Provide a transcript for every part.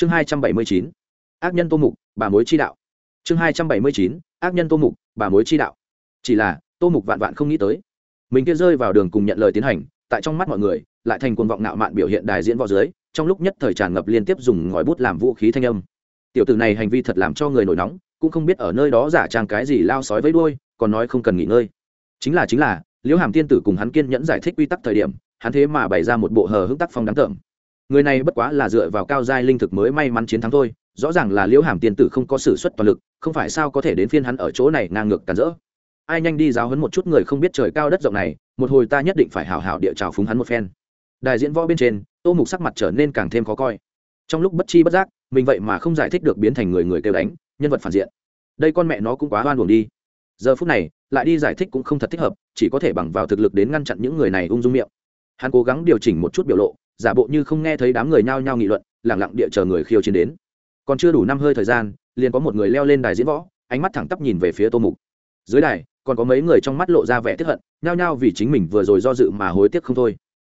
chương hai trăm bảy mươi chín, ác nhân tô mục, bà mối chi đạo. Chương hai trăm bảy mươi chín, ác nhân tô mục, bà mối chi đạo. Chỉ là, tô mục vạn vạn không nghĩ tới. Mình kia rơi vào đường cùng nhận lời tiến hành, tại trong mắt mọi người, lại thành cuồng vọng nạo mạn biểu hiện đài diễn võ dưới, trong lúc nhất thời tràn ngập liên tiếp dùng ngòi bút làm vũ khí thanh âm. Tiểu tử này hành vi thật làm cho người nổi nóng, cũng không biết ở nơi đó giả trang cái gì lao sói với đuôi, còn nói không cần nghỉ ngơi. Chính là chính là, liễu hàm tiên tử cùng hắn kiên nhẫn giải thích quy tắc thời điểm, hắn thế mà bày ra một bộ hờ hững tác phong đáng tưởng người này bất quá là dựa vào cao giai linh thực mới may mắn chiến thắng thôi, rõ ràng là liễu hàm tiên tử không có s ử suất toàn lực, không phải sao có thể đến phiên hắn ở chỗ này ngang ngược cản rỡ. Ai nhanh đi giáo hấn một chút người không biết trời cao đất rộng này, một hồi ta nhất định phải hào hào địa trào phúng hắn một phen. Đại diễn võ bên trên, tô mục sắc mặt trở nên càng thêm khó coi. Trong lúc bất chi bất giác, mình vậy mà không giải thích được biến thành người người kêu đánh, nhân vật phản diện. Đây con mẹ nó cũng quá oan buồn đi. Giờ phút này, lại đi giải thích cũng không thật thích hợp, chỉ có thể bằng vào thực lực đến ngăn chặn những người này ung dung miệng. Hắn cố gắng điều chỉnh một chút biểu lộ giả bộ như không nghe thấy đám người nhao nhao nghị luận, lẳng lặng địa chờ người khiêu chiến đến. Còn chưa đủ năm hơi thời gian, liền có một người leo lên đài diễn võ, ánh mắt thẳng tắp nhìn về phía tô mục. Dưới đài, còn có mấy người trong mắt lộ ra vẻ tiếp hận, nhao nhao vì chính mình vừa rồi do dự mà hối tiếc không thôi.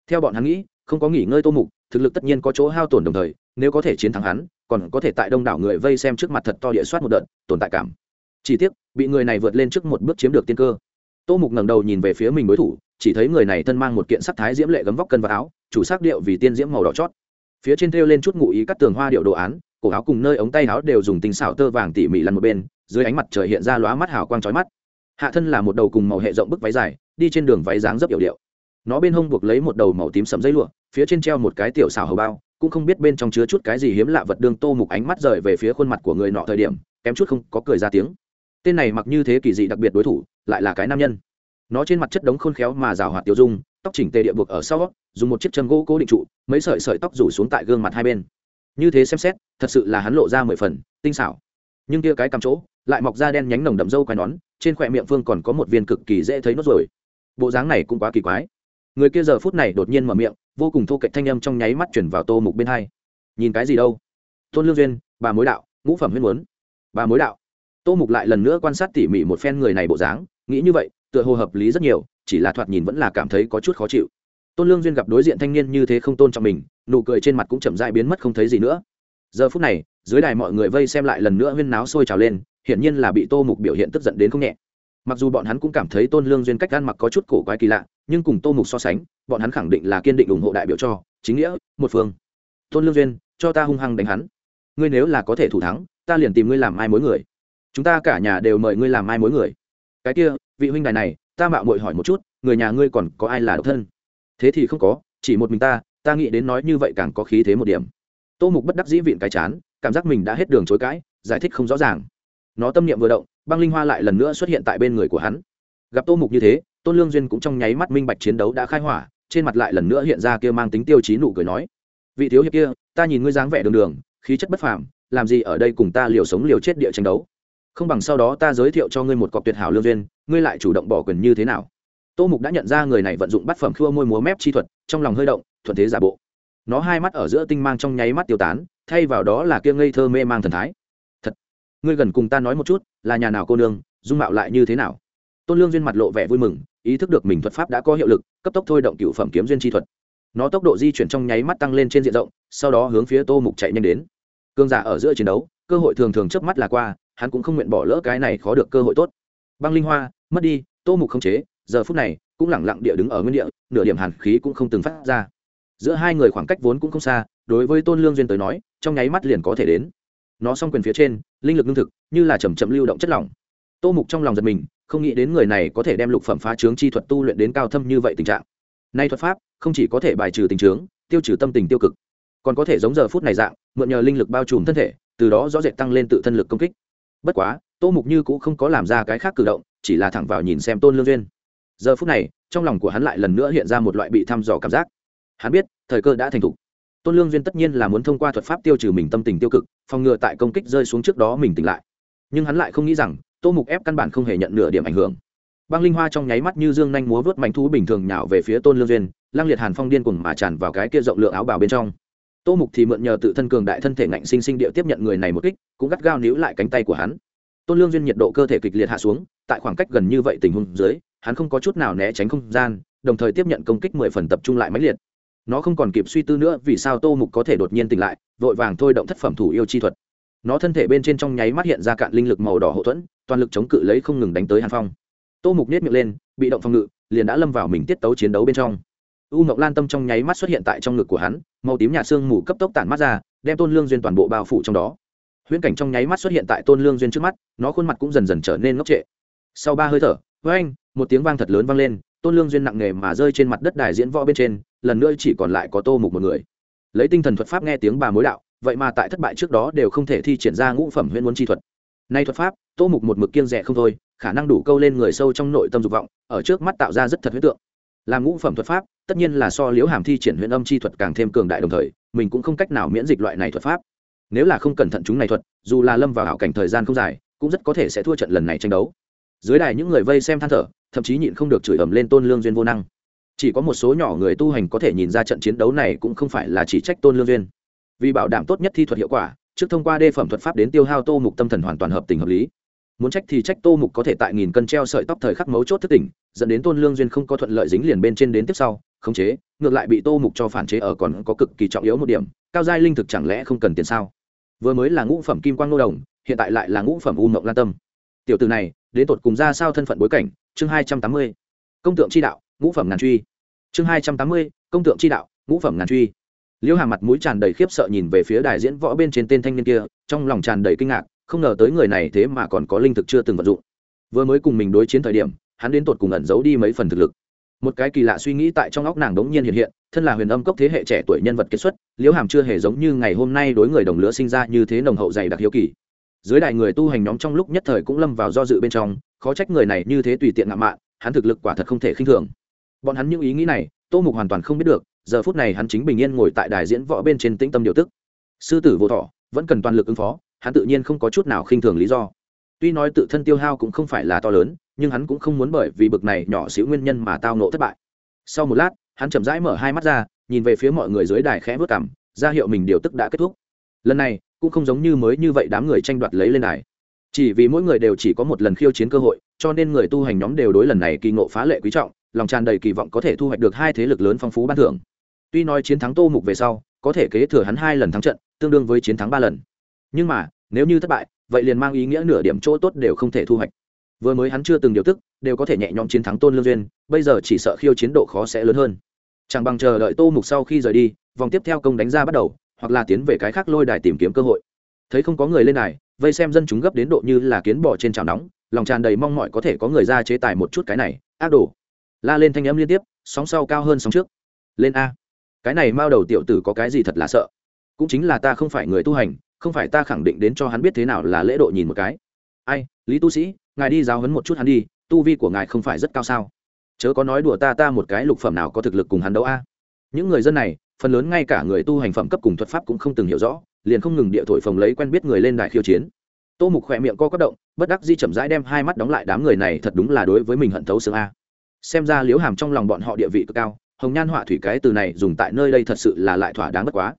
Theo bọn hắn nghĩ, không có nghỉ ngơi tô mục, thực lực tất nhiên có chỗ hao tổn đồng thời, nếu có thể chiến thắng hắn, còn có thể tại đông đảo người vây xem trước mặt thật to địa soát một đợt, tồn tại cảm. Chỉ tiếc, bị người này vượt lên trước một bước chiếm được tiên cơ. Tô mục ngẩng đầu nhìn về phía mình đối thủ, chỉ thấy người này thân mang một kiện sắc thái diễm lệ gấm vóc cân vào áo chủ sắc điệu vì tiên diễm màu đỏ chót. Phía trên thêu lên chút ngụ ý cắt tường hoa điệu đồ án, cổ áo cùng nơi ống tay áo đều dùng tinh xảo tơ vàng tỉ mỉ lăn một bên, dưới ánh mặt trời hiện ra lóa mắt hào quang chói mắt. Hạ thân là một đầu cùng màu hệ rộng bức váy dài, đi trên đường váy dáng rất yểu điệu. Nó bên hông buộc lấy một đầu màu tím sẫm dây lụa, phía trên treo một cái tiểu xảo hầu bao, cũng không biết bên trong chứa chút cái gì hiếm lạ vật đương tô mục ánh mắt rời về phía khuôn mặt của người nọ thời điểm, kém chút không có cười ra tiếng. Tên này mặc như thế kỳ dị đặc biệt đối thủ, lại là cái nam nhân. Nó trên mặt chất đống khôn khéo mà rào hoạt tiêu dung tóc chỉnh tề địa buộc ở sau, dùng một chiếc chân gỗ cố định trụ, mấy sợi sợi tóc rủ xuống tại gương mặt hai bên. Như thế xem xét, thật sự là hắn lộ ra mười phần tinh xảo. Nhưng kia cái cắm chỗ, lại mọc ra đen nhánh nồng đậm râu quai nón, trên khỏe miệng phương còn có một viên cực kỳ dễ thấy nốt rồi bộ dáng này cũng quá kỳ quái. Người kia giờ phút này đột nhiên mở miệng, vô cùng thô kệch thanh âm trong nháy mắt chuyển vào tô mục bên hai. Nhìn cái gì đâu? Tôn lương duyên, bà mối đạo, ngũ phẩm huyết muốn. Bà mối đạo. Tô mục lại lần nữa quan sát tỉ mỉ một phen người này bộ dáng, nghĩ như vậy tựa hồ hợp lý rất nhiều, chỉ là thoạt nhìn vẫn là cảm thấy có chút khó chịu. Tôn lương duyên gặp đối diện thanh niên như thế không tôn trọng mình, nụ cười trên mặt cũng chậm dại biến mất không thấy gì nữa. Giờ phút này, dưới đài mọi người vây xem lại lần nữa huyên náo sôi trào lên, hiển nhiên là bị tô mục biểu hiện tức giận đến không nhẹ. Mặc dù bọn hắn cũng cảm thấy tôn lương duyên cách ăn mặc có chút cổ quái kỳ lạ, nhưng cùng tô mục so sánh, bọn hắn khẳng định là kiên định ủng hộ đại biểu cho, chính nghĩa, một phương. Tôn lương duyên, cho ta hung hăng đánh hắn. Ngươi nếu là có thể thủ thắng, ta liền tìm ngươi làm ai mối người. Chúng ta cả nhà đều mời ngươi làm ai mối người cái kia, vị huynh đài này, ta mạo muội hỏi một chút, người nhà ngươi còn có ai là độc thân? Thế thì không có, chỉ một mình ta ta nghĩ đến nói như vậy càng có khí thế một điểm. Tô mục bất đắc dĩ vịn cái chán, cảm giác mình đã hết đường chối cãi, giải thích không rõ ràng. Nó tâm niệm vừa động, băng linh hoa lại lần nữa xuất hiện tại bên người của hắn. Gặp tô mục như thế, tôn lương duyên cũng trong nháy mắt minh bạch chiến đấu đã khai hỏa, trên mặt lại lần nữa hiện ra kia mang tính tiêu chí nụ cười nói, vị thiếu hiệp kia, ta nhìn ngươi dáng vẻ đường đường, khí chất bất phàm, làm gì ở đây cùng ta liều sống liều chết địa tranh đấu? Không bằng sau đó ta giới thiệu cho ngươi một cọc tuyệt hảo lương duyên, ngươi lại chủ động bỏ quyền như thế nào? Tô mục đã nhận ra người này vận dụng bát phẩm khua môi múa mép chi thuật, trong lòng hơi động, thuận thế giả bộ. Nó hai mắt ở giữa tinh mang trong nháy mắt tiêu tán, thay vào đó là kia ngây thơ mê mang thần thái. Thật, ngươi gần cùng ta nói một chút, là nhà nào cô nương, dung mạo lại như thế nào? Tôn lương duyên mặt lộ vẻ vui mừng, ý thức được mình thuật pháp đã có hiệu lực, cấp tốc thôi động cựu phẩm kiếm duyên chi thuật. Nó tốc độ di chuyển trong nháy mắt tăng lên trên diện rộng, sau đó hướng phía tô mục chạy nhanh đến. Cương giả ở giữa chiến đấu, cơ hội thường thường chớp mắt là qua hắn cũng không nguyện bỏ lỡ cái này khó được cơ hội tốt. Băng linh hoa, mất đi, tô mục không chế, giờ phút này, cũng lẳng lặng địa đứng ở nguyên địa, nửa điểm hàn khí cũng không từng phát ra. Giữa hai người khoảng cách vốn cũng không xa, đối với tôn lương duyên tới nói, trong nháy mắt liền có thể đến. Nó s o n g quyền phía trên, linh lực lương thực, như là chầm chậm lưu động chất lỏng. Tô mục trong lòng giật mình, không nghĩ đến người này có thể đem lục phẩm phá trướng chi thuật tu luyện đến cao thâm như vậy tình trạng. Nay thuật pháp, không chỉ có thể bài trừ tình trướng tiêu trừ tâm tình tiêu cực, còn có thể giống giờ phút này dạng, mượn nhờ linh lực bao trùm thân thể, từ đó rõ rệt tăng lên tự thân lực công kích bất quá, tô mục như cũng không có làm ra cái khác cử động, chỉ là thẳng vào nhìn xem tôn lương duyên. Giờ phút này, trong lòng của hắn lại lần nữa hiện ra một loại bị thăm dò cảm giác. Hắn biết, thời cơ đã thành thục. Tôn lương duyên tất nhiên là muốn thông qua thuật pháp tiêu trừ mình tâm tình tiêu cực, phòng ngừa tại công kích rơi xuống trước đó mình tỉnh lại. Nhưng hắn lại không nghĩ rằng, tô mục ép căn bản không hề nhận nửa điểm ảnh hưởng. Băng linh hoa trong nháy mắt như dương nhanh múa vớt mảnh thú bình thường nhào về phía tôn lương duyên, lang liệt hàn phong điên cùng mà tràn vào cái kia rộng lượng áo bào bên trong tô mục thì mượn nhờ tự thân cường đại thân thể ngạnh sinh sinh địa tiếp nhận người này một kích, cũng gắt gao níu lại cánh tay của hắn. Tôn lương duyên nhiệt độ cơ thể kịch liệt hạ xuống, tại khoảng cách gần như vậy tình huống dưới, hắn không có chút nào né tránh không gian, đồng thời tiếp nhận công kích mười phần tập trung lại máy liệt. Nó không còn kịp suy tư nữa vì sao tô mục có thể đột nhiên tỉnh lại, vội vàng thôi động thất phẩm thủ yêu chi thuật. Nó thân thể bên trên trong nháy mắt hiện ra cạn linh lực màu đỏ hậu thuẫn, toàn lực chống cự lấy không ngừng đánh tới hàn phong. Tô mục nết miệng lên, bị động phòng ngự, liền đã lâm vào mình tiết tấu chiến đấu bên trong. U ngọc lan tâm trong nháy mắt xuất hiện tại trong ngực của hắn màu tím nhạt xương mù cấp tốc tản mắt ra, đem tôn lương duyên toàn bộ bao phủ trong đó. Huyễn cảnh trong nháy mắt xuất hiện tại tôn lương duyên trước mắt, nó khuôn mặt cũng dần dần trở nên ngốc trệ. Sau ba hơi thở với anh một tiếng vang thật lớn vang lên, tôn lương duyên nặng nề mà rơi trên mặt đất đài diễn võ bên trên, lần nữa chỉ còn lại có tô mục một người. Lấy tinh thần thuật pháp nghe tiếng bà mối đạo, vậy mà tại thất bại trước đó đều không thể thi triển ra ngũ phẩm huyễn muốn chi thuật. Nay thuật pháp, tô mục một mực kiêng rẻ không thôi, khả năng đủ câu lên người sâu trong nội tâm dục vọng, ở trước mắt tạo ra rất thật huyễn tượng làm ngũ phẩm thuật pháp, tất nhiên là so liễu hàm thi triển huyện âm chi thuật càng thêm cường đại đồng thời, mình cũng không cách nào miễn dịch loại này thuật pháp. Nếu là không cẩn thận chúng này thuật, dù là lâm vào hảo cảnh thời gian không dài, cũng rất có thể sẽ thua trận lần này tranh đấu. Dưới đài những người vây xem than thở, thậm chí nhịn không được chửi ầm lên tôn lương duyên vô năng. Chỉ có một số nhỏ người tu hành có thể nhìn ra trận chiến đấu này cũng không phải là chỉ trách tôn lương duyên. Vì bảo đảm tốt nhất thi thuật hiệu quả, trước thông qua đê phẩm thuật pháp đến tiêu hao tô mục tâm thần hoàn toàn hợp tình hợp lý muốn trách thì trách tô mục có thể tại nghìn cân treo sợi tóc thời khắc mấu chốt thất tỉnh, dẫn đến tôn lương duyên không có thuận lợi dính liền bên trên đến tiếp sau, khống chế, ngược lại bị tô mục cho phản chế ở còn có cực kỳ trọng yếu một điểm, cao giai linh thực chẳng lẽ không cần tiền sao? Vừa mới là ngũ phẩm kim quang nô đồng, hiện tại lại là ngũ phẩm u mộng lan tâm. Tiểu từ này, đến tột cùng ra sao thân phận bối cảnh? Chương hai trăm tám mươi, công tượng chi đạo, ngũ phẩm ngàn truy. Chương hai trăm tám mươi, công tượng chi đạo, ngũ phẩm ngàn truy. Liễu hà mặt mũi tràn đầy khiếp sợ nhìn về phía đài diễn võ bên trên tên thanh niên kia, trong lòng tràn đầy kinh ngạc không ngờ tới người này thế mà còn có linh thực chưa từng vận dụng. Vừa mới cùng mình đối chiến thời điểm, hắn đến tột cùng ẩn giấu đi mấy phần thực lực. Một cái kỳ lạ suy nghĩ tại trong óc nàng đống nhiên hiện hiện, thân là huyền âm cốc thế hệ trẻ tuổi nhân vật kết xuất, liễu hàm chưa hề giống như ngày hôm nay đối người đồng lứa sinh ra như thế nồng hậu dày đặc hiếu kỳ. Dưới đại người tu hành nhóm trong lúc nhất thời cũng lâm vào do dự bên trong, khó trách người này như thế tùy tiện ngạo mạn, hắn thực lực quả thật không thể khinh thường. Bọn hắn những ý nghĩ này, tô mục hoàn toàn không biết được, giờ phút này hắn chính bình yên ngồi tại đài diễn võ bên trên tĩnh tâm điều tức. Sư tử vô thọ, vẫn cần toàn lực ứng phó hắn tự nhiên không có chút nào khinh thường lý do. Tuy nói tự thân tiêu hao cũng không phải là to lớn, nhưng hắn cũng không muốn bởi vì bực này nhỏ xíu nguyên nhân mà tao nộ thất bại. Sau một lát, hắn chậm rãi mở hai mắt ra, nhìn về phía mọi người dưới đài khẽ vớt cảm ra hiệu mình điều tức đã kết thúc. Lần này, cũng không giống như mới như vậy đám người tranh đoạt lấy lên đài. Chỉ vì mỗi người đều chỉ có một lần khiêu chiến cơ hội, cho nên người tu hành nhóm đều đối lần này kỳ ngộ phá lệ quý trọng, lòng tràn đầy kỳ vọng có thể thu hoạch được hai thế lực lớn phong phú ban thưởng. Tuy nói chiến thắng tô mục về sau, có thể kế thừa hắn hai lần thắng trận, tương đương với chiến thắng ba lần nhưng mà, nếu như thất bại, vậy liền mang ý nghĩa nửa điểm chỗ tốt đều không thể thu hoạch. Vừa mới hắn chưa từng điều tức, đều có thể nhẹ nhõm chiến thắng tôn lương duyên, bây giờ chỉ sợ khiêu chiến độ khó sẽ lớn hơn. Chẳng bằng chờ đợi tô mục sau khi rời đi, vòng tiếp theo công đánh ra bắt đầu, hoặc là tiến về cái khác lôi đài tìm kiếm cơ hội. Thấy không có người lên đài, vây xem dân chúng gấp đến độ như là kiến bỏ trên chảo nóng, lòng tràn đầy mong mỏi có thể có người ra chế tài một chút cái này, ác đồ. La lên thanh âm liên tiếp, sóng sau cao hơn sóng trước. Lên a. Cái này mao đầu tiểu tử có cái gì thật là sợ? Cũng chính là ta không phải người tu hành không phải ta khẳng định đến cho hắn biết thế nào là lễ độ nhìn một cái. Ai, lý tu sĩ, ngài đi giáo hấn một chút hắn đi, tu vi của ngài không phải rất cao sao? Chớ có nói đùa ta ta một cái lục phẩm nào có thực lực cùng hắn đấu a? Những người dân này, phần lớn ngay cả người tu hành phẩm cấp cùng thuật pháp cũng không từng hiểu rõ, liền không ngừng địa thổi phồng lấy quen biết người lên đài khiêu chiến. Tô mục khỏe miệng co quất động, bất đắc di chậm rãi đem hai mắt đóng lại, đám người này thật đúng là đối với mình hận thấu xương a. Xem ra liếu hàm trong lòng bọn họ địa vị cực cao, hồng nhan họa thủy cái từ này dùng tại nơi đây thật sự là lại thỏa đáng bất quá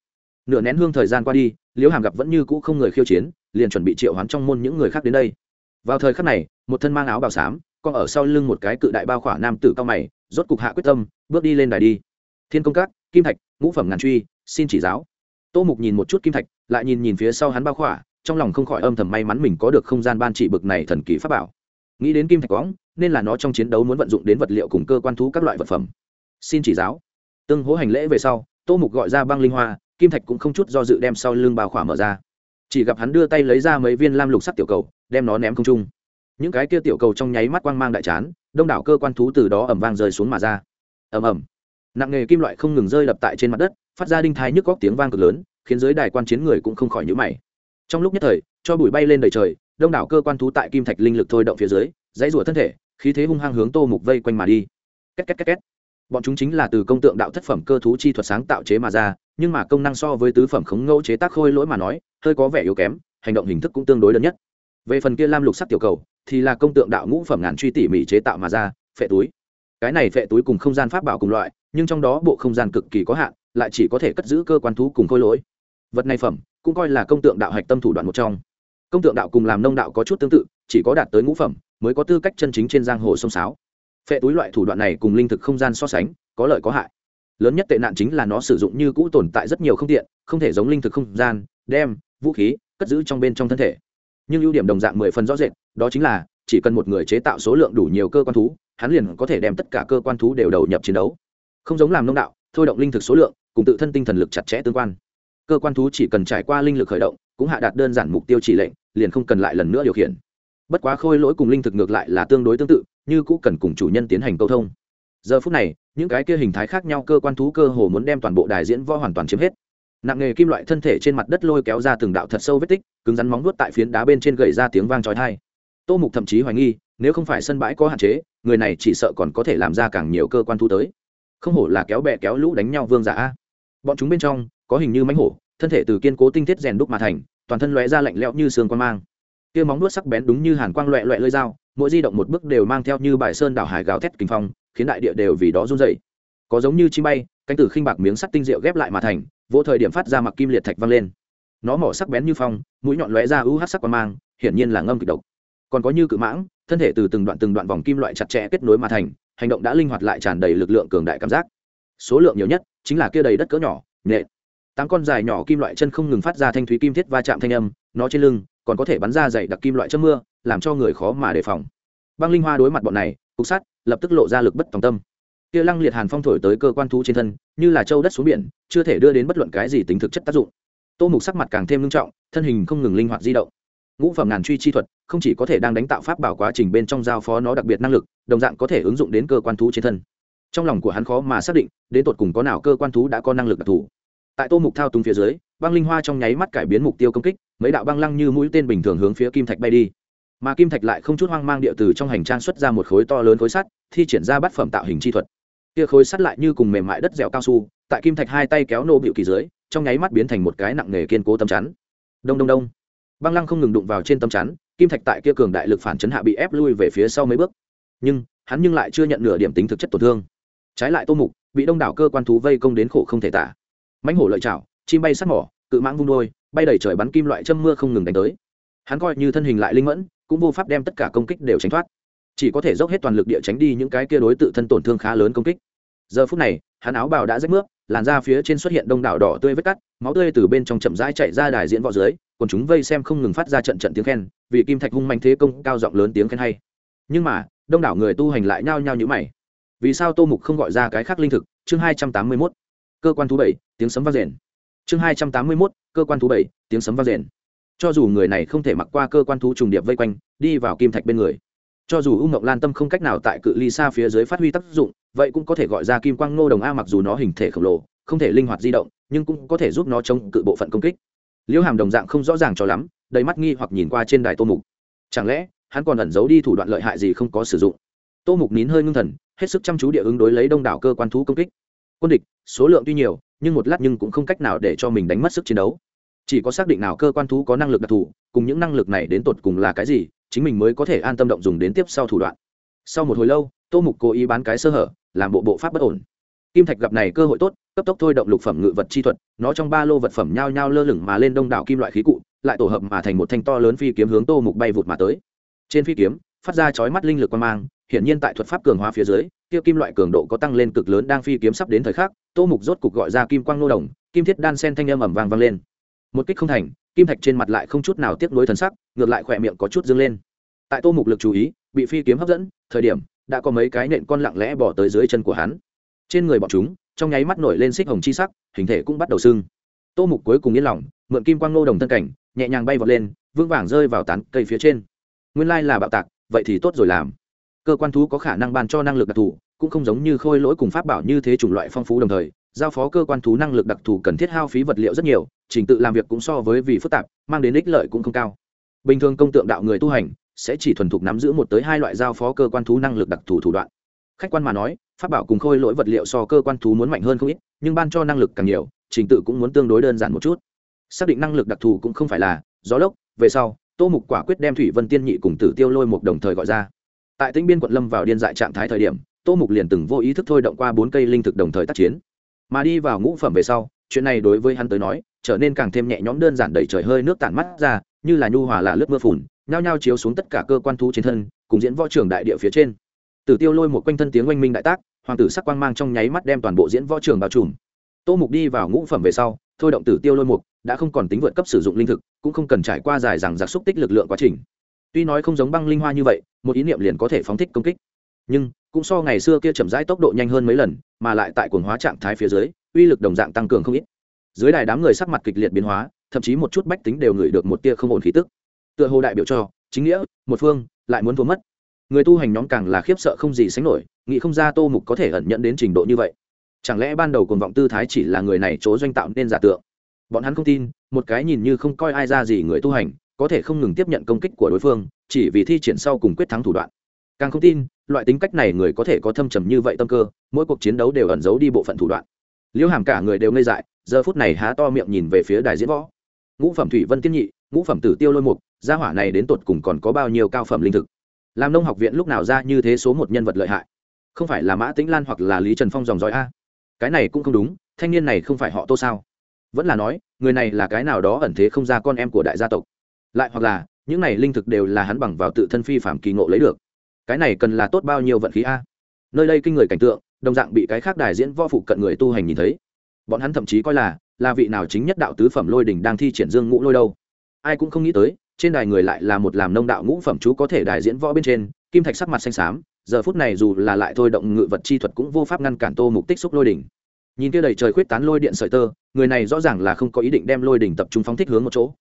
nửa nén hương thời gian qua đi, liễu hàm gặp vẫn như cũ không người khiêu chiến, liền chuẩn bị triệu hoán trong môn những người khác đến đây. Vào thời khắc này, một thân mang áo bào xám còn ở sau lưng một cái cự đại bao khỏa nam tử cao mày, rốt cục hạ quyết tâm, bước đi lên đài đi. Thiên công các, kim thạch, ngũ phẩm ngàn truy, xin chỉ giáo. Tô mục nhìn một chút kim thạch, lại nhìn nhìn phía sau hắn bao khỏa, trong lòng không khỏi âm thầm may mắn mình có được không gian ban trị bực này thần kỳ pháp bảo. Nghĩ đến kim thạch quõng, nên là nó trong chiến đấu muốn vận dụng đến vật liệu cùng cơ quan thú các loại vật phẩm. Xin chỉ giáo. Tương hỗ hành lễ về sau, tô mục gọi ra băng linh hoa kim thạch cũng không chút do dự đem sau lưng bao khỏa mở ra. Chỉ gặp hắn đưa tay lấy ra mấy viên lam lục sắc tiểu cầu, đem nó ném không trung. Những cái kia tiểu cầu trong nháy mắt quang mang đại chán, đông đảo cơ quan thú từ đó ẩm vang rơi xuống mà ra. Ẩm ẩm nặng nghề kim loại không ngừng rơi lập tại trên mặt đất, phát ra đinh thai nhức góc tiếng vang cực lớn, khiến giới đài quan chiến người cũng không khỏi nhữ mày. Trong lúc nhất thời, cho bụi bay lên đầy trời, đông đảo cơ quan thú tại kim thạch linh lực thôi động phía dưới, dãy rủa thân thể, khí thế hung hăng hướng tô mục vây quanh mà đi. Két két két két bọn chúng chính là từ công tượng đạo thất phẩm cơ thú chi thuật sáng tạo chế mà ra, nhưng mà công năng so với tứ phẩm khống ngẫu chế tác khôi lỗi mà nói, hơi có vẻ yếu kém, hành động hình thức cũng tương đối đơn nhất. Về phần kia lam lục sắc tiểu cầu, thì là công tượng đạo ngũ phẩm ngàn truy tỉ mỉ chế tạo mà ra, phệ túi. Cái này phệ túi cùng không gian pháp bảo cùng loại, nhưng trong đó bộ không gian cực kỳ có hạn, lại chỉ có thể cất giữ cơ quan thú cùng khôi lỗi. Vật này phẩm, cũng coi là công tượng đạo hạch tâm thủ đoạn một trong. Công tượng đạo cùng làm nông đạo có chút tương tự, chỉ có đạt tới ngũ phẩm, mới có tư cách chân chính trên giang hồ sông sáo phệ túi loại thủ đoạn này cùng linh thực không gian so sánh, có lợi có hại. Lớn nhất tệ nạn chính là nó sử dụng như cũ tồn tại rất nhiều không tiện, không thể giống linh thực không gian, đem vũ khí cất giữ trong bên trong thân thể. Nhưng ưu điểm đồng dạng mười phần rõ rệt, đó chính là chỉ cần một người chế tạo số lượng đủ nhiều cơ quan thú, hắn liền có thể đem tất cả cơ quan thú đều đầu nhập chiến đấu. Không giống làm nông đạo, thôi động linh thực số lượng, cùng tự thân tinh thần lực chặt chẽ tương quan. Cơ quan thú chỉ cần trải qua linh lực khởi động, cũng hạ đạt đơn giản mục tiêu chỉ lệnh, liền không cần lại lần nữa điều khiển. Bất quá khôi lỗi cùng linh thực ngược lại là tương đối tương tự như cũ cần cùng chủ nhân tiến hành câu thông. Giờ phút này, những cái kia hình thái khác nhau cơ quan thú cơ hồ muốn đem toàn bộ đài diễn võ hoàn toàn chiếm hết. Nặng nghề kim loại thân thể trên mặt đất lôi kéo ra từng đạo thật sâu vết tích, cứng rắn móng nuốt tại phiến đá bên trên gậy ra tiếng vang trói thai tô mục thậm chí hoài nghi, nếu không phải sân bãi có hạn chế, người này chỉ sợ còn có thể làm ra càng nhiều cơ quan thú tới. Không hổ là kéo bẹ kéo lũ đánh nhau vương giả a. Bọn chúng bên trong, có hình như mánh hổ, thân thể từ kiên cố tinh thiết rèn đúc mà thành, toàn thân lóe ra lạnh lẽo như xương quan mang. Kia móng nuốt sắc bén đúng như hàn quang loẹ loẹ lơi dao mỗi di động một bước đều mang theo như bài sơn đảo hải gào thét kinh phong, khiến đại địa đều vì đó run dậy có giống như chim bay, cánh tử khinh bạc miếng sắt tinh rượu ghép lại mà thành vô thời điểm phát ra mặc kim liệt thạch văng lên. Nó mỏ sắc bén như phong, mũi nhọn lóe ra ưu hát sắc quan mang, hiển nhiên là ngâm kịch độc. Còn có như cự mãng, thân thể từ từng đoạn từng đoạn vòng kim loại chặt chẽ kết nối mà thành, hành động đã linh hoạt lại tràn đầy lực lượng cường đại cảm giác. Số lượng nhiều nhất chính là kia đầy đất cỡ nhỏ nhện tám con dài nhỏ kim loại chân không ngừng phát ra thanh thúy kim thiết va chạm thanh âm, nó trên lưng còn có thể bắn ra dày đặc kim loại châm mưa làm cho người khó mà đề phòng. Băng linh hoa đối mặt bọn này, cục sát lập tức lộ ra lực bất tòng tâm. Kia lăng liệt hàn phong thổi tới cơ quan thú trên thân, như là châu đất xuống biển, chưa thể đưa đến bất luận cái gì tính thực chất tác dụng. Tô mục sắc mặt càng thêm nghiêm trọng, thân hình không ngừng linh hoạt di động. Ngũ phẩm ngàn truy chi thuật không chỉ có thể đang đánh tạo pháp bảo quá trình bên trong giao phó nó đặc biệt năng lực, đồng dạng có thể ứng dụng đến cơ quan thú trên thân. Trong lòng của hắn khó mà xác định, đến tột cùng có nào cơ quan thú đã có năng lực đặc thù. Tại tô mục thao túng phía dưới, băng linh hoa trong nháy mắt cải biến mục tiêu công kích, mấy đạo băng lăng như mũi tên bình thường hướng phía kim thạch bay đi mà kim thạch lại không chút hoang mang địa từ trong hành trang xuất ra một khối to lớn khối sắt, thi triển ra bát phẩm tạo hình chi thuật. Kia khối sắt lại như cùng mềm mại đất dẻo cao su, tại kim thạch hai tay kéo nô bịu kỳ dưới, trong nháy mắt biến thành một cái nặng nghề kiên cố tấm chắn. Đông đông đông. Băng lăng không ngừng đụng vào trên tấm chắn, kim thạch tại kia cường đại lực phản chấn hạ bị ép lui về phía sau mấy bước. Nhưng, hắn nhưng lại chưa nhận nửa điểm tính thực chất tổn thương. Trái lại tô mục, bị đông đảo cơ quan thú vây công đến khổ không thể tả. Mãnh hổ lợi chảo chim bay sắt mỏ, cự mãng vung đôi bay đầy trời bắn kim loại châm mưa không ngừng đánh tới. Hắn coi như thân hình lại linh mẫn cũng vô pháp đem tất cả công kích đều tránh thoát. Chỉ có thể dốc hết toàn lực địa tránh đi những cái kia đối tự thân tổn thương khá lớn công kích. Giờ phút này, hắn áo bào đã rách nước làn da phía trên xuất hiện đông đảo đỏ tươi vết cắt, máu tươi từ bên trong chậm rãi chạy ra đài diễn võ dưới, còn chúng vây xem không ngừng phát ra trận trận tiếng khen, vì kim thạch hung manh thế công cao giọng lớn tiếng khen hay. Nhưng mà, đông đảo người tu hành lại nhao nhao như mày. Vì sao tô mục không gọi ra cái khác linh thực? Chương hai trăm tám mươi mốt. Cơ quan thú bảy, tiếng sấm vang rền. Chương hai trăm tám mươi mốt, cơ quan thú bảy, tiếng sấm vang rền cho dù người này không thể mặc qua cơ quan thú trùng điệp vây quanh, đi vào kim thạch bên người. Cho dù u ngọc lan tâm không cách nào tại cự ly xa phía dưới phát huy tác dụng, vậy cũng có thể gọi ra kim quang ngô đồng a mặc dù nó hình thể khổng lồ, không thể linh hoạt di động, nhưng cũng có thể giúp nó chống cự bộ phận công kích. Liễu hàm đồng dạng không rõ ràng cho lắm, đầy mắt nghi hoặc nhìn qua trên đài tô mục. Chẳng lẽ, hắn còn ẩn giấu đi thủ đoạn lợi hại gì không có sử dụng? Tô mục nín hơi ngưng thần, hết sức chăm chú địa ứng đối lấy đông đảo cơ quan thú công kích. Quân địch, số lượng tuy nhiều, nhưng một lát nhưng cũng không cách nào để cho mình đánh mất sức chiến đấu chỉ có xác định nào cơ quan thú có năng lực đặc thù, cùng những năng lực này đến tột cùng là cái gì, chính mình mới có thể an tâm động dùng đến tiếp sau thủ đoạn. Sau một hồi lâu, tô mục cố ý bán cái sơ hở, làm bộ bộ pháp bất ổn. Kim thạch gặp này cơ hội tốt, cấp tốc thôi động lục phẩm ngự vật chi thuật, nó trong ba lô vật phẩm nhao nhao lơ lửng mà lên đông đảo kim loại khí cụ, lại tổ hợp mà thành một thanh to lớn phi kiếm hướng tô mục bay vụt mà tới. Trên phi kiếm, phát ra chói mắt linh lực quan mang, hiển nhiên tại thuật pháp cường hóa phía dưới, tiêu kim loại cường độ có tăng lên cực lớn đang phi kiếm sắp đến thời khắc, tô mục rốt cục gọi ra kim quang nô đồng, kim thiết đan sen thanh âm ẩm vang vang lên một kích không thành, kim thạch trên mặt lại không chút nào tiếc nuối thần sắc, ngược lại khỏe miệng có chút dâng lên. Tại tô mục lực chú ý, bị phi kiếm hấp dẫn, thời điểm, đã có mấy cái nện con lặng lẽ bỏ tới dưới chân của hắn. Trên người bọn chúng, trong nháy mắt nổi lên xích hồng chi sắc, hình thể cũng bắt đầu sưng. Tô mục cuối cùng yên lòng, mượn kim quang nô đồng thân cảnh, nhẹ nhàng bay vọt lên, vững vàng rơi vào tán cây phía trên. Nguyên lai là bạo tạc, vậy thì tốt rồi làm. Cơ quan thú có khả năng ban cho năng lực đặc thù, cũng không giống như khôi lỗi cùng pháp bảo như thế chủng loại phong phú đồng thời giao phó cơ quan thú năng lực đặc thù cần thiết hao phí vật liệu rất nhiều, trình tự làm việc cũng so với vì phức tạp, mang đến ích lợi cũng không cao. Bình thường công tượng đạo người tu hành sẽ chỉ thuần thục nắm giữ một tới hai loại giao phó cơ quan thú năng lực đặc thù thủ đoạn. Khách quan mà nói, pháp bảo cùng khôi lỗi vật liệu so cơ quan thú muốn mạnh hơn không ít, nhưng ban cho năng lực càng nhiều, trình tự cũng muốn tương đối đơn giản một chút. Xác định năng lực đặc thù cũng không phải là gió lốc, về sau, tô mục quả quyết đem thủy vân tiên nhị cùng tử tiêu lôi một đồng thời gọi ra. Tại tĩnh biên quận lâm vào điên dại trạng thái thời điểm, tô mục liền từng vô ý thức thôi động qua bốn cây linh thực đồng thời tác chiến mà đi vào ngũ phẩm về sau, chuyện này đối với hắn tới nói, trở nên càng thêm nhẹ nhõm đơn giản đẩy trời hơi nước tản mắt ra, như là nhu hòa là lướt mưa phùn, nhao nhao chiếu xuống tất cả cơ quan thú trên thân, cùng diễn võ trường đại địa phía trên. Tử tiêu lôi một quanh thân tiếng oanh minh đại tác, hoàng tử sắc quang mang trong nháy mắt đem toàn bộ diễn võ trường bao trùm. Tô mục đi vào ngũ phẩm về sau, thôi động tử tiêu lôi mục, đã không còn tính vượt cấp sử dụng linh thực, cũng không cần trải qua dài rằng giặc xúc tích lực lượng quá trình. Tuy nói không giống băng linh hoa như vậy, một ý niệm liền có thể phóng thích công kích. Nhưng cũng so ngày xưa kia chậm rãi tốc độ nhanh hơn mấy lần, mà lại tại cuồng hóa trạng thái phía dưới, uy lực đồng dạng tăng cường không ít. Dưới đài đám người sắc mặt kịch liệt biến hóa, thậm chí một chút bách tính đều ngửi được một tia không ổn khí tức. Tựa hồ đại biểu cho, chính nghĩa, một phương, lại muốn thua mất. Người tu hành nhóm càng là khiếp sợ không gì sánh nổi, nghĩ không ra tô mục có thể ẩn nhận đến trình độ như vậy. Chẳng lẽ ban đầu cuồng vọng tư thái chỉ là người này chỗ doanh tạo nên giả tượng? Bọn hắn không tin, một cái nhìn như không coi ai ra gì người tu hành, có thể không ngừng tiếp nhận công kích của đối phương, chỉ vì thi triển sau cùng quyết thắng thủ đoạn. Càng không tin loại tính cách này người có thể có thâm trầm như vậy tâm cơ, mỗi cuộc chiến đấu đều ẩn giấu đi bộ phận thủ đoạn. Liễu hàm cả người đều ngây dại, giờ phút này há to miệng nhìn về phía đài diễn võ. Ngũ phẩm thủy vân tiên nhị, ngũ phẩm tử tiêu lôi mục, gia hỏa này đến tột cùng còn có bao nhiêu cao phẩm linh thực? Làm nông học viện lúc nào ra như thế số một nhân vật lợi hại? Không phải là mã tĩnh lan hoặc là lý trần phong dòng dõi a? Cái này cũng không đúng, thanh niên này không phải họ tô sao? Vẫn là nói, người này là cái nào đó ẩn thế không ra con em của đại gia tộc. Lại hoặc là, những này linh thực đều là hắn bằng vào tự thân phi phạm kỳ ngộ lấy được cái này cần là tốt bao nhiêu vận khí a? Nơi đây kinh người cảnh tượng, đồng dạng bị cái khác đài diễn võ phụ cận người tu hành nhìn thấy. Bọn hắn thậm chí coi là là vị nào chính nhất đạo tứ phẩm lôi đỉnh đang thi triển dương ngũ lôi đâu. Ai cũng không nghĩ tới, trên đài người lại là một làm nông đạo ngũ phẩm chú có thể đài diễn võ bên trên, kim thạch sắc mặt xanh xám, giờ phút này dù là lại thôi động ngự vật chi thuật cũng vô pháp ngăn cản tô mục tích xúc lôi đỉnh. Nhìn kia đầy trời khuyết tán lôi điện sợi tơ, người này rõ ràng là không có ý định đem lôi đỉnh tập trung phóng thích hướng một chỗ.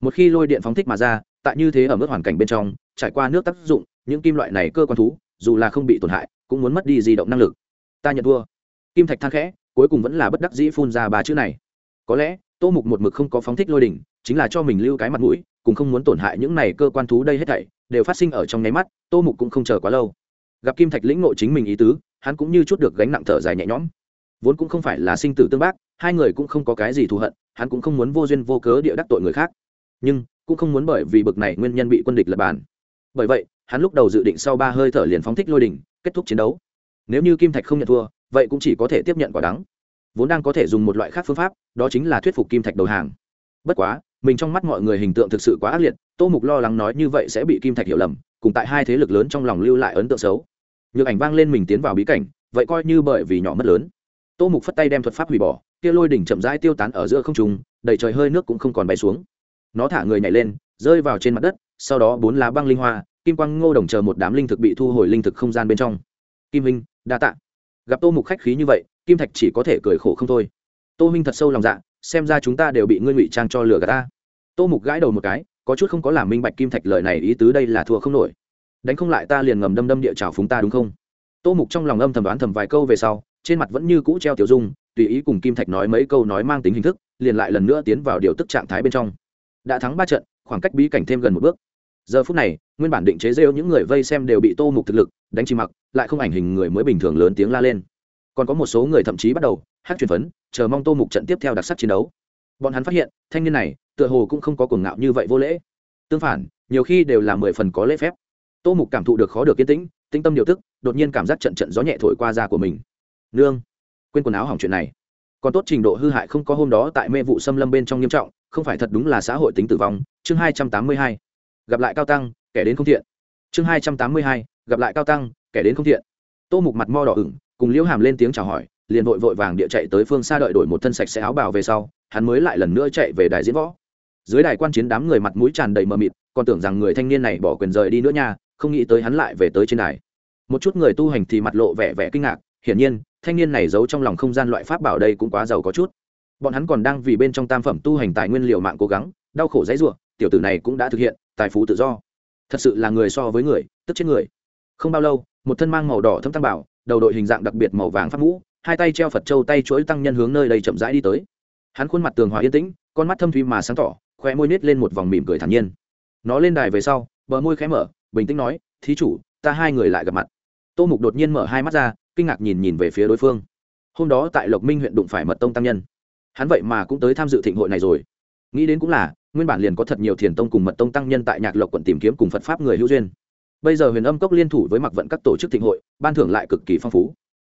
Một khi lôi điện phóng thích mà ra, tại như thế ở mức hoàn cảnh bên trong, trải qua nước tác dụng những kim loại này cơ quan thú, dù là không bị tổn hại, cũng muốn mất đi di động năng lực. Ta nhận thua. Kim thạch than khẽ, cuối cùng vẫn là bất đắc dĩ phun ra ba chữ này. Có lẽ, tô mục một mực không có phóng thích lôi đỉnh, chính là cho mình lưu cái mặt mũi cùng không muốn tổn hại những này cơ quan thú đây hết thảy, đều phát sinh ở trong nháy mắt, tô mục cũng không chờ quá lâu. Gặp kim thạch lĩnh nội chính mình ý tứ, hắn cũng như chút được gánh nặng thở dài nhẹ nhõm. Vốn cũng không phải là sinh tử tương bác, hai người cũng không có cái gì thù hận, hắn cũng không muốn vô duyên vô cớ địa đắc tội người khác. Nhưng, cũng không muốn bởi vì bực này nguyên nhân bị quân địch lập bàn. Bởi vậy hắn lúc đầu dự định sau ba hơi thở liền phóng thích lôi đỉnh, kết thúc chiến đấu. Nếu như kim thạch không nhận thua, vậy cũng chỉ có thể tiếp nhận quả đắng. Vốn đang có thể dùng một loại khác phương pháp, đó chính là thuyết phục kim thạch đầu hàng. Bất quá, mình trong mắt mọi người hình tượng thực sự quá ác liệt, tô mục lo lắng nói như vậy sẽ bị kim thạch hiểu lầm, cùng tại hai thế lực lớn trong lòng lưu lại ấn tượng xấu. Nhược ảnh vang lên mình tiến vào bí cảnh, vậy coi như bởi vì nhỏ mất lớn. Tô mục phất tay đem thuật pháp hủy bỏ, kia lôi đỉnh chậm rãi tiêu tán ở giữa không trùng đầy trời hơi nước cũng không còn bay xuống. Nó thả người nhảy lên, rơi vào trên mặt đất, sau đó bốn lá băng linh hoa kim quang ngô đồng chờ một đám linh thực bị thu hồi linh thực không gian bên trong. Kim minh, đa tạ. Gặp tô mục khách khí như vậy, kim thạch chỉ có thể cười khổ không thôi. Tô minh thật sâu lòng dạ xem ra chúng ta đều bị ngươi ngụy trang cho lừa gạt ta. Tô mục gãi đầu một cái, có chút không có làm minh bạch kim thạch lời này ý tứ đây là thua không nổi. Đánh không lại ta liền ngầm đâm đâm địa trào phúng ta đúng không? Tô mục trong lòng âm thầm đoán thầm vài câu về sau, trên mặt vẫn như cũ treo tiểu dung, tùy ý cùng kim thạch nói mấy câu nói mang tính hình thức, liền lại lần nữa tiến vào điều tức trạng thái bên trong. Đã thắng ba trận, khoảng cách bí cảnh thêm gần một bước giờ phút này, nguyên bản định chế rêu những người vây xem đều bị tô mục thực lực, đánh chìm mặc, lại không ảnh hình người mới bình thường lớn tiếng la lên. Còn có một số người thậm chí bắt đầu, hát truyền phấn, chờ mong tô mục trận tiếp theo đặc sắc chiến đấu. Bọn hắn phát hiện, thanh niên này, tựa hồ cũng không có cuồng ngạo như vậy vô lễ. Tương phản, nhiều khi đều là mười phần có lễ phép. Tô mục cảm thụ được khó được yên tĩnh tĩnh tâm điều tức, đột nhiên cảm giác trận trận gió nhẹ thổi qua da của mình. Nương, quên quần áo hỏng chuyện này. Còn tốt trình độ hư hại không có hôm đó tại mê vụ xâm lâm bên trong nghiêm trọng, không phải thật đúng là xã hội tính tử vong. Chương hai trăm tám mươi hai gặp lại cao tăng, kẻ đến không thiện. Chương hai trăm tám mươi hai, gặp lại cao tăng, kẻ đến không thiện. Tô mục mặt mo đỏ ửng, cùng liễu hàm lên tiếng chào hỏi, liền vội vội vàng địa chạy tới phương xa đợi đổi một thân sạch sẽ áo bào về sau, hắn mới lại lần nữa chạy về đài diễn võ. Dưới đài quan chiến đám người mặt mũi tràn đầy mờ mịt, còn tưởng rằng người thanh niên này bỏ quyền rời đi nữa nha, không nghĩ tới hắn lại về tới trên đài. Một chút người tu hành thì mặt lộ vẻ vẻ kinh ngạc, hiển nhiên, thanh niên này giấu trong lòng không gian loại pháp bảo đây cũng quá giàu có chút. Bọn hắn còn đang vì bên trong tam phẩm tu hành tài nguyên liệu mạng cố gắng, đau khổ dãy ruộng tiểu tử này cũng đã thực hiện tài phú tự do. Thật sự là người so với người, tức chết người. Không bao lâu, một thân mang màu đỏ thâm tăng bảo, đầu đội hình dạng đặc biệt màu vàng pháp mũ, hai tay treo phật châu tay chuỗi tăng nhân hướng nơi đây chậm rãi đi tới. Hắn khuôn mặt tường hòa yên tĩnh, con mắt thâm thuy mà sáng tỏ, khoe môi nít lên một vòng mỉm cười thản nhiên. Nó lên đài về sau, bờ môi khẽ mở, bình tĩnh nói, thí chủ, ta hai người lại gặp mặt. Tô mục đột nhiên mở hai mắt ra, kinh ngạc nhìn nhìn về phía đối phương. Hôm đó tại lộc minh huyện đụng phải mật tông tăng nhân. Hắn vậy mà cũng tới tham dự thịnh hội này rồi. Nghĩ đến cũng là nguyên bản liền có thật nhiều thiền tông cùng mật tông tăng nhân tại nhạc lộc quận tìm kiếm cùng phật pháp người hữu duyên. Bây giờ huyền âm cốc liên thủ với mặc vận các tổ chức thịnh hội, ban thưởng lại cực kỳ phong phú.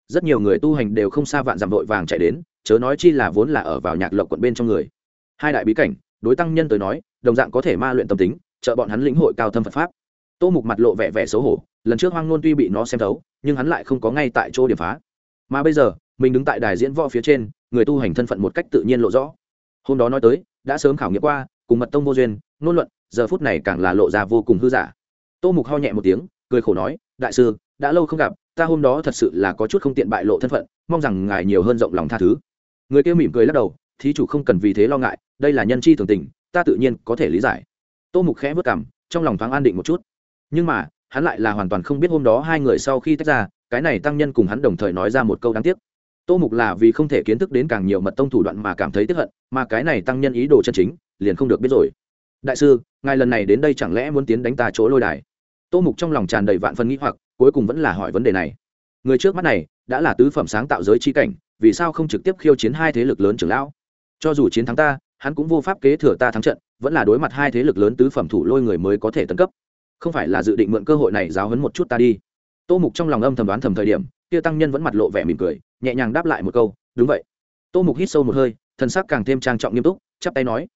Rất nhiều người tu hành đều không xa vạn dặm vội vàng chạy đến, chớ nói chi là vốn là ở vào nhạc lộc quận bên trong người. Hai đại bí cảnh, đối tăng nhân tới nói, đồng dạng có thể ma luyện tâm tính, trợ bọn hắn lĩnh hội cao thâm phật pháp. Tô mục mặt lộ vẻ vẻ xấu hổ, lần trước hoang nôn tuy bị nó xem thấu, nhưng hắn lại không có ngay tại chỗ điểm phá. Mà bây giờ, mình đứng tại đài diễn võ phía trên, người tu hành thân phận một cách tự nhiên lộ rõ. Hôm đó nói tới, đã sớm khảo nghiệm qua cùng mật tông vô duyên, ngôn luận, giờ phút này càng là lộ ra vô cùng hư giả. Tô mục ho nhẹ một tiếng, cười khổ nói, đại sư, đã lâu không gặp, ta hôm đó thật sự là có chút không tiện bại lộ thân phận, mong rằng ngài nhiều hơn rộng lòng tha thứ. Người kia mỉm cười lắc đầu, thí chủ không cần vì thế lo ngại, đây là nhân chi thường tình, ta tự nhiên có thể lý giải. Tô mục khẽ vất cảm trong lòng thoáng an định một chút. Nhưng mà, hắn lại là hoàn toàn không biết hôm đó hai người sau khi tách ra, cái này tăng nhân cùng hắn đồng thời nói ra một câu đáng tiếc. Tô mục là vì không thể kiến thức đến càng nhiều mật tông thủ đoạn mà cảm thấy tiếp hận, mà cái này tăng nhân ý đồ chân chính liền không được biết rồi. Đại sư, ngài lần này đến đây chẳng lẽ muốn tiến đánh ta chỗ lôi đài? Tô mục trong lòng tràn đầy vạn phân nghĩ hoặc, cuối cùng vẫn là hỏi vấn đề này. Người trước mắt này, đã là tứ phẩm sáng tạo giới chi cảnh, vì sao không trực tiếp khiêu chiến hai thế lực lớn trưởng lão? Cho dù chiến thắng ta, hắn cũng vô pháp kế thừa ta thắng trận, vẫn là đối mặt hai thế lực lớn tứ phẩm thủ lôi người mới có thể tấn cấp. Không phải là dự định mượn cơ hội này giáo hấn một chút ta đi. Tô mục trong lòng âm thầm đoán thầm thời điểm, kia tăng nhân vẫn mặt lộ vẻ mỉm cười, nhẹ nhàng đáp lại một câu, đúng vậy. Tô mục hít sâu một hơi thân sắc càng thêm trang trọng nghiêm túc, chắp tay nói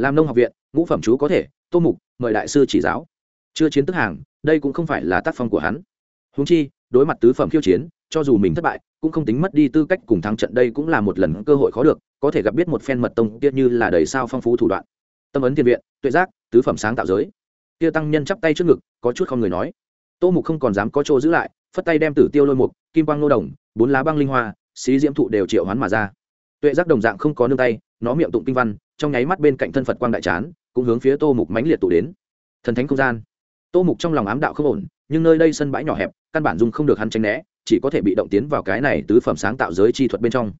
làm nông học viện, ngũ phẩm chú có thể, tô mục, mời đại sư chỉ giáo. Chưa chiến tức hàng, đây cũng không phải là tác phong của hắn. Húng chi, đối mặt tứ phẩm khiêu chiến, cho dù mình thất bại, cũng không tính mất đi tư cách cùng thắng trận đây cũng là một lần cơ hội khó được, có thể gặp biết một phen mật tông kia như là đầy sao phong phú thủ đoạn. Tâm ấn thiên viện, tuệ giác, tứ phẩm sáng tạo giới. Kia tăng nhân chắp tay trước ngực, có chút không người nói. Tô mục không còn dám có chỗ giữ lại, phất tay đem tử tiêu lôi mục, kim quang nô đồng, bốn lá băng linh hoa, xí diễm thụ đều triệu hoán mà ra. Tuệ giác đồng dạng không có nương tay, nó miệng tụng kinh văn trong nháy mắt bên cạnh thân phật quang đại chán, cũng hướng phía tô mục mãnh liệt tụ đến. Thần thánh không gian. Tô mục trong lòng ám đạo không ổn, nhưng nơi đây sân bãi nhỏ hẹp, căn bản dung không được hắn tránh né, chỉ có thể bị động tiến vào cái này tứ phẩm sáng tạo giới chi thuật bên trong.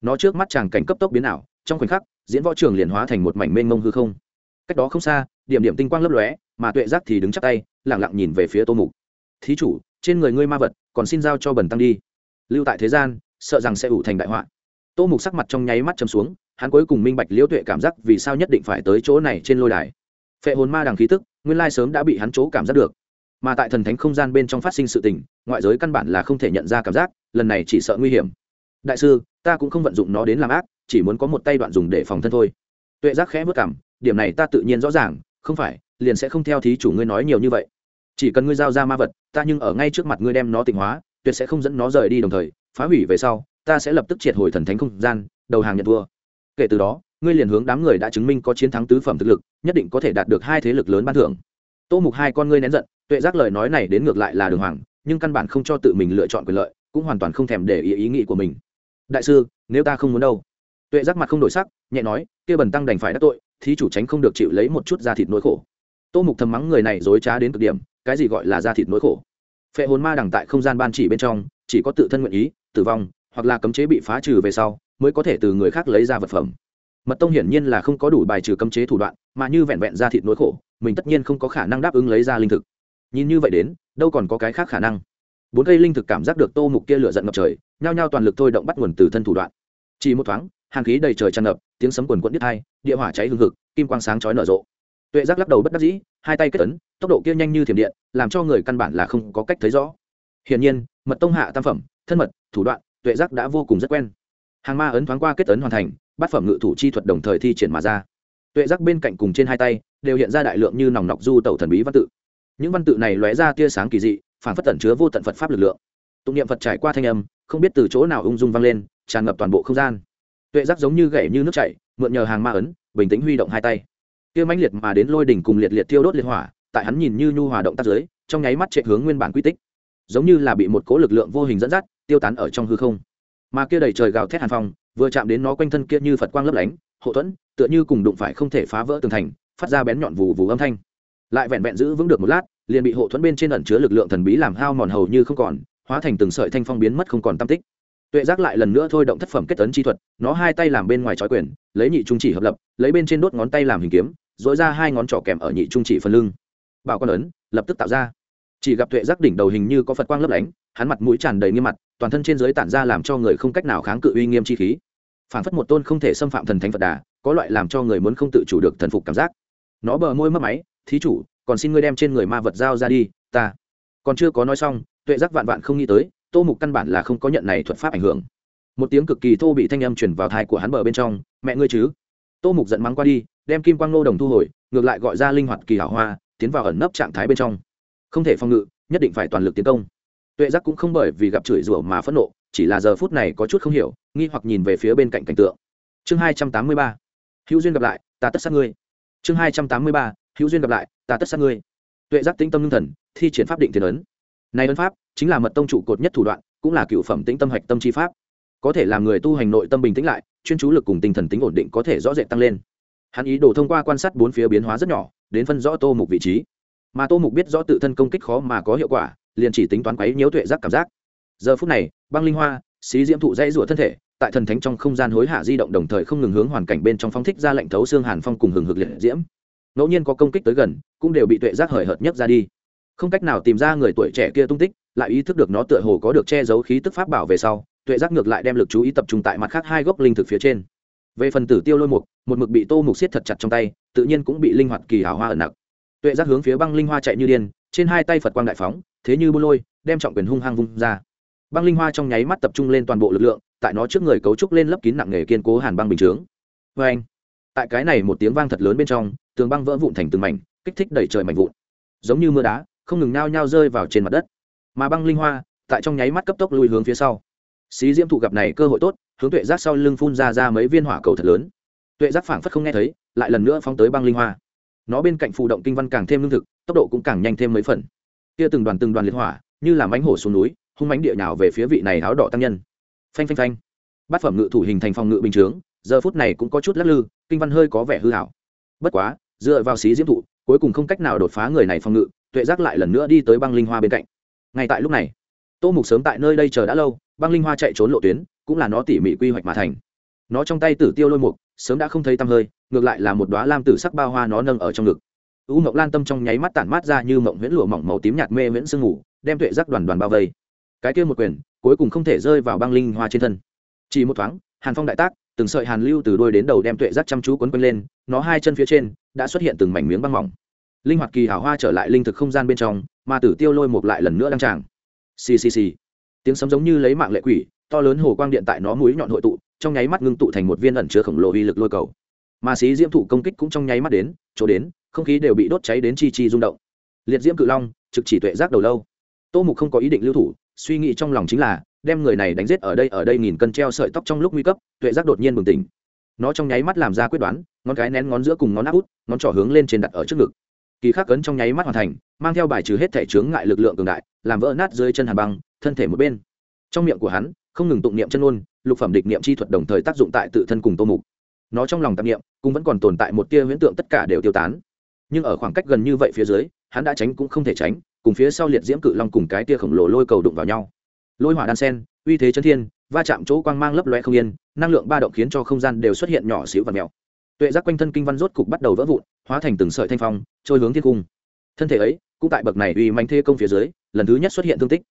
Nó trước mắt chàng cảnh cấp tốc biến ảo, trong khoảnh khắc, diễn võ trường liền hóa thành một mảnh mênh mông hư không. Cách đó không xa, điểm điểm tinh quang lấp lóe, mà tuệ giác thì đứng chắc tay lẳng lặng nhìn về phía tô mục. Thí chủ, trên người ngươi ma vật, còn xin giao cho bần tăng đi. Lưu tại thế gian, sợ rằng sẽ ủ thành đại họa. Tô mục sắc mặt trong nháy mắt chầm xuống hắn cuối cùng minh bạch liễu tuệ cảm giác vì sao nhất định phải tới chỗ này trên lôi đài. Phệ hồn ma đằng khí tức, nguyên lai sớm đã bị hắn chỗ cảm giác được. Mà tại thần thánh không gian bên trong phát sinh sự tình, ngoại giới căn bản là không thể nhận ra cảm giác, lần này chỉ sợ nguy hiểm. Đại sư, ta cũng không vận dụng nó đến làm ác, chỉ muốn có một tay đoạn dùng để phòng thân thôi. Tuệ giác khẽ vất cảm, điểm này ta tự nhiên rõ ràng, không phải, liền sẽ không theo thí chủ ngươi nói nhiều như vậy. Chỉ cần ngươi giao ra ma vật, ta nhưng ở ngay trước mặt ngươi đem nó tịnh hóa, tuyệt sẽ không dẫn nó rời đi đồng thời, phá hủy về sau, ta sẽ lập tức triệt hồi thần thánh không gian, đầu hàng nhận thua kể từ đó, ngươi liền hướng đám người đã chứng minh có chiến thắng tứ phẩm thực lực, nhất định có thể đạt được hai thế lực lớn ban thưởng. Tô mục hai con ngươi nén giận, tuệ giác lời nói này đến ngược lại là đường hoàng, nhưng căn bản không cho tự mình lựa chọn quyền lợi, cũng hoàn toàn không thèm để ý ý nghĩ của mình. Đại sư, nếu ta không muốn đâu? Tuệ giác mặt không đổi sắc, nhẹ nói, kia bần tăng đành phải đắc tội thì chủ tránh không được chịu lấy một chút da thịt nỗi khổ. Tô mục thầm mắng người này dối trá đến cực điểm, cái gì gọi là da thịt nỗi khổ? Phệ hồn ma đằng tại không gian ban chỉ bên trong, chỉ có tự thân nguyện ý, tử vong, hoặc là cấm chế bị phá trừ về sau mới có thể từ người khác lấy ra vật phẩm. Mật tông hiển nhiên là không có đủ bài trừ cấm chế thủ đoạn, mà như vẹn vẹn ra thịt nỗi khổ, mình tất nhiên không có khả năng đáp ứng lấy ra linh thực. Nhìn như vậy đến, đâu còn có cái khác khả năng. Bốn cây linh thực cảm giác được tô mục kia lửa giận ngập trời, nhao nhao toàn lực thôi động bắt nguồn từ thân thủ đoạn. Chỉ một thoáng, hàng khí đầy trời tràn ngập, tiếng sấm quần quẫn đứt hai, địa hỏa cháy hương thực kim quang sáng chói nở rộ. Tuệ giác lắc đầu bất đắc dĩ, hai tay kết ấn, tốc độ kia nhanh như thiểm điện, làm cho người căn bản là không có cách thấy rõ. Hiển nhiên, mật tông hạ tam phẩm, thân mật, thủ đoạn, tuệ giác đã vô cùng rất quen hàng ma ấn thoáng qua kết ấn hoàn thành, bát phẩm ngự thủ chi thuật đồng thời thi triển mà ra. Tuệ giác bên cạnh cùng trên hai tay, đều hiện ra đại lượng như nòng nọc du tẩu thần bí văn tự. Những văn tự này lóe ra tia sáng kỳ dị, phản phất tẩn chứa vô tận phật pháp lực lượng. Tụng niệm phật trải qua thanh âm, không biết từ chỗ nào ung dung vang lên, tràn ngập toàn bộ không gian. Tuệ giác giống như gậy như nước chảy, mượn nhờ hàng ma ấn, bình tĩnh huy động hai tay. Kia mãnh liệt mà đến lôi đỉnh cùng liệt liệt tiêu đốt liệt hỏa, tại hắn nhìn như nhu hòa động tác dưới, trong nháy mắt chạy hướng nguyên bản quy tích. Giống như là bị một cố lực lượng vô hình dẫn dắt, tiêu tán ở trong hư không mà kia đầy trời gào thét hàn phong, vừa chạm đến nó quanh thân kia như phật quang lấp lánh, hộ thuẫn, tựa như cùng đụng phải không thể phá vỡ tường thành, phát ra bén nhọn vù vù âm thanh. Lại vẹn vẹn giữ vững được một lát, liền bị hộ thuẫn bên trên ẩn chứa lực lượng thần bí làm hao mòn hầu như không còn, hóa thành từng sợi thanh phong biến mất không còn tam tích. Tuệ giác lại lần nữa thôi động thất phẩm kết tấn chi thuật, nó hai tay làm bên ngoài trói quyền, lấy nhị trung chỉ hợp lập, lấy bên trên đốt ngón tay làm hình kiếm dối ra hai ngón trỏ kèm ở nhị trung chỉ phần lưng. Bảo con ấn, lập tức tạo ra chỉ gặp tuệ giác đỉnh đầu hình như có phật quang lấp lánh, hắn mặt mũi tràn đầy nghiêm mặt, toàn thân trên giới tản ra làm cho người không cách nào kháng cự uy nghiêm chi khí. Phản phất một tôn không thể xâm phạm thần thánh phật đà, có loại làm cho người muốn không tự chủ được thần phục cảm giác. Nó bờ môi mất máy, thí chủ, còn xin ngươi đem trên người ma vật giao ra đi, ta. Còn chưa có nói xong, tuệ giác vạn vạn không nghĩ tới, tô mục căn bản là không có nhận này thuật pháp ảnh hưởng. Một tiếng cực kỳ thô bị thanh âm chuyển vào thai của hắn bờ bên trong, mẹ ngươi chứ? Tô mục giận mắng qua đi, đem kim quang nô đồng thu hồi, ngược lại gọi ra linh hoạt kỳ hảo hoa, tiến vào ẩn nấp trạng thái bên trong không thể phòng ngự, nhất định phải toàn lực tiến công. Tuệ giác cũng không bởi vì gặp chửi rủa mà phẫn nộ, chỉ là giờ phút này có chút không hiểu, nghi hoặc nhìn về phía bên cạnh cảnh tượng. Chương hai trăm tám mươi ba, hữu duyên gặp lại, ta tất sát ngươi. Chương hai trăm tám mươi ba, hữu duyên gặp lại, ta tất sát ngươi. Tuệ giác tĩnh tâm ngưng thần, thi triển pháp định tiền ấn. Này ấn pháp chính là mật tông trụ cột nhất thủ đoạn, cũng là cựu phẩm tĩnh tâm hạch tâm chi pháp. Có thể làm người tu hành nội tâm bình tĩnh lại, chuyên chú lực cùng tinh thần tính ổn định có thể rõ rệt tăng lên. Hắn ý đồ thông qua quan sát bốn phía biến hóa rất nhỏ, đến phân rõ tô mục vị trí mà tô mục biết rõ tự thân công kích khó mà có hiệu quả, liền chỉ tính toán quấy nhiễu tuệ giác cảm giác. Giờ phút này, băng linh hoa, xí diễm thụ dãy rủa thân thể, tại thần thánh trong không gian hối hả di động đồng thời không ngừng hướng hoàn cảnh bên trong phong thích ra lệnh thấu xương hàn phong cùng hừng hực liệt diễm. Ngẫu nhiên có công kích tới gần, cũng đều bị tuệ giác hời hợt nhất ra đi. Không cách nào tìm ra người tuổi trẻ kia tung tích, lại ý thức được nó tựa hồ có được che giấu khí tức pháp bảo về sau, tuệ giác ngược lại đem lực chú ý tập trung tại mặt khác hai gốc linh thực phía trên. Về phần tử tiêu lôi mục, một mực bị tô mục siết thật chặt trong tay, tự nhiên cũng bị linh hoạt kỳ hào hoa ẩn nặc tuệ giác hướng phía băng linh hoa chạy như điên, trên hai tay phật quang đại phóng, thế như bô lôi, đem trọng quyền hung hăng vung ra. Băng linh hoa trong nháy mắt tập trung lên toàn bộ lực lượng, tại nó trước người cấu trúc lên lấp kín nặng nghề kiên cố hàn băng bình chướng. Vê anh, tại cái này một tiếng vang thật lớn bên trong, tường băng vỡ vụn thành từng mảnh, kích thích đẩy trời mảnh vụn. Giống như mưa đá, không ngừng nao nhao rơi vào trên mặt đất. Mà băng linh hoa, tại trong nháy mắt cấp tốc lùi hướng phía sau. Xí diễm thụ gặp này cơ hội tốt, hướng tuệ giác sau lưng phun ra ra mấy viên hỏa cầu thật lớn. Tuệ giác phảng phất không nghe thấy, lại lần nữa phóng tới băng linh hoa nó bên cạnh phụ động kinh văn càng thêm lương thực, tốc độ cũng càng nhanh thêm mấy phần. Kia từng đoàn từng đoàn liệt hỏa, như là mánh hổ xuống núi, hung mánh địa nào về phía vị này áo đỏ tăng nhân. Phanh phanh phanh. Bát phẩm ngự thủ hình thành phòng ngự bình chướng, giờ phút này cũng có chút lắc lư, kinh văn hơi có vẻ hư hảo. Bất quá, dựa vào xí diễm thụ, cuối cùng không cách nào đột phá người này phòng ngự, tuệ giác lại lần nữa đi tới băng linh hoa bên cạnh. Ngay tại lúc này, tô mục sớm tại nơi đây chờ đã lâu, băng linh hoa chạy trốn lộ tuyến, cũng là nó tỉ mỉ quy hoạch mà thành. Nó trong tay tử tiêu lôi mục, sớm đã không thấy tăm hơi ngược lại là một đoá lam tử sắc bao hoa nó nâng ở trong ngực. U mộng lan tâm trong nháy mắt tản mát ra như mộng huyễn lụa mỏng màu tím nhạt mê nguyễn sương ngủ đem tuệ giác đoàn đoàn bao vây. Cái kia một quyền, cuối cùng không thể rơi vào băng linh hoa trên thân. Chỉ một thoáng, hàn phong đại tác, từng sợi hàn lưu từ đôi đến đầu đem tuệ giác chăm chú quấn quanh lên, nó hai chân phía trên đã xuất hiện từng mảnh miếng băng mỏng. Linh hoạt kỳ hảo hoa trở lại linh thực không gian bên trong, mà tử tiêu lôi một lại lần nữa đăng tràng. Ccc tiếng sấm giống như lấy mạng lệ quỷ, to lớn hồ quang điện tại nó mũi nhọn hội tụ, trong nháy mắt ngưng tụ thành một viên ẩn chứa khổng lồ uy lực lôi cầu mà xí diễm thụ công kích cũng trong nháy mắt đến, chỗ đến, không khí đều bị đốt cháy đến chi chi rung động. Liệt diễm cự long, trực chỉ tuệ giác đầu lâu. Tô mục không có ý định lưu thủ, suy nghĩ trong lòng chính là, đem người này đánh giết ở đây ở đây nghìn cân treo sợi tóc trong lúc nguy cấp, tuệ giác đột nhiên bừng tỉnh. Nó trong nháy mắt làm ra quyết đoán, ngón cái nén ngón giữa cùng ngón áp út, ngón trỏ hướng lên trên đặt ở trước ngực. Kỳ khắc cấn trong nháy mắt hoàn thành, mang theo bài trừ hết thể chướng ngại lực lượng cường đại, làm vỡ nát dưới chân hàn băng, thân thể một bên. Trong miệng của hắn, không ngừng tụng niệm chân ôn lục phẩm địch niệm chi thuật đồng thời tác dụng tại tự thân cùng tô mục nó trong lòng tạp niệm, cũng vẫn còn tồn tại một tia huyễn tượng tất cả đều tiêu tán. Nhưng ở khoảng cách gần như vậy phía dưới, hắn đã tránh cũng không thể tránh, cùng phía sau liệt diễm cự long cùng cái tia khổng lồ lôi cầu đụng vào nhau. Lôi hỏa đan sen, uy thế chân thiên, va chạm chỗ quang mang lấp loe không yên, năng lượng ba động khiến cho không gian đều xuất hiện nhỏ xíu và mèo. Tuệ giác quanh thân kinh văn rốt cục bắt đầu vỡ vụn, hóa thành từng sợi thanh phong, trôi hướng thiên cung. Thân thể ấy, cũng tại bậc này uy manh thê công phía dưới, lần thứ nhất xuất hiện thương tích.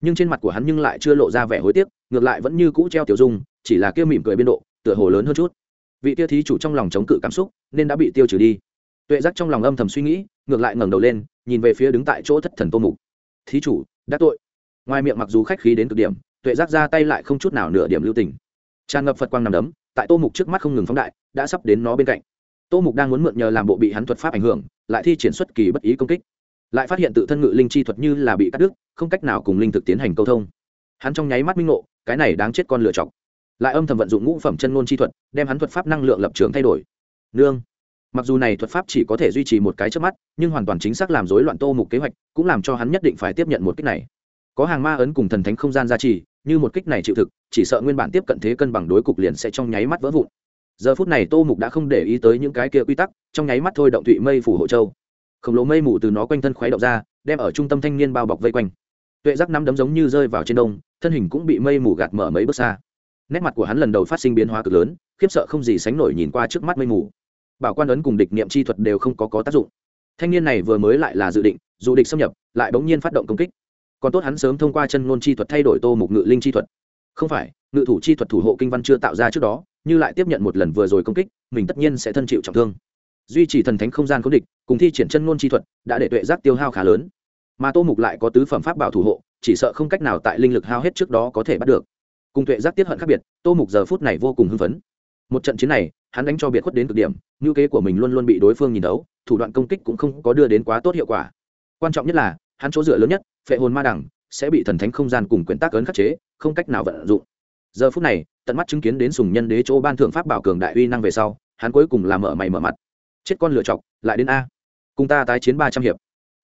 Nhưng trên mặt của hắn nhưng lại chưa lộ ra vẻ hối tiếc, ngược lại vẫn như cũ treo tiểu dung, chỉ là kia mỉm cười biên độ, tựa hồ lớn hơn chút vị tiêu thí chủ trong lòng chống cự cảm xúc, nên đã bị tiêu trừ đi. Tuệ giác trong lòng âm thầm suy nghĩ, ngược lại ngẩng đầu lên, nhìn về phía đứng tại chỗ thất thần tô mục. Thí chủ, đã tội. Ngoài miệng mặc dù khách khí đến cực điểm, tuệ giác ra tay lại không chút nào nửa điểm lưu tình. Tràn ngập phật quang nằm đấm, tại tô mục trước mắt không ngừng phóng đại, đã sắp đến nó bên cạnh. Tô mục đang muốn mượn nhờ làm bộ bị hắn thuật pháp ảnh hưởng, lại thi triển xuất kỳ bất ý công kích. Lại phát hiện tự thân ngự linh chi thuật như là bị cắt đứt, không cách nào cùng linh thực tiến hành câu thông. Hắn trong nháy mắt minh ngộ, cái này đáng chết con lựa chọc lại âm thầm vận dụng ngũ phẩm chân ngôn chi thuật, đem hắn thuật pháp năng lượng lập trường thay đổi. Nương, mặc dù này thuật pháp chỉ có thể duy trì một cái trước mắt, nhưng hoàn toàn chính xác làm rối loạn tô mục kế hoạch, cũng làm cho hắn nhất định phải tiếp nhận một kích này. Có hàng ma ấn cùng thần thánh không gian gia trì, như một kích này chịu thực, chỉ sợ nguyên bản tiếp cận thế cân bằng đối cục liền sẽ trong nháy mắt vỡ vụn. Giờ phút này tô mục đã không để ý tới những cái kia quy tắc, trong nháy mắt thôi động thụy mây phủ hộ châu. Khổng lồ mây mù từ nó quanh thân khuấy động ra, đem ở trung tâm thanh niên bao bọc vây quanh. Tuệ giác nắm đấm giống như rơi vào trên đông, thân hình cũng bị mây mù gạt mở mấy bước xa nét mặt của hắn lần đầu phát sinh biến hóa cực lớn, khiếp sợ không gì sánh nổi nhìn qua trước mắt mây mù. Bảo quan ấn cùng địch niệm chi thuật đều không có có tác dụng. Thanh niên này vừa mới lại là dự định, dù địch xâm nhập, lại bỗng nhiên phát động công kích. Còn tốt hắn sớm thông qua chân ngôn chi thuật thay đổi tô mục ngự linh chi thuật. Không phải, ngự thủ chi thuật thủ hộ kinh văn chưa tạo ra trước đó, như lại tiếp nhận một lần vừa rồi công kích, mình tất nhiên sẽ thân chịu trọng thương. Duy trì thần thánh không gian cố địch, cùng thi triển chân ngôn chi thuật, đã để tuệ giác tiêu hao khá lớn. Mà tô mục lại có tứ phẩm pháp bảo thủ hộ, chỉ sợ không cách nào tại linh lực hao hết trước đó có thể bắt được cùng tuệ giác tiết hận khác biệt, tô mục giờ phút này vô cùng hưng phấn. Một trận chiến này, hắn đánh cho biệt khuất đến cực điểm, ngữ kế của mình luôn luôn bị đối phương nhìn đấu thủ đoạn công kích cũng không có đưa đến quá tốt hiệu quả. Quan trọng nhất là, hắn chỗ dựa lớn nhất, phệ hồn ma đẳng, sẽ bị thần thánh không gian cùng quyền tác ấn khắc chế, không cách nào vận dụng. Giờ phút này, tận mắt chứng kiến đến sùng nhân đế chỗ ban thượng pháp bảo cường đại uy năng về sau, hắn cuối cùng là mở mày mở mặt. Chết con lựa chọc, lại đến a. Cùng ta tái chiến ba trăm hiệp.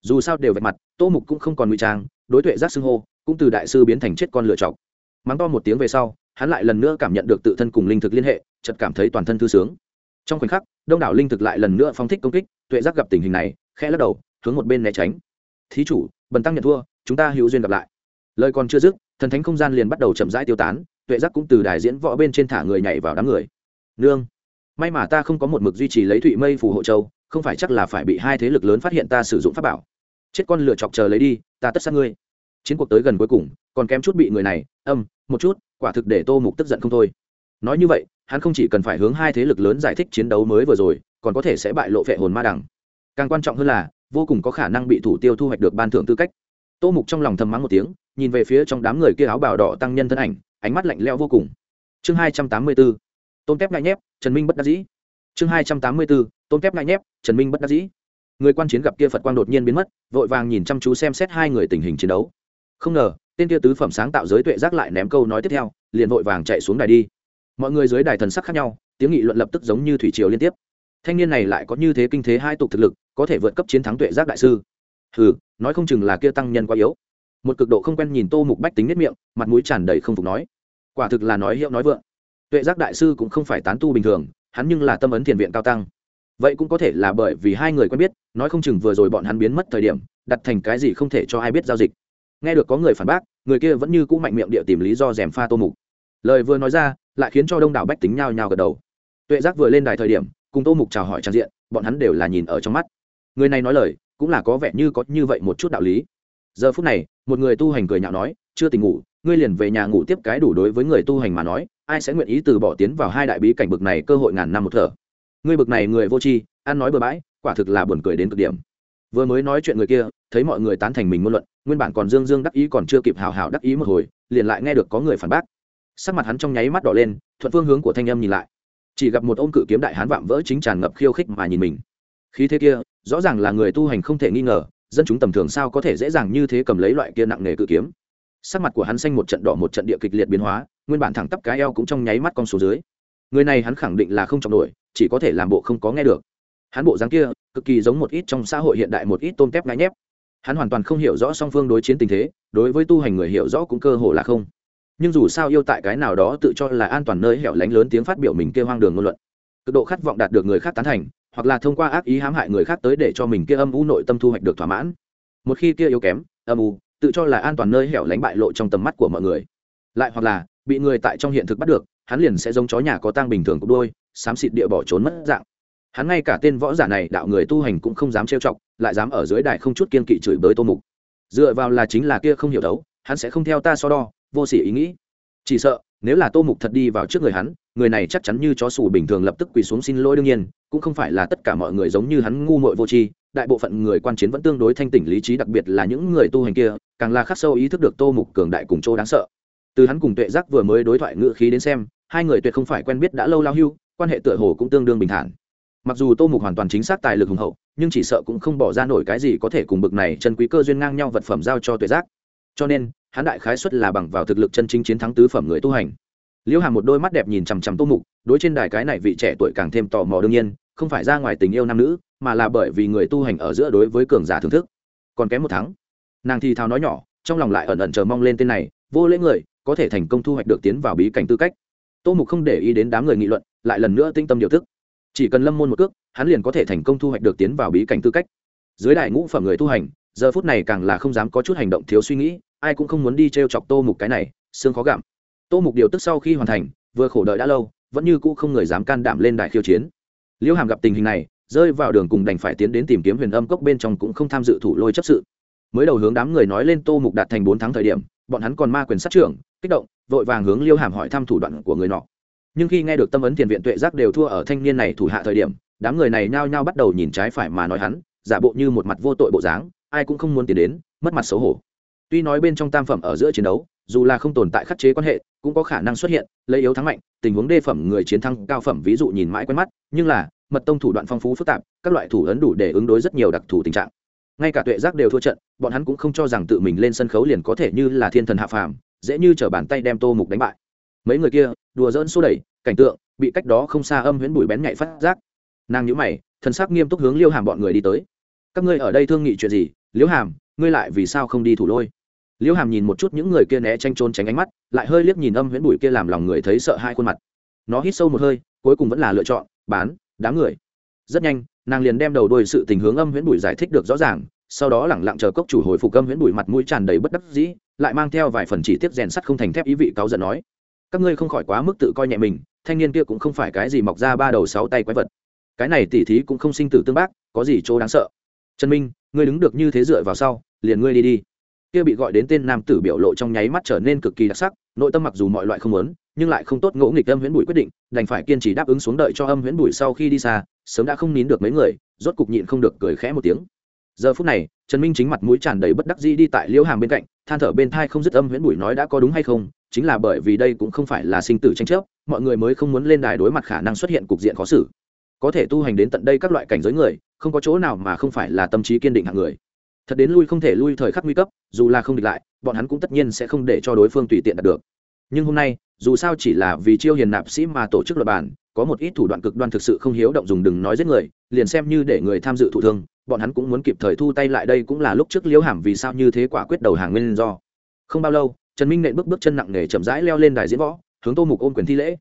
Dù sao đều vạch mặt, tô mục cũng không còn ngụy trang, đối tuệ giác xưng hô, cũng từ đại sư biến thành chết con lựa chọc mắng to một tiếng về sau, hắn lại lần nữa cảm nhận được tự thân cùng linh thực liên hệ chật cảm thấy toàn thân thư sướng. Trong khoảnh khắc, đông đảo linh thực lại lần nữa phóng thích công kích, tuệ giác gặp tình hình này, khẽ lắc đầu, hướng một bên né tránh. Thí chủ, bần tăng nhận thua, chúng ta hữu duyên gặp lại. Lời còn chưa dứt, thần thánh không gian liền bắt đầu chậm rãi tiêu tán, tuệ giác cũng từ đài diễn võ bên trên thả người nhảy vào đám người. Nương, may mà ta không có một mực duy trì lấy thụy mây phù hộ châu, không phải chắc là phải bị hai thế lực lớn phát hiện ta sử dụng pháp bảo. Chết con lựa chọc chờ lấy đi, ta tất sát ngươi chiến cuộc tới gần cuối cùng, còn kém chút bị người này, âm, một chút, quả thực để tô mục tức giận không thôi. Nói như vậy, hắn không chỉ cần phải hướng hai thế lực lớn giải thích chiến đấu mới vừa rồi, còn có thể sẽ bại lộ vệ hồn ma đẳng. Càng quan trọng hơn là, vô cùng có khả năng bị thủ tiêu thu hoạch được ban thưởng tư cách. Tô mục trong lòng thầm mắng một tiếng, nhìn về phía trong đám người kia áo bào đỏ tăng nhân thân ảnh, ánh mắt lạnh leo vô cùng. Chương hai trăm tám mươi b ố tôn kép ngại nhép, trần minh bất đắc dĩ. Chương hai trăm tám mươi b ố tôn kép ngại nhép, trần minh bất đắc dĩ. Người quan chiến gặp kia phật quang đột nhiên biến mất, vội vàng nhìn chăm chú xem xét hai người tình hình chiến đấu không ngờ, tên kia tứ phẩm sáng tạo giới tuệ giác lại ném câu nói tiếp theo, liền vội vàng chạy xuống đài đi. Mọi người dưới đài thần sắc khác nhau, tiếng nghị luận lập tức giống như thủy triều liên tiếp. Thanh niên này lại có như thế kinh thế hai tục thực lực, có thể vượt cấp chiến thắng tuệ giác đại sư. Hừ, nói không chừng là kia tăng nhân quá yếu. Một cực độ không quen nhìn tô mục bách tính nết miệng, mặt mũi tràn đầy không phục nói. Quả thực là nói hiệu nói vượng. Tuệ giác đại sư cũng không phải tán tu bình thường, hắn nhưng là tâm ấn thiền viện cao tăng. Vậy cũng có thể là bởi vì hai người quen biết, nói không chừng vừa rồi bọn hắn biến mất thời điểm, đặt thành cái gì không thể cho ai biết giao dịch nghe được có người phản bác, người kia vẫn như cũ mạnh miệng địa tìm lý do dèm pha tô mục. Lời vừa nói ra, lại khiến cho đông đảo bách tính nhao nhao gật đầu. Tuệ giác vừa lên đài thời điểm, cùng tô mục chào hỏi trang diện, bọn hắn đều là nhìn ở trong mắt. Người này nói lời, cũng là có vẻ như có như vậy một chút đạo lý. Giờ phút này, một người tu hành cười nhạo nói, chưa tỉnh ngủ, ngươi liền về nhà ngủ tiếp cái đủ đối với người tu hành mà nói, ai sẽ nguyện ý từ bỏ tiến vào hai đại bí cảnh bực này cơ hội ngàn năm một thở? Ngươi bực này người vô tri, ăn nói bừa bãi, quả thực là buồn cười đến cực điểm. Vừa mới nói chuyện người kia, thấy mọi người tán thành mình ngôn luận nguyên bản còn dương dương đắc ý còn chưa kịp hào hào đắc ý một hồi, liền lại nghe được có người phản bác. Sắc mặt hắn trong nháy mắt đỏ lên, thuận phương hướng của thanh âm nhìn lại. Chỉ gặp một ôm cự kiếm đại hán vạm vỡ chính tràn ngập khiêu khích mà nhìn mình. Khí thế kia, rõ ràng là người tu hành không thể nghi ngờ, dân chúng tầm thường sao có thể dễ dàng như thế cầm lấy loại kia nặng nề cự kiếm. Sắc mặt của hắn xanh một trận đỏ một trận địa kịch liệt biến hóa, nguyên bản thẳng tắp cái eo cũng trong nháy mắt con số dưới. Người này hắn khẳng định là không trọng nổi, chỉ có thể làm bộ không có nghe được. Hắn bộ dáng kia, cực kỳ giống một ít trong xã hội hiện đại một ít tôm tép ngái nhép hắn hoàn toàn không hiểu rõ song phương đối chiến tình thế, đối với tu hành người hiểu rõ cũng cơ hồ là không. Nhưng dù sao yêu tại cái nào đó tự cho là an toàn nơi hẻo lánh lớn tiếng phát biểu mình kêu hoang đường ngôn luận. Cực độ khát vọng đạt được người khác tán thành, hoặc là thông qua ác ý hãm hại người khác tới để cho mình kia âm u nội tâm thu hoạch được thỏa mãn. Một khi kia yếu kém, âm u, tự cho là an toàn nơi hẻo lánh bại lộ trong tầm mắt của mọi người. Lại hoặc là, bị người tại trong hiện thực bắt được, hắn liền sẽ giống chó nhà có tang bình thường cục đôi, xám xịt địa bỏ trốn mất dạng hắn ngay cả tên võ giả này đạo người tu hành cũng không dám trêu chọc, lại dám ở dưới đài không chút kiên kỵ chửi bới tô mục. Dựa vào là chính là kia không hiểu đấu, hắn sẽ không theo ta so đo, vô sỉ ý nghĩ. Chỉ sợ, nếu là tô mục thật đi vào trước người hắn, người này chắc chắn như chó sủ bình thường lập tức quỳ xuống xin lỗi đương nhiên, cũng không phải là tất cả mọi người giống như hắn ngu muội vô tri, đại bộ phận người quan chiến vẫn tương đối thanh tỉnh lý trí, đặc biệt là những người tu hành kia, càng là khắc sâu ý thức được tô mục cường đại cùng chỗ đáng sợ. Từ hắn cùng tuệ giác vừa mới đối thoại ngữ khí đến xem, hai người tuyệt không phải quen biết đã lâu lao hưu, quan hệ tựa hồ cũng tương đương bình thản mặc dù tô mục hoàn toàn chính xác tài lực hùng hậu, nhưng chỉ sợ cũng không bỏ ra nổi cái gì có thể cùng bực này chân quý cơ duyên ngang nhau vật phẩm giao cho tuệ giác. Cho nên, hắn đại khái xuất là bằng vào thực lực chân chính chiến thắng tứ phẩm người tu hành. Liễu hàm một đôi mắt đẹp nhìn chằm chằm tô mục, đối trên đài cái này vị trẻ tuổi càng thêm tò mò đương nhiên, không phải ra ngoài tình yêu nam nữ, mà là bởi vì người tu hành ở giữa đối với cường giả thưởng thức. Còn kém một tháng nàng thì thào nói nhỏ, trong lòng lại ẩn ẩn chờ mong lên tên này, vô lễ người, có thể thành công thu hoạch được tiến vào bí cảnh tư cách. Tô mục không để ý đến đám người nghị luận, lại lần nữa tinh tâm điều thức chỉ cần lâm môn một cước, hắn liền có thể thành công thu hoạch được tiến vào bí cảnh tư cách. Dưới đại ngũ phẩm người tu hành, giờ phút này càng là không dám có chút hành động thiếu suy nghĩ, ai cũng không muốn đi t r e o chọc tô mục cái này, xương khó gặm. Tô mục điều tức sau khi hoàn thành, vừa khổ đợi đã lâu, vẫn như cũ không người dám can đảm lên đại khiêu chiến. Liễu hàm gặp tình hình này, rơi vào đường cùng đành phải tiến đến tìm kiếm huyền âm cốc bên trong cũng không tham dự thủ lôi chấp sự. Mới đầu hướng đám người nói lên tô mục đạt thành bốn tháng thời điểm, bọn hắn còn ma quyền sát trưởng, kích động, vội vàng hướng liêu hàm hỏi thăm thủ đoạn của người nọ nhưng khi nghe được tâm ấn tiền viện tuệ giác đều thua ở thanh niên này thủ hạ thời điểm, đám người này nhao nhao bắt đầu nhìn trái phải mà nói hắn, giả bộ như một mặt vô tội bộ dáng, ai cũng không muốn tiến đến, mất mặt xấu hổ. Tuy nói bên trong tam phẩm ở giữa chiến đấu, dù là không tồn tại khắc chế quan hệ, cũng có khả năng xuất hiện, lấy yếu thắng mạnh, tình huống đê phẩm người chiến thắng cao phẩm ví dụ nhìn mãi quen mắt, nhưng là, mật tông thủ đoạn phong phú phức tạp, các loại thủ ấn đủ để ứng đối rất nhiều đặc thù tình trạng. Ngay cả tuệ giác đều thua trận, bọn hắn cũng không cho rằng tự mình lên sân khấu liền có thể như là thiên thần hạ phàm, dễ như t bàn tay đem tô mục đánh bại. Mấy người kia đùa dỡn xô đẩy, cảnh tượng, bị cách đó không xa âm huyễn bụi bén nhạy phát giác. Nàng nhữ mày, thần sắc nghiêm túc hướng liêu hàm bọn người đi tới. Các ngươi ở đây thương nghị chuyện gì? Liễu hàm, ngươi lại vì sao không đi thủ lôi? Liễu hàm nhìn một chút những người kia né tranh trốn tránh ánh mắt, lại hơi liếc nhìn âm huyễn bụi kia làm lòng người thấy sợ hai khuôn mặt. Nó hít sâu một hơi, cuối cùng vẫn là lựa chọn, bán, đám người. Rất nhanh, nàng liền đem đầu đuôi sự tình hướng âm huyễn bụi giải thích được rõ ràng, sau đó lẳng lặng chờ cốc chủ hồi phục âm huyễn bụi mặt mũi tràn đầy bất đắc dĩ, lại mang theo vài phần chỉ tiết rèn sắt không thành thép ý vị cáu giận nói các ngươi không khỏi quá mức tự coi nhẹ mình thanh niên kia cũng không phải cái gì mọc ra ba đầu sáu tay quái vật. Cái này tỉ thí cũng không sinh tử tương bác có gì chỗ đáng sợ? Trần minh ngươi đứng được như thế dựa vào sau liền ngươi đi đi. Kia bị gọi đến tên nam tử biểu lộ trong nháy mắt trở nên cực kỳ đặc sắc nội tâm mặc dù mọi loại không lớn, nhưng lại không tốt ngỗ nghịch âm huyễn bụi quyết định đành phải kiên trì đáp ứng xuống đợi cho âm huyễn bụi sau khi đi xa sớm đã không nín được mấy người rốt cục nhịn không được cười khẽ một tiếng. Giờ phút này trần minh chính mặt mũi tràn đầy bất đắc dĩ đi tại liễu hàm bên cạnh than thở bên thai không dứt âm huyễn bụi nói đã có đúng hay không chính là bởi vì đây cũng không phải là sinh tử tranh chấp, mọi người mới không muốn lên đài đối mặt khả năng xuất hiện cục diện khó xử. Có thể tu hành đến tận đây các loại cảnh giới người, không có chỗ nào mà không phải là tâm trí kiên định hạng người. Thật đến lui không thể lui thời khắc nguy cấp, dù là không địch lại, bọn hắn cũng tất nhiên sẽ không để cho đối phương tùy tiện đạt được. Nhưng hôm nay, dù sao chỉ là vì chiêu hiền nạp sĩ mà tổ chức luật bản, có một ít thủ đoạn cực đoan thực sự không hiếu động dùng đừng nói giết người, liền xem như để người tham dự thụ thương, bọn hắn cũng muốn kịp thời thu tay lại đây cũng là lúc trước liễu hàm vì sao như thế quả quyết đầu hàng nguyên do. Không bao lâu trần minh nện bước bước chân nặng nề chậm rãi leo lên đài diễn võ, hướng tô mục ôm quyền thi lễ.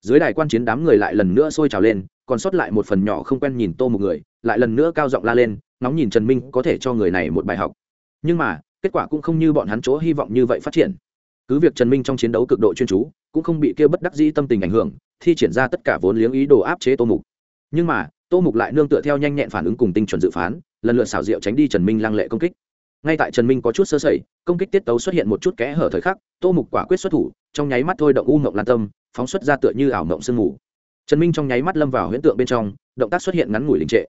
Dưới đài quan chiến đám người lại lần nữa sôi trào lên, còn sót lại một phần nhỏ không quen nhìn tô một người, lại lần nữa cao giọng la lên nóng nhìn trần minh có thể cho người này một bài học. Nhưng mà, kết quả cũng không như bọn hắn chỗ hy vọng như vậy phát triển. Cứ việc trần minh trong chiến đấu cực độ chuyên chú, cũng không bị kia bất đắc dĩ tâm tình ảnh hưởng, thi triển ra tất cả vốn liếng ý đồ áp chế tô mục. Nhưng mà, tô mục lại nương tựa theo nhanh nhẹn phản ứng cùng tinh chuẩn dự phán, lần lượt xảo diệu tránh đi trần minh lăng lệ công kích ngay tại trần minh có chút sơ sẩy, công kích tiết tấu xuất hiện một chút kẽ hở thời khắc, tô mục quả quyết xuất thủ, trong nháy mắt thôi động u mộng lan tâm, phóng xuất ra tựa như ảo mộng sương mù. Trần minh trong nháy mắt lâm vào huyễn tượng bên trong, động tác xuất hiện ngắn ngủi đình trệ.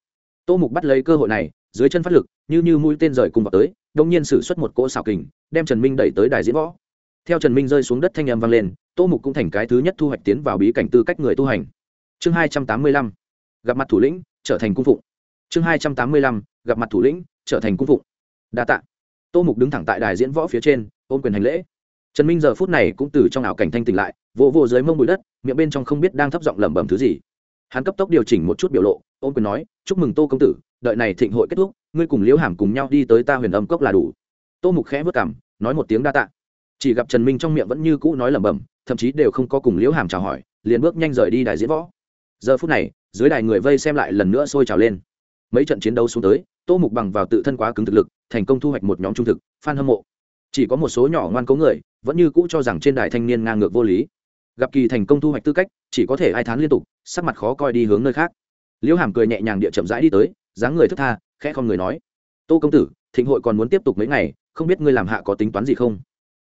Tô mục bắt lấy cơ hội này, dưới chân phát lực, như như mũi tên rời cùng vào tới đông nhiên sử xuất một cỗ xào kình, đem trần minh đẩy tới đài diễn võ. Theo trần minh rơi xuống đất thanh âm vang lên, tô mục cũng thành cái thứ nhất thu hoạch tiến vào bí cảnh tư cách người tu hành. Chương hai trăm tám mươi lăm, gặp mặt thủ lĩnh, trở thành cung phụng. Chương hai trăm tám mươi lăm, gặp mặt thủ lĩnh, trở thành cung phụng đa t ạ tô mục đứng thẳng tại đài diễn võ phía trên, ôm quyền hành lễ. Trần minh giờ phút này cũng từ trong ảo cảnh thanh tỉnh lại, vỗ vỗ dưới mông bụi đất, miệng bên trong không biết đang thấp giọng lẩm bẩm thứ gì. Hắn cấp tốc điều chỉnh một chút biểu lộ, ôm quyền nói, chúc mừng tô công tử, đợi này thịnh hội kết thúc, ngươi cùng liễu hàm cùng nhau đi tới ta huyền âm cốc là đủ. Tô mục khẽ vất cảm, nói một tiếng đa tạ. Chỉ gặp trần minh trong miệng vẫn như cũ nói lẩm bẩm, thậm chí đều không có cùng liễu hàm chào hỏi, liền bước nhanh rời đi đài diễn võ. Giờ phút này, dưới đài người vây xem lại lần nữa sôi trào lên. Mấy trận chiến đấu xuống tới, tô mục bằng vào tự thân quá cứng thực lực thành công thu hoạch một nhóm trung thực f hâm mộ. Chỉ có một số nhỏ ngoan cố người vẫn như cũ cho rằng trên đài thanh niên ngang ngược vô lý. Gặp kỳ thành công thu hoạch tư cách, chỉ có thể ai thán liên tục, sắc mặt khó coi đi hướng nơi khác. Liễu hàm cười nhẹ nhàng địa chậm rãi đi tới, dáng người thức tha, khẽ con người nói, tô công tử, thịnh hội còn muốn tiếp tục mấy ngày, không biết ngươi làm hạ có tính toán gì không?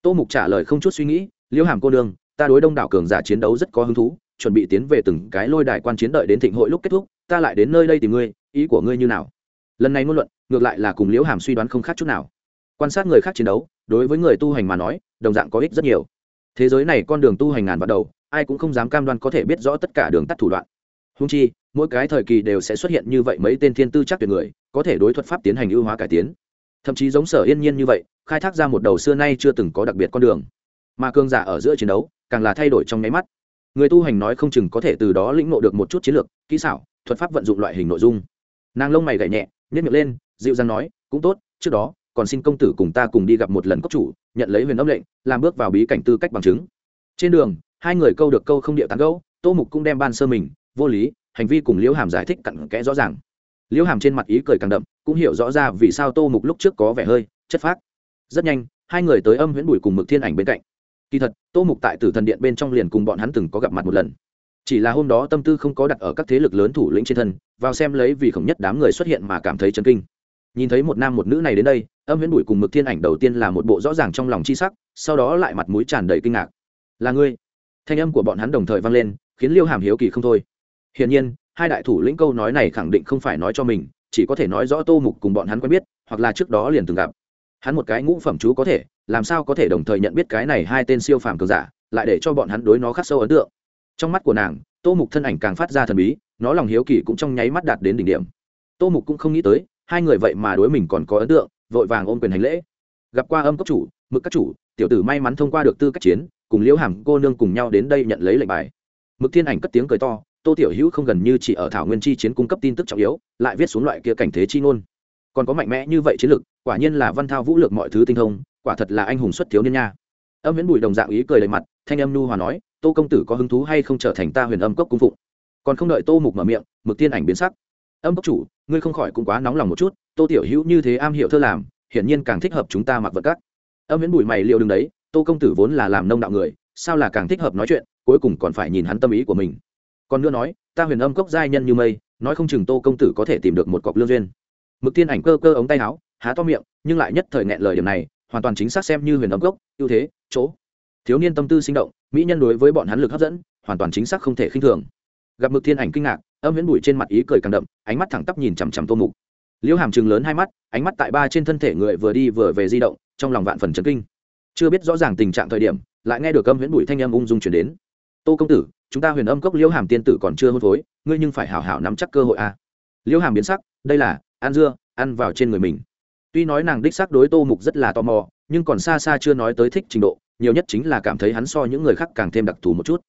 Tô mục trả lời không chút suy nghĩ, liễu hàm cô đương ta đối đông đảo cường giả chiến đấu rất có hứng thú, chuẩn bị tiến về từng cái lôi đài quan chiến đợi đến thịnh hội lúc kết thúc, ta lại đến nơi đây tìm ngươi, ý của ngươi như nào? Lần này ngôn luận, ngược lại là cùng liễu hàm suy đoán không khác chút nào. Quan sát người khác chiến đấu, đối với người tu hành mà nói, đồng dạng có ích rất nhiều. Thế giới này con đường tu hành ngàn vào đầu, ai cũng không dám cam đoan có thể biết rõ tất cả đường tắt thủ đoạn. Húng chi, mỗi cái thời kỳ đều sẽ xuất hiện như vậy mấy tên thiên tư chắc tuyệt người, có thể đối thuật pháp tiến hành ưu hóa cải tiến. Thậm chí giống sở yên nhiên như vậy, khai thác ra một đầu xưa nay chưa từng có đặc biệt con đường. Mà cương giả ở giữa chiến đấu, càng là thay đổi trong nháy mắt. Người tu hành nói không chừng có thể từ đó lĩnh ngộ được một chút chiến lược, kỹ xảo, thuật pháp vận dụng loại hình nội dung. Nàng lông mày gậy nhẹ nhất miệng lên, dịu dàng nói, cũng tốt, trước đó, còn xin công tử cùng ta cùng đi gặp một lần cốc chủ, nhận lấy huyền âm lệnh, làm bước vào bí cảnh tư cách bằng chứng. Trên đường, hai người câu được câu không điệu tán gẫu, tô mục cũng đem ban sơ mình, vô lý, hành vi cùng liễu hàm giải thích cặn kẽ rõ ràng. Liễu hàm trên mặt ý cười càng đậm, cũng hiểu rõ ra vì sao tô mục lúc trước có vẻ hơi chất phác. Rất nhanh, hai người tới âm huyễn bùi cùng mực thiên ảnh bên cạnh. Kỳ thật, tô mục tại tử thần điện bên trong liền cùng bọn hắn từng có gặp mặt một lần chỉ là hôm đó tâm tư không có đặt ở các thế lực lớn thủ lĩnh trên thân, vào xem lấy vì khổng nhất đám người xuất hiện mà cảm thấy chấn kinh. Nhìn thấy một nam một nữ này đến đây, âm viễn bụi cùng mực thiên ảnh đầu tiên là một bộ rõ ràng trong lòng chi sắc, sau đó lại mặt mũi tràn đầy kinh ngạc. Là ngươi? Thanh âm của bọn hắn đồng thời vang lên, khiến liêu hàm hiếu kỳ không thôi. Hiển nhiên, hai đại thủ lĩnh câu nói này khẳng định không phải nói cho mình, chỉ có thể nói rõ tô mục cùng bọn hắn quen biết, hoặc là trước đó liền từng gặp. Hắn một cái ngũ phẩm chú có thể, làm sao có thể đồng thời nhận biết cái này hai tên siêu phàm cường giả, lại để cho bọn hắn đối nó khắc sâu ấn tượng trong mắt của nàng, tô mục thân ảnh càng phát ra thần bí, nó lòng hiếu kỳ cũng trong nháy mắt đạt đến đỉnh điểm. Tô mục cũng không nghĩ tới, hai người vậy mà đối mình còn có ấn tượng, vội vàng ôm quyền hành lễ. Gặp qua âm cấp chủ, mực các chủ, tiểu tử may mắn thông qua được tư cách chiến, cùng liễu hàm cô nương cùng nhau đến đây nhận lấy lệnh bài. Mực thiên ảnh cất tiếng cười to, tô tiểu hữu không gần như chỉ ở thảo nguyên chi chiến cung cấp tin tức trọng yếu, lại viết xuống loại kia cảnh thế chi ngôn. Còn có mạnh mẽ như vậy chiến lực, quả nhiên là văn thao vũ lược mọi thứ tinh thông, quả thật là anh hùng xuất thiếu niên nha. Âm viễn bùi đồng dạng ý cười đầy mặt, thanh âm nu hòa nói tô công tử có hứng thú hay không trở thành ta huyền âm cốc cung phụng? Còn không đợi tô mục mở miệng, mực tiên ảnh biến sắc. Âm cốc chủ, ngươi không khỏi cũng quá nóng lòng một chút, tô tiểu hữu như thế am hiểu thơ làm, hiển nhiên càng thích hợp chúng ta mặc vật cắt âm viễn bùi mày liệu đừng đấy, tô công tử vốn là làm nông đạo người, sao là càng thích hợp nói chuyện, cuối cùng còn phải nhìn hắn tâm ý của mình. Còn nữa nói, ta huyền âm cốc giai nhân như mây, nói không chừng tô công tử có thể tìm được một cọc lương duyên. Mực tiên ảnh cơ cơ ống tay áo, há to miệng, nhưng lại nhất thời nghẹn lời điểm này, hoàn toàn chính xác xem như huyền âm cốc, ưu thế, chỗ thiếu niên tâm tư sinh động, mỹ nhân đối với bọn hắn lực hấp dẫn, hoàn toàn chính xác không thể khinh thường. Gặp mực thiên ảnh kinh ngạc, âm viễn bụi trên mặt ý cười càng đậm, ánh mắt thẳng tắp nhìn chằm chằm tô mục. Liễu hàm chừng lớn hai mắt, ánh mắt tại ba trên thân thể người vừa đi vừa về di động, trong lòng vạn phần chấn kinh. Chưa biết rõ ràng tình trạng thời điểm, lại nghe được âm viễn bụi thanh âm ung dung chuyển đến. Tô công tử, chúng ta huyền âm cốc liễu hàm tiên tử còn chưa hôn phối, ngươi nhưng phải hảo hảo nắm chắc cơ hội a. À. liễu hàm biến sắc, đây là, ăn dưa, ăn vào trên người mình. Tuy nói nàng đích xác đối tô mục rất là tò mò, nhưng còn xa xa chưa nói tới thích trình độ nhiều nhất chính là cảm thấy hắn so những người khác càng thêm đặc thù một chút.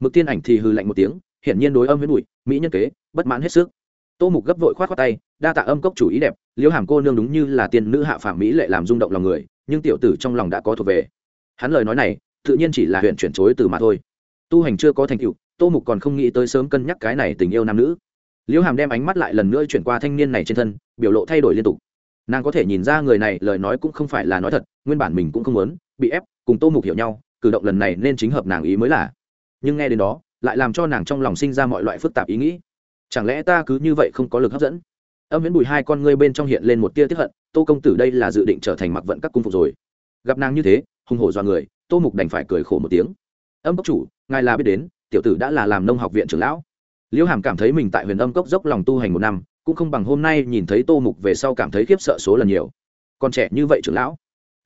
Mực tiên ảnh thì hư lạnh một tiếng, hiển nhiên đối âm với bụi, mỹ nhân kế, bất mãn hết sức. Tô mục gấp vội khoát khoát tay, đa tạ âm cốc chủ ý đẹp, liễu hàm cô nương đúng như là tiên nữ hạ phàm mỹ lệ làm rung động lòng người, nhưng tiểu tử trong lòng đã có thuộc về. Hắn lời nói này, tự nhiên chỉ là huyện chuyển chối từ mà thôi. Tu hành chưa có thành tựu, tô mục còn không nghĩ tới sớm cân nhắc cái này tình yêu nam nữ. Liễu hàm đem ánh mắt lại lần nữa chuyển qua thanh niên này trên thân, biểu lộ thay đổi liên tục. Nàng có thể nhìn ra người này lời nói cũng không phải là nói thật, nguyên bản mình cũng không muốn, bị ép cùng tô mục hiểu nhau, cử động lần này nên chính hợp nàng ý mới là. Nhưng nghe đến đó, lại làm cho nàng trong lòng sinh ra mọi loại phức tạp ý nghĩ. Chẳng lẽ ta cứ như vậy không có lực hấp dẫn? Âm viễn bùi hai con ngươi bên trong hiện lên một tia tiếp hận, tô công tử đây là dự định trở thành mặc vận các cung phục rồi. Gặp nàng như thế, hùng hổ do người, tô mục đành phải cười khổ một tiếng. Âm cốc chủ, ngài là biết đến, tiểu tử đã là làm nông học viện trưởng lão. Liễu hàm cảm thấy mình tại huyền âm cốc dốc lòng tu hành một năm, cũng không bằng hôm nay nhìn thấy tô mục về sau cảm thấy khiếp sợ số lần nhiều. Còn trẻ như vậy trưởng lão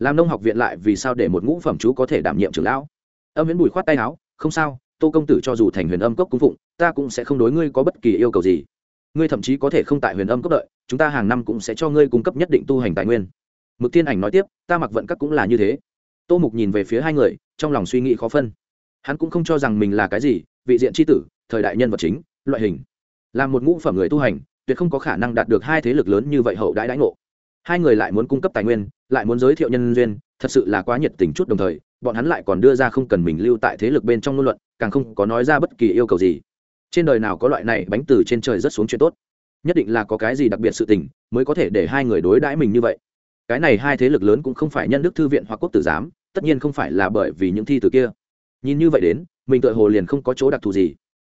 làm nông học viện lại vì sao để một ngũ phẩm chú có thể đảm nhiệm trưởng lão? Âm viễn bùi khoát tay áo, không sao, tô công tử cho dù thành huyền âm cốc cung phụng, ta cũng sẽ không đối ngươi có bất kỳ yêu cầu gì. Ngươi thậm chí có thể không tại huyền âm cốc đợi, chúng ta hàng năm cũng sẽ cho ngươi cung cấp nhất định tu hành tài nguyên. Mực Tiên ảnh nói tiếp, ta mặc vận các cũng là như thế. Tô mục nhìn về phía hai người, trong lòng suy nghĩ khó phân. Hắn cũng không cho rằng mình là cái gì, vị diện tri tử, thời đại nhân vật chính, loại hình. Là một ngũ phẩm người tu hành, tuyệt không có khả năng đạt được hai thế lực lớn như vậy hậu đãi đãi ngộ hai người lại muốn cung cấp tài nguyên, lại muốn giới thiệu nhân duyên, thật sự là quá nhiệt tình chút đồng thời, bọn hắn lại còn đưa ra không cần mình lưu tại thế lực bên trong ngôn luận, càng không có nói ra bất kỳ yêu cầu gì. Trên đời nào có loại này bánh từ trên trời rất xuống chuyện tốt? Nhất định là có cái gì đặc biệt sự tình mới có thể để hai người đối đãi mình như vậy. Cái này hai thế lực lớn cũng không phải nhân đức thư viện hoặc quốc tử giám, tất nhiên không phải là bởi vì những thi từ kia. Nhìn như vậy đến, mình tự hồ liền không có chỗ đặc thù gì.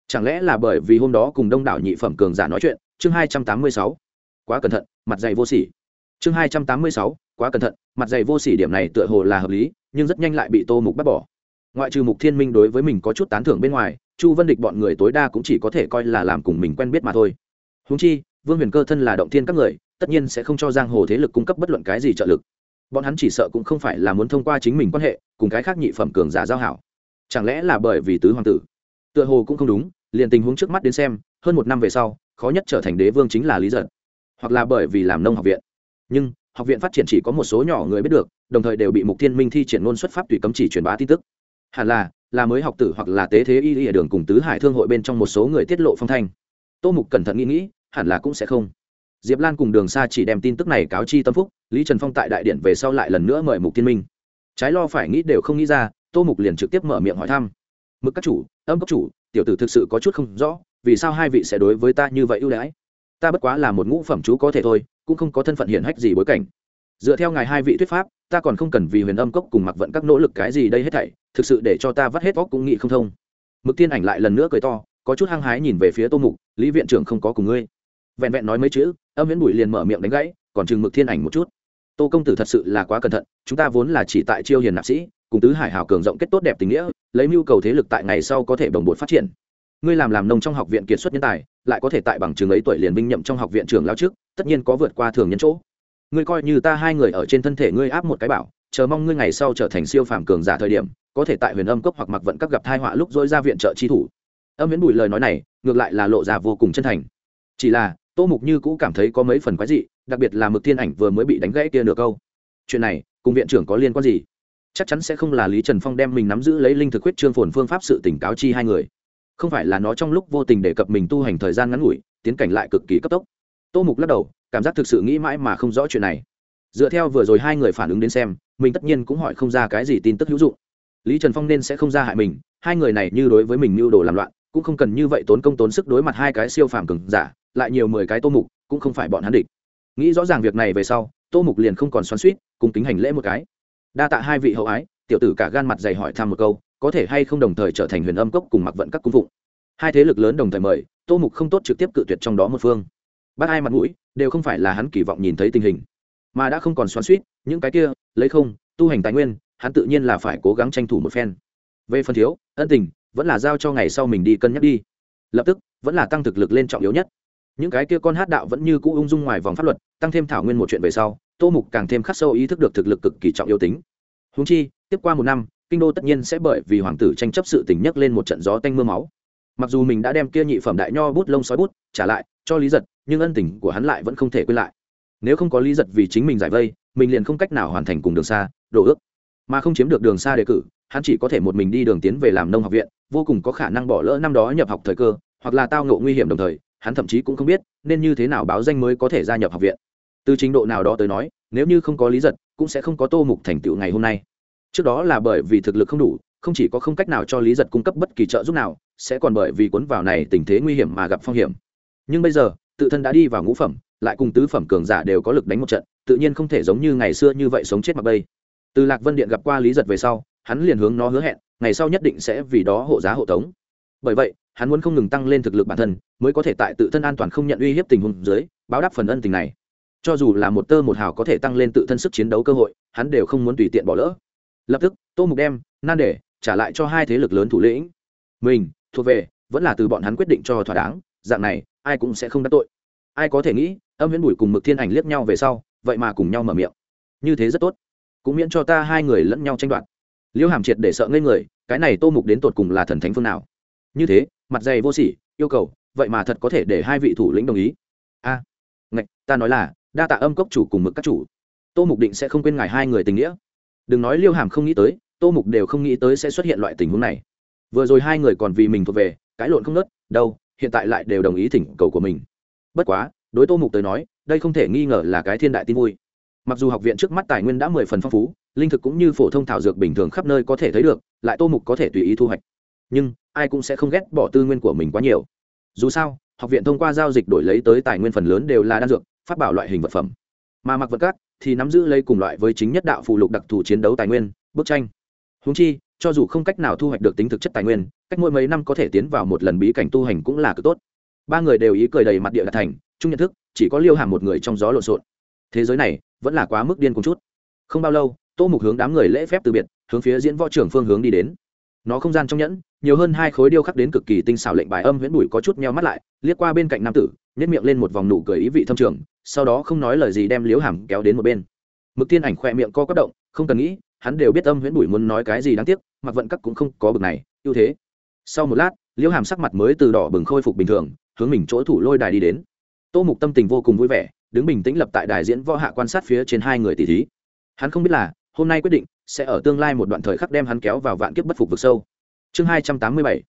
Chẳng lẽ là bởi vì hôm đó cùng đông đảo nhị phẩm cường giả nói chuyện? Chương hai trăm tám mươi sáu. Quá cẩn thận, mặt dày vô sỉ chương hai trăm tám mươi sáu, quá cẩn thận, mặt dày vô sỉ điểm này tựa hồ là hợp lý, nhưng rất nhanh lại bị tô mục bắt bỏ. Ngoại trừ mục thiên minh đối với mình có chút tán thưởng bên ngoài, chu vân địch bọn người tối đa cũng chỉ có thể coi là làm cùng mình quen biết mà thôi. Húng chi, vương huyền cơ thân là động thiên các người, tất nhiên sẽ không cho giang hồ thế lực cung cấp bất luận cái gì trợ lực. Bọn hắn chỉ sợ cũng không phải là muốn thông qua chính mình quan hệ, cùng cái khác nhị phẩm cường giả giao hảo. Chẳng lẽ là bởi vì tứ hoàng tử? Tựa hồ cũng không đúng, liền tình huống trước mắt đến xem, hơn một năm về sau, khó nhất trở thành đế vương chính là lý giật. Hoặc là bởi vì làm nông học viện nhưng học viện phát triển chỉ có một số nhỏ người biết được, đồng thời đều bị mục thiên minh thi triển ngôn xuất pháp tùy cấm chỉ truyền bá tin tức. Hẳn là là mới học tử hoặc là tế thế y y ở đường cùng tứ hải thương hội bên trong một số người tiết lộ phong thanh. Tô mục cẩn thận nghĩ nghĩ, hẳn là cũng sẽ không. Diệp lan cùng đường xa chỉ đem tin tức này cáo chi tâm phúc, lý trần phong tại đại điện về sau lại lần nữa mời mục thiên minh. Trái lo phải nghĩ đều không nghĩ ra, tô mục liền trực tiếp mở miệng hỏi thăm. Mực các chủ, âm cấp chủ, tiểu tử thực sự có chút không rõ, vì sao hai vị sẽ đối với ta như vậy ưu đãi? Ta bất quá là một ngũ phẩm chú có thể thôi, cũng không có thân phận hiển hách gì bối cảnh. Dựa theo ngài hai vị thuyết pháp, ta còn không cần vì huyền âm cốc cùng mặc vận các nỗ lực cái gì đây hết thảy, thực sự để cho ta vắt hết vóc cũng nghĩ không thông. Mực tiên ảnh lại lần nữa cười to, có chút hăng hái nhìn về phía tô mục, lý viện trưởng không có cùng ngươi. Vẹn vẹn nói mấy chữ, âm viễn bùi liền mở miệng đánh gãy, còn chừng mực thiên ảnh một chút. Tô công tử thật sự là quá cẩn thận, chúng ta vốn là chỉ tại chiêu hiền nạp sĩ, cùng tứ hải hào cường rộng kết tốt đẹp tình nghĩa, lấy mưu cầu thế lực tại ngày sau có thể đồng bộ phát triển ngươi làm làm nông trong học viện kiệt xuất nhân tài, lại có thể tại bằng trường ấy tuổi liền vinh nhậm trong học viện trường lao trước, tất nhiên có vượt qua thường nhân chỗ. Ngươi coi như ta hai người ở trên thân thể ngươi áp một cái bảo, chờ mong ngươi ngày sau trở thành siêu phàm cường giả thời điểm, có thể tại huyền âm cốc hoặc mặc vận các gặp thai họa lúc dối ra viện trợ chi thủ. Âm viễn bùi lời nói này, ngược lại là lộ ra vô cùng chân thành. Chỉ là, tô mục như cũ cảm thấy có mấy phần quái dị, đặc biệt là mực thiên ảnh vừa mới bị đánh gãy kia nửa câu. Chuyện này, cùng viện trưởng có liên quan gì? Chắc chắn sẽ không là lý trần phong đem mình nắm giữ lấy linh thực huyết trương phồn phương pháp sự tỉnh cáo chi hai người không phải là nó trong lúc vô tình đề cập mình tu hành thời gian ngắn ngủi, tiến cảnh lại cực kỳ cấp tốc. Tô mục lắc đầu, cảm giác thực sự nghĩ mãi mà không rõ chuyện này. Dựa theo vừa rồi hai người phản ứng đến xem, mình tất nhiên cũng hỏi không ra cái gì tin tức hữu dụng. Lý trần phong nên sẽ không ra hại mình, hai người này như đối với mình mưu đồ làm loạn, cũng không cần như vậy tốn công tốn sức đối mặt hai cái siêu phàm cừng giả, lại nhiều mười cái tô mục, cũng không phải bọn hắn địch. Nghĩ rõ ràng việc này về sau, tô mục liền không còn xoắn suýt cùng kính hành lễ một cái. Đa tạ hai vị hậu ái, tiểu tử cả gan mặt dày hỏi thăm một câu có thể hay không đồng thời trở thành huyền âm cốc cùng mặc vận các cung phụng. Hai thế lực lớn đồng thời mời, tô mục không tốt trực tiếp cự tuyệt trong đó một phương. Bác hai mặt mũi, đều không phải là hắn kỳ vọng nhìn thấy tình hình, mà đã không còn xoắn suýt những cái kia, lấy không, tu hành tài nguyên, hắn tự nhiên là phải cố gắng tranh thủ một phen. Về phần thiếu, ân tình, vẫn là giao cho ngày sau mình đi cân nhắc đi. Lập tức, vẫn là tăng thực lực lên trọng yếu nhất. Những cái kia con hát đạo vẫn như cũ ung dung ngoài vòng pháp luật, tăng thêm thảo nguyên một chuyện về sau, tô mục càng thêm khắc sâu ý thức được thực lực cực kỳ trọng yếu tính. Húng chi, tiếp qua một năm kinh đô tất nhiên sẽ bởi vì hoàng tử tranh chấp sự tình nhấc lên một trận gió tanh mưa máu. Mặc dù mình đã đem kia nhị phẩm đại nho bút lông sói bút trả lại cho lý giật, nhưng ân tình của hắn lại vẫn không thể quên lại. Nếu không có lý giật vì chính mình giải vây, mình liền không cách nào hoàn thành cùng đường xa, đổ ước. Mà không chiếm được đường xa đề cử, hắn chỉ có thể một mình đi đường tiến về làm nông học viện, vô cùng có khả năng bỏ lỡ năm đó nhập học thời cơ, hoặc là tao ngộ nguy hiểm đồng thời, hắn thậm chí cũng không biết nên như thế nào báo danh mới có thể gia nhập học viện. Từ trình độ nào đó tới nói, nếu như không có lý giật, cũng sẽ không có tô mục thành tựu ngày hôm nay trước đó là bởi vì thực lực không đủ, không chỉ có không cách nào cho lý giật cung cấp bất kỳ trợ giúp nào, sẽ còn bởi vì cuốn vào này tình thế nguy hiểm mà gặp phong hiểm. Nhưng bây giờ, tự thân đã đi vào ngũ phẩm, lại cùng tứ phẩm cường giả đều có lực đánh một trận, tự nhiên không thể giống như ngày xưa như vậy sống chết mặc bây. Từ lạc vân điện gặp qua lý giật về sau, hắn liền hướng nó hứa hẹn, ngày sau nhất định sẽ vì đó hộ giá hộ tống. Bởi vậy, hắn muốn không ngừng tăng lên thực lực bản thân, mới có thể tại tự thân an toàn không nhận uy hiếp tình huống dưới, báo đáp phần ân tình này. Cho dù là một tơ một hào có thể tăng lên tự thân sức chiến đấu cơ hội, hắn đều không muốn tùy tiện bỏ lỡ lập tức tô mục đem nan để trả lại cho hai thế lực lớn thủ lĩnh. Mình thuộc về vẫn là từ bọn hắn quyết định cho thỏa đáng dạng này ai cũng sẽ không đắc tội. Ai có thể nghĩ âm viễn bùi cùng mực thiên ảnh liếc nhau về sau vậy mà cùng nhau mở miệng. Như thế rất tốt. Cũng miễn cho ta hai người lẫn nhau tranh đoạt. Liêu hàm triệt để sợ ngây người cái này tô mục đến tột cùng là thần thánh phương nào? Như thế mặt dày vô sỉ yêu cầu vậy mà thật có thể để hai vị thủ lĩnh đồng ý. A à, ngạch ta nói là đa tạ âm cốc chủ cùng mực các chủ. Tô mục định sẽ không quên ngài hai người tình nghĩa đừng nói liêu hàm không nghĩ tới, tô mục đều không nghĩ tới sẽ xuất hiện loại tình huống này. Vừa rồi hai người còn vì mình thuộc về, cãi lộn không nớt đâu, hiện tại lại đều đồng ý thỉnh cầu của mình. Bất quá, đối tô mục tới nói, đây không thể nghi ngờ là cái thiên đại tin vui. Mặc dù học viện trước mắt tài nguyên đã mười phần phong phú, linh thực cũng như phổ thông thảo dược bình thường khắp nơi có thể thấy được, lại tô mục có thể tùy ý thu hoạch. Nhưng, ai cũng sẽ không ghét bỏ tư nguyên của mình quá nhiều. Dù sao, học viện thông qua giao dịch đổi lấy tới tài nguyên phần lớn đều là đan dược phát bảo loại hình vật phẩm. Mà mặc vật cát thì nắm giữ lấy cùng loại với chính nhất đạo phụ lục đặc thù chiến đấu tài nguyên, bức tranh. Húng chi, cho dù không cách nào thu hoạch được tính thực chất tài nguyên, cách mỗi mấy năm có thể tiến vào một lần bí cảnh tu hành cũng là cực tốt. Ba người đều ý cười đầy mặt địa đạt thành, chung nhận thức, chỉ có liêu hàm một người trong gió lộn xộn. Thế giới này, vẫn là quá mức điên cùng chút. Không bao lâu, tô mục hướng đám người lễ phép từ biệt, hướng phía diễn võ trưởng phương hướng đi đến. Nó không gian trong nhẫn, nhiều hơn hai khối điêu khắc đến cực kỳ tinh xảo lệnh bài âm huyễn bùi có chút meo mắt lại, liếc qua bên cạnh nam tử nhét miệng lên một vòng nụ cười ý vị thâm trường sau đó không nói lời gì đem liếu hàm kéo đến một bên. Mực tiên ảnh khỏe miệng co quất động, không cần nghĩ, hắn đều biết âm huyễn bùi muốn nói cái gì đáng tiếc mặc vận các cũng không có bực này, ưu thế. Sau một lát, liễu hàm sắc mặt mới từ đỏ bừng khôi phục bình thường, hướng mình chỗ thủ lôi đài đi đến. Tô mục tâm tình vô cùng vui vẻ, đứng bình tĩnh lập tại đài diễn võ hạ quan sát phía trên hai người tỷ thí. Hắn không biết là, hôm nay quyết định, sẽ ở tương lai một đoạn thời khắc đem hắn kéo vào vạn kiếp bất phục vực sâu. Chương hai trăm tám mươi bảy,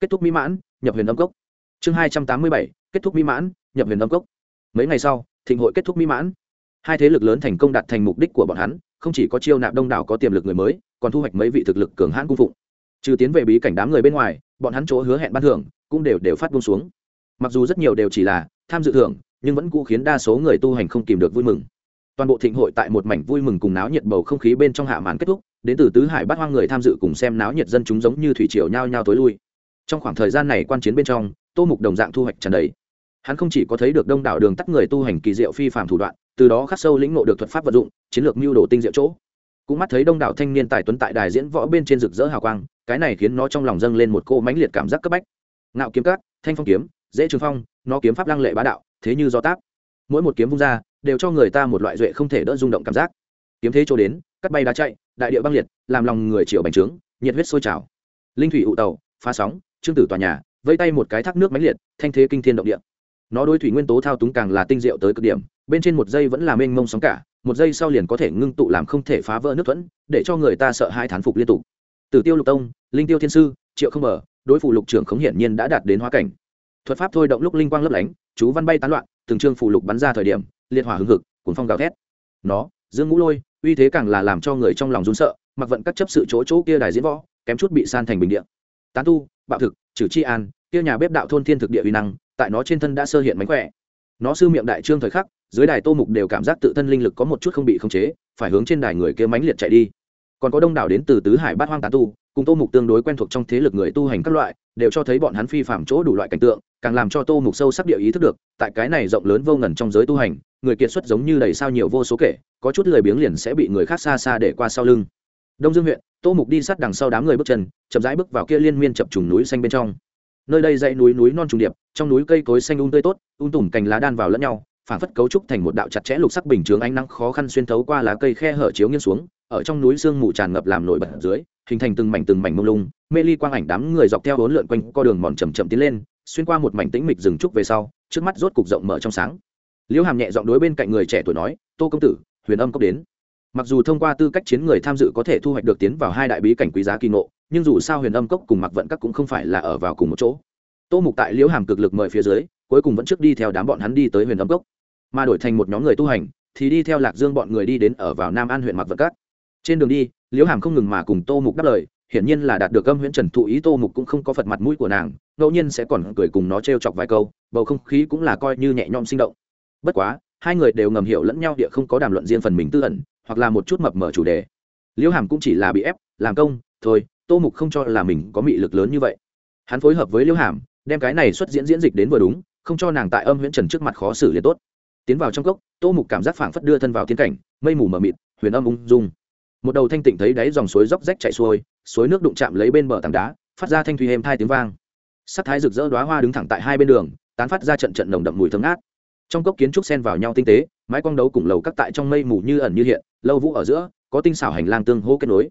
kết thúc mỹ mãn, nhập huyền âm cốc. Chương hai trăm tám mươi bảy, kết thúc mỹ mãn, nhập huyền âm cốc. Mấy ngày sau thịnh hội kết thúc mỹ mãn. Hai thế lực lớn thành công đạt thành mục đích của bọn hắn, không chỉ có chiêu nạp đông đảo có tiềm lực người mới, còn thu hoạch mấy vị thực lực cường hãn cung phụng. Trừ tiến về bí cảnh đám người bên ngoài, bọn hắn chỗ hứa hẹn ban thưởng cũng đều đều phát buông xuống. Mặc dù rất nhiều đều chỉ là tham dự thưởng, nhưng vẫn cũ khiến đa số người tu hành không kìm được vui mừng. Toàn bộ thịnh hội tại một mảnh vui mừng cùng náo nhiệt bầu không khí bên trong hạ màn kết thúc, đến từ tứ hải bát hoang người tham dự cùng xem náo nhiệt dân chúng giống như thủy triều nhao nhao tối lui. Trong khoảng thời gian này quan chiến bên trong, tô mục đồng dạng thu hoạch trần đầy hắn không chỉ có thấy được đông đảo đường tắt người tu hành kỳ diệu phi phạm thủ đoạn, từ đó khắc sâu lĩnh ngộ được thuật pháp vận dụng, chiến lược mưu đồ tinh diệu chỗ. Cũng mắt thấy đông đảo thanh niên tài tuấn tại đài diễn võ bên trên rực rỡ hào quang, cái này khiến nó trong lòng dâng lên một cô mãnh liệt cảm giác cấp bách. Ngạo kiếm cát thanh phong kiếm, dễ trường phong, nó kiếm pháp lăng lệ bá đạo, thế như do táp. Mỗi một kiếm vung ra, đều cho người ta một loại duệ không thể đỡ rung động cảm giác. Kiếm thế chỗ đến, cắt bay đá chạy, đại địa băng liệt, làm lòng người chịu bành trướng, nhiệt huyết sôi trào. Linh thủy ụ tàu, phá sóng, trương tử tòa nhà, vây tay một cái thác nước mãnh liệt, thanh thế kinh thiên động địa nó đối thủy nguyên tố thao túng càng là tinh diệu tới cực điểm, bên trên một giây vẫn là mênh mông sóng cả, một giây sau liền có thể ngưng tụ làm không thể phá vỡ nước thuẫn, để cho người ta sợ hai thán phục liên tục. Tử tiêu lục tông, linh tiêu thiên sư, triệu không mở, đối phủ lục trưởng khống hiển nhiên đã đạt đến hóa cảnh. Thuật pháp thôi động lúc linh quang lấp lánh, chú văn bay tán loạn, từng trương phủ lục bắn ra thời điểm, liệt hỏa hưng hực, cuốn phong gào thét. Nó, dương ngũ lôi, uy thế càng là làm cho người trong lòng run sợ, mặc vận các chấp sự chỗ chỗ kia đài diễn võ, kém chút bị san thành bình địa. Tán tu, bạo thực, trừ chi an, kia nhà bếp đạo thôn thiên thực địa uy năng tại nó trên thân đã sơ hiện mánh khỏe. Nó sư miệng đại trương thời khắc, dưới đài tô mục đều cảm giác tự thân linh lực có một chút không bị khống chế, phải hướng trên đài người kia mánh liệt chạy đi. Còn có đông đảo đến từ tứ hải bát hoang tán tu, cùng tô mục tương đối quen thuộc trong thế lực người tu hành các loại, đều cho thấy bọn hắn phi phạm chỗ đủ loại cảnh tượng, càng làm cho tô mục sâu sắc địa ý thức được, tại cái này rộng lớn vô ngần trong giới tu hành, người kiệt xuất giống như đầy sao nhiều vô số kể, có chút lười biếng liền sẽ bị người khác xa xa để qua sau lưng. Đông dương huyện, tô mục đi sát đằng sau đám người bước chân, chậm rãi bước vào kia liên miên chập trùng núi xanh bên trong nơi đây dãy núi núi non trùng điệp, trong núi cây cối xanh un um tươi tốt un um tùm cành lá đan vào lẫn nhau phản phất cấu trúc thành một đạo chặt chẽ lục sắc bình chướng ánh nắng khó khăn xuyên thấu qua lá cây khe hở chiếu nghiêng xuống, ở trong núi sương mù tràn ngập làm nổi bật dưới, hình thành từng mảnh từng mảnh mông lung, mê ly quang ảnh đám người dọc theo bốn lượn quanh co đường mòn chầm chậm tiến lên, xuyên qua một mảnh tĩnh mịch rừng trúc về sau, trước mắt rốt cục rộng mở trong sáng. Liễu hàm nhẹ giọng đối bên cạnh người trẻ tuổi nói, tô công tử, huyền âm cốc đến. Mặc dù thông qua tư cách chiến người tham dự có thể thu hoạch được tiến vào hai đại bí cảnh quý giá kỳ ngộ nhưng dù sao huyền âm cốc cùng mặc vận các cũng không phải là ở vào cùng một chỗ. Tô mục tại liễu hàm cực lực mời phía dưới, cuối cùng vẫn trước đi theo đám bọn hắn đi tới huyền âm cốc. Mà đổi thành một nhóm người tu hành, thì đi theo lạc dương bọn người đi đến ở vào nam an huyện mặc vận các. Trên đường đi, liễu hàm không ngừng mà cùng tô mục đáp lời, hiển nhiên là đạt được âm huyễn trần thụ ý, tô mục cũng không có phật mặt mũi của nàng, ngẫu nhiên sẽ còn cười cùng nó t r e o chọc vài câu, bầu không khí cũng là coi như nhẹ nhõm sinh động. Bất quá, hai người đều ngầm hiểu lẫn nhau địa không có đàm luận riêng phần mình tư ẩn, hoặc là một chút mập mở chủ đề. Liễu hàm cũng chỉ là bị ép, làm công, thôi tô mục không cho là mình có mị lực lớn như vậy. Hắn phối hợp với liễu hàm, đem cái này xuất diễn diễn dịch đến vừa đúng, không cho nàng tại âm huyễn trần trước mặt khó xử liền tốt. Tiến vào trong cốc, tô mục cảm giác phảng phất đưa thân vào tiến cảnh, mây mù mờ mịt, huyền âm ung dung. Một đầu thanh tịnh thấy đáy dòng suối róc rách chạy xuôi, suối nước đụng chạm lấy bên bờ tảng đá, phát ra thanh thủy êm thai tiếng vang. Sắc thái rực rỡ đoá hoa đứng thẳng tại hai bên đường, tán phát ra trận trận nồng đậm mùi thơm ngát. Trong cốc kiến trúc sen vào nhau tinh tế, mái quang đấu cùng lầu các tại trong mây mù như ẩn như hiện, lâu vũ ở giữa, có tinh xảo hành lang tương hô kết nối.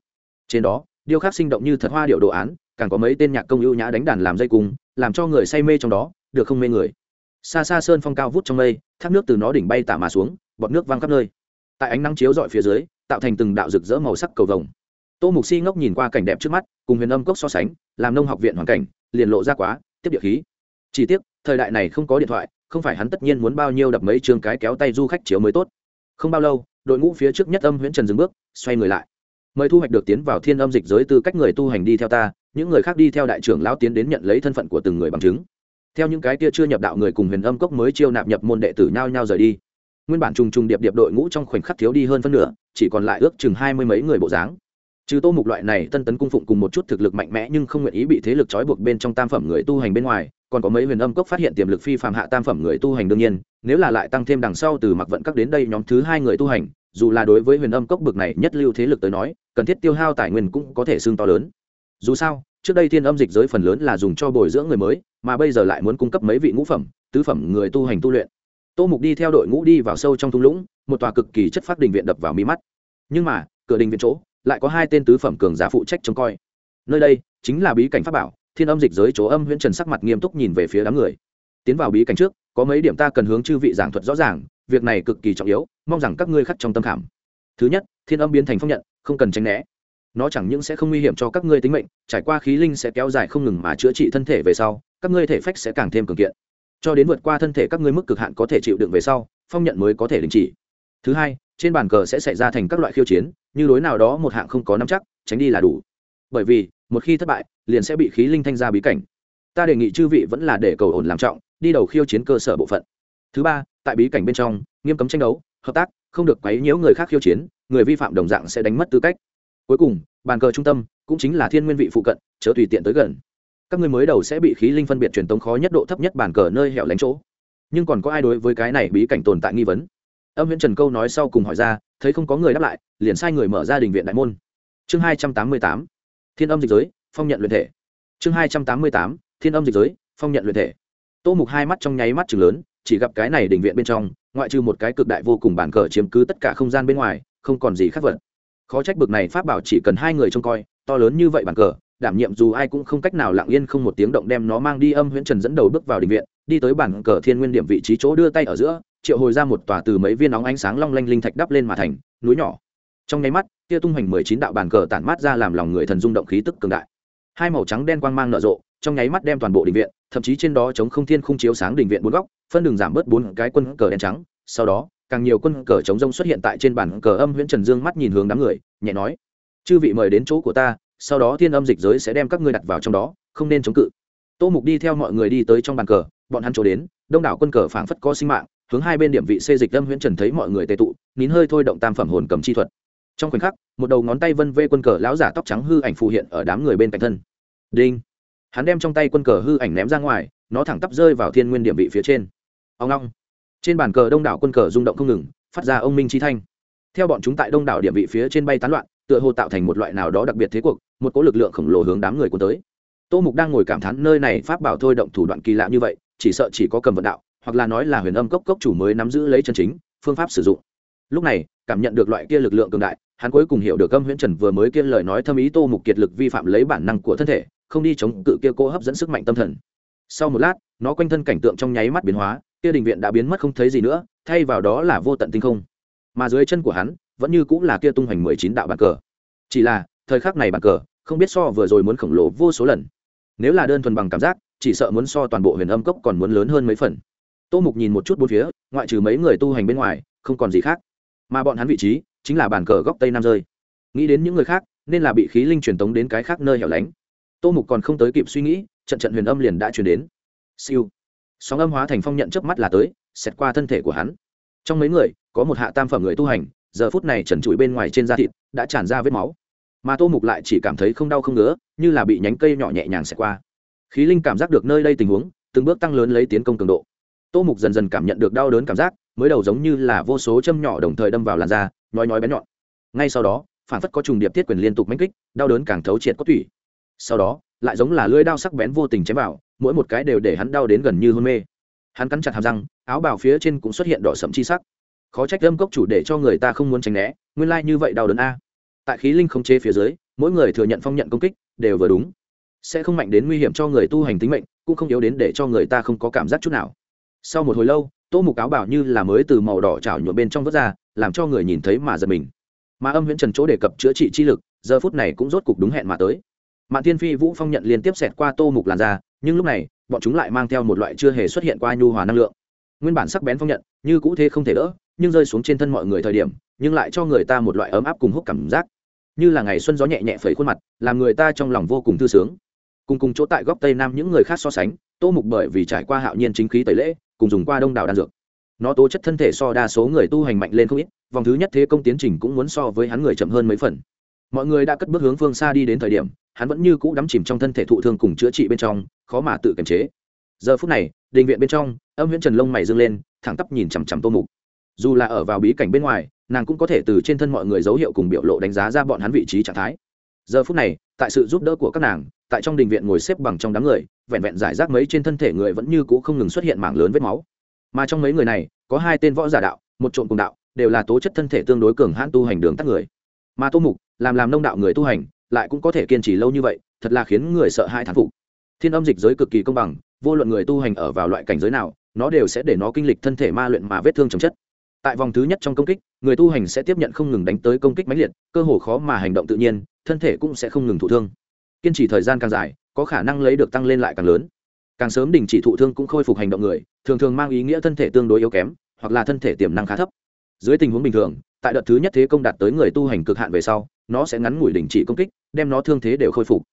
Trên đó điêu khắc sinh động như thật hoa điệu đồ án, càng có mấy tên nhạc công ưu nhã đánh đàn làm dây cung, làm cho người say mê trong đó, được không mê người. Xa xa sơn phong cao vút trong mây, thác nước từ nó đỉnh bay tả mà xuống, bọt nước văng khắp nơi. Tại ánh nắng chiếu dọi phía dưới, tạo thành từng đạo rực rỡ màu sắc cầu vồng. Tô mục si ngốc nhìn qua cảnh đẹp trước mắt, cùng huyền âm cốc so sánh, làm nông học viện hoàn cảnh, liền lộ ra quá, tiếp địa khí. Chỉ tiếc, thời đại này không có điện thoại, không phải hắn tất nhiên muốn bao nhiêu đập mấy trường cái kéo tay du khách chiếu mới tốt. Không bao lâu, đội ngũ phía trước nhất âm huyễn trần dừng bước, xoay người lại mời thu hoạch được tiến vào thiên âm dịch giới tư cách người tu hành đi theo ta, những người khác đi theo đại trưởng lão tiến đến nhận lấy thân phận của từng người bằng chứng. Theo những cái kia chưa nhập đạo người cùng huyền âm cốc mới chiêu nạp nhập môn đệ tử nhau nhau rời đi. Nguyên bản trùng trùng điệp điệp đội ngũ trong khoảnh khắc thiếu đi hơn phân nửa, chỉ còn lại ước chừng hai mươi mấy người bộ dáng. Trừ tô mục loại này tân tấn cung phụng cùng một chút thực lực mạnh mẽ nhưng không nguyện ý bị thế lực trói buộc bên trong tam phẩm người tu hành bên ngoài, còn có mấy huyền âm cốc phát hiện tiềm lực phi phạm hạ tam phẩm người tu hành đương nhiên, nếu là lại tăng thêm đằng sau từ mặc vận các đến đây nhóm thứ hai người tu hành dù là đối với huyền âm cốc bực này nhất lưu thế lực tới nói, cần thiết tiêu hao tài nguyên cũng có thể xương to lớn. Dù sao, trước đây thiên âm dịch giới phần lớn là dùng cho bồi dưỡng người mới, mà bây giờ lại muốn cung cấp mấy vị ngũ phẩm, tứ phẩm người tu hành tu luyện. Tô mục đi theo đội ngũ đi vào sâu trong thung lũng, một tòa cực kỳ chất phát đình viện đập vào mi mắt. Nhưng mà, cửa đình viện chỗ, lại có hai tên tứ phẩm cường giả phụ trách trông coi. Nơi đây, chính là bí cảnh pháp bảo, thiên âm dịch giới chỗ âm huyễn trần sắc mặt nghiêm túc nhìn về phía đám người. Tiến vào bí cảnh trước, có mấy điểm ta cần hướng chư vị giảng thuật rõ ràng việc này cực kỳ trọng yếu, mong rằng các ngươi khắc trong tâm khảm. Thứ nhất, thiên âm biến thành phong nhận, không cần tránh né. Nó chẳng những sẽ không nguy hiểm cho các ngươi tính mệnh, trải qua khí linh sẽ kéo dài không ngừng mà chữa trị thân thể về sau, các ngươi thể phách sẽ càng thêm cường kiện. Cho đến vượt qua thân thể các ngươi mức cực hạn có thể chịu đựng về sau, phong nhận mới có thể đình chỉ. Thứ hai, trên bàn cờ sẽ xảy ra thành các loại khiêu chiến, như đối nào đó một hạng không có nắm chắc, tránh đi là đủ. Bởi vì, một khi thất bại, liền sẽ bị khí linh thanh ra bí cảnh. Ta đề nghị chư vị vẫn là để cầu ổn làm trọng, đi đầu khiêu chiến cơ sở bộ phận. Thứ ba tại bí cảnh bên trong, nghiêm cấm tranh đấu, hợp tác, không được quấy nhiễu người khác khiêu chiến, người vi phạm đồng dạng sẽ đánh mất tư cách. Cuối cùng, bàn cờ trung tâm cũng chính là thiên nguyên vị phụ cận, chớ tùy tiện tới gần. Các người mới đầu sẽ bị khí linh phân biệt truyền tống khó nhất độ thấp nhất bàn cờ nơi hẻo lánh chỗ. Nhưng còn có ai đối với cái này bí cảnh tồn tại nghi vấn? Âm viễn trần câu nói sau cùng hỏi ra, thấy không có người đáp lại, liền sai người mở ra đình viện đại môn. Chương hai trăm tám mươi tám, thiên âm dịch giới, phong nhận luyện thể. Chương hai trăm tám mươi tám, thiên âm dịch giới, phong nhận luyện thể. Tô mục hai mắt trong nháy mắt chừng lớn chỉ gặp cái này đình viện bên trong, ngoại trừ một cái cực đại vô cùng bản cờ chiếm cứ tất cả không gian bên ngoài, không còn gì khác vật. Khó trách bực này pháp bảo chỉ cần hai người trông coi, to lớn như vậy bản cờ, đảm nhiệm dù ai cũng không cách nào lặng yên không một tiếng động đem nó mang đi âm huyễn trần dẫn đầu bước vào đình viện, đi tới bản cờ thiên nguyên điểm vị trí chỗ đưa tay ở giữa, triệu hồi ra một tòa từ mấy viên óng ánh sáng long lanh linh thạch đắp lên mà thành, núi nhỏ. Trong nháy mắt, kia tung hoành mười chín đạo bàn cờ tản mát ra làm lòng người thần rung động khí tức cường đại hai màu trắng đen quang mang nở rộ, trong nháy mắt đem toàn bộ đình viện, thậm chí trên đó chống không thiên không chiếu sáng đình viện bốn góc, phân đường giảm bớt bốn cái quân cờ đen trắng. Sau đó, càng nhiều quân cờ chống rông xuất hiện tại trên bàn cờ âm huyễn trần dương mắt nhìn hướng đám người, nhẹ nói, chư vị mời đến chỗ của ta, sau đó thiên âm dịch giới sẽ đem các ngươi đặt vào trong đó, không nên chống cự. Tô mục đi theo mọi người đi tới trong bàn cờ, bọn hắn chỗ đến, đông đảo quân cờ phảng phất có sinh mạng, hướng hai bên điểm vị xê dịch âm huyễn trần thấy mọi người tệ tụ, nín hơi thôi động tam phẩm hồn cầm chi thuật. Trong khoảnh khắc, một đầu ngón tay vân vê quân cờ lão giả tóc trắng hư ảnh phù hiện ở đám người bên cạnh thân đinh. Hắn đem trong tay quân cờ hư ảnh ném ra ngoài, nó thẳng tắp rơi vào thiên nguyên điểm vị phía trên. Ông long trên bàn cờ đông đảo quân cờ rung động không ngừng, phát ra ông minh chi thanh. Theo bọn chúng tại đông đảo điểm vị phía trên bay tán loạn, tựa hồ tạo thành một loại nào đó đặc biệt thế cuộc, một cỗ lực lượng khổng lồ hướng đám người cuốn tới. Tô mục đang ngồi cảm thán nơi này pháp bảo thôi động thủ đoạn kỳ lạ như vậy, chỉ sợ chỉ có cầm vận đạo, hoặc là nói là huyền âm cốc cốc chủ mới nắm giữ lấy chân chính, phương pháp sử dụng. Lúc này, cảm nhận được loại kia lực lượng cường đại, hắn cuối cùng hiểu được âm huyễn trần vừa mới kia lời nói thâm ý tô mục kiệt lực vi phạm lấy bản năng của thân thể không đi chống cự kia cô hấp dẫn sức mạnh tâm thần. Sau một lát, nó quanh thân cảnh tượng trong nháy mắt biến hóa, kia đình viện đã biến mất không thấy gì nữa, thay vào đó là vô tận tinh không. Mà dưới chân của hắn, vẫn như cũng là kia tung hoành mười chín đạo bàn cờ. Chỉ là, thời khắc này bàn cờ, không biết so vừa rồi muốn khổng lồ vô số lần. Nếu là đơn thuần bằng cảm giác, chỉ sợ muốn so toàn bộ huyền âm cốc còn muốn lớn hơn mấy phần. Tô mục nhìn một chút bốn phía, ngoại trừ mấy người tu hành bên ngoài, không còn gì khác. Mà bọn hắn vị trí, chính là bàn cờ góc tây nam rơi. Nghĩ đến những người khác, nên là bị khí linh truyền tống đến cái khác nơi hẻo lánh tô mục còn không tới kịp suy nghĩ, trận trận huyền âm liền đã truyền đến. Siêu. Sóng âm hóa thành phong nhận chớp mắt là tới, xẹt qua thân thể của hắn. Trong mấy người, có một hạ tam phẩm người tu hành, giờ phút này trần trụi bên ngoài trên da thịt, đã tràn ra vết máu. Mà tô mục lại chỉ cảm thấy không đau không ngứa, như là bị nhánh cây nhỏ nhẹ nhàng xẹt qua. Khí linh cảm giác được nơi đây tình huống, từng bước tăng lớn lấy tiến công cường độ. Tô mục dần dần cảm nhận được đau đớn cảm giác, mới đầu giống như là vô số châm nhỏ đồng thời đâm vào làn da, nhói nhói bén nhọn. Ngay sau đó, phản phất có trùng điệp tiết quyền liên tục mánh kích, đau đớn càng thấu triệt có tủy sau đó, lại giống là lưỡi đao sắc bén vô tình chém vào, mỗi một cái đều để hắn đau đến gần như hôn mê. Hắn cắn chặt hàm răng, áo bào phía trên cũng xuất hiện đỏ sậm chi sắc. Khó trách âm cốc chủ để cho người ta không muốn tránh né, nguyên lai như vậy đau đớn a. Tại khí linh không chế phía dưới, mỗi người thừa nhận phong nhận công kích, đều vừa đúng. Sẽ không mạnh đến nguy hiểm cho người tu hành tính mệnh, cũng không yếu đến để cho người ta không có cảm giác chút nào. Sau một hồi lâu, tô mục áo bảo như là mới từ màu đỏ trào nhuộm bên trong vớt ra, làm cho người nhìn thấy mà giật mình. Mà âm huyễn trần chỗ đề cập chữa trị chi lực, giờ phút này cũng rốt cục đúng hẹn mà tới. Mạn Thiên phi vũ phong nhận liên tiếp xẹt qua tô mục làn da nhưng lúc này, bọn chúng lại mang theo một loại chưa hề xuất hiện qua nhu hòa năng lượng. Nguyên bản sắc bén phong nhận, như cũ thế không thể đỡ, nhưng rơi xuống trên thân mọi người thời điểm, nhưng lại cho người ta một loại ấm áp cùng hút cảm giác. Như là ngày xuân gió nhẹ nhẹ phẩy khuôn mặt, làm người ta trong lòng vô cùng thư sướng. Cùng cùng chỗ tại góc tây nam những người khác so sánh, tô mục bởi vì trải qua hạo nhiên chính khí tẩy lễ, cùng dùng qua đông đảo đan dược. Nó tố chất thân thể so đa số người tu hành mạnh lên không ít, vòng thứ nhất thế công tiến trình cũng muốn so với hắn người chậm hơn mấy phần mọi người đã cất bước hướng phương xa đi đến thời điểm, hắn vẫn như cũ đắm chìm trong thân thể thụ thương cùng chữa trị bên trong, khó mà tự kiềm chế. Giờ phút này, đình viện bên trong, âm huyễn trần lông mày dâng lên, thẳng tắp nhìn chằm chằm tô mục. Dù là ở vào bí cảnh bên ngoài, nàng cũng có thể từ trên thân mọi người dấu hiệu cùng biểu lộ đánh giá ra bọn hắn vị trí trạng thái. Giờ phút này, tại sự giúp đỡ của các nàng, tại trong đình viện ngồi xếp bằng trong đám người, vẹn vẹn giải rác mấy trên thân thể người vẫn như cũ không ngừng xuất hiện mảng lớn vết máu. Mà trong mấy người này, có hai tên võ giả đạo, một trộm cùng đạo, đều là tố chất thân thể tương đối cường hãn tu hành đường tắt người. Mà tô mục làm làm nông đạo người tu hành, lại cũng có thể kiên trì lâu như vậy, thật là khiến người sợ hai thán phục. Thiên âm dịch giới cực kỳ công bằng, vô luận người tu hành ở vào loại cảnh giới nào, nó đều sẽ để nó kinh lịch thân thể ma luyện mà vết thương chấm chất. Tại vòng thứ nhất trong công kích, người tu hành sẽ tiếp nhận không ngừng đánh tới công kích mãnh liệt, cơ hồ khó mà hành động tự nhiên, thân thể cũng sẽ không ngừng thụ thương. Kiên trì thời gian càng dài, có khả năng lấy được tăng lên lại càng lớn. Càng sớm đình chỉ thụ thương cũng khôi phục hành động người, thường thường mang ý nghĩa thân thể tương đối yếu kém, hoặc là thân thể tiềm năng khá thấp. Dưới tình huống bình thường, tại đợt thứ nhất thế công đạt tới người tu hành cực hạn về sau nó sẽ ngắn ngủi đình chỉ công kích, đem nó thương thế đều khôi phục.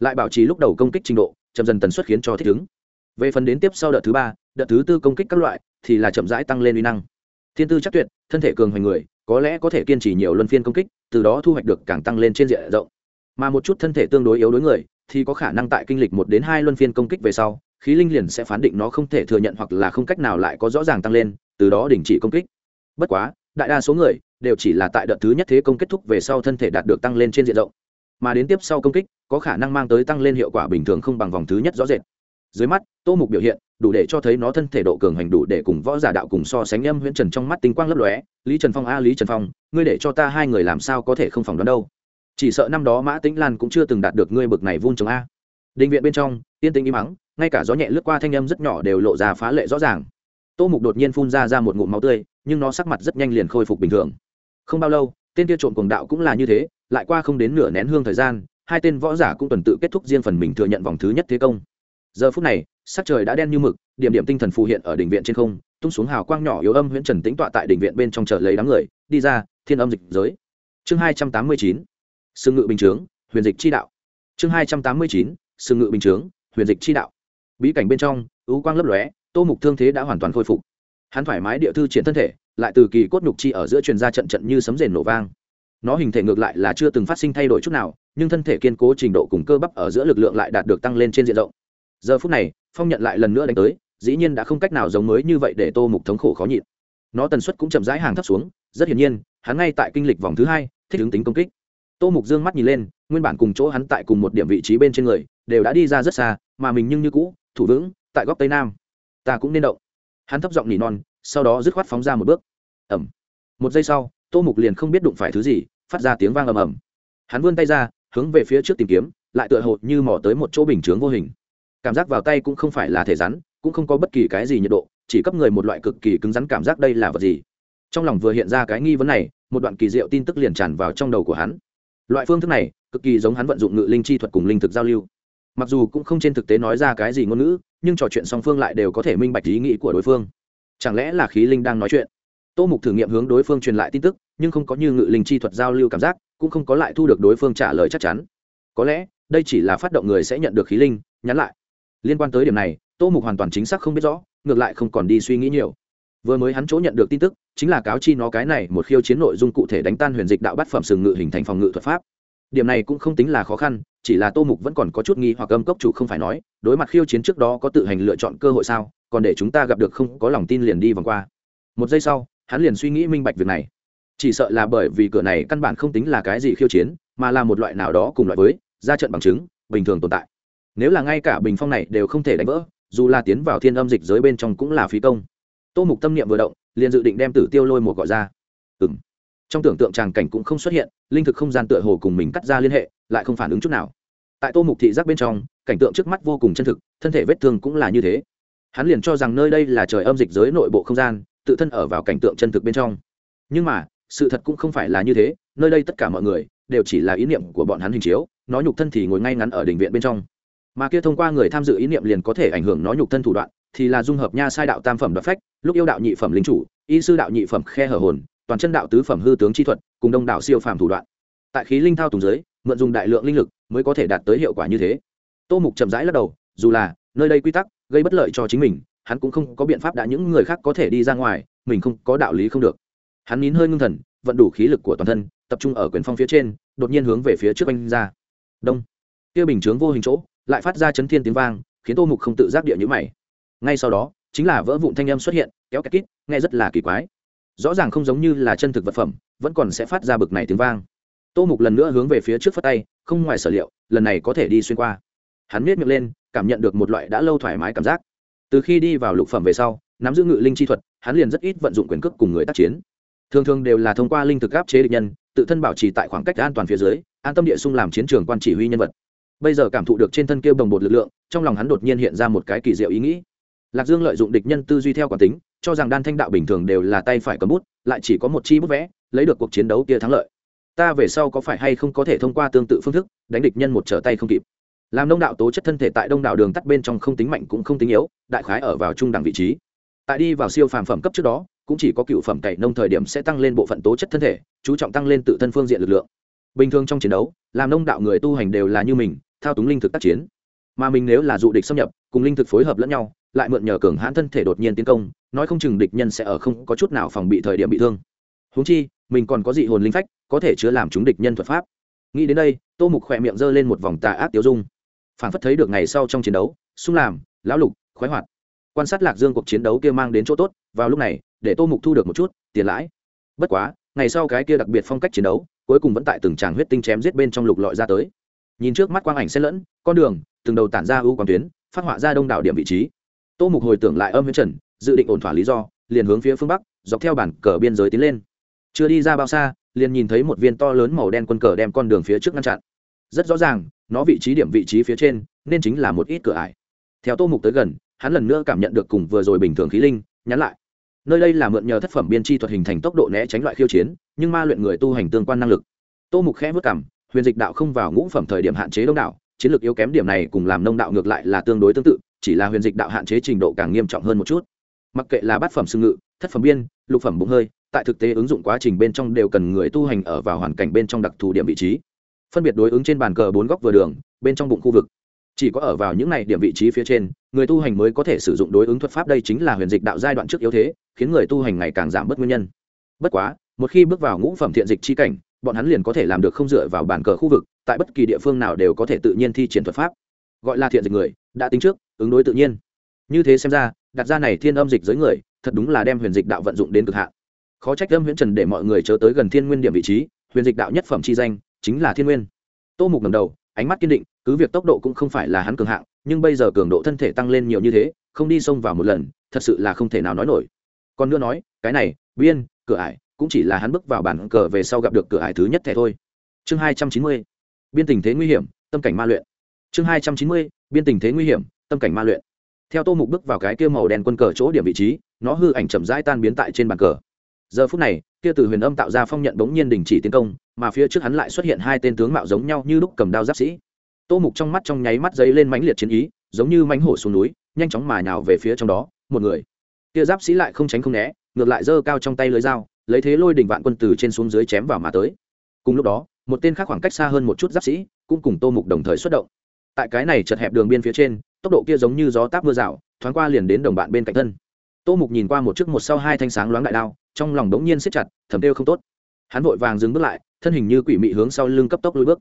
Lại bảo trì lúc đầu công kích trình độ, chậm dần tần suất khiến cho thích ứng. Về phần đến tiếp sau đợt thứ ba, đợt thứ tư công kích các loại thì là chậm rãi tăng lên uy năng. Thiên tư chắc tuyệt, thân thể cường hoành người, có lẽ có thể kiên trì nhiều luân phiên công kích, từ đó thu hoạch được càng tăng lên trên diện rộng. Mà một chút thân thể tương đối yếu đối người, thì có khả năng tại kinh lịch một đến hai luân phiên công kích về sau, khí linh liền sẽ phán định nó không thể thừa nhận hoặc là không cách nào lại có rõ ràng tăng lên, từ đó đình chỉ công kích. Bất quá, đại đa số người đều chỉ là tại đợt thứ nhất thế công kết thúc về sau thân thể đạt được tăng lên trên diện rộng. Mà đến tiếp sau công kích, có khả năng mang tới tăng lên hiệu quả bình thường không bằng vòng thứ nhất rõ rệt. Dưới mắt, tô mục biểu hiện, đủ để cho thấy nó thân thể độ cường hành đủ để cùng võ giả đạo cùng so sánh âm huyễn trần trong mắt tinh quang lấp lóe. Lý trần phong a, lý trần phong, ngươi để cho ta hai người làm sao có thể không phòng đoán đâu? Chỉ sợ năm đó mã tĩnh lan cũng chưa từng đạt được ngươi bực này vun trồng a. Định viện bên trong tiên tinh im mắng ngay cả gió nhẹ lướt qua thanh âm rất nhỏ đều lộ ra phá lệ rõ ràng. Tô mục đột nhiên phun ra ra một ngụm máu tươi, nhưng nó sắc mặt rất nhanh liền khôi phục bình thường không bao lâu, tên kia trộm cuồng đạo cũng là như thế, lại qua không đến nửa nén hương thời gian, hai tên võ giả cũng tuần tự kết thúc riêng phần mình thừa nhận vòng thứ nhất thế công. Giờ phút này, sắc trời đã đen như mực, điểm điểm tinh thần phù hiện ở đỉnh viện trên không, tung xuống hào quang nhỏ yếu âm huyễn trần tĩnh tọa tại đỉnh viện bên trong chờ lấy đám người, đi ra, thiên âm dịch giới. Chương hai trăm tám mươi chín sương ngự bình chướng, huyền dịch chi đạo. Chương hai trăm tám mươi chín sương ngự bình chướng, huyền dịch chi đạo. Bí cảnh bên trong ứ quang lấp lóe, tô mục thương thế đã hoàn toàn khôi phục. Hắn thoải mái địa thư triển thân thể lại từ kỳ cốt nhục chi ở giữa truyền ra trận trận như sấm rền nổ vang. Nó hình thể ngược lại là chưa từng phát sinh thay đổi chút nào, nhưng thân thể kiên cố trình độ cùng cơ bắp ở giữa lực lượng lại đạt được tăng lên trên diện rộng. Giờ phút này, phong nhận lại lần nữa đánh tới, dĩ nhiên đã không cách nào giống mới như vậy để tô mục thống khổ khó nhịn. Nó tần suất cũng chậm rãi hàng thấp xuống, rất hiển nhiên, hắn ngay tại kinh lịch vòng thứ hai, thích ứng tính công kích. Tô mục dương mắt nhìn lên, nguyên bản cùng chỗ hắn tại cùng một điểm vị trí bên trên người, đều đã đi ra rất xa, mà mình nhưng như cũ, thủ vững, tại góc tây nam. Ta cũng nên động. Hắn thấp giọng nỉ non sau đó dứt khoát phóng ra một bước. Ẩm một giây sau, tô mục liền không biết đụng phải thứ gì, phát ra tiếng vang ầm ầm. Hắn vươn tay ra, hướng về phía trước tìm kiếm, lại tựa hồ như mò tới một chỗ bình chướng vô hình. Cảm giác vào tay cũng không phải là thể rắn, cũng không có bất kỳ cái gì nhiệt độ, chỉ cấp người một loại cực kỳ cứng rắn cảm giác đây là vật gì. Trong lòng vừa hiện ra cái nghi vấn này, một đoạn kỳ diệu tin tức liền tràn vào trong đầu của hắn. Loại phương thức này, cực kỳ giống hắn vận dụng ngự linh chi thuật cùng linh thực giao lưu. Mặc dù cũng không trên thực tế nói ra cái gì ngôn ngữ, nhưng trò chuyện song phương lại đều có thể minh bạch ý nghĩ của đối phương chẳng lẽ là khí linh đang nói chuyện? Tô mục thử nghiệm hướng đối phương truyền lại tin tức, nhưng không có như ngự linh chi thuật giao lưu cảm giác, cũng không có lại thu được đối phương trả lời chắc chắn. Có lẽ, đây chỉ là phát động người sẽ nhận được khí linh, nhắn lại. Liên quan tới điểm này, tô mục hoàn toàn chính xác không biết rõ, ngược lại không còn đi suy nghĩ nhiều. Vừa mới hắn chỗ nhận được tin tức, chính là cáo chi nó cái này một khiêu chiến nội dung cụ thể đánh tan huyền dịch đạo bát phẩm sừng ngự hình thành phòng ngự thuật pháp. Điểm này cũng không tính là khó khăn chỉ là tô mục vẫn còn có chút nghi hoặc âm cốc chủ không phải nói, đối mặt khiêu chiến trước đó có tự hành lựa chọn cơ hội sao, còn để chúng ta gặp được không có lòng tin liền đi vòng qua. Một giây sau, hắn liền suy nghĩ minh bạch việc này. Chỉ sợ là bởi vì cửa này căn bản không tính là cái gì khiêu chiến, mà là một loại nào đó cùng loại với, ra trận bằng chứng, bình thường tồn tại. Nếu là ngay cả bình phong này đều không thể đánh vỡ, dù là tiến vào thiên âm dịch giới bên trong cũng là phí công. Tô mục tâm niệm vừa động, liền dự định đem tử tiêu lôi một gọi ra. Ừ m trong tưởng tượng tràng cảnh cũng không xuất hiện, linh thực không gian tựa hồ cùng mình cắt ra liên hệ, lại không phản ứng chút nào. Tại tô mục thị giác bên trong, cảnh tượng trước mắt vô cùng chân thực, thân thể vết thương cũng là như thế. Hắn liền cho rằng nơi đây là trời âm dịch giới nội bộ không gian, tự thân ở vào cảnh tượng chân thực bên trong. Nhưng mà, sự thật cũng không phải là như thế, nơi đây tất cả mọi người, đều chỉ là ý niệm của bọn hắn hình chiếu, nó nhục thân thì ngồi ngay ngắn ở đình viện bên trong. Mà kia thông qua người tham dự ý niệm liền có thể ảnh hưởng nó nhục thân thủ đoạn, thì là dung hợp nha sai đạo tam phẩm đoạt phách, lúc yêu đạo nhị phẩm lính chủ, y sư đạo nhị phẩm khe hở hồn toàn chân đạo tứ phẩm hư tướng chi thuật, cùng đông đạo siêu phàm thủ đoạn. Tại khí linh thao tùng giới, mượn dùng đại lượng linh lực mới có thể đạt tới hiệu quả như thế. Tô mục chậm rãi lắc đầu, dù là nơi đây quy tắc gây bất lợi cho chính mình, hắn cũng không có biện pháp đã những người khác có thể đi ra ngoài, mình không có đạo lý không được. Hắn nín hơi ngưng thần, vận đủ khí lực của toàn thân, tập trung ở quyền phong phía trên, đột nhiên hướng về phía trước anh ra. Đông. Kia bình chướng vô hình chỗ, lại phát ra chấn thiên tiếng vang, khiến tô mục không tự giác địa nhữ mày. Ngay sau đó, chính là vỡ vụn thanh âm xuất hiện, kéo kẹt kít, nghe rất là kỳ quái rõ ràng không giống như là chân thực vật phẩm, vẫn còn sẽ phát ra bực này tiếng vang. Tô mục lần nữa hướng về phía trước phất tay, không ngoài sở liệu, lần này có thể đi xuyên qua. Hắn miết miệng lên, cảm nhận được một loại đã lâu thoải mái cảm giác. Từ khi đi vào lục phẩm về sau, nắm giữ ngự linh chi thuật, hắn liền rất ít vận dụng quyền cước cùng người tác chiến. Thường thường đều là thông qua linh thực áp chế địch nhân, tự thân bảo trì tại khoảng cách an toàn phía dưới, an tâm địa sung làm chiến trường quan chỉ huy nhân vật. Bây giờ cảm thụ được trên thân kia bồng bột lực lượng, trong lòng hắn đột nhiên hiện ra một cái kỳ diệu ý nghĩ. Lạc dương lợi dụng địch nhân tư duy theo quản tính cho rằng đan thanh đạo bình thường đều là tay phải cầm bút, lại chỉ có một chi bút vẽ, lấy được cuộc chiến đấu kia thắng lợi. Ta về sau có phải hay không có thể thông qua tương tự phương thức, đánh địch nhân một trở tay không kịp. Làm đông đạo tố chất thân thể tại đông đạo đường tắt bên trong không tính mạnh cũng không tính yếu, đại khái ở vào trung đẳng vị trí. Tại đi vào siêu phàm phẩm cấp trước đó, cũng chỉ có cựu phẩm cậy nông thời điểm sẽ tăng lên bộ phận tố chất thân thể, chú trọng tăng lên tự thân phương diện lực lượng. Bình thường trong chiến đấu, làm nông đạo người tu hành đều là như mình, thao túng linh thực tác chiến. Mà mình nếu là dụ địch xâm nhập, cùng linh thực phối hợp lẫn nhau lại mượn nhờ cường hãn thân thể đột nhiên tiến công, nói không chừng địch nhân sẽ ở không có chút nào phòng bị thời điểm bị thương. Húng chi, mình còn có dị hồn linh phách, có thể chứa làm chúng địch nhân thuật pháp. Nghĩ đến đây, tô mục khỏe miệng giơ lên một vòng tà ác tiêu dung. Phản phất thấy được ngày sau trong chiến đấu, sung làm, lão lục, khoái hoạt. Quan sát lạc dương cuộc chiến đấu kia mang đến chỗ tốt, vào lúc này, để tô mục thu được một chút, tiền lãi. Bất quá, ngày sau cái kia đặc biệt phong cách chiến đấu, cuối cùng vẫn tại từng tràng huyết tinh chém giết bên trong lục lọi ra tới. Nhìn trước mắt quang ảnh xen lẫn, con đường, từng đầu tản ra ưu quang tuyến, phát họa ra đông đảo điểm vị trí tô mục hồi tưởng lại âm huyễn trần, dự định ổn thỏa lý do, liền hướng phía phương bắc, dọc theo bản cờ biên giới tiến lên. Chưa đi ra bao xa, liền nhìn thấy một viên to lớn màu đen quân cờ đem con đường phía trước ngăn chặn. Rất rõ ràng, nó vị trí điểm vị trí phía trên, nên chính là một ít cửa ải. Theo tô mục tới gần, hắn lần nữa cảm nhận được cùng vừa rồi bình thường khí linh, nhắn lại. Nơi đây là mượn nhờ thất phẩm biên chi thuật hình thành tốc độ né tránh loại khiêu chiến, nhưng ma luyện người tu hành tương quan năng lực. Tô mục khẽ vất cảm, huyền dịch đạo không vào ngũ phẩm thời điểm hạn chế đông đạo chiến lược yếu kém điểm này cùng làm nông đạo ngược lại là tương đối tương tự chỉ là huyền dịch đạo hạn chế trình độ càng nghiêm trọng hơn một chút. Mặc kệ là bát phẩm xương ngự, thất phẩm biên, lục phẩm bụng hơi, tại thực tế ứng dụng quá trình bên trong đều cần người tu hành ở vào hoàn cảnh bên trong đặc thù điểm vị trí. Phân biệt đối ứng trên bàn cờ bốn góc vừa đường, bên trong bụng khu vực. Chỉ có ở vào những này điểm vị trí phía trên, người tu hành mới có thể sử dụng đối ứng thuật pháp đây chính là huyền dịch đạo giai đoạn trước yếu thế, khiến người tu hành ngày càng giảm bớt nguyên nhân. Bất quá, một khi bước vào ngũ phẩm thiện dịch chi cảnh, bọn hắn liền có thể làm được không dựa vào bàn cờ khu vực, tại bất kỳ địa phương nào đều có thể tự nhiên thi triển thuật pháp. Gọi là thiện dịch người, đã tính trước ứng đối tự nhiên. Như thế xem ra, đặt ra này thiên âm dịch giới người, thật đúng là đem huyền dịch đạo vận dụng đến cực hạn. Khó trách âm huyễn trần để mọi người chớ tới gần thiên nguyên điểm vị trí, huyền dịch đạo nhất phẩm chi danh, chính là thiên nguyên. Tô mục ngầm đầu, ánh mắt kiên định, cứ việc tốc độ cũng không phải là hắn cường hạng, nhưng bây giờ cường độ thân thể tăng lên nhiều như thế, không đi xông vào một lần, thật sự là không thể nào nói nổi. Còn nữa nói, cái này, biên, cửa ải, cũng chỉ là hắn bước vào bản cờ về sau gặp được cửa ải thứ nhất thẻ thôi. Chương hai trăm chín mươi, biên tình thế nguy hiểm, tâm cảnh ma luyện. Chương hai trăm chín mươi, biên tình thế nguy hiểm tâm cảnh ma luyện. Theo tô mục bước vào cái kia màu đen quân cờ chỗ điểm vị trí, nó hư ảnh chậm rãi tan biến tại trên bàn cờ. Giờ phút này, kia từ huyền âm tạo ra phong nhận bỗng nhiên đình chỉ tiến công, mà phía trước hắn lại xuất hiện hai tên tướng mạo giống nhau như lúc cầm đao giáp sĩ. Tô mục trong mắt trong nháy mắt dấy lên mãnh liệt chiến ý, giống như mánh hổ xuống núi, nhanh chóng mà nhào về phía trong đó, một người. Kia giáp sĩ lại không tránh không né, ngược lại giơ cao trong tay lưới dao, lấy thế lôi đỉnh vạn quân từ trên xuống dưới chém vào mà tới. Cùng lúc đó, một tên khác khoảng cách xa hơn một chút giáp sĩ cũng cùng tô mục đồng thời xuất động. Tại cái này chật hẹp đường biên phía trên tốc độ kia giống như gió táp mưa rào, thoáng qua liền đến đồng bạn bên cạnh thân. Tô mục nhìn qua một chiếc một sau hai thanh sáng loáng đại đao, trong lòng đống nhiên siết chặt, thầm kêu không tốt. Hắn vội vàng dừng bước lại, thân hình như quỷ mị hướng sau lưng cấp tốc lùi bước.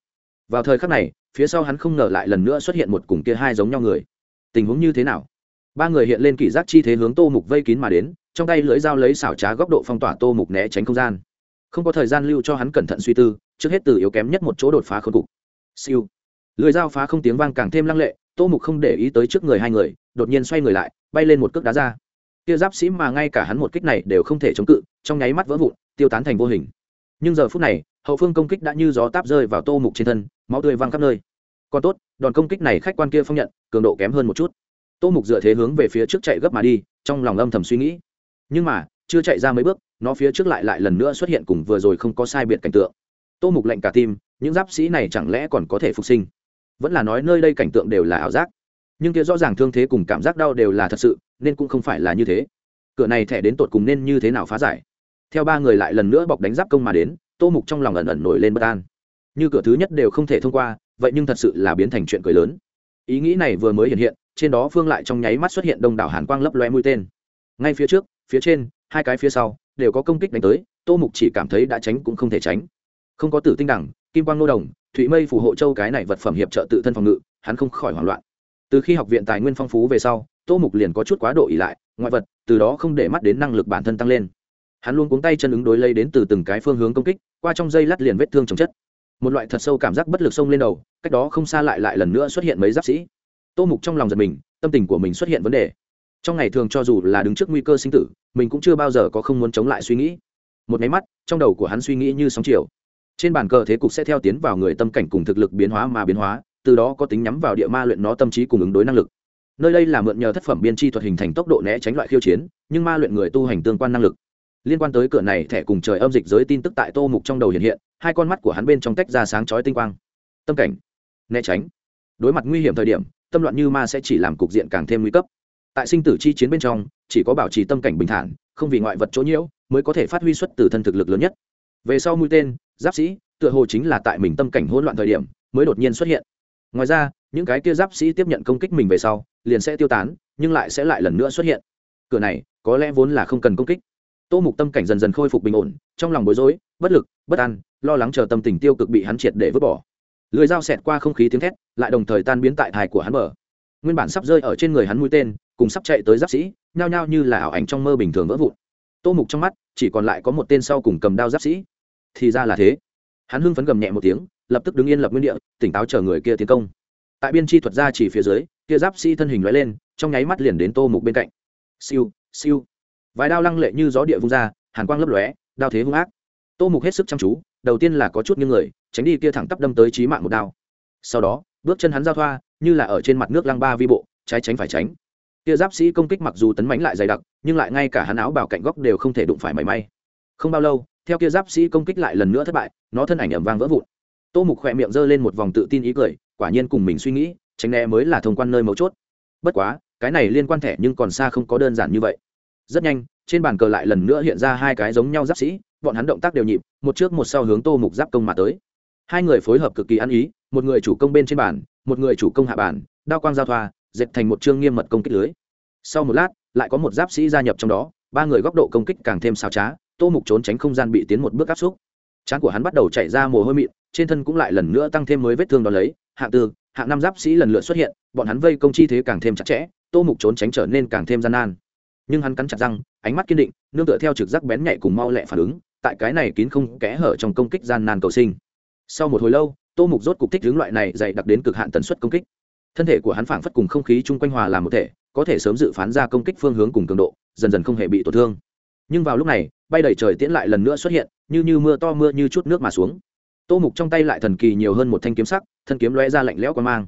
Vào thời khắc này, phía sau hắn không ngờ lại lần nữa xuất hiện một cùng kia hai giống nhau người. Tình huống như thế nào? Ba người hiện lên kỷ giác chi thế hướng tô mục vây kín mà đến, trong tay lưỡi dao lấy xảo trá góc độ phong tỏa tô mục né tránh không gian. Không có thời gian lưu cho hắn cẩn thận suy tư, trước hết từ yếu kém nhất một chỗ đột phá khôn cục. Siêu lưỡi dao phá không tiếng vang càng thêm lăng lệ, tô mục không để ý tới trước người hai người, đột nhiên xoay người lại, bay lên một cước đá ra. Kia giáp sĩ mà ngay cả hắn một kích này đều không thể chống cự, trong nháy mắt vỡ vụn, tiêu tán thành vô hình. Nhưng giờ phút này, hậu phương công kích đã như gió táp rơi vào tô mục trên thân, máu tươi văng khắp nơi. Còn tốt, đòn công kích này khách quan kia phong nhận, cường độ kém hơn một chút. Tô mục dựa thế hướng về phía trước chạy gấp mà đi, trong lòng âm thầm suy nghĩ. Nhưng mà, chưa chạy ra mấy bước, nó phía trước lại lại lần nữa xuất hiện cùng vừa rồi không có sai biệt cảnh tượng. Tô mục lệnh cả tim, những giáp sĩ này chẳng lẽ còn có thể phục sinh? Vẫn là nói nơi đây cảnh tượng đều là ảo giác. Nhưng kia rõ ràng thương thế cùng cảm giác đau đều là thật sự, nên cũng không phải là như thế. Cửa này thẻ đến tột cùng nên như thế nào phá giải? Theo ba người lại lần nữa bọc đánh giáp công mà đến, tô mục trong lòng ẩn ẩn nổi lên bất an. Như cửa thứ nhất đều không thể thông qua, vậy nhưng thật sự là biến thành chuyện cười lớn. Ý nghĩ này vừa mới hiện hiện, trên đó phương lại trong nháy mắt xuất hiện đông đảo hàn quang lấp loe mũi tên. Ngay phía trước, phía trên, hai cái phía sau, đều có công kích đánh tới, tô mục chỉ cảm thấy đã tránh cũng không thể tránh. Không có tử tinh đẳng, kim quang nô đồng thụy mây phù hộ châu cái này vật phẩm hiệp trợ tự thân phòng ngự, hắn không khỏi hoảng loạn. Từ khi học viện tài nguyên phong phú về sau, tô mục liền có chút quá độ ỉ lại, ngoại vật, từ đó không để mắt đến năng lực bản thân tăng lên. Hắn luôn cuống tay chân ứng đối lấy đến từ từng cái phương hướng công kích, qua trong dây lát liền vết thương chồng chất. Một loại thật sâu cảm giác bất lực xông lên đầu, cách đó không xa lại lại lần nữa xuất hiện mấy giáp sĩ. Tô mục trong lòng giật mình, tâm tình của mình xuất hiện vấn đề. Trong ngày thường cho dù là đứng trước nguy cơ sinh tử, mình cũng chưa bao giờ có không muốn chống lại suy nghĩ. Một máy mắt, trong đầu của hắn suy nghĩ như sóng chiều trên bàn cờ thế cục sẽ theo tiến vào người tâm cảnh cùng thực lực biến hóa mà biến hóa, từ đó có tính nhắm vào địa ma luyện nó tâm trí cùng ứng đối năng lực. Nơi đây là mượn nhờ thất phẩm biên chi thuật hình thành tốc độ né tránh loại khiêu chiến, nhưng ma luyện người tu hành tương quan năng lực. Liên quan tới cửa này, thẻ cùng trời âm dịch giới tin tức tại tô mục trong đầu hiện hiện, hai con mắt của hắn bên trong tách ra sáng chói tinh quang. Tâm cảnh, né tránh. Đối mặt nguy hiểm thời điểm, tâm loạn như ma sẽ chỉ làm cục diện càng thêm nguy cấp. Tại sinh tử chi chiến bên trong, chỉ có bảo trì tâm cảnh bình thản, không vì ngoại vật chỗ nhiễu, mới có thể phát huy xuất từ thân thực lực lớn nhất. Về sau mũi tên giáp sĩ, tựa hồ chính là tại mình tâm cảnh hỗn loạn thời điểm mới đột nhiên xuất hiện. Ngoài ra, những cái kia giáp sĩ tiếp nhận công kích mình về sau, liền sẽ tiêu tán, nhưng lại sẽ lại lần nữa xuất hiện. Cửa này, có lẽ vốn là không cần công kích. Tô mục tâm cảnh dần dần khôi phục bình ổn, trong lòng bối rối, bất lực, bất an, lo lắng chờ tâm tình tiêu cực bị hắn triệt để vứt bỏ. Lưới dao xẹt qua không khí tiếng thét, lại đồng thời tan biến tại thai của hắn mở nguyên bản sắp rơi ở trên người hắn mũi tên, cùng sắp chạy tới giáp sĩ, nhao nhao như là ảo ảnh trong mơ bình thường vỡ vụn. Tô mục trong mắt, chỉ còn lại có một tên sau cùng cầm đao giáp sĩ thì ra là thế. Hắn hưng phấn gầm nhẹ một tiếng, lập tức đứng yên lập nguyên địa, tỉnh táo chờ người kia tiến công. Tại biên chi thuật ra chỉ phía dưới, kia giáp sĩ thân hình lóe lên, trong nháy mắt liền đến tô mục bên cạnh. Siêu siêu. Vài đao lăng lệ như gió địa vung ra, hàn quang lấp lóe, đao thế hung ác. Tô mục hết sức chăm chú, đầu tiên là có chút như người, tránh đi kia thẳng tắp đâm tới trí mạng một đao. Sau đó, bước chân hắn giao thoa, như là ở trên mặt nước lăng ba vi bộ, trái tránh phải tránh. Kia giáp sĩ công kích mặc dù tấn mãnh lại dày đặc, nhưng lại ngay cả hắn áo bảo cạnh góc đều không thể đụng phải mảy may. Không bao lâu theo kia giáp sĩ công kích lại lần nữa thất bại, nó thân ảnh ẩm vang vỡ vụn. Tô mục khỏe miệng giơ lên một vòng tự tin ý cười, quả nhiên cùng mình suy nghĩ, tránh né mới là thông quan nơi mấu chốt. Bất quá, cái này liên quan thẻ nhưng còn xa không có đơn giản như vậy. Rất nhanh, trên bàn cờ lại lần nữa hiện ra hai cái giống nhau giáp sĩ, bọn hắn động tác đều nhịp, một trước một sau hướng tô mục giáp công mà tới. Hai người phối hợp cực kỳ ăn ý, một người chủ công bên trên bàn, một người chủ công hạ bàn, đao quang giao thoa, dệt thành một chương nghiêm mật công kích lưới. Sau một lát, lại có một giáp sĩ gia nhập trong đó, ba người góc độ công kích càng thêm xào trá tô mục trốn tránh không gian bị tiến một bước áp xúc. Trán của hắn bắt đầu chạy ra mồ hôi mịn, trên thân cũng lại lần nữa tăng thêm mới vết thương đ ó lấy. Hạng tư, hạng năm giáp sĩ lần lượt xuất hiện, bọn hắn vây công chi thế càng thêm chặt chẽ, tô mục trốn tránh trở nên càng thêm gian nan. Nhưng hắn cắn chặt răng, ánh mắt kiên định, nương tựa theo trực giác bén nhạy cùng mau lẹ phản ứng, tại cái này kín không kẽ hở trong công kích gian nan cầu sinh. Sau một hồi lâu, tô mục rốt cục thích hướng loại này dày đặc đến cực hạn tần suất công kích. Thân thể của hắn phảng phất cùng không khí chung quanh hòa làm một thể, có thể sớm dự phán ra công kích phương hướng cùng cường độ, dần dần không hề bị tổn thương. Nhưng vào lúc này bay đầy trời tiễn lại lần nữa xuất hiện, như như mưa to mưa như chút nước mà xuống. Tô mục trong tay lại thần kỳ nhiều hơn một thanh kiếm sắc, thân kiếm lóe ra lạnh lẽo quan mang.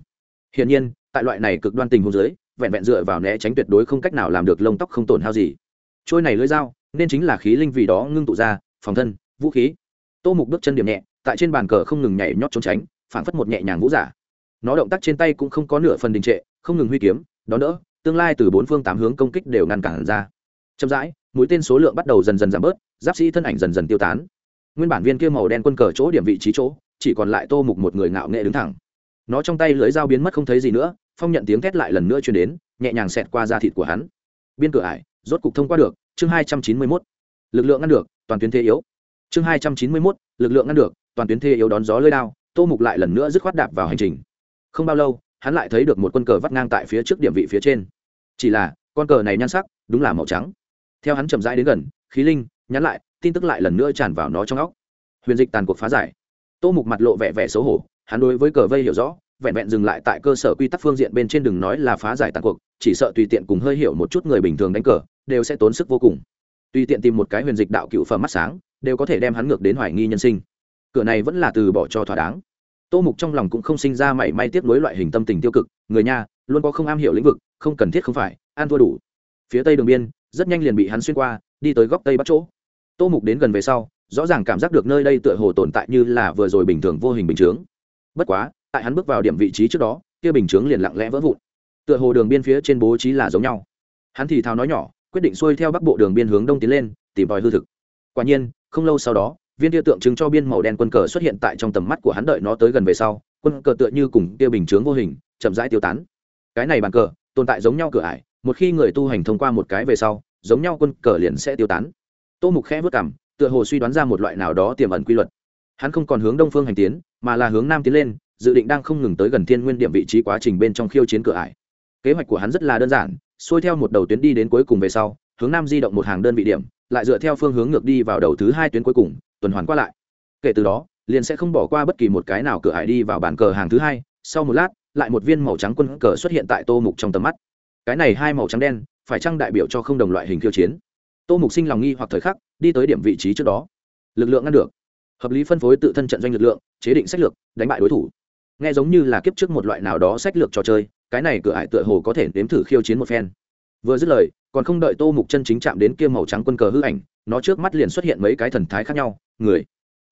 Hiển nhiên, tại loại này cực đoan tình huống dưới, vẹn vẹn dựa vào né tránh tuyệt đối không cách nào làm được lông tóc không tổn hao gì. Trôi này lưỡi dao, nên chính là khí linh vì đó ngưng tụ ra, phòng thân, vũ khí. Tô mục bước chân điểm nhẹ, tại trên bàn cờ không ngừng nhảy nhót trốn tránh, phảng phất một nhẹ nhàng vũ giả. Nó động tác trên tay cũng không có nửa phần đình trệ, không ngừng huy kiếm đó đỡ, tương lai từ bốn phương tám hướng công kích đều ngăn cản ra. Chậm rãi mũi tên số lượng bắt đầu dần dần giảm bớt, giáp sĩ thân ảnh dần dần tiêu tán. Nguyên bản viên kia màu đen quân cờ chỗ điểm vị trí chỗ, chỉ còn lại tô mục một người ngạo nghệ đứng thẳng. Nó trong tay lưới dao biến mất không thấy gì nữa, phong nhận tiếng thét lại lần nữa chuyển đến, nhẹ nhàng xẹt qua da thịt của hắn. Biên cửa ải, rốt cục thông qua được, chương hai trăm chín mươi mốt. Lực lượng ngăn được, toàn tuyến thế yếu. Chương hai trăm chín mươi mốt, lực lượng ngăn được, toàn tuyến thế yếu đón gió lơi đao, tô mục lại lần nữa dứt khoát đạp vào hành trình. Không bao lâu, hắn lại thấy được một quân cờ vắt ngang tại phía trước điểm vị phía trên. Chỉ là, con cờ này nhan sắc, đúng là màu trắng theo hắn chậm rãi đến gần, khí linh, nhắn lại, tin tức lại lần nữa tràn vào nó trong óc. Huyền dịch tàn cuộc phá giải. Tô mục mặt lộ vẻ vẻ xấu hổ, hắn đối với cờ vây hiểu rõ, vẹn vẹn dừng lại tại cơ sở quy tắc phương diện bên trên đừng nói là phá giải tàn cuộc, chỉ sợ tùy tiện cùng hơi hiểu một chút người bình thường đánh cờ, đều sẽ tốn sức vô cùng. Tùy tiện tìm một cái huyền dịch đạo cựu phẩm mắt sáng, đều có thể đem hắn ngược đến hoài nghi nhân sinh. Cửa này vẫn là từ bỏ cho thỏa đáng. Tô mục trong lòng cũng không sinh ra mảy may tiếp nối loại hình tâm tình tiêu cực, người nha luôn có không am hiểu lĩnh vực, không cần thiết không phải an thua đủ. Phía tây đường biên rất nhanh liền bị hắn xuyên qua, đi tới góc tây bắc chỗ. Tô mục đến gần về sau, rõ ràng cảm giác được nơi đây tựa hồ tồn tại như là vừa rồi bình thường vô hình bình chướng. Bất quá, tại hắn bước vào điểm vị trí trước đó, kia bình chướng liền lặng lẽ vỡ vụn. Tựa hồ đường biên phía trên bố trí là giống nhau. Hắn thì thào nói nhỏ, quyết định xuôi theo bắc bộ đường biên hướng đông tiến lên, tìm tòi hư thực. Quả nhiên, không lâu sau đó, viên tia tượng trưng cho biên màu đen quân cờ xuất hiện tại trong tầm mắt của hắn đợi nó tới gần về sau, quân cờ tựa như cùng kia bình chướng vô hình, chậm rãi tiêu tán. Cái này bàn cờ, tồn tại giống nhau cửa ải một khi người tu hành thông qua một cái về sau, giống nhau quân cờ liền sẽ tiêu tán. Tô mục khẽ vất cảm, tựa hồ suy đoán ra một loại nào đó tiềm ẩn quy luật. Hắn không còn hướng đông phương hành tiến, mà là hướng nam tiến lên, dự định đang không ngừng tới gần thiên nguyên điểm vị trí quá trình bên trong khiêu chiến cửa ải. Kế hoạch của hắn rất là đơn giản, xuôi theo một đầu tuyến đi đến cuối cùng về sau, hướng nam di động một hàng đơn vị điểm, lại dựa theo phương hướng ngược đi vào đầu thứ hai tuyến cuối cùng, tuần hoàn qua lại. Kể từ đó, liền sẽ không bỏ qua bất kỳ một cái nào cửa ải đi vào bàn cờ hàng thứ hai, sau một lát, lại một viên màu trắng quân cờ xuất hiện tại tô mục trong tầm mắt cái này hai màu trắng đen, phải chăng đại biểu cho không đồng loại hình khiêu chiến? Tô mục sinh lòng nghi hoặc thời khắc, đi tới điểm vị trí trước đó. Lực lượng ngăn được. Hợp lý phân phối tự thân trận doanh lực lượng, chế định sách lược, đánh bại đối thủ. Nghe giống như là kiếp trước một loại nào đó sách lược trò chơi, cái này cửa ải tựa hồ có thể nếm thử khiêu chiến một phen. Vừa dứt lời, còn không đợi tô mục chân chính chạm đến kia màu trắng quân cờ hư ảnh, nó trước mắt liền xuất hiện mấy cái thần thái khác nhau. Người.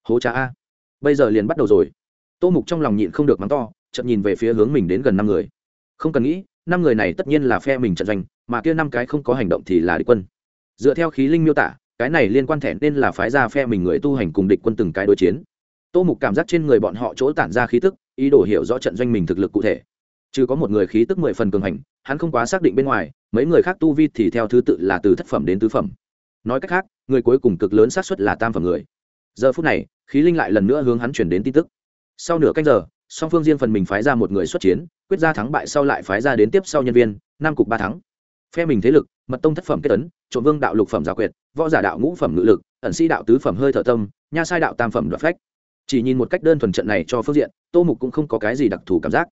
Hố cha a. Bây giờ liền bắt đầu rồi. Tô mục trong lòng nhịn không được mắng to chậm nhìn về phía hướng mình đến gần năm người. Không cần nghĩ năm người này tất nhiên là phe mình trận doanh, mà kia năm cái không có hành động thì là địch quân. Dựa theo khí linh miêu tả, cái này liên quan thẻ nên là phái ra phe mình người tu hành cùng địch quân từng cái đối chiến. Tô mục cảm giác trên người bọn họ chỗ tản ra khí tức, ý đồ hiểu rõ trận doanh mình thực lực cụ thể. Chứ có một người khí tức mười phần cường hành, hắn không quá xác định bên ngoài, mấy người khác tu vi thì theo thứ tự là từ thất phẩm đến tứ phẩm. Nói cách khác, người cuối cùng cực lớn xác suất là tam phẩm người. Giờ phút này, khí linh lại lần nữa hướng hắn chuyển đến tin tức. Sau nửa canh giờ song phương riêng phần mình phái ra một người xuất chiến, quyết ra thắng bại sau lại phái ra đến tiếp sau nhân viên, năm cục ba thắng. Phe mình thế lực, mật tông thất phẩm kết tấn trộm vương đạo lục phẩm giả quyệt, võ giả đạo ngũ phẩm ngự lực, ẩn sĩ đạo tứ phẩm hơi thở tâm, nha sai đạo tam phẩm đoạt phách. Chỉ nhìn một cách đơn thuần trận này cho phương diện, tô mục cũng không có cái gì đặc thù cảm giác.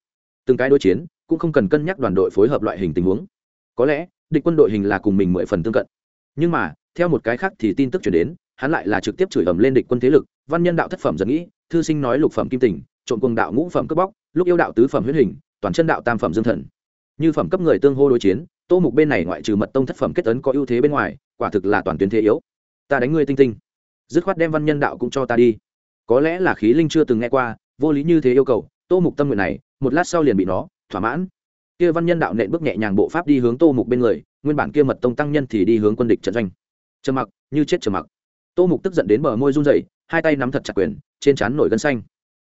Từng cái đối chiến, cũng không cần cân nhắc đoàn đội phối hợp loại hình tình huống. Có lẽ, địch quân đội hình là cùng mình mười phần tương cận. Nhưng mà, theo một cái khác thì tin tức chuyển đến, hắn lại là trực tiếp chửi ầm lên địch quân thế lực, văn nhân đạo thất phẩm dần nghĩ, thư sinh nói lục phẩm kim tình trộm cùng đạo ngũ phẩm cướp bóc, lúc yêu đạo tứ phẩm huyết hình, toàn chân đạo tam phẩm dương thần. Như phẩm cấp người tương hô đối chiến, tô mục bên này ngoại trừ mật tông thất phẩm kết ấn có ưu thế bên ngoài, quả thực là toàn tuyến thế yếu. Ta đánh ngươi tinh tinh. Dứt khoát đem văn nhân đạo cũng cho ta đi. Có lẽ là khí linh chưa từng nghe qua, vô lý như thế yêu cầu, tô mục tâm nguyện này, một lát sau liền bị nó, thỏa mãn. Kia văn nhân đạo nện bước nhẹ nhàng bộ pháp đi hướng tô mục bên người, nguyên bản kia mật tông tăng nhân thì đi hướng quân địch trận doanh. Trầm mặc, như chết trầm mặc. Tô mục tức giận đến bờ môi run rẩy, hai tay nắm thật chặt quyền, trên trán nổi gân xanh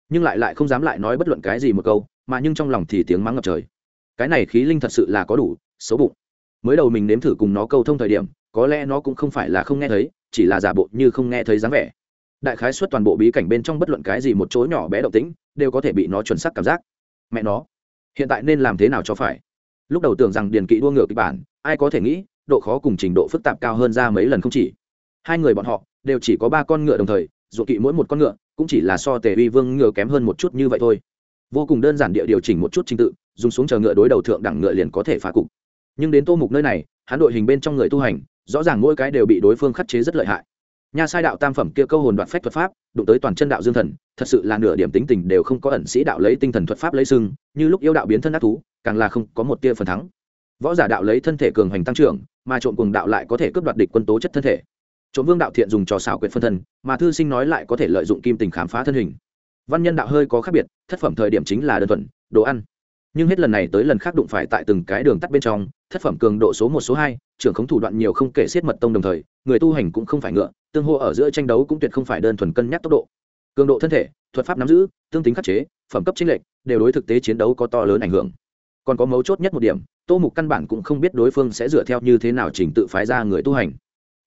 nhưng lại lại không dám lại nói bất luận cái gì một câu, mà nhưng trong lòng thì tiếng mắng ngập trời. Cái này khí linh thật sự là có đủ, xấu bụng. Mới đầu mình nếm thử cùng nó câu thông thời điểm, có lẽ nó cũng không phải là không nghe thấy, chỉ là giả bộ như không nghe thấy dáng vẻ. Đại khái suất toàn bộ bí cảnh bên trong bất luận cái gì một chỗ nhỏ bé động tĩnh, đều có thể bị nó chuẩn xác cảm giác. Mẹ nó, hiện tại nên làm thế nào cho phải? Lúc đầu tưởng rằng điền kỵ đua ngựa kịch bản, ai có thể nghĩ, độ khó cùng trình độ phức tạp cao hơn ra mấy lần không chỉ. Hai người bọn họ, đều chỉ có ba con ngựa đồng thời dù kỵ mỗi một con ngựa cũng chỉ là so tề uy vương ngựa kém hơn một chút như vậy thôi. Vô cùng đơn giản địa điều chỉnh một chút trình tự, dùng xuống chờ ngựa đối đầu thượng đẳng ngựa liền có thể phá cục. Nhưng đến tô mục nơi này, hắn đội hình bên trong người tu hành, rõ ràng mỗi cái đều bị đối phương khắc chế rất lợi hại. Nha sai đạo tam phẩm kia câu hồn đoạn phách thuật pháp, đụng tới toàn chân đạo dương thần, thật sự là nửa điểm tính tình đều không có ẩn sĩ đạo lấy tinh thần thuật pháp lấy sưng như lúc yêu đạo biến thân ác thú, càng là không có một tia phần thắng. Võ giả đạo lấy thân thể cường hành tăng trưởng, mà trộm cùng đạo lại có thể cướp đoạt địch quân tố chất thân thể trộm vương đạo thiện dùng trò xảo quyệt phân thân, mà thư sinh nói lại có thể lợi dụng kim tình khám phá thân hình. Văn nhân đạo hơi có khác biệt, thất phẩm thời điểm chính là đơn thuần, đồ ăn. Nhưng hết lần này tới lần khác đụng phải tại từng cái đường tắt bên trong, thất phẩm cường độ số một, số hai, trưởng khống thủ đoạn nhiều không kể xiết mật tông đồng thời, người tu hành cũng không phải ngựa, tương hô ở giữa tranh đấu cũng tuyệt không phải đơn thuần cân nhắc tốc độ. Cường độ thân thể, thuật pháp nắm giữ, tương tính khắc chế, phẩm cấp chính lệch, đều đối thực tế chiến đấu có to lớn ảnh hưởng. Còn có mấu chốt nhất một điểm, tô mục căn bản cũng không biết đối phương sẽ dựa theo như thế nào trình tự phái ra người tu hành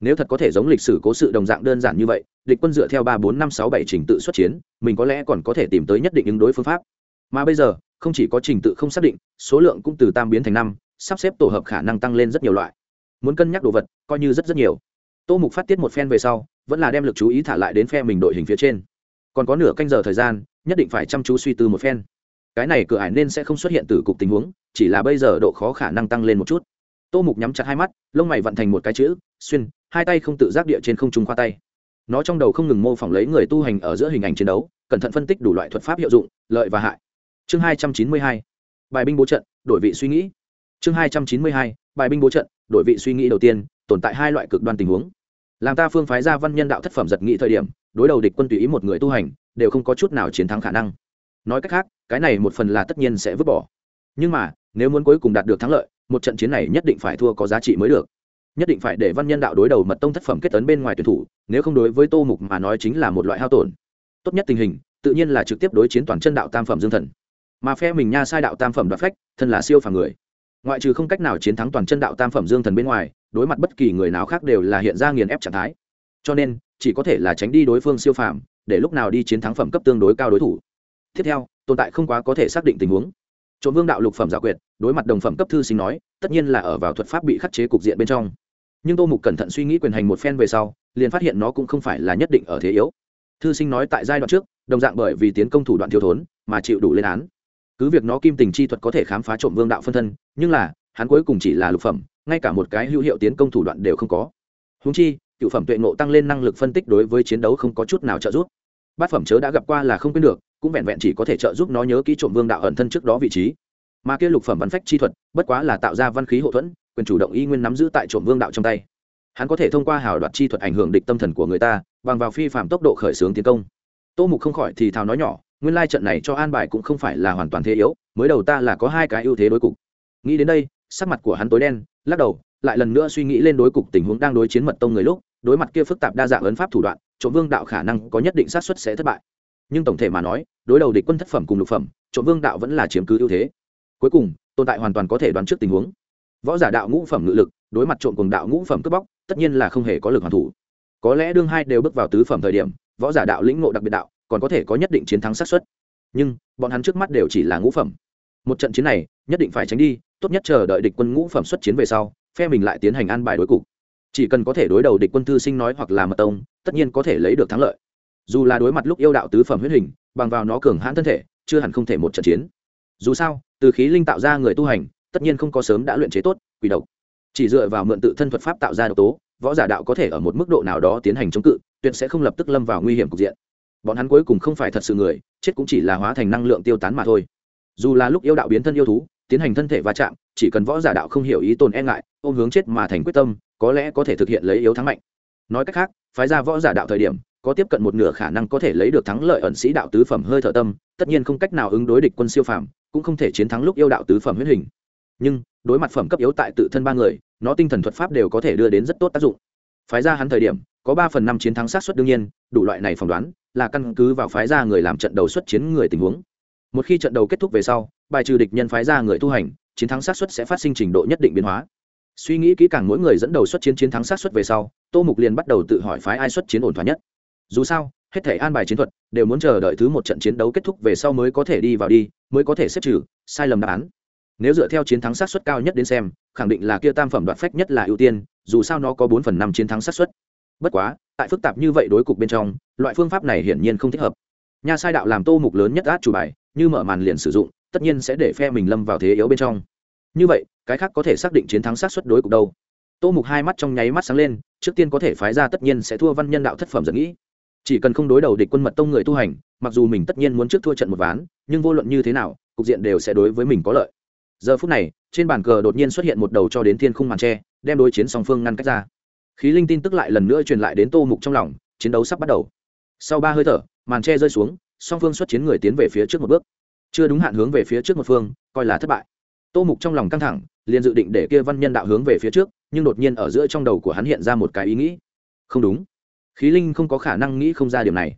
nếu thật có thể giống lịch sử cố sự đồng dạng đơn giản như vậy, địch quân dựa theo ba bốn năm sáu bảy trình tự xuất chiến, mình có lẽ còn có thể tìm tới nhất định ứng đối phương pháp. Mà bây giờ, không chỉ có trình tự không xác định, số lượng cũng từ tam biến thành năm, sắp xếp tổ hợp khả năng tăng lên rất nhiều loại. Muốn cân nhắc đồ vật, coi như rất rất nhiều. Tô mục phát tiết một phen về sau, vẫn là đem lực chú ý thả lại đến phe mình đội hình phía trên. Còn có nửa canh giờ thời gian, nhất định phải chăm chú suy tư một phen. Cái này cửa ải nên sẽ không xuất hiện từ cục tình huống, chỉ là bây giờ độ khó khả năng tăng lên một chút. Tô mục nhắm chặt hai mắt, lông mày vận thành một cái chữ, xuyên hai tay không tự giác địa trên không trung khoa tay. Nó trong đầu không ngừng mô phỏng lấy người tu hành ở giữa hình ảnh chiến đấu, cẩn thận phân tích đủ loại thuật pháp hiệu dụng, lợi và hại. Chương hai trăm chín mươi hai. Bài binh bố trận, đổi vị suy nghĩ. Chương hai trăm chín mươi hai. Bài binh bố trận, đổi vị suy nghĩ đầu tiên, tồn tại hai loại cực đoan tình huống. Làm ta phương phái ra văn nhân đạo thất phẩm giật nghị thời điểm, đối đầu địch quân tùy ý một người tu hành, đều không có chút nào chiến thắng khả năng. Nói cách khác, cái này một phần là tất nhiên sẽ vứt bỏ. Nhưng mà, nếu muốn cuối cùng đạt được thắng lợi, một trận chiến này nhất định phải thua có giá trị mới được nhất định phải để văn nhân đạo đối đầu mật tông thất phẩm kết tấn bên ngoài tuyển thủ, nếu không đối với tô mục mà nói chính là một loại hao tổn. Tốt nhất tình hình, tự nhiên là trực tiếp đối chiến toàn chân đạo tam phẩm dương thần. Mà phe mình nha sai đạo tam phẩm đoạt phách, thân là siêu phàm người. Ngoại trừ không cách nào chiến thắng toàn chân đạo tam phẩm dương thần bên ngoài, đối mặt bất kỳ người nào khác đều là hiện ra nghiền ép trạng thái. Cho nên, chỉ có thể là tránh đi đối phương siêu phàm, để lúc nào đi chiến thắng phẩm cấp tương đối cao đối thủ. Tiếp theo, tồn tại không quá có thể xác định tình huống. Trộm vương đạo lục phẩm giả quyệt, đối mặt đồng phẩm cấp thư sinh nói, tất nhiên là ở vào thuật pháp bị khắc chế cục diện bên trong nhưng tô mục cẩn thận suy nghĩ quyền hành một phen về sau, liền phát hiện nó cũng không phải là nhất định ở thế yếu. Thư sinh nói tại giai đoạn trước, đồng dạng bởi vì tiến công thủ đoạn thiếu thốn, mà chịu đủ lên án. Cứ việc nó kim tình chi thuật có thể khám phá trộm vương đạo phân thân, nhưng là, hắn cuối cùng chỉ là lục phẩm, ngay cả một cái hữu hiệu tiến công thủ đoạn đều không có. Húng chi, cựu phẩm tuệ ngộ tăng lên năng lực phân tích đối với chiến đấu không có chút nào trợ giúp. Bát phẩm chớ đã gặp qua là không quên được, cũng vẹn vẹn chỉ có thể trợ giúp nó nhớ kỹ trộm vương đạo ẩn thân trước đó vị trí. Mà kia lục phẩm văn phách chi thuật, bất quá là tạo ra văn khí hậu thuẫn quyền chủ động y nguyên nắm giữ tại trộm vương đạo trong tay. Hắn có thể thông qua hào đoạt chi thuật ảnh hưởng địch tâm thần của người ta, bằng vào phi phạm tốc độ khởi xướng tiến công. Tô mục không khỏi thì thào nói nhỏ, nguyên lai trận này cho an bài cũng không phải là hoàn toàn thế yếu, mới đầu ta là có hai cái ưu thế đối cục. Nghĩ đến đây, sắc mặt của hắn tối đen, lắc đầu, lại lần nữa suy nghĩ lên đối cục tình huống đang đối chiến mật tông người lúc, đối mặt kia phức tạp đa dạng ấn pháp thủ đoạn, trộm vương đạo khả năng có nhất định xác suất sẽ thất bại. Nhưng tổng thể mà nói, đối đầu địch quân thất phẩm cùng lục phẩm, trộm vương đạo vẫn là chiếm cứ ưu thế. Cuối cùng, tồn tại hoàn toàn có thể đoán trước tình huống võ giả đạo ngũ phẩm ngự lực, đối mặt trộm cùng đạo ngũ phẩm cướp bóc, tất nhiên là không hề có lực hoàn thủ. Có lẽ đương hai đều bước vào tứ phẩm thời điểm, võ giả đạo lĩnh ngộ đặc biệt đạo, còn có thể có nhất định chiến thắng xác suất. Nhưng, bọn hắn trước mắt đều chỉ là ngũ phẩm. Một trận chiến này, nhất định phải tránh đi, tốt nhất chờ đợi địch quân ngũ phẩm xuất chiến về sau, phe mình lại tiến hành an bài đối cục. Chỉ cần có thể đối đầu địch quân thư sinh nói hoặc là mật tông, tất nhiên có thể lấy được thắng lợi. Dù là đối mặt lúc yêu đạo tứ phẩm huyết hình, bằng vào nó cường hãn thân thể, chưa hẳn không thể một trận chiến. Dù sao, từ khí linh tạo ra người tu hành tất nhiên không có sớm đã luyện chế tốt, quỷ độc. Chỉ dựa vào mượn tự thân thuật pháp tạo ra độc tố, võ giả đạo có thể ở một mức độ nào đó tiến hành chống cự, tuyệt sẽ không lập tức lâm vào nguy hiểm cục diện. Bọn hắn cuối cùng không phải thật sự người, chết cũng chỉ là hóa thành năng lượng tiêu tán mà thôi. Dù là lúc yêu đạo biến thân yêu thú, tiến hành thân thể va chạm, chỉ cần võ giả đạo không hiểu ý tồn e ngại, ôm hướng chết mà thành quyết tâm, có lẽ có thể thực hiện lấy yếu thắng mạnh. Nói cách khác, phái ra võ giả đạo thời điểm, có tiếp cận một nửa khả năng có thể lấy được thắng lợi ẩn sĩ đạo tứ phẩm hơi thở tâm, tất nhiên không cách nào ứng đối địch quân siêu phàm, cũng không thể chiến thắng lúc yêu đạo tứ phẩm huyết hình nhưng đối mặt phẩm cấp yếu tại tự thân ba người, nó tinh thần thuật pháp đều có thể đưa đến rất tốt tác dụng. Phái ra hắn thời điểm, có ba phần năm chiến thắng sát xuất đương nhiên, đủ loại này phỏng đoán là căn cứ vào phái ra người làm trận đầu xuất chiến người tình huống. Một khi trận đầu kết thúc về sau, bài trừ địch nhân phái ra người tu hành, chiến thắng sát xuất sẽ phát sinh trình độ nhất định biến hóa. Suy nghĩ kỹ càng mỗi người dẫn đầu xuất chiến chiến thắng sát xuất về sau, tô mục liền bắt đầu tự hỏi phái ai xuất chiến ổn thỏa nhất. Dù sao, hết thể an bài chiến thuật đều muốn chờ đợi thứ một trận chiến đấu kết thúc về sau mới có thể đi vào đi, mới có thể xếp trừ sai lầm đáp án nếu dựa theo chiến thắng sát xuất cao nhất đến xem, khẳng định là kia tam phẩm đoạt phách nhất là ưu tiên, dù sao nó có bốn phần năm chiến thắng sát xuất bất quá, tại phức tạp như vậy đối cục bên trong, loại phương pháp này hiển nhiên không thích hợp. Nhà sai đạo làm tô mục lớn nhất át chủ bài, như mở màn liền sử dụng, tất nhiên sẽ để phe mình lâm vào thế yếu bên trong. Như vậy, cái khác có thể xác định chiến thắng sát xuất đối cục đâu? Tô mục hai mắt trong nháy mắt sáng lên, trước tiên có thể phái ra tất nhiên sẽ thua văn nhân đạo thất phẩm giật nghĩ. Chỉ cần không đối đầu địch quân mật tông người tu hành, mặc dù mình tất nhiên muốn trước thua trận một ván, nhưng vô luận như thế nào, cục diện đều sẽ đối với mình có lợi giờ phút này, trên bàn cờ đột nhiên xuất hiện một đầu cho đến thiên khung màn tre, đem đối chiến song phương ngăn cách ra. Khí linh tin tức lại lần nữa truyền lại đến tô mục trong lòng, chiến đấu sắp bắt đầu. Sau ba hơi thở, màn tre rơi xuống, song phương xuất chiến người tiến về phía trước một bước. Chưa đúng hạn hướng về phía trước một phương, coi là thất bại. Tô mục trong lòng căng thẳng, liền dự định để kia văn nhân đạo hướng về phía trước, nhưng đột nhiên ở giữa trong đầu của hắn hiện ra một cái ý nghĩ. Không đúng. Khí linh không có khả năng nghĩ không ra điều này.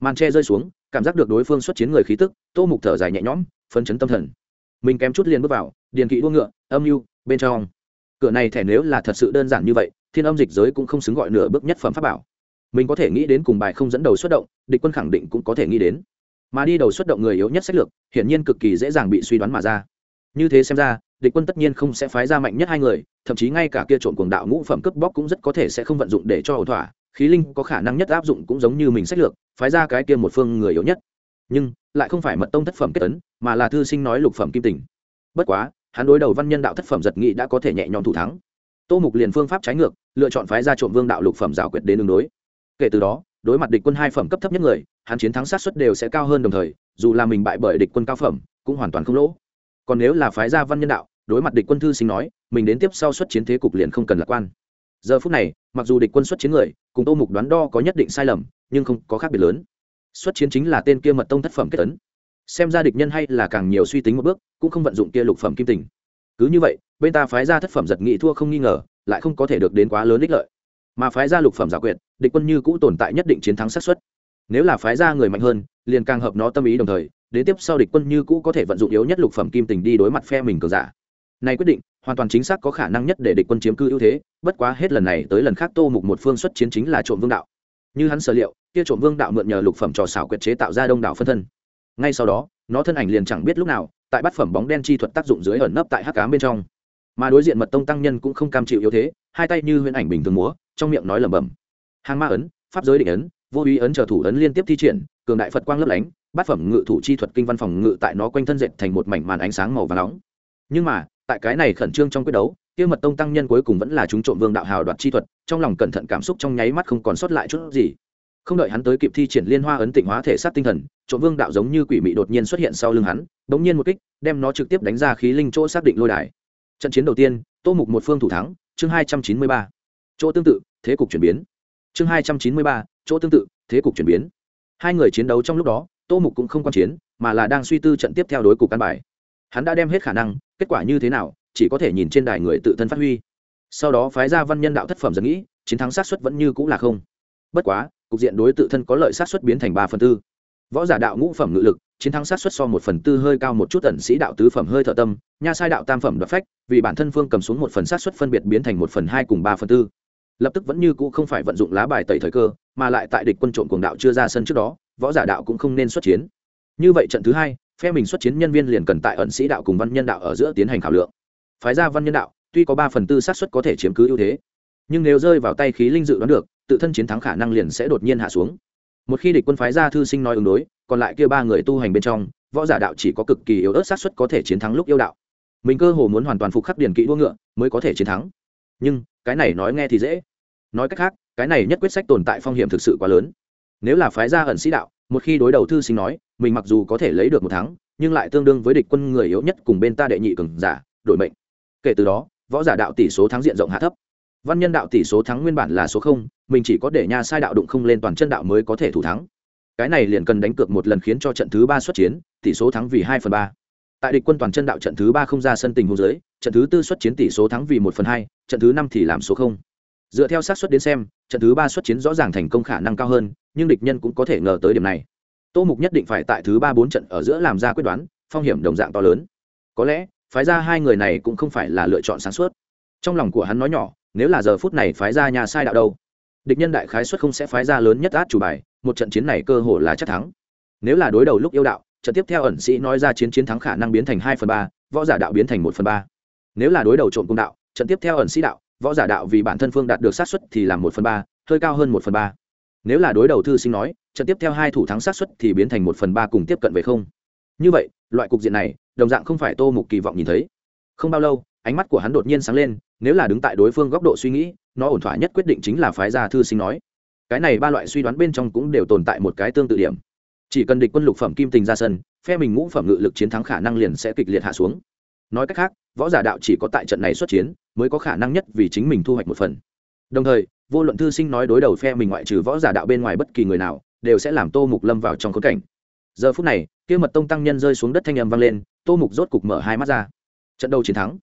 Màn tre rơi xuống, cảm giác được đối phương xuất chiến người khí tức, tô mục thở dài nhẹ nhõm, phấn chấn tâm thần mình kém chút liền bước vào, điền Kỵ đua ngựa, âm mưu, bên trong. Cửa này thẻ nếu là thật sự đơn giản như vậy, thiên âm dịch giới cũng không xứng gọi nửa bước nhất phẩm pháp bảo. Mình có thể nghĩ đến cùng bài không dẫn đầu xuất động, địch quân khẳng định cũng có thể nghĩ đến. Mà đi đầu xuất động người yếu nhất sách lược, hiển nhiên cực kỳ dễ dàng bị suy đoán mà ra. Như thế xem ra, địch quân tất nhiên không sẽ phái ra mạnh nhất hai người, thậm chí ngay cả kia trộm cuồng đạo ngũ phẩm cướp bóc cũng rất có thể sẽ không vận dụng để cho ổn thỏa. Khí linh có khả năng nhất áp dụng cũng giống như mình sách lược, phái ra cái kia một phương người yếu nhất nhưng lại không phải mật tông thất phẩm kết tấn, mà là thư sinh nói lục phẩm kim tình. Bất quá, hắn đối đầu văn nhân đạo thất phẩm giật nghị đã có thể nhẹ nhõm thủ thắng. Tô mục liền phương pháp trái ngược, lựa chọn phái ra trộm vương đạo lục phẩm rào quyệt đến đường đối. Kể từ đó, đối mặt địch quân hai phẩm cấp thấp nhất người, hắn chiến thắng sát suất đều sẽ cao hơn đồng thời, dù là mình bại bởi địch quân cao phẩm, cũng hoàn toàn không lỗ. Còn nếu là phái gia văn nhân đạo, đối mặt địch quân thư sinh nói, mình đến tiếp sau xuất chiến thế cục liền không cần lạc quan. Giờ phút này, mặc dù địch quân xuất chiến người, cùng tô mục đoán đo có nhất định sai lầm, nhưng không có khác biệt lớn xuất chiến chính là tên kia mật tông thất phẩm kết tấn xem ra địch nhân hay là càng nhiều suy tính một bước, cũng không vận dụng kia lục phẩm kim tình. Cứ như vậy, bên ta phái ra thất phẩm giật nghị thua không nghi ngờ, lại không có thể được đến quá lớn ích lợi. Mà phái ra lục phẩm giả quyệt, địch quân như cũ tồn tại nhất định chiến thắng xác suất. Nếu là phái ra người mạnh hơn, liền càng hợp nó tâm ý đồng thời, đến tiếp sau địch quân như cũ có thể vận dụng yếu nhất lục phẩm kim tình đi đối mặt phe mình cường giả. Này quyết định, hoàn toàn chính xác có khả năng nhất để địch quân chiếm cư ưu thế, bất quá hết lần này tới lần khác tô mục một phương xuất chiến chính là trộm vương đạo như hắn sở liệu, kia trộm vương đạo mượn nhờ lục phẩm trò xảo quyệt chế tạo ra đông đảo phân thân. Ngay sau đó, nó thân ảnh liền chẳng biết lúc nào, tại bát phẩm bóng đen chi thuật tác dụng dưới ẩn nấp tại hắc cám bên trong. Mà đối diện mật tông tăng nhân cũng không cam chịu yếu thế, hai tay như huyễn ảnh bình thường múa, trong miệng nói lẩm bẩm. Hàng ma ấn, pháp giới định ấn, vô ý ấn trở thủ ấn liên tiếp thi triển, cường đại phật quang lấp lánh, bát phẩm ngự thủ chi thuật kinh văn phòng ngự tại nó quanh thân dệt thành một mảnh màn ánh sáng màu và nóng. Nhưng mà, tại cái này khẩn trương trong quyết đấu, kia mật tông tăng nhân cuối cùng vẫn là chúng trộm vương đạo hào đoạt chi thuật trong lòng cẩn thận cảm xúc trong nháy mắt không còn sót lại chút gì. Không đợi hắn tới kịp thi triển liên hoa ấn tịnh hóa thể sát tinh thần, trộm vương đạo giống như quỷ mị đột nhiên xuất hiện sau lưng hắn, bỗng nhiên một kích, đem nó trực tiếp đánh ra khí linh chỗ xác định lôi đài. Trận chiến đầu tiên, tô mục một phương thủ thắng, chương hai trăm chín mươi ba. Chỗ tương tự, thế cục chuyển biến. Chương hai trăm chín mươi ba, chỗ tương tự, thế cục chuyển biến. Hai người chiến đấu trong lúc đó, tô mục cũng không quan chiến, mà là đang suy tư trận tiếp theo đối cục căn bài. Hắn đã đem hết khả năng, kết quả như thế nào, chỉ có thể nhìn trên đài người tự thân phát huy sau đó phái ra văn nhân đạo thất phẩm dần nghĩ, chiến thắng sát xuất vẫn như cũng là không. Bất quá, cục diện đối tự thân có lợi sát xuất biến thành ba phần tư. Võ giả đạo ngũ phẩm ngự lực, chiến thắng sát xuất so một phần tư hơi cao một chút tần sĩ đạo tứ phẩm hơi thở tâm, nha sai đạo tam phẩm đoạt phách, vì bản thân phương cầm xuống một phần sát xuất phân biệt biến thành một phần hai cùng ba phần tư. Lập tức vẫn như cũ không phải vận dụng lá bài tẩy thời cơ, mà lại tại địch quân trộm cuồng đạo chưa ra sân trước đó, võ giả đạo cũng không nên xuất chiến. Như vậy trận thứ hai, phe mình xuất chiến nhân viên liền cần tại ẩn sĩ đạo cùng văn nhân đạo ở giữa tiến hành khảo lượng. Phái ra văn nhân đạo tuy có ba phần tư sát suất có thể chiếm cứ ưu thế, nhưng nếu rơi vào tay khí linh dự đoán được, tự thân chiến thắng khả năng liền sẽ đột nhiên hạ xuống. Một khi địch quân phái ra thư sinh nói ứng đối, còn lại kia ba người tu hành bên trong, võ giả đạo chỉ có cực kỳ yếu ớt sát suất có thể chiến thắng lúc yêu đạo. Mình cơ hồ muốn hoàn toàn phục khắc điển kỹ đua ngựa mới có thể chiến thắng. Nhưng, cái này nói nghe thì dễ. Nói cách khác, cái này nhất quyết sách tồn tại phong hiểm thực sự quá lớn. Nếu là phái ra ẩn sĩ đạo, một khi đối đầu thư sinh nói, mình mặc dù có thể lấy được một thắng, nhưng lại tương đương với địch quân người yếu nhất cùng bên ta đệ nhị cường giả, đổi mệnh. Kể từ đó võ giả đạo tỷ số thắng diện rộng hạ thấp. Văn nhân đạo tỷ số thắng nguyên bản là số không, mình chỉ có để nha sai đạo đụng không lên toàn chân đạo mới có thể thủ thắng. Cái này liền cần đánh cược một lần khiến cho trận thứ ba xuất chiến, tỷ số thắng vì hai phần ba. Tại địch quân toàn chân đạo trận thứ ba không ra sân tình hôn dưới, trận thứ tư xuất chiến tỷ số thắng vì một phần hai, trận thứ năm thì làm số không. Dựa theo xác suất đến xem, trận thứ ba xuất chiến rõ ràng thành công khả năng cao hơn, nhưng địch nhân cũng có thể ngờ tới điểm này. Tô mục nhất định phải tại thứ ba bốn trận ở giữa làm ra quyết đoán, phong hiểm đồng dạng to lớn. Có lẽ phái ra hai người này cũng không phải là lựa chọn sáng suốt. Trong lòng của hắn nói nhỏ, nếu là giờ phút này phái ra nhà sai đạo đâu, địch nhân đại khái xuất không sẽ phái ra lớn nhất át chủ bài, một trận chiến này cơ hồ là chắc thắng. Nếu là đối đầu lúc yêu đạo, trận tiếp theo ẩn sĩ nói ra chiến chiến thắng khả năng biến thành hai phần ba, võ giả đạo biến thành một phần ba. Nếu là đối đầu trộm cung đạo, trận tiếp theo ẩn sĩ đạo, võ giả đạo vì bản thân phương đạt được sát xuất thì làm một phần ba, hơi cao hơn một phần ba. Nếu là đối đầu thư sinh nói, trận tiếp theo hai thủ thắng sát xuất thì biến thành một phần ba cùng tiếp cận về không. Như vậy, loại cục diện này đồng dạng không phải tô mục kỳ vọng nhìn thấy. Không bao lâu, ánh mắt của hắn đột nhiên sáng lên, nếu là đứng tại đối phương góc độ suy nghĩ, nó ổn thỏa nhất quyết định chính là phái gia thư sinh nói. Cái này ba loại suy đoán bên trong cũng đều tồn tại một cái tương tự điểm. Chỉ cần địch quân lục phẩm kim tình ra sân, phe mình ngũ phẩm ngự lực chiến thắng khả năng liền sẽ kịch liệt hạ xuống. Nói cách khác, võ giả đạo chỉ có tại trận này xuất chiến, mới có khả năng nhất vì chính mình thu hoạch một phần. Đồng thời, vô luận thư sinh nói đối đầu phe mình ngoại trừ võ giả đạo bên ngoài bất kỳ người nào, đều sẽ làm tô mục lâm vào trong khốn cảnh. Giờ phút này, kia mật tông tăng nhân rơi xuống đất thanh âm vang lên tô mục rốt cục mở hai mắt ra. Trận đấu chiến thắng.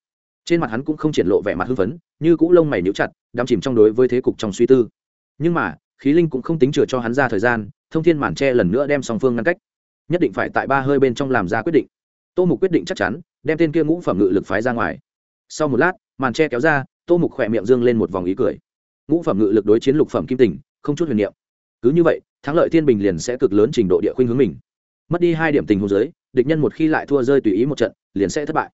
Trên mặt hắn cũng không triển lộ vẻ mặt hưng phấn, như cũ lông mày níu chặt đắm chìm trong đối với thế cục trong suy tư. Nhưng mà, khí linh cũng không tính chừa cho hắn ra thời gian, thông thiên màn tre lần nữa đem song phương ngăn cách. Nhất định phải tại ba hơi bên trong làm ra quyết định. Tô mục quyết định chắc chắn, đem tên kia ngũ phẩm ngự lực phái ra ngoài. Sau một lát, màn tre kéo ra, tô mục khỏe miệng dương lên một vòng ý cười. Ngũ phẩm ngự lực đối chiến lục phẩm kim tình, không chút huyền niệm. Cứ như vậy, thắng lợi thiên bình liền sẽ cực lớn trình độ địa khuynh hướng mình. Mất đi hai điểm tình hồ dưới địch nhân một khi lại thua rơi tùy ý một trận, liền sẽ thất bại.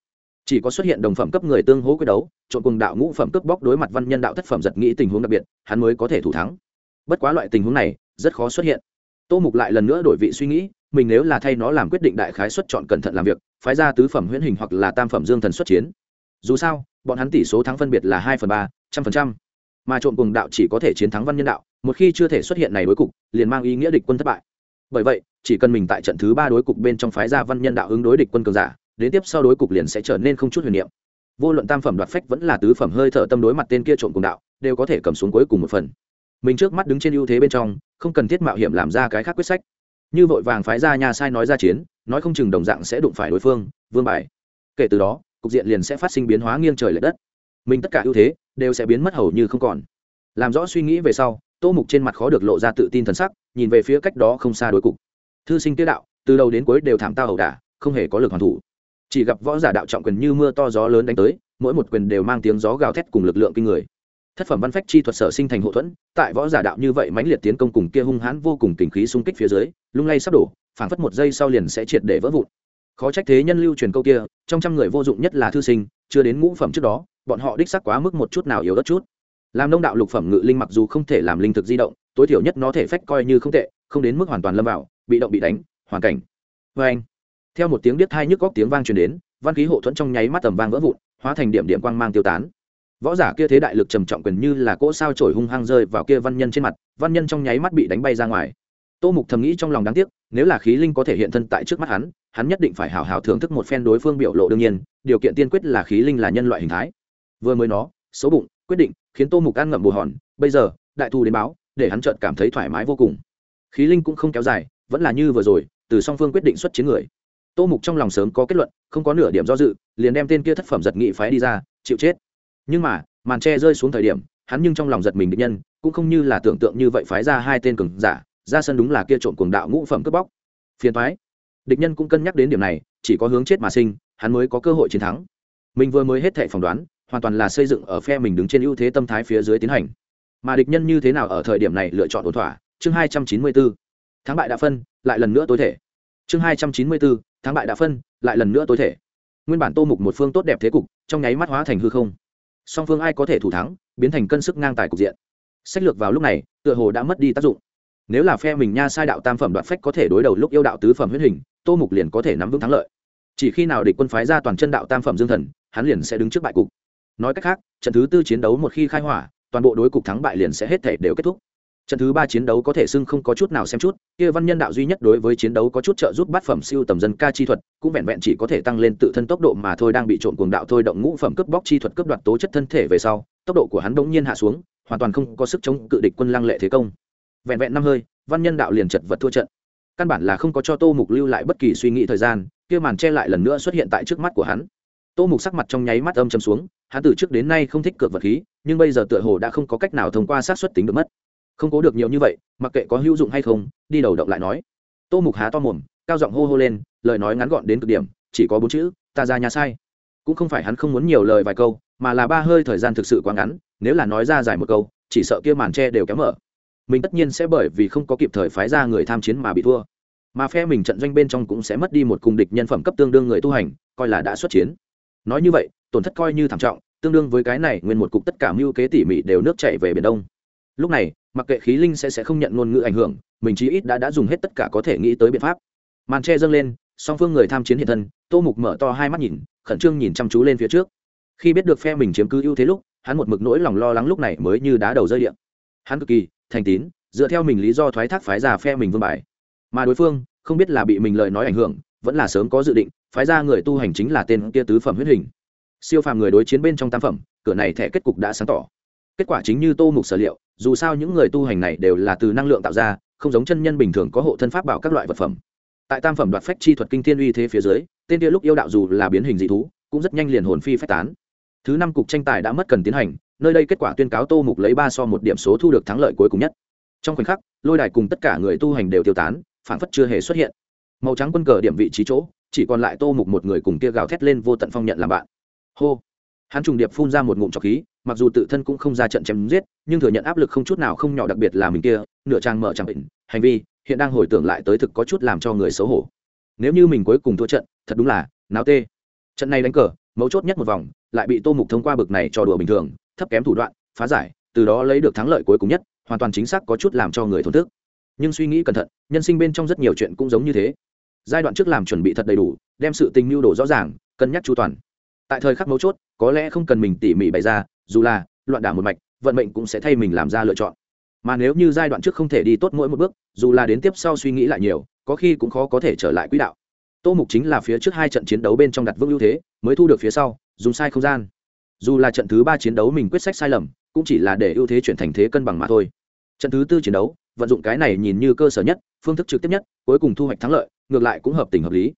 Chỉ có xuất hiện đồng phẩm cấp người tương hỗ quyết đấu trộn cùng đạo ngũ phẩm cấp bóc đối mặt văn nhân đạo thất phẩm giật nghĩ tình huống đặc biệt, hắn mới có thể thủ thắng. Bất quá loại tình huống này, rất khó xuất hiện. Tô mục lại lần nữa đổi vị suy nghĩ, mình nếu là thay nó làm quyết định đại khái xuất chọn cẩn thận làm việc, phái ra tứ phẩm huyễn hình hoặc là tam phẩm dương thần xuất chiến. Dù sao, bọn hắn tỷ số thắng phân biệt là hai phần ba, trăm phần trăm. Mà trộm cùng đạo chỉ có thể chiến thắng văn nhân đạo, một khi chưa thể xuất hiện này đối cục, liền mang ý nghĩa địch quân thất bại bởi vậy, chỉ cần mình tại trận thứ ba đối cục bên trong phái gia văn nhân đạo ứng đối địch quân cường giả, đến tiếp sau đối cục liền sẽ trở nên không chút huyền niệm. Vô luận tam phẩm đoạt phách vẫn là tứ phẩm hơi thở tâm đối mặt tên kia trộm cùng đạo, đều có thể cầm xuống cuối cùng một phần. Mình trước mắt đứng trên ưu thế bên trong, không cần thiết mạo hiểm làm ra cái khác quyết sách. Như vội vàng phái ra nhà sai nói ra chiến, nói không chừng đồng dạng sẽ đụng phải đối phương, vương bài. Kể từ đó, cục diện liền sẽ phát sinh biến hóa nghiêng trời l ệ đất. Mình tất cả ưu thế, đều sẽ biến mất hầu như không còn. Làm rõ suy nghĩ về sau, tô mục trên mặt khó được lộ ra tự tin thần sắc nhìn về phía cách đó không xa đối cục. Thư sinh tiết đạo, từ đầu đến cuối đều thảm tao ẩu đả, không hề có lực hoàn thủ. Chỉ gặp võ giả đạo trọng quyền như mưa to gió lớn đánh tới, mỗi một quyền đều mang tiếng gió gào thét cùng lực lượng kinh người. Thất phẩm văn phách chi thuật sở sinh thành hậu thuẫn, tại võ giả đạo như vậy mãnh liệt tiến công cùng kia hung hãn vô cùng tình khí xung kích phía dưới, lung lay sắp đổ, phảng phất một giây sau liền sẽ triệt để vỡ vụn. Khó trách thế nhân lưu truyền câu kia, trong trăm người vô dụng nhất là thư sinh, chưa đến ngũ phẩm trước đó, bọn họ đích sắc quá mức một chút nào yếu đất chút. Làm nông đạo lục phẩm ngự linh mặc dù không thể làm linh thực di động tối thiểu nhất nó thể phách coi như không tệ, không đến mức hoàn toàn lâm vào, bị động bị đánh, hoàn cảnh. Vê anh, theo một tiếng biết hai nhức góc tiếng vang truyền đến, văn khí hộ thuẫn trong nháy mắt tầm vang vỡ vụn, hóa thành điểm điểm quang mang tiêu tán. Võ giả kia thế đại lực trầm trọng quyền như là cỗ sao trổi hung hăng rơi vào kia văn nhân trên mặt, văn nhân trong nháy mắt bị đánh bay ra ngoài. Tô mục thầm nghĩ trong lòng đáng tiếc, nếu là khí linh có thể hiện thân tại trước mắt hắn hắn nhất định phải hào hào thưởng thức một phen đối phương biểu lộ đương nhiên, điều kiện tiên quyết là khí linh là nhân loại hình thái. Vừa mới nó xấu bụng, quyết định, khiến tô mục ăn ngậm bù hòn. Bây giờ, đại thù đến báo để hắn chợt cảm thấy thoải mái vô cùng. Khí linh cũng không kéo dài, vẫn là như vừa rồi, từ song phương quyết định xuất chiến người. Tô mục trong lòng sớm có kết luận, không có nửa điểm do dự, liền đem tên kia thất phẩm giật nghị phái đi ra, chịu chết. Nhưng mà, màn tre rơi xuống thời điểm, hắn nhưng trong lòng giật mình định nhân, cũng không như là tưởng tượng như vậy phái ra hai tên cường giả, ra sân đúng là kia trộm cuồng đạo ngũ phẩm cướp bóc. Phiền thoái địch nhân cũng cân nhắc đến điểm này, chỉ có hướng chết mà sinh, hắn mới có cơ hội chiến thắng. Mình vừa mới hết thệ phỏng đoán, hoàn toàn là xây dựng ở phe mình đứng trên ưu thế tâm thái phía dưới tiến hành mà địch nhân như thế nào ở thời điểm này lựa chọn ổn thỏa? Chương hai trăm chín mươi bốn. Thắng bại đã phân, lại lần nữa tối thể. Chương hai trăm chín mươi bốn. Thắng bại đã phân, lại lần nữa tối thể. Nguyên bản tô mục một phương tốt đẹp thế cục, trong nháy mắt hóa thành hư không. Song phương ai có thể thủ thắng, biến thành cân sức ngang tài cục diện. Sách lược vào lúc này, tựa hồ đã mất đi tác dụng. Nếu là phe mình nha sai đạo tam phẩm đoạn phách có thể đối đầu lúc yêu đạo tứ phẩm huyết hình, tô mục liền có thể nắm vững thắng lợi. Chỉ khi nào địch quân phái ra toàn chân đạo tam phẩm dương thần, hắn liền sẽ đứng trước bại cục. Nói cách khác, trận thứ tư chiến đấu một khi khai hỏa toàn bộ đối cục thắng bại liền sẽ hết thể đều kết thúc. Trận thứ ba chiến đấu có thể xưng không có chút nào xem chút, kia văn nhân đạo duy nhất đối với chiến đấu có chút trợ giúp bát phẩm siêu tầm dân ca chi thuật, cũng vẹn vẹn chỉ có thể tăng lên tự thân tốc độ mà thôi, đang bị trộm cuồng đạo thôi, động ngũ phẩm cướp bóc chi thuật cướp đoạt tố chất thân thể về sau, tốc độ của hắn bỗng nhiên hạ xuống, hoàn toàn không có sức chống cự địch quân lăng lệ thế công. Vẹn vẹn năm hơi, văn nhân đạo liền chật vật thua trận. Căn bản là không có cho tô mục lưu lại bất kỳ suy nghĩ thời gian, kia màn che lại lần nữa xuất hiện tại trước mắt của hắn tô mục sắc mặt trong nháy mắt âm châm xuống, hắn từ trước đến nay không thích cược vật khí, nhưng bây giờ tựa hồ đã không có cách nào thông qua sát xuất tính được mất. Không cố được nhiều như vậy, mặc kệ có hữu dụng hay không, đi đầu động lại nói. Tô mục há to mồm, cao giọng hô hô lên, lời nói ngắn gọn đến cực điểm, chỉ có bốn chữ, ta ra nhà sai. Cũng không phải hắn không muốn nhiều lời vài câu, mà là ba hơi thời gian thực sự quá ngắn, nếu là nói ra dài một câu, chỉ sợ kia màn tre đều kéo mở. Mình tất nhiên sẽ bởi vì không có kịp thời phái ra người tham chiến mà bị thua. Mà phe mình trận doanh bên trong cũng sẽ mất đi một cùng địch nhân phẩm cấp tương đương người tu hành, coi là đã xuất chiến nói như vậy, tổn thất coi như thảm trọng, tương đương với cái này nguyên một cục tất cả mưu kế tỉ mỉ đều nước chảy về biển đông. Lúc này, mặc kệ khí linh sẽ sẽ không nhận ngôn ngữ ảnh hưởng, mình chí ít đã đã dùng hết tất cả có thể nghĩ tới biện pháp. Màn tre dâng lên, song phương người tham chiến hiện thân, tô mục mở to hai mắt nhìn, khẩn trương nhìn chăm chú lên phía trước. Khi biết được phe mình chiếm cứ ưu thế lúc, hắn một mực nỗi lòng lo lắng lúc này mới như đá đầu rơi điện. Hắn cực kỳ, thành tín, dựa theo mình lý do thoái thác phái ra phe mình vương bài. Mà đối phương, không biết là bị mình lời nói ảnh hưởng vẫn là sớm có dự định, phái ra người tu hành chính là tên kia tứ phẩm huyết hình. Siêu phàm người đối chiến bên trong tam phẩm, cửa này thẻ kết cục đã sáng tỏ. Kết quả chính như tô mục sở liệu, dù sao những người tu hành này đều là từ năng lượng tạo ra, không giống chân nhân bình thường có hộ thân pháp bảo các loại vật phẩm. Tại tam phẩm đoạt phách chi thuật kinh thiên uy thế phía dưới, tên kia lúc yêu đạo dù là biến hình dị thú, cũng rất nhanh liền hồn phi phách tán. Thứ năm cục tranh tài đã mất cần tiến hành, nơi đây kết quả tuyên cáo tô mục lấy ba so một điểm số thu được thắng lợi cuối cùng nhất. Trong khoảnh khắc, lôi đài cùng tất cả người tu hành đều tiêu tán phản phất chưa hề xuất hiện màu trắng quân cờ điểm vị trí chỗ, chỉ còn lại tô mục một người cùng kia gào thét lên vô tận phong nhận làm bạn. Hô! Hắn trùng điệp phun ra một ngụm trọc khí, mặc dù tự thân cũng không ra trận chém giết, nhưng thừa nhận áp lực không chút nào không nhỏ đặc biệt là mình kia, nửa trang mở trang bệnh, hành vi, hiện đang hồi tưởng lại tới thực có chút làm cho người xấu hổ. Nếu như mình cuối cùng thua trận, thật đúng là, náo tê. Trận này đánh cờ, mấu chốt nhất một vòng, lại bị tô mục thông qua bực này cho đùa bình thường, thấp kém thủ đoạn, phá giải, từ đó lấy được thắng lợi cuối cùng nhất, hoàn toàn chính xác có chút làm cho người thổn thức. Nhưng suy nghĩ cẩn thận, nhân sinh bên trong rất nhiều chuyện cũng giống như thế giai đoạn trước làm chuẩn bị thật đầy đủ, đem sự tình mưu đồ rõ ràng, cân nhắc chu toàn. Tại thời khắc mấu chốt, có lẽ không cần mình tỉ mỉ bày ra, dù là, loạn đả một mạch, vận mệnh cũng sẽ thay mình làm ra lựa chọn. Mà nếu như giai đoạn trước không thể đi tốt mỗi một bước, dù là đến tiếp sau suy nghĩ lại nhiều, có khi cũng khó có thể trở lại quỹ đạo. Tô mục chính là phía trước hai trận chiến đấu bên trong đặt vững ưu thế, mới thu được phía sau, dùng sai không gian. Dù là trận thứ ba chiến đấu mình quyết sách sai lầm, cũng chỉ là để ưu thế chuyển thành thế cân bằng mà thôi. Trận thứ tư chiến đấu, vận dụng cái này nhìn như cơ sở nhất phương thức trực tiếp nhất, cuối cùng thu hoạch thắng lợi, ngược lại cũng hợp tình hợp lý.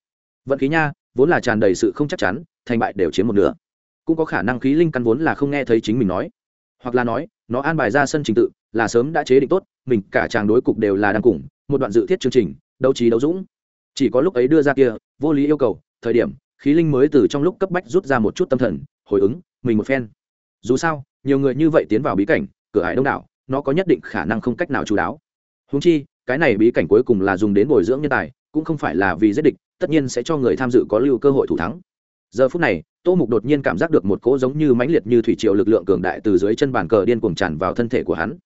Vận khí nha, vốn là tràn đầy sự không chắc chắn, thành bại đều chiếm một nửa. Cũng có khả năng khí linh căn vốn là không nghe thấy chính mình nói. Hoặc là nói, nó an bài ra sân trình tự, là sớm đã chế định tốt, mình cả chàng đối cục đều là đang cùng, một đoạn dự thiết chương trình, đấu trí đấu dũng. Chỉ có lúc ấy đưa ra kia, vô lý yêu cầu, thời điểm, khí linh mới từ trong lúc cấp bách rút ra một chút tâm thần, hồi ứng, mình một phen. Dù sao, nhiều người như vậy tiến vào bí cảnh, cửa hải đông đảo, nó có nhất định khả năng không cách nào chú đáo. Húng chi cái này bí cảnh cuối cùng là dùng đến bồi dưỡng nhân tài, cũng không phải là vì giết địch, tất nhiên sẽ cho người tham dự có lưu cơ hội thủ thắng. Giờ phút này, tô mục đột nhiên cảm giác được một cỗ giống như mãnh liệt như thủy triều lực lượng cường đại từ dưới chân bàn cờ điên cuồng tràn vào thân thể của hắn.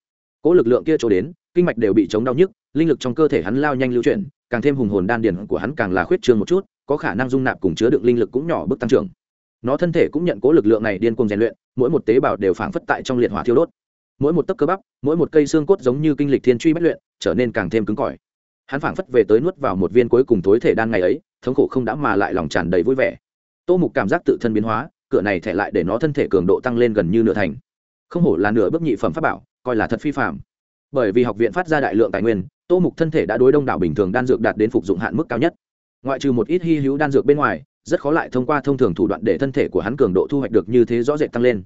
Cỗ lực lượng kia trôi đến, kinh mạch đều bị chống đau nhức, linh lực trong cơ thể hắn lao nhanh lưu chuyển, càng thêm hùng hồn đan điền của hắn càng là khuyết trương một chút, có khả năng dung nạp cùng chứa đựng linh lực cũng nhỏ bước tăng trưởng. Nó thân thể cũng nhận cố lực lượng này điên cuồng rèn luyện, mỗi một tế bào đều phảng phất tại trong liệt hỏa thiêu đốt mỗi một tấc cơ bắp, mỗi một cây xương cốt giống như kinh lịch thiên truy bất luyện, trở nên càng thêm cứng cỏi. Hắn phảng phất về tới nuốt vào một viên cuối cùng tối thể đan ngày ấy, thống khổ không đã mà lại lòng tràn đầy vui vẻ. Tô mục cảm giác tự thân biến hóa, cửa này thẻ lại để nó thân thể cường độ tăng lên gần như nửa thành. Không hổ là nửa bước nhị phẩm pháp bảo, coi là thật phi phạm bởi vì học viện phát ra đại lượng tài nguyên, tô mục thân thể đã đối đông đảo bình thường đan dược đạt đến phục dụng hạn mức cao nhất. Ngoại trừ một ít hy hữu đan dược bên ngoài, rất khó lại thông qua thông thường thủ đoạn để thân thể của hắn cường độ thu hoạch được như thế rõ rệt tăng lên.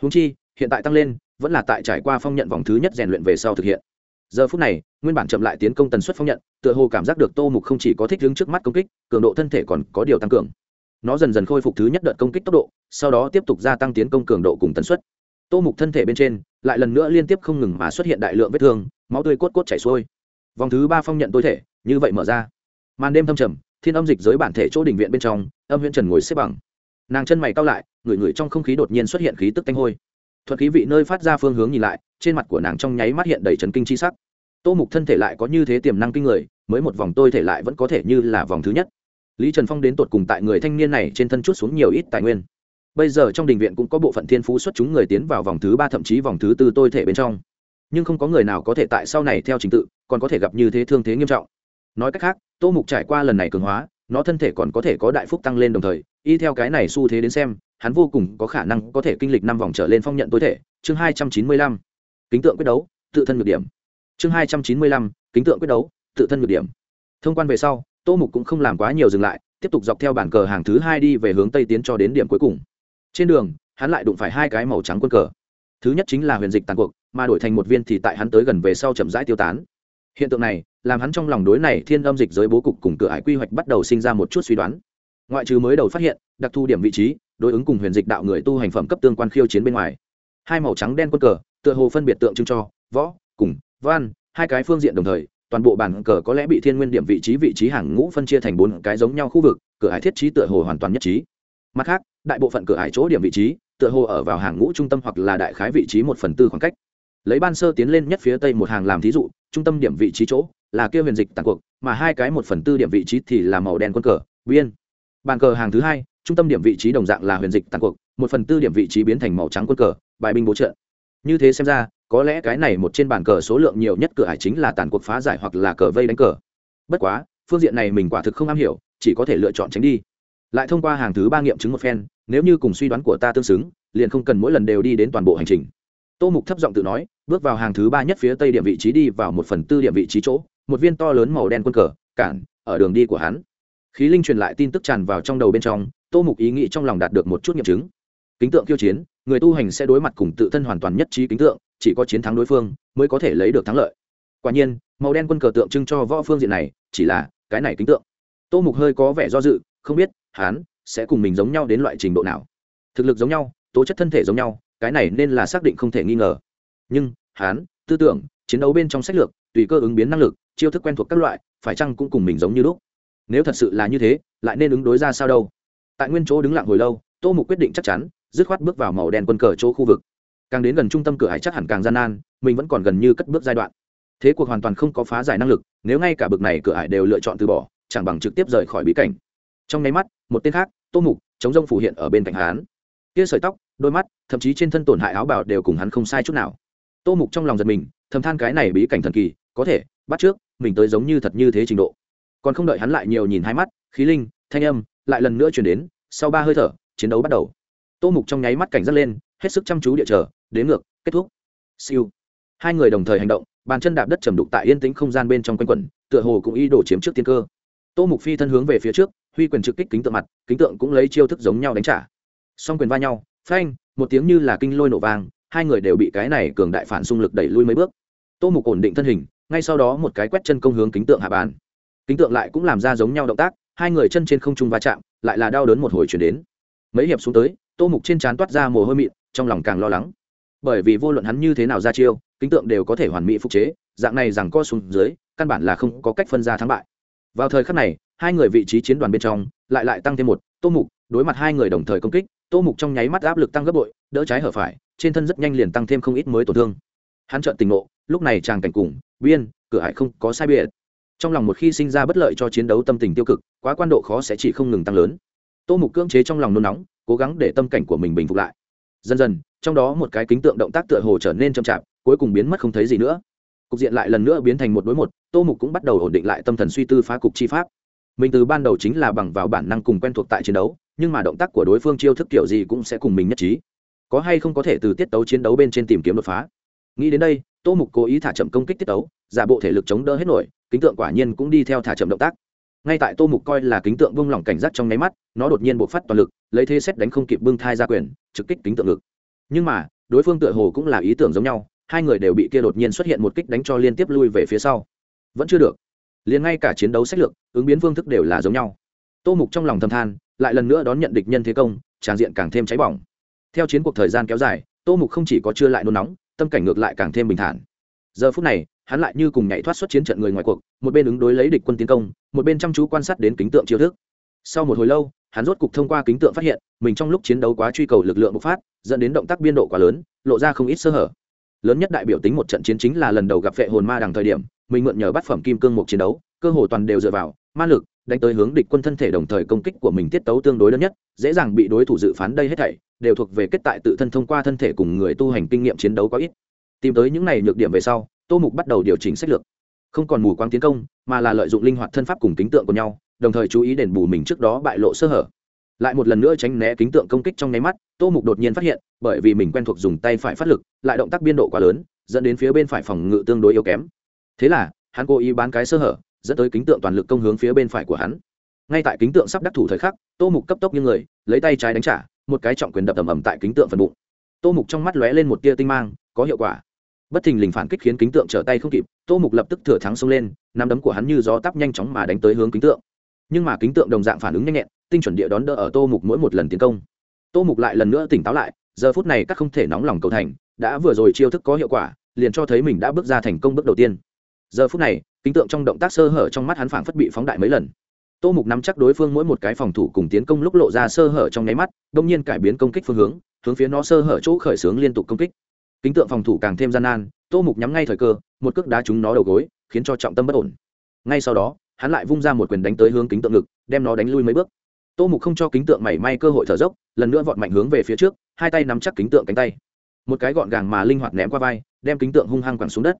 Húng chi, hiện tại tăng lên vẫn là tại trải qua phong nhận vòng thứ nhất rèn luyện về sau thực hiện. Giờ phút này, nguyên bản chậm lại tiến công tần suất phong nhận, tựa hồ cảm giác được tô mục không chỉ có thích đứng trước mắt công kích, cường độ thân thể còn có điều tăng cường. Nó dần dần khôi phục thứ nhất đợt công kích tốc độ, sau đó tiếp tục gia tăng tiến công cường độ cùng tần suất. Tô mục thân thể bên trên, lại lần nữa liên tiếp không ngừng mà xuất hiện đại lượng vết thương, máu tươi cốt cốt chảy xuôi. Vòng thứ ba phong nhận tôi thể, như vậy mở ra. Màn đêm thâm trầm, thiên âm dịch giới bản thể chỗ đỉnh viện bên trong, âm huyện trần ngồi xếp bằng. Nàng chân mày cao lại, ngửi ngửi trong không khí đột nhiên xuất hiện khí tức tanh hôi thuật khí vị nơi phát ra phương hướng nhìn lại, trên mặt của nàng trong nháy mắt hiện đầy trấn kinh chi sắc. Tô mục thân thể lại có như thế tiềm năng kinh người, mới một vòng tôi thể lại vẫn có thể như là vòng thứ nhất. Lý trần phong đến tột cùng tại người thanh niên này trên thân chút xuống nhiều ít tài nguyên. Bây giờ trong đình viện cũng có bộ phận thiên phú xuất chúng người tiến vào vòng thứ ba thậm chí vòng thứ tư tôi thể bên trong. Nhưng không có người nào có thể tại sau này theo trình tự, còn có thể gặp như thế thương thế nghiêm trọng. Nói cách khác, tô mục trải qua lần này cường hóa, nó thân thể còn có thể có đại phúc tăng lên đồng thời, y theo cái này xu thế đến xem hắn vô cùng có khả năng có thể kinh lịch năm vòng trở lên phong nhận tối thể, chương hai trăm chín mươi lăm, kính tượng quyết đấu, tự thân nhược điểm. Chương hai trăm chín mươi lăm, kính tượng quyết đấu, tự thân nhược điểm. Thông quan về sau, tô mục cũng không làm quá nhiều dừng lại, tiếp tục dọc theo bản cờ hàng thứ hai đi về hướng tây tiến cho đến điểm cuối cùng. Trên đường, hắn lại đụng phải hai cái màu trắng quân cờ. Thứ nhất chính là huyền dịch tàn cuộc, mà đổi thành một viên thì tại hắn tới gần về sau chậm rãi tiêu tán. Hiện tượng này, làm hắn trong lòng đối này thiên âm dịch giới bố cục cùng cửa ải quy hoạch bắt đầu sinh ra một chút suy đoán ngoại trừ mới đầu phát hiện, đặc thu điểm vị trí, đối ứng cùng huyền dịch đạo người tu hành phẩm cấp tương quan khiêu chiến bên ngoài. Hai màu trắng đen quân cờ, tựa hồ phân biệt tượng trưng cho võ, cùng văn, hai cái phương diện đồng thời, toàn bộ bản cờ có lẽ bị thiên nguyên điểm vị trí vị trí hàng ngũ phân chia thành bốn cái giống nhau khu vực, cửa hải thiết trí tựa hồ hoàn toàn nhất trí. Mặt khác, đại bộ phận cửa hải chỗ điểm vị trí, tựa hồ ở vào hàng ngũ trung tâm hoặc là đại khái vị trí một phần tư khoảng cách. Lấy ban sơ tiến lên nhất phía tây một hàng làm thí dụ, trung tâm điểm vị trí chỗ là kia huyền dịch tàn cuộc, mà hai cái một phần tư điểm vị trí thì là màu đen quân cờ biên bàn cờ hàng thứ hai, trung tâm điểm vị trí đồng dạng là huyền dịch tàn cuộc, một phần tư điểm vị trí biến thành màu trắng quân cờ, bài binh bố trợ. Như thế xem ra, có lẽ cái này một trên bàn cờ số lượng nhiều nhất cửa hải chính là tàn cuộc phá giải hoặc là cờ vây đánh cờ. Bất quá, phương diện này mình quả thực không am hiểu, chỉ có thể lựa chọn tránh đi. Lại thông qua hàng thứ ba nghiệm chứng một phen, nếu như cùng suy đoán của ta tương xứng, liền không cần mỗi lần đều đi đến toàn bộ hành trình. Tô mục thấp giọng tự nói, bước vào hàng thứ ba nhất phía tây điểm vị trí đi vào một phần tư điểm vị trí chỗ, một viên to lớn màu đen quân cờ, cản, ở đường đi của hắn khí linh truyền lại tin tức tràn vào trong đầu bên trong, tô mục ý nghĩ trong lòng đạt được một chút nghiệm chứng. Kính tượng kiêu chiến, người tu hành sẽ đối mặt cùng tự thân hoàn toàn nhất trí kính tượng, chỉ có chiến thắng đối phương mới có thể lấy được thắng lợi. Quả nhiên, màu đen quân cờ tượng trưng cho võ phương diện này, chỉ là cái này kính tượng. Tô mục hơi có vẻ do dự, không biết hán sẽ cùng mình giống nhau đến loại trình độ nào. Thực lực giống nhau, tố chất thân thể giống nhau, cái này nên là xác định không thể nghi ngờ. Nhưng hán tư tưởng, chiến đấu bên trong sách lược, tùy cơ ứng biến năng lực, chiêu thức quen thuộc các loại, phải chăng cũng cùng mình giống như lúc? Nếu thật sự là như thế, lại nên ứng đối ra sao đâu. Tại nguyên chỗ đứng lặng hồi lâu, tô mục quyết định chắc chắn, dứt khoát bước vào màu đen quân cờ chỗ khu vực. Càng đến gần trung tâm cửa hải chắc hẳn càng gian nan, mình vẫn còn gần như cất bước giai đoạn. Thế cuộc hoàn toàn không có phá giải năng lực, nếu ngay cả bực này cửa hải đều lựa chọn từ bỏ, chẳng bằng trực tiếp rời khỏi bí cảnh. Trong nháy mắt, một tên khác, tô mục, chống rông phủ hiện ở bên cạnh hán kia sợi tóc, đôi mắt, thậm chí trên thân tổn hại áo bào đều cùng hắn không sai chút nào. Tô mục trong lòng giật mình, thầm than cái này bí cảnh thần kỳ, có thể, bắt trước, mình tới giống như thật như thế trình độ còn không đợi hắn lại nhiều nhìn hai mắt, khí linh, thanh âm lại lần nữa chuyển đến, sau ba hơi thở, chiến đấu bắt đầu. Tô mục trong nháy mắt cảnh giác lên, hết sức chăm chú địa chờ, đến ngược, kết thúc. Siêu. Hai người đồng thời hành động, bàn chân đạp đất trầm đục tại yên tĩnh không gian bên trong quanh quẩn, tựa hồ cũng ý đồ chiếm trước tiên cơ. Tô mục phi thân hướng về phía trước, huy quyền trực kích kính tượng mặt, kính tượng cũng lấy chiêu thức giống nhau đánh trả. Song quyền va nhau, phanh, một tiếng như là kinh lôi nổ vang, hai người đều bị cái này cường đại phản xung lực đẩy lui mấy bước. Tô mục ổn định thân hình, ngay sau đó một cái quét chân công hướng kính tượng hạ bàn kính tượng lại cũng làm ra giống nhau động tác hai người chân trên không trung va chạm lại là đau đớn một hồi chuyển đến. Mấy hiệp xuống tới tô mục trên trán toát ra mồ hôi mịn trong lòng càng lo lắng. Bởi vì vô luận hắn như thế nào ra chiêu kính tượng đều có thể hoàn mỹ phục chế dạng này rằng co xuống dưới căn bản là không có cách phân ra thắng bại. Vào thời khắc này hai người vị trí chiến đoàn bên trong lại lại tăng thêm một tô mục đối mặt hai người đồng thời công kích tô mục trong nháy mắt áp lực tăng gấp bội đỡ trái hở phải trên thân rất nhanh liền tăng thêm không ít mới tổn thương. Hắn trợn tình nộ, lúc này chàng cảnh cùng biên cửa hải không có sai biệt trong lòng một khi sinh ra bất lợi cho chiến đấu tâm tình tiêu cực, quá quan độ khó sẽ chỉ không ngừng tăng lớn. Tô mục cưỡng chế trong lòng nôn nóng, cố gắng để tâm cảnh của mình bình phục lại. Dần dần, trong đó một cái kính tượng động tác tựa hồ trở nên chậm chạp, cuối cùng biến mất không thấy gì nữa. Cục diện lại lần nữa biến thành một đối một, tô mục cũng bắt đầu ổn định lại tâm thần suy tư phá cục chi pháp. Mình từ ban đầu chính là bằng vào bản năng cùng quen thuộc tại chiến đấu, nhưng mà động tác của đối phương chiêu thức kiểu gì cũng sẽ cùng mình nhất trí. Có hay không có thể từ tiết tấu chiến đấu bên trên tìm kiếm đột phá? Nghĩ đến đây tô mục cố ý thả chậm công kích tiết tấu, giả bộ thể lực chống đỡ hết nổi, kính tượng quả nhiên cũng đi theo thả chậm động tác. Ngay tại tô mục coi là kính tượng bung lỏng cảnh giác trong nháy mắt, nó đột nhiên bộc phát toàn lực, lấy thế xét đánh không kịp bưng thai ra quyền, trực kích kính tượng ngực. Nhưng mà, đối phương tựa hồ cũng là ý tưởng giống nhau, hai người đều bị kia đột nhiên xuất hiện một kích đánh cho liên tiếp lui về phía sau. Vẫn chưa được. Liền ngay cả chiến đấu sách lược, ứng biến phương thức đều là giống nhau. Tô mục trong lòng thầm than, lại lần nữa đón nhận địch nhân thế công tràn diện càng thêm cháy bỏng. Theo chiến cuộc thời gian kéo dài, tô mục không chỉ có chưa lại nôn nóng tâm cảnh ngược lại càng thêm bình thản. Giờ phút này, hắn lại như cùng nhảy thoát xuất chiến trận người ngoài cuộc, một bên ứng đối lấy địch quân tiến công, một bên chăm chú quan sát đến kính tượng chiêu thức. Sau một hồi lâu, hắn rốt cục thông qua kính tượng phát hiện, mình trong lúc chiến đấu quá truy cầu lực lượng bộc phát, dẫn đến động tác biên độ quá lớn, lộ ra không ít sơ hở. Lớn nhất đại biểu tính một trận chiến chính là lần đầu gặp vệ hồn ma đằng thời điểm, mình mượn nhờ bát phẩm kim cương một chiến đấu, cơ hồ toàn đều dựa vào, ma lực đánh tới hướng địch quân thân thể đồng thời công kích của mình tiết tấu tương đối lớn nhất, dễ dàng bị đối thủ dự phán đây hết thảy, đều thuộc về kết tại tự thân thông qua thân thể cùng người tu hành kinh nghiệm chiến đấu có ít. Tìm tới những này nhược điểm về sau, tô mục bắt đầu điều chỉnh sách lược. Không còn mù quáng tiến công, mà là lợi dụng linh hoạt thân pháp cùng kính tượng của nhau, đồng thời chú ý đền bù mình trước đó bại lộ sơ hở. Lại một lần nữa tránh né kính tượng công kích trong nháy mắt, tô mục đột nhiên phát hiện, bởi vì mình quen thuộc dùng tay phải phát lực, lại động tác biên độ quá lớn, dẫn đến phía bên phải phòng ngự tương đối yếu kém. Thế là, hắn cố ý bán cái sơ hở dẫn tới kính tượng toàn lực công hướng phía bên phải của hắn. Ngay tại kính tượng sắp đắc thủ thời khắc, tô mục cấp tốc như người, lấy tay trái đánh trả, một cái trọng quyền đập ầm ầm tại kính tượng phần bụng. Tô mục trong mắt lóe lên một tia tinh mang, có hiệu quả. Bất thình lình phản kích khiến kính tượng trở tay không kịp, tô mục lập tức thừa thắng xông lên, nắm đấm của hắn như gió tắp nhanh chóng mà đánh tới hướng kính tượng. Nhưng mà kính tượng đồng dạng phản ứng nhanh nhẹn, tinh chuẩn địa đón đỡ ở tô mục mỗi một lần tiến công. Tô mục lại lần nữa tỉnh táo lại, giờ phút này các không thể nóng lòng cầu thành, đã vừa rồi chiêu thức có hiệu quả, liền cho thấy mình đã bước ra thành công bước đầu tiên. Giờ phút này kính tượng trong động tác sơ hở trong mắt hắn phảng phất bị phóng đại mấy lần. Tô mục nắm chắc đối phương mỗi một cái phòng thủ cùng tiến công lúc lộ ra sơ hở trong nháy mắt, đông nhiên cải biến công kích phương hướng hướng phía nó sơ hở chỗ khởi xướng liên tục công kích. Kính tượng phòng thủ càng thêm gian nan, tô mục nhắm ngay thời cơ, một cước đá trúng nó đầu gối, khiến cho trọng tâm bất ổn. Ngay sau đó, hắn lại vung ra một quyền đánh tới hướng kính tượng ngực, đem nó đánh lui mấy bước. Tô mục không cho kính tượng mảy may cơ hội thở dốc, lần nữa vọt mạnh hướng về phía trước, hai tay nắm chắc kính tượng cánh tay. Một cái gọn gàng mà linh hoạt ném qua vai, đem kính tượng hung hăng quẳng xuống đất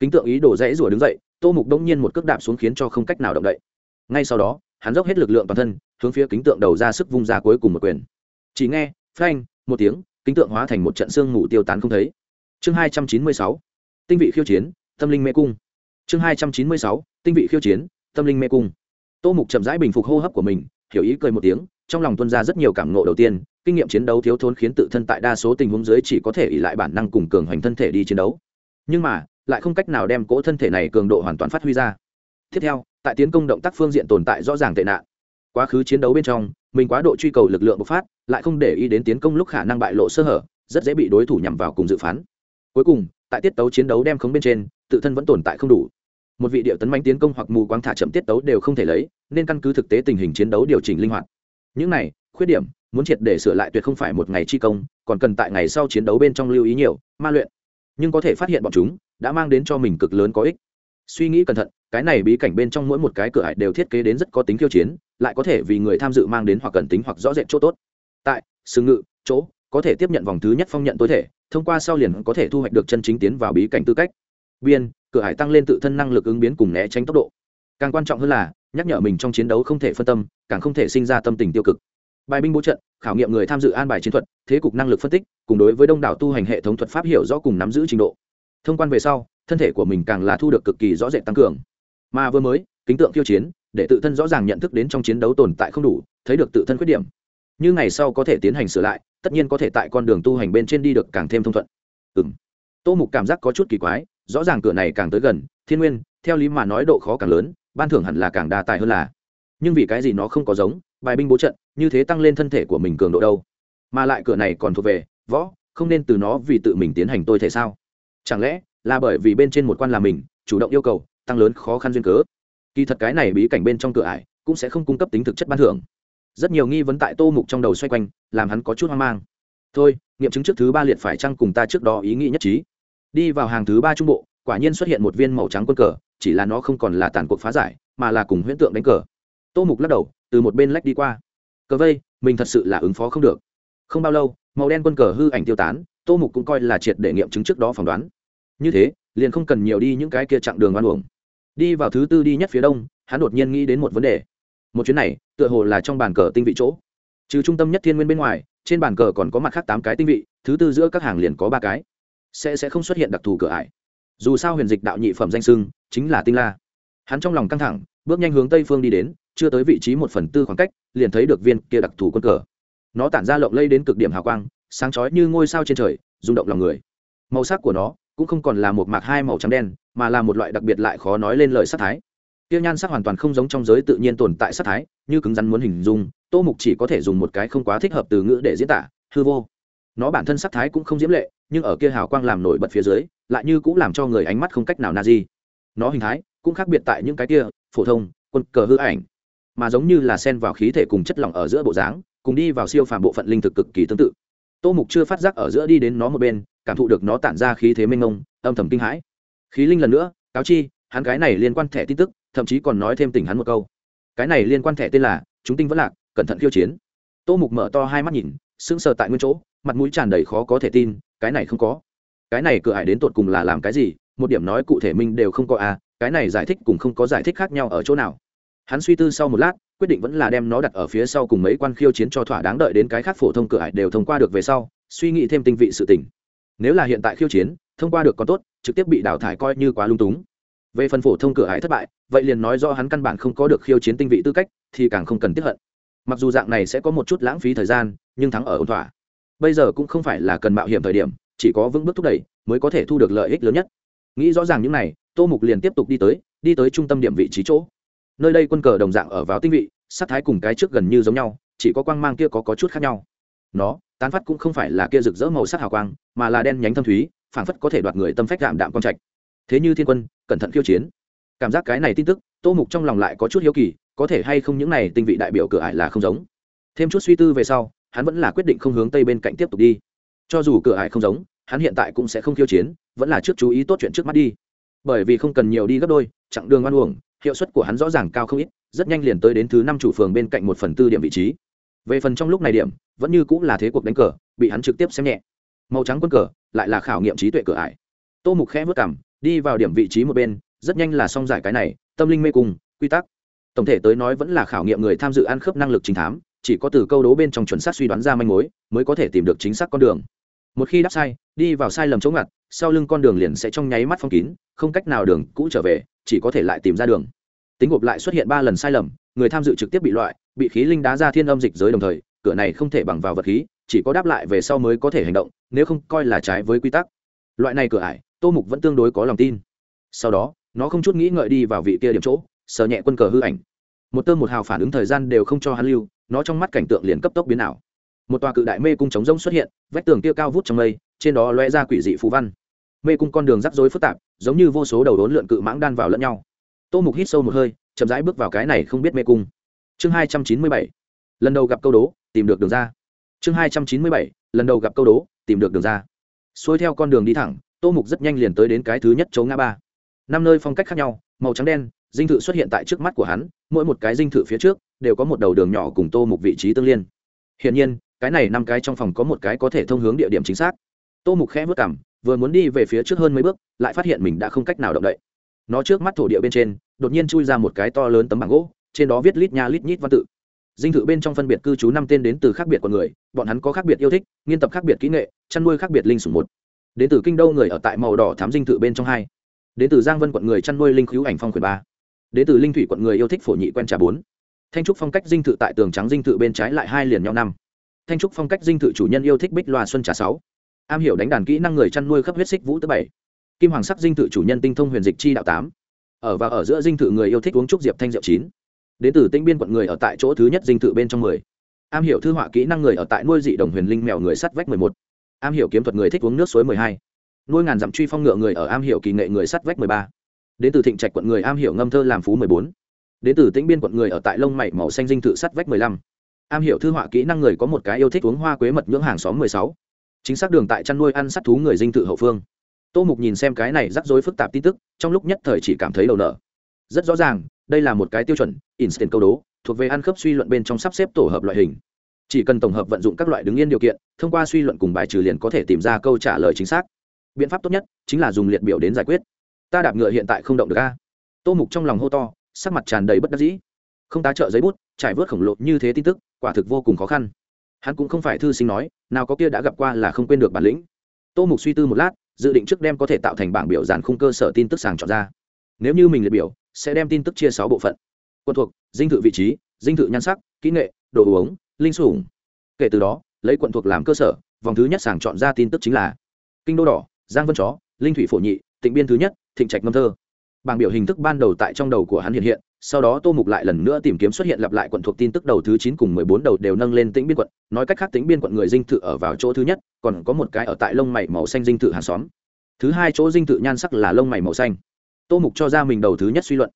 kính tượng ý đồ rẽ rủa đứng dậy, tô mục đông nhiên một cước đạp xuống khiến cho không cách nào động đậy. Ngay sau đó, hắn dốc hết lực lượng toàn thân, hướng phía kính tượng đầu ra sức vung ra cuối cùng một quyền. Chỉ nghe, phanh, một tiếng, kính tượng hóa thành một trận xương ngủ tiêu tán không thấy. Chương hai trăm chín mươi sáu, tinh vị khiêu chiến, tâm linh mê cung. Chương hai trăm chín mươi sáu, tinh vị khiêu chiến, tâm linh mê cung. Tô mục chậm rãi bình phục hô hấp của mình, hiểu ý cười một tiếng, trong lòng tuân ra rất nhiều cảm nộ đầu tiên, kinh nghiệm chiến đấu thiếu thốn khiến tự thân tại đa số tình huống dưới chỉ có thể ỉ lại bản năng cùng cường hoành thân thể đi chiến đấu. Nhưng mà lại không cách nào đem cỗ thân thể này cường độ hoàn toàn phát huy ra. Tiếp theo, tại tiến công động tác phương diện tồn tại rõ ràng tệ nạn. Quá khứ chiến đấu bên trong, mình quá độ truy cầu lực lượng bộc phát, lại không để ý đến tiến công lúc khả năng bại lộ sơ hở, rất dễ bị đối thủ nhằm vào cùng dự phán. Cuối cùng, tại tiết tấu chiến đấu đem khống bên trên, tự thân vẫn tồn tại không đủ. Một vị điệu tấn manh tiến công hoặc mù quáng thả chậm tiết tấu đều không thể lấy, nên căn cứ thực tế tình hình chiến đấu điều chỉnh linh hoạt. Những này, khuyết điểm, muốn triệt để sửa lại tuyệt không phải một ngày chi công, còn cần tại ngày sau chiến đấu bên trong lưu ý nhiều, ma luyện nhưng có thể phát hiện bọn chúng đã mang đến cho mình cực lớn có ích. Suy nghĩ cẩn thận, cái này bí cảnh bên trong mỗi một cái cửa ải đều thiết kế đến rất có tính khiêu chiến, lại có thể vì người tham dự mang đến hoặc cần tính hoặc rõ rệt chỗ tốt. Tại sừng ngự, chỗ, có thể tiếp nhận vòng thứ nhất phong nhận tối thể, thông qua sau liền có thể thu hoạch được chân chính tiến vào bí cảnh tư cách. Biên, cửa hải tăng lên tự thân năng lực ứng biến cùng né tránh tốc độ. Càng quan trọng hơn là, nhắc nhở mình trong chiến đấu không thể phân tâm, càng không thể sinh ra tâm tình tiêu cực bài binh bố trận, khảo nghiệm người tham dự an bài chiến thuật, thế cục năng lực phân tích, cùng đối với đông đảo tu hành hệ thống thuật pháp hiểu rõ cùng nắm giữ trình độ. Thông quan về sau, thân thể của mình càng là thu được cực kỳ rõ rệt tăng cường. Mà vừa mới, kính tượng khiêu chiến, để tự thân rõ ràng nhận thức đến trong chiến đấu tồn tại không đủ, thấy được tự thân khuyết điểm. Như ngày sau có thể tiến hành sửa lại, tất nhiên có thể tại con đường tu hành bên trên đi được càng thêm thông thuận. Ừ m tô mục cảm giác có chút kỳ quái, rõ ràng cửa này càng tới gần, thiên nguyên, theo lý mà nói độ khó càng lớn, ban thưởng hẳn là càng đa tài hơn là. Nhưng vì cái gì nó không có giống, bài binh bố trận như thế tăng lên thân thể của mình cường độ đâu? Mà lại cửa này còn thuộc về, võ, không nên từ nó vì tự mình tiến hành tôi thể sao? Chẳng lẽ là bởi vì bên trên một quan là mình, chủ động yêu cầu, tăng lớn khó khăn duyên cớ? Kỳ thật cái này bí cảnh bên trong cửa ải cũng sẽ không cung cấp tính thực chất ban thưởng. Rất nhiều nghi vấn tại tô mục trong đầu xoay quanh, làm hắn có chút hoang mang. Thôi, nghiệm chứng trước thứ ba liệt phải chăng cùng ta trước đó ý nghĩ nhất trí? Đi vào hàng thứ ba trung bộ, quả nhiên xuất hiện một viên màu trắng quân cờ, chỉ là nó không còn là tàn cuộc phá giải, mà là cùng huyễn tượng đánh cờ. Tô mục lắc đầu, từ một bên lách đi qua cờ vây, mình thật sự là ứng phó không được. Không bao lâu, màu đen quân cờ hư ảnh tiêu tán, tô mục cũng coi là triệt để nghiệm chứng trước đó phỏng đoán. Như thế, liền không cần nhiều đi những cái kia chặng đường oan uổng. Đi vào thứ tư đi nhất phía đông, hắn đột nhiên nghĩ đến một vấn đề. Một chuyến này, tựa hồ là trong bàn cờ tinh vị chỗ. Trừ trung tâm nhất thiên nguyên bên ngoài, trên bàn cờ còn có mặt khác tám cái tinh vị, thứ tư giữa các hàng liền có ba cái. Sẽ sẽ không xuất hiện đặc thù cửa ải. Dù sao huyền dịch đạo nhị phẩm danh sưng chính là tinh la. Hắn trong lòng căng thẳng, bước nhanh hướng tây phương đi đến chưa tới vị trí một phần tư khoảng cách, liền thấy được viên kia đặc thù quân cờ. Nó tản ra lộng lây đến cực điểm hào quang, sáng chói như ngôi sao trên trời, rung động lòng người. Màu sắc của nó cũng không còn là một mạc hai màu trắng đen, mà là một loại đặc biệt lại khó nói lên lời sắc thái. Tiêu nhan sắc hoàn toàn không giống trong giới tự nhiên tồn tại sắc thái, như cứng rắn muốn hình dung, tô mục chỉ có thể dùng một cái không quá thích hợp từ ngữ để diễn tả, hư vô. Nó bản thân sắc thái cũng không diễm lệ, nhưng ở kia hào quang làm nổi bật phía dưới, lại như cũng làm cho người ánh mắt không cách nào na di. Nó hình thái cũng khác biệt tại những cái kia, phổ thông, quân cờ hư ảnh mà giống như là sen vào khí thể cùng chất lỏng ở giữa bộ dáng, cùng đi vào siêu phàm bộ phận linh thực cực kỳ tương tự. Tô mục chưa phát giác ở giữa đi đến nó một bên, cảm thụ được nó tản ra khí thế mênh mông, âm thầm kinh hãi. Khí linh lần nữa, cáo chi, hắn cái này liên quan thẻ tin tức, thậm chí còn nói thêm tình hắn một câu. Cái này liên quan thẻ tên là, chúng tinh vẫn lạc, cẩn thận khiêu chiến. Tô mục mở to hai mắt nhìn, sững sờ tại nguyên chỗ, mặt mũi tràn đầy khó có thể tin, cái này không có. Cái này cửa ải đến tột cùng là làm cái gì? Một điểm nói cụ thể minh đều không có à cái này giải thích cùng không có giải thích khác nhau ở chỗ nào? Hắn suy tư sau một lát, quyết định vẫn là đem nó đặt ở phía sau cùng mấy quan khiêu chiến cho thỏa đáng đợi đến cái khác phổ thông cửa ải đều thông qua được về sau, suy nghĩ thêm tinh vị sự tình. Nếu là hiện tại khiêu chiến, thông qua được còn tốt, trực tiếp bị đào thải coi như quá lung túng. Về phần phổ thông cửa ải thất bại, vậy liền nói do hắn căn bản không có được khiêu chiến tinh vị tư cách, thì càng không cần tiếp hận. Mặc dù dạng này sẽ có một chút lãng phí thời gian, nhưng thắng ở ổn thỏa. Bây giờ cũng không phải là cần mạo hiểm thời điểm, chỉ có vững bước thúc đẩy, mới có thể thu được lợi ích lớn nhất. Nghĩ rõ ràng những này, tô mục liền tiếp tục đi tới đi tới trung tâm điểm vị trí chỗ nơi đây quân cờ đồng dạng ở vào tinh vị sắc thái cùng cái trước gần như giống nhau chỉ có quang mang kia có, có chút khác nhau. Nó tán phát cũng không phải là kia rực rỡ màu sắc hào quang mà là đen nhánh thâm thúy phảng phất có thể đoạt người tâm phách đạm đạm quang trạch. Thế như thiên quân cẩn thận khiêu chiến. Cảm giác cái này tin tức tô mục trong lòng lại có chút hiếu kỳ có thể hay không những này tinh vị đại biểu cửa ải là không giống. Thêm chút suy tư về sau hắn vẫn là quyết định không hướng tây bên cạnh tiếp tục đi. Cho dù cửa ải không giống hắn hiện tại cũng sẽ không khiêu chiến vẫn là trước chú ý tốt chuyện trước mắt đi. Bởi vì không cần nhiều đi gấp đôi chặng đường ngoan uổng hiệu suất của hắn rõ ràng cao không ít, rất nhanh liền tới đến thứ năm chủ phường bên cạnh một phần tư điểm vị trí. Về phần trong lúc này điểm, vẫn như cũng là thế cuộc đánh cờ, bị hắn trực tiếp xem nhẹ. Màu trắng quân cờ, lại là khảo nghiệm trí tuệ cửa ải. Tô mục khẽ vất cảm, đi vào điểm vị trí một bên, rất nhanh là xong giải cái này, tâm linh mê cung, quy tắc. Tổng thể tới nói vẫn là khảo nghiệm người tham dự ăn khớp năng lực chính thám, chỉ có từ câu đố bên trong chuẩn xác suy đoán ra manh mối, mới có thể tìm được chính xác con đường. Một khi đáp sai, đi vào sai lầm chống ngặt, sau lưng con đường liền sẽ trong nháy mắt phong kín, không cách nào đường cũ trở về chỉ có thể lại tìm ra đường. Tính gộp lại xuất hiện ba lần sai lầm, người tham dự trực tiếp bị loại, bị khí linh đá ra thiên âm dịch giới đồng thời, cửa này không thể bằng vào vật khí, chỉ có đáp lại về sau mới có thể hành động, nếu không coi là trái với quy tắc. Loại này cửa ải, tô mục vẫn tương đối có lòng tin. Sau đó, nó không chút nghĩ ngợi đi vào vị kia điểm chỗ, sờ nhẹ quân cờ hư ảnh. Một tơ một hào phản ứng thời gian đều không cho hắn lưu, nó trong mắt cảnh tượng liền cấp tốc biến ảo. Một tòa cự đại mê cung trống rông xuất hiện, vách tường kia cao vút trong mây, trên đó loe ra quỷ dị phú văn mê cung con đường rắc rối phức tạp, giống như vô số đầu đốn lượn cự mãng đan vào lẫn nhau. Tô mục hít sâu một hơi, chậm rãi bước vào cái này không biết mê cung. Chương hai trăm chín mươi bảy. Lần đầu gặp câu đố, tìm được đường ra. Chương hai trăm chín mươi bảy. Lần đầu gặp câu đố, tìm được đường ra. Xuôi theo con đường đi thẳng, tô mục rất nhanh liền tới đến cái thứ nhất chỗ ngã ba. Năm nơi phong cách khác nhau, màu trắng đen, dinh thự xuất hiện tại trước mắt của hắn, mỗi một cái dinh thự phía trước đều có một đầu đường nhỏ cùng tô mục vị trí tương liên. Hiển nhiên, cái này năm cái trong phòng có một cái có thể thông hướng địa điểm chính xác. Tô mục khẽ vất cảm vừa muốn đi về phía trước hơn mấy bước, lại phát hiện mình đã không cách nào động đậy. Nó trước mắt thổ địa bên trên, đột nhiên chui ra một cái to lớn tấm bảng gỗ, trên đó viết lít nha lít nhít văn tự. Dinh thự bên trong phân biệt cư trú năm tên đến từ khác biệt của người, bọn hắn có khác biệt yêu thích, nghiên tập khác biệt kỹ nghệ, chăn nuôi khác biệt linh sủng một. Đến từ kinh đô người ở tại màu đỏ thám dinh thự bên trong hai. Đến từ giang vân quận người chăn nuôi linh cứu ảnh phong quyền ba. Đến từ linh thủy quận người yêu thích phổ nhị quen trà bốn. Thanh trúc phong cách dinh thự tại tường trắng dinh thự bên trái lại hai liền nhau năm. Thanh trúc phong cách dinh thự chủ nhân yêu thích bích loa xuân trà sáu am hiểu đánh đàn kỹ năng người chăn nuôi khắp huyết xích vũ thứ bảy. Kim hoàng sắc dinh thự chủ nhân tinh thông huyền dịch chi đạo tám. Ở và ở giữa dinh thự người yêu thích uống trúc diệp thanh diệu chín. Đến từ tinh biên quận người ở tại chỗ thứ nhất dinh thự bên trong mười. Am hiểu thư họa kỹ năng người ở tại nuôi dị đồng huyền linh mèo người sắt vách mười một. Am hiểu kiếm thuật người thích uống nước suối mười hai. Nuôi ngàn dặm truy phong ngựa người ở am hiểu kỳ nghệ người sắt vách mười ba. Đến từ thịnh trạch quận người am hiểu ngâm thơ làm phú mười bốn. Đến từ tĩnh biên quận người ở tại lông mày màu xanh dinh thự sắt vách mười lăm. Am hiểu thư họa kỹ năng người có một cái yêu thích uống hoa quế mật nhưỡng hàng xóm mười sáu chính xác đường tại chăn nuôi ăn sắt thú người dinh thự hậu phương. Tô mục nhìn xem cái này rắc rối phức tạp tin tức, trong lúc nhất thời chỉ cảm thấy đầu nợ. Rất rõ ràng, đây là một cái tiêu chuẩn, instant câu đố, thuộc về ăn khớp suy luận bên trong sắp xếp tổ hợp loại hình. Chỉ cần tổng hợp vận dụng các loại đứng yên điều kiện, thông qua suy luận cùng bài trừ liền có thể tìm ra câu trả lời chính xác. Biện pháp tốt nhất chính là dùng liệt biểu đến giải quyết. Ta đạp ngựa hiện tại không động được a. Tô mục trong lòng hô to, sắc mặt tràn đầy bất đắc dĩ. Không tá trợ giấy bút, trải vớt khổng lồ như thế tin tức, quả thực vô cùng khó khăn hắn cũng không phải thư sinh nói, nào có kia đã gặp qua là không quên được bản lĩnh. Tô mục suy tư một lát, dự định trước đem có thể tạo thành bảng biểu dàn khung cơ sở tin tức sàng chọn ra. Nếu như mình liệt biểu, sẽ đem tin tức chia sáu bộ phận. Quân thuộc, dinh thự vị trí, dinh thự nhan sắc, kỹ nghệ, đồ uống, linh sủng. Kể từ đó, lấy quận thuộc làm cơ sở, vòng thứ nhất sàng chọn ra tin tức chính là kinh đô đỏ, giang vân chó, linh thủy phổ nhị, tịnh biên thứ nhất, thịnh trạch ngâm thơ. Bảng biểu hình thức ban đầu tại trong đầu của hắn hiện hiện sau đó tô mục lại lần nữa tìm kiếm xuất hiện lặp lại quận thuộc tin tức đầu thứ chín cùng mười bốn đầu đều nâng lên tĩnh biên quận. Nói cách khác tĩnh biên quận người dinh thự ở vào chỗ thứ nhất, còn có một cái ở tại lông mày màu xanh dinh thự hàng xóm. Thứ hai chỗ dinh thự nhan sắc là lông mày màu xanh. Tô mục cho ra mình đầu thứ nhất suy luận.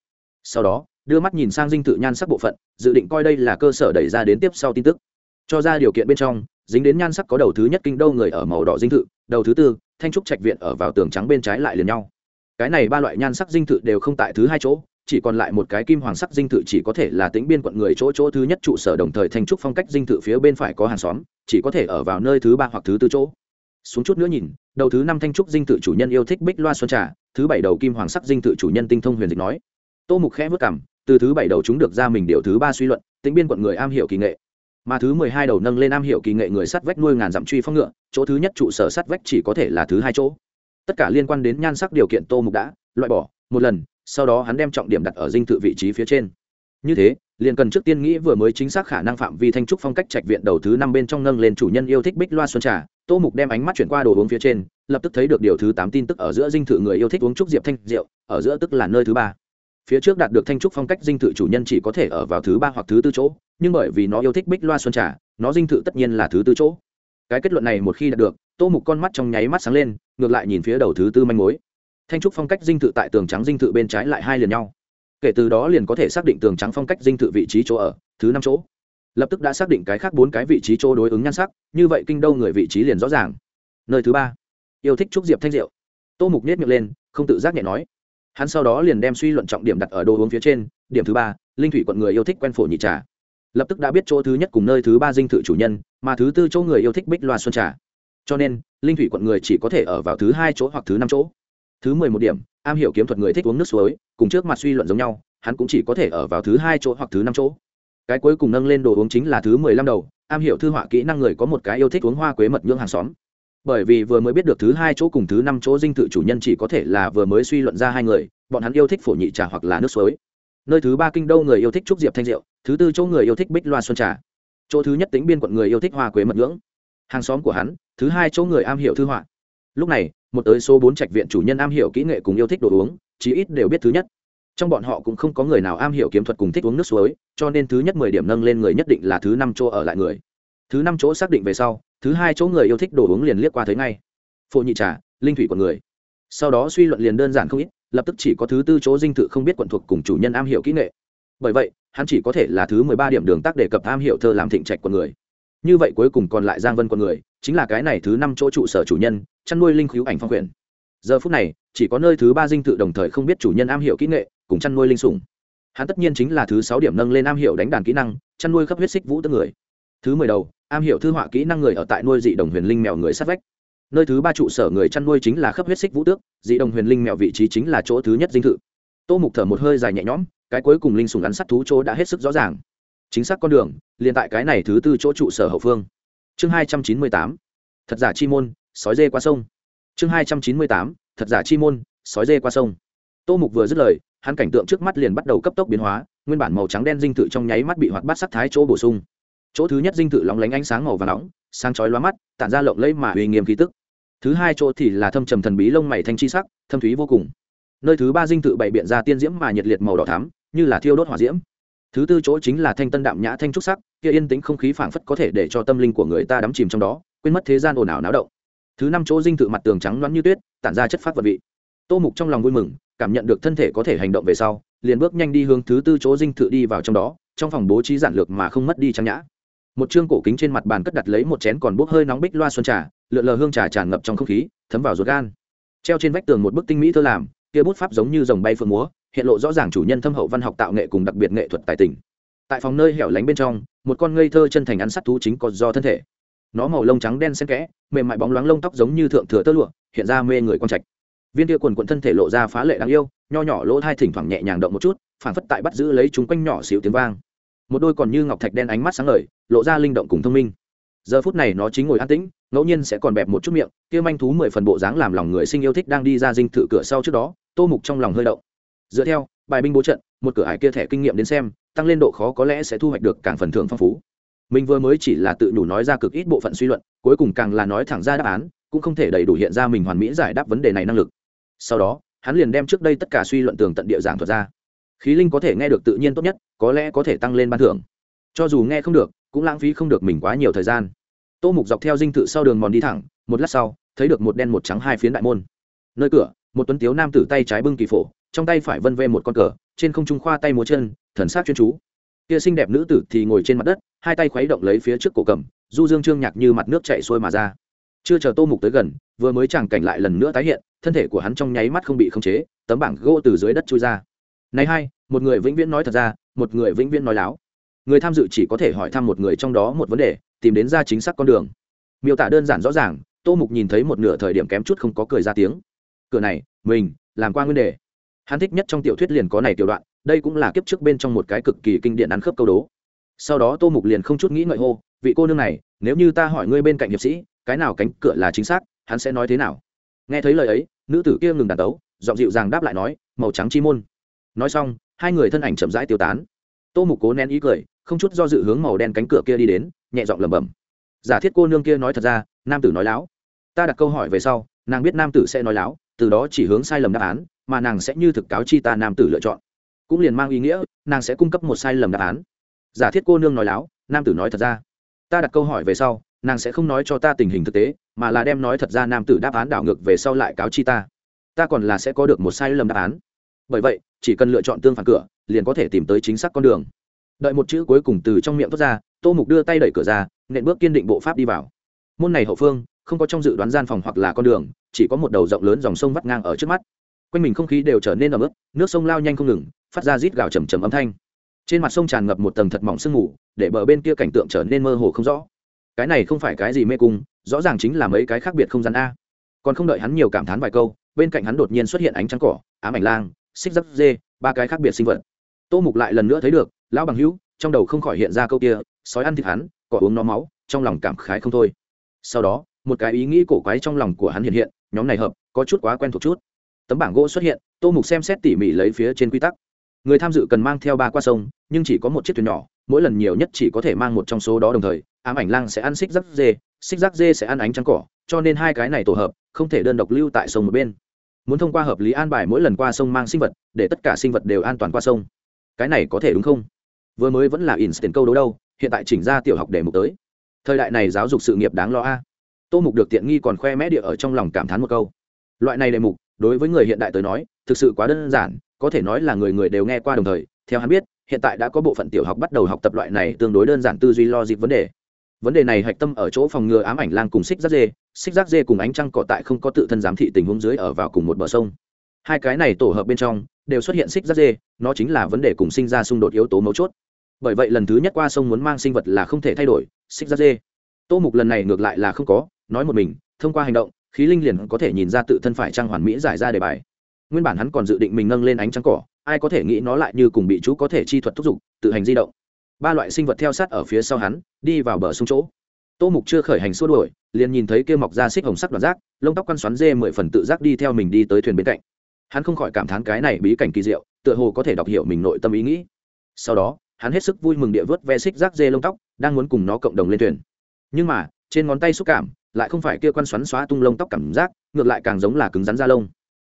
Sau đó, đưa mắt nhìn sang dinh thự nhan sắc bộ phận, dự định coi đây là cơ sở đẩy ra đến tiếp sau tin tức. Cho ra điều kiện bên trong, dính đến nhan sắc có đầu thứ nhất kinh đô người ở màu đỏ dinh thự, đầu thứ tư, thanh trúc trạch viện ở vào tường trắng bên trái lại liền nhau. Cái này ba loại nhan sắc dinh thự đều không tại thứ hai chỗ chỉ còn lại một cái kim hoàng sắc dinh thự chỉ có thể là tính biên quận người chỗ chỗ thứ nhất trụ sở đồng thời thanh trúc phong cách dinh thự phía bên phải có hàng xóm, chỉ có thể ở vào nơi thứ ba hoặc thứ tư chỗ. Xuống chút nữa nhìn, đầu thứ năm thanh trúc dinh thự chủ nhân yêu thích bích loa xuân trà, thứ bảy đầu kim hoàng sắc dinh thự chủ nhân tinh thông huyền dịch nói. Tô mục khẽ vất cảm từ thứ bảy đầu chúng được ra mình điều thứ ba suy luận tính biên quận người am hiểu kỳ nghệ. Mà thứ mười hai đầu nâng lên am hiểu kỳ nghệ người sắt vách nuôi ngàn dặm truy phong ngựa, chỗ thứ nhất trụ sở sắt vách chỉ có thể là thứ hai chỗ. Tất cả liên quan đến nhan sắc điều kiện tô mục đã loại bỏ, một lần sau đó hắn đem trọng điểm đặt ở dinh thự vị trí phía trên. Như thế, liền cần trước tiên nghĩ vừa mới chính xác khả năng phạm vi thanh trúc phong cách trạch viện đầu thứ năm bên trong nâng lên chủ nhân yêu thích bích loa xuân trà, tô mục đem ánh mắt chuyển qua đồ uống phía trên, lập tức thấy được điều thứ tám tin tức ở giữa dinh thự người yêu thích uống trúc diệp thanh rượu, ở giữa tức là nơi thứ ba. Phía trước đạt được thanh trúc phong cách dinh thự chủ nhân chỉ có thể ở vào thứ ba hoặc thứ tư chỗ, nhưng bởi vì nó yêu thích bích loa xuân trà, nó dinh thự tất nhiên là thứ tư chỗ. Cái kết luận này một khi đạt được, tô mục con mắt trong nháy mắt sáng lên, ngược lại nhìn phía đầu thứ tư manh mối thanh trúc phong cách dinh thự tại tường trắng dinh thự bên trái lại hai liền nhau. Kể từ đó liền có thể xác định tường trắng phong cách dinh thự vị trí chỗ ở, thứ năm chỗ. Lập tức đã xác định cái khác bốn cái vị trí chỗ đối ứng nhan sắc, như vậy kinh đô người vị trí liền rõ ràng. Nơi thứ ba. Yêu thích trúc diệp thanh diệu. Tô mục nhét miệng lên, không tự giác nhẹ nói. Hắn sau đó liền đem suy luận trọng điểm đặt ở đồ uống phía trên, điểm thứ ba, linh thủy quận người yêu thích quen phổ nhị trà. Lập tức đã biết chỗ thứ nhất cùng nơi thứ ba dinh thự chủ nhân, mà thứ tư chỗ người yêu thích bích loa xuân trà. Cho nên, linh thủy quận người chỉ có thể ở vào thứ hai chỗ hoặc thứ năm chỗ thứ mười một điểm, am hiểu kiếm thuật người thích uống nước suối, cùng trước mặt suy luận giống nhau, hắn cũng chỉ có thể ở vào thứ hai chỗ hoặc thứ năm chỗ. Cái cuối cùng nâng lên đồ uống chính là thứ mười lăm đầu, am hiểu thư họa kỹ năng người có một cái yêu thích uống hoa quế mật nhưỡng hàng xóm. Bởi vì vừa mới biết được thứ hai chỗ cùng thứ năm chỗ dinh thự chủ nhân chỉ có thể là vừa mới suy luận ra hai người, bọn hắn yêu thích phổ nhị trà hoặc là nước suối. Nơi thứ ba kinh đô người yêu thích trúc diệp thanh diệu, thứ tư chỗ người yêu thích bích loa xuân trà. Chỗ thứ nhất tính biên quận người yêu thích hoa quế mật nhưỡng. Hàng xóm của hắn, thứ hai chỗ người am hiểu thư họa lúc này, một tới số bốn trạch viện chủ nhân am hiểu kỹ nghệ cùng yêu thích đồ uống, chí ít đều biết thứ nhất. Trong bọn họ cũng không có người nào am hiểu kiếm thuật cùng thích uống nước suối, cho nên thứ nhất mười điểm nâng lên người nhất định là thứ năm chỗ ở lại người. Thứ năm chỗ xác định về sau, thứ hai chỗ người yêu thích đồ uống liền liếc qua thấy ngay. Phụ nhị trà, linh thủy của người. Sau đó suy luận liền đơn giản không ít, lập tức chỉ có thứ tư chỗ dinh thự không biết quận thuộc cùng chủ nhân am hiểu kỹ nghệ. Bởi vậy, hắn chỉ có thể là thứ mười ba điểm đường tác đề cập am hiểu thơ làm thịnh trạch của người như vậy cuối cùng còn lại giang vân con người, chính là cái này thứ năm chỗ trụ sở chủ nhân, chăn nuôi linh khíu ảnh phong quyền. Giờ phút này, chỉ có nơi thứ ba dinh tự đồng thời không biết chủ nhân am hiểu kỹ nghệ, cùng chăn nuôi linh sủng. Hắn tất nhiên chính là thứ sáu điểm nâng lên am hiểu đánh đàn kỹ năng, chăn nuôi khắp huyết xích vũ tức người. Thứ mười đầu, am hiểu thư họa kỹ năng người ở tại nuôi dị đồng huyền linh mèo người sát vách. Nơi thứ ba trụ sở người chăn nuôi chính là khắp huyết xích vũ tước, dị đồng huyền linh mèo vị trí chính là chỗ thứ nhất dinh thự. Tô mục thở một hơi dài nhẹ nhõm, cái cuối cùng linh sùng ngắn sắt thú chỗ đã hết sức rõ ràng chính xác con đường, liền tại cái này thứ tư chỗ trụ sở hậu phương. Chương hai trăm chín mươi tám, thật giả chi môn, sói dê qua sông. Chương hai trăm chín mươi tám, thật giả chi môn, sói dê qua sông. Tô mục vừa dứt lời, hắn cảnh tượng trước mắt liền bắt đầu cấp tốc biến hóa, nguyên bản màu trắng đen dinh tự trong nháy mắt bị hoạt bát sắc thái chỗ bổ sung. Chỗ thứ nhất dinh tự lóng lánh ánh sáng màu và nóng, sáng chói lóa mắt, tản ra lộng lẫy mà uy nghiêm khí tức. Thứ hai chỗ thì là thâm trầm thần bí lông mày thanh chi sắc, thâm thúy vô cùng. Nơi thứ ba dinh tự bày biện ra tiên diễm mà nhiệt liệt màu đỏ thắm, như là thiêu đốt hỏa diễm thứ tư chỗ chính là thanh tân đạm nhã thanh trúc sắc, kia yên tĩnh không khí phảng phất có thể để cho tâm linh của người ta đắm chìm trong đó, quên mất thế gian ồn ào náo động. Thứ năm chỗ dinh thự mặt tường trắng loáng như tuyết, tản ra chất phát vật vị. Tô mục trong lòng vui mừng, cảm nhận được thân thể có thể hành động về sau, liền bước nhanh đi hướng thứ tư chỗ dinh thự đi vào trong đó, trong phòng bố trí giản lược mà không mất đi trang nhã. Một chương cổ kính trên mặt bàn cất đặt lấy một chén còn bốc hơi nóng bích loa xuân trà, lượn lờ hương trà tràn ngập trong không khí, thấm vào ruột gan. Treo trên vách tường một bức tinh mỹ thơ làm, kia bút pháp giống như dòng bay phượng múa hiện lộ rõ ràng chủ nhân thâm hậu văn học tạo nghệ cùng đặc biệt nghệ thuật tài tình. Tại phòng nơi hẻo lánh bên trong, một con ngây thơ chân thành ăn sắt thú chính có do thân thể. Nó màu lông trắng đen xen kẽ, mềm mại bóng loáng lông tóc giống như thượng thừa tơ lụa, hiện ra mê người con trạch. Viên tia quần quận thân thể lộ ra phá lệ đáng yêu, nho nhỏ lỗ thai thỉnh thoảng nhẹ nhàng động một chút phản phất tại bắt giữ lấy chúng quanh nhỏ xíu tiếng vang. Một đôi còn như ngọc thạch đen ánh mắt sáng ngời, lộ ra linh động cùng thông minh. Giờ phút này nó chính ngồi an tĩnh, ngẫu nhiên sẽ còn bẹp một chút miệng, kia manh thú mười phần bộ dáng làm lòng người sinh yêu thích đang đi ra dinh thự cửa sau trước đó, tô mục trong lòng hơi động dựa theo, bài binh bố trận, một cửa hải kia thẻ kinh nghiệm đến xem, tăng lên độ khó có lẽ sẽ thu hoạch được càng phần thưởng phong phú. Mình vừa mới chỉ là tự nhủ nói ra cực ít bộ phận suy luận, cuối cùng càng là nói thẳng ra đáp án, cũng không thể đầy đủ hiện ra mình hoàn mỹ giải đáp vấn đề này năng lực. Sau đó, hắn liền đem trước đây tất cả suy luận tường tận địa giảng thuật ra. Khí linh có thể nghe được tự nhiên tốt nhất, có lẽ có thể tăng lên ban thưởng. Cho dù nghe không được, cũng lãng phí không được mình quá nhiều thời gian. Tô mục dọc theo dinh thự sau đường mòn đi thẳng, một lát sau, thấy được một đen một trắng hai phiến đại môn. Nơi cửa, một tuấn tiếu nam tử tay trái bưng kỳ phổ trong tay phải vân ve một con cờ, trên không trung khoa tay múa chân, thần sát chuyên chú. Kia xinh đẹp nữ tử thì ngồi trên mặt đất, hai tay khuấy động lấy phía trước cổ cầm, du dương trương nhạc như mặt nước chạy xuôi mà ra. Chưa chờ tô mục tới gần, vừa mới chàng cảnh lại lần nữa tái hiện, thân thể của hắn trong nháy mắt không bị khống chế, tấm bảng gỗ từ dưới đất trôi ra. Này hai, một người vĩnh viễn nói thật ra, một người vĩnh viễn nói láo. Người tham dự chỉ có thể hỏi thăm một người trong đó một vấn đề, tìm đến ra chính xác con đường. Miêu tả đơn giản rõ ràng, tô mục nhìn thấy một nửa thời điểm kém chút không có cười ra tiếng. Cửa này, mình, làm qua nguyên đề hắn thích nhất trong tiểu thuyết liền có này tiểu đoạn, đây cũng là kiếp trước bên trong một cái cực kỳ kinh điển ăn khớp câu đố. Sau đó tô mục liền không chút nghĩ ngợi hô, vị cô nương này, nếu như ta hỏi ngươi bên cạnh hiệp sĩ, cái nào cánh cửa là chính xác, hắn sẽ nói thế nào? Nghe thấy lời ấy, nữ tử kia ngừng đàn tấu, giọng dịu dàng đáp lại nói, màu trắng chi môn. Nói xong, hai người thân ảnh chậm rãi tiêu tán. Tô mục cố nén ý cười, không chút do dự hướng màu đen cánh cửa kia đi đến, nhẹ giọng lẩm bẩm, giả thiết cô nương kia nói thật ra, nam tử nói láo. Ta đặt câu hỏi về sau, nàng biết nam tử sẽ nói láo, từ đó chỉ hướng sai lầm đáp án mà nàng sẽ như thực cáo chi ta nam tử lựa chọn. Cũng liền mang ý nghĩa, nàng sẽ cung cấp một sai lầm đáp án. Giả thiết cô nương nói láo, nam tử nói thật ra. Ta đặt câu hỏi về sau, nàng sẽ không nói cho ta tình hình thực tế, mà là đem nói thật ra nam tử đáp án đảo ngược về sau lại cáo chi ta. Ta còn là sẽ có được một sai lầm đáp án. Bởi vậy, chỉ cần lựa chọn tương phản cửa, liền có thể tìm tới chính xác con đường. Đợi một chữ cuối cùng từ trong miệng thoát ra, tô mục đưa tay đẩy cửa ra, nện bước kiên định bộ pháp đi vào. Môn này hậu phương, không có trong dự đoán gian phòng hoặc là con đường, chỉ có một đầu rộng lớn dòng sông vắt ngang ở trước mắt quanh mình không khí đều trở nên ẩm ướt, nước sông lao nhanh không ngừng, phát ra rít gào trầm trầm âm thanh. Trên mặt sông tràn ngập một tầng thật mỏng sương mù, để bờ bên kia cảnh tượng trở nên mơ hồ không rõ. Cái này không phải cái gì mê cung, rõ ràng chính là mấy cái khác biệt không gian a. Còn không đợi hắn nhiều cảm thán vài câu, bên cạnh hắn đột nhiên xuất hiện ánh trắng cỏ, ám ảnh lang, xích dấp dê, ba cái khác biệt sinh vật. Tô mục lại lần nữa thấy được, lão bằng hữu, trong đầu không khỏi hiện ra câu kia, sói ăn thịt hắn, cỏ uống nó máu, trong lòng cảm khái không thôi. Sau đó, một cái ý nghĩ cổ quái trong lòng của hắn hiện hiện, nhóm này hợp, có chút quá quen thuộc chút tấm bảng gỗ xuất hiện, tô mục xem xét tỉ mỉ lấy phía trên quy tắc. Người tham dự cần mang theo ba qua sông, nhưng chỉ có một chiếc thuyền nhỏ, mỗi lần nhiều nhất chỉ có thể mang một trong số đó đồng thời, ám ảnh lang sẽ ăn xích rắc dê, xích rắc dê sẽ ăn ánh trắng cỏ, cho nên hai cái này tổ hợp, không thể đơn độc lưu tại sông một bên. Muốn thông qua hợp lý an bài mỗi lần qua sông mang sinh vật, để tất cả sinh vật đều an toàn qua sông. Cái này có thể đúng không? Vừa mới vẫn là instant câu đấu đâu, hiện tại chỉnh ra tiểu học để mục tới. Thời đại này giáo dục sự nghiệp đáng lo a. Tô mục được tiện nghi còn khoe mẽ địa ở trong lòng cảm thán một câu. Loại này đề mục đối với người hiện đại tới nói, thực sự quá đơn giản, có thể nói là người người đều nghe qua đồng thời. Theo hắn biết, hiện tại đã có bộ phận tiểu học bắt đầu học tập loại này tương đối đơn giản tư duy logic vấn đề. Vấn đề này hạch tâm ở chỗ phòng ngừa ám ảnh lang cùng xích rác dê. Xích rác dê cùng ánh trăng cọ tại không có tự thân giám thị tình huống dưới ở vào cùng một bờ sông. Hai cái này tổ hợp bên trong, đều xuất hiện xích rác dê, nó chính là vấn đề cùng sinh ra xung đột yếu tố mấu chốt. Bởi vậy lần thứ nhất qua sông muốn mang sinh vật là không thể thay đổi, xích rác dê. Tô mục lần này ngược lại là không có, nói một mình, thông qua hành động khí linh liền có thể nhìn ra tự thân phải trang hoàn mỹ giải ra đề bài. Nguyên bản hắn còn dự định mình nâng lên ánh trắng cỏ, ai có thể nghĩ nó lại như cùng bị chú có thể chi thuật thúc giục, tự hành di động. Ba loại sinh vật theo sát ở phía sau hắn, đi vào bờ sông chỗ. Tô mục chưa khởi hành xua đuổi, liền nhìn thấy kia mọc ra xích hồng sắc đoạn rác, lông tóc quăn xoắn dê mười phần tự giác đi theo mình đi tới thuyền bên cạnh. Hắn không khỏi cảm thán cái này bí cảnh kỳ diệu, tựa hồ có thể đọc hiểu mình nội tâm ý nghĩ. Sau đó, hắn hết sức vui mừng địa vớt ve xích rác dê lông tóc, đang muốn cùng nó cộng đồng lên thuyền. Nhưng mà, trên ngón tay xúc cảm lại không phải kia quan xoắn xóa tung lông tóc cảm giác, ngược lại càng giống là cứng rắn da lông.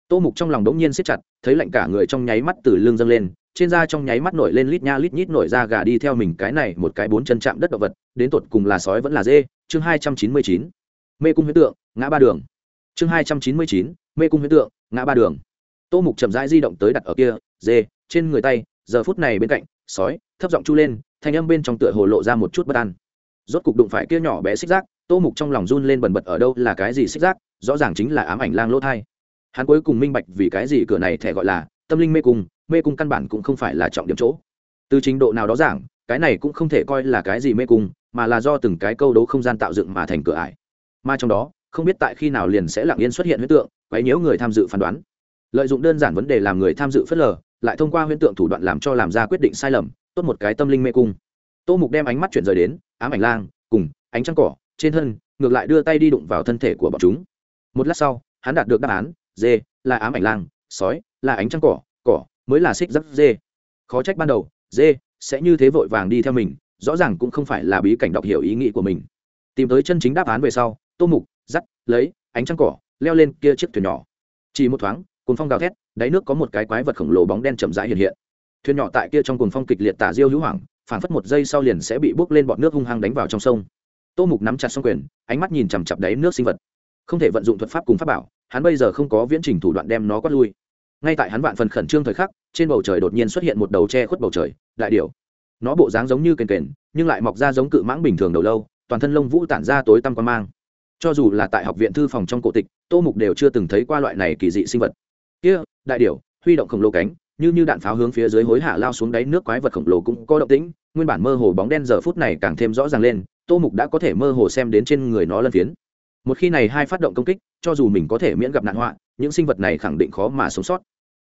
Tô mục trong lòng đống nhiên siết chặt, thấy lạnh cả người trong nháy mắt từ lưng dâng lên, trên da trong nháy mắt nổi lên lít nha lít nhít nổi da gà đi theo mình cái này một cái bốn chân chạm đất động vật, đến tột cùng là sói vẫn là dê, chương hai trăm chín mươi chín. Mê cung huyết tượng, ngã ba đường. Chương hai trăm chín mươi chín, mê cung huyết tượng, ngã ba đường. Tô mục chậm rãi di động tới đặt ở kia, dê, trên người tay, giờ phút này bên cạnh, sói, thấp giọng chu lên, thanh âm bên trong tựa hồ lộ ra một chút bất an. Rốt cục đụng phải kia nhỏ bé xích rác tô mục trong lòng run lên bần bật ở đâu là cái gì xích rác, rõ ràng chính là ám ảnh lang lỗ thai. Hắn cuối cùng minh bạch vì cái gì cửa này thẻ gọi là tâm linh mê cung mê cung căn bản cũng không phải là trọng điểm chỗ. Từ trình độ nào đó giảng, cái này cũng không thể coi là cái gì mê cung, mà là do từng cái câu đấu không gian tạo dựng mà thành cửa ải. Mà trong đó, không biết tại khi nào liền sẽ lặng yên xuất hiện huyết tượng, quấy nhiễu người tham dự phán đoán. Lợi dụng đơn giản vấn đề làm người tham dự phớt lờ, lại thông qua huyễn tượng thủ đoạn làm cho làm ra quyết định sai lầm, tốt một cái tâm linh mê cung. Tô mục đem ánh mắt chuyển rời đến ám ảnh lang, cùng ánh trăng cỏ trên thân, ngược lại đưa tay đi đụng vào thân thể của bọn chúng. Một lát sau, hắn đạt được đáp án, dê, là ám ảnh lang, sói, là ánh trăng cỏ cỏ mới là xích dấp dê. Khó trách ban đầu, dê sẽ như thế vội vàng đi theo mình, rõ ràng cũng không phải là bí cảnh đọc hiểu ý nghĩ của mình. Tìm tới chân chính đáp án về sau, tô mục dắt lấy, ánh trăng cỏ, leo lên kia chiếc thuyền nhỏ. Chỉ một thoáng cồn phong gào thét, đáy nước có một cái quái vật khổng lồ bóng đen chậm rãi hiện hiện. Thuyền nhỏ tại kia trong cồn phong kịch liệt tả diêu hữu hoảng phản phất một giây sau liền sẽ bị bước lên bọn nước hung hăng đánh vào trong sông tô mục nắm chặt xong quyền, ánh mắt nhìn chằm chặp đáy nước sinh vật. Không thể vận dụng thuật pháp cùng pháp bảo, hắn bây giờ không có viễn trình thủ đoạn đem nó quát lui. Ngay tại hắn vạn phần khẩn trương thời khắc, trên bầu trời đột nhiên xuất hiện một đầu tre khuất bầu trời, đại điểu. Nó bộ dáng giống như kền kền, nhưng lại mọc ra giống cự mãng bình thường đầu lâu, toàn thân lông vũ tản ra tối tăm quan mang. Cho dù là tại học viện thư phòng trong cổ tịch, tô mục đều chưa từng thấy qua loại này kỳ dị sinh vật. Kia, đại điểu, huy động khổng lồ cánh, như như đạn pháo hướng phía dưới hối hạ lao xuống đáy nước quái vật khổng lồ cũng có động tĩnh, nguyên bản mơ hồ bóng đen giờ phút này càng thêm rõ ràng lên tô mục đã có thể mơ hồ xem đến trên người nó lân phiến. Một khi này hai phát động công kích, cho dù mình có thể miễn gặp nạn họa, những sinh vật này khẳng định khó mà sống sót.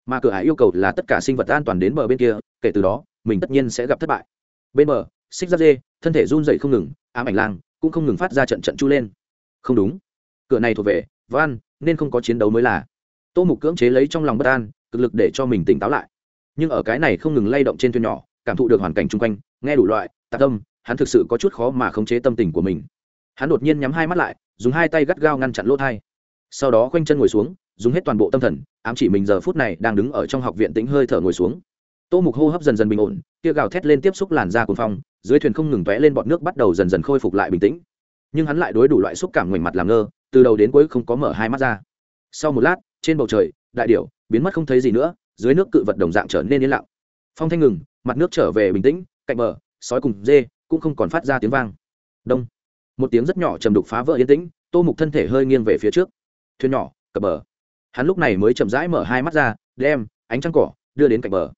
Mà cửa ải yêu cầu là tất cả sinh vật an toàn đến bờ bên kia, kể từ đó, mình tất nhiên sẽ gặp thất bại. Bên bờ xích giáp dê, thân thể run dậy không ngừng, ám ảnh lang, cũng không ngừng phát ra trận trận chu lên. Không đúng. Cửa này thuộc về van, nên không có chiến đấu mới là. Tô mục cưỡng chế lấy trong lòng bất an, cực lực để cho mình tỉnh táo lại. Nhưng ở cái này không ngừng lay động trên thuyền nhỏ, cảm thụ được hoàn cảnh chung quanh, nghe đủ loại tạc tâm hắn thực sự có chút khó mà khống chế tâm tình của mình. Hắn đột nhiên nhắm hai mắt lại, dùng hai tay gắt gao ngăn chặn lỗ thai. Sau đó khoanh chân ngồi xuống, dùng hết toàn bộ tâm thần, ám chỉ mình giờ phút này đang đứng ở trong học viện tính hơi thở ngồi xuống. Tô mục hô hấp dần dần bình ổn, kia gào thét lên tiếp xúc làn da cuồng phong, dưới thuyền không ngừng tóe lên bọt nước bắt đầu dần dần khôi phục lại bình tĩnh. Nhưng hắn lại đối đủ loại xúc cảm ngoảnh mặt làm ngơ, từ đầu đến cuối không có mở hai mắt ra. Sau một lát, trên bầu trời, đại điểu, biến mất không thấy gì nữa, dưới nước cự vật đồng dạng trở nên yên lặng. Phong thanh ngừng, mặt nước trở về bình tĩnh, cạnh bờ, sói cùng dê cũng không còn phát ra tiếng vang. Đông. Một tiếng rất nhỏ chầm đục phá vỡ yên tĩnh, tô mục thân thể hơi nghiêng về phía trước. Thuyền nhỏ, cập bờ. Hắn lúc này mới chậm rãi mở hai mắt ra, đem ánh trăng cỏ đưa đến cạnh bờ.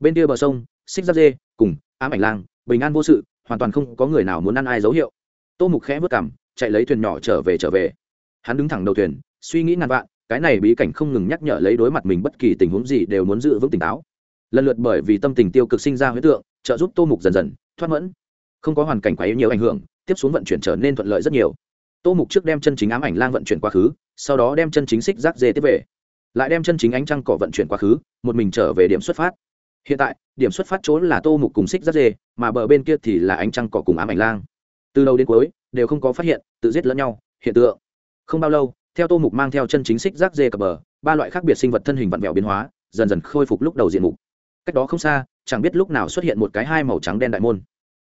Bên kia bờ sông, xích giáp dê, cùng ám ảnh lang, bình an vô sự, hoàn toàn không có người nào muốn ăn ai dấu hiệu. Tô mục khẽ vớt cảm chạy lấy thuyền nhỏ trở về trở về. Hắn đứng thẳng đầu thuyền, suy nghĩ ngàn vạn, cái này bí cảnh không ngừng nhắc nhở lấy đối mặt mình bất kỳ tình huống gì đều muốn giữ vững tỉnh táo. Lần lượt bởi vì tâm tình tiêu cực sinh ra huyết tượng, trợ giúp tô mục dần dần thoát mẫn không có hoàn cảnh quá yếu nhiều ảnh hưởng, tiếp xuống vận chuyển trở nên thuận lợi rất nhiều. Tô mục trước đem chân chính ám ảnh lang vận chuyển quá khứ, sau đó đem chân chính xích rác dê tiếp về. Lại đem chân chính ánh trăng cỏ vận chuyển quá khứ, một mình trở về điểm xuất phát. Hiện tại, điểm xuất phát trốn là tô mục cùng xích rác dê, mà bờ bên kia thì là ánh trăng cỏ cùng ám ảnh lang. Từ đầu đến cuối, đều không có phát hiện, tự giết lẫn nhau, hiện tượng. Không bao lâu, theo tô mục mang theo chân chính xích rác dê cập bờ, ba loại khác biệt sinh vật thân hình vặn vẹo biến hóa, dần dần khôi phục lúc đầu diện mục. Cách đó không xa, chẳng biết lúc nào xuất hiện một cái hai màu trắng đen đại môn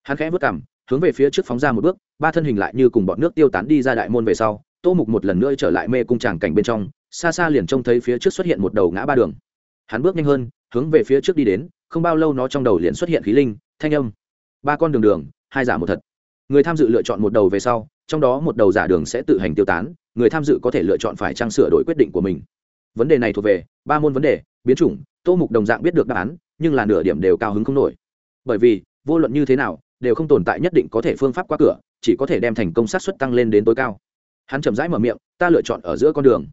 hắn khẽ vất cảm hướng về phía trước phóng ra một bước, ba thân hình lại như cùng bọn nước tiêu tán đi ra đại môn về sau, tô mục một lần nữa trở lại mê cung tràng cảnh bên trong, xa xa liền trông thấy phía trước xuất hiện một đầu ngã ba đường. Hắn bước nhanh hơn, hướng về phía trước đi đến, không bao lâu nó trong đầu liền xuất hiện khí linh, thanh âm. Ba con đường đường, hai giả một thật. Người tham dự lựa chọn một đầu về sau, trong đó một đầu giả đường sẽ tự hành tiêu tán, người tham dự có thể lựa chọn phải trang sửa đổi quyết định của mình. Vấn đề này thuộc về, ba môn vấn đề, biến chủng, tô mục đồng dạng biết được đáp án, nhưng là nửa điểm đều cao hứng không nổi. Bởi vì, vô luận như thế nào đều không tồn tại nhất định có thể phương pháp qua cửa, chỉ có thể đem thành công sát xuất tăng lên đến tối cao. Hắn chậm rãi mở miệng, ta lựa chọn ở giữa con đường.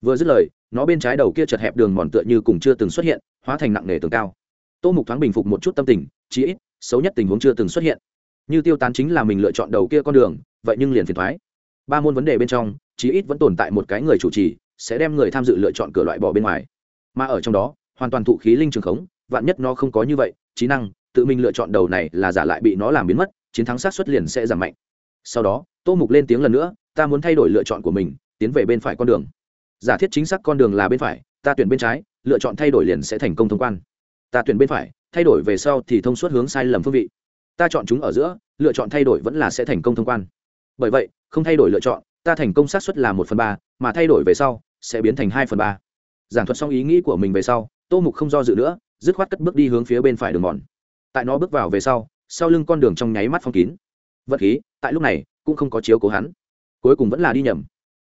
Vừa dứt lời, nó bên trái đầu kia chật hẹp đường mòn tựa như cùng chưa từng xuất hiện, hóa thành nặng nề tường cao. Tô mục thoáng bình phục một chút tâm tình, chí ít, xấu nhất tình huống chưa từng xuất hiện. Như tiêu tán chính là mình lựa chọn đầu kia con đường, vậy nhưng liền phiền thoái. Ba môn vấn đề bên trong, chí ít vẫn tồn tại một cái người chủ trì, sẽ đem người tham dự lựa chọn cửa loại bỏ bên ngoài. Mà ở trong đó, hoàn toàn thụ khí linh trường khống, vạn nhất nó không có như vậy, trí năng tự mình lựa chọn đầu này là giả lại bị nó làm biến mất, chiến thắng sát xuất liền sẽ giảm mạnh. Sau đó, tô mục lên tiếng lần nữa, ta muốn thay đổi lựa chọn của mình, tiến về bên phải con đường. Giả thiết chính xác con đường là bên phải, ta tuyển bên trái, lựa chọn thay đổi liền sẽ thành công thông quan. Ta tuyển bên phải, thay đổi về sau thì thông suốt hướng sai lầm phương vị. Ta chọn chúng ở giữa, lựa chọn thay đổi vẫn là sẽ thành công thông quan. Bởi vậy, không thay đổi lựa chọn, ta thành công xác suất là một phần ba, mà thay đổi về sau sẽ biến thành hai phần ba. Giảng thuật xong ý nghĩ của mình về sau, tô mục không do dự nữa, dứt khoát cất bước đi hướng phía bên phải đường mòn tại nó bước vào về sau sau lưng con đường trong nháy mắt phong kín. Vật khí, tại lúc này, cũng không có chiếu cố hắn. Cuối cùng vẫn là đi nhầm.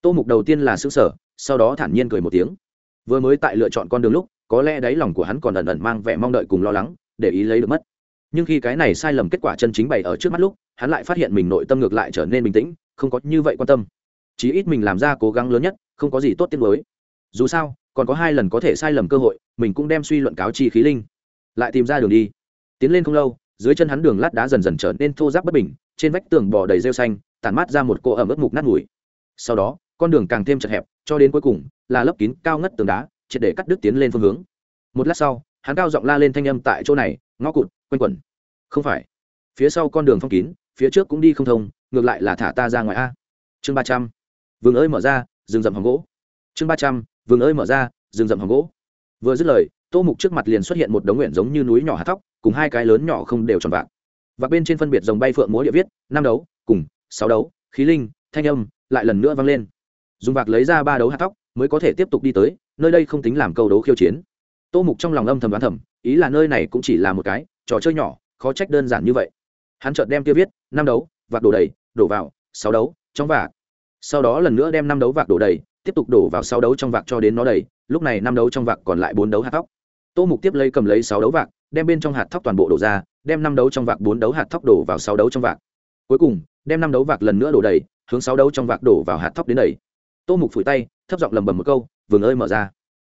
Tô mục đầu tiên là xứ sở sau đó thản nhiên cười một tiếng. Vừa mới tại lựa chọn con đường lúc, có lẽ đáy lòng của hắn còn ẩn ẩn mang vẻ mong đợi cùng lo lắng, để ý lấy được mất. Nhưng khi cái này sai lầm kết quả chân chính bày ở trước mắt lúc, hắn lại phát hiện mình nội tâm ngược lại trở nên bình tĩnh, không có như vậy quan tâm. Chí ít mình làm ra cố gắng lớn nhất, không có gì tốt tiết mới dù sao, còn có hai lần có thể sai lầm cơ hội, mình cũng đem suy luận cáo chi khí linh. Lại tìm ra đường đi tiến lên không lâu, dưới chân hắn đường lát đá dần dần trở nên thô giáp bất bình, trên vách tường bò đầy rêu xanh, tản mát ra một cỗ ẩm ướt mục nát mùi. Sau đó, con đường càng thêm chật hẹp, cho đến cuối cùng là lớp kín cao ngất tường đá, triệt để cắt đứt tiến lên phương hướng. Một lát sau, hắn cao giọng la lên thanh âm tại chỗ này, ngõ cụt, quanh quẩn. Không phải. Phía sau con đường phong kín, phía trước cũng đi không thông, ngược lại là thả ta ra ngoài a. Chương ba trăm. Vườn ơi mở ra, rừng rậm hòng gỗ. Chương ba trăm. Vườn ơi mở ra, rừng rậm hòng gỗ. Vừa dứt lời, tô mục trước mặt liền xuất hiện một đống nguyện giống như núi nhỏ hạt thóc cùng hai cái lớn nhỏ không đều tròn vạc. Và bên trên phân biệt dòng bay phượng múa địa viết, năm đấu, cùng sáu đấu, khí linh, thanh âm lại lần nữa vang lên. Dùng vạc lấy ra ba đấu hạt tóc mới có thể tiếp tục đi tới, nơi đây không tính làm câu đấu khiêu chiến. Tô mục trong lòng âm thầm đoán thầm, ý là nơi này cũng chỉ là một cái trò chơi nhỏ, khó trách đơn giản như vậy. Hắn chợt đem kia viết, năm đấu, vạc đổ đầy, đổ vào, sáu đấu, trong vạc. Sau đó lần nữa đem năm đấu vạc đổ đầy, tiếp tục đổ vào sáu đấu trong vạc cho đến nó đầy, lúc này năm đấu trong vạc còn lại bốn đấu hạt tóc tô mục tiếp lấy cầm lấy sáu đấu vạc đem bên trong hạt thóc toàn bộ đổ ra, đem năm đấu trong vạc bốn đấu hạt thóc đổ vào sáu đấu trong vạc. Cuối cùng, đem năm đấu vạc lần nữa đổ đầy, hướng sáu đấu trong vạc đổ vào hạt thóc đến đầy. Tô mục phủi tay, thấp giọng lầm bầm một câu, vừng ơi, mở ra.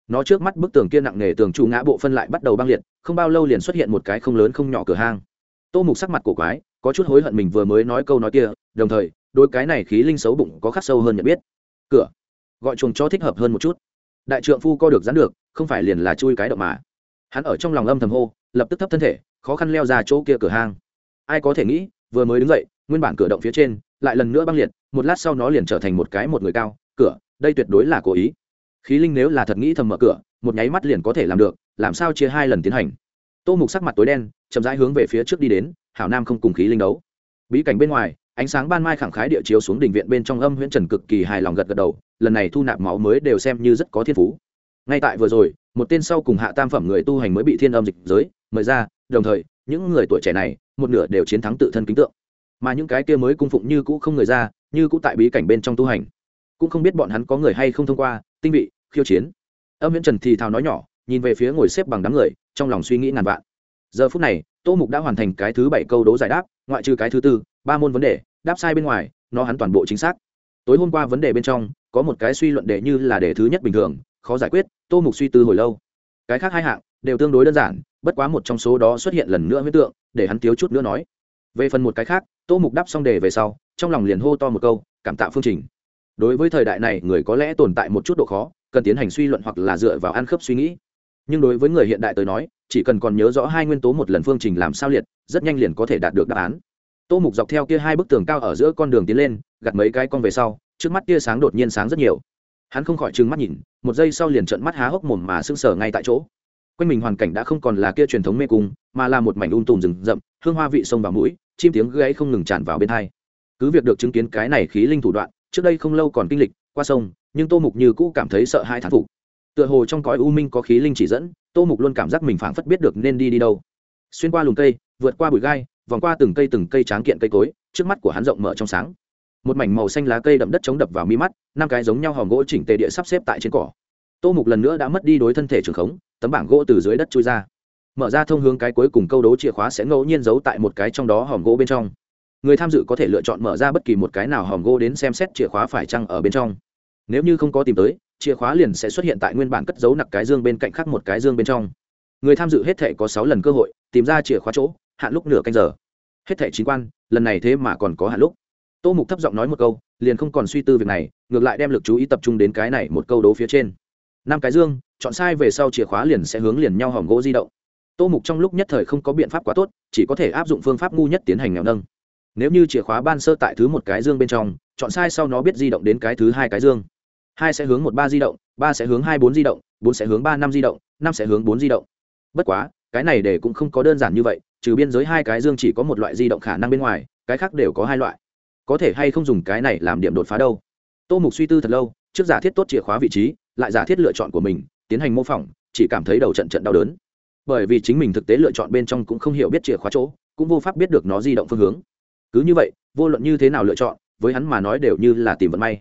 Nó trước mắt bức tường kia nặng nề tường trụ ngã bộ phân lại bắt đầu băng liệt, không bao lâu liền xuất hiện một cái không lớn không nhỏ cửa hang. Tô mục sắc mặt cổ quái, có chút hối hận mình vừa mới nói câu nói kia, đồng thời đôi cái này khí linh xấu bụng có khắc sâu hơn nhận biết. Cửa, gọi chuồng cho thích hợp hơn một chút. Đại trượng phu co được dán được, không phải liền là chui cái động mà. Hắn ở trong lòng âm thầm hô lập tức thấp thân thể, khó khăn leo ra chỗ kia cửa hang. Ai có thể nghĩ, vừa mới đứng dậy, nguyên bản cửa động phía trên lại lần nữa băng liệt, một lát sau nó liền trở thành một cái một người cao, cửa, đây tuyệt đối là cố ý. Khí linh nếu là thật nghĩ thầm mở cửa, một nháy mắt liền có thể làm được, làm sao chia hai lần tiến hành? Tô mục sắc mặt tối đen, chậm rãi hướng về phía trước đi đến, hảo nam không cùng khí linh đấu. Bí cảnh bên ngoài, ánh sáng ban mai khẳng khái địa chiếu xuống đình viện bên trong âm huyễn trần cực kỳ hài lòng gật gật đầu, lần này thu nạp máu mới đều xem như rất có thiên phú. Ngay tại vừa rồi, một tên sau cùng hạ tam phẩm người tu hành mới bị thiên âm dịch giới mời ra, đồng thời, những người tuổi trẻ này, một nửa đều chiến thắng tự thân kính tượng. Mà những cái kia mới cung phụng như cũ không người ra, như cũ tại bí cảnh bên trong tu hành. Cũng không biết bọn hắn có người hay không thông qua, tinh vị, khiêu chiến. Âm viễn trần thì thào nói nhỏ, nhìn về phía ngồi xếp bằng đám người, trong lòng suy nghĩ ngàn vạn. Giờ phút này, tô mục đã hoàn thành cái thứ bảy câu đố giải đáp, ngoại trừ cái thứ tư, ba môn vấn đề, đáp sai bên ngoài, nó hắn toàn bộ chính xác. Tối hôm qua vấn đề bên trong, có một cái suy luận đề như là đề thứ nhất bình thường, khó giải quyết, tô mục suy tư hồi lâu. Cái khác hai hạng đều tương đối đơn giản, bất quá một trong số đó xuất hiện lần nữa huyết tượng, để hắn thiếu chút nữa nói. Về phần một cái khác, tô mục đáp xong đề về sau, trong lòng liền hô to một câu, cảm tạ phương trình. Đối với thời đại này, người có lẽ tồn tại một chút độ khó, cần tiến hành suy luận hoặc là dựa vào ăn khớp suy nghĩ. Nhưng đối với người hiện đại tới nói, chỉ cần còn nhớ rõ hai nguyên tố một lần phương trình làm sao liệt, rất nhanh liền có thể đạt được đáp án. Tô mục dọc theo kia hai bức tường cao ở giữa con đường tiến lên gặt mấy cái con về sau, trước mắt tia sáng đột nhiên sáng rất nhiều. Hắn không khỏi trừng mắt nhìn, một giây sau liền trợn mắt há hốc mồm mà sưng sờ ngay tại chỗ quanh mình hoàn cảnh đã không còn là kia truyền thống mê cung, mà là một mảnh um tùm rừng rậm, hương hoa vị sông vào mũi, chim tiếng gáy không ngừng tràn vào bên hai. Cứ việc được chứng kiến cái này khí linh thủ đoạn, trước đây không lâu còn kinh lịch, qua sông, nhưng tô mục như cũ cảm thấy sợ hai thán phục. Tựa hồ trong cõi u minh có khí linh chỉ dẫn, tô mục luôn cảm giác mình phảng phất biết được nên đi đi đâu. Xuyên qua lùm cây, vượt qua bụi gai, vòng qua từng cây từng cây tráng kiện cây cối, trước mắt của hắn rộng mở trong sáng. Một mảnh màu xanh lá cây đậm đất chống đập vào mi mắt, năm cái giống nhau hòm gỗ chỉnh tề địa sắp xếp tại trên cỏ tô mục lần nữa đã mất đi đối thân thể trường khống, tấm bảng gỗ từ dưới đất trôi ra. Mở ra thông hướng cái cuối cùng câu đố chìa khóa sẽ ngẫu nhiên giấu tại một cái trong đó hòm gỗ bên trong. Người tham dự có thể lựa chọn mở ra bất kỳ một cái nào hòm gỗ đến xem xét chìa khóa phải chăng ở bên trong. Nếu như không có tìm tới, chìa khóa liền sẽ xuất hiện tại nguyên bản cất giấu nặc cái dương bên cạnh khác một cái dương bên trong. Người tham dự hết thể có sáu lần cơ hội, tìm ra chìa khóa chỗ, hạn lúc nửa canh giờ. Hết thể chính quan, lần này thế mà còn có hạn lúc. Tô mục thấp giọng nói một câu, liền không còn suy tư việc này, ngược lại đem lực chú ý tập trung đến cái này một câu đố phía trên năm cái dương, chọn sai về sau chìa khóa liền sẽ hướng liền nhau hòm gỗ di động. Tô mục trong lúc nhất thời không có biện pháp quá tốt, chỉ có thể áp dụng phương pháp ngu nhất tiến hành nghèo nâng. Nếu như chìa khóa ban sơ tại thứ một cái dương bên trong, chọn sai sau nó biết di động đến cái thứ hai cái dương. Hai sẽ hướng một ba di động, ba sẽ hướng hai bốn di động, bốn sẽ hướng ba năm di động, năm sẽ hướng bốn di động. Bất quá, cái này để cũng không có đơn giản như vậy, trừ biên giới hai cái dương chỉ có một loại di động khả năng bên ngoài, cái khác đều có hai loại. Có thể hay không dùng cái này làm điểm đột phá đâu. Tô mục suy tư thật lâu, trước giả thiết tốt chìa khóa vị trí lại giả thiết lựa chọn của mình, tiến hành mô phỏng, chỉ cảm thấy đầu trận trận đau đớn. Bởi vì chính mình thực tế lựa chọn bên trong cũng không hiểu biết chìa khóa chỗ, cũng vô pháp biết được nó di động phương hướng. Cứ như vậy, vô luận như thế nào lựa chọn, với hắn mà nói đều như là tìm vận may.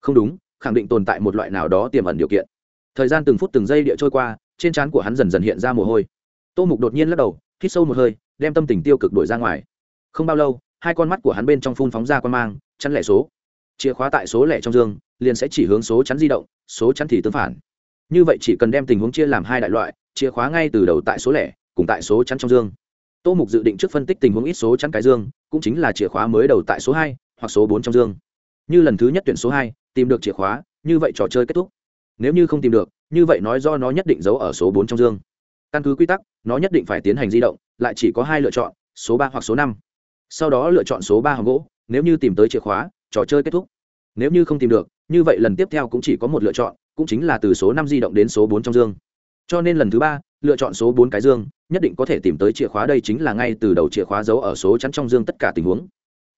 Không đúng, khẳng định tồn tại một loại nào đó tiềm ẩn điều kiện. Thời gian từng phút từng giây địa trôi qua, trên trán của hắn dần dần hiện ra mồ hôi. Tô mục đột nhiên lắc đầu, hít sâu một hơi, đem tâm tình tiêu cực đổi ra ngoài. Không bao lâu, hai con mắt của hắn bên trong phun phóng ra con mang, chắn lẻ số chìa khóa tại số lẻ trong dương, liền sẽ chỉ hướng số chắn di động, số chắn thì tương phản. Như vậy chỉ cần đem tình huống chia làm hai đại loại, chìa khóa ngay từ đầu tại số lẻ, cùng tại số chắn trong dương. Tô mục dự định trước phân tích tình huống ít số chắn cái dương, cũng chính là chìa khóa mới đầu tại số hai hoặc số bốn trong dương. Như lần thứ nhất tuyển số hai, tìm được chìa khóa, như vậy trò chơi kết thúc. Nếu như không tìm được, như vậy nói do nó nhất định giấu ở số bốn trong dương. Căn cứ quy tắc, nó nhất định phải tiến hành di động, lại chỉ có hai lựa chọn, số ba hoặc số năm. Sau đó lựa chọn số ba hoặc gỗ, nếu như tìm tới chìa khóa trò chơi kết thúc. Nếu như không tìm được, như vậy lần tiếp theo cũng chỉ có một lựa chọn, cũng chính là từ số năm di động đến số bốn trong dương. Cho nên lần thứ ba, lựa chọn số bốn cái dương, nhất định có thể tìm tới chìa khóa đây chính là ngay từ đầu chìa khóa giấu ở số chắn trong dương tất cả tình huống.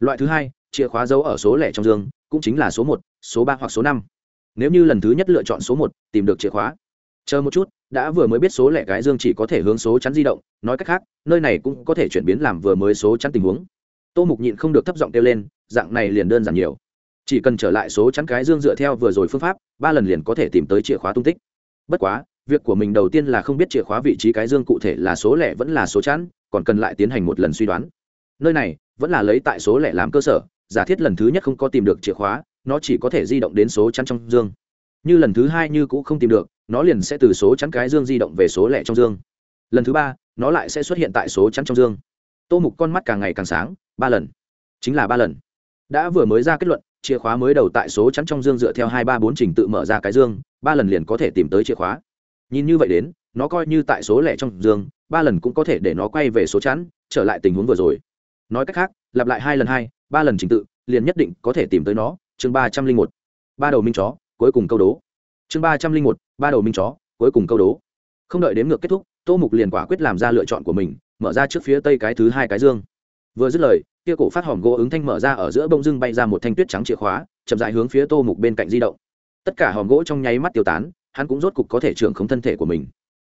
Loại thứ hai, chìa khóa giấu ở số lẻ trong dương, cũng chính là số một, số ba hoặc số năm. Nếu như lần thứ nhất lựa chọn số một, tìm được chìa khóa. Chờ một chút, đã vừa mới biết số lẻ cái dương chỉ có thể hướng số chắn di động, nói cách khác, nơi này cũng có thể chuyển biến làm vừa mới số chắn tình huống. Tô mục nhịn không được thấp giọng kêu lên dạng này liền đơn giản nhiều. Chỉ cần trở lại số chắn cái dương dựa theo vừa rồi phương pháp, ba lần liền có thể tìm tới chìa khóa tung tích. Bất quá, việc của mình đầu tiên là không biết chìa khóa vị trí cái dương cụ thể là số lẻ vẫn là số chắn còn cần lại tiến hành một lần suy đoán. Nơi này vẫn là lấy tại số lẻ làm cơ sở, giả thiết lần thứ nhất không có tìm được chìa khóa, nó chỉ có thể di động đến số chắn trong dương. Như lần thứ hai như cũ không tìm được, nó liền sẽ từ số chắn cái dương di động về số lẻ trong dương. Lần thứ ba, nó lại sẽ xuất hiện tại số chắn trong dương. Tô mục con mắt càng ngày càng sáng, ba lần. Chính là ba lần đã vừa mới ra kết luận, chìa khóa mới đầu tại số chắn trong dương dựa theo hai ba bốn trình tự mở ra cái dương, ba lần liền có thể tìm tới chìa khóa. Nhìn như vậy đến, nó coi như tại số lẻ trong dương, ba lần cũng có thể để nó quay về số chắn, trở lại tình huống vừa rồi. Nói cách khác, lặp lại hai lần hai, ba lần trình tự, liền nhất định có thể tìm tới nó. Chương ba trăm linh một. Ba đầu minh chó, cuối cùng câu đố. Chương ba trăm linh một, ba đầu minh chó, cuối cùng câu đố. Không đợi đếm ngược kết thúc, tô mục liền quả quyết làm ra lựa chọn của mình, mở ra trước phía tây cái thứ hai cái dương. Vừa dứt lời kia cổ phát hòm gỗ ứng thanh mở ra ở giữa bông dưng bay ra một thanh tuyết trắng chìa khóa, chậm dài hướng phía tô mục bên cạnh di động. Tất cả hòm gỗ trong nháy mắt tiêu tán, hắn cũng rốt cục có thể trưởng không thân thể của mình.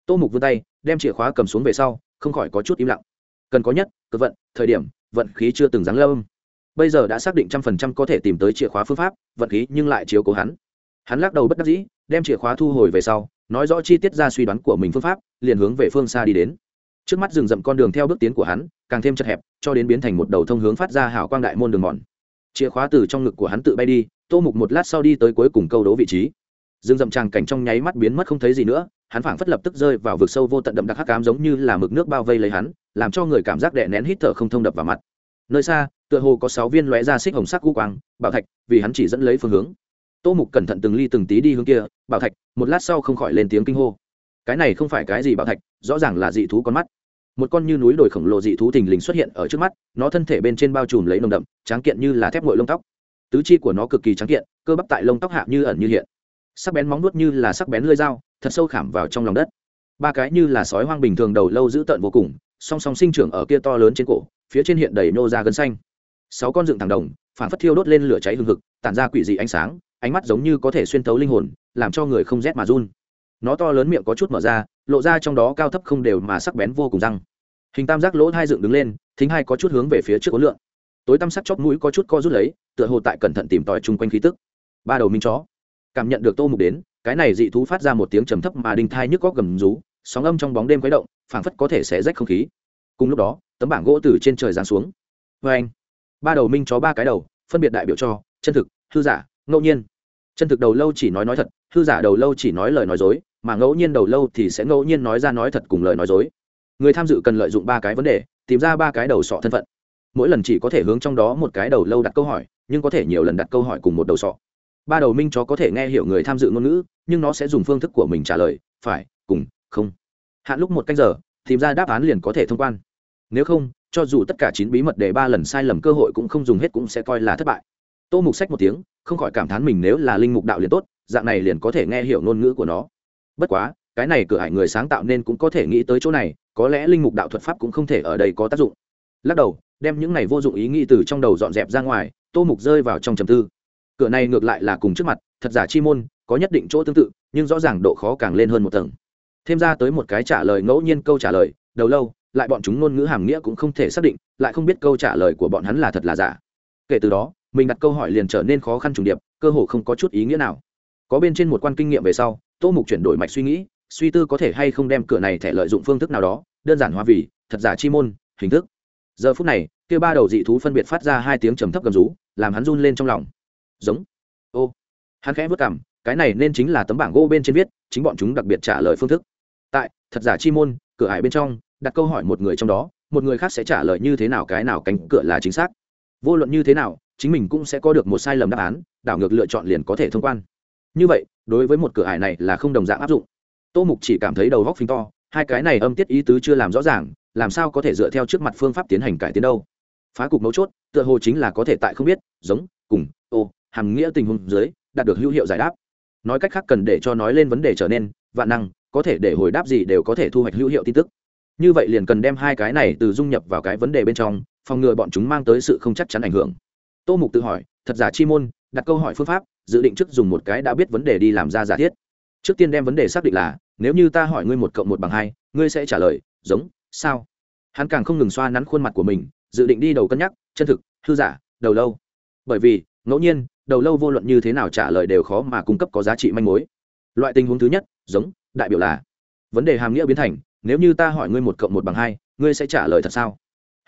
Tô mục vươn tay, đem chìa khóa cầm xuống về sau, không khỏi có chút im lặng. Cần có nhất cực vận, thời điểm, vận khí chưa từng giáng lâm. Bây giờ đã xác định trăm phần trăm có thể tìm tới chìa khóa phương pháp, vận khí nhưng lại chiếu cố hắn. Hắn lắc đầu bất đắc dĩ, đem chìa khóa thu hồi về sau, nói rõ chi tiết ra suy đoán của mình phương pháp, liền hướng về phương xa đi đến trước mắt rừng rậm con đường theo bước tiến của hắn, càng thêm chật hẹp, cho đến biến thành một đầu thông hướng phát ra hào quang đại môn đường mòn. Chìa khóa từ trong ngực của hắn tự bay đi, tô mục một lát sau đi tới cuối cùng câu đố vị trí. Rừng rậm tràng cảnh trong nháy mắt biến mất không thấy gì nữa, hắn phảng phất lập tức rơi vào vực sâu vô tận đậm đặc hắc cám giống như là mực nước bao vây lấy hắn, làm cho người cảm giác đè nén hít thở không thông đập vào mặt. Nơi xa, tựa hồ có sáu viên lóe ra xích hồng sắc u quang, bảo thạch, vì hắn chỉ dẫn lấy phương hướng. Tô mục cẩn thận từng ly từng tí đi hướng kia, bảo thạch, một lát sau không khỏi lên tiếng kinh hô. Cái này không phải cái gì bảo thạch, rõ ràng là dị thú con mắt một con như núi đồi khổng lồ dị thú thình lình xuất hiện ở trước mắt, nó thân thể bên trên bao trùm lấy nồng đậm, tráng kiện như là thép ngội lông tóc. Tứ chi của nó cực kỳ tráng kiện, cơ bắp tại lông tóc hạ như ẩn như hiện. Sắc bén móng nuốt như là sắc bén lưỡi dao, thật sâu khảm vào trong lòng đất. Ba cái như là sói hoang bình thường đầu lâu dữ tợn vô cùng, song song sinh trưởng ở kia to lớn trên cổ, phía trên hiện đầy nô ra gân xanh. Sáu con dựng thẳng đồng phản phất thiêu đốt lên lửa cháy hừng hực, tản ra quỷ dị ánh sáng, ánh mắt giống như có thể xuyên tấu linh hồn, làm cho người không rét mà run. Nó to lớn miệng có chút mở ra, lộ ra trong đó cao thấp không đều mà sắc bén vô cùng răng hình tam giác lỗ hai dựng đứng lên, thính hai có chút hướng về phía trước ấn lượng. Tối tăm sắc chóp mũi có chút co rút lấy, tựa hồ tại cẩn thận tìm tòi chung quanh khí tức. Ba đầu minh chó. Cảm nhận được tô mục đến, cái này dị thú phát ra một tiếng trầm thấp mà đinh thai nhức có gầm rú, sóng âm trong bóng đêm khuấy động, phảng phất có thể sẽ rách không khí. Cùng lúc đó, tấm bảng gỗ từ trên trời giáng xuống. Vê anh, ba đầu minh chó ba cái đầu, phân biệt đại biểu cho, chân thực, hư giả, ngẫu nhiên. Chân thực đầu lâu chỉ nói nói thật, hư giả đầu lâu chỉ nói lời nói dối, mà ngẫu nhiên đầu lâu thì sẽ ngẫu nhiên nói ra nói thật cùng lời nói dối người tham dự cần lợi dụng ba cái vấn đề, tìm ra ba cái đầu sọ thân phận. Mỗi lần chỉ có thể hướng trong đó một cái đầu lâu đặt câu hỏi, nhưng có thể nhiều lần đặt câu hỏi cùng một đầu sọ. Ba đầu minh chó có thể nghe hiểu người tham dự ngôn ngữ, nhưng nó sẽ dùng phương thức của mình trả lời, phải, cùng, không. Hạn lúc một canh giờ, tìm ra đáp án liền có thể thông quan. Nếu không, cho dù tất cả chín bí mật để ba lần sai lầm cơ hội cũng không dùng hết cũng sẽ coi là thất bại. Tô mục sách một tiếng, không khỏi cảm thán mình nếu là linh mục đạo liền tốt, dạng này liền có thể nghe hiểu ngôn ngữ của nó. Bất quá, cái này cửa hải người sáng tạo nên cũng có thể nghĩ tới chỗ này có lẽ linh mục đạo thuật pháp cũng không thể ở đây có tác dụng. Lắc đầu, đem những này vô dụng ý nghĩ từ trong đầu dọn dẹp ra ngoài, tô mục rơi vào trong trầm tư. Cửa này ngược lại là cùng trước mặt, thật giả chi môn, có nhất định chỗ tương tự, nhưng rõ ràng độ khó càng lên hơn một tầng. Thêm ra tới một cái trả lời ngẫu nhiên câu trả lời, đầu lâu, lại bọn chúng ngôn ngữ hàm nghĩa cũng không thể xác định, lại không biết câu trả lời của bọn hắn là thật là giả. Kể từ đó, mình đặt câu hỏi liền trở nên khó khăn trùng điệp, cơ hồ không có chút ý nghĩa nào. Có bên trên một quan kinh nghiệm về sau, tô mục chuyển đổi mạch suy nghĩ suy tư có thể hay không đem cửa này thẻ lợi dụng phương thức nào đó, đơn giản hóa vì, thật giả chi môn, hình thức. Giờ phút này kêu ba đầu dị thú phân biệt phát ra hai tiếng trầm thấp gầm rú, làm hắn run lên trong lòng. Giống. Ô. Hắn khẽ vất cảm cái này nên chính là tấm bảng gỗ bên trên viết, chính bọn chúng đặc biệt trả lời phương thức. Tại, thật giả chi môn, cửa hải bên trong, đặt câu hỏi một người trong đó, một người khác sẽ trả lời như thế nào, cái nào cánh cửa là chính xác. Vô luận như thế nào, chính mình cũng sẽ có được một sai lầm đáp án, đảo ngược lựa chọn liền có thể thông quan. Như vậy, đối với một cửa hải này là không đồng dạng áp dụng tô mục chỉ cảm thấy đầu góc phình to, hai cái này âm tiết ý tứ chưa làm rõ ràng, làm sao có thể dựa theo trước mặt phương pháp tiến hành cải tiến đâu? Phá cục mấu chốt, tựa hồ chính là có thể tại không biết, giống, cùng, ô, hàm nghĩa tình huống dưới, đạt được hữu hiệu giải đáp. Nói cách khác cần để cho nói lên vấn đề trở nên vạn năng, có thể để hồi đáp gì đều có thể thu hoạch hữu hiệu tin tức. Như vậy liền cần đem hai cái này từ dung nhập vào cái vấn đề bên trong, phòng ngừa bọn chúng mang tới sự không chắc chắn ảnh hưởng. Tô mục tự hỏi, thật giả chi môn, đặt câu hỏi phương pháp, dự định trước dùng một cái đã biết vấn đề đi làm ra giả thiết trước tiên đem vấn đề xác định là, nếu như ta hỏi ngươi một cộng một bằng hai, ngươi sẽ trả lời, giống, sao? Hắn càng không ngừng xoa nắn khuôn mặt của mình, dự định đi đầu cân nhắc, chân thực, hư giả, đầu lâu. Bởi vì, ngẫu nhiên, đầu lâu vô luận như thế nào trả lời đều khó mà cung cấp có giá trị manh mối. Loại tình huống thứ nhất, giống, đại biểu là, vấn đề hàm nghĩa biến thành, nếu như ta hỏi ngươi một cộng một bằng hai, ngươi sẽ trả lời thật sao?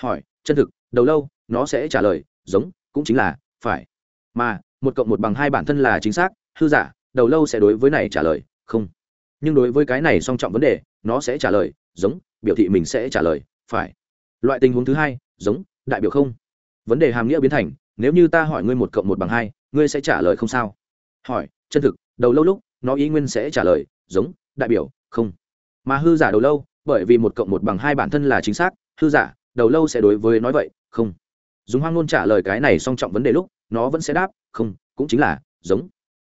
Hỏi, chân thực, đầu lâu, nó sẽ trả lời, giống, cũng chính là, phải. Mà, một cộng một bằng hai bản thân là chính xác, hư giả đầu lâu sẽ đối với này trả lời, không. Nhưng đối với cái này song trọng vấn đề, nó sẽ trả lời, giống, biểu thị mình sẽ trả lời, phải. Loại tình huống thứ hai, giống, đại biểu không. Vấn đề hàm nghĩa biến thành, nếu như ta hỏi ngươi một cộng một bằng hai, ngươi sẽ trả lời không sao. Hỏi, chân thực, đầu lâu lúc, nó ý nguyên sẽ trả lời, giống, đại biểu, không. Mà hư giả đầu lâu, bởi vì một cộng một bằng hai bản thân là chính xác, hư giả, đầu lâu sẽ đối với nói vậy, không. Dùng hoang ngôn trả lời cái này song trọng vấn đề lúc, nó vẫn sẽ đáp, không, cũng chính là, giống.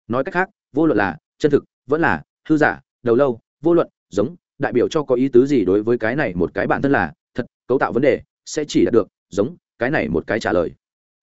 Nói cách khác vô luận là chân thực, vẫn là hư giả, đầu lâu, vô luận, giống, đại biểu cho có ý tứ gì đối với cái này một cái bản thân là thật, cấu tạo vấn đề sẽ chỉ đạt được, giống, cái này một cái trả lời.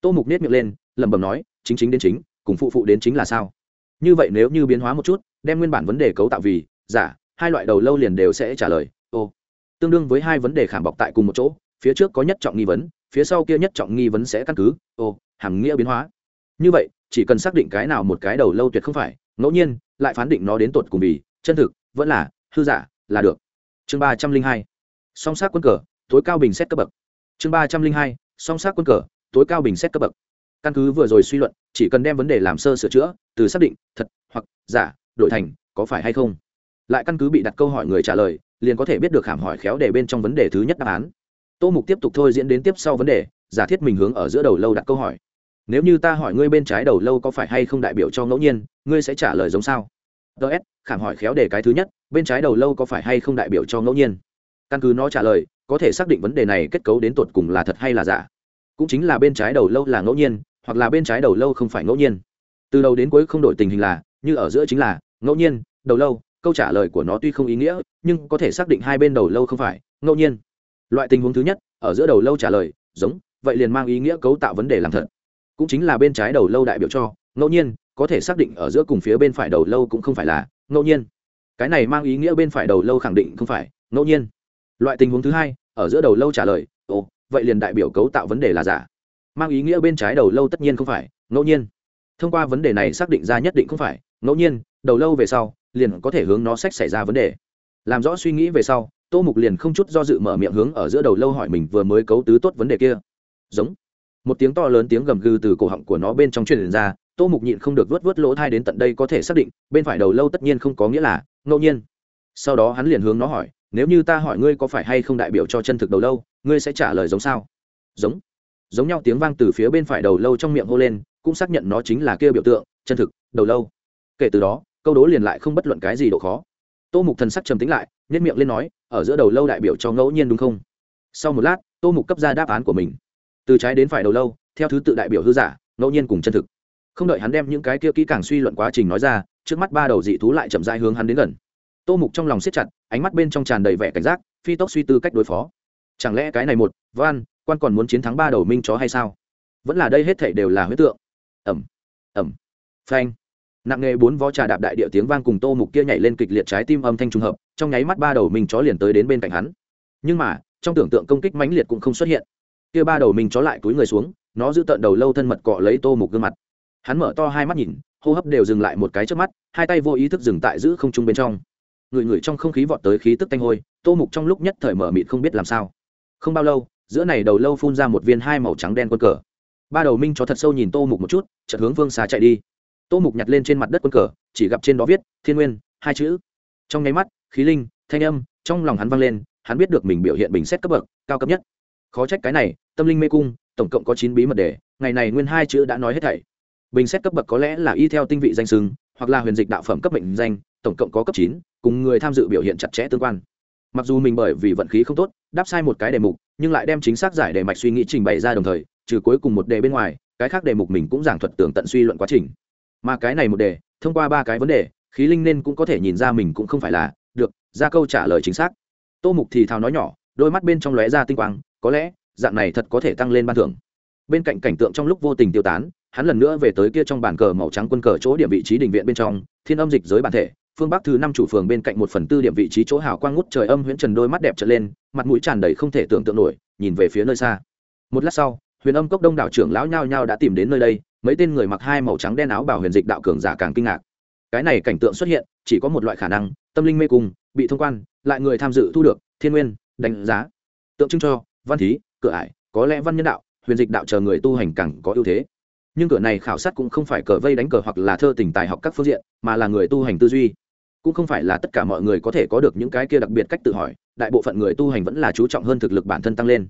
Tô mục nết miệng lên, lẩm bẩm nói, chính chính đến chính, cùng phụ phụ đến chính là sao? Như vậy nếu như biến hóa một chút, đem nguyên bản vấn đề cấu tạo vì giả, hai loại đầu lâu liền đều sẽ trả lời, ô. Tương đương với hai vấn đề khảm bọc tại cùng một chỗ, phía trước có nhất trọng nghi vấn, phía sau kia nhất trọng nghi vấn sẽ căn cứ, ô, hàm nghĩa biến hóa. Như vậy, chỉ cần xác định cái nào một cái đầu lâu tuyệt không phải ngẫu nhiên, lại phán định nó đến tột cùng vì, chân thực, vẫn là, hư giả, là được. Chương ba trăm linh hai, song sát quân cờ, tối cao bình xét cấp bậc. Chương ba trăm linh hai, song sát quân cờ, tối cao bình xét cấp bậc. Căn cứ vừa rồi suy luận, chỉ cần đem vấn đề làm sơ sửa chữa, từ xác định, thật, hoặc, giả, đổi thành, có phải hay không? Lại căn cứ bị đặt câu hỏi người trả lời, liền có thể biết được hàm hỏi khéo để bên trong vấn đề thứ nhất đáp án. Tô mục tiếp tục thôi diễn đến tiếp sau vấn đề, giả thiết mình hướng ở giữa đầu lâu đặt câu hỏi nếu như ta hỏi ngươi bên trái đầu lâu có phải hay không đại biểu cho ngẫu nhiên, ngươi sẽ trả lời giống sao? Ts khảm hỏi khéo để cái thứ nhất, bên trái đầu lâu có phải hay không đại biểu cho ngẫu nhiên? Căn cứ nó trả lời, có thể xác định vấn đề này kết cấu đến tột cùng là thật hay là giả. Cũng chính là bên trái đầu lâu là ngẫu nhiên, hoặc là bên trái đầu lâu không phải ngẫu nhiên. Từ đầu đến cuối không đổi tình hình là, như ở giữa chính là, ngẫu nhiên, đầu lâu, câu trả lời của nó tuy không ý nghĩa, nhưng có thể xác định hai bên đầu lâu không phải, ngẫu nhiên. Loại tình huống thứ nhất, ở giữa đầu lâu trả lời, giống, vậy liền mang ý nghĩa cấu tạo vấn đề làm thật cũng chính là bên trái đầu lâu đại biểu cho, ngẫu nhiên, có thể xác định ở giữa cùng phía bên phải đầu lâu cũng không phải là, ngẫu nhiên. Cái này mang ý nghĩa bên phải đầu lâu khẳng định không phải, ngẫu nhiên. Loại tình huống thứ hai, ở giữa đầu lâu trả lời, ồ, vậy liền đại biểu cấu tạo vấn đề là giả. Mang ý nghĩa bên trái đầu lâu tất nhiên không phải, ngẫu nhiên. Thông qua vấn đề này xác định ra nhất định không phải, ngẫu nhiên, đầu lâu về sau, liền có thể hướng nó sách xảy ra vấn đề. Làm rõ suy nghĩ về sau, tô mục liền không chút do dự mở miệng hướng ở giữa đầu lâu hỏi mình vừa mới cấu tứ tốt vấn đề kia. Giống một tiếng to lớn tiếng gầm gừ từ cổ họng của nó bên trong truyền ra, tô mục nhịn không được vớt vớt lỗ thai đến tận đây có thể xác định, bên phải đầu lâu tất nhiên không có nghĩa là, ngẫu nhiên. Sau đó hắn liền hướng nó hỏi, nếu như ta hỏi ngươi có phải hay không đại biểu cho chân thực đầu lâu, ngươi sẽ trả lời giống sao? Giống. Giống nhau tiếng vang từ phía bên phải đầu lâu trong miệng hô lên, cũng xác nhận nó chính là kêu biểu tượng, chân thực, đầu lâu. Kể từ đó, câu đố liền lại không bất luận cái gì độ khó. Tô mục thần sắc trầm tính lại nhất miệng lên nói, ở giữa đầu lâu đại biểu cho ngẫu nhiên đúng không? Sau một lát, tô mục cấp ra đáp án của mình từ trái đến phải đầu lâu, theo thứ tự đại biểu hư giả, ngẫu nhiên cùng chân thực. Không đợi hắn đem những cái kia kỹ càng suy luận quá trình nói ra, trước mắt ba đầu dị thú lại chậm rãi hướng hắn đến gần. Tô mục trong lòng siết chặt, ánh mắt bên trong tràn đầy vẻ cảnh giác, phi tốc suy tư cách đối phó. Chẳng lẽ cái này một van quan còn muốn chiến thắng ba đầu minh chó hay sao? Vẫn là đây hết thảy đều là huyết tượng. Ẩm ẩm phanh. Nặng nghề bốn vó trà đạp đại địa tiếng vang cùng tô mục kia nhảy lên kịch liệt trái tim âm thanh trùng hợp, trong nháy mắt ba đầu minh chó liền tới đến bên cạnh hắn. Nhưng mà, trong tưởng tượng công kích mãnh liệt cũng không xuất hiện kia ba đầu mình chó lại túi người xuống, nó giữ tận đầu lâu thân mật cọ lấy tô mục gương mặt. Hắn mở to hai mắt nhìn, hô hấp đều dừng lại một cái trước mắt, hai tay vô ý thức dừng tại giữ không trung bên trong. Người người trong không khí vọt tới khí tức tanh hôi, tô mục trong lúc nhất thời mở mịt không biết làm sao. Không bao lâu, giữa này đầu lâu phun ra một viên hai màu trắng đen quân cờ. Ba đầu minh chó thật sâu nhìn tô mục một chút, chợt hướng phương xa chạy đi. Tô mục nhặt lên trên mặt đất quân cờ, chỉ gặp trên đó viết, thiên nguyên, hai chữ. Trong nháy mắt, khí linh, thanh âm trong lòng hắn vang lên, hắn biết được mình biểu hiện bình xét cấp bậc, cao cấp nhất khó trách cái này, tâm linh mê cung, tổng cộng có chín bí mật đề, ngày này nguyên hai chữ đã nói hết thảy. Bình xét cấp bậc có lẽ là y theo tinh vị danh sừng hoặc là huyền dịch đạo phẩm cấp mệnh danh, tổng cộng có cấp chín, cùng người tham dự biểu hiện chặt chẽ tương quan. Mặc dù mình bởi vì vận khí không tốt, đáp sai một cái đề mục, nhưng lại đem chính xác giải đề mạch suy nghĩ trình bày ra đồng thời, trừ cuối cùng một đề bên ngoài, cái khác đề mục mình cũng giảng thuật tưởng tận suy luận quá trình. Mà cái này một đề, thông qua ba cái vấn đề, khí linh nên cũng có thể nhìn ra mình cũng không phải là, được, ra câu trả lời chính xác. Tô mục thì thào nói nhỏ, đôi mắt bên trong lóe ra tinh quang có lẽ dạng này thật có thể tăng lên ban thưởng. Bên cạnh cảnh tượng trong lúc vô tình tiêu tán, hắn lần nữa về tới kia trong bàn cờ màu trắng quân cờ chỗ điểm vị trí đình viện bên trong, thiên âm dịch giới bản thể, phương bắc thứ năm chủ phường bên cạnh một phần tư điểm vị trí chỗ hào quang ngút trời âm huyễn trần đôi mắt đẹp trở lên, mặt mũi tràn đầy không thể tưởng tượng nổi, nhìn về phía nơi xa. Một lát sau, huyền âm cốc đông đảo trưởng lão nhao nhao đã tìm đến nơi đây, mấy tên người mặc hai màu trắng đen áo bảo huyền dịch đạo cường giả càng kinh ngạc. Cái này cảnh tượng xuất hiện, chỉ có một loại khả năng, tâm linh mê cung, bị thông quan, lại người tham dự thu được, thiên nguyên, đánh giá. Tượng trưng cho văn thí, cửa ải, có lẽ văn nhân đạo, huyền dịch đạo chờ người tu hành càng có ưu thế. Nhưng cửa này khảo sát cũng không phải cờ vây đánh cờ hoặc là thơ tình tài học các phương diện, mà là người tu hành tư duy. Cũng không phải là tất cả mọi người có thể có được những cái kia đặc biệt cách tự hỏi, đại bộ phận người tu hành vẫn là chú trọng hơn thực lực bản thân tăng lên.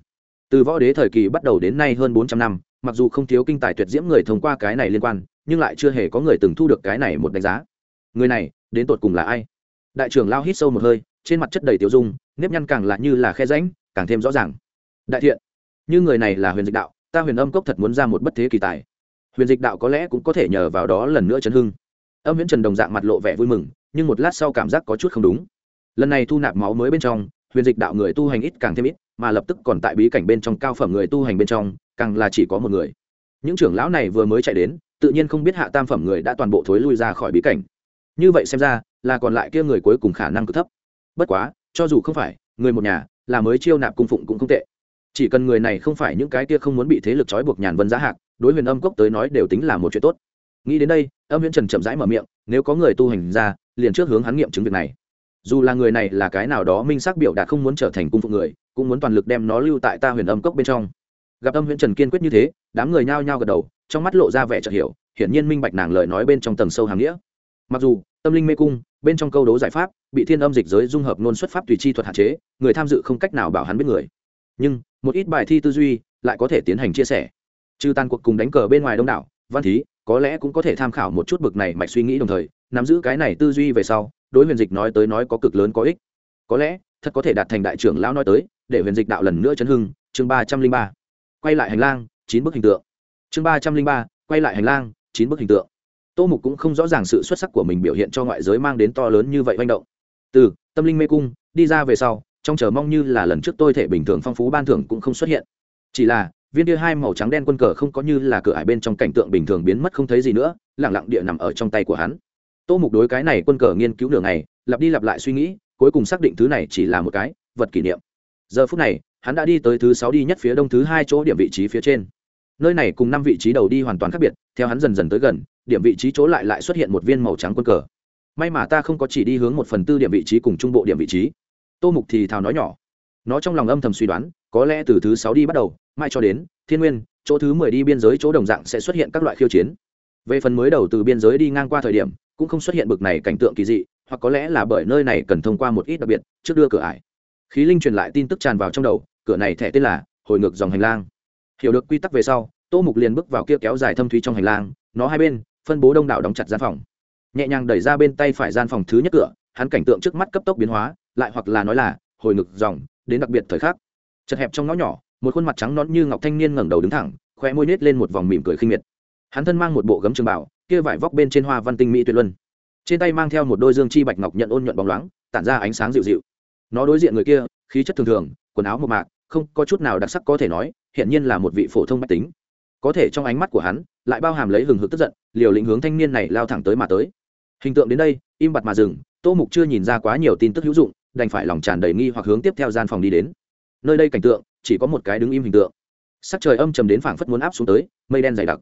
Từ võ đế thời kỳ bắt đầu đến nay hơn bốn trăm năm, mặc dù không thiếu kinh tài tuyệt diễm người thông qua cái này liên quan, nhưng lại chưa hề có người từng thu được cái này một đánh giá. Người này, đến tột cùng là ai? Đại trưởng lao hít sâu một hơi, trên mặt chất đầy tiêu dung, nếp nhăn càng là như là khe ránh càng thêm rõ ràng đại thiện, như người này là huyền dịch đạo, ta huyền âm cốc thật muốn ra một bất thế kỳ tài. Huyền dịch đạo có lẽ cũng có thể nhờ vào đó lần nữa chấn hưng. Âm viễn trần đồng dạng mặt lộ vẻ vui mừng, nhưng một lát sau cảm giác có chút không đúng. Lần này thu nạp máu mới bên trong, huyền dịch đạo người tu hành ít càng thêm ít, mà lập tức còn tại bí cảnh bên trong cao phẩm người tu hành bên trong, càng là chỉ có một người. Những trưởng lão này vừa mới chạy đến, tự nhiên không biết hạ tam phẩm người đã toàn bộ thối lui ra khỏi bí cảnh. Như vậy xem ra, là còn lại kia người cuối cùng khả năng cực thấp. Bất quá, cho dù không phải, người một nhà, là mới chiêu nạp cung phụng cũng không tệ chỉ cần người này không phải những cái kia không muốn bị thế lực trói buộc nhàn vân giá hạc, đối huyền âm cốc tới nói đều tính là một chuyện tốt. Nghĩ đến đây, âm viễn trần chậm rãi mở miệng, nếu có người tu hành ra, liền trước hướng hắn nghiệm chứng việc này. Dù là người này là cái nào đó minh xác biểu đạt không muốn trở thành cung phụng người, cũng muốn toàn lực đem nó lưu tại ta huyền âm cốc bên trong. Gặp âm viễn trần kiên quyết như thế, đám người nhao nhao gật đầu, trong mắt lộ ra vẻ chợt hiểu, hiển nhiên minh bạch nàng lời nói bên trong tầng sâu hàng nghĩa. Mặc dù, tâm linh mê cung, bên trong câu đố giải pháp, bị thiên âm dịch giới dung hợp nôn xuất pháp tùy chi thuật hạn chế, người tham dự không cách nào bảo hắn biết người. Nhưng một ít bài thi tư duy lại có thể tiến hành chia sẻ. Trừ tàn cuộc cùng đánh cờ bên ngoài đông đảo, văn thí có lẽ cũng có thể tham khảo một chút bực này mạch suy nghĩ đồng thời, nắm giữ cái này tư duy về sau, đối huyền dịch nói tới nói có cực lớn có ích. Có lẽ, thật có thể đạt thành đại trưởng lão nói tới, để huyền dịch đạo lần nữa chấn hưng, chương ba trăm linh ba. Quay lại hành lang, chín bức hình tượng. Chương ba trăm linh ba, quay lại hành lang, chín bức hình tượng. Tô mục cũng không rõ ràng sự xuất sắc của mình biểu hiện cho ngoại giới mang đến to lớn như vậy manh động. Từ, tâm linh mê cung, đi ra về sau trong chờ mong như là lần trước tôi thể bình thường phong phú ban thưởng cũng không xuất hiện. Chỉ là, viên kia hai màu trắng đen quân cờ không có như là cửa ải bên trong cảnh tượng bình thường biến mất không thấy gì nữa lẳng lặng địa nằm ở trong tay của hắn. Tô mục đối cái này quân cờ nghiên cứu đường này lặp đi lặp lại suy nghĩ, cuối cùng xác định thứ này chỉ là một cái vật kỷ niệm. Giờ phút này, hắn đã đi tới thứ sáu đi nhất phía đông thứ hai chỗ điểm vị trí phía trên. Nơi này cùng năm vị trí đầu đi hoàn toàn khác biệt, theo hắn dần dần tới gần, điểm vị trí chỗ lại lại xuất hiện một viên màu trắng quân cờ. May mà ta không có chỉ đi hướng một phần tư điểm vị trí cùng trung bộ điểm vị trí tô mục thì thào nói nhỏ. Nó trong lòng âm thầm suy đoán, có lẽ từ thứ sáu đi bắt đầu mai cho đến thiên nguyên, chỗ thứ mười đi biên giới chỗ đồng dạng sẽ xuất hiện các loại khiêu chiến. Về phần mới đầu từ biên giới đi ngang qua thời điểm, cũng không xuất hiện bực này cảnh tượng kỳ dị, hoặc có lẽ là bởi nơi này cần thông qua một ít đặc biệt, trước đưa cửa ải. Khí linh truyền lại tin tức tràn vào trong đầu, cửa này thẻ tên là hồi ngược dòng hành lang. Hiểu được quy tắc về sau, tô mục liền bước vào kia kéo dài thâm thúy trong hành lang, nó hai bên, phân bố đông đảo đóng chặt gian phòng. Nhẹ nhàng đẩy ra bên tay phải gian phòng thứ nhất cửa hắn cảnh tượng trước mắt cấp tốc biến hóa, lại hoặc là nói là hồi ngực dòng, đến đặc biệt thời khắc. Chật hẹp trong ngõ nhỏ, một khuôn mặt trắng nón như ngọc thanh niên ngẩng đầu đứng thẳng khoe môi nết lên một vòng mỉm cười khinh miệt. Hắn thân mang một bộ gấm trường bảo kia vải vóc bên trên hoa văn tinh mỹ tuyệt luân. Trên tay mang theo một đôi dương chi bạch ngọc nhận ôn nhuận bóng loáng, tản ra ánh sáng dịu dịu. Nó đối diện người kia, khí chất thường thường, quần áo một mạc, không có chút nào đặc sắc có thể nói hiện nhiên là một vị phổ thông mách tính. Có thể trong ánh mắt của hắn, lại bao hàm lấy hừng hực tức giận, liều lĩnh hướng thanh niên này lao thẳng tới mà tới. Hình tượng đến đây, im bặt mà dừng tô mục chưa nhìn ra quá nhiều tin tức hữu dụng, đành phải lòng tràn đầy nghi hoặc hướng tiếp theo gian phòng đi đến. Nơi đây cảnh tượng, chỉ có một cái đứng im hình tượng. Sắc trời âm trầm đến phảng phất muốn áp xuống tới, mây đen dày đặc.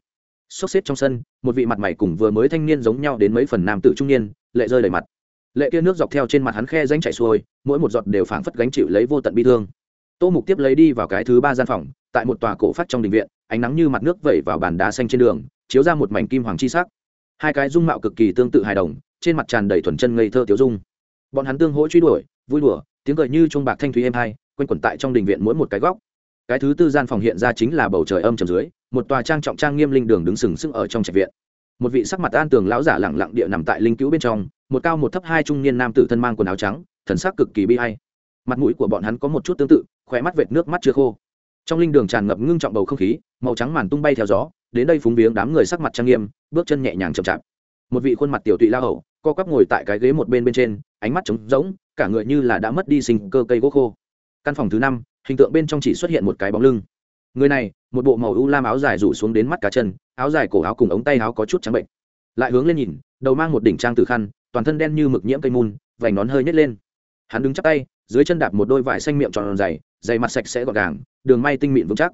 Sốc xếp trong sân, một vị mặt mày cùng vừa mới thanh niên giống nhau đến mấy phần nam tử trung niên, lệ rơi đầy mặt. Lệ kia nước dọc theo trên mặt hắn khe danh chạy xuôi, mỗi một giọt đều phảng phất gánh chịu lấy vô tận bi thương. Tô mục tiếp lấy đi vào cái thứ ba gian phòng, tại một tòa cổ phát trong đình viện, ánh nắng như mặt nước vẩy vào bàn đá xanh trên đường, chiếu ra một mảnh kim hoàng chi sắc. Hai cái dung mạo cực kỳ tương tự hài đồng trên mặt tràn đầy thuần chân ngây thơ tiểu dung. Bọn hắn tương hỗ truy đuổi, vui đùa, tiếng cười như chuông bạc thanh thúy êm hai quanh quẩn tại trong đình viện mỗi một cái góc. Cái thứ tư gian phòng hiện ra chính là bầu trời âm trầm dưới, một tòa trang trọng trang nghiêm linh đường đứng sừng sững ở trong trạch viện. Một vị sắc mặt an tường lão giả lẳng lặng địa nằm tại linh cứu bên trong, một cao một thấp hai trung niên nam tử thân mang quần áo trắng, thần sắc cực kỳ bi hay mặt mũi của bọn hắn có một chút tương tự khỏe mắt vệt nước mắt chưa khô. Trong linh đường tràn ngập ngưng trọng bầu không khí, màu trắng màn tung bay theo gió, đến đây phúng viếng đám người sắc mặt trang nghiêm, bước chân nhẹ nhàng chậm chạp. Một vị khuôn mặt tiểu tụy la hầu co quắp ngồi tại cái ghế một bên bên trên, ánh mắt trống rỗng, cả người như là đã mất đi sinh cơ cây gỗ khô. Căn phòng thứ năm, hình tượng bên trong chỉ xuất hiện một cái bóng lưng. Người này, một bộ màu u lam áo dài rủ xuống đến mắt cá chân, áo dài cổ áo cùng ống tay áo có chút trắng bệnh. Lại hướng lên nhìn, đầu mang một đỉnh trang từ khăn, toàn thân đen như mực nhiễm cây mùn, vành nón hơi nhét lên. Hắn đứng chắp tay, dưới chân đạp một đôi vải xanh miệng tròn dày dày mặt sạch sẽ gọn gàng, đường may tinh mịn vững chắc.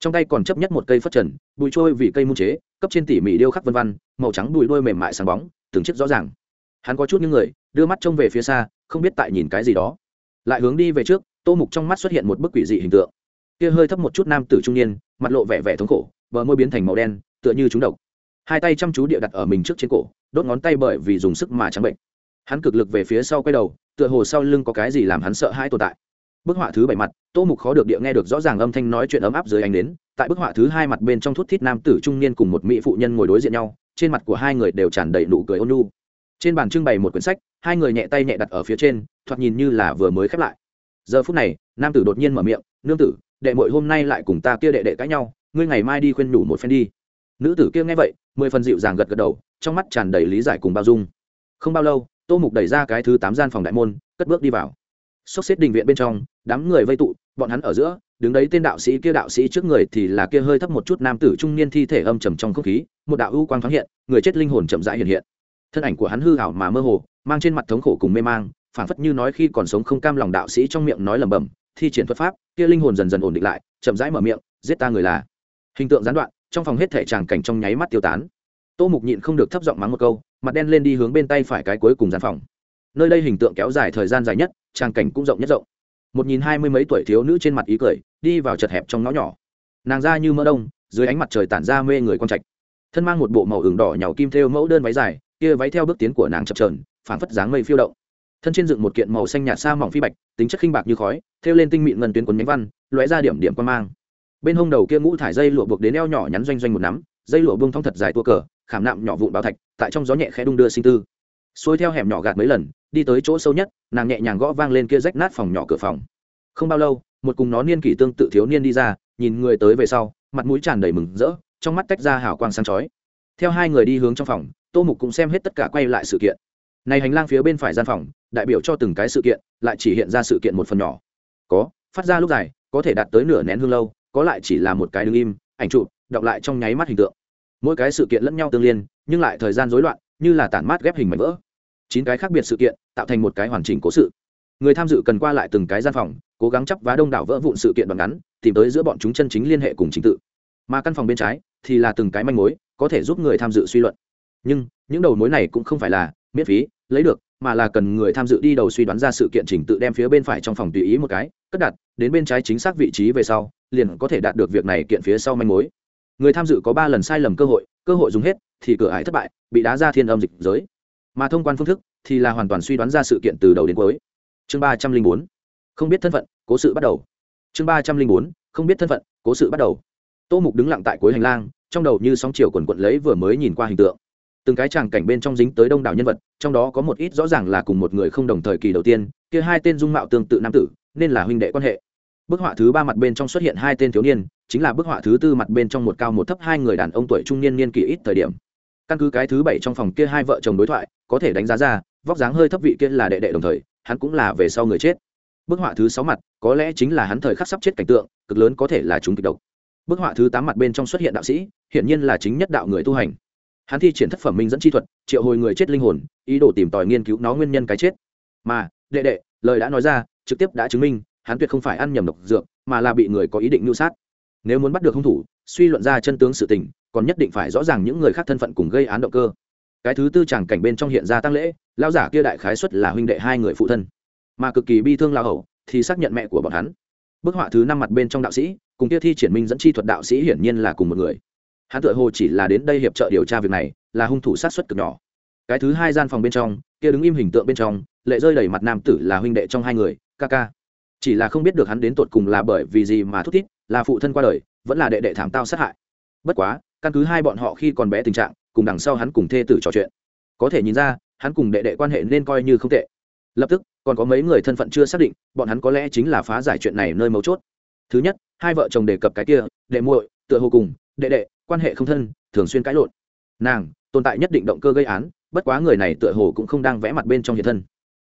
Trong tay còn chấp nhất một cây phất trần, bụi trôi vì cây mun chế, cấp trên tỉ mỉ điêu khắc vân văn màu trắng bụi đôi mềm mại sáng bóng, từng chiếc rõ ràng hắn có chút những người, đưa mắt trông về phía xa, không biết tại nhìn cái gì đó. Lại hướng đi về trước, tô mục trong mắt xuất hiện một bức quỷ dị hình tượng. Kia hơi thấp một chút nam tử trung niên, mặt lộ vẻ vẻ thống khổ, bờ môi biến thành màu đen, tựa như trúng độc. Hai tay chăm chú địa đặt ở mình trước trên cổ, đốt ngón tay bởi vì dùng sức mà trắng bệnh. Hắn cực lực về phía sau quay đầu, tựa hồ sau lưng có cái gì làm hắn sợ hãi tồn tại. Bức họa thứ bảy mặt, tô mục khó được địa nghe được rõ ràng âm thanh nói chuyện ấm áp dưới ánh đến tại bức họa thứ hai mặt bên trong thút thít nam tử trung niên cùng một mỹ phụ nhân ngồi đối diện nhau, trên mặt của hai người đều tràn đầy nụ cười ôn nhu trên bàn trưng bày một quyển sách, hai người nhẹ tay nhẹ đặt ở phía trên, thoạt nhìn như là vừa mới khép lại. Giờ phút này, nam tử đột nhiên mở miệng, nương tử, đệ mội hôm nay lại cùng ta kia đệ đệ cãi nhau, ngươi ngày mai đi khuyên nhủ một phen đi. Nữ tử kia nghe vậy, mười phần dịu dàng gật gật đầu, trong mắt tràn đầy lý giải cùng bao dung. Không bao lâu, tô mục đẩy ra cái thứ tám gian phòng đại môn, cất bước đi vào. Xốc xếp đình viện bên trong, đám người vây tụ, bọn hắn ở giữa, đứng đấy tên đạo sĩ kia đạo sĩ trước người thì là kia hơi thấp một chút nam tử trung niên thi thể âm trầm trong không khí, một đạo ưu quang thoáng hiện, người chết linh hồn chậm rãi hiện hiện thân ảnh của hắn hư hảo mà mơ hồ, mang trên mặt thống khổ cùng mê mang, phảng phất như nói khi còn sống không cam lòng đạo sĩ trong miệng nói lẩm bẩm, thi triển thuật pháp, kia linh hồn dần dần ổn định lại, chậm rãi mở miệng, giết ta người là. Hình tượng gián đoạn, trong phòng hết thể tràng cảnh trong nháy mắt tiêu tán. Tô mục nhịn không được thấp giọng mắng một câu, mặt đen lên đi hướng bên tay phải cái cuối cùng gian phòng. Nơi đây hình tượng kéo dài thời gian dài nhất, tràng cảnh cũng rộng nhất rộng. Một nhìn hai mươi mấy tuổi thiếu nữ trên mặt ý cười, đi vào chật hẹp trong ngõ nhỏ. Nàng ra như mỡ đông, dưới ánh mặt trời tản ra mê người con trạch. Thân mang một bộ màu ửng đỏ nhàu kim thêu mẫu đơn váy dài kia váy theo bước tiến của nàng chập trờn phảng phất dáng mây phiêu động. Thân trên dựng một kiện màu xanh nhạt xa mỏng phi bạch, tính chất khinh bạc như khói, thêu lên tinh mịn ngân tuyến quấn nhánh văn, lóe ra điểm điểm quan mang. Bên hông đầu kia ngũ thải dây lụa buộc đến eo nhỏ nhắn doanh doanh một nắm, dây lụa buông thong thật dài tua cờ, khảm nạm nhỏ vụn báo thạch, tại trong gió nhẹ khẽ đung đưa sinh tư. Xuôi theo hẻm nhỏ gạt mấy lần, đi tới chỗ sâu nhất, nàng nhẹ nhàng gõ vang lên kia rách nát phòng nhỏ cửa phòng. Không bao lâu, một cùng nó niên kỷ tương tự thiếu niên đi ra, nhìn người tới về sau, mặt mũi tràn đầy mừng rỡ, trong mắt tách ra hào quang sáng chói theo hai người đi hướng trong phòng, tô mục cũng xem hết tất cả quay lại sự kiện. Này hành lang phía bên phải gian phòng, đại biểu cho từng cái sự kiện, lại chỉ hiện ra sự kiện một phần nhỏ. Có, phát ra lúc dài, có thể đạt tới nửa nén hương lâu, có lại chỉ là một cái đứng im, ảnh chụp, đọc lại trong nháy mắt hình tượng. Mỗi cái sự kiện lẫn nhau tương liên, nhưng lại thời gian rối loạn, như là tản mát ghép hình mảnh vỡ. Chín cái khác biệt sự kiện, tạo thành một cái hoàn chỉnh cố sự. Người tham dự cần qua lại từng cái gian phòng, cố gắng chấp vá đông đảo vỡ vụn sự kiện bằng ngắn, tìm tới giữa bọn chúng chân chính liên hệ cùng chính tự. Mà căn phòng bên trái thì là từng cái manh mối có thể giúp người tham dự suy luận. Nhưng, những đầu mối này cũng không phải là miễn phí, lấy được, mà là cần người tham dự đi đầu suy đoán ra sự kiện trình tự đem phía bên phải trong phòng tùy ý một cái, cất đặt, đến bên trái chính xác vị trí về sau, liền có thể đạt được việc này kiện phía sau manh mối. Người tham dự có ba lần sai lầm cơ hội cơ hội dùng hết, thì cửa ải thất bại, bị đá ra thiên âm dịch giới. Mà thông quan phương thức, thì là hoàn toàn suy đoán ra sự kiện từ đầu đến cuối. Chương ba trăm linh bốn, không biết thân phận, cố sự bắt đầu. Chương ba trăm linh bốn, không biết thân phận, cố sự bắt đầu. Tô mục đứng lặng tại cuối hành lang trong đầu như sóng chiều quần quận lấy vừa mới nhìn qua hình tượng. Từng cái tràng cảnh bên trong dính tới đông đảo nhân vật, trong đó có một ít rõ ràng là cùng một người không đồng thời kỳ đầu tiên, kia hai tên dung mạo tương tự nam tử, nên là huynh đệ quan hệ. Bức họa thứ ba mặt bên trong xuất hiện hai tên thiếu niên, chính là bức họa thứ tư mặt bên trong một cao một thấp hai người đàn ông tuổi trung niên niên kỷ ít thời điểm. Căn cứ cái thứ bảy trong phòng kia hai vợ chồng đối thoại, có thể đánh giá ra, vóc dáng hơi thấp vị kia là đệ đệ đồng thời, hắn cũng là về sau người chết. Bức họa thứ sáu mặt, có lẽ chính là hắn thời khắc sắp chết cảnh tượng, cực lớn có thể là chúng kịch độc bức họa thứ tám mặt bên trong xuất hiện đạo sĩ, hiển nhiên là chính nhất đạo người tu hành. Hắn thi triển thất phẩm minh dẫn chi thuật, triệu hồi người chết linh hồn, ý đồ tìm tòi nghiên cứu nó nguyên nhân cái chết. Mà, đệ đệ, lời đã nói ra, trực tiếp đã chứng minh, hắn tuyệt không phải ăn nhầm độc dược, mà là bị người có ý định mưu sát. Nếu muốn bắt được hung thủ, suy luận ra chân tướng sự tình, còn nhất định phải rõ ràng những người khác thân phận cùng gây án động cơ. Cái thứ tư chàng cảnh bên trong hiện ra tăng lễ lao giả kia đại khái xuất là huynh đệ hai người phụ thân. Mà cực kỳ bi thương lao hậu thì xác nhận mẹ của bọn hắn. Bức họa thứ năm mặt bên trong đạo sĩ cùng kia thi triển minh dẫn chi thuật đạo sĩ hiển nhiên là cùng một người. Hắn tự hồ chỉ là đến đây hiệp trợ điều tra việc này, là hung thủ sát xuất cực nhỏ. Cái thứ hai gian phòng bên trong, kia đứng im hình tượng bên trong, lệ rơi đầy mặt nam tử là huynh đệ trong hai người, ca ca. Chỉ là không biết được hắn đến tột cùng là bởi vì gì mà thúc thiết là phụ thân qua đời, vẫn là đệ đệ thảm tao sát hại. Bất quá, căn cứ hai bọn họ khi còn bé tình trạng, cùng đằng sau hắn cùng thê tử trò chuyện. Có thể nhìn ra, hắn cùng đệ đệ quan hệ nên coi như không tệ. Lập tức, còn có mấy người thân phận chưa xác định, bọn hắn có lẽ chính là phá giải chuyện này nơi mấu chốt thứ nhất, hai vợ chồng đề cập cái kia, đệ muội, tựa hồ cùng, đệ đệ, quan hệ không thân, thường xuyên cãi lộn. Nàng, tồn tại nhất định động cơ gây án, bất quá người này tựa hồ cũng không đang vẽ mặt bên trong hiện thân.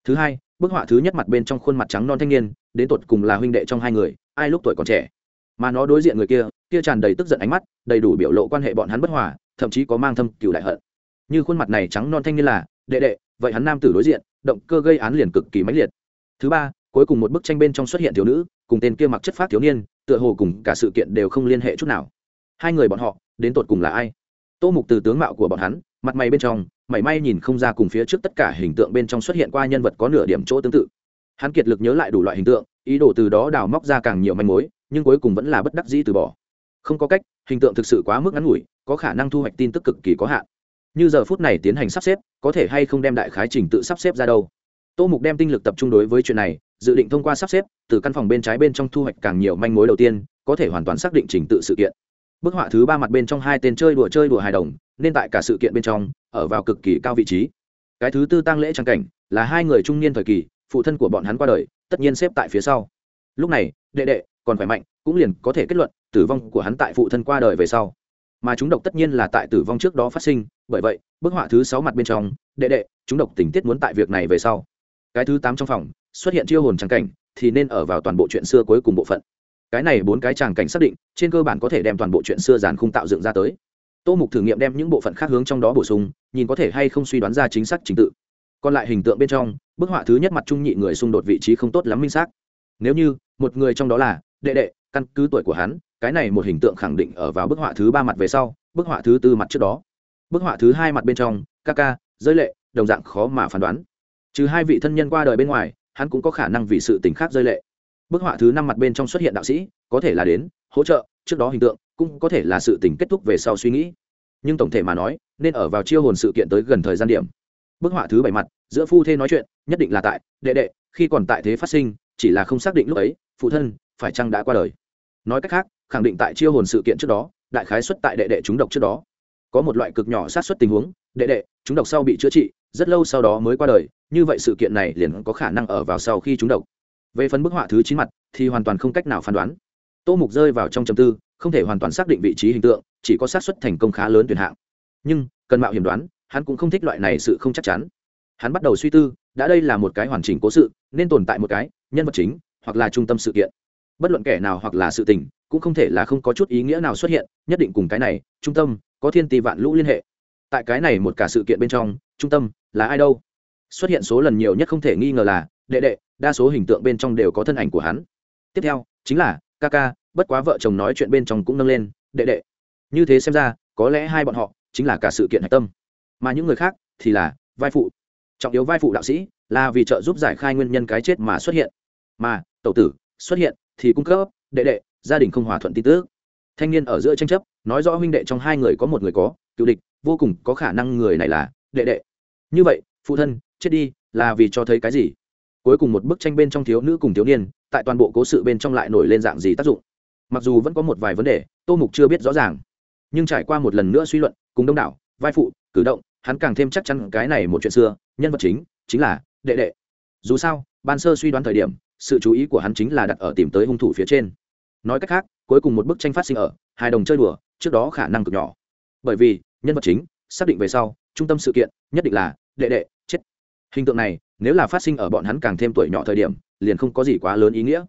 Thứ hai, bức họa thứ nhất mặt bên trong khuôn mặt trắng non thanh niên, đến tột cùng là huynh đệ trong hai người, ai lúc tuổi còn trẻ. Mà nó đối diện người kia kia tràn đầy tức giận ánh mắt, đầy đủ biểu lộ quan hệ bọn hắn bất hòa, thậm chí có mang thâm cựu đại hận. Như khuôn mặt này trắng non thanh niên là, đệ đệ, vậy hắn nam tử đối diện, động cơ gây án liền cực kỳ mãnh liệt. Thứ ba, cuối cùng một bức tranh bên trong xuất hiện thiếu nữ cùng tên kia mặc chất phát thiếu niên, tựa hồ cùng cả sự kiện đều không liên hệ chút nào. Hai người bọn họ, đến tột cùng là ai? Tô mục từ tướng mạo của bọn hắn, mặt mày bên trong, mảy may nhìn không ra cùng phía trước tất cả hình tượng bên trong xuất hiện qua nhân vật có nửa điểm chỗ tương tự. Hắn kiệt lực nhớ lại đủ loại hình tượng, ý đồ từ đó đào móc ra càng nhiều manh mối, nhưng cuối cùng vẫn là bất đắc dĩ từ bỏ. Không có cách, hình tượng thực sự quá mức ngắn ngủi, có khả năng thu hoạch tin tức cực kỳ có hạn. Như giờ phút này tiến hành sắp xếp, có thể hay không đem đại khái trình tự sắp xếp ra đâu? Tô mục đem tinh lực tập trung đối với chuyện này dự định thông qua sắp xếp, từ căn phòng bên trái bên trong thu hoạch càng nhiều manh mối đầu tiên, có thể hoàn toàn xác định trình tự sự kiện. Bức họa thứ ba mặt bên trong hai tên chơi đùa chơi đùa hài đồng, nên tại cả sự kiện bên trong, ở vào cực kỳ cao vị trí. Cái thứ tư tăng lễ trang cảnh, là hai người trung niên thời kỳ, phụ thân của bọn hắn qua đời, tất nhiên xếp tại phía sau. Lúc này, đệ đệ, còn khỏe mạnh, cũng liền có thể kết luận, tử vong của hắn tại phụ thân qua đời về sau. Mà chúng độc tất nhiên là tại tử vong trước đó phát sinh, bởi vậy, bức họa thứ sáu mặt bên trong, đệ đệ, chúng độc tình tiết muốn tại việc này về sau. Cái thứ tám trong phòng xuất hiện chiêu hồn tràng cảnh, thì nên ở vào toàn bộ chuyện xưa cuối cùng bộ phận. Cái này bốn cái tràng cảnh xác định, trên cơ bản có thể đem toàn bộ chuyện xưa giàn khung tạo dựng ra tới. Tô mục thử nghiệm đem những bộ phận khác hướng trong đó bổ sung, nhìn có thể hay không suy đoán ra chính xác trình tự. Còn lại hình tượng bên trong, bức họa thứ nhất mặt trung nhị người xung đột vị trí không tốt lắm minh xác. Nếu như, một người trong đó là, đệ đệ, căn cứ tuổi của hắn, cái này một hình tượng khẳng định ở vào bức họa thứ ba mặt về sau, bức họa thứ tư mặt trước đó. Bức họa thứ hai mặt bên trong, ca ca, giới lệ, đồng dạng khó mà phán đoán. Trừ hai vị thân nhân qua đời bên ngoài hắn cũng có khả năng vì sự tình khác rơi lệ. Bức họa thứ năm mặt bên trong xuất hiện đạo sĩ, có thể là đến, hỗ trợ, trước đó hình tượng, cũng có thể là sự tình kết thúc về sau suy nghĩ. Nhưng tổng thể mà nói, nên ở vào chiêu hồn sự kiện tới gần thời gian điểm. Bức họa thứ bảy mặt, giữa phu thê nói chuyện, nhất định là tại, đệ đệ, khi còn tại thế phát sinh, chỉ là không xác định lúc ấy, phụ thân, phải chăng đã qua đời. Nói cách khác, khẳng định tại chiêu hồn sự kiện trước đó, đại khái xuất tại đệ đệ chúng độc trước đó. Có một loại cực nhỏ sát xuất tình huống, đệ đệ, chúng độc sau bị chữa trị rất lâu sau đó mới qua đời, như vậy sự kiện này liền có khả năng ở vào sau khi chúng độc. Về phần bức họa thứ chín mặt, thì hoàn toàn không cách nào phán đoán. Tô mục rơi vào trong chầm tư, không thể hoàn toàn xác định vị trí hình tượng, chỉ có xác suất thành công khá lớn tuyển hạng. Nhưng, cần mạo hiểm đoán, hắn cũng không thích loại này sự không chắc chắn. Hắn bắt đầu suy tư, đã đây là một cái hoàn chỉnh cố sự, nên tồn tại một cái, nhân vật chính, hoặc là trung tâm sự kiện. Bất luận kẻ nào hoặc là sự tình, cũng không thể là không có chút ý nghĩa nào xuất hiện, nhất định cùng cái này, trung tâm, có thiên tỷ vạn lũ liên hệ. Tại cái này một cả sự kiện bên trong, trung tâm là ai đâu? Xuất hiện số lần nhiều nhất không thể nghi ngờ là, đệ đệ, đa số hình tượng bên trong đều có thân ảnh của hắn. Tiếp theo, chính là, ca ca, bất quá vợ chồng nói chuyện bên trong cũng nâng lên, đệ đệ. Như thế xem ra, có lẽ hai bọn họ, chính là cả sự kiện hạch tâm. Mà những người khác, thì là, vai phụ. Trọng yếu vai phụ đạo sĩ, là vì trợ giúp giải khai nguyên nhân cái chết mà xuất hiện. Mà, tẩu tử, xuất hiện, thì cung cấp, đệ đệ, gia đình không hòa thuận tin tức. Thanh niên ở giữa tranh chấp, nói rõ huynh đệ trong hai người có một người có, cựu địch, vô cùng có khả năng người này là, đệ đệ như vậy, phụ thân, chết đi, là vì cho thấy cái gì? Cuối cùng một bức tranh bên trong thiếu nữ cùng thiếu niên, tại toàn bộ cố sự bên trong lại nổi lên dạng gì tác dụng? Mặc dù vẫn có một vài vấn đề, tô mục chưa biết rõ ràng. Nhưng trải qua một lần nữa suy luận, cùng đông đảo, vai phụ, cử động, hắn càng thêm chắc chắn cái này một chuyện xưa, nhân vật chính chính là đệ đệ. Dù sao, ban sơ suy đoán thời điểm, sự chú ý của hắn chính là đặt ở tìm tới hung thủ phía trên. Nói cách khác, cuối cùng một bức tranh phát sinh ở hai đồng chơi đùa, trước đó khả năng cực nhỏ. Bởi vì, nhân vật chính, xác định về sau, trung tâm sự kiện, nhất định là đệ đệ, chết. Hình tượng này, nếu là phát sinh ở bọn hắn càng thêm tuổi nhỏ thời điểm, liền không có gì quá lớn ý nghĩa.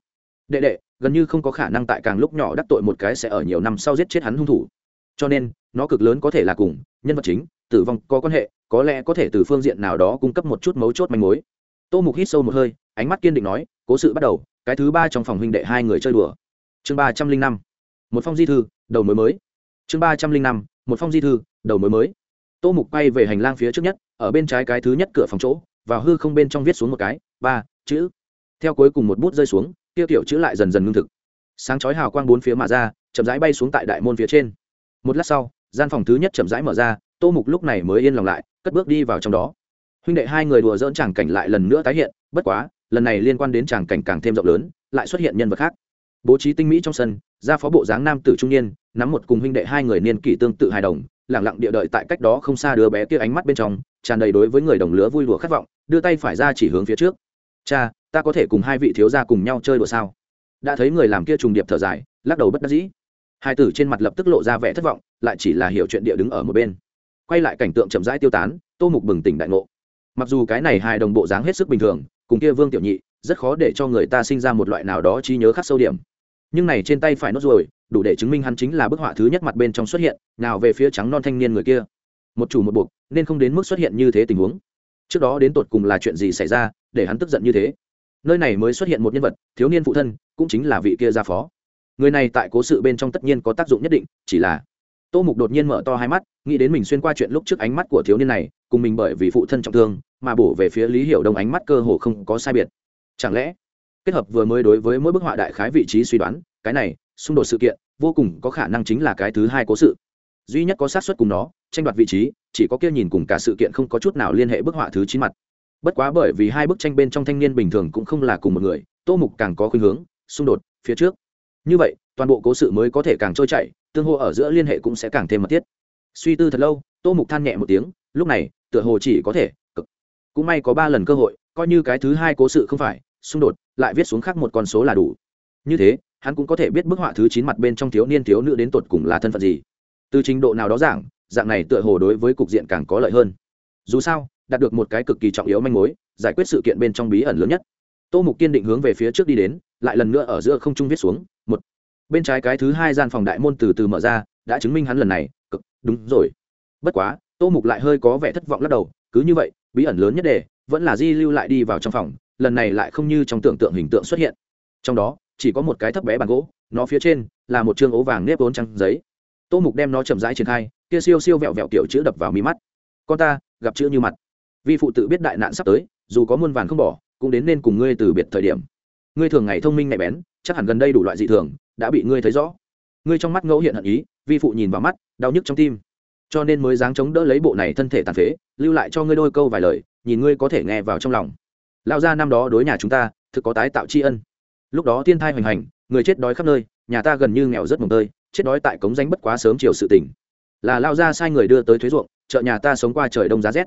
Đệ đệ, gần như không có khả năng tại càng lúc nhỏ đắc tội một cái sẽ ở nhiều năm sau giết chết hắn hung thủ. Cho nên, nó cực lớn có thể là cùng, nhân vật chính, tử vong có quan hệ, có lẽ có thể từ phương diện nào đó cung cấp một chút mấu chốt manh mối. Tô mục hít sâu một hơi, ánh mắt kiên định nói, cố sự bắt đầu, cái thứ ba trong phòng huynh đệ hai người chơi đùa. Chương ba trăm linh năm, một phong di thư, đầu mới mới. Chương ba trăm linh năm, một phong di thư, đầu mới mới tô mục bay về hành lang phía trước nhất, ở bên trái cái thứ nhất cửa phòng chỗ, vào hư không bên trong viết xuống một cái, ba, chữ. Theo cuối cùng một bút rơi xuống, tiêu tiểu chữ lại dần dần ngưng thực. Sáng chói hào quang bốn phía mà ra, chậm rãi bay xuống tại đại môn phía trên. Một lát sau, gian phòng thứ nhất chậm rãi mở ra, tô mục lúc này mới yên lòng lại, cất bước đi vào trong đó. Huynh đệ hai người đùa dỡn tràng cảnh lại lần nữa tái hiện, bất quá, lần này liên quan đến tràng cảnh càng thêm rộng lớn, lại xuất hiện nhân vật khác. Bố trí tinh mỹ trong sân ra phó bộ dáng nam tử trung niên, nắm một cùng huynh đệ hai người niên kỷ tương tự hài đồng lẳng lặng địa đợi tại cách đó không xa đứa bé kia ánh mắt bên trong, tràn đầy đối với người đồng lứa vui đùa khát vọng, đưa tay phải ra chỉ hướng phía trước. Cha, ta có thể cùng hai vị thiếu gia cùng nhau chơi đùa sao? Đã thấy người làm kia trùng điệp thở dài, lắc đầu bất đắc dĩ. Hai tử trên mặt lập tức lộ ra vẻ thất vọng, lại chỉ là hiểu chuyện địa đứng ở một bên. Quay lại cảnh tượng chậm rãi tiêu tán, tô mục bừng tỉnh đại ngộ. Mặc dù cái này hai đồng bộ dáng hết sức bình thường, cùng kia vương tiểu nhị, rất khó để cho người ta sinh ra một loại nào đó trí nhớ khắc sâu điểm nhưng này trên tay phải nốt ruồi, đủ để chứng minh hắn chính là bức họa thứ nhất mặt bên trong xuất hiện nào về phía trắng non thanh niên người kia. Một chủ một buộc nên không đến mức xuất hiện như thế tình huống. Trước đó đến tột cùng là chuyện gì xảy ra để hắn tức giận như thế? Nơi này mới xuất hiện một nhân vật thiếu niên phụ thân cũng chính là vị kia gia phó. Người này tại cố sự bên trong tất nhiên có tác dụng nhất định chỉ là tô mục đột nhiên mở to hai mắt nghĩ đến mình xuyên qua chuyện lúc trước ánh mắt của thiếu niên này cùng mình bởi vì phụ thân trọng thương mà bổ về phía lý hiểu đông ánh mắt cơ hồ không có sai biệt. Chẳng lẽ kết hợp vừa mới đối với mỗi bức họa đại khái vị trí suy đoán, cái này, xung đột sự kiện, vô cùng có khả năng chính là cái thứ hai cố sự. Duy nhất có sát xuất cùng nó, tranh đoạt vị trí, chỉ có kia nhìn cùng cả sự kiện không có chút nào liên hệ bức họa thứ chín mặt. Bất quá bởi vì hai bức tranh bên trong thanh niên bình thường cũng không là cùng một người, tô mục càng có khuynh hướng, xung đột, phía trước. Như vậy, toàn bộ cố sự mới có thể càng trôi chảy, tương hô ở giữa liên hệ cũng sẽ càng thêm mật thiết. Suy tư thật lâu, tô mục than nhẹ một tiếng, lúc này, tựa hồ chỉ có thể, cực. Cũng may có ba lần cơ hội, coi như cái thứ hai cố sự không phải xung đột, lại viết xuống khác một con số là đủ. Như thế, hắn cũng có thể biết bức họa thứ chín mặt bên trong thiếu niên thiếu nữ đến tột cùng là thân phận gì. Từ trình độ nào đó giảng, dạng này tựa hồ đối với cục diện càng có lợi hơn. Dù sao, đạt được một cái cực kỳ trọng yếu manh mối, giải quyết sự kiện bên trong bí ẩn lớn nhất. Tô mục kiên định hướng về phía trước đi đến, lại lần nữa ở giữa không trung viết xuống, một. Bên trái cái thứ hai gian phòng đại môn từ từ mở ra, đã chứng minh hắn lần này, cực, đúng rồi. Bất quá, tô mục lại hơi có vẻ thất vọng lắc đầu, cứ như vậy, bí ẩn lớn nhất đề vẫn là di lưu lại đi vào trong phòng lần này lại không như trong tưởng tượng hình tượng xuất hiện. Trong đó, chỉ có một cái thấp bé bàn gỗ, nó phía trên là một chương ố vàng nếp vốn trắng giấy. Tô mục đem nó chậm rãi triển khai, kia siêu siêu vẹo vẹo kiểu chữ đập vào mi mắt. Con ta, gặp chữ như mặt. Vi phụ tự biết đại nạn sắp tới, dù có muôn vàn không bỏ, cũng đến nên cùng ngươi từ biệt thời điểm. Ngươi thường ngày thông minh nhạy bén, chắc hẳn gần đây đủ loại dị thường, đã bị ngươi thấy rõ. Ngươi trong mắt ngẫu hiện hận ý, vi phụ nhìn vào mắt, đau nhức trong tim. Cho nên mới dáng chống đỡ lấy bộ này thân thể tàn phế, lưu lại cho ngươi đôi câu vài lời, nhìn ngươi có thể nghe vào trong lòng lao ra năm đó đối nhà chúng ta, thực có tái tạo tri ân. Lúc đó thiên thai hoành hành, người chết đói khắp nơi, nhà ta gần như nghèo rất mồm tơi, chết đói tại cống danh bất quá sớm chiều sự tỉnh. Là lao ra sai người đưa tới thuế ruộng, chợ nhà ta sống qua trời đông giá rét.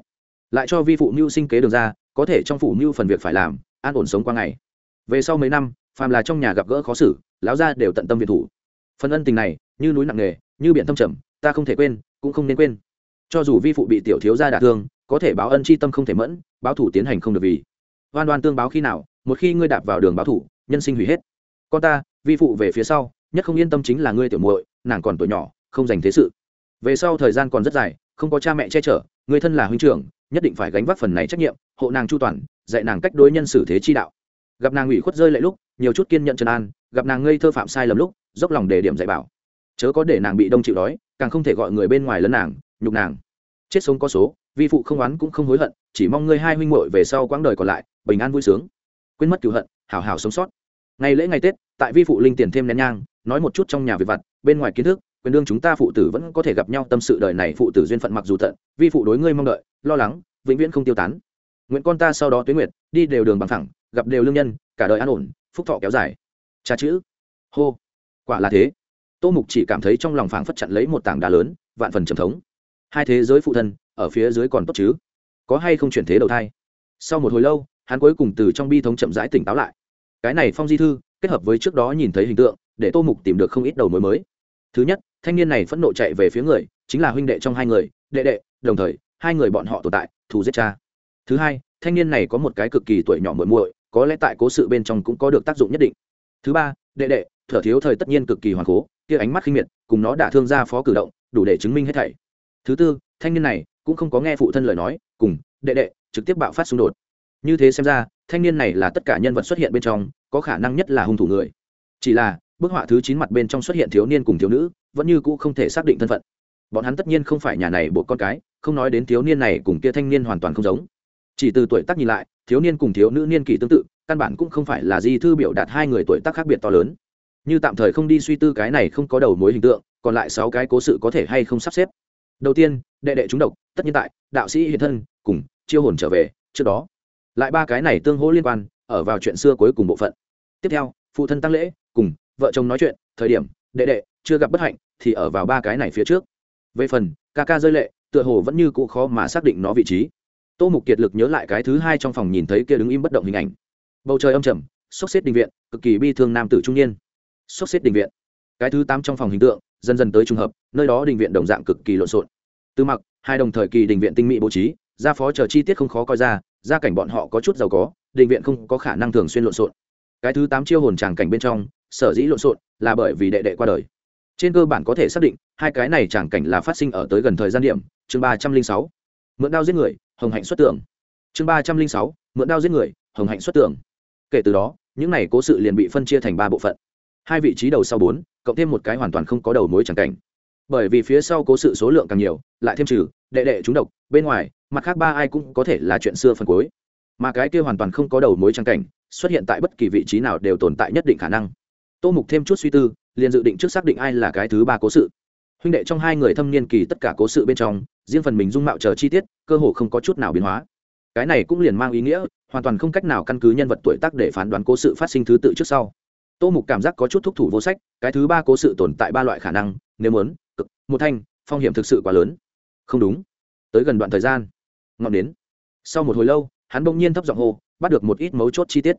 Lại cho vi phụ mưu sinh kế đường ra, có thể trong phụ mưu phần việc phải làm, an ổn sống qua ngày. Về sau mấy năm, phàm là trong nhà gặp gỡ khó xử, lão gia đều tận tâm việt thủ. Phần ân tình này, như núi nặng nề, như biển thâm trầm, ta không thể quên, cũng không nên quên. Cho dù vi phụ bị tiểu thiếu gia đả thương, có thể báo ân chi tâm không thể mẫn, báo thủ tiến hành không được vì oan oan tương báo khi nào, một khi ngươi đạp vào đường báo thủ, nhân sinh hủy hết. Con ta, vi phụ về phía sau, nhất không yên tâm chính là ngươi tiểu muội, nàng còn tuổi nhỏ, không dành thế sự. Về sau thời gian còn rất dài, không có cha mẹ che chở, người thân là huynh trưởng, nhất định phải gánh vác phần này trách nhiệm, hộ nàng chu toàn, dạy nàng cách đối nhân xử thế chi đạo. Gặp nàng ủy khuất rơi lại lúc, nhiều chút kiên nhận trần an, gặp nàng ngây thơ phạm sai lầm lúc, dốc lòng đề điểm dạy bảo. Chớ có để nàng bị đông chịu đói, càng không thể gọi người bên ngoài lấn nàng, nhục nàng. Chết sống có số vi phụ không oán cũng không hối hận, chỉ mong ngươi hai huynh muội về sau quãng đời còn lại, bình an vui sướng. Quên mất cửu hận, hảo hảo sống sót. Ngày lễ ngày tết, tại vi phụ linh tiền thêm nén nhang, nói một chút trong nhà việc vặt, bên ngoài kiến thức quyền đương chúng ta phụ tử vẫn có thể gặp nhau tâm sự đời này phụ tử duyên phận mặc dù tận, vi phụ đối ngươi mong đợi, lo lắng, vĩnh viễn không tiêu tán. Nguyện con ta sau đó tuyến nguyệt đi đều đường bằng thẳng, gặp đều lương nhân, cả đời an ổn, phúc thọ kéo dài. Cha chữ. Hô. Quả là thế. Tô mục chỉ cảm thấy trong lòng phảng phất chặn lấy một tảng đá lớn, vạn phần trầm thống. Hai thế giới phụ thân ở phía dưới còn tốt chứ? Có hay không chuyển thế đầu thai? Sau một hồi lâu, hắn cuối cùng từ trong bi thống chậm rãi tỉnh táo lại. Cái này phong di thư, kết hợp với trước đó nhìn thấy hình tượng, để tô mục tìm được không ít đầu mối mới. Thứ nhất, thanh niên này phẫn nộ chạy về phía người, chính là huynh đệ trong hai người, đệ đệ, đồng thời, hai người bọn họ tồn tại, thù giết cha. Thứ hai, thanh niên này có một cái cực kỳ tuổi nhỏ muội muội, có lẽ tại cố sự bên trong cũng có được tác dụng nhất định. Thứ ba, đệ đệ, thở thiếu thời tất nhiên cực kỳ hoàn cố kia ánh mắt khinh miệt, cùng nó đả thương ra phó cử động, đủ để chứng minh hết thảy. Thứ tư, thanh niên này cũng không có nghe phụ thân lời nói, cùng đệ đệ trực tiếp bạo phát xung đột. Như thế xem ra, thanh niên này là tất cả nhân vật xuất hiện bên trong, có khả năng nhất là hung thủ người. Chỉ là, bức họa thứ chín mặt bên trong xuất hiện thiếu niên cùng thiếu nữ, vẫn như cũ không thể xác định thân phận. Bọn hắn tất nhiên không phải nhà này bộ con cái, không nói đến thiếu niên này cùng kia thanh niên hoàn toàn không giống. Chỉ từ tuổi tác nhìn lại, thiếu niên cùng thiếu nữ niên kỷ tương tự, căn bản cũng không phải là di thư biểu đạt hai người tuổi tác khác biệt to lớn. Như tạm thời không đi suy tư cái này không có đầu mối hình tượng, còn lại sáu cái cố sự có thể hay không sắp xếp. Đầu tiên, đệ đệ chúng độc tất nhiên tại, đạo sĩ hiện thân, cùng chiêu hồn trở về, trước đó. Lại ba cái này tương hỗ liên quan, ở vào chuyện xưa cuối cùng bộ phận. Tiếp theo, phụ thân tăng lễ, cùng vợ chồng nói chuyện, thời điểm, đệ đệ chưa gặp bất hạnh, thì ở vào ba cái này phía trước. Về phần, ca ca rơi lệ, tựa hồ vẫn như cũ khó mà xác định nó vị trí. Tô mục kiệt lực nhớ lại cái thứ hai trong phòng nhìn thấy kia đứng im bất động hình ảnh. Bầu trời âm trầm, sốc xếp đình viện, cực kỳ bi thương nam tử trung niên. Sốc xếp đình viện. Cái thứ tám trong phòng hình tượng, dần dần tới trùng hợp, nơi đó đình viện đồng dạng cực kỳ lộn xộn. Từ mặc hai đồng thời kỳ đình viện tinh mỹ bố trí, gia phó chờ chi tiết không khó coi ra, gia cảnh bọn họ có chút giàu có, đình viện không có khả năng thường xuyên lộn xộn. Cái thứ tám chiêu hồn tràng cảnh bên trong, sở dĩ lộn xộn là bởi vì đệ đệ qua đời. Trên cơ bản có thể xác định, hai cái này tràng cảnh là phát sinh ở tới gần thời gian điểm, chương ba trăm linh sáu. Mượn đao giết người, hồng hạnh xuất tưởng chương ba trăm linh sáu, mượn đao giết người, hồng hạnh xuất tưởng kể từ đó, những này cố sự liền bị phân chia thành ba bộ phận. Hai vị trí đầu sau bốn, cộng thêm một cái hoàn toàn không có đầu mối tràng cảnh. Bởi vì phía sau cố sự số lượng càng nhiều, lại thêm trừ đệ đệ chúng độc, bên ngoài, mặt khác ba ai cũng có thể là chuyện xưa phần cuối. Mà cái kia hoàn toàn không có đầu mối trang cảnh, xuất hiện tại bất kỳ vị trí nào đều tồn tại nhất định khả năng. Tô mục thêm chút suy tư, liền dự định trước xác định ai là cái thứ ba cố sự. Huynh đệ trong hai người thâm niên kỳ tất cả cố sự bên trong, riêng phần mình dung mạo chờ chi tiết, cơ hồ không có chút nào biến hóa. Cái này cũng liền mang ý nghĩa, hoàn toàn không cách nào căn cứ nhân vật tuổi tác để phán đoán cố sự phát sinh thứ tự trước sau. Tô mục cảm giác có chút thúc thủ vô sách, cái thứ ba cố sự tồn tại ba loại khả năng, nếu muốn, cực, một thanh, phong hiểm thực sự quá lớn không đúng. Tới gần đoạn thời gian, ngọn đến sau một hồi lâu, hắn bỗng nhiên thấp giọng hô, bắt được một ít mấu chốt chi tiết.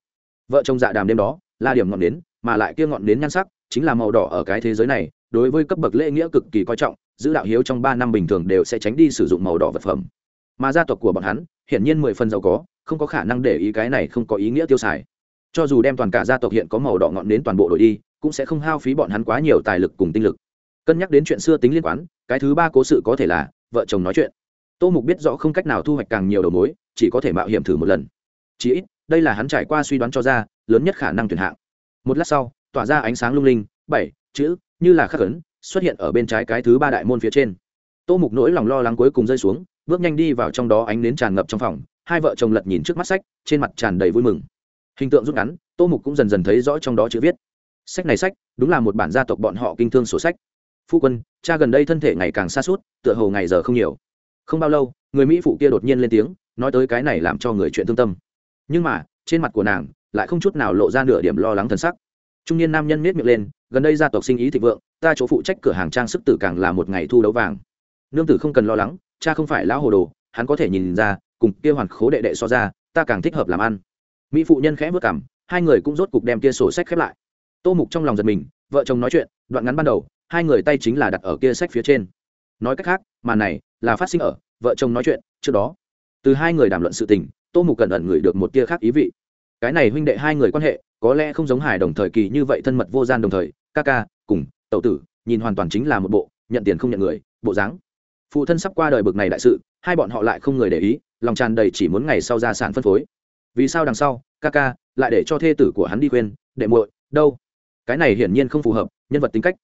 Vợ chồng dạ đàm đêm đó, là điểm ngọn đến mà lại kia ngọn đến nhan sắc, chính là màu đỏ ở cái thế giới này, đối với cấp bậc lễ nghĩa cực kỳ coi trọng, giữ đạo hiếu trong ba năm bình thường đều sẽ tránh đi sử dụng màu đỏ vật phẩm. Mà gia tộc của bọn hắn, hiển nhiên mười phần giàu có, không có khả năng để ý cái này không có ý nghĩa tiêu xài. Cho dù đem toàn cả gia tộc hiện có màu đỏ ngọn đến toàn bộ đổi đi, cũng sẽ không hao phí bọn hắn quá nhiều tài lực cùng tinh lực. Cân nhắc đến chuyện xưa tính liên quan, cái thứ ba cố sự có thể là vợ chồng nói chuyện. Tô mục biết rõ không cách nào thu hoạch càng nhiều đầu mối, chỉ có thể mạo hiểm thử một lần. Chí ít, đây là hắn trải qua suy đoán cho ra, lớn nhất khả năng tuyển hạng. Một lát sau, tỏa ra ánh sáng lung linh, bảy, chữ, như là khắc ấn, xuất hiện ở bên trái cái thứ ba đại môn phía trên. Tô mục nỗi lòng lo lắng cuối cùng rơi xuống, bước nhanh đi vào trong đó ánh nến tràn ngập trong phòng, hai vợ chồng lật nhìn trước mắt sách, trên mặt tràn đầy vui mừng. Hình tượng rút ngắn, tô mục cũng dần dần thấy rõ trong đó chữ viết. Sách này sách, đúng là một bản gia tộc bọn họ kinh thương sổ sách phu quân, cha gần đây thân thể ngày càng xa suốt tựa hồ ngày giờ không nhiều. Không bao lâu, người mỹ phụ kia đột nhiên lên tiếng, nói tới cái này làm cho người chuyện thương tâm. Nhưng mà, trên mặt của nàng, lại không chút nào lộ ra nửa điểm lo lắng thân sắc. Trung niên nam nhân miết miệng lên, gần đây gia tộc sinh ý thịnh vượng, ta chỗ phụ trách cửa hàng trang sức tử càng là một ngày thu đấu vàng. Nương tử không cần lo lắng, cha không phải lão hồ đồ, hắn có thể nhìn ra, cùng kia hoàn khố đệ đệ so ra, ta càng thích hợp làm ăn. Mỹ phụ nhân khẽ vất cảm, hai người cũng rốt cục đem kia sổ sách khép lại. Tô mục trong lòng giật mình, vợ chồng nói chuyện, đoạn ngắn ban đầu hai người tay chính là đặt ở kia sách phía trên. Nói cách khác màn này là phát sinh ở vợ chồng nói chuyện trước đó. Từ hai người đàm luận sự tình, tô mục cẩn ẩn ngửi được một tia khác ý vị. Cái này huynh đệ hai người quan hệ, có lẽ không giống hải đồng thời kỳ như vậy thân mật vô gian đồng thời, ca ca cùng tậu tử, nhìn hoàn toàn chính là một bộ, nhận tiền không nhận người, bộ dáng. Phụ thân sắp qua đời bực này đại sự, hai bọn họ lại không người để ý, lòng tràn đầy chỉ muốn ngày sau ra sản phân phối. Vì sao đằng sau, ca ca lại để cho thê tử của hắn đi khuyên, đệ muội, đâu? Cái này hiển nhiên không phù hợp nhân vật tính cách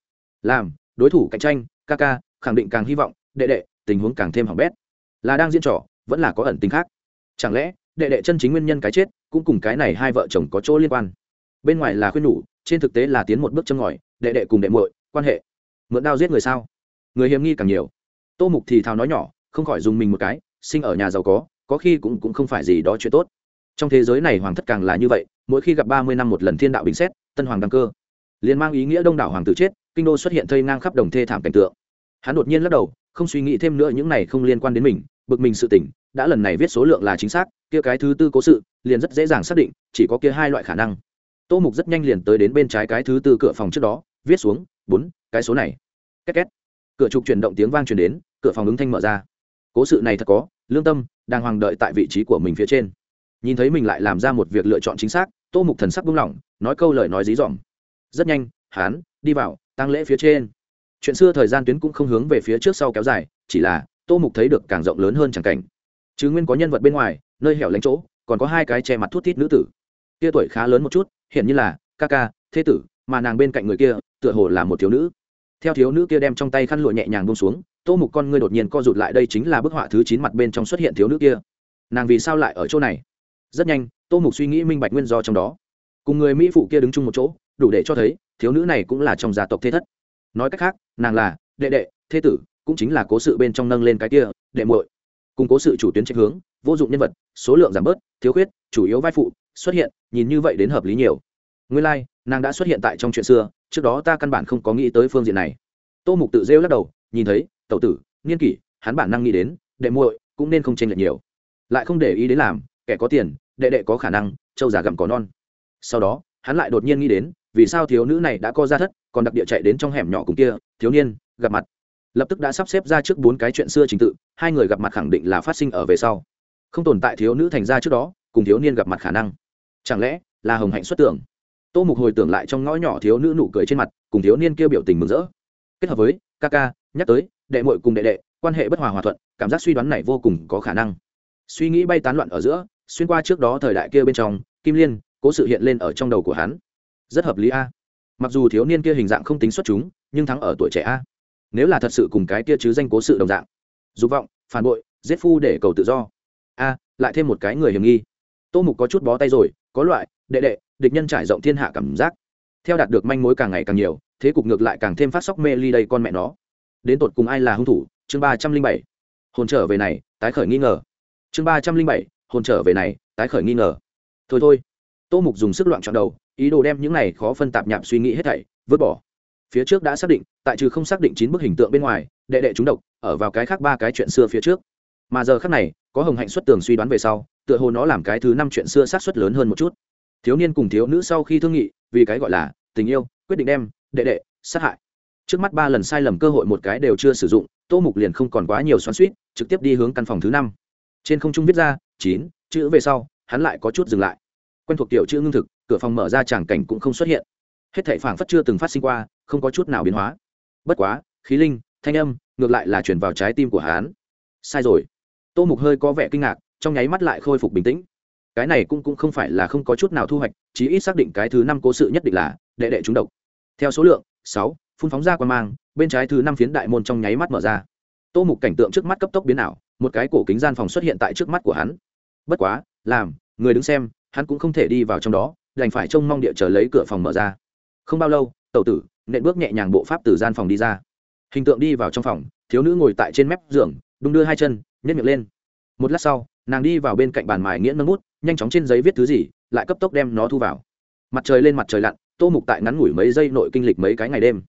làm, đối thủ cạnh tranh, ca ca, khẳng định càng hy vọng, đệ đệ, tình huống càng thêm hỏng bét. Là đang diễn trò, vẫn là có ẩn tính khác. Chẳng lẽ, đệ đệ chân chính nguyên nhân cái chết, cũng cùng cái này hai vợ chồng có chỗ liên quan? Bên ngoài là khuyên nhủ, trên thực tế là tiến một bước châm ngòi, đệ đệ cùng đệ muội, quan hệ. Mượn đao giết người sao? Người hiểm nghi càng nhiều. Tô mục thì thào nói nhỏ, không khỏi dùng mình một cái, sinh ở nhà giàu có có khi cũng cũng không phải gì đó chuyện tốt. Trong thế giới này hoàng thất càng là như vậy, mỗi khi gặp ba mươi năm một lần thiên đạo bình xét, tân hoàng đăng cơ, liền mang ý nghĩa đông đảo hoàng tử chết kinh đô xuất hiện thây ngang khắp đồng thê thảm cảnh tượng. Hắn đột nhiên lắc đầu, không suy nghĩ thêm nữa những này không liên quan đến mình, bực mình sự tỉnh đã lần này viết số lượng là chính xác, kia cái thứ tư cố sự, liền rất dễ dàng xác định, chỉ có kia hai loại khả năng. Tô mục rất nhanh liền tới đến bên trái cái thứ tư cửa phòng trước đó, viết xuống, bốn, cái số này. Két két. Cửa trục chuyển động tiếng vang truyền đến, cửa phòng ứng thanh mở ra. Cố sự này thật có, lương tâm đang hoàng đợi tại vị trí của mình phía trên. Nhìn thấy mình lại làm ra một việc lựa chọn chính xác, tô mục thần sắc buông lỏng, nói câu lời nói dí dỏm. Rất nhanh hán đi vào tăng lễ phía trên. Chuyện xưa thời gian tuyến cũng không hướng về phía trước sau kéo dài, chỉ là, tô mục thấy được càng rộng lớn hơn chẳng cảnh. Chứ nguyên có nhân vật bên ngoài, nơi hẻo lánh chỗ, còn có hai cái che mặt thút thít nữ tử. Kia tuổi khá lớn một chút hiện như là, ca ca, thế tử, mà nàng bên cạnh người kia, tựa hồ là một thiếu nữ. Theo thiếu nữ kia đem trong tay khăn lụa nhẹ nhàng bông xuống, tô mục con ngươi đột nhiên co rụt lại đây chính là bức họa thứ chín mặt bên trong xuất hiện thiếu nữ kia. Nàng vì sao lại ở chỗ này? Rất nhanh, tô mục suy nghĩ minh bạch nguyên do trong đó. Cùng người mỹ phụ kia đứng chung một chỗ, đủ để cho thấy thiếu nữ này cũng là trong gia tộc thế thất. Nói cách khác nàng là đệ đệ thế tử cũng chính là cố sự bên trong nâng lên cái kia đệ muội. Cùng cố sự chủ tuyến trách hướng vô dụng nhân vật số lượng giảm bớt thiếu khuyết chủ yếu vai phụ xuất hiện nhìn như vậy đến hợp lý nhiều. Nguyên lai、like, nàng đã xuất hiện tại trong chuyện xưa trước đó ta căn bản không có nghĩ tới phương diện này. Tô mục tự rêu lắc đầu nhìn thấy tẩu tử niên kỷ hắn bản năng nghĩ đến đệ muội cũng nên không tranh lệch nhiều. Lại không để ý đến làm kẻ có tiền đệ đệ có khả năng châu già gặm có non. Sau đó hắn lại đột nhiên nghĩ đến vì sao thiếu nữ này đã co ra thất, còn đặc địa chạy đến trong hẻm nhỏ cùng kia, thiếu niên, gặp mặt. Lập tức đã sắp xếp ra trước bốn cái chuyện xưa trình tự, hai người gặp mặt khẳng định là phát sinh ở về sau. Không tồn tại thiếu nữ thành ra trước đó, cùng thiếu niên gặp mặt khả năng. Chẳng lẽ là hồng hạnh xuất tưởng? Tô mục hồi tưởng lại trong ngõ nhỏ thiếu nữ nụ cười trên mặt, cùng thiếu niên kêu biểu tình mừng rỡ. Kết hợp với, ca ca, nhắc tới, đệ mội cùng đệ đệ, quan hệ bất hòa hòa thuận, cảm giác suy đoán này vô cùng có khả năng. Suy nghĩ bay tán loạn ở giữa, xuyên qua trước đó thời đại kia bên trong, kim liên, cố sự hiện lên ở trong đầu của hắn rất hợp lý a. Mặc dù thiếu niên kia hình dạng không tính xuất chúng, nhưng thắng ở tuổi trẻ a. Nếu là thật sự cùng cái kia chứ danh cố sự đồng dạng. Dục vọng, phản bội, giết phu để cầu tự do. A, lại thêm một cái người hiểm nghi. Tô mục có chút bó tay rồi, có loại, đệ đệ, địch nhân trải rộng thiên hạ cảm giác. Theo đạt được manh mối càng ngày càng nhiều, thế cục ngược lại càng thêm phát sóc mê ly đây con mẹ nó. Đến tột cùng ai là hung thủ? Chương ba trăm linh bảy. Hồn trở về này, tái khởi nghi ngờ. Chương ba trăm linh bảy, hồn trở về này, tái khởi nghi ngờ. Thôi thôi. Tô mục dùng sức loạn chọn đầu ý đồ đem những này khó phân tạp nhạp suy nghĩ hết thảy, vứt bỏ. Phía trước đã xác định, tại trừ không xác định chín bức hình tượng bên ngoài, đệ đệ chúng độc, ở vào cái khác ba cái chuyện xưa phía trước. Mà giờ khác này, có hồng hạnh xuất tường suy đoán về sau, tựa hồ nó làm cái thứ năm chuyện xưa sát xuất lớn hơn một chút. Thiếu niên cùng thiếu nữ sau khi thương nghị, vì cái gọi là tình yêu, quyết định đem đệ đệ sát hại. Trước mắt ba lần sai lầm cơ hội một cái đều chưa sử dụng, tô mục liền không còn quá nhiều xoắn suýt trực tiếp đi hướng căn phòng thứ năm. Trên không trung viết ra, chín, chữ về sau, hắn lại có chút dừng lại. Quen thuộc tiểu chữ ngưng thực cửa phòng mở ra tràng cảnh cũng không xuất hiện. Hết thảy phảng phất chưa từng phát sinh qua, không có chút nào biến hóa. Bất quá, khí linh, thanh âm, ngược lại là chuyển vào trái tim của hắn. Sai rồi. Tô mục hơi có vẻ kinh ngạc, trong nháy mắt lại khôi phục bình tĩnh. Cái này cũng cũng không phải là không có chút nào thu hoạch, chí ít xác định cái thứ năm cố sự nhất định là đệ đệ trúng độc. Theo số lượng, sáu, phun phóng ra qua mang, bên trái thứ năm phiến đại môn trong nháy mắt mở ra. Tô mục cảnh tượng trước mắt cấp tốc biến ảo, một cái cổ kính gian phòng xuất hiện tại trước mắt của hắn. Bất quá, làm, người đứng xem, hắn cũng không thể đi vào trong đó đành phải trông mong địa chờ lấy cửa phòng mở ra. Không bao lâu, tẩu tử, nện bước nhẹ nhàng bộ pháp từ gian phòng đi ra. Hình tượng đi vào trong phòng, thiếu nữ ngồi tại trên mép giường, đung đưa hai chân nhét miệng lên. Một lát sau, nàng đi vào bên cạnh bàn mài nghĩa nâng bút, nhanh chóng trên giấy viết thứ gì, lại cấp tốc đem nó thu vào. Mặt trời lên mặt trời lặn, tô mục tại ngắn ngủi mấy giây nội kinh lịch mấy cái ngày đêm.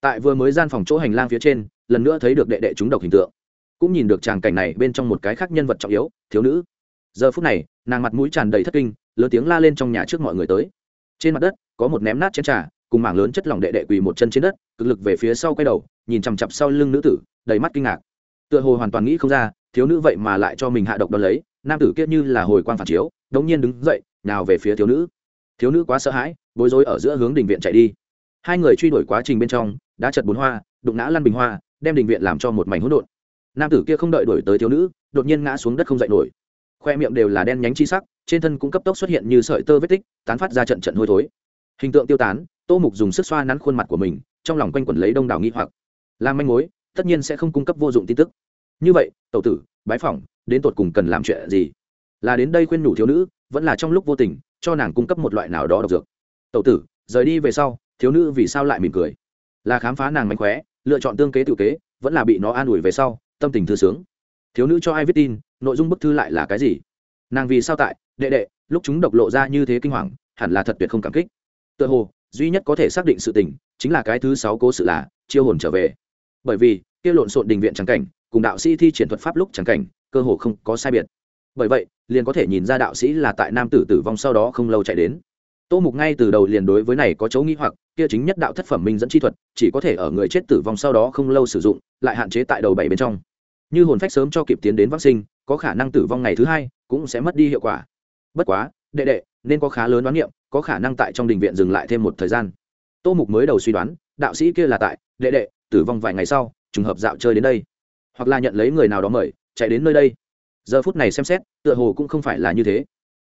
Tại vừa mới gian phòng chỗ hành lang phía trên, lần nữa thấy được đệ đệ chúng độc hình tượng. Cũng nhìn được tràng cảnh này bên trong một cái khác nhân vật trọng yếu, thiếu nữ. Giờ phút này nàng mặt mũi tràn đầy thất kinh, lớn tiếng la lên trong nhà trước mọi người tới. Trên mặt đất, có một ném nát chén trà, cùng mảng lớn chất lỏng đệ đệ quỳ một chân trên đất, cực lực về phía sau quay đầu, nhìn chằm chặp sau lưng nữ tử, đầy mắt kinh ngạc. Tựa hồ hoàn toàn nghĩ không ra, thiếu nữ vậy mà lại cho mình hạ độc đ ó lấy, nam tử kiết như là hồi quan phản chiếu, đống nhiên đứng dậy, nào về phía thiếu nữ. Thiếu nữ quá sợ hãi, bối rối ở giữa hướng đình viện chạy đi. Hai người truy đuổi quá trình bên trong đã chật bốn hoa, đụng ngã lăn bình hoa, đem đình viện làm cho một mảnh hỗn độn. Nam tử kia không đợi đuổi tới thiếu nữ, đột nhiên ngã xuống đất không dậy nổi khoe miệng đều là đen nhánh chi sắc, trên thân cũng cấp tốc xuất hiện như sợi tơ vết tích, tán phát ra trận trận hôi thối. Hình tượng tiêu tán, tô mục dùng sức xoa nắn khuôn mặt của mình, trong lòng quanh quẩn lấy đông đảo nghi hoặc. Làm manh mối, tất nhiên sẽ không cung cấp vô dụng tin tức. Như vậy, tẩu tử, bái phỏng, đến tột cùng cần làm chuyện gì? Là đến đây khuyên nhủ thiếu nữ, vẫn là trong lúc vô tình, cho nàng cung cấp một loại nào đó độc dược. Tẩu tử, rời đi về sau, thiếu nữ vì sao lại mỉm cười? Là khám phá nàng mánh khóe, lựa chọn tương kế tự kế, vẫn là bị nó an ủi về sau, tâm tình thư sướng thiếu nữ cho ai viết tin, nội dung bức thư lại là cái gì? Nàng vì sao tại? Đệ đệ, lúc chúng độc lộ ra như thế kinh hoàng, hẳn là thật tuyệt không cảm kích. Tựa hồ, duy nhất có thể xác định sự tình, chính là cái thứ sáu cố sự là, chiêu hồn trở về. Bởi vì, kia lộn xộn đình viện trắng cảnh, cùng đạo sĩ thi triển thuật pháp lúc trắng cảnh, cơ hồ không có sai biệt. Bởi vậy, liền có thể nhìn ra đạo sĩ là tại nam tử tử vong sau đó không lâu chạy đến. Tô mục ngay từ đầu liền đối với này có chấu nghĩ hoặc, kia chính nhất đạo thất phẩm minh dẫn chi thuật, chỉ có thể ở người chết tử vong sau đó không lâu sử dụng, lại hạn chế tại đầu bảy bên trong như hồn phách sớm cho kịp tiến đến vaccine có khả năng tử vong ngày thứ hai, cũng sẽ mất đi hiệu quả. Bất quá, đệ đệ, nên có khá lớn đoán niệm, có khả năng tại trong đình viện dừng lại thêm một thời gian. Tô mục mới đầu suy đoán, đạo sĩ kia là tại, đệ đệ, tử vong vài ngày sau, trùng hợp dạo chơi đến đây. Hoặc là nhận lấy người nào đó mời, chạy đến nơi đây. Giờ phút này xem xét, tựa hồ cũng không phải là như thế.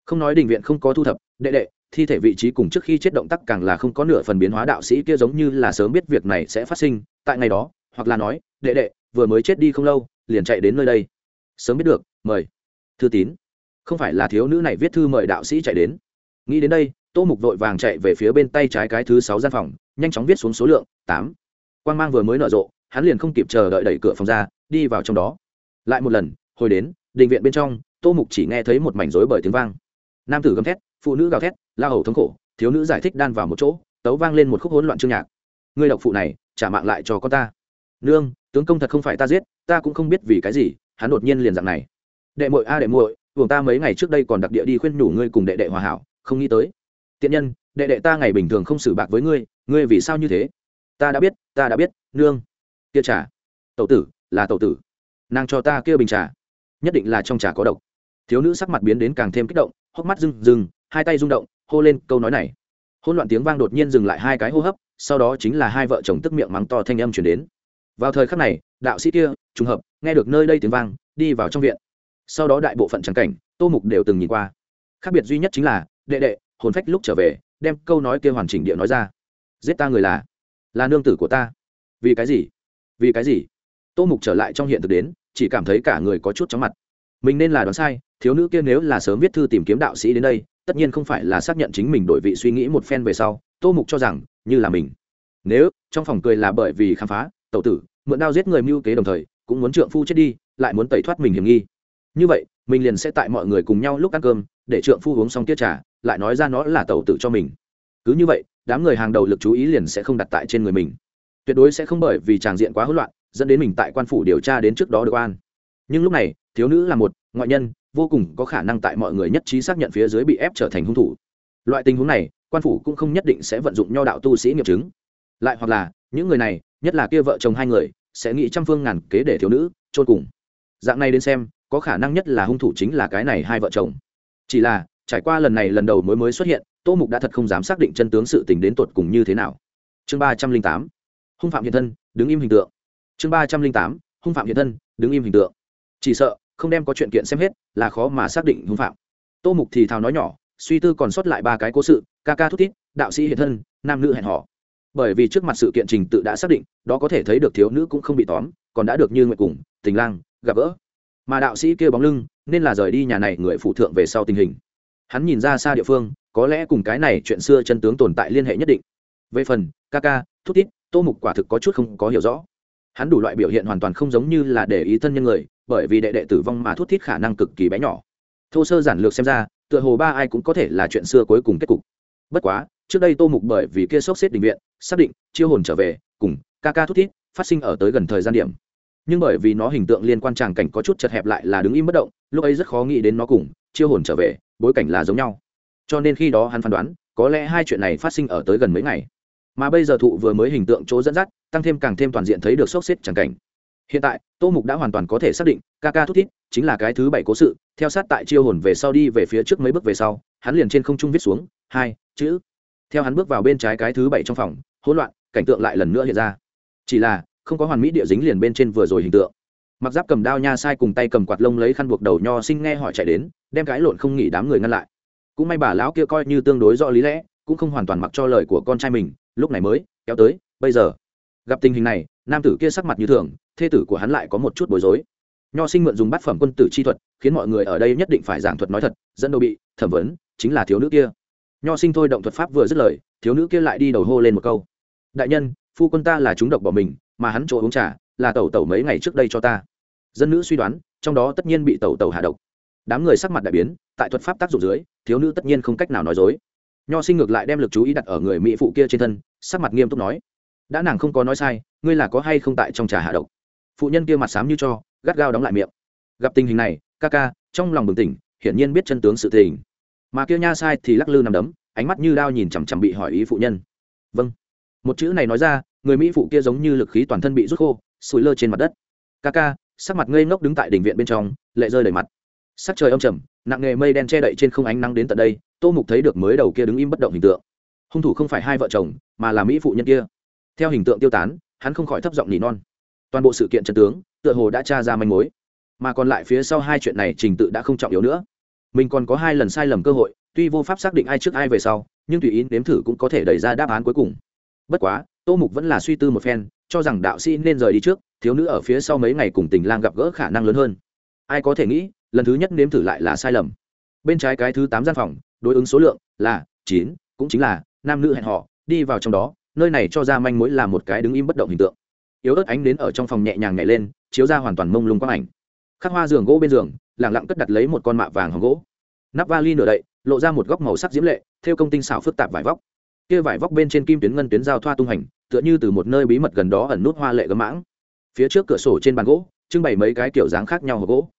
Không nói đình viện không có thu thập, đệ đệ, thi thể vị trí cùng trước khi chết động tác càng là không có nửa phần biến hóa đạo sĩ kia giống như là sớm biết việc này sẽ phát sinh, tại ngày đó, hoặc là nói, đệ đệ, vừa mới chết đi không lâu liền chạy đến nơi đây. Sớm biết được, mời. Thư tín. Không phải là thiếu nữ này viết thư mời đạo sĩ chạy đến. Nghĩ đến đây, tô mục vội vàng chạy về phía bên tay trái cái thứ sáu gian phòng, nhanh chóng viết xuống số lượng, tám. Quan g mang vừa mới nở rộ, hắn liền không kịp chờ đợi đẩy cửa phòng ra, đi vào trong đó. Lại một lần, hồi đến định viện bên trong, tô mục chỉ nghe thấy một mảnh rối bởi tiếng vang. Nam tử gầm thét, phụ nữ gào thét, la hầu thống khổ, thiếu nữ giải thích đan vào một chỗ, tấu vang lên một khúc hỗn loạn chương nhạc. Người độc phụ này, trả mạng lại cho con ta. Nương tướng công thật không phải ta giết, ta cũng không biết vì cái gì, hắn đột nhiên liền dạng này. Đệ muội, a đệ muội buồng ta mấy ngày trước đây còn đặc địa đi khuyên nhủ ngươi cùng đệ đệ hòa hảo, không nghĩ tới. Tiện nhân, đệ đệ ta ngày bình thường không xử bạc với ngươi ngươi vì sao như thế? Ta đã biết, ta đã biết, nương. Kia trà. Tẩu tử, là tẩu tử. Nàng cho ta kia bình trà. Nhất định là trong trà có độc. Thiếu nữ sắc mặt biến đến càng thêm kích động, hốc mắt rừng rừng hai tay rung động, hô lên câu nói này. Hôn loạn tiếng vang đột nhiên dừng lại hai cái hô hấp, sau đó chính là hai vợ chồng tức miệng mắng to thanh âm chuyển đến vào thời khắc này, đạo sĩ kia, trùng hợp, nghe được nơi đây tiếng vang, đi vào trong viện. Sau đó đại bộ phận trắng cảnh, tô mục đều từng nhìn qua. Khác biệt duy nhất chính là, đệ đệ, hồn phách lúc trở về, đem câu nói kia hoàn chỉnh địa nói ra. Giết ta người là là nương tử của ta. Vì cái gì? Vì cái gì? Tô mục trở lại trong hiện thực đến, chỉ cảm thấy cả người có chút chóng mặt. Mình nên là đoán sai, thiếu nữ kia nếu là sớm viết thư tìm kiếm đạo sĩ đến đây, tất nhiên không phải là xác nhận chính mình đổi vị suy nghĩ một phen về sau, tô mục cho rằng, như là mình. Nếu, trong phòng cười là bởi vì khám phá tẩu tử, mượn đao giết người mưu kế đồng thời, cũng muốn trượng phu chết đi, lại muốn tẩy thoát mình hiểm nghi. Như vậy, mình liền sẽ tại mọi người cùng nhau lúc ăn cơm, để trượng phu uống xong tiết trà, lại nói ra nó là tẩu tử cho mình. Cứ như vậy, đám người hàng đầu lực chú ý liền sẽ không đặt tại trên người mình. Tuyệt đối sẽ không bởi vì tràng diện quá hỗn loạn, dẫn đến mình tại quan phủ điều tra đến trước đó được an nhưng lúc này, thiếu nữ là một, ngoại nhân, vô cùng có khả năng tại mọi người nhất trí xác nhận phía dưới bị ép trở thành hung thủ. Loại tình huống này, quan phủ cũng không nhất định sẽ vận dụng nho đạo tu sĩ nghiệp chứng. Lại hoặc là, những người này nhất là kia vợ chồng hai người, sẽ nghĩ trăm phương ngàn kế để thiếu nữ trôn cùng. Dạng này đến xem, có khả năng nhất là hung thủ chính là cái này hai vợ chồng. Chỉ là, trải qua lần này lần đầu mới mới xuất hiện, tô mục đã thật không dám xác định chân tướng sự tình đến tột cùng như thế nào. Chương ba trăm linh tám, hung phạm hiện thân, đứng im hình tượng. Chương ba trăm linh tám, hung phạm hiện thân, đứng im hình tượng. Chỉ sợ, không đem có chuyện kiện xem hết, là khó mà xác định hung phạm. Tô mục thì thào nói nhỏ, suy tư còn sót lại ba cái cố sự, ca ca thút thít, đạo sĩ hiện thân, nam nữ hẹn họ bởi vì trước mặt sự kiện trình tự đã xác định, đó có thể thấy được thiếu nữ cũng không bị tóm, còn đã được như nguyện cùng tình lang gặp gỡ. Mà đạo sĩ kia bóng lưng, nên là rời đi nhà này người phụ thượng về sau tình hình. Hắn nhìn ra xa địa phương, có lẽ cùng cái này chuyện xưa chân tướng tồn tại liên hệ nhất định. Về phần, ca ca thúc tít tô mục quả thực có chút không có hiểu rõ. Hắn đủ loại biểu hiện hoàn toàn không giống như là để ý thân nhân người, bởi vì đệ đệ tử vong mà thúc tít khả năng cực kỳ bé nhỏ. Thô sơ giản lược xem ra, tựa hồ ba ai cũng có thể là chuyện xưa cuối cùng kết cục. Bất quá, trước đây tô mục bởi vì kia sốc xếp định viện xác định, chiêu hồn trở về, cùng ca ca thút thít, phát sinh ở tới gần thời gian điểm. Nhưng bởi vì nó hình tượng liên quan tràng cảnh có chút chật hẹp lại là đứng im bất động, lúc ấy rất khó nghĩ đến nó cùng chiêu hồn trở về, bối cảnh là giống nhau. Cho nên khi đó hắn phán đoán, có lẽ hai chuyện này phát sinh ở tới gần mấy ngày. Mà bây giờ thụ vừa mới hình tượng chỗ dẫn dắt, tăng thêm càng thêm toàn diện thấy được sốc xếp tràng cảnh. Hiện tại, tô mục đã hoàn toàn có thể xác định, ca ca thút thít chính là cái thứ bảy cố sự, theo sát tại chiêu hồn về sau đi về phía trước mấy bước về sau, hắn liền trên không trung viết xuống hai chữ. Theo hắn bước vào bên trái cái thứ bảy trong phòng hỗn loạn, cảnh tượng lại lần nữa hiện ra. Chỉ là, không có hoàn mỹ địa dính liền bên trên vừa rồi hình tượng. Mặc giáp cầm đao nha sai cùng tay cầm quạt lông lấy khăn buộc đầu nho sinh nghe hỏi chạy đến, đem cái lộn không nghỉ đám người ngăn lại. Cũng may bà lão kia coi như tương đối rõ lý lẽ, cũng không hoàn toàn mặc cho lời của con trai mình, lúc này mới, kéo tới, bây giờ. Gặp tình hình này, nam tử kia sắc mặt như thường, thê tử của hắn lại có một chút bối rối. Nho sinh mượn dùng bát phẩm quân tử chi thuật, khiến mọi người ở đây nhất định phải giảng thuật nói thật, dẫn đầu bị thẩm vấn, chính là thiếu nữ kia. Nho sinh thôi động thuật pháp vừa dứt lời, thiếu nữ kia lại đi đầu hô lên một câu đại nhân, phu quân ta là chúng độc bỏ mình, mà hắn chỗ uống trà là tẩu tẩu mấy ngày trước đây cho ta. Dân nữ suy đoán, trong đó tất nhiên bị tẩu tẩu hạ độc. Đám người sắc mặt đại biến, tại thuật pháp tác dụng dưới, thiếu nữ tất nhiên không cách nào nói dối. Nho sinh ngược lại đem lực chú ý đặt ở người mỹ phụ kia trên thân, sắc mặt nghiêm túc nói, đã nàng không có nói sai, ngươi là có hay không tại trong trà hạ độc? Phụ nhân kia mặt xám như cho, gắt gao đóng lại miệng. Gặp tình hình này, ca ca, trong lòng bừng tỉnh, hiển nhiên biết chân tướng sự tình. Mà kia nha sai thì lắc lư nằm đấm, ánh mắt như đao nhìn chằm chằm bị hỏi ý phụ nhân. Vâng một chữ này nói ra, người mỹ phụ kia giống như lực khí toàn thân bị rút khô, sủi lơ trên mặt đất. Ca ca, sắc mặt ngây ngốc đứng tại đỉnh viện bên trong, lệ rơi đầy mặt. Sắc trời âm trầm, nặng nghề mây đen che đậy trên không ánh nắng đến tận đây, tô mục thấy được mới đầu kia đứng im bất động hình tượng. Hung thủ không phải hai vợ chồng, mà là mỹ phụ nhân kia. Theo hình tượng tiêu tán, hắn không khỏi thấp giọng nỉ non. Toàn bộ sự kiện trần tướng, tựa hồ đã tra ra manh mối. Mà còn lại phía sau hai chuyện này trình tự đã không trọng yếu nữa. Mình còn có hai lần sai lầm cơ hội, tuy vô pháp xác định ai trước ai về sau, nhưng tùy ý nếm thử cũng có thể đẩy ra đáp án cuối cùng bất quá, tô mục vẫn là suy tư một phen, cho rằng đạo sĩ nên rời đi trước, thiếu nữ ở phía sau mấy ngày cùng tình lang gặp gỡ khả năng lớn hơn. Ai có thể nghĩ, lần thứ nhất nếm thử lại là sai lầm. Bên trái cái thứ tám gian phòng, đối ứng số lượng là chín, cũng chính là nam nữ hẹn họ đi vào trong đó, nơi này cho ra manh mối là một cái đứng im bất động hình tượng. Yếu ớt ánh đến ở trong phòng nhẹ nhàng nhảy lên, chiếu ra hoàn toàn mông lung quang ảnh. Khắc hoa giường gỗ bên giường lẳng lặng cất đặt lấy một con mạ vàng hồng gỗ. Nắp vali nửa đậy, lộ ra một góc màu sắc diễm lệ, theo công tinh xảo phức tạp vải vóc kia vải vóc bên trên kim tuyến ngân tuyến giao thoa tung hành, tựa như từ một nơi bí mật gần đó ẩn nút hoa lệ gấm mãng. Phía trước cửa sổ trên bàn gỗ, trưng bày mấy cái kiểu dáng khác nhau hộp gỗ.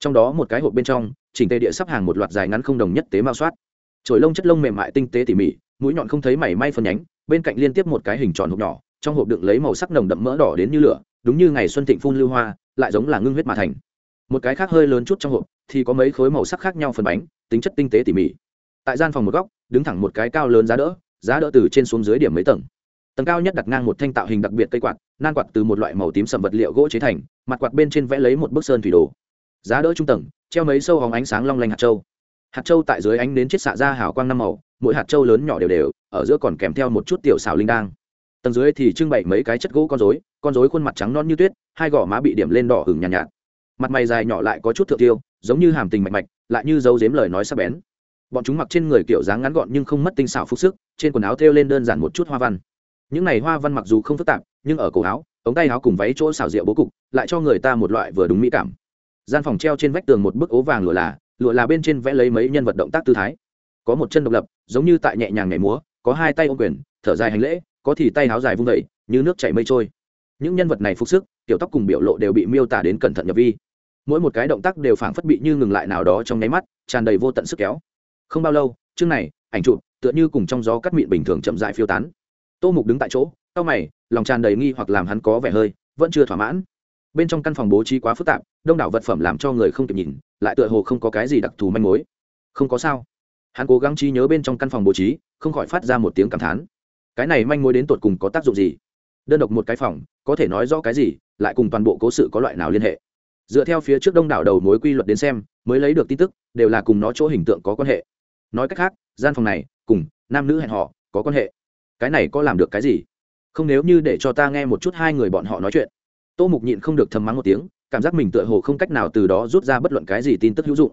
Trong đó một cái hộp bên trong, chỉnh tề địa sắp hàng một loạt dài ngắn không đồng nhất tế mao soát. Trồi lông chất lông mềm mại tinh tế tỉ mỉ, mũi nhọn không thấy mảy may phân nhánh, bên cạnh liên tiếp một cái hình tròn hộp nhỏ, trong hộp đựng lấy màu sắc nồng đậm mỡ đỏ đến như lửa, đúng như ngày xuân thịnh phun lưu hoa, lại giống là ngưng huyết mà thành. Một cái khác hơi lớn chút trong hộp, thì có mấy khối màu sắc khác nhau phần bánh, tính chất tinh tế tỉ mỉ. Tại gian phòng một góc, đứng thẳng một cái cao lớn giá đỡ giá đỡ từ trên xuống dưới điểm mấy tầng. Tầng cao nhất đặt ngang một thanh tạo hình đặc biệt cây quạt nan quạt từ một loại màu tím sầm vật liệu gỗ chế thành mặt quạt bên trên vẽ lấy một bức sơn thủy đồ. Giá đỡ trung tầng treo mấy sâu hóng ánh sáng long lanh hạt châu. Hạt châu tại dưới ánh đến chiết xạ ra hào quang năm màu mỗi hạt châu lớn nhỏ đều đều ở giữa còn kèm theo một chút tiểu xào linh đang tầng dưới thì trưng bày mấy cái chất gỗ con rối con rối khuôn mặt trắng non như tuyết hai gò má bị điểm lên đỏ hừng nhàn nhạt, nhạt. Mặt mày dài nhỏ lại có chút thượng tiêu giống như hàm tình mạch mạch lại như dấu dếm lời nói sắc bén bọn chúng mặc trên người kiểu dáng ngắn gọn nhưng không mất tinh xảo phúc sức, trên quần áo thêu lên đơn giản một chút hoa văn. Những này hoa văn mặc dù không phức tạp, nhưng ở cổ áo, ống tay áo cùng váy chỗ xào rượu bố cục, lại cho người ta một loại vừa đúng mỹ cảm. Gian phòng treo trên vách tường một bức ố vàng lụa là lụa là bên trên vẽ lấy mấy nhân vật động tác tư thái. Có một chân độc lập, giống như tại nhẹ nhàng nhảy múa, có hai tay ôm quyền, thở dài hành lễ, có thì tay áo dài vung vẩy như nước chảy mây trôi. Những nhân vật này phục sức, kiểu tóc cùng biểu lộ đều bị miêu tả đến cẩn thận nhập vi. Mỗi một cái động tác đều phảng phất bị như ngừng lại nào đó trong nháy mắt, tràn đầy vô tận sức kéo không bao lâu, chương này, ảnh chụp, tựa như cùng trong gió cắt mịn bình thường chậm dại phiêu tán. Tô mục đứng tại chỗ, cau mày, lòng tràn đầy nghi hoặc làm hắn có vẻ hơi, vẫn chưa thỏa mãn. Bên trong căn phòng bố trí quá phức tạp, đông đảo vật phẩm làm cho người không kịp nhìn, lại tựa hồ không có cái gì đặc thù manh mối. Không có sao. Hắn cố gắng trí nhớ bên trong căn phòng bố trí, không khỏi phát ra một tiếng cảm thán. Cái này manh mối đến tột cùng có tác dụng gì? Đơn độc một cái phòng, có thể nói rõ cái gì, lại cùng toàn bộ cố sự có loại nào liên hệ? Dựa theo phía trước đông đảo đầu mối quy luật đến xem mới lấy được tin tức, đều là cùng nó chỗ hình tượng có quan hệ. Nói cách khác, gian phòng này, cùng nam nữ hẹn họ có quan hệ. Cái này có làm được cái gì? Không nếu như để cho ta nghe một chút hai người bọn họ nói chuyện. Tô mục nhịn không được thầm mắng một tiếng, cảm giác mình tựa hồ không cách nào từ đó rút ra bất luận cái gì tin tức hữu dụng.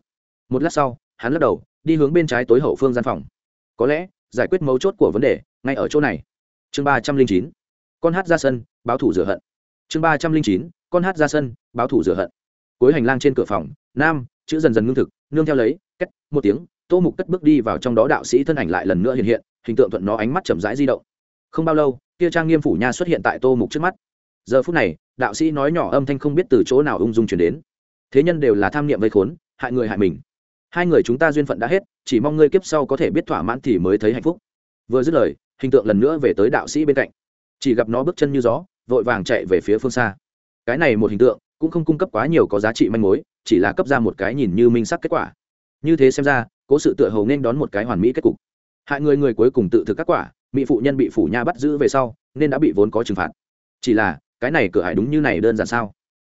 Một lát sau, hắn lắc đầu, đi hướng bên trái tối hậu phương gian phòng. Có lẽ, giải quyết mấu chốt của vấn đề, ngay ở chỗ này. Chương ba trăm linh chín, con hát ra sân, báo thủ rửa hận. Chương ba trăm linh chín, con hát ra sân, báo thủ rửa hận. Cuối hành lang trên cửa phòng, nam chữ dần dần ngưng thực, nương theo lấy cách một tiếng, tô mục cất bước đi vào trong đó đạo sĩ thân ảnh lại lần nữa hiện hiện, hình tượng thuận nó ánh mắt chậm rãi di động. Không bao lâu, kia trang nghiêm phủ nha xuất hiện tại tô mục trước mắt. Giờ phút này, đạo sĩ nói nhỏ âm thanh không biết từ chỗ nào ung dung chuyển đến. Thế nhân đều là tham niệm vây khốn, hại người hại mình. Hai người chúng ta duyên phận đã hết, chỉ mong ngươi kiếp sau có thể biết thỏa mãn thì mới thấy hạnh phúc. Vừa dứt lời, hình tượng lần nữa về tới đạo sĩ bên cạnh. Chỉ gặp nó bước chân như gió, vội vàng chạy về phía phương xa. Cái này một hình tượng, cũng không cung cấp quá nhiều có giá trị manh mối chỉ là cấp ra một cái nhìn như minh sắc kết quả. Như thế xem ra, cố sự tựa hầu nên đón một cái hoàn mỹ kết cục. Hại người người cuối cùng tự thực các quả, mỹ phụ nhân bị phủ nha bắt giữ về sau, nên đã bị vốn có trừng phạt. Chỉ là, cái này cửa hải đúng như này đơn giản sao?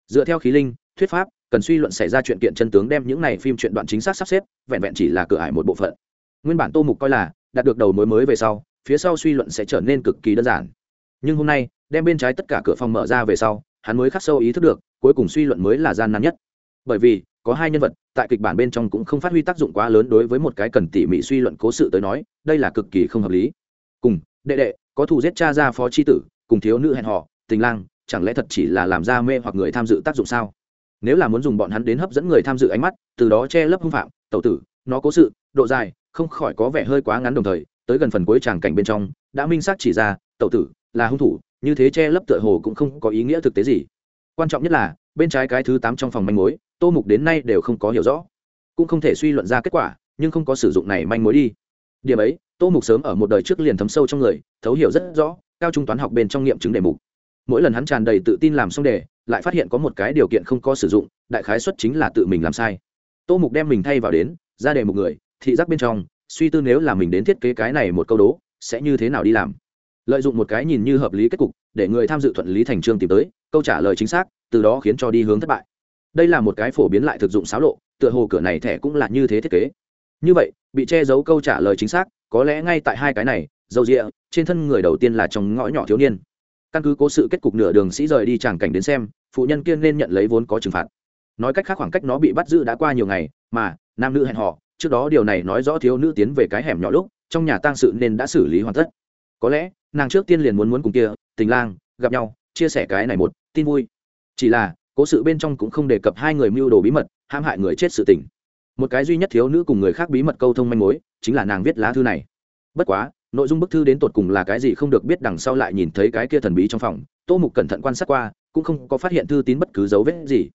Dựa theo khí linh, thuyết pháp, cần suy luận xảy ra chuyện kiện chân tướng đem những này phim chuyện đoạn chính xác sắp xếp, vẹn vẹn chỉ là cửa hải một bộ phận. Nguyên bản tô mục coi là, đạt được đầu mối mới về sau, phía sau suy luận sẽ trở nên cực kỳ đơn giản. Nhưng hôm nay, đem bên trái tất cả cửa phòng mở ra về sau, hắn mới khắc sâu ý thức được, cuối cùng suy luận mới là gian nan nhất bởi vì, có hai nhân vật, tại kịch bản bên trong cũng không phát huy tác dụng quá lớn đối với một cái cần tỉ mỉ suy luận cố sự tới nói, đây là cực kỳ không hợp lý. Cùng, đệ đệ, có thù giết cha ra phó c h i tử, cùng thiếu nữ hẹn họ tình lang, chẳng lẽ thật chỉ là làm ra mê hoặc người tham dự tác dụng sao? Nếu là muốn dùng bọn hắn đến hấp dẫn người tham dự ánh mắt, từ đó che lấp hưng phạm, tẩu tử, nó cố sự, độ dài, không khỏi có vẻ hơi quá ngắn đồng thời, tới gần phần cuối tràng cảnh bên trong, đã minh xác chỉ ra, tẩu tử là hung thủ, như thế che lấp tựa hồ cũng không có ý nghĩa thực tế gì. Quan trọng nhất là bên trái cái thứ tám trong phòng manh mối, tô mục đến nay đều không có hiểu rõ. Cũng không thể suy luận ra kết quả, nhưng không có sử dụng này manh mối đi. Điểm ấy, tô mục sớm ở một đời trước liền thấm sâu trong người, thấu hiểu rất rõ, cao trung toán học bên trong nghiệm chứng đề mục. Mỗi lần hắn tràn đầy tự tin làm xong đề, lại phát hiện có một cái điều kiện không có sử dụng, đại khái xuất chính là tự mình làm sai. Tô mục đem mình thay vào đến, ra đề một người, thị giác bên trong, suy tư nếu là mình đến thiết kế cái này một câu đố, sẽ như thế nào đi làm. Lợi dụng một cái nhìn như hợp lý kết cục, để người tham dự thuận lý thành trương tìm tới, câu trả lời chính xác từ đó khiến cho đi hướng thất bại. Đây là một cái phổ biến lại thực dụng xáo lộ, tựa hồ cửa này thẻ cũng là như thế thiết kế. Như vậy, bị che giấu câu trả lời chính xác, có lẽ ngay tại hai cái này, dầu rịa trên thân người đầu tiên là trong ngõ nhỏ thiếu niên. Căn cứ cố sự kết cục nửa đường sĩ rời đi tràng cảnh đến xem, phụ nhân kia nên nhận lấy vốn có trừng phạt. Nói cách khác khoảng cách nó bị bắt giữ đã qua nhiều ngày, mà nam nữ hẹn họ trước đó điều này nói rõ thiếu nữ tiến về cái hẻm nhỏ lúc, trong nhà tang sự nên đã xử lý hoàn tất. Có lẽ, nàng trước tiên liền muốn muốn cùng kia, tình lang, gặp nhau, chia sẻ cái này một, tin vui chỉ là, cố sự bên trong cũng không đề cập hai người mưu đồ bí mật, hãm hại người chết sự tình. Một cái duy nhất thiếu nữ cùng người khác bí mật câu thông manh mối, chính là nàng viết lá thư này. Bất quá, nội dung bức thư đến tột cùng là cái gì không được biết đằng sau lại nhìn thấy cái kia thần bí trong phòng. Tô mục cẩn thận quan sát qua, cũng không có phát hiện thư tín bất cứ dấu vết gì.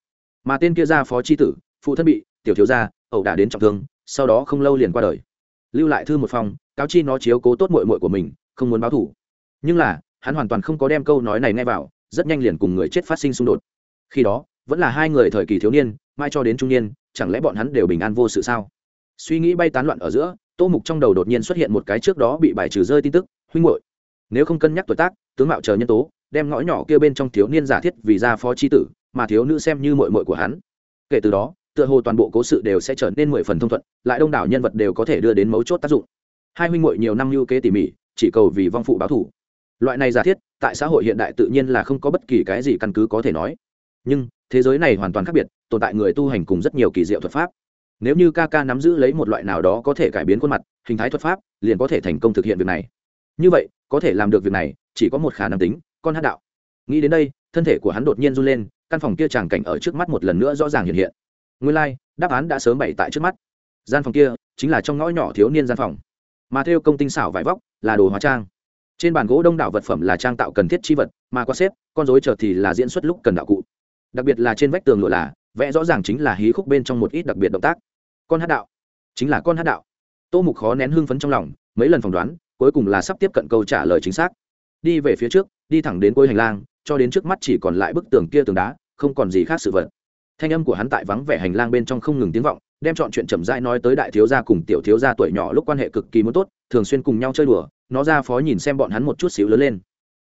Mà tên kia ra phó tri tử, phụ thân bị, tiểu thiếu gia, ẩu đả đến trọng thương, sau đó không lâu liền qua đời. Lưu lại thư một phòng, cáo chi nó chiếu cố tốt mội mội của mình, không muốn báo thủ nhưng là, hắn hoàn toàn không có đem câu nói này ngay vào, rất nhanh liền cùng người chết phát sinh xung đột khi đó, vẫn là hai người thời kỳ thiếu niên, mai cho đến trung niên, chẳng lẽ bọn hắn đều bình an vô sự sao? Suy nghĩ bay tán loạn ở giữa, tô mục trong đầu đột nhiên xuất hiện một cái trước đó bị bài trừ rơi tin tức, huynh hội nếu không cân nhắc tuổi tác, tướng mạo chờ nhân tố, đem ngõ nhỏ kia bên trong thiếu niên giả thiết vì ra phó tri tử, mà thiếu nữ xem như mội mội của hắn. Kể từ đó, tựa hồ toàn bộ cố sự đều sẽ trở nên mười phần thông thuận, lại đông đảo nhân vật đều có thể đưa đến mấu chốt tác dụng. Hai huynh hội nhiều năm lưu kế tỉ mỉ, chỉ cầu vì vong phụ báo thủ. Loại này giả thiết, tại xã hội hiện đại tự nhiên là không có bất kỳ cái gì căn cứ có thể nói nhưng thế giới này hoàn toàn khác biệt tồn tại người tu hành cùng rất nhiều kỳ diệu thuật pháp. Nếu như ca ca nắm giữ lấy một loại nào đó có thể cải biến khuôn mặt hình thái thuật pháp liền có thể thành công thực hiện việc này. Như vậy có thể làm được việc này chỉ có một khả năng tính con hát đạo. Nghĩ đến đây thân thể của hắn đột nhiên run lên căn phòng kia tràng cảnh ở trước mắt một lần nữa rõ ràng hiện hiện. Nguyên lai、like, đáp án đã sớm bày tại trước mắt. Gian phòng kia chính là trong ngõ nhỏ thiếu niên gian phòng. Mà theo công tinh xảo vải vóc là đồ hóa trang. Trên bàn gỗ đông đảo vật phẩm là trang tạo cần thiết chi vật mà qua xếp con dối chờ thì là diễn xuất lúc cần đạo cụ đặc biệt là trên vách tường lụa là, vẽ rõ ràng chính là hí khúc bên trong một ít đặc biệt động tác. Con hát đạo. Chính là con hát đạo. Tô mục khó nén hưng phấn trong lòng, mấy lần phỏng đoán, cuối cùng là sắp tiếp cận câu trả lời chính xác. Đi về phía trước, đi thẳng đến cuối hành lang, cho đến trước mắt chỉ còn lại bức tường kia tường đá, không còn gì khác sự vật. Thanh âm của hắn tại vắng vẻ hành lang bên trong không ngừng tiếng vọng, đem chọn chuyện chậm rãi nói tới đại thiếu gia cùng tiểu thiếu gia tuổi nhỏ lúc quan hệ cực kỳ muốn tốt, thường xuyên cùng nhau chơi đùa, nó ra phó nhìn xem bọn hắn một chút xíu lớn lên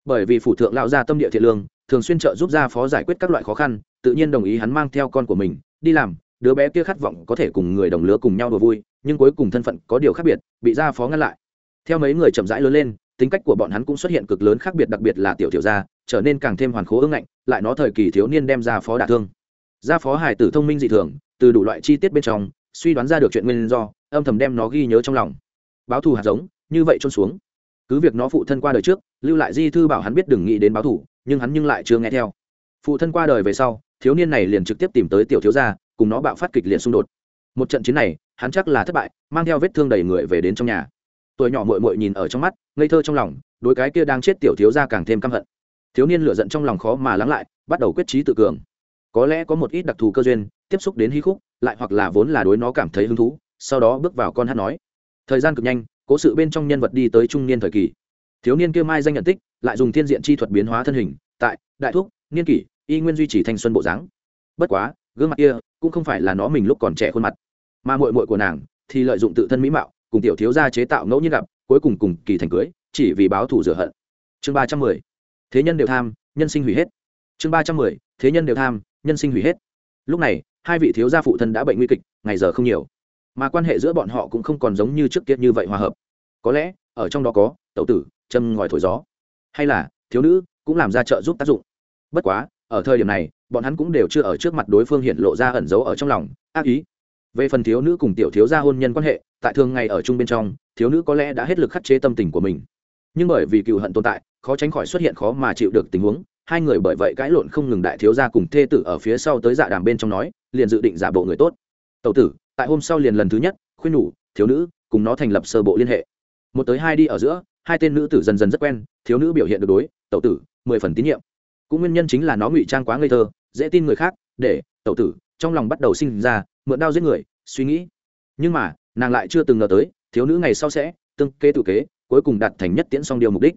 bởi vì phủ thượng lão gia tâm địa thiện lương, thường xuyên trợ giúp gia phó giải quyết các loại khó khăn, tự nhiên đồng ý hắn mang theo con của mình, đi làm, đứa bé kia khát vọng có thể cùng người đồng lứa cùng nhau đùa vui, nhưng cuối cùng thân phận có điều khác biệt, bị gia phó ngăn lại. Theo mấy người chậm rãi lớn lên, tính cách của bọn hắn cũng xuất hiện cực lớn khác biệt, đặc biệt là tiểu tiểu gia, trở nên càng thêm hoàn khố ưng ngạnh, lại nó thời kỳ thiếu niên đem gia phó đả thương. Gia phó hải tử thông minh dị thường, từ đủ loại chi tiết bên trong, suy đoán ra được chuyện nguyên do, âm thầm đem nó ghi nhớ trong lòng. Báo thù hạt giống, như vậy trôn xuống cứ việc nó phụ thân qua đời trước, lưu lại di thư bảo hắn biết đừng nghĩ đến báo thù nhưng hắn nhưng lại chưa nghe theo. Phụ thân qua đời về sau, thiếu niên này liền trực tiếp tìm tới tiểu thiếu gia, cùng nó bạo phát kịch liệt xung đột. Một trận chiến này, hắn chắc là thất bại, mang theo vết thương đầy người về đến trong nhà. Tuổi nhỏ mội mội nhìn ở trong mắt, ngây thơ trong lòng đôi cái kia đang chết tiểu thiếu gia càng thêm căm hận. Thiếu niên lựa giận trong lòng khó mà lắng lại, bắt đầu quyết trí tự cường. Có lẽ có một ít đặc thù cơ duyên, tiếp xúc đến hí khúc, lại hoặc là vốn là đối nó cảm thấy hứng thú, sau đó bước vào con hát nói. Thời gian cực nhanh cố sự bên trong nhân vật đi tới trung niên thời kỳ. Thiếu niên kia mai danh nhận tích, lại dùng thiên diện chi thuật biến hóa thân hình, tại đại thúc, niên kỷ, y nguyên duy trì thanh xuân bộ dáng. Bất quá, gương mặt kia cũng không phải là nó mình lúc còn trẻ khuôn mặt. Mà mội mội của nàng thì lợi dụng tự thân mỹ mạo, cùng tiểu thiếu gia chế tạo ngẫu nhiên gặp, cuối cùng cùng kỳ thành cưới, chỉ vì báo thù rửa hận. Chương ba trăm mười. Thế nhân đều tham, nhân sinh hủy hết. Chương ba trăm mười. Thế nhân đều tham, nhân sinh hủy hết. Lúc này, hai vị thiếu gia phụ thân đã bệnh nguy kịch, ngày giờ không nhiều mà quan hệ giữa bọn họ cũng không còn giống như trước kia như vậy hòa hợp. Có lẽ, ở trong đó có, tẩu tử, châm ngòi thổi gió. Hay là, thiếu nữ cũng làm ra trợ giúp tác dụng. Bất quá, ở thời điểm này, bọn hắn cũng đều chưa ở trước mặt đối phương hiện lộ ra ẩn giấu ở trong lòng. Ác ý. Về phần thiếu nữ cùng tiểu thiếu gia hôn nhân quan hệ, tại thường ngày ở chung bên trong, thiếu nữ có lẽ đã hết lực khắc chế tâm tình của mình. Nhưng bởi vì cựu hận tồn tại, khó tránh khỏi xuất hiện khó mà chịu được tình huống, hai người bởi vậy cãi lộn không ngừng đại thiếu gia cùng thê tử ở phía sau tới dạ đàm bên trong nói, liền dự định giả bộ người tốt. Tẩu tử tại hôm sau liền lần thứ nhất, khuyên nhủ, thiếu nữ, cùng nó thành lập sơ bộ liên hệ. Một tới hai đi ở giữa, hai tên nữ tử dần dần rất quen, thiếu nữ biểu hiện được đối, tẩu tử, mười phần tín nhiệm. Cũng nguyên nhân chính là nó ngụy trang quá ngây thơ, dễ tin người khác, để, tẩu tử, trong lòng bắt đầu sinh ra, mượn đao giết người, suy nghĩ. Nhưng mà, nàng lại chưa từng ngờ tới, thiếu nữ ngày sau sẽ, tương kế tự kế, cuối cùng đạt thành nhất tiễn xong điều mục đích.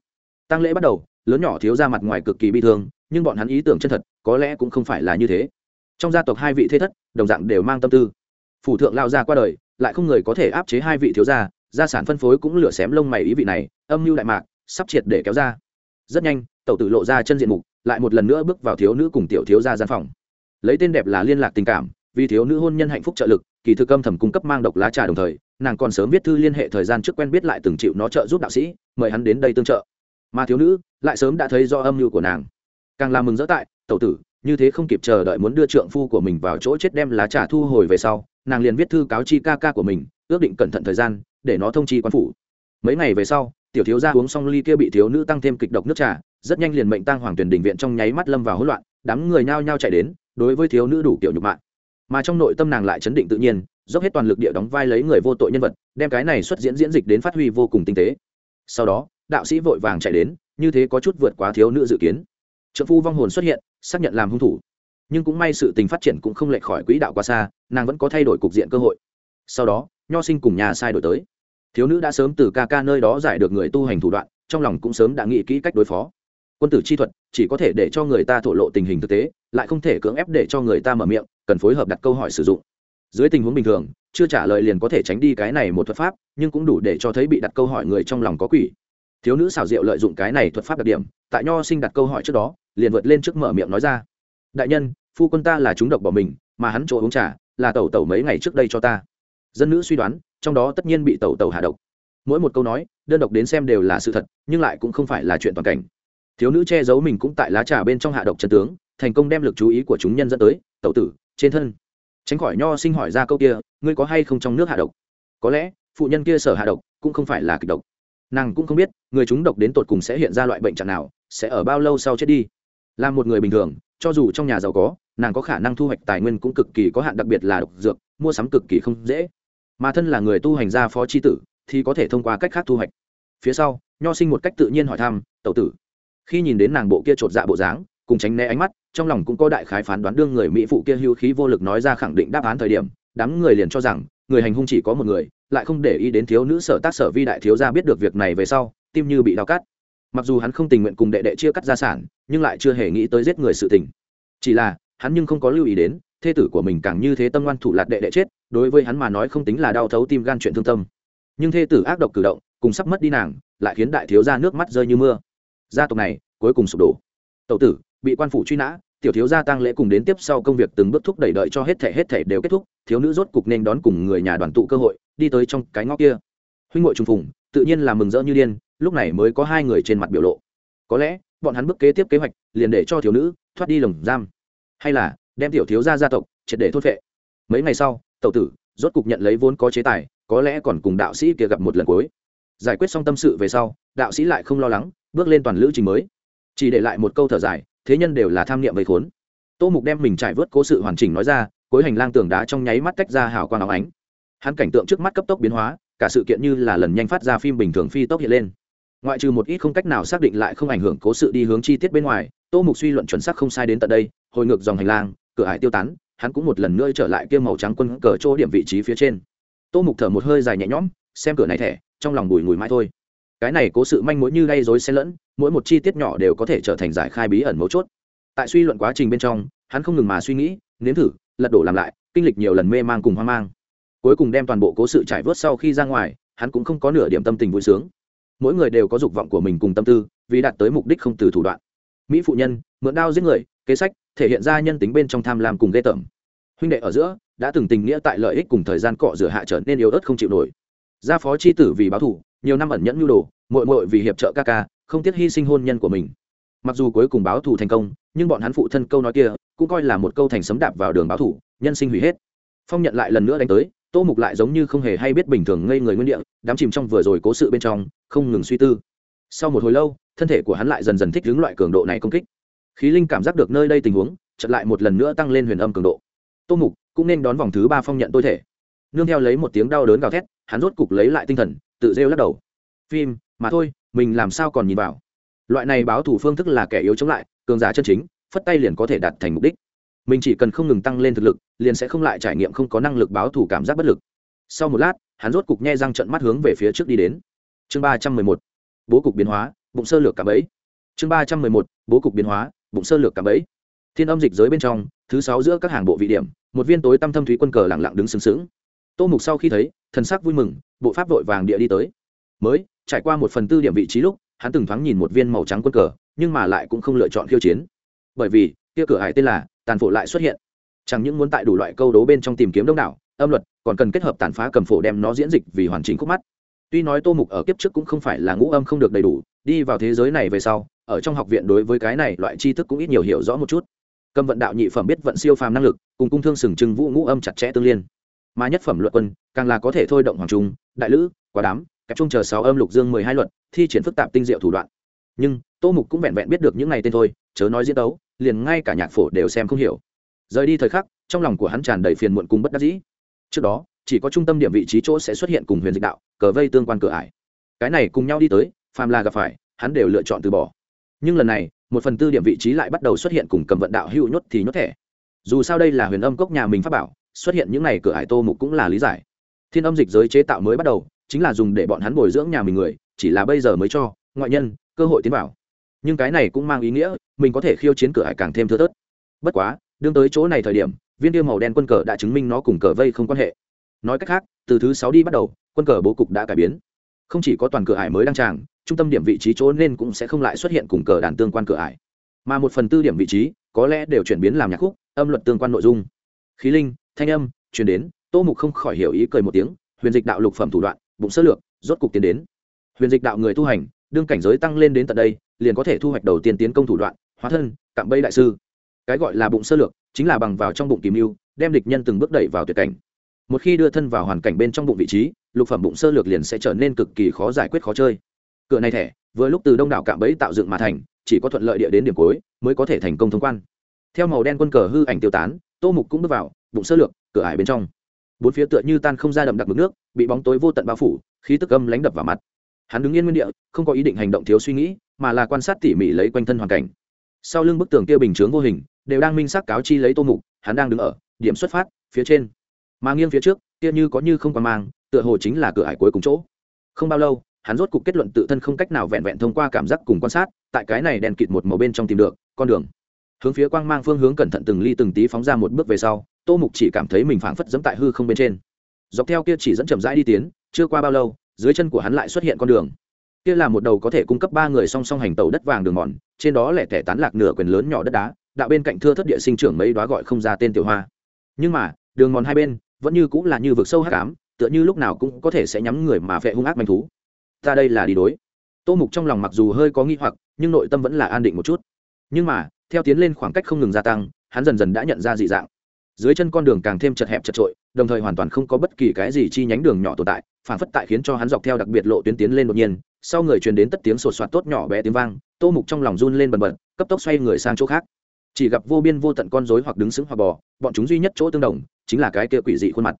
Tăng lễ bắt đầu, lớn nhỏ thiếu ra mặt ngoài cực kỳ bi thương, nhưng bọn hắn ý tưởng chân thật, có lẽ cũng không phải là như thế. Trong gia tộc hai vị thế thất, đồng dạng đều mang tâm tư phủ thượng lao ra qua đời, lại không người có thể áp chế hai vị thiếu gia gia sản phân phối cũng lửa xém lông mày ý vị này, âm mưu đại mạc, sắp triệt để kéo ra. Rất nhanh, tẩu tử lộ ra chân diện mục, lại một lần nữa bước vào thiếu nữ cùng tiểu thiếu gia gian phòng. Lấy tên đẹp là liên lạc tình cảm, vì thiếu nữ hôn nhân hạnh phúc trợ lực, kỳ thư âm thầm cung cấp mang độc lá trà đồng thời, nàng còn sớm viết thư liên hệ thời gian trước quen biết lại từng chịu nó trợ giúp đạo sĩ, mời hắn đến đây tương trợ. Mà thiếu nữ lại sớm đã thấy do âm mưu của nàng. Càng làm mừng dỡ tại, tẩu tử, như thế không kịp chờ đợi muốn đưa trượng phu của mình vào chỗ chết đem lá trà thu hồi về sau nàng liền viết thư cáo chi ca ca của mình, ước định cẩn thận thời gian, để nó thông chi quan phủ. Mấy ngày về sau, tiểu thiếu gia uống xong ly kia bị thiếu nữ tăng thêm kịch độc nước trà, rất nhanh liền mệnh tăng hoàng tuyển đình viện trong nháy mắt lâm vào hỗn loạn, đám người nhao nhao chạy đến, đối với thiếu nữ đủ kiểu nhục mạng mà trong nội tâm nàng lại chấn định tự nhiên, dốc hết toàn lực địa đóng vai lấy người vô tội nhân vật, đem cái này xuất diễn diễn dịch đến phát huy vô cùng tinh tế. Sau đó, đạo sĩ vội vàng chạy đến, như thế có chút vượt quá thiếu nữ dự kiến. Trợ phu vong hồn xuất hiện, xác nhận làm hung thủ nhưng cũng may sự tình phát triển cũng không lệch khỏi quỹ đạo quá xa, nàng vẫn có thay đổi cục diện cơ hội. Sau đó, nho sinh cùng nhà sai đổi tới. Thiếu nữ đã sớm từ ca ca nơi đó giải được người tu hành thủ đoạn, trong lòng cũng sớm đã nghĩ kỹ cách đối phó. Quân tử chi thuật chỉ có thể để cho người ta thổ lộ tình hình thực tế, lại không thể cưỡng ép để cho người ta mở miệng, cần phối hợp đặt câu hỏi sử dụng. Dưới tình huống bình thường, chưa trả lời liền có thể tránh đi cái này một thuật pháp, nhưng cũng đủ để cho thấy bị đặt câu hỏi người trong lòng có quỷ. Thiếu nữ xảo diệu lợi dụng cái này thuật pháp đặc điểm, tại nho sinh đặt câu hỏi trước đó, liền vượt lên trước mở miệng nói ra đại nhân, phu quân ta là chúng độc bỏ mình, mà hắn chỗ uống trà là tẩu tẩu mấy ngày trước đây cho ta. Dân nữ suy đoán, trong đó tất nhiên bị tẩu tẩu hạ độc. Mỗi một câu nói, đơn độc đến xem đều là sự thật, nhưng lại cũng không phải là chuyện toàn cảnh. Thiếu nữ che giấu mình cũng tại lá trà bên trong hạ độc chân tướng, thành công đem lực chú ý của chúng nhân dẫn tới, tẩu tử, trên thân. Tránh khỏi nho sinh hỏi ra câu kia, ngươi có hay không trong nước hạ độc? Có lẽ, phụ nhân kia sở hạ độc, cũng không phải là kịch độc. Nàng cũng không biết, người chúng độc đến tột cùng sẽ hiện ra loại bệnh trạng nào, sẽ ở bao lâu sau chết đi. Là một người bình thường cho dù trong nhà giàu có, nàng có khả năng thu hoạch tài nguyên cũng cực kỳ có hạn, đặc biệt là độc dược, mua sắm cực kỳ không dễ. Mà thân là người tu hành gia phó tri tử, thì có thể thông qua cách khác thu hoạch. Phía sau, nho sinh một cách tự nhiên hỏi thăm, tẩu tử. Khi nhìn đến nàng bộ kia chột dạ bộ dáng, cùng tránh né ánh mắt, trong lòng cũng có đại khái phán đoán đương người mỹ phụ kia hưu khí vô lực nói ra khẳng định đáp án thời điểm, đám người liền cho rằng, người hành hung chỉ có một người, lại không để ý đến thiếu nữ sở tác sở vi đại thiếu gia biết được việc này về sau, tim như bị đau cắt mặc dù hắn không tình nguyện cùng đệ đệ chia cắt gia sản, nhưng lại chưa hề nghĩ tới giết người sự tình. Chỉ là, hắn nhưng không có lưu ý đến, thê tử của mình càng như thế tâm ngoan thủ lạt đệ đệ chết, đối với hắn mà nói không tính là đau thấu tim gan chuyện thương tâm. Nhưng thê tử ác độc cử động, cùng sắp mất đi nàng, lại khiến đại thiếu gia nước mắt rơi như mưa. Gia tộc này, cuối cùng sụp đổ. Tậu tử, bị quan phủ truy nã, tiểu thiếu gia tăng lễ cùng đến tiếp sau công việc từng bước thúc đẩy đợi cho hết thể hết thể đều kết thúc, thiếu nữ rốt cục nên đón cùng người nhà đoàn tụ cơ hội, đi tới trong cái ngõ kia. Huynh ngội trùng phùng, tự nhiên là mừng rỡ như điên lúc này mới có hai người trên mặt biểu lộ. Có lẽ, bọn hắn bước kế tiếp kế hoạch, liền để cho thiếu nữ thoát đi lồng giam. Hay là, đem tiểu thiếu gia gia tộc triệt để thốt vệ mấy ngày sau, tẩu tử rốt cục nhận lấy vốn có chế tài, có lẽ còn cùng đạo sĩ kia gặp một lần cuối. Giải quyết xong tâm sự về sau, đạo sĩ lại không lo lắng, bước lên toàn lữ trình mới. Chỉ để lại một câu thở dài, thế nhân đều là tham niệm vây khốn. Tô mục đem mình trải vớt cố sự hoàn chỉnh nói ra, cuối hành lang tường đá trong nháy mắt tách ra hào quang áo ánh. Hắn cảnh tượng trước mắt cấp tốc biến hóa, cả sự kiện như là lần nhanh phát ra phim bình thường phi tốc hiện lên ngoại trừ một ít không cách nào xác định lại không ảnh hưởng cố sự đi hướng chi tiết bên ngoài, tô mục suy luận chuẩn xác không sai đến tận đây, hồi ngược dòng hành lang, cửa hải tiêu tán, hắn cũng một lần nữa trở lại kia màu trắng quân cờ chỗ điểm vị trí phía trên. Tô mục thở một hơi dài nhẹ nhõm, xem cửa này thẻ, trong lòng bùi ngùi mãi thôi. Cái này cố sự manh mối như gây dối xen lẫn, mỗi một chi tiết nhỏ đều có thể trở thành giải khai bí ẩn mấu chốt. Tại suy luận quá trình bên trong, hắn không ngừng mà suy nghĩ, nếm thử, lật đổ làm lại, kinh lịch nhiều lần mê man cùng hoang mang. Cuối cùng đem toàn bộ cố sự trải vớt sau khi ra ngoài, hắn cũng không có nửa điểm tâm tình vui sướng mỗi người đều có dục vọng của mình cùng tâm tư, vì đạt tới mục đích không từ thủ đoạn. Mỹ phụ nhân, mượn đao giết người, kế sách, thể hiện ra nhân tính bên trong tham lam cùng ghê tởm. Huynh đệ ở giữa, đã từng tình nghĩa tại lợi ích cùng thời gian cọ rửa hạ trở nên yếu ớt không chịu nổi. Gia phó c h i tử vì báo thủ nhiều năm ẩn nhẫn nhu đồ mội mội vì hiệp trợ ca ca, không tiếc hy sinh hôn nhân của mình. Mặc dù cuối cùng báo thủ thành công, nhưng bọn hắn phụ thân câu nói kia, cũng coi là một câu thành sấm đạp vào đường báo thủ nhân sinh hủy hết. Phong nhận lại lần nữa đánh tới tô mục lại giống như không hề hay biết bình thường ngây người nguyên địa đám chìm trong vừa rồi cố sự bên trong, không ngừng suy tư. Sau một hồi lâu, thân thể của hắn lại dần dần thích ứng loại cường độ này công kích. Khí linh cảm giác được nơi đây tình huống chật lại một lần nữa tăng lên huyền âm cường độ. Tô mục cũng nên đón vòng thứ ba phong nhận tôi thể. Nương theo lấy một tiếng đau đớn gào thét, hắn rốt cục lấy lại tinh thần, tự rêu lắc đầu. Phim, mà thôi, mình làm sao còn nhìn vào? Loại này báo thủ phương thức là kẻ yếu chống lại, cường giả chân chính, phất tay liền có thể đạt thành mục đích mình chỉ cần không ngừng tăng lên thực lực, liền sẽ không lại trải nghiệm không có năng lực báo thù cảm giác bất lực. Sau một lát, hắn rốt cục nhe răng trận mắt hướng về phía trước đi đến. Chương ba trăm mười một, bố cục biến hóa, bụng sơ lược cả ấy chương ba trăm mười một, bố cục biến hóa, bụng sơ lược cả ấy thiên âm dịch giới bên trong, thứ sáu giữa các hàng bộ vị điểm, một viên tối tăm thâm thúy quân cờ lẳng lặng đứng sừng sững. Tô mục sau khi thấy, thần sắc vui mừng, bộ pháp vội vàng địa đi tới. Mới, trải qua một phần tư điểm vị trí lúc, hắn từng thoáng nhìn một viên màu trắng quân cờ, nhưng mà lại cũng không lựa chọn khiêu chiến. Bởi vì, kia cửa hải tên là tàn phổ lại xuất hiện. Chẳng những muốn tại đủ loại câu đố bên trong tìm kiếm đông đảo, âm luật, còn cần kết hợp tàn phá cầm phổ đem nó diễn dịch vì hoàn chỉnh khúc mắt. Tuy nói tô mục ở kiếp trước cũng không phải là ngũ âm không được đầy đủ, đi vào thế giới này về sau, ở trong học viện đối với cái này loại tri thức cũng ít nhiều hiểu rõ một chút. Cầm vận đạo nhị phẩm biết vận siêu phàm năng lực, cùng cung thương sừng trưng vũ ngũ âm chặt chẽ tương liên. Mà nhất phẩm luật quân, càng là có thể thôi động hoàng trung, đại lữ quá đám, kẹp trung chờ sáu âm lục dương mười hai luật, thi triển phức tạp tinh diệu thủ đoạn. Nhưng tô mục cũng vẹn vẹn biết được những ngày tên thôi, chớ nói diễn tấu, liền ngay cả nhạc phổ đều xem không hiểu. Rời đi thời khắc, trong lòng của hắn tràn đầy phiền muộn cùng bất đắc dĩ. Trước đó, chỉ có trung tâm điểm vị trí chỗ sẽ xuất hiện cùng huyền dịch đạo, cờ vây tương quan cửa ải. Cái này cùng nhau đi tới, phàm là gặp phải, hắn đều lựa chọn từ bỏ. Nhưng lần này, một phần tư điểm vị trí lại bắt đầu xuất hiện cùng cầm vận đạo hữu nhốt thì nhốt thẻ. Dù sao đây là huyền âm cốc nhà mình pháp bảo, xuất hiện những n à y cửa ải tô mục cũng là lý giải. Thiên âm dịch giới chế tạo mới bắt đầu, chính là dùng để bọn hắn bồi dưỡng nhà mình người, chỉ là bây giờ mới cho, ngoại nhân, cơ hội tiến vào nhưng cái này cũng mang ý nghĩa, mình có thể khiêu chiến cửa hải càng thêm thưa thớt. Bất quá, đương tới chỗ này thời điểm, viên tiêu màu đen quân cờ đã chứng minh nó cùng cờ vây không quan hệ. Nói cách khác, từ thứ sáu đi bắt đầu, quân cờ bố cục đã cải biến. Không chỉ có toàn cửa hải mới đăng tràng, trung tâm điểm vị trí chỗ nên cũng sẽ không lại xuất hiện cùng cờ đàn tương quan cửa ải. Mà một phần tư điểm vị trí, có lẽ đều chuyển biến làm nhạc khúc, âm luật tương quan nội dung. Khí linh, thanh âm, chuyển đến, tô mục không khỏi hiểu ý cười một tiếng, huyền dịch đạo lục phẩm thủ đoạn, bụng sơ lược, rốt cục tiến đến. Huyền dịch đạo người tu hành, đương cảnh giới tăng lên đến tận đây liền có thể thu hoạch đầu tiên tiến công thủ đoạn, hóa thân, cạm bẫy đại sư. Cái gọi là bụng sơ lược, chính là bằng vào trong bụng kìm mưu, đem địch nhân từng bước đẩy vào tuyệt cảnh. Một khi đưa thân vào hoàn cảnh bên trong bụng vị trí, lục phẩm bụng sơ lược liền sẽ trở nên cực kỳ khó giải quyết khó chơi. Cửa này thẻ, vừa lúc từ đông đảo cạm bẫy tạo dựng mà thành, chỉ có thuận lợi địa đến điểm cuối, mới có thể thành công thông quan. Theo màu đen quân cờ hư ảnh tiêu tán, tô mục cũng bước vào, bụng sơ lược, cửa ải bên trong. Bốn phía tựa như tan không ra đậm đặc mực nước, bị bóng tối vô tận bao phủ, khí tức âm lánh đập vào mặt. Hắn đứng yên nguyên địa, không có ý định hành động thiếu suy nghĩ mà là quan sát tỉ mỉ lấy quanh thân hoàn cảnh. Sau lưng bức tường kia bình chướng vô hình, đều đang minh xác cáo chi lấy tô mục, hắn đang đứng ở, điểm xuất phát, phía trên. Mà nghiêng phía trước, kia như có như không còn mang, tựa hồ chính là cửa hải cuối cùng chỗ. Không bao lâu, hắn rốt cục kết luận tự thân không cách nào vẹn vẹn thông qua cảm giác cùng quan sát, tại cái này đèn kịt một màu bên trong tìm được, con đường. Hướng phía quang mang phương hướng cẩn thận từng ly từng tí phóng ra một bước về sau, tô mục chỉ cảm thấy mình phảng phất dẫm tại hư không bên trên. Dọc theo kia chỉ dẫn chậm rãi đi tiến, chưa qua bao lâu, dưới chân của hắn lại xuất hiện con đường kia là một đầu có thể cung cấp ba người song song hành tàu đất vàng đường mòn, trên đó lẻ tẻ tán lạc nửa quyền lớn nhỏ đất đá, đạo bên cạnh thưa thất địa sinh trưởng mấy đoá gọi không ra tên tiểu hoa. Nhưng mà, đường mòn hai bên vẫn như cũng là như vực sâu hắc ám, tựa như lúc nào cũng có thể sẽ nhắm người mà phệ hung ác manh thú. Ta đây là đi đối. Tô mục trong lòng mặc dù hơi có nghi hoặc, nhưng nội tâm vẫn là an định một chút. Nhưng mà, theo tiến lên khoảng cách không ngừng gia tăng, hắn dần dần đã nhận ra dị dạng dưới chân con đường càng thêm chật hẹp chật trội, đồng thời hoàn toàn không có bất kỳ cái gì chi nhánh đường nhỏ tồn tại phản phất tại khiến cho hắn dọc theo đặc biệt lộ tuyến tiến lên đột nhiên, sau người truyền đến tất tiếng sột soạt tốt nhỏ bé tiếng vang, tô mục trong lòng run lên bần bật, cấp tốc xoay người sang chỗ khác. Chỉ gặp vô biên vô tận con rối hoặc đứng sững hoặc bò, bọn chúng duy nhất chỗ tương đồng, chính là cái kia quỷ dị khuôn mặt.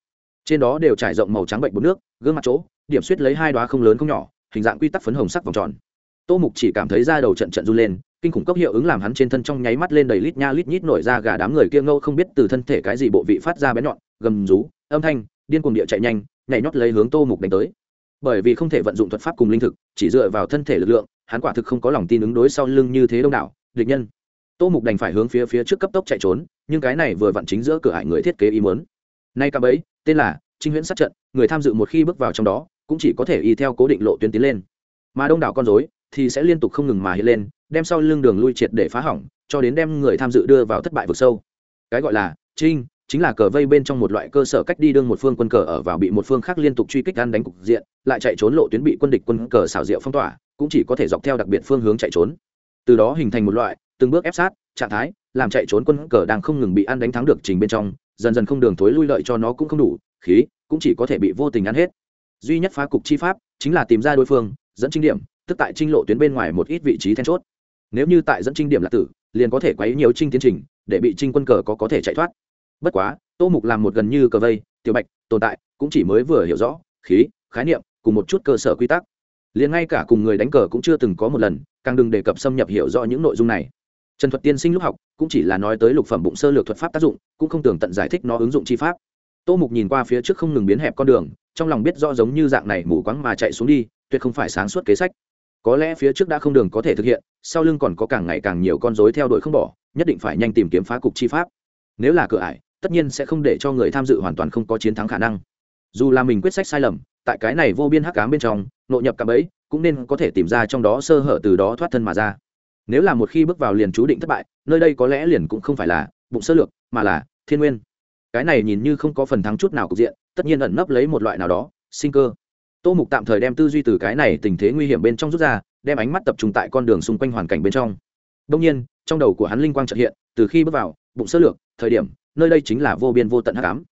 Trên đó đều trải rộng màu trắng bệnh bột nước, gương mặt chỗ, điểm suýt lấy hai đoá không lớn không nhỏ, hình dạng quy tắc phấn hồng sắc vòng tròn tô mục chỉ cảm thấy da đầu trận trận run lên, kinh khủng cốc hiệu ứng làm hắn trên thân trong nháy mắt lên đầy lít nha lít nhít nổi ra gà đám người kia ngâu không biết từ thân thể cái gì bộ vị phát ra bén nhọn, gầm rú, âm thanh, điên cuồng địa chạy nhanh, nhảy nhót lấy hướng tô mục đánh tới. Bởi vì không thể vận dụng thuật pháp cùng linh thực, chỉ dựa vào thân thể lực lượng, hắn quả thực không có lòng tin ứng đối sau lưng như thế đông đảo, địch nhân. Tô mục đành phải hướng phía phía trước cấp tốc chạy trốn, nhưng cái này vừa vặn chính giữa cửa hải người thiết kế ý muốn. Nay cả bấy tên là trinh huyễn sát trận, người tham dự một khi bước vào trong đó, cũng chỉ có thể y theo cố định lộ tuyến tiến lên. Mà đông đảo con dối thì sẽ liên tục không ngừng mà hiện lên, đem sau lưng đường lui triệt để phá hỏng, cho đến đem người tham dự đưa vào thất bại vực sâu. Cái gọi là trinh chính là cờ vây bên trong một loại cơ sở cách đi đương một phương quân cờ ở vào bị một phương khác liên tục truy kích ăn đánh cục diện, lại chạy trốn lộ tuyến bị quân địch quân cờ xảo diệu phong tỏa, cũng chỉ có thể dọc theo đặc biệt phương hướng chạy trốn. Từ đó hình thành một loại, từng bước ép sát, trạng thái, làm chạy trốn quân cờ đang không ngừng bị ăn đánh thắng được trình bên trong, dần dần không đường thối lui lợi cho nó cũng không đủ, khí cũng chỉ có thể bị vô tình ăn hết. Duy nhất phá cục chi pháp, chính là tìm ra đối phương, dẫn trinh điểm tức tại trinh lộ tuyến bên ngoài một ít vị trí then chốt. Nếu như tại dẫn trinh điểm lạc tử, liền có thể quấy nhiều trinh tiến trình, để bị trinh quân cờ có có thể chạy thoát. Bất quá, tô mục làm một gần như cờ vây, tiểu bạch, tồn tại, cũng chỉ mới vừa hiểu rõ, khí, khái niệm, cùng một chút cơ sở quy tắc. Liền ngay cả cùng người đánh cờ cũng chưa từng có một lần, càng đừng đề cập xâm nhập hiểu rõ những nội dung này. Trần thuật tiên sinh lúc học, cũng chỉ là nói tới lục phẩm bụng sơ lược thuật pháp tác dụng, cũng không tưởng tận giải thích nó ứng dụng chi pháp. Tô mục nhìn qua phía trước không ngừng biến hẹp con đường, trong lòng biết rõ giống như dạng này mù quáng mà chạy xuống đi, tuyệt không phải sáng suốt kế sách có lẽ phía trước đã không đường có thể thực hiện, sau lưng còn có càng ngày càng nhiều con dối theo đuổi không bỏ, nhất định phải nhanh tìm kiếm phá cục chi pháp. Nếu là cửa ải, tất nhiên sẽ không để cho người tham dự hoàn toàn không có chiến thắng khả năng. Dù là mình quyết sách sai lầm, tại cái này vô biên hắc cám bên trong, nội nhập cạm ấy cũng nên có thể tìm ra trong đó sơ hở từ đó thoát thân mà ra. Nếu là một khi bước vào liền chú định thất bại, nơi đây có lẽ liền cũng không phải là bụng sơ lược, mà là thiên nguyên. Cái này nhìn như không có phần thắng chút nào cục diện, tất nhiên ẩn nấp lấy một loại nào đó, sinh cơ tô mục tạm thời đem tư duy từ cái này tình thế nguy hiểm bên trong rút ra, đem ánh mắt tập trung tại con đường xung quanh hoàn cảnh bên trong. Đông nhiên, trong đầu của hắn linh quang trợ hiện, từ khi bước vào, bụng sơ lược, thời điểm, nơi đây chính là vô biên vô tận hắc ám.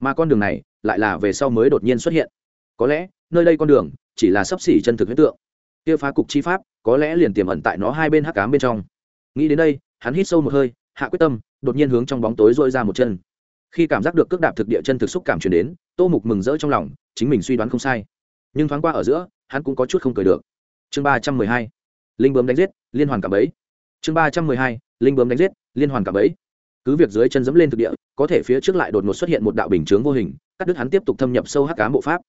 Mà con đường này, lại là về sau mới đột nhiên xuất hiện. Có lẽ, nơi đây con đường, chỉ là sấp xỉ chân thực huyết tượng. Kia phá cục chi pháp, có lẽ liền tiềm ẩn tại nó hai bên hắc ám bên trong. Nghĩ đến đây, hắn hít sâu một hơi, hạ quyết tâm, đột nhiên hướng trong bóng tối dội ra một chân. Khi cảm giác được cước đạp thực địa chân thực xúc cảm truyền đến, tô mục mừng rỡ trong lòng, chính mình suy đoán không sai nhưng thoáng qua ở giữa, hắn cũng có chút không cười được. Chương ba trăm mười hai, linh bướm đánh giết, liên hoàn cả bấy chương ba trăm mười hai, linh bướm đánh giết, liên hoàn cả bấy cứ việc dưới chân dẫm lên thực địa, có thể phía trước lại đột ngột xuất hiện một đạo bình chướng vô hình, cắt đứt hắn tiếp tục thâm nhập sâu hắc cám bộ pháp.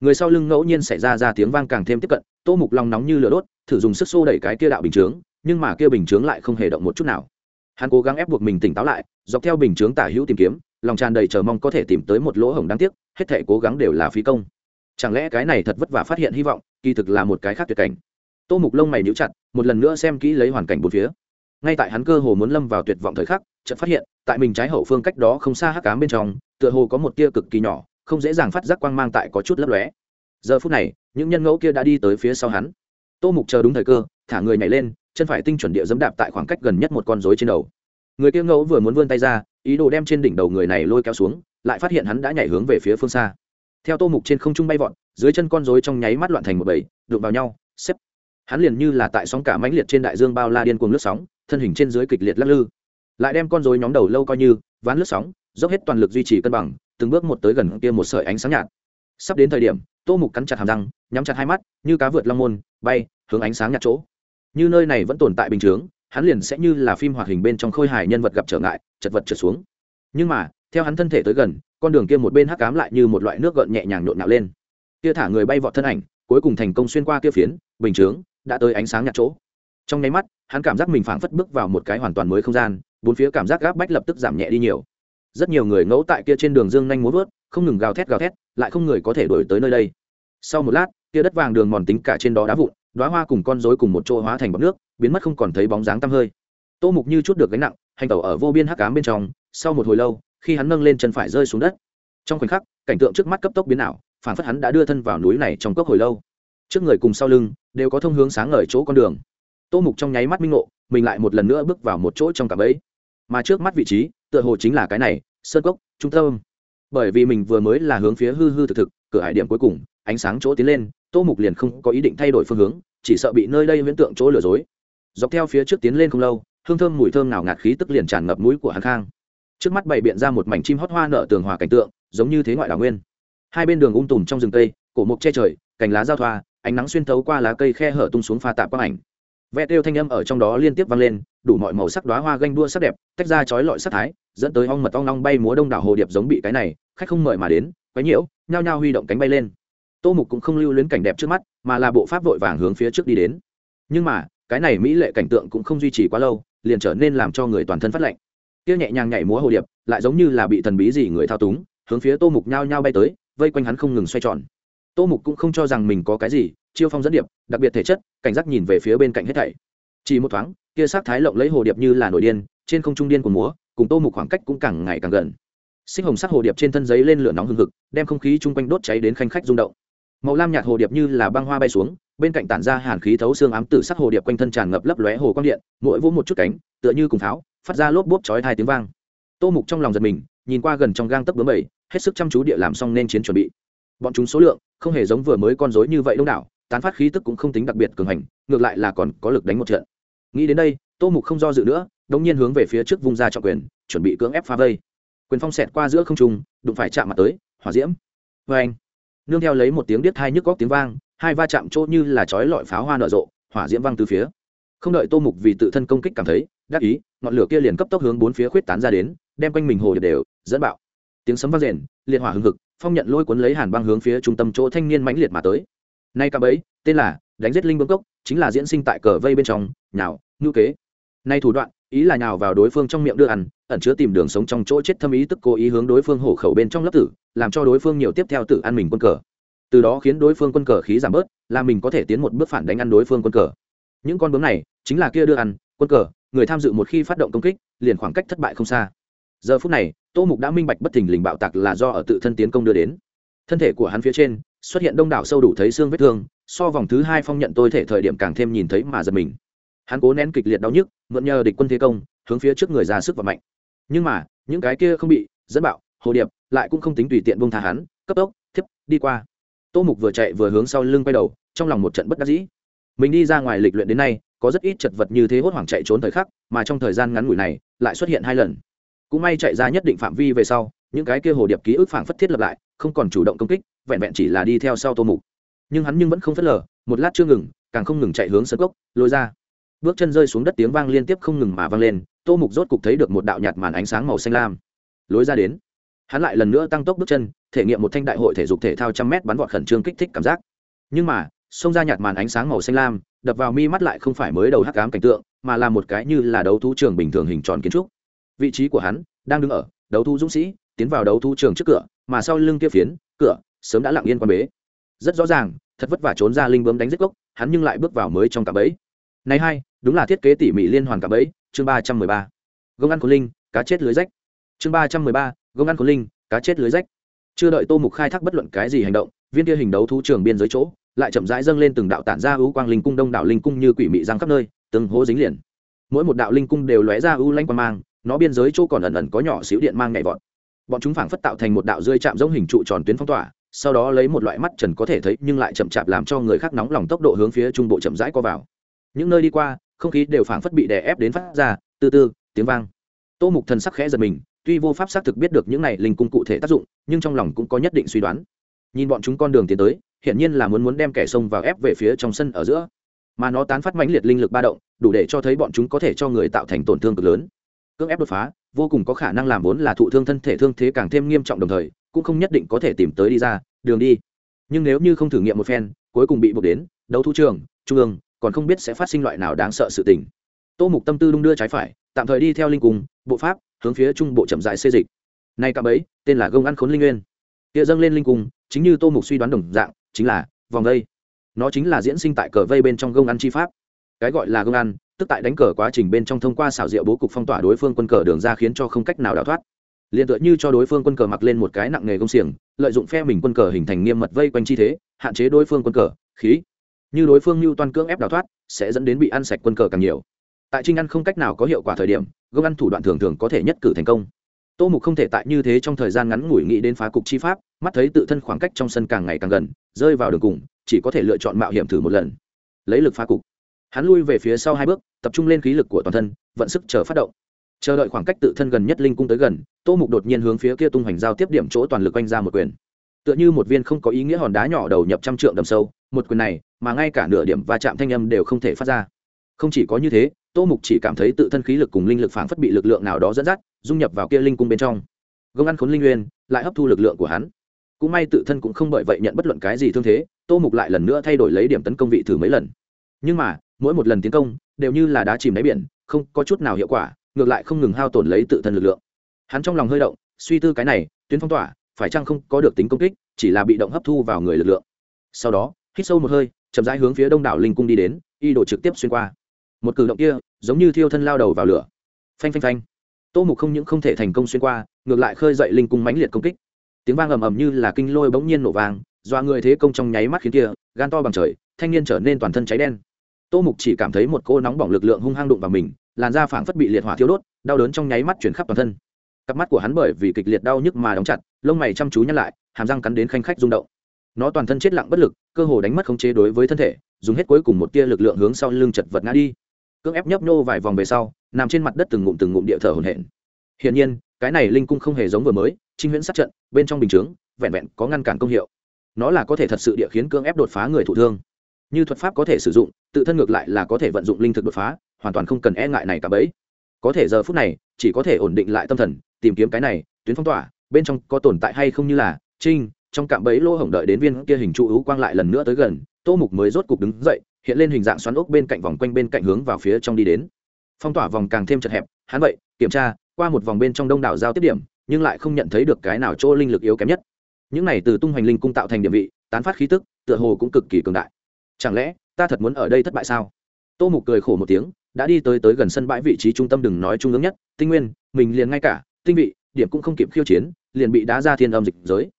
Người sau lưng ngẫu nhiên xảy ra ra tiếng vang càng thêm tiếp cận, tô mục lòng nóng như lửa đốt, thử dùng sức xô đẩy cái kia đạo bình chướng, nhưng mà kia bình chướng lại không hề động một chút nào. Hắn cố gắng ép buộc mình tỉnh táo lại, dọc theo bình chướng tả hữu tìm kiếm, lòng tràn đầy chờ mong có thể tìm tới một lỗ hổng đáng tiếc, hết thể cố gắng đều là phí công chẳng lẽ cái này thật vất vả phát hiện hy vọng, kỳ thực là một cái khác tuyệt cảnh. Tô mục lông mày níu chặt, một lần nữa xem kỹ lấy hoàn cảnh bốn phía. Ngay tại hắn cơ hồ muốn lâm vào tuyệt vọng thời khắc, chợt phát hiện, tại mình trái hậu phương cách đó không xa hắc cám bên trong, tựa hồ có một tia cực kỳ nhỏ, không dễ dàng phát giác quang mang tại có chút lấp lóe. Giờ phút này, những nhân ngẫu kia đã đi tới phía sau hắn. Tô mục chờ đúng thời cơ, thả người nhảy lên, chân phải tinh chuẩn địa dẫm đạp tại khoảng cách gần nhất một con rối trên đầu. Người kia ngẫu vừa muốn vươn tay ra, ý đồ đem trên đỉnh đầu người này lôi kéo xuống, lại phát hiện hắn đã nhảy hướng về phía phương xa theo tô mục trên không trung bay vọt, dưới chân con rối trong nháy mắt loạn thành một bầy, đụng vào nhau, xếp. Hắn liền như là tại sóng cả mãnh liệt trên đại dương bao la điên cuồng lướt sóng, thân hình trên dưới kịch liệt lắc lư. Lại đem con rối nhóm đầu lâu coi như ván lướt sóng, dốc hết toàn lực duy trì cân bằng, từng bước một tới gần kia một sợi ánh sáng nhạt. Sắp đến thời điểm, tô mục cắn chặt hàm răng, nhắm chặt hai mắt, như cá vượt long môn, bay hướng ánh sáng nhạt chỗ. Như nơi này vẫn tồn tại bình chướng, hắn liền sẽ như là phim hoạt hình bên trong khôi hài nhân vật gặp trở ngại, chật vật trượt xuống. Nhưng mà, theo hắn thân thể tới gần con đường kia một bên hắc cám lại như một loại nước gợn nhẹ nhàng nhộn nhạo lên. Kia thả người bay vọt thân ảnh, cuối cùng thành công xuyên qua kia phiến, bình chướng, đã tới ánh sáng nhạt chỗ. Trong nháy mắt, hắn cảm giác mình phảng phất bước vào một cái hoàn toàn mới không gian, bốn phía cảm giác gáp bách lập tức giảm nhẹ đi nhiều. Rất nhiều người ngẫu tại kia trên đường dương nhanh muốn vớt, không ngừng gào thét gào thét, lại không người có thể đổi tới nơi đây. Sau một lát, kia đất vàng đường mòn tính cả trên đó đá vụn đoá hoa cùng con rối cùng một chỗ hóa thành bọc nước, biến mất không còn thấy bóng dáng tăm hơi. Tô mục như chút được gánh nặng, hành tẩu ở vô biên hắc cám bên trong, sau một hồi lâu khi hắn nâng lên chân phải rơi xuống đất. Trong khoảnh khắc, cảnh tượng trước mắt cấp tốc biến ảo, phản phất hắn đã đưa thân vào núi này trong cốc hồi lâu. Trước người cùng sau lưng đều có thông hướng sáng ngời chỗ con đường. Tô mục trong nháy mắt minh ngộ, mình lại một lần nữa bước vào một chỗ trong cả ấy mà trước mắt vị trí, tựa hồ chính là cái này, sơn cốc, trung tâm. Bởi vì mình vừa mới là hướng phía hư hư thực thực, cửa hải điểm cuối cùng, ánh sáng chỗ tiến lên, tô mục liền không có ý định thay đổi phương hướng, chỉ sợ bị nơi đây huyễn tượng chỗ lừa dối. Dọc theo phía trước tiến lên không lâu, hương thơm mùi thơm nào ngạt khí tức liền tràn ngập mũi của hắn khang trước mắt bày biện ra một mảnh chim hót hoa nở tường hòa cảnh tượng, giống như thế ngoại đảo nguyên. Hai bên đường ung um tùm trong rừng cây, cổ mục che trời, cành lá giao thoa, ánh nắng xuyên thấu qua lá cây khe hở tung xuống pha tạp quang ảnh. Vẽ tiêu thanh âm ở trong đó liên tiếp vang lên, đủ mọi màu sắc đoá hoa ganh đua sắc đẹp, tách ra chói lọi sắc thái, dẫn tới ong mật ong long bay múa đông đảo hồ điệp giống bị cái này, khách không mời mà đến, quấy nhiễu, nhao nhao huy động cánh bay lên. Tô mục cũng không lưu luyến cảnh đẹp trước mắt, mà là bộ pháp vội vàng hướng phía trước đi đến. Nhưng mà, cái này mỹ lệ cảnh tượng cũng không duy trì quá lâu, liền trở nên làm cho người toàn thân phát lạnh tiêu nhẹ nhàng nhảy múa hồ điệp, lại giống như là bị thần bí gì người thao túng, hướng phía tô mục nhao nhao bay tới, vây quanh hắn không ngừng xoay tròn. Tô mục cũng không cho rằng mình có cái gì, chiêu phong dẫn điệp, đặc biệt thể chất, cảnh giác nhìn về phía bên cạnh hết thảy. Chỉ một thoáng, kia sát thái lộng lấy hồ điệp như là nổi điên, trên không trung điên của múa, cùng tô mục khoảng cách cũng càng ngày càng gần. Xích hồng sắc hồ điệp trên thân giấy lên lửa nóng hừng hực, đem không khí chung quanh đốt cháy đến khanh khách rung động. Màu lam nhạt hồ điệp như là băng hoa bay xuống, bên cạnh tản ra hàn khí thấu xương ám tử sắc hồ điệp quanh thân tràn ngập lấp lóe hồ quang điện, mỗi vỗ một chút cánh, tựa như cùng pháo phát ra lốp bốp chói hai tiếng vang. Tô mục trong lòng giật mình, nhìn qua gần trong gang tấc bướm bầy, hết sức chăm chú địa làm xong nên chiến chuẩn bị. Bọn chúng số lượng, không hề giống vừa mới con rối như vậy đông đảo, tán phát khí tức cũng không tính đặc biệt cường hành, ngược lại là còn có lực đánh một trận. Nghĩ đến đây, tô mục không do dự nữa, đống nhiên hướng về phía trước vung ra trọng quyền, chuẩn bị cưỡng ép phá vây. Quyền phong xẹt qua giữa không trung, đụng phải chạm mặt tới, hỏa diễm. Vê anh nương theo lấy một tiếng điếc hai nhức góc tiếng vang, hai va chạm chỗ như là chói lọi pháo hoa nở rộ, hỏa diễm văng từ phía. Không đợi tô mục vì tự thân công kích cảm thấy đắc ý, ngọn lửa kia liền cấp tốc hướng bốn phía khuyết tán ra đến, đem quanh mình hồ đều, dẫn bạo. Tiếng sấm vang rền, liệt hỏa hưng hực, phong nhận lôi cuốn lấy hàn băng hướng phía trung tâm chỗ thanh niên mãnh liệt mà tới. Nay cả bấy tên là đánh giết linh bướm cốc, chính là diễn sinh tại cờ vây bên trong, nhào, ngữ kế. Nay thủ đoạn, ý là nhào vào đối phương trong miệng đưa ăn, ẩn chứa tìm đường sống trong chỗ chết thâm ý tức cố ý hướng đối phương hổ khẩu bên trong lớp tử, làm cho đối phương nhiều tiếp theo tự ăn mình quân cờ. Từ đó khiến đối phương quân cờ khí giảm bớt, là mình có thể tiến một bước phản đánh ăn đối phương quân cờ. Những con bướm này, chính là kia đưa ăn, quân cờ người tham dự một khi phát động công kích, liền khoảng cách thất bại không xa. Giờ phút này, tô mục đã minh bạch bất thình lình bạo tạc là do ở tự thân tiến công đưa đến. Thân thể của hắn phía trên, xuất hiện đông đảo sâu đủ thấy xương vết thương, so vòng thứ hai phong nhận tôi thể thời điểm càng thêm nhìn thấy mà giật mình. Hắn cố nén kịch liệt đau nhức, mượn nhờ địch quân thế công, hướng phía trước người ra sức và mạnh. Nhưng mà, những cái kia không bị, dẫn bạo, hồ điệp, lại cũng không tính tùy tiện bông tha hắn, cấp tốc, thiếp, đi qua. Tô mục vừa chạy vừa hướng sau lưng quay đầu, trong lòng một trận bất đắc dĩ. Mình đi ra ngoài lịch luyện đến nay có rất ít chật vật như thế hốt hoảng chạy trốn thời khắc, mà trong thời gian ngắn ngủi này, lại xuất hiện hai lần. Cũng may chạy ra nhất định phạm vi về sau, những cái kia hồ điệp ký ức phảng phất thiết lập lại, không còn chủ động công kích, vẹn vẹn chỉ là đi theo sau tô mục. Nhưng hắn nhưng vẫn không phớt lờ, một lát chưa ngừng, càng không ngừng chạy hướng sân cốc, lôi ra. Bước chân rơi xuống đất tiếng vang liên tiếp không ngừng mà vang lên, tô mục rốt cục thấy được một đạo nhạt màn ánh sáng màu xanh lam. Lối ra đến. Hắn lại lần nữa tăng tốc bước chân, thể nghiệm một thanh đại hội thể dục thể thao trăm mét bắn vọt khẩn trương kích thích cảm giác. Nhưng mà xông ra nhạt màn ánh sáng màu xanh lam, đập vào mi mắt lại không phải mới đầu hắc ám cảnh tượng, mà là một cái như là đấu thú trường bình thường hình tròn kiến trúc. Vị trí của hắn đang đứng ở đấu thú dũng sĩ, tiến vào đấu thú trường trước cửa, mà sau lưng kia phiến cửa sớm đã lặng yên quan bế. Rất rõ ràng, thật vất vả trốn ra linh bướm đánh giết gốc, hắn nhưng lại bước vào mới trong cả bẫy. Này hai, đúng là thiết kế tỉ mỉ liên hoàn cả bẫy, chương ba trăm mười ba. Gông ăn của linh, cá chết lưới rách. Chương ba trăm mười ba, gông ăn của linh, cá chết lưới rách. Chưa đợi tô mục khai thác bất luận cái gì hành động, viên kia hình đấu thú trường biên giới chỗ lại chậm rãi dâng lên từng đạo tản ra ưu quang linh cung đông đảo linh cung như quỷ mị răng khắp nơi, từng hố dính liền. Mỗi một đạo linh cung đều lóe ra ưu lanh quang mang, nó biên giới chỗ còn ẩn ẩn có nhỏ xíu điện mang nhảy vọt. Bọn chúng phảng phất tạo thành một đạo rơi chạm giống hình trụ tròn tuyến phong tỏa, sau đó lấy một loại mắt trần có thể thấy nhưng lại chậm chạp làm cho người khác nóng lòng tốc độ hướng phía trung bộ chậm rãi co vào. Những nơi đi qua, không khí đều phảng phất bị đè ép đến phát ra, từ từ, tiếng vang. Tô mục thần sắc khẽ giật mình, tuy vô pháp xác thực biết được những này linh cung cụ thể tác dụng, nhưng trong lòng cũng có nhất định suy đoán. Nhìn bọn chúng con đường tiến tới hiển nhiên là muốn muốn đem kẻ sông vào ép về phía trong sân ở giữa. Mà nó tán phát mãnh liệt linh lực ba động, đủ để cho thấy bọn chúng có thể cho người tạo thành tổn thương cực lớn. Cưỡng ép đột phá, vô cùng có khả năng làm vốn là thụ thương thân thể thương thế càng thêm nghiêm trọng đồng thời, cũng không nhất định có thể tìm tới đi ra, đường đi. Nhưng nếu như không thử nghiệm một phen, cuối cùng bị buộc đến, đấu thu trường, trung ương, còn không biết sẽ phát sinh loại nào đáng sợ sự tình. Tô mục tâm tư đung đưa trái phải, tạm thời đi theo linh cung, bộ pháp, hướng phía trung bộ chậm dại xê dịch. Nay cạm ấy tên là gông ăn khốn linh nguyên. Địa dâng lên linh cung, chính như tô mục suy đoán đồng dạng chính là vòng vây. Nó chính là diễn sinh tại cờ vây bên trong gông ăn chi pháp. Cái gọi là gông ăn, tức tại đánh cờ quá trình bên trong thông qua xảo diệu bố cục phong tỏa đối phương quân cờ đường ra khiến cho không cách nào đào thoát. Liền tựa như cho đối phương quân cờ mặc lên một cái nặng nghề công xiềng, lợi dụng phe mình quân cờ hình thành nghiêm mật vây quanh chi thế, hạn chế đối phương quân cờ, khí. Như đối phương lưu toàn cưỡng ép đào thoát, sẽ dẫn đến bị ăn sạch quân cờ càng nhiều. Tại trinh ăn không cách nào có hiệu quả thời điểm, gông ăn thủ đoạn thường thường có thể nhất cử thành công tô mục không thể tại như thế trong thời gian ngắn ngủi nghĩ đến phá cục chi pháp, mắt thấy tự thân khoảng cách trong sân càng ngày càng gần, rơi vào đường cùng, chỉ có thể lựa chọn mạo hiểm thử một lần. Lấy lực phá cục. Hắn lui về phía sau hai bước, tập trung lên khí lực của toàn thân, vận sức chờ phát động. Chờ đợi khoảng cách tự thân gần nhất linh cung tới gần, tô mục đột nhiên hướng phía kia tung hoành giao tiếp điểm chỗ toàn lực quanh ra một quyền. Tựa như một viên không có ý nghĩa hòn đá nhỏ đầu nhập trăm trượng đầm sâu, một quyền này mà ngay cả nửa điểm va chạm thanh âm đều không thể phát ra. Không chỉ có như thế, tô mục chỉ cảm thấy tự thân khí lực cùng linh lực phảng phất bị lực lượng nào đó dẫn dắt dung nhập vào kia linh cung bên trong. Gông ăn khốn linh nguyên, lại hấp thu lực lượng của hắn. Cũng may tự thân cũng không bởi vậy nhận bất luận cái gì thương thế, tô mục lại lần nữa thay đổi lấy điểm tấn công vị thử mấy lần. Nhưng mà, mỗi một lần tiến công, đều như là đá chìm đáy biển, không có chút nào hiệu quả, ngược lại không ngừng hao tổn lấy tự thân lực lượng. Hắn trong lòng hơi động, suy tư cái này, tuyến phong tỏa, phải chăng không có được tính công kích, chỉ là bị động hấp thu vào người lực lượng. Sau đó, hít sâu một hơi, chậm rãi hướng phía đông đảo linh cung đi đến, y đổ trực tiếp xuyên qua. Một cử động kia, giống như thiêu thân lao đầu vào lửa. Phanh phanh phanh tô mục không những không thể thành công xuyên qua, ngược lại khơi dậy linh cung mãnh liệt công kích. Tiếng vang ầm ầm như là kinh lôi bỗng nhiên nổ vàng. doa người thế công trong nháy mắt khiến kia, gan to bằng trời, thanh niên trở nên toàn thân cháy đen. Tô mục chỉ cảm thấy một cô nóng bỏng lực lượng hung hăng đụng vào mình, làn da phảng phất bị liệt hỏa thiêu đốt, đau đớn trong nháy mắt chuyển khắp toàn thân. Cặp mắt của hắn bởi vì kịch liệt đau nhức mà đóng chặt, lông mày chăm chú nhăn lại, hàm răng cắn đến khanh khách rung động. Nó toàn thân chết lặng bất lực, cơ hồ đánh mất khống chế đối với thân thể, dùng hết cuối cùng một tia lực lượng hướng sau lưng chật vật ngã đi. Cưỡng ép nhấp nhô vài vòng về sau nằm trên mặt đất từng ngụm từng ngụm địa thở hổn hển. Hiển nhiên, cái này linh cung không hề giống vừa mới, trinh huyễn sát trận, bên trong bình chướng, vẹn vẹn có ngăn cản công hiệu. Nó là có thể thật sự địa khiến cưỡng ép đột phá người thụ thương. Như thuật pháp có thể sử dụng, tự thân ngược lại là có thể vận dụng linh thực đột phá, hoàn toàn không cần e ngại này cả bấy. Có thể giờ phút này, chỉ có thể ổn định lại tâm thần, tìm kiếm cái này, tuyến phong tỏa, bên trong có tồn tại hay không như là, trinh, trong cạm bẫy lỗ hổng đợi đến viên kia hình trụ hữu quang lại lần nữa tới gần, tô mục mới rốt cục đứng dậy, hiện lên hình dạng xoắn ốc bên cạnh vòng quanh bên cạnh hướng vào phía trong đi đến phong tỏa vòng càng thêm chật hẹp, hắn vậy, kiểm tra, qua một vòng bên trong đông đảo giao tiếp điểm, nhưng lại không nhận thấy được cái nào chỗ linh lực yếu kém nhất. Những này từ tung hoành linh cung tạo thành điểm vị, tán phát khí tức, tựa hồ cũng cực kỳ cường đại. Chẳng lẽ, ta thật muốn ở đây thất bại sao? Tô mục cười khổ một tiếng, đã đi tới tới gần sân bãi vị trí trung tâm đừng nói trung ương nhất, tinh nguyên, mình liền ngay cả, tinh vị, điểm cũng không kịp khiêu chiến, liền bị đá ra thiên âm dịch giới.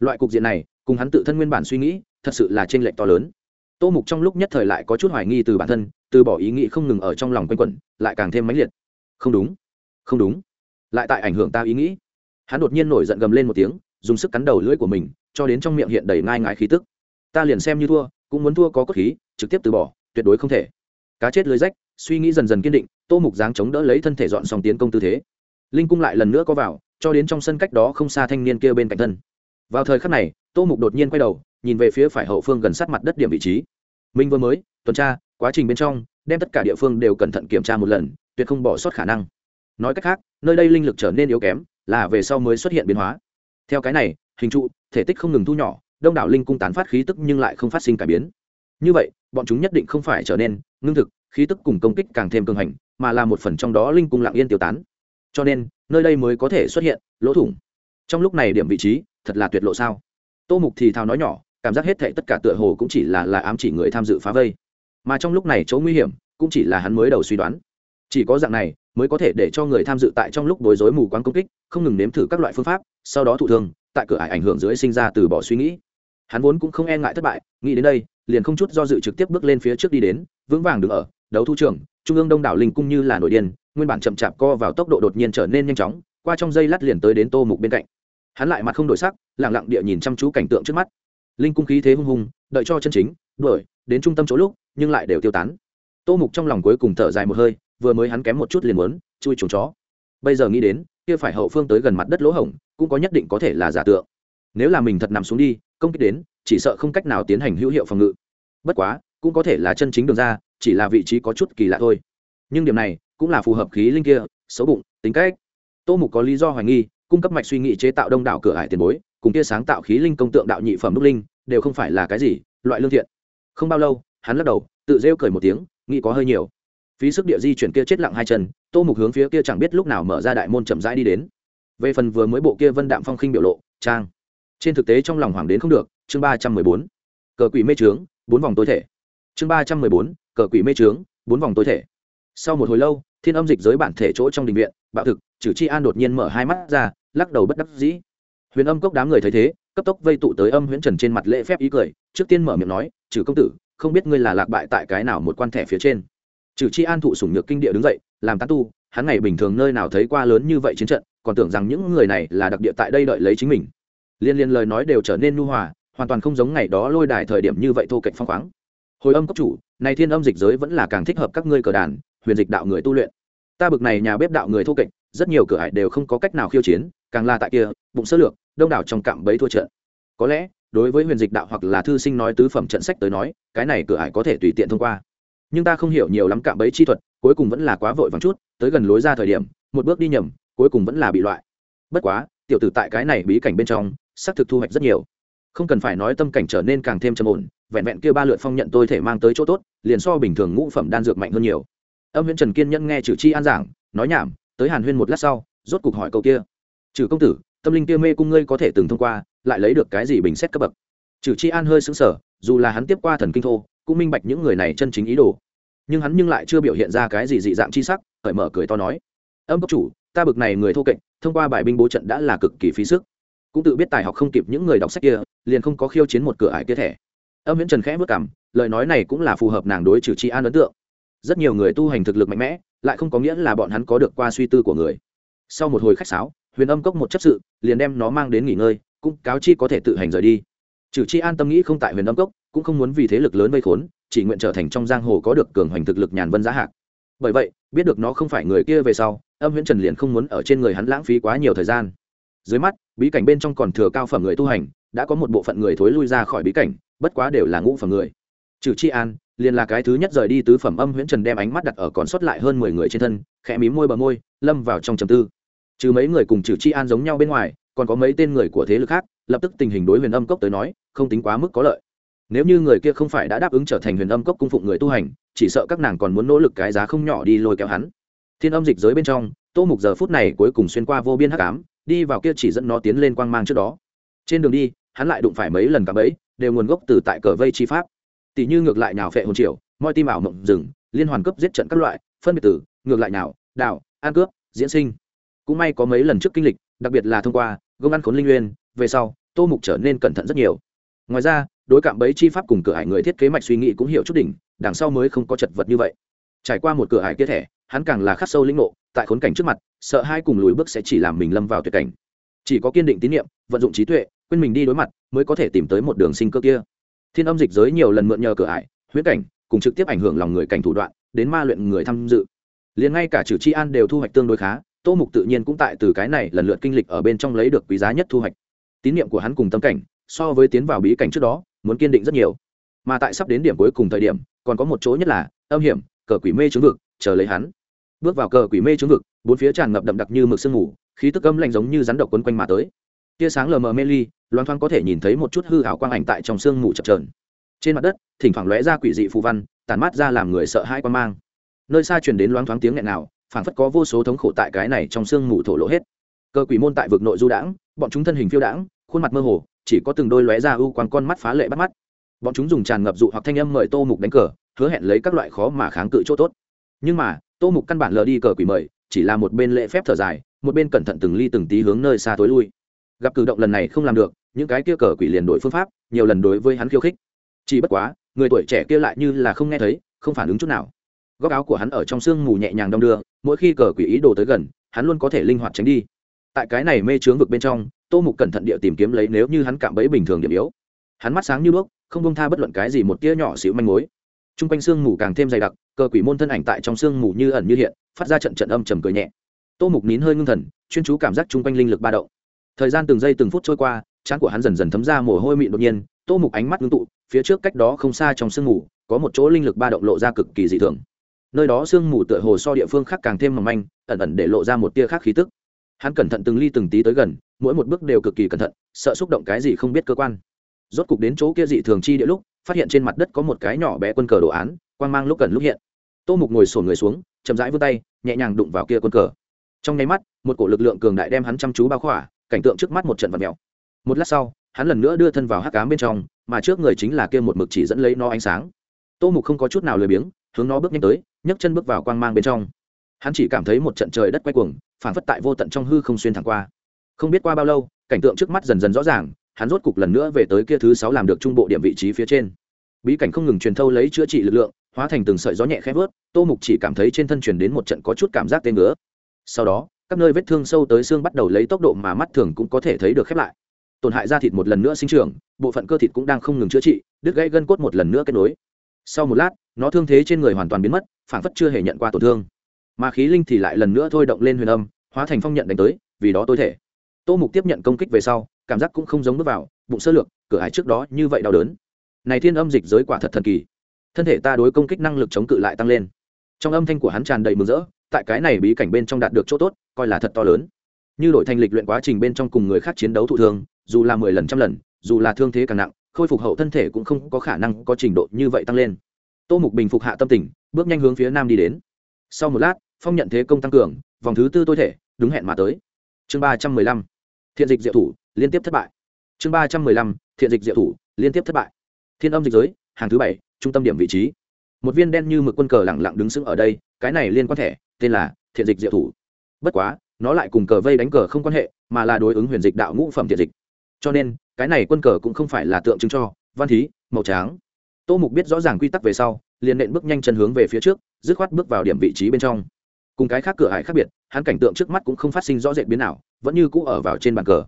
Loại cục diện này, cùng hắn tự thân nguyên bản suy nghĩ, thật sự là t r ê n lệch to lớn tô mục trong lúc nhất thời lại có chút hoài nghi từ bản thân, từ bỏ ý nghĩ không ngừng ở trong lòng quanh quẩn, lại càng thêm mãnh liệt. Không đúng không đúng, lại tại ảnh hưởng ta ý nghĩ. Hắn đột nhiên nổi giận gầm lên một tiếng, dùng sức cắn đầu lưỡi của mình, cho đến trong miệng hiện đầy ngai ngái khí tức. Ta liền xem như thua, cũng muốn thua có cốt khí, trực tiếp từ bỏ, tuyệt đối không thể. Cá chết lưới rách, suy nghĩ dần dần kiên định, tô mục dáng chống đỡ lấy thân thể dọn xong tiến công tư thế. Linh cung lại lần nữa có vào, cho đến trong sân cách đó không xa thanh niên kia bên cạnh thân. Vào thời khắc này, tô mục đột nhiên quay đầu nhìn về phía phải hậu phương gần sát mặt đất điểm vị trí. Minh vừa mới, tuần tra, quá trình bên trong, đem tất cả địa phương đều cẩn thận kiểm tra một lần, tuyệt không bỏ sót khả năng. Nói cách khác, nơi đây linh lực trở nên yếu kém, là về sau mới xuất hiện biến hóa. Theo cái này, hình trụ, thể tích không ngừng thu nhỏ, đông đảo linh cung tán phát khí tức nhưng lại không phát sinh cải biến. Như vậy, bọn chúng nhất định không phải trở nên ngưng thực, khí tức cùng công kích càng thêm cường hành, mà là một phần trong đó linh cung lặng yên tiêu tán. Cho nên, nơi đây mới có thể xuất hiện lỗ thủng. Trong lúc này điểm vị trí, thật là tuyệt lộ sao? Tô mục thì thào nói nhỏ cảm giác hết thệ tất cả tựa hồ cũng chỉ là là ám chỉ người tham dự phá vây. Mà trong lúc này chỗ nguy hiểm cũng chỉ là hắn mới đầu suy đoán. Chỉ có dạng này mới có thể để cho người tham dự tại trong lúc bối rối mù quáng công kích, không ngừng nếm thử các loại phương pháp, sau đó thụ thương, tại cửa ải ảnh hưởng dưới sinh ra từ bỏ suy nghĩ. Hắn vốn cũng không e ngại thất bại, nghĩ đến đây, liền không chút do dự trực tiếp bước lên phía trước đi đến, vững vàng đứng ở đấu thu trường, trung ương đông đảo linh cung như là nổi điên, nguyên bản chậm chạp co vào tốc độ đột nhiên trở nên nhanh chóng, qua trong dây lát liền tới đến tô mục bên cạnh. Hắn lại mặt không đổi sắc lẳng lặng địa nhìn chăm chú cảnh tượng trước mắt linh cung khí thế hung hùng đợi cho chân chính, đuổi, đến trung tâm chỗ lúc, nhưng lại đều tiêu tán. Tô mục trong lòng cuối cùng thở dài một hơi, vừa mới hắn kém một chút liền muốn chui chuồng chó. Bây giờ nghĩ đến, kia phải hậu phương tới gần mặt đất lỗ hổng, cũng có nhất định có thể là giả tượng. Nếu là mình thật nằm xuống đi, công kích đến, chỉ sợ không cách nào tiến hành hữu hiệu phòng ngự. Bất quá, cũng có thể là chân chính đường ra, chỉ là vị trí có chút kỳ lạ thôi. Nhưng điểm này, cũng là phù hợp khí linh kia, xấu bụng, tính cách. Tô mục có lý do hoài nghi, cung cấp mạch suy nghĩ chế tạo đông đảo cửa hải tiền bối cùng kia sáng tạo khí linh công tượng đạo nhị phẩm đúc linh, đều không phải là cái gì, loại lương thiện. Không bao lâu, hắn lắc đầu, tự rêu cười một tiếng, nghĩ có hơi nhiều. Phí sức địa di chuyển kia chết lặng hai chân, tô mục hướng phía kia chẳng biết lúc nào mở ra đại môn chậm rãi đi đến. Về phần vừa mới bộ kia vân đạm phong khinh biểu lộ, trang. Trên thực tế trong lòng hoàng đến không được, chương ba trăm mười bốn. Cờ quỷ mê trướng, bốn vòng tối thể. Chương ba trăm mười bốn, cờ quỷ mê trướng, bốn vòng tối thể. Sau một hồi lâu, thiên âm dịch giới bản thể chỗ trong đình viện, bạo thực, trừ chi an đột nhiên mở hai mắt ra, lắc đầu bất đắc dĩ huyền âm cốc đám người thấy thế, cấp tốc vây tụ tới âm huyễn trần trên mặt lễ phép ý cười, trước tiên mở miệng nói, trừ công tử, không biết ngươi là lạc bại tại cái nào một quan thẻ phía trên. Trừ chi an thụ sủng nhược kinh địa đứng dậy, làm tán tu, hắn ngày bình thường nơi nào thấy qua lớn như vậy chiến trận, còn tưởng rằng những người này là đặc địa tại đây đợi lấy chính mình. Liên liên lời nói đều trở nên nhu hòa, hoàn toàn không giống ngày đó lôi đài thời điểm như vậy thô kệch phong khoáng. Hồi âm cốc chủ, này thiên âm dịch giới vẫn là càng thích hợp các ngươi cờ đàn, huyền dịch đạo người tu luyện. Ta bực này nhà bếp đạo người thô kệch, rất nhiều cửa ải đều không có cách nào khiêu chiến, càng là tại kia, bụng sơ lược đông đảo trong cạm bẫy thua trận. Có lẽ, đối với huyền dịch đạo hoặc là thư sinh nói tứ phẩm trận sách tới nói, cái này cửa ải có thể tùy tiện thông qua. Nhưng ta không hiểu nhiều lắm cạm bẫy chi thuật, cuối cùng vẫn là quá vội vàng chút, tới gần lối ra thời điểm, một bước đi nhầm, cuối cùng vẫn là bị loại. Bất quá, tiểu tử tại cái này bí cảnh bên trong, xác thực thu hoạch rất nhiều. Không cần phải nói tâm cảnh trở nên càng thêm trầm ổn, vẹn vẹn kia ba lượt phong nhận tôi thể mang tới chỗ tốt, liền so bình thường ngũ phẩm đan dược mạnh hơn nhiều. Âm huyễn trần kiên nhẫn nghe trừ chi an giảng, nói nhảm, tới hàn huyên một lát sau, rốt cục hỏi câu kia. Trừ công tử tâm linh kia mê cung ngươi có thể từng thông qua, lại lấy được cái gì bình xét cấp bậc? Trừ chi an hơi xứng sở dù là hắn tiếp qua thần kinh thô, cũng minh bạch những người này chân chính ý đồ. Nhưng hắn nhưng lại chưa biểu hiện ra cái gì dị dạng chi sắc hởi mở cười to nói, âm cấp chủ, ta bực này người thô kệch, thông qua bài binh bố trận đã là cực kỳ phí sức. Cũng tự biết tài học không kịp những người đọc sách kia, liền không có khiêu chiến một cửa ải kia thẻ. Âm viễn trần khẽ vất cảm lời nói này cũng là phù hợp nàng đối trừ chi an ấn tượng. Rất nhiều người tu hành thực lực mạnh mẽ, lại không có nghĩa là bọn hắn có được qua suy tư của người. Sau một hồi khách sáo huyền âm cốc một chấp sự, liền đem nó mang đến nghỉ ngơi, cũng cáo chi có thể tự hành rời đi. Trừ chi an tâm nghĩ không tại huyền âm cốc, cũng không muốn vì thế lực lớn vây khốn, chỉ nguyện trở thành trong giang hồ có được cường hoành thực lực nhàn vân giá hạc. Bởi vậy, biết được nó không phải người kia về sau, âm huyễn trần liền không muốn ở trên người hắn lãng phí quá nhiều thời gian. Dưới mắt, bí cảnh bên trong còn thừa cao phẩm người tu hành, đã có một bộ phận người thối lui ra khỏi bí cảnh, bất quá đều là ngũ phẩm người. Trừ chi an, liền là cái thứ nhất rời đi tứ phẩm âm huyễn trần đem ánh mắt đặt ở còn sót lại hơn mười người trên thân, khẽ mí môi bờ môi, lâm vào trong trầm tư trừ mấy người cùng trừ chi an giống nhau bên ngoài, còn có mấy tên người của thế lực khác, lập tức tình hình đối huyền âm cốc tới nói, không tính quá mức có lợi. Nếu như người kia không phải đã đáp ứng trở thành huyền âm cốc cung phụng người tu hành, chỉ sợ các nàng còn muốn nỗ lực cái giá không nhỏ đi lôi kéo hắn. Thiên âm dịch giới bên trong, tô mục giờ phút này cuối cùng xuyên qua vô biên hắc ám, đi vào kia chỉ dẫn nó tiến lên quang mang trước đó. Trên đường đi, hắn lại đụng phải mấy lần cả bẫy, đều nguồn gốc từ tại cờ vây chi pháp. Tỷ như ngược lại nào phệ hồn triều, moi tim ảo mộng rừng, liên hoàn cấp giết trận các loại, phân biệt tử ngược lại nào đạo an cướp, diễn sinh cũng may có mấy lần trước kinh lịch, đặc biệt là thông qua, gông ăn khốn linh nguyên, về sau, tô mục trở nên cẩn thận rất nhiều. Ngoài ra, đối cạm bấy chi pháp cùng cửa hải người thiết kế mạch suy nghĩ cũng hiểu chút đỉnh, đằng sau mới không có chật vật như vậy. Trải qua một cửa hải kia thẻ, hắn càng là khắc sâu lĩnh ngộ, tại khốn cảnh trước mặt, sợ hai cùng lùi bước sẽ chỉ làm mình lâm vào tuyệt cảnh. Chỉ có kiên định tín nhiệm vận dụng trí tuệ, quên mình đi đối mặt, mới có thể tìm tới một đường sinh cơ kia. Thiên âm dịch giới nhiều lần mượn nhờ cửa ải huyết cảnh, cùng trực tiếp ảnh hưởng lòng người cảnh thủ đoạn, đến ma luyện người tham dự. Liền ngay cả trừ chi an đều thu hoạch tương đối khá tô mục tự nhiên cũng tại từ cái này lần lượt kinh lịch ở bên trong lấy được quý giá nhất thu hoạch. Tín nhiệm của hắn cùng tâm cảnh, so với tiến vào bí cảnh trước đó, muốn kiên định rất nhiều. Mà tại sắp đến điểm cuối cùng thời điểm, còn có một chỗ nhất là, âm hiểm, cờ quỷ mê trướng vực, chờ lấy hắn. Bước vào cờ quỷ mê trướng vực, bốn phía tràn ngập đậm đặc như mực sương mù, khí tức âm lạnh giống như rắn độc quấn quanh mà tới. Tia sáng lờ mờ mê ly loan thoáng có thể nhìn thấy một chút hư hảo quang ảnh tại trong sương mù chập trờn trên mặt đất, thỉnh thoảng lóe ra quỷ dị phù văn tàn mát ra làm người sợ hãi quan mang. Nơi xa truyền đến loáng thoáng tiếng nghẹn nào phảng phất có vô số thống khổ tại cái này trong sương mù thổ lộ hết. Cơ quỷ môn tại vực nội du đãng, bọn chúng thân hình phiêu đãng, khuôn mặt mơ hồ, chỉ có từng đôi lóe ra ưu quang con mắt phá lệ bắt mắt. Bọn chúng dùng tràn ngập dụ hoặc thanh âm mời tô mục đánh cờ, hứa hẹn lấy các loại khó mà kháng cự chỗ tốt. Nhưng mà, tô mục căn bản lờ đi cờ quỷ mời, chỉ là một bên lễ phép thở dài, một bên cẩn thận từng ly từng tí hướng nơi xa tối lui. Gặp cử động lần này không làm được, những cái kia cờ quỷ liền đổi phương pháp, nhiều lần đối với hắn khiêu khích. Chỉ bất quá, người tuổi trẻ kia lại như là không nghe thấy, không phản ứng chút nào góc áo của hắn ở trong sương mù nhẹ nhàng đong đưa, mỗi khi cờ quỷ ý đồ tới gần, hắn luôn có thể linh hoạt tránh đi. Tại cái này mê trướng vực bên trong, tô mục cẩn thận địa tìm kiếm lấy nếu như hắn cảm bẫy bình thường điểm yếu. Hắn mắt sáng như bước không bông tha bất luận cái gì một tia nhỏ xíu manh mối. T r u n g quanh sương mù càng thêm dày đặc, cờ quỷ môn thân ảnh tại trong sương mù như ẩn như hiện, phát ra trận trận âm trầm cười nhẹ. Tô mục nín hơi ngưng thần, chuyên chú cảm giác chung quanh linh lực ba động. Thời gian từng giây từng phút trôi qua, trán của hắn dần dần thấm ra mồ hôi mịn đột nhiên, tô mục ánh mắt ngưng tụ, phía trước cách đó không xa trong sương mù, có một chỗ linh lực ba động lộ ra cực kỳ dị thường nơi đó sương mù tựa hồ so địa phương khác càng thêm mỏng manh, ẩn ẩn để lộ ra một tia khác khí tức. Hắn cẩn thận từng ly từng tí tới gần, mỗi một bước đều cực kỳ cẩn thận, sợ xúc động cái gì không biết cơ quan. Rốt cục đến chỗ kia dị thường chi địa lúc, phát hiện trên mặt đất có một cái nhỏ bé quân cờ đồ án quan mang lúc cần lúc hiện. Tô mục ngồi sổn người xuống, chậm rãi vươn tay, nhẹ nhàng đụng vào kia quân cờ. Trong nháy mắt, một cổ lực lượng cường đại đem hắn chăm chú bao khỏa, cảnh tượng trước mắt một trận vật mèo. Một lát sau, hắn lần nữa đưa thân vào hắc cám bên trong, mà trước người chính là kia một mực chỉ dẫn lấy nó ánh sáng. Tô mục không có chút nào lười biếng, hướng nó bước nhanh tới nhấc chân bước vào quang mang bên trong. Hắn chỉ cảm thấy một trận trời đất quay cuồng phản phất tại vô tận trong hư không xuyên thẳng qua. Không biết qua bao lâu, cảnh tượng trước mắt dần dần rõ ràng, hắn rốt cục lần nữa về tới kia thứ sáu làm được trung bộ điểm vị trí phía trên. Bí cảnh không ngừng truyền thâu lấy chữa trị lực lượng, hóa thành từng sợi gió nhẹ khẽ vớt, tô mục chỉ cảm thấy trên thân truyền đến một trận có chút cảm giác tên ngứa. Sau đó, các nơi vết thương sâu tới xương bắt đầu lấy tốc độ mà mắt thường cũng có thể thấy được khép lại. Tổn hại da thịt một lần nữa sinh trưởng, bộ phận cơ thịt cũng đang không ngừng chữa trị, đứt gãy gân cốt một lần nữa kết nối. Sau một lát nó thương thế trên người hoàn toàn biến mất phản phất chưa hề nhận qua tổn thương. Mà khí linh thì lại lần nữa thôi động lên huyền âm, hóa thành phong nhận đánh tới, vì đó tôi thể. Tô mục tiếp nhận công kích về sau, cảm giác cũng không giống bước vào, bụng sơ lược, cửa hải trước đó như vậy đau đớn. Này thiên âm dịch giới quả thật thần kỳ. Thân thể ta đối công kích năng lực chống cự lại tăng lên. Trong âm thanh của hắn tràn đầy mừng rỡ, tại cái này bí cảnh bên trong đạt được chỗ tốt, coi là thật to lớn. Như đổi thành lịch luyện quá trình bên trong cùng người khác chiến đấu thụ thương, dù là mười lần trăm lần, dù là thương thế càng nặng, khôi phục hậu thân thể cũng không có khả năng có trình độ như vậy tăng lên tô mục bình phục hạ tâm tình, bước nhanh hướng phía nam đi đến. Sau một lát, phong nhận thế công tăng cường, vòng thứ tư tôi thể, đúng hẹn mà tới. Chương ba trăm mười lăm, thiện dịch diệu thủ, liên tiếp thất bại. Chương ba trăm mười lăm, thiện dịch diệu thủ, liên tiếp thất bại. Thiên âm dịch giới, hàng thứ bảy, trung tâm điểm vị trí. Một viên đen như mực quân cờ lẳng lặng đứng sững ở đây, cái này liên quan thẻ, tên là thiện dịch diệu thủ. Bất quá, nó lại cùng cờ vây đánh cờ không quan hệ, mà là đối ứng huyền dịch đạo ngũ phẩm thiện dịch. Cho nên, cái này quân cờ cũng không phải là tượng trưng cho, văn thí, màu trắng tô mục biết rõ ràng quy tắc về sau, liền nện bước nhanh chân hướng về phía trước, dứt khoát bước vào điểm vị trí bên trong. Cùng cái khác cửa hải khác biệt, hắn cảnh tượng trước mắt cũng không phát sinh rõ rệt biến nào, vẫn như cũ ở vào trên bàn cờ.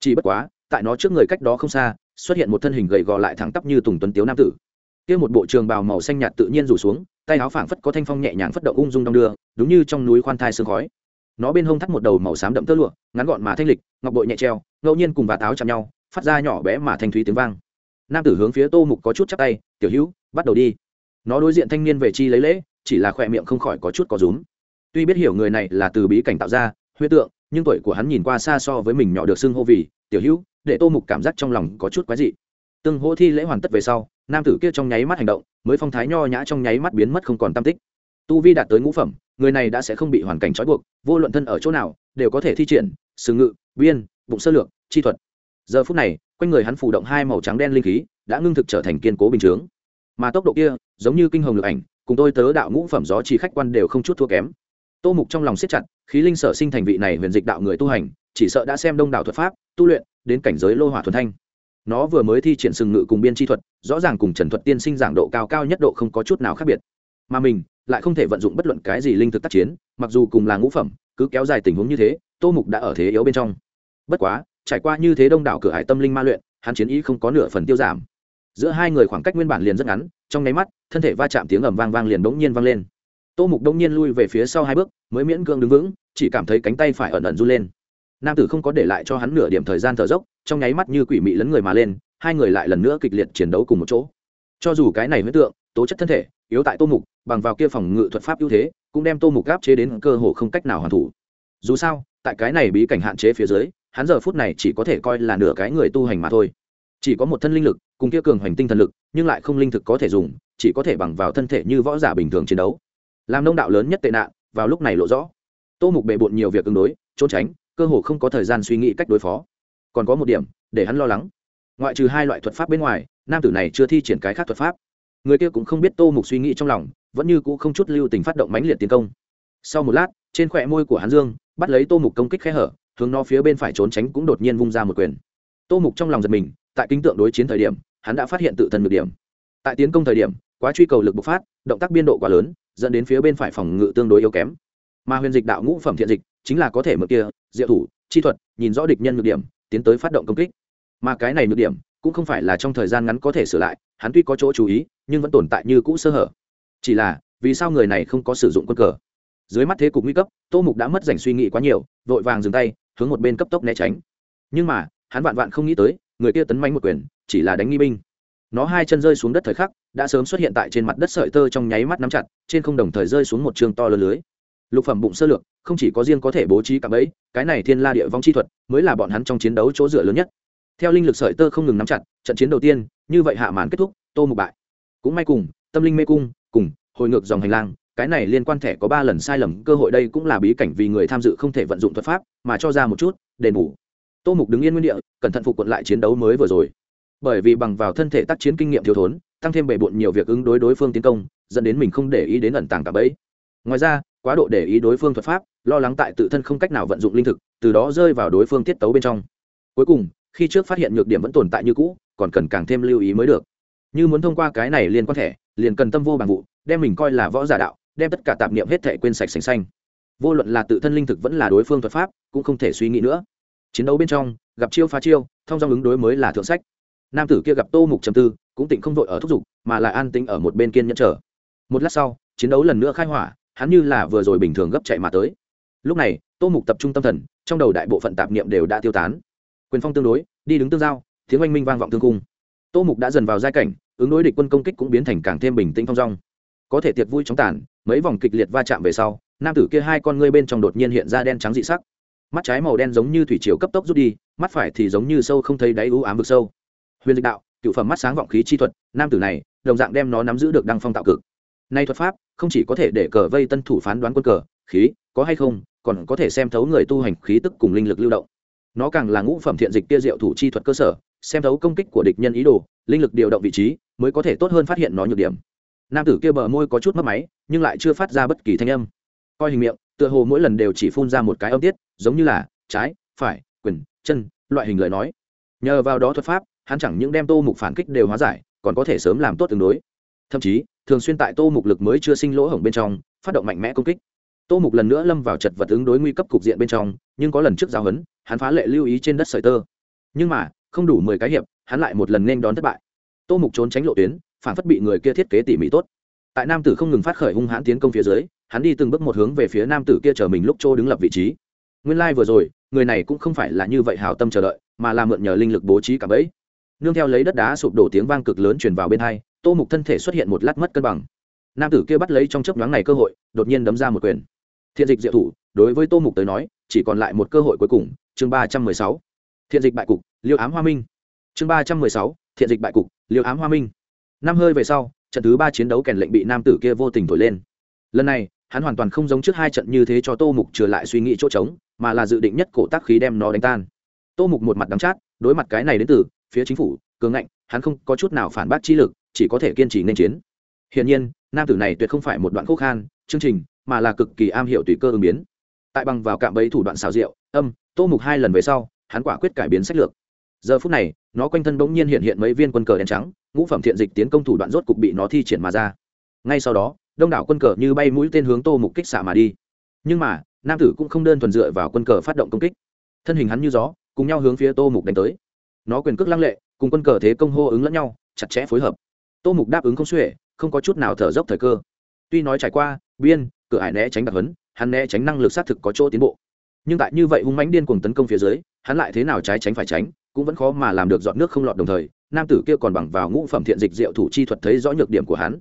Chỉ bất quá, tại nó trước người cách đó không xa, xuất hiện một thân hình gầy gò lại thẳng tắp như tùng tuấn tiếu nam tử. Kia một bộ trường bào màu xanh nhạt tự nhiên rủ xuống, tay áo phảng phất có thanh phong nhẹ nhàng phất động ung dung đong đưa, đúng như trong núi khoan thai sương khói. Nó bên hông thắt một đầu màu xám đậm tơ lụa, ngắn gọn mà thanh lịch, ngọc bội nhẹ treo, ngẫu nhiên cùng và táo chạm nhau, phát ra nhỏ bé mà thanh thúy tiếng vang nam tử hướng phía tô mục có chút chắc tay, tiểu hữu, bắt đầu đi. Nó đối diện thanh niên về chi lấy lễ, chỉ là khỏe miệng không khỏi có chút có rúm. Tuy biết hiểu người này là từ bí cảnh tạo ra huyết tượng, nhưng tuổi của hắn nhìn qua xa so với mình nhỏ được xưng hô vì, tiểu hữu, để tô mục cảm giác trong lòng có chút quái dị. Từng hô thi lễ hoàn tất về sau, nam tử kia trong nháy mắt hành động, mới phong thái nho nhã trong nháy mắt biến mất không còn tam tích. Tu vi đạt tới ngũ phẩm, người này đã sẽ không bị hoàn cảnh trói buộc, vô luận thân ở chỗ nào, đều có thể thi triển, sừng ngự biên bụng sơ lược, chi thuật giờ phút này, quanh người hắn phủ động hai màu trắng đen linh khí, đã ngưng thực trở thành kiên cố bình chướng. Mà tốc độ kia, giống như kinh hồng lực ảnh, cùng tôi tớ đạo ngũ phẩm gió chỉ khách quan đều không chút thua kém. Tô mục trong lòng siết chặt, khí linh sở sinh thành vị này huyền dịch đạo người tu hành, chỉ sợ đã xem đông đảo thuật pháp, tu luyện, đến cảnh giới lô hỏa thuần thanh. Nó vừa mới thi triển sừng ngự cùng biên chi thuật, rõ ràng cùng trần thuật tiên sinh giảng độ cao cao nhất độ không có chút nào khác biệt. Mà mình, lại không thể vận dụng bất luận cái gì linh thực tác chiến, mặc dù cùng là ngũ phẩm, cứ kéo dài tình huống như thế, tô mục đã ở thế yếu bên trong. Bất quá trải qua như thế đông đảo cửa hải tâm linh ma luyện, hắn chiến ý không có nửa phần tiêu giảm. Giữa hai người khoảng cách nguyên bản liền rất ngắn, trong nháy mắt, thân thể va chạm tiếng ầm vang vang liền bỗng nhiên vang lên. Tô mục đông nhiên lui về phía sau hai bước, mới miễn cưỡng đứng vững, chỉ cảm thấy cánh tay phải ẩn ẩn run lên. Nam tử không có để lại cho hắn nửa điểm thời gian thở dốc, trong nháy mắt như quỷ mị lấn người mà lên, hai người lại lần nữa kịch liệt chiến đấu cùng một chỗ. Cho dù cái này huyết tượng, tố chất thân thể, yếu tại tô mục, bằng vào kia phòng ngự thuật pháp ưu thế, cũng đem tô mục gáp chế đến cơ hồ không cách nào hoàn thủ. Dù sao, tại cái này bí cảnh hạn chế phía dưới hắn giờ phút này chỉ có thể coi là nửa cái người tu hành mà thôi. Chỉ có một thân linh lực, cùng kia cường hoành tinh thần lực, nhưng lại không linh thực có thể dùng, chỉ có thể bằng vào thân thể như võ giả bình thường chiến đấu. Làm nông đạo lớn nhất tệ nạn, vào lúc này lộ rõ. Tô mục bề bộn nhiều việc ứng đối, trốn tránh, cơ hồ không có thời gian suy nghĩ cách đối phó. Còn có một điểm, để hắn lo lắng. Ngoại trừ hai loại thuật pháp bên ngoài, nam tử này chưa thi triển cái khác thuật pháp. Người kia cũng không biết tô mục suy nghĩ trong lòng, vẫn như cũ không chút lưu tình phát động mãnh liệt tiến công. Sau một lát, trên khỏe môi của hắn dương, bắt lấy tô mục công kích khe hở hướng nó phía bên phải trốn tránh cũng đột nhiên vung ra một quyền. Tô mục trong lòng giật mình, tại kính tượng đối chiến thời điểm, hắn đã phát hiện tự thân được điểm. Tại tiến công thời điểm, quá truy cầu lực bộc phát, động tác biên độ quá lớn, dẫn đến phía bên phải phòng ngự tương đối yếu kém. Mà huyền dịch đạo ngũ phẩm thiện dịch, chính là có thể mở kia, diệu thủ, chi thuật, nhìn rõ địch nhân nhược điểm, tiến tới phát động công kích. Mà cái này nhược điểm, cũng không phải là trong thời gian ngắn có thể sửa lại, hắn tuy có chỗ chú ý, nhưng vẫn tồn tại như cũ sơ hở. Chỉ là, vì sao người này không có sử dụng quân cờ? Dưới mắt thế cục nguy cấp, tô mục đã mất dành suy nghĩ quá nhiều, vội vàng dừng tay hướng một bên cấp tốc né tránh. Nhưng mà, hắn vạn vạn không nghĩ tới, người kia tấn manh một quyền, chỉ là đánh nghi binh. Nó hai chân rơi xuống đất thời khắc, đã sớm xuất hiện tại trên mặt đất sợi tơ trong nháy mắt nắm chặt, trên không đồng thời rơi xuống một trường to lớn lưới. Lục phẩm bụng sơ lược, không chỉ có riêng có thể bố trí cả ấy cái này thiên la địa vong chi thuật mới là bọn hắn trong chiến đấu chỗ dựa lớn nhất. Theo linh lực sợi tơ không ngừng nắm chặt, trận chiến đầu tiên, như vậy hạ màn kết thúc, tô mục bại. Cũng may cùng, tâm linh mê cung, cùng, hồi ngược dòng hành lang cái này liên quan thẻ có ba lần sai lầm, cơ hội đây cũng là bí cảnh vì người tham dự không thể vận dụng thuật pháp, mà cho ra một chút, đền bù. Tô mục đứng yên nguyên địa, cẩn thận phục quận lại chiến đấu mới vừa rồi. Bởi vì bằng vào thân thể tác chiến kinh nghiệm thiếu thốn, tăng thêm bề bộn nhiều việc ứng đối đối phương tiến công, dẫn đến mình không để ý đến ẩn tàng cả bẫy. Ngoài ra, quá độ để ý đối phương thuật pháp, lo lắng tại tự thân không cách nào vận dụng linh thực, từ đó rơi vào đối phương tiết tấu bên trong. Cuối cùng, khi trước phát hiện nhược điểm vẫn tồn tại như cũ, còn cần càng thêm lưu ý mới được. Như muốn thông qua cái này liên quan thể liền cần tâm vô bằng vụ, đem mình coi là võ giả đạo đem tất cả tạp niệm hết thể quên sạch sành xanh vô luận là tự thân linh thực vẫn là đối phương thuật pháp, cũng không thể suy nghĩ nữa. Chiến đấu bên trong, gặp chiêu phá chiêu, thông dong ứng đối mới là thượng sách. Nam tử kia gặp tô mục trầm tư, cũng tỉnh không vội ở thúc giục, mà lại an tĩnh ở một bên kiên nhẫn trở một lát sau, chiến đấu lần nữa khai hỏa, hắn như là vừa rồi bình thường gấp chạy mà tới. Lúc này, tô mục tập trung tâm thần, trong đầu đại bộ phận tạp niệm đều đã tiêu tán. Quyền phong tương đối, đi đứng tương giao, tiếng oanh minh vang vọng tương cung. Tô mục đã dần vào giai cảnh, ứng đối địch quân công kích cũng biến thành càng thêm bình tĩnh thong dong. Có thể tiệc vui chóng tàn mấy vòng kịch liệt va chạm về sau, nam tử kia hai con ngươi bên trong đột nhiên hiện ra đen trắng dị sắc. Mắt trái màu đen giống như thủy chiều cấp tốc rút đi, mắt phải thì giống như sâu không thấy đáy ưu ám vực sâu. Huyền dịch đạo, cựu phẩm mắt sáng vọng khí chi thuật, nam tử này, đồng dạng đem nó nắm giữ được đăng phong tạo cực. Nay thuật pháp, không chỉ có thể để cờ vây tân thủ phán đoán quân cờ, khí, có hay không, còn có thể xem thấu người tu hành khí tức cùng linh lực lưu động. Nó càng là ngũ phẩm thiện dịch kia diệu thủ chi thuật cơ sở, xem thấu công kích của địch nhân ý đồ, linh lực điều động vị trí, mới có thể tốt hơn phát hiện nó nhược điểm nam tử kia bờ môi có chút mất máy, nhưng lại chưa phát ra bất kỳ thanh âm. Coi hình miệng, tựa hồ mỗi lần đều chỉ phun ra một cái âm tiết, giống như là trái, phải, quyền, chân, loại hình lời nói. Nhờ vào đó thuật pháp, hắn chẳng những đem tô mục phản kích đều hóa giải, còn có thể sớm làm tốt tương đối. Thậm chí, thường xuyên tại tô mục lực mới chưa sinh lỗ hổng bên trong, phát động mạnh mẽ công kích. Tô mục lần nữa lâm vào chật vật ứng đối nguy cấp cục diện bên trong, nhưng có lần trước giao hấn hắn phá lệ lưu ý trên đất sợi tơ. Nhưng mà, không đủ mười cái hiệp, hắn lại một lần nên đón thất bại. Tô mục trốn tránh lộ tuyến phản phất bị người kia thiết kế tỉ mỉ tốt. Tại nam tử không ngừng phát khởi hung hãn tiến công phía dưới, hắn đi từng bước một hướng về phía nam tử kia chờ mình lúc chỗ đứng lập vị trí. Nguyên lai、like、vừa rồi, người này cũng không phải là như vậy hào tâm chờ đợi, mà là mượn nhờ linh lực bố trí cả bẫy. Nương theo lấy đất đá sụp đổ tiếng vang cực lớn truyền vào bên hai, tô mục thân thể xuất hiện một lát mất cân bằng. Nam tử kia bắt lấy trong chớp nhoáng này cơ hội, đột nhiên đấm ra một quyền. Thiện dịch diệu thủ, đối với tô mục tới nói, chỉ còn lại một cơ hội cuối cùng, chương ba trăm mười sáu. Thiện dịch bại cục, liêu ám hoa minh. Chương ba trăm mười sáu, thiện dịch bại cục, liêu ám hoa minh năm hơi về sau, trận thứ ba chiến đấu kèn lệnh bị nam tử kia vô tình thổi lên. Lần này, hắn hoàn toàn không giống trước hai trận như thế cho tô mục trở lại suy nghĩ chỗ trống, mà là dự định nhất cổ tác khí đem nó đánh tan. Tô mục một mặt đắng chát, đối mặt cái này đến từ phía chính phủ, cường ngạnh, hắn không có chút nào phản bác chi lực, chỉ có thể kiên trì nên chiến. Hiển nhiên, nam tử này tuyệt không phải một đoạn khúc khan, chương trình, mà là cực kỳ am hiểu tùy cơ ứng biến. Tại bằng vào cạm bẫy thủ đoạn xào rượu âm, tô mục hai lần về sau, hắn quả quyết cải biến sách lược giờ phút này, nó quanh thân bỗng nhiên hiện hiện mấy viên quân cờ đen trắng, ngũ phẩm thiện dịch tiến công thủ đoạn rốt cục bị nó thi triển mà ra. Ngay sau đó, đông đảo quân cờ như bay mũi tên hướng tô mục kích xạ mà đi. Nhưng mà, nam tử cũng không đơn thuần dựa vào quân cờ phát động công kích. Thân hình hắn như gió, cùng nhau hướng phía tô mục đánh tới. Nó quyền cước lăng lệ, cùng quân cờ thế công hô ứng lẫn nhau, chặt chẽ phối hợp. Tô mục đáp ứng không xuể, không có chút nào thở dốc thời cơ. Tuy nói trải qua, biên, cửa hải né tránh đặc hấn hắn né tránh năng lực xác thực có chỗ tiến bộ. Nhưng tại như vậy hung mãnh điên cuồng tấn công phía dưới, hắn lại thế nào trái tránh phải tránh? Cũng vẫn khó mà làm được dọn nước không lọt đồng thời, nam tử kia còn bằng vào ngũ phẩm thiện dịch diệu thủ chi thuật thấy rõ nhược điểm của hắn.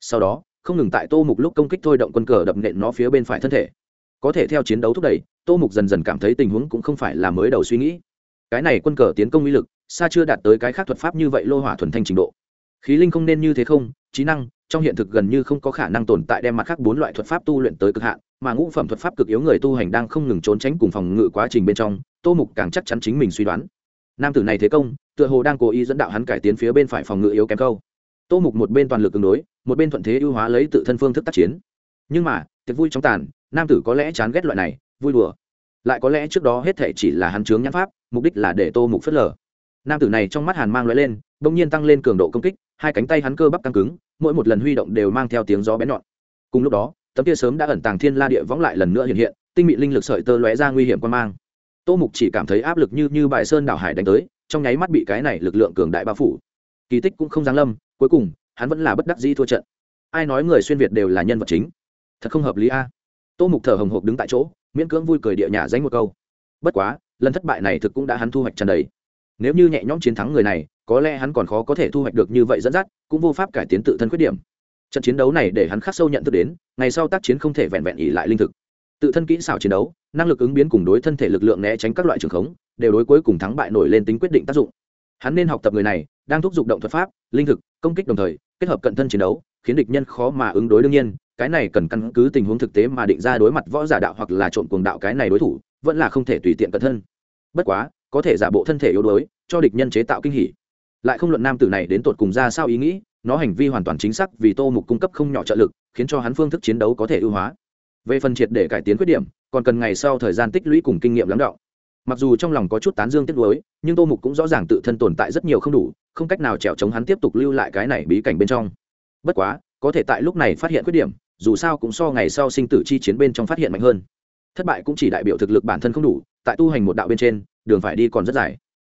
Sau đó, không ngừng tại tô mục lúc công kích thôi động quân cờ đập nện nó phía bên phải thân thể. Có thể theo chiến đấu thúc đẩy, tô mục dần dần cảm thấy tình huống cũng không phải là mới đầu suy nghĩ. Cái này quân cờ tiến công uy lực, xa chưa đạt tới cái khác thuật pháp như vậy lô hỏa thuần thanh trình độ. Khí linh không nên như thế không, trí năng, trong hiện thực gần như không có khả năng tồn tại đem mặt khác bốn loại thuật pháp tu luyện tới cực hạn, mà ngũ phẩm thuật pháp cực yếu người tu hành đang không ngừng trốn tránh cùng phòng ngự quá trình bên trong, tô mục càng chắc chắn chính mình suy đoán nam tử này thế công, tựa hồ đang cố ý dẫn đạo hắn cải tiến phía bên phải phòng ngự yếu kém câu. Tô mục một bên toàn lực tương đối, một bên thuận thế ưu hóa lấy tự thân phương thức tác chiến. Nhưng mà, tiệc vui trong tàn, nam tử có lẽ chán ghét loại này, vui đùa. Lại có lẽ trước đó hết thể chỉ là hắn chướng nhãn pháp, mục đích là để tô mục phớt lờ. Nam tử này trong mắt hàn mang loại lên, bỗng nhiên tăng lên cường độ công kích, hai cánh tay hắn cơ bắp căng cứng, mỗi một lần huy động đều mang theo tiếng gió bén nhọn. Cùng lúc đó, tấm kia sớm đã ẩn tàng thiên la địa võng lại lần nữa hiện hiện, tinh mị linh lực sợi tơ lóe ra nguy hiểm quan mang tô mục chỉ cảm thấy áp lực như như bài sơn đảo hải đánh tới, trong nháy mắt bị cái này lực lượng cường đại bao phủ. Kỳ tích cũng không giáng lâm, cuối cùng, hắn vẫn là bất đắc dĩ thua trận. Ai nói người xuyên việt đều là nhân vật chính? Thật không hợp lý a. À. Tô mục thở hồng hộc đứng tại chỗ, miễn cưỡng vui cười địa nhà danh một câu. Bất quá, lần thất bại này thực cũng đã hắn thu hoạch trần đầy. Nếu như nhẹ nhõm chiến thắng người này, có lẽ hắn còn khó có thể thu hoạch được như vậy dẫn dắt, cũng vô pháp cải tiến tự thân khuyết điểm. Trận chiến đấu này để hắn khắc sâu nhận thức đến, ngày sau tác chiến không thể vẹn vẹn ỉ lại linh thực tự thân kỹ xảo chiến đấu, năng lực ứng biến cùng đối thân thể lực lượng né tránh các loại trường khống, đều đối cuối cùng thắng bại nổi lên tính quyết định tác dụng. Hắn nên học tập người này, đang thúc giục động thuật pháp, linh thực, công kích đồng thời, kết hợp cận thân chiến đấu, khiến địch nhân khó mà ứng đối đương nhiên, cái này cần căn cứ tình huống thực tế mà định ra đối mặt võ giả đạo hoặc là trộm cuồng đạo cái này đối thủ, vẫn là không thể tùy tiện cận thân. Bất quá, có thể giả bộ thân thể yếu đuối, cho địch nhân chế tạo kinh hỉ. Lại không luận nam tử này đến tột cùng ra sao ý nghĩ, nó hành vi hoàn toàn chính xác vì tô mục cung cấp không nhỏ trợ lực, khiến cho hắn phương thức chiến đấu có thể ưu hóa về phần triệt để cải tiến khuyết điểm, còn cần ngày sau thời gian tích lũy cùng kinh nghiệm lắng đọng. Mặc dù trong lòng có chút tán dương tiếc nuối, nhưng tô mục cũng rõ ràng tự thân tồn tại rất nhiều không đủ, không cách nào trèo chống hắn tiếp tục lưu lại cái này bí cảnh bên trong. Bất quá, có thể tại lúc này phát hiện khuyết điểm, dù sao cũng so ngày sau sinh tử chi chiến bên trong phát hiện mạnh hơn. Thất bại cũng chỉ đại biểu thực lực bản thân không đủ, tại tu hành một đạo bên trên, đường phải đi còn rất dài.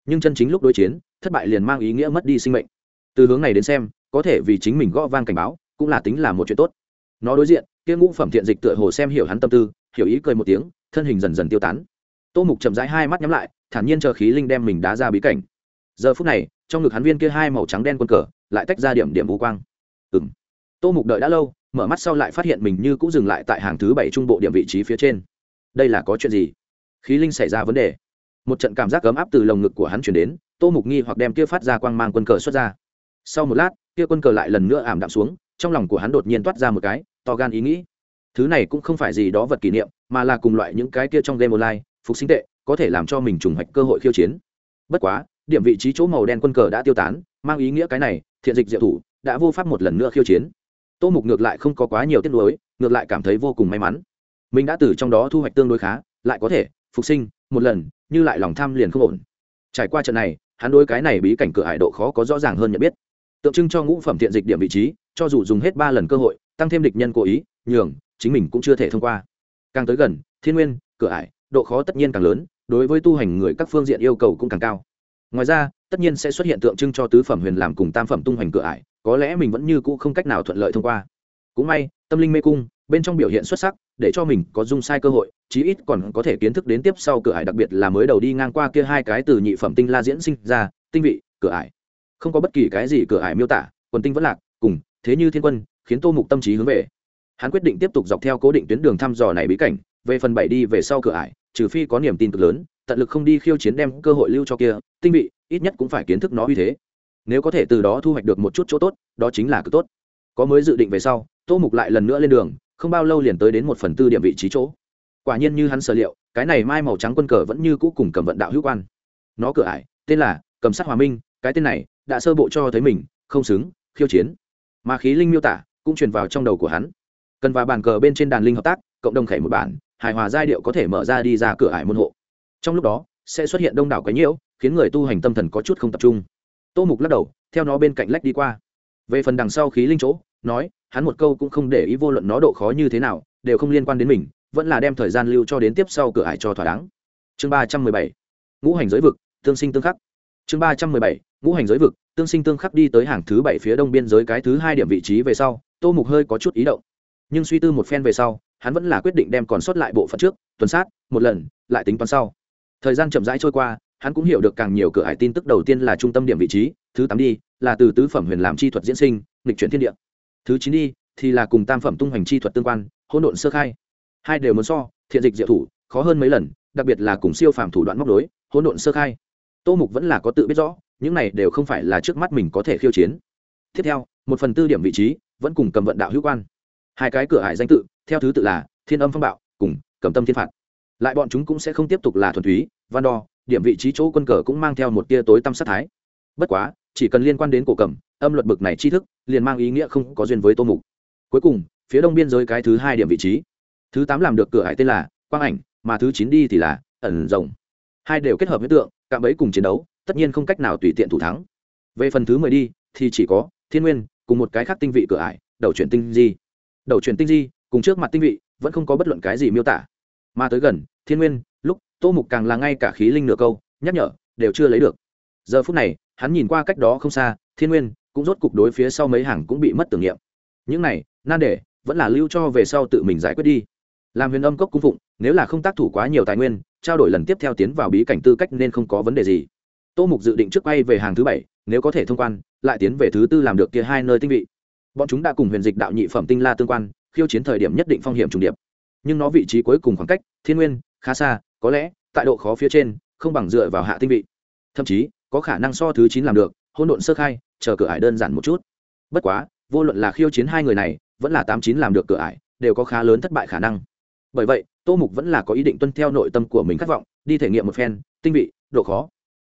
Nhưng chân chính lúc đối chiến, thất bại liền mang ý nghĩa mất đi sinh mệnh. Từ hướng này đến xem, có thể vì chính mình gõ vang cảnh báo, cũng là tính là một chuyện tốt. Nó đối diện kia ngũ phẩm thiện dịch tựa hồ xem hiểu hắn tâm tư, hiểu ý cười một tiếng, thân hình dần dần tiêu tán. Tô mục chậm rãi hai mắt nhắm lại, thản nhiên chờ khí linh đem mình đá ra bí cảnh. Giờ phút này, trong ngực hắn viên kia hai màu trắng đen quân cờ, lại tách ra điểm điểm vũ quang. Ừ m tô mục đợi đã lâu, mở mắt sau lại phát hiện mình như cũng dừng lại tại hàng thứ bảy trung bộ điểm vị trí phía trên. Đây là có chuyện gì? Khí linh xảy ra vấn đề. Một trận cảm giác ấm áp từ lồng ngực của hắn chuyển đến, tô mục nghi hoặc đem kia phát ra quang mang quân cờ xuất ra. Sau một lát, kia quân cờ lại lần nữa ảm đạm xuống, trong lòng của hắn đột nhiên toát ra một cái to gan ý nghĩ. Thứ này cũng không phải gì đó vật kỷ niệm, mà là cùng loại những cái kia trong game online, phục sinh tệ, có thể làm cho mình trùng hoạch cơ hội khiêu chiến. Bất quá, điểm vị trí chỗ màu đen quân cờ đã tiêu tán, mang ý nghĩa cái này, thiện dịch diệu thủ, đã vô pháp một lần nữa khiêu chiến. Tô mục ngược lại không có quá nhiều tiết nuối, ngược lại cảm thấy vô cùng may mắn. Mình đã từ trong đó thu hoạch tương đối khá, lại có thể, phục sinh, một lần, như lại lòng tham liền không ổn. Trải qua trận này, hắn đối cái này bí cảnh cửa hải độ khó có rõ ràng hơn nhận biết. Tượng trưng cho ngũ phẩm thiện dịch điểm vị trí, cho dù dùng hết ba lần cơ hội tăng thêm địch nhân cố ý, nhường chính mình cũng chưa thể thông qua. Càng tới gần, thiên nguyên, cửa ải, độ khó tất nhiên càng lớn, đối với tu hành người các phương diện yêu cầu cũng càng cao. Ngoài ra, tất nhiên sẽ xuất hiện tượng trưng cho tứ phẩm huyền làm cùng tam phẩm tung hoành cửa ải, có lẽ mình vẫn như cũ không cách nào thuận lợi thông qua. Cũng may, tâm linh mê cung, bên trong biểu hiện xuất sắc, để cho mình có dung sai cơ hội, chí ít còn có thể kiến thức đến tiếp sau cửa ải, đặc biệt là mới đầu đi ngang qua kia hai cái từ nhị phẩm tinh la diễn sinh ra, tinh vị, cửa ải. Không có bất kỳ cái gì cửa ải miêu tả, quần tinh vẫn lạc, cùng, thế như thiên quân khiến tô mục tâm trí hướng về. Hắn quyết định tiếp tục dọc theo cố định tuyến đường thăm dò này bí cảnh, về phần bảy đi về sau cửa ải, trừ phi có niềm tin cực lớn, tận lực không đi khiêu chiến đem cơ hội lưu cho kia, tinh vị, ít nhất cũng phải kiến thức nó uy thế. Nếu có thể từ đó thu hoạch được một chút chỗ tốt, đó chính là cực tốt. Có mới dự định về sau, tô mục lại lần nữa lên đường, không bao lâu liền tới đến một phần tư điểm vị trí chỗ. Quả nhiên như hắn sở liệu, cái này mai màu trắng quân cờ vẫn như cũ cùng cầm vận đạo hữu quan. Nó cửa ải, tên là cầm sát hòa minh, cái tên này đã sơ bộ cho thấy mình, không xứng, khiêu chiến. Mà khí linh miêu tả cũng truyền vào trong đầu của hắn. Cần vào bàn cờ bên trên đàn linh hợp tác, cộng đồng khẩy một bản, hài hòa giai điệu có thể mở ra đi ra cửa ải môn hộ. Trong lúc đó, sẽ xuất hiện đông đảo cái nhiễu, khiến người tu hành tâm thần có chút không tập trung. Tô mục lắc đầu, theo nó bên cạnh lách đi qua. Về phần đằng sau khí linh chỗ, nói, hắn một câu cũng không để ý vô luận nó độ khó như thế nào, đều không liên quan đến mình, vẫn là đem thời gian lưu cho đến tiếp sau cửa ải cho thỏa đáng. Chương ba trăm mười bảy. Ngũ hành giới vực, tương sinh tương khắc. Chương ba trăm mười bảy ngũ hành giới vực, tương sinh tương khắc đi tới hàng thứ bảy phía đông biên giới cái thứ hai điểm vị trí về sau, tô mục hơi có chút ý động. Nhưng suy tư một phen về sau, hắn vẫn là quyết định đem còn sót lại bộ phận trước, tuần sát, một lần, lại tính toán sau. Thời gian chậm rãi trôi qua, hắn cũng hiểu được càng nhiều cửa hải tin tức đầu tiên là trung tâm điểm vị trí, thứ tám đi, là từ tứ phẩm huyền làm chi thuật diễn sinh, nghịch chuyển thiên địa. Thứ chín đi, thì là cùng tam phẩm tung hoành chi thuật tương quan, hỗn độn sơ khai. Hai đều muốn so, thiện dịch diệu thủ, khó hơn mấy lần, đặc biệt là cùng siêu phàm thủ đoạn móc đối hỗn độn sơ khai. Tô mục vẫn là có tự biết rõ những này đều không phải là trước mắt mình có thể khiêu chiến. Tiếp theo, một phần tư điểm vị trí, vẫn cùng cầm vận đạo hữu quan. Hai cái cửa hải danh tự, theo thứ tự là thiên âm phong bạo cùng cầm tâm thiên phạt. Lại bọn chúng cũng sẽ không tiếp tục là thuần túy, văn đo, điểm vị trí chỗ quân cờ cũng mang theo một tia tối tâm sát thái. Bất quá, chỉ cần liên quan đến cổ cầm âm luật bực này tri thức, liền mang ý nghĩa không có duyên với tô mục. Cuối cùng, phía đông biên giới cái thứ hai điểm vị trí. Thứ tám làm được cửa hải tên là quang ảnh, mà thứ chín đi thì là ẩn rồng. Hai đều kết hợp với tượng, cạm bẫy cùng chiến đấu tất nhiên không cách nào tùy tiện thủ thắng. Về phần thứ mười đi, thì chỉ có thiên nguyên cùng một cái khác tinh vị cửa ải, đầu chuyển tinh di. Đầu chuyển tinh di cùng trước mặt tinh vị vẫn không có bất luận cái gì miêu tả. Mà tới gần, thiên nguyên, lúc tô mục càng là ngay cả khí linh nửa câu, nhắc nhở, đều chưa lấy được. Giờ phút này, hắn nhìn qua cách đó không xa, thiên nguyên cũng rốt cục đối phía sau mấy hàng cũng bị mất tưởng niệm. Những này, nan để vẫn là lưu cho về sau tự mình giải quyết đi. Làm huyền âm cốc cung phụng, nếu là không tác thủ quá nhiều tài nguyên, trao đổi lần tiếp theo tiến vào bí cảnh tư cách nên không có vấn đề gì tô mục dự định trước quay về hàng thứ bảy, nếu có thể thông quan, lại tiến về thứ tư làm được kia hai nơi tinh vị. Bọn chúng đã cùng huyền dịch đạo nhị phẩm tinh la tương quan, khiêu chiến thời điểm nhất định phong hiểm trùng điệp. Nhưng nó vị trí cuối cùng khoảng cách, thiên nguyên, khá xa, có lẽ, tại độ khó phía trên, không bằng dựa vào hạ tinh vị. Thậm chí, có khả năng so thứ chín làm được hôn độn sơ khai, chờ cửa ải đơn giản một chút. Bất quá, vô luận là khiêu chiến hai người này, vẫn là tám chín làm được cửa ải, đều có khá lớn thất bại khả năng. Bởi vậy, tô mục vẫn là có ý định tuân theo nội tâm của mình khát vọng, đi thể nghiệm một phen, tinh vị, độ khó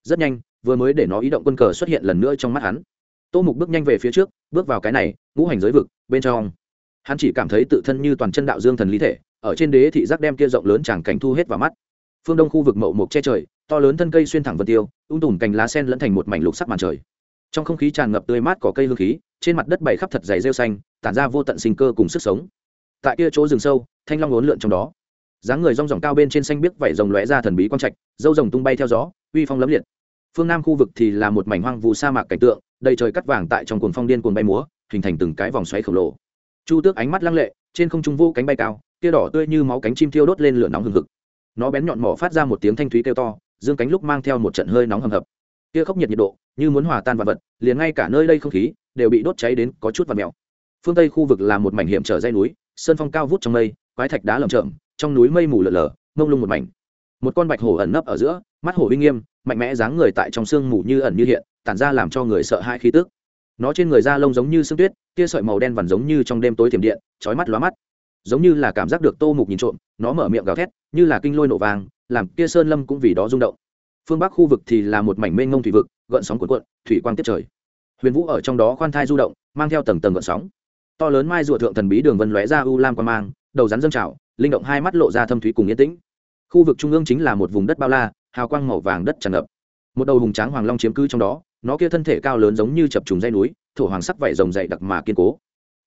rất nhanh, vừa mới để nó ý động quân cờ xuất hiện lần nữa trong mắt hắn. Tô mục bước nhanh về phía trước, bước vào cái này, ngũ hành giới vực, bên trong. Hắn chỉ cảm thấy tự thân như toàn chân đạo dương thần lý thể, ở trên đế thị giác đem kia rộng lớn chẳng cảnh thu hết vào mắt. Phương đông khu vực mậu mộc che trời, to lớn thân cây xuyên thẳng vân tiêu, ung tùm cành lá sen lẫn thành một mảnh lục sắc màn trời. Trong không khí tràn ngập tươi mát có cây hương khí, trên mặt đất bày khắp thật dày rêu xanh, tản ra vô tận sinh cơ cùng sức sống. Tại kia chỗ rừng sâu, thanh long ốn lượn trong đó dáng người rong ròng cao bên trên xanh biếc vảy rồng lóe ra thần bí quang trạch, dâu rồng tung bay theo gió, uy phong lấm liệt. Phương nam khu vực thì là một mảnh hoang vu sa mạc cảnh tượng, đầy trời cắt vàng tại trong cuồng phong điên cuồng bay múa, hình thành từng cái vòng xoáy khổng lồ. Chu tước ánh mắt lăng lệ, trên không trung vô cánh bay cao, tia đỏ tươi như máu cánh chim thiêu đốt lên lửa nóng hừng hực. Nó bén nhọn mỏ phát ra một tiếng thanh thúy kêu to, dương cánh lúc mang theo một trận hơi nóng hầm hập. Tia khốc nhiệt nhiệt độ, như muốn hòa tan vật vật, liền ngay cả nơi đây không khí, đều bị đốt cháy đến có chút và mèo. Phương tây khu vực là một mảnh hiểm trở dây núi, sơn phong cao vút trong mây, quái thạch đá lởm chởm trong núi mây mù lở lở, mông lung một mảnh. Một con bạch hổ ẩn nấp ở giữa, mắt hổ uy nghiêm, mạnh mẽ dáng người tại trong sương mù như ẩn như hiện, tản ra làm cho người sợ hãi khí tức. Nó trên người da lông giống như sương tuyết, tia sợi màu đen vằn giống như trong đêm tối tiềm điện, chói mắt lóa mắt. Giống như là cảm giác được tô mục nhìn trộm, nó mở miệng gào thét, như là kinh lôi nổ vàng, làm kia sơn lâm cũng vì đó rung động. Phương bắc khu vực thì là một mảnh mênh mông thủy vực, gợn sóng cuộn cuộn, thủy quang tiếp trời. Huyền vũ ở trong đó khoan thai du động, mang theo tầng tầng gợn sóng. To lớn mai rùa thượng thần bí đường vân lóe ra u lam quan mang, đầu rắn dâng trào linh động hai mắt lộ ra thâm thúy cùng yên tĩnh. Khu vực trung ương chính là một vùng đất bao la hào quang màu vàng đất tràn ngập. Một đầu hùng tráng hoàng long chiếm cứ trong đó nó kia thân thể cao lớn giống như chập trùng dây núi thổ hoàng sắc vảy rồng dày đặc mà kiên cố.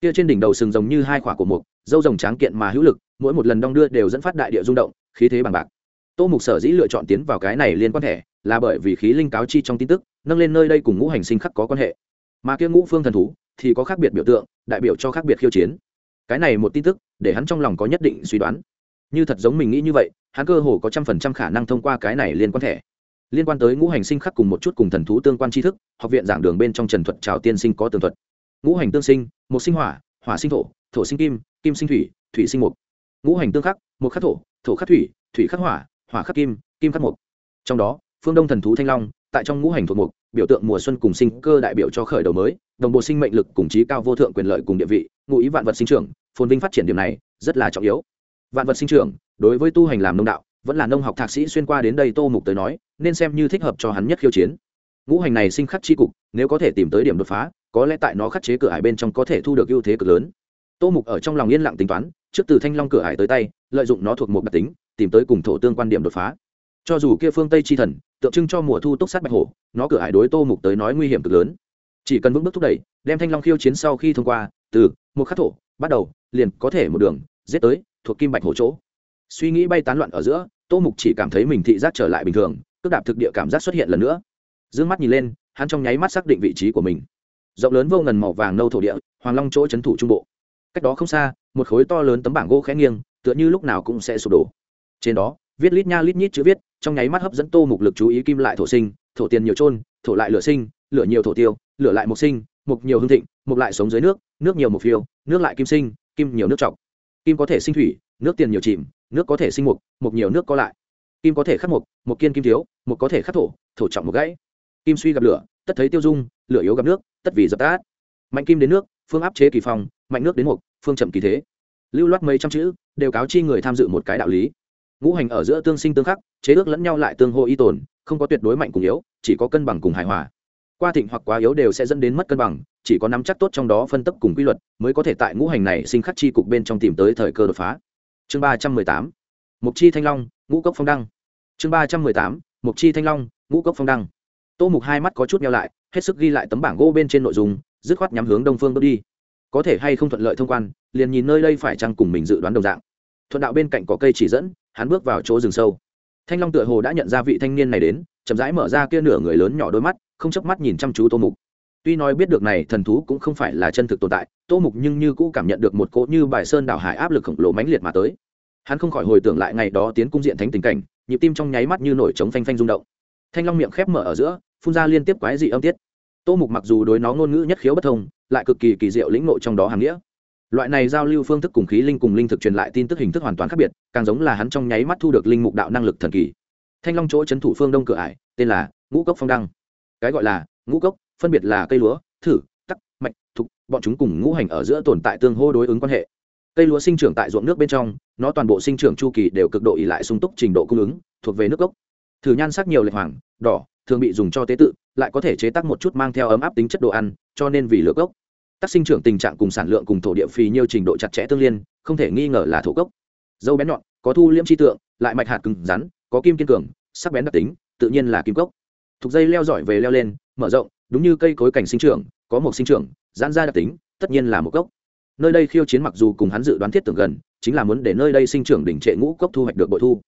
Kia trên đỉnh đầu sừng giống như hai khỏa của mục dâu rồng tráng kiện mà hữu lực mỗi một lần đong đưa đều dẫn phát đại địa rung động khí thế bằng bạc. Tô mục sở dĩ lựa chọn tiến vào cái này liên quan hệ, là bởi vì khí linh cáo chi trong tin tức nâng lên nơi đây cùng ngũ hành sinh khắc có quan hệ. Mà kia ngũ phương thần thú thì có khác biệt biểu tượng đại biểu cho khác biệt khiêu chiến. Cái này một tin tức để hắn trong lòng có nhất định suy đoán. Như thật giống mình nghĩ như vậy hắn cơ hồ có trăm phần trăm khả năng thông qua cái này liên quan thẻ, liên quan tới ngũ hành sinh khắc cùng một chút cùng thần thú tương quan tri thức học viện giảng đường bên trong trần thuật trào tiên sinh có tường thuật. Ngũ hành tương sinh một sinh hỏa hỏa sinh thổ thổ sinh kim kim sinh thủy thủy sinh mục ngũ hành tương khắc một khắc thổ thổ khắc thủy thủy khắc hỏa hỏa khắc kim kim khắc mục trong đó phương đông thần thú thanh long tại trong ngũ hành thuộc mục biểu tượng mùa xuân cùng sinh cơ đại biểu cho khởi đầu mới, đồng bộ sinh mệnh lực cùng trí cao vô thượng quyền lợi cùng địa vị, ngụ ý vạn vật sinh trưởng, phồn vinh phát triển điểm này rất là trọng yếu. Vạn vật sinh trưởng, đối với tu hành làm nông đạo, vẫn là nông học thạc sĩ xuyên qua đến đây tô mục tới nói, nên xem như thích hợp cho hắn nhất khiêu chiến. Ngũ hành này sinh khắc chi cục, nếu có thể tìm tới điểm đột phá, có lẽ tại nó khắc chế cửa hải bên trong có thể thu được ưu thế cực lớn. Tô mục ở trong lòng yên lặng tính toán, trước từ thanh long cửa hải tới tay, lợi dụng nó thuộc một đặc tính, tìm tới cùng thổ tương quan điểm đột phá cho dù kia phương tây chi thần, tượng trưng cho mùa thu túc sát bạch hổ, nó cửa hải đối tô mục tới nói nguy hiểm cực lớn. Chỉ cần vững bước thúc đẩy, đem thanh long khiêu chiến sau khi thông qua, từ một khắc thổ, bắt đầu, liền có thể một đường, giết tới thuộc kim bạch hổ chỗ. Suy nghĩ bay tán loạn ở giữa, tô mục chỉ cảm thấy mình thị giác trở lại bình thường, cước đạp thực địa cảm giác xuất hiện lần nữa. D ư ơ n g mắt nhìn lên, hắn trong nháy mắt xác định vị trí của mình. Rộng lớn vô ngần màu vàng nâu thổ địa, hoàng long chỗ c h ấ n thủ trung bộ. Cách đó không xa, một khối to lớn tấm bảng gỗ khẽ nghiêng, tựa như lúc nào cũng sẽ sụp đổ. Trên đó, viết lít nha lít nhít chữ viết trong nháy mắt hấp dẫn tô mục lực chú ý kim lại thổ sinh, thổ tiền nhiều trôn thổ lại lửa sinh, lửa nhiều thổ tiêu, lửa lại mộc sinh, mục nhiều hương thịnh, mục lại sống dưới nước nước nhiều mục phiêu, nước lại kim sinh, kim nhiều nước trọc. Kim có thể sinh thủy, nước tiền nhiều chìm, nước có thể sinh mục mục nhiều nước có lại. Kim có thể khắc mục mục kiên kim thiếu, mục có thể khắc thổ thổ trọng mục gãy. Kim suy gặp lửa, tất thấy tiêu dung, lửa yếu gặp nước, tất vì dập tát mạnh kim đến nước, phương áp chế kỳ phòng mạnh nước đến mục, phương chậm kỳ thế. Lưu loát mấy trăm chữ, đều cáo chi người tham dự một cái đạo lý ngũ hành ở giữa tương sinh tương khắc, chế ước lẫn nhau lại tương hô y tồn, không có tuyệt đối mạnh cùng yếu, chỉ có cân bằng cùng hài hòa. Qua thịnh hoặc quá yếu đều sẽ dẫn đến mất cân bằng, chỉ có nắm chắc tốt trong đó phân tấp cùng quy luật, mới có thể tại ngũ hành này sinh khắc chi cục bên trong tìm tới thời cơ đột phá. Chương ba trăm mười tám mục chi thanh long, ngũ cốc phong đăng. Chương ba trăm mười tám mục chi thanh long, ngũ cốc phong đăng. Tô mục hai mắt có chút nhau lại, hết sức ghi lại tấm bảng gỗ bên trên nội dung, dứt khoát nhắm hướng đông phương bước đi. Có thể hay không thuận lợi thông quan, liền nhìn nơi đây phải chăng cùng mình dự đoán đồng dạng thuận đạo bên cạnh có cây chỉ dẫn, hắn bước vào chỗ rừng sâu. Thanh long tựa hồ đã nhận ra vị thanh niên này đến, chậm rãi mở ra kia nửa người lớn nhỏ đôi mắt, không chớp mắt nhìn chăm chú tô mục. Tuy nói biết được này thần thú cũng không phải là chân thực tồn tại, tô mục nhưng như cũ cảm nhận được một cỗ như bài sơn đảo hải áp lực khổng lồ mãnh liệt mà tới. Hắn không khỏi hồi tưởng lại ngày đó tiến cung diện thánh tình cảnh, nhịp tim trong nháy mắt như nổi trống phanh phanh rung động. Thanh long miệng khép mở ở giữa, phun ra liên tiếp quái dị âm tiết. Tô mục mặc dù đối nó ngôn ngữ nhất khiếu bất thông, lại cực kỳ kỳ diệu lĩnh nội trong đó hàm nghĩa loại này giao lưu phương thức cùng khí linh cùng linh thực truyền lại tin tức hình thức hoàn toàn khác biệt, càng giống là hắn trong nháy mắt thu được linh mục đạo năng lực thần kỳ. Thanh long chỗ trấn thủ phương đông cửa ải, tên là ngũ cốc phong đăng. Cái gọi là ngũ cốc, phân biệt là cây lúa, thử, tắc, mạch, thục, bọn chúng cùng ngũ hành ở giữa tồn tại tương hô đối ứng quan hệ. Cây lúa sinh trưởng tại ruộng nước bên trong, nó toàn bộ sinh trưởng chu kỳ đều cực độ ỉ lại sung túc trình độ cung ứng, thuộc về nước cốc. Thử nhan sắc nhiều lệch hoàng, đỏ, thường bị dùng cho tế tự, lại có thể chế tác một chút mang theo ấm áp tính chất đồ ăn, cho nên vì lửa cốc tác sinh trưởng tình trạng cùng sản lượng cùng thổ địa phì nhiều trình độ chặt chẽ tương liên, không thể nghi ngờ là thổ cốc. Dâu bén nhọn, có thu liễm chi tượng, lại mạch hạt cứng rắn, có kim kiên cường, sắc bén đặc tính, tự nhiên là kim cốc. Thục dây leo giỏi về leo lên, mở rộng, đúng như cây cối cảnh sinh trưởng, có một sinh trưởng, giãn ra đặc tính, tất nhiên là một cốc. Nơi đây khiêu chiến mặc dù cùng hắn dự đoán thiết tưởng gần, chính là muốn để nơi đây sinh trưởng đỉnh trệ ngũ cốc thu hoạch được bội thu.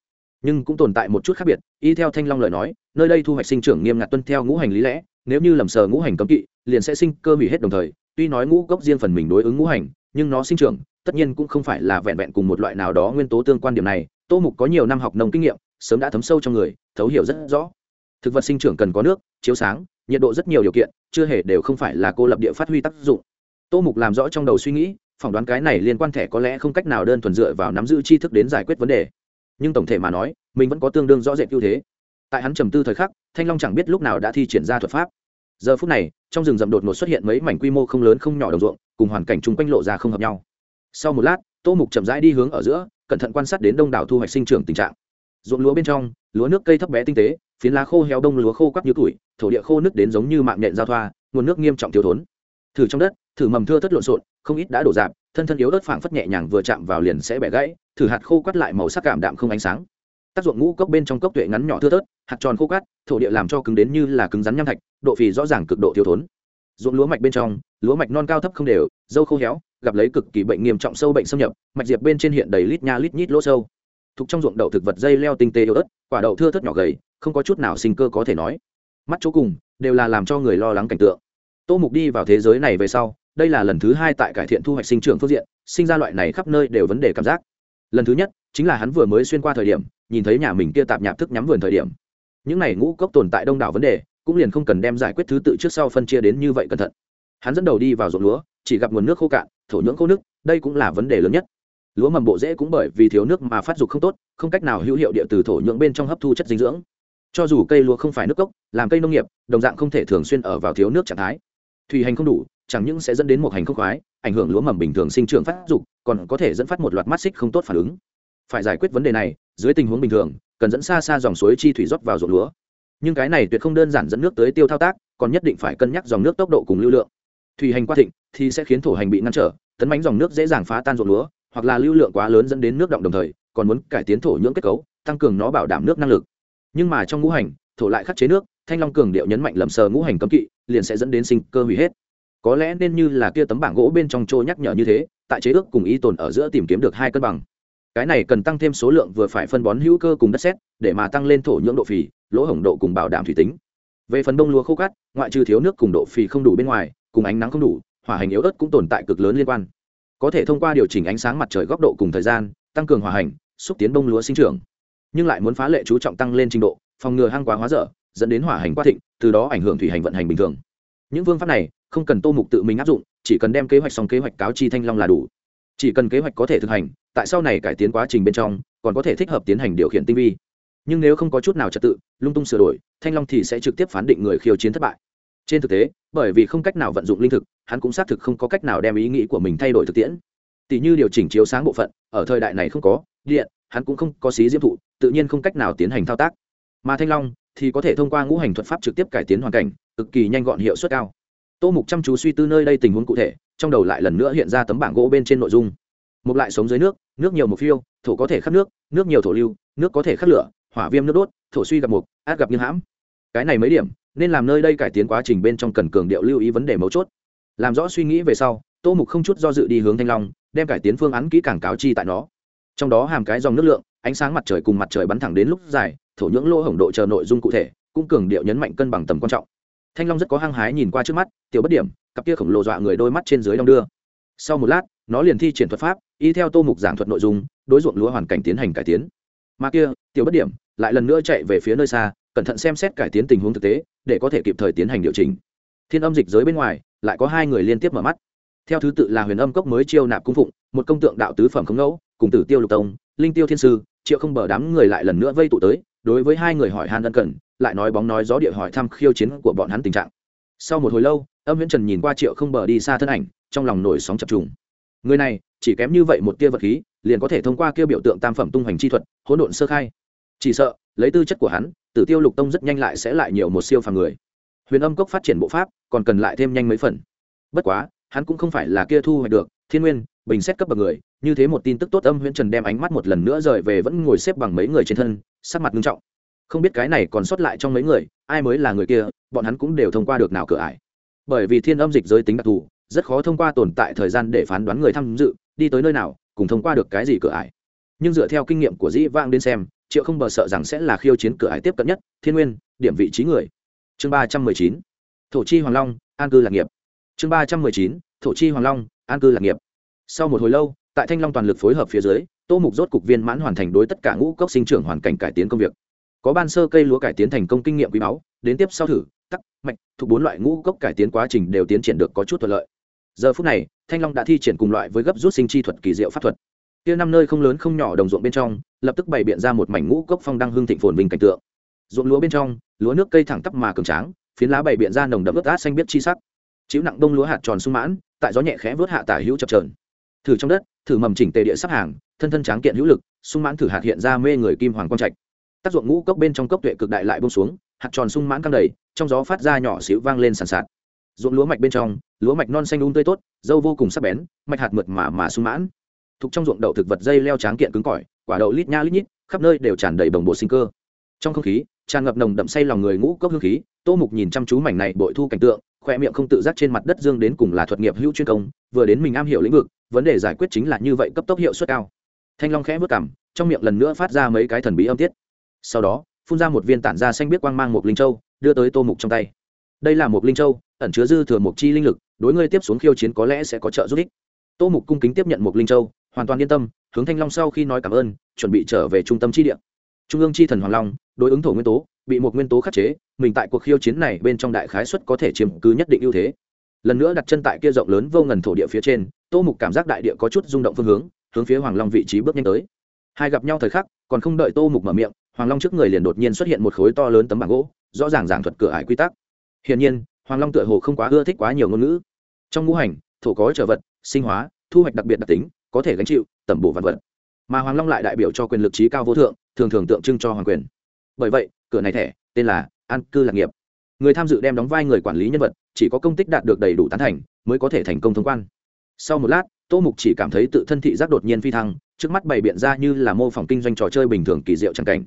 Nhưng cũng tồn tại một chút khác biệt, y theo thanh long lời nói, nơi đây thu hoạch sinh trưởng nghiêm ngặt tuân theo ngũ hành lý lẽ, nếu như lầm sờ ngũ hành cấm kỵ, liền sẽ sinh cơ hủy hết đồng thời tuy nói ngũ cốc riêng phần mình đối ứng ngũ hành, nhưng nó sinh trưởng, tất nhiên cũng không phải là vẹn vẹn cùng một loại nào đó nguyên tố tương quan điểm này. Tô mục có nhiều năm học nông kinh nghiệm, sớm đã thấm sâu trong người, thấu hiểu rất rõ. Thực vật sinh trưởng cần có nước, chiếu sáng, nhiệt độ rất nhiều điều kiện, chưa hề đều không phải là cô lập địa phát huy tác dụng. Tô mục làm rõ trong đầu suy nghĩ, phỏng đoán cái này liên quan thẻ có lẽ không cách nào đơn thuần dựa vào nắm giữ tri thức đến giải quyết vấn đề. Nhưng tổng thể mà nói, mình vẫn có tương đương rõ rệt ưu thế. Tại hắn trầm tư thời khắc, thanh long chẳng biết lúc nào đã thi triển ra thuật pháp giờ phút này, trong rừng rậm đột ngột xuất hiện mấy mảnh quy mô không lớn không nhỏ đồng ruộng, cùng hoàn cảnh chung quanh lộ ra không hợp nhau. Sau một lát, tô mục chậm rãi đi hướng ở giữa, cẩn thận quan sát đến đông đảo thu hoạch sinh trưởng tình trạng. Ruộng lúa bên trong, lúa nước cây thấp bé tinh tế, phiến lá khô héo đông lúa khô quắp như tuổi thổ địa khô nước đến giống như mạng nhện giao thoa, nguồn nước nghiêm trọng thiếu thốn. Thử trong đất, thử mầm thưa thất lộn xộn, không ít đã đổ dạp, thân thân yếu ớt phảng phất nhẹ nhàng vừa chạm vào liền sẽ bẻ gãy, thử hạt khô quắt lại màu sắc cảm đạm không ánh sáng tác dụng ngũ cốc bên trong cốc tuệ ngắn nhỏ thưa thớt hạt tròn khô cát, thổ địa làm cho cứng đến như là cứng rắn nham thạch độ phì rõ ràng cực độ thiếu thốn. Ruộng lúa mạch bên trong lúa mạch non cao thấp không đều dâu khô héo gặp lấy cực kỳ bệnh nghiêm trọng sâu bệnh xâm nhập mạch diệp bên trên hiện đầy lít nha lít nhít lỗ sâu. Thục trong ruộng đậu thực vật dây leo tinh tế yếu ớt quả đậu thưa thớt nhỏ gầy không có chút nào sinh cơ có thể nói. Mắt chỗ cùng đều là làm cho người lo lắng cảnh tượng. Tô mục đi vào thế giới này về sau đây là lần thứ hai tại cải thiện thu hoạch sinh trưởng phương diện sinh ra loại này khắp nơi đều vấn đề cảm giác. Lần thứ nhất chính là hắn vừa mới xuyên qua thời điểm nhìn thấy nhà mình kia tạp nhạp thức nhắm vườn thời điểm. Những này ngũ cốc tồn tại đông đảo vấn đề, cũng liền không cần đem giải quyết thứ tự trước sau phân chia đến như vậy cẩn thận. Hắn dẫn đầu đi vào ruộng lúa, chỉ gặp nguồn nước khô cạn, thổ nhưỡng khô nước đây cũng là vấn đề lớn nhất. Lúa mầm bộ rễ cũng bởi vì thiếu nước mà phát dục không tốt, không cách nào hữu hiệu địa từ thổ nhưỡng bên trong hấp thu chất dinh dưỡng. Cho dù cây lúa không phải nước cốc, làm cây nông nghiệp, đồng dạng không thể thường xuyên ở vào thiếu nước trạng thái. Thủy hành không đủ, chẳng những sẽ dẫn đến một hành không khoái, ảnh hưởng lúa mầm bình thường sinh trưởng phát dục, còn có thể dẫn phát một loạt mắt xích không tốt phản ứng. Phải giải quyết vấn đề này dưới tình huống bình thường, cần dẫn xa xa dòng suối chi thủy rót vào ruộng lúa. Nhưng cái này tuyệt không đơn giản dẫn nước tới tiêu thao tác, còn nhất định phải cân nhắc dòng nước tốc độ cùng lưu lượng. Thủy hành qua thịnh thì sẽ khiến thổ hành bị ngăn trở, tấn bánh dòng nước dễ dàng phá tan ruộng lúa, hoặc là lưu lượng quá lớn dẫn đến nước động đồng thời, còn muốn cải tiến thổ nhưỡng kết cấu, tăng cường nó bảo đảm nước năng lực. Nhưng mà trong ngũ hành, thổ lại khắc chế nước, thanh long cường điệu nhấn mạnh lầm sờ ngũ hành cấm kỵ, liền sẽ dẫn đến sinh cơ hủy hết. Có lẽ nên như là kia tấm bảng gỗ bên trong chỗ nhắc nhở như thế, tại chế ước cùng y tồn ở giữa tìm kiếm được hai cân bằng cái này cần tăng thêm số lượng vừa phải phân bón hữu cơ cùng đất sét, để mà tăng lên thổ nhưỡng độ phì, lỗ hổng độ cùng bảo đảm thủy tính. Về phần đông lúa khô cát, ngoại trừ thiếu nước cùng độ phì không đủ bên ngoài, cùng ánh nắng không đủ, hỏa hành yếu ớt cũng tồn tại cực lớn liên quan. Có thể thông qua điều chỉnh ánh sáng mặt trời góc độ cùng thời gian, tăng cường hỏa hành, xúc tiến đông lúa sinh trưởng. Nhưng lại muốn phá lệ chú trọng tăng lên trình độ, phòng ngừa hang quá hóa dở, dẫn đến hỏa hành quá thịnh, từ đó ảnh hưởng thủy hành vận hành bình thường. Những phương pháp này, không cần tô mục tự mình áp dụng, chỉ cần đem kế hoạch xong kế hoạch cáo chi thanh long là đủ chỉ cần kế hoạch có thể thực hành, tại sau này cải tiến quá trình bên trong, còn có thể thích hợp tiến hành điều khiển tinh vi. Nhưng nếu không có chút nào trật tự, lung tung sửa đổi, thanh long thì sẽ trực tiếp phán định người khiêu chiến thất bại. Trên thực tế, bởi vì không cách nào vận dụng linh thực, hắn cũng xác thực không có cách nào đem ý nghĩ của mình thay đổi thực tiễn. Tỷ như điều chỉnh chiếu sáng bộ phận, ở thời đại này không có, điện, hắn cũng không có xí diễm thụ, tự nhiên không cách nào tiến hành thao tác. Mà thanh long thì có thể thông qua ngũ hành thuật pháp trực tiếp cải tiến hoàn cảnh, cực kỳ nhanh gọn hiệu suất cao tô mục chăm chú suy tư nơi đây tình huống cụ thể, trong đầu lại lần nữa hiện ra tấm bảng gỗ bên trên nội dung. Mục lại sống dưới nước nước nhiều mục phiêu, thổ có thể khắc nước nước nhiều thổ lưu, nước có thể khắc lửa, hỏa viêm nước đốt, thổ suy gặp mục át gặp như hãm. Cái này mấy điểm, nên làm nơi đây cải tiến quá trình bên trong cần cường điệu lưu ý vấn đề mấu chốt. Làm rõ suy nghĩ về sau, tô mục không chút do dự đi hướng thanh long, đem cải tiến phương án kỹ càng cáo chi tại nó. Trong đó hàm cái dòng nước lượng, ánh sáng mặt trời cùng mặt trời bắn thẳng đến lúc dài, thổ nhưỡng lỗ hổng độ chờ nội dung cụ thể, cũng cường điệu nhấn mạnh cân bằng tầm quan trọng thanh long rất có hăng hái nhìn qua trước mắt, tiểu bất điểm, cặp kia khổng lồ dọa người đôi mắt trên dưới đong đưa. Sau một lát, nó liền thi triển thuật pháp, y theo tô mục giảng thuật nội dung, đối ruộng lúa hoàn cảnh tiến hành cải tiến. Mà kia, tiểu bất điểm, lại lần nữa chạy về phía nơi xa, cẩn thận xem xét cải tiến tình huống thực tế, để có thể kịp thời tiến hành điều chỉnh. Thiên âm dịch giới bên ngoài, lại có hai người liên tiếp mở mắt. Theo thứ tự là huyền âm cốc mới chiêu nạp cung phụng, một công tượng đạo tứ phẩm không ngẫu, cùng tử tiêu lục tông, linh tiêu thiên sư, triệu không bờ đám người lại lần nữa vây tụ tới, đối với hai người hỏi han ân cần lại nói bóng nói gió địa hỏi thăm khiêu chiến của bọn hắn tình trạng. Sau một hồi lâu, âm viễn trần nhìn qua triệu không bờ đi xa thân ảnh, trong lòng nổi sóng chập trùng. Người này, chỉ kém như vậy một tia vật khí, liền có thể thông qua kêu biểu tượng tam phẩm tung hoành chi thuật, hỗn độn sơ khai. Chỉ sợ, lấy tư chất của hắn, tử tiêu lục tông rất nhanh lại sẽ lại nhiều một siêu phàm người. Huyền âm cốc phát triển bộ pháp, còn cần lại thêm nhanh mấy phần. Bất quá, hắn cũng không phải là kia thu hoạch được, thiên nguyên, bình xét cấp bậc người, như thế một tin tức tốt âm huyễn trần đem ánh mắt một lần nữa rời về vẫn ngồi xếp bằng mấy người trên thân, sắc mặt nghiêm trọng không biết cái này còn sót lại trong mấy người, ai mới là người kia, bọn hắn cũng đều thông qua được nào cửa ải. Bởi vì thiên âm dịch giới tính đặc thù, rất khó thông qua tồn tại thời gian để phán đoán người tham dự, đi tới nơi nào, cùng thông qua được cái gì cửa ải. Nhưng dựa theo kinh nghiệm của dĩ vang đến xem, triệu không bờ sợ rằng sẽ là khiêu chiến cửa ải tiếp cận nhất, thiên nguyên, điểm vị trí người. Chương ba trăm mười chín, thổ chi hoàng long, an cư lạc nghiệp. Chương ba trăm mười chín, thổ chi hoàng long, an cư lạc nghiệp. Sau một hồi lâu, tại thanh long toàn lực phối hợp phía dưới, tô mục rốt cục viên mãn hoàn thành đối tất cả ngũ cốc sinh trưởng hoàn cảnh cải tiến công việc có ban sơ cây lúa cải tiến thành công kinh nghiệm quý báu, đến tiếp sau thử, tắc, mạch, thuộc bốn loại ngũ cốc cải tiến quá trình đều tiến triển được có chút thuận lợi. Giờ phút này, thanh long đã thi triển cùng loại với gấp rút sinh chi thuật kỳ diệu pháp thuật. Kia năm nơi không lớn không nhỏ đồng ruộng bên trong, lập tức bày biện ra một mảnh ngũ cốc phong đăng hương thịnh phồn vinh cảnh tượng. Ruộng lúa bên trong, lúa nước cây thẳng tắp mà cường tráng, phiến lá bày biện ra nồng đậm ướt át xanh biết chi sắc. Chịu nặng đông lúa hạt tròn sung mãn, tại gió nhẹ khẽ vớt hạ tả hữu chập trờn thử trong đất, thử mầm chỉnh tề địa sắp hàng, thân thân tráng kiện hữu lực, sung mãn thử hạt hiện ra mê người kim hoàng quang trạch tác dụng ngũ cốc bên trong cốc tuệ cực đại lại bông xuống, hạt tròn sung mãn căng đầy, trong gió phát ra nhỏ xíu vang lên sàn sạt. Ruộng lúa mạch bên trong, lúa mạch non xanh um tươi tốt, dâu vô cùng sắc bén, mạch hạt mượt mà mà sung mãn. Thục trong ruộng đậu thực vật dây leo tráng kiện cứng cỏi, quả đậu lít nha lít nhít, khắp nơi đều tràn đầy bồng bộ sinh cơ. Trong không khí, tràn ngập nồng đậm say lòng người ngũ cốc hương khí, tô mục nhìn chăm chú mảnh này bội thu cảnh tượng, khoe miệng không tự giác trên mặt đất dương đến cùng là thuật nghiệp hữu chuyên công, vừa đến mình am hiểu lĩnh vực, vấn đề giải quyết chính là như vậy cấp tốc hiệu suất cao. Thanh long khẽ vớt cảm trong miệng lần nữa phát ra mấy cái thần bí âm tiết sau đó, phun ra một viên tản ra xanh biết quang mang một linh châu, đưa tới tô mục trong tay. Đây là một linh châu, ẩn chứa dư thừa một chi linh lực, đối ngươi tiếp xuống khiêu chiến có lẽ sẽ có trợ giúp ích. Tô mục cung kính tiếp nhận một linh châu, hoàn toàn yên tâm, hướng thanh long sau khi nói cảm ơn, chuẩn bị trở về trung tâm chi địa. Trung ương chi thần hoàng long, đối ứng thổ nguyên tố, bị một nguyên tố khắc chế, mình tại cuộc khiêu chiến này bên trong đại khái suất có thể chiếm cứ nhất định ưu thế. Lần nữa đặt chân tại kia rộng lớn vô ngần thổ địa phía trên, tô mục cảm giác đại địa có chút rung động phương hướng hướng phía hoàng long vị trí bước nhanh tới. Hai gặp nhau thời khắc, còn không đợi tô mục mở miệng hoàng long trước người liền đột nhiên xuất hiện một khối to lớn tấm bảng gỗ, rõ ràng giảng thuật cửa ải quy tắc. Hiển nhiên, hoàng long tựa hồ không quá ưa thích quá nhiều ngôn ngữ. Trong ngũ hành, thổ có trở vật, sinh hóa, thu hoạch đặc biệt đặc tính, có thể gánh chịu tẩm bổ vật vật. Mà hoàng long lại đại biểu cho quyền lực trí cao vô thượng, thường thường tượng trưng cho hoàng quyền. Bởi vậy, cửa này thẻ, tên là an cư lạc nghiệp. Người tham dự đem đóng vai người quản lý nhân vật, chỉ có công tích đạt được đầy đủ tán thành, mới có thể thành công thông quan. Sau một lát, tô mục chỉ cảm thấy tự thân thị giác đột nhiên phi thăng, trước mắt bày biện ra như là mô phỏng kinh doanh trò chơi bình thường kỳ diệu c cảnh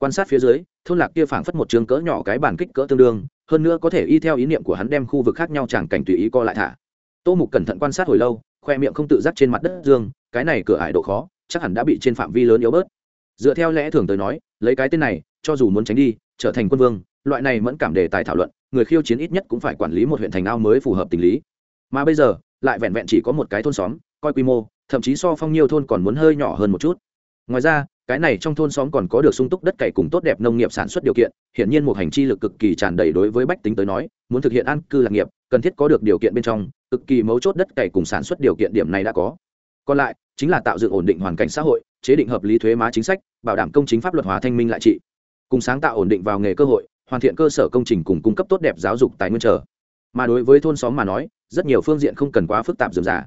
quan sát phía dưới, thôn lạc kia phảng phất một trường cỡ nhỏ cái bản kích cỡ tương đương, hơn nữa có thể y theo ý niệm của hắn đem khu vực khác nhau chẳng cảnh tùy ý co lại thả. Tô mục cẩn thận quan sát hồi lâu, khoe miệng không tự giác trên mặt đất dương, cái này cửa ải độ khó, chắc hẳn đã bị trên phạm vi lớn yếu bớt. Dựa theo lẽ thường tới nói, lấy cái tên này, cho dù muốn tránh đi, trở thành quân vương, loại này mẫn cảm đề tài thảo luận, người khiêu chiến ít nhất cũng phải quản lý một huyện thành ao mới phù hợp tình lý. Mà bây giờ, lại vẹn vẹn chỉ có một cái thôn xóm, coi quy mô, thậm chí so phong nhiều thôn còn muốn hơi nhỏ hơn một chút. Ngoài ra cái này trong thôn xóm còn có được sung túc đất cày cùng tốt đẹp nông nghiệp sản xuất điều kiện hiện nhiên một hành chi lực cực kỳ tràn đầy đối với bách tính tới nói, muốn thực hiện an cư lạc nghiệp, cần thiết có được điều kiện bên trong, cực kỳ mấu chốt đất cày cùng sản xuất điều kiện điểm này đã có. Còn lại, chính là tạo dựng ổn định hoàn cảnh xã hội, chế định hợp lý thuế má chính sách, bảo đảm công chính pháp luật hóa thanh minh lại trị. Cùng sáng tạo ổn định vào nghề cơ hội, hoàn thiện cơ sở công trình cùng cung cấp tốt đẹp giáo dục tài nguyên trở mà đối với thôn xóm mà nói, rất nhiều phương diện không cần quá phức tạp dườm giả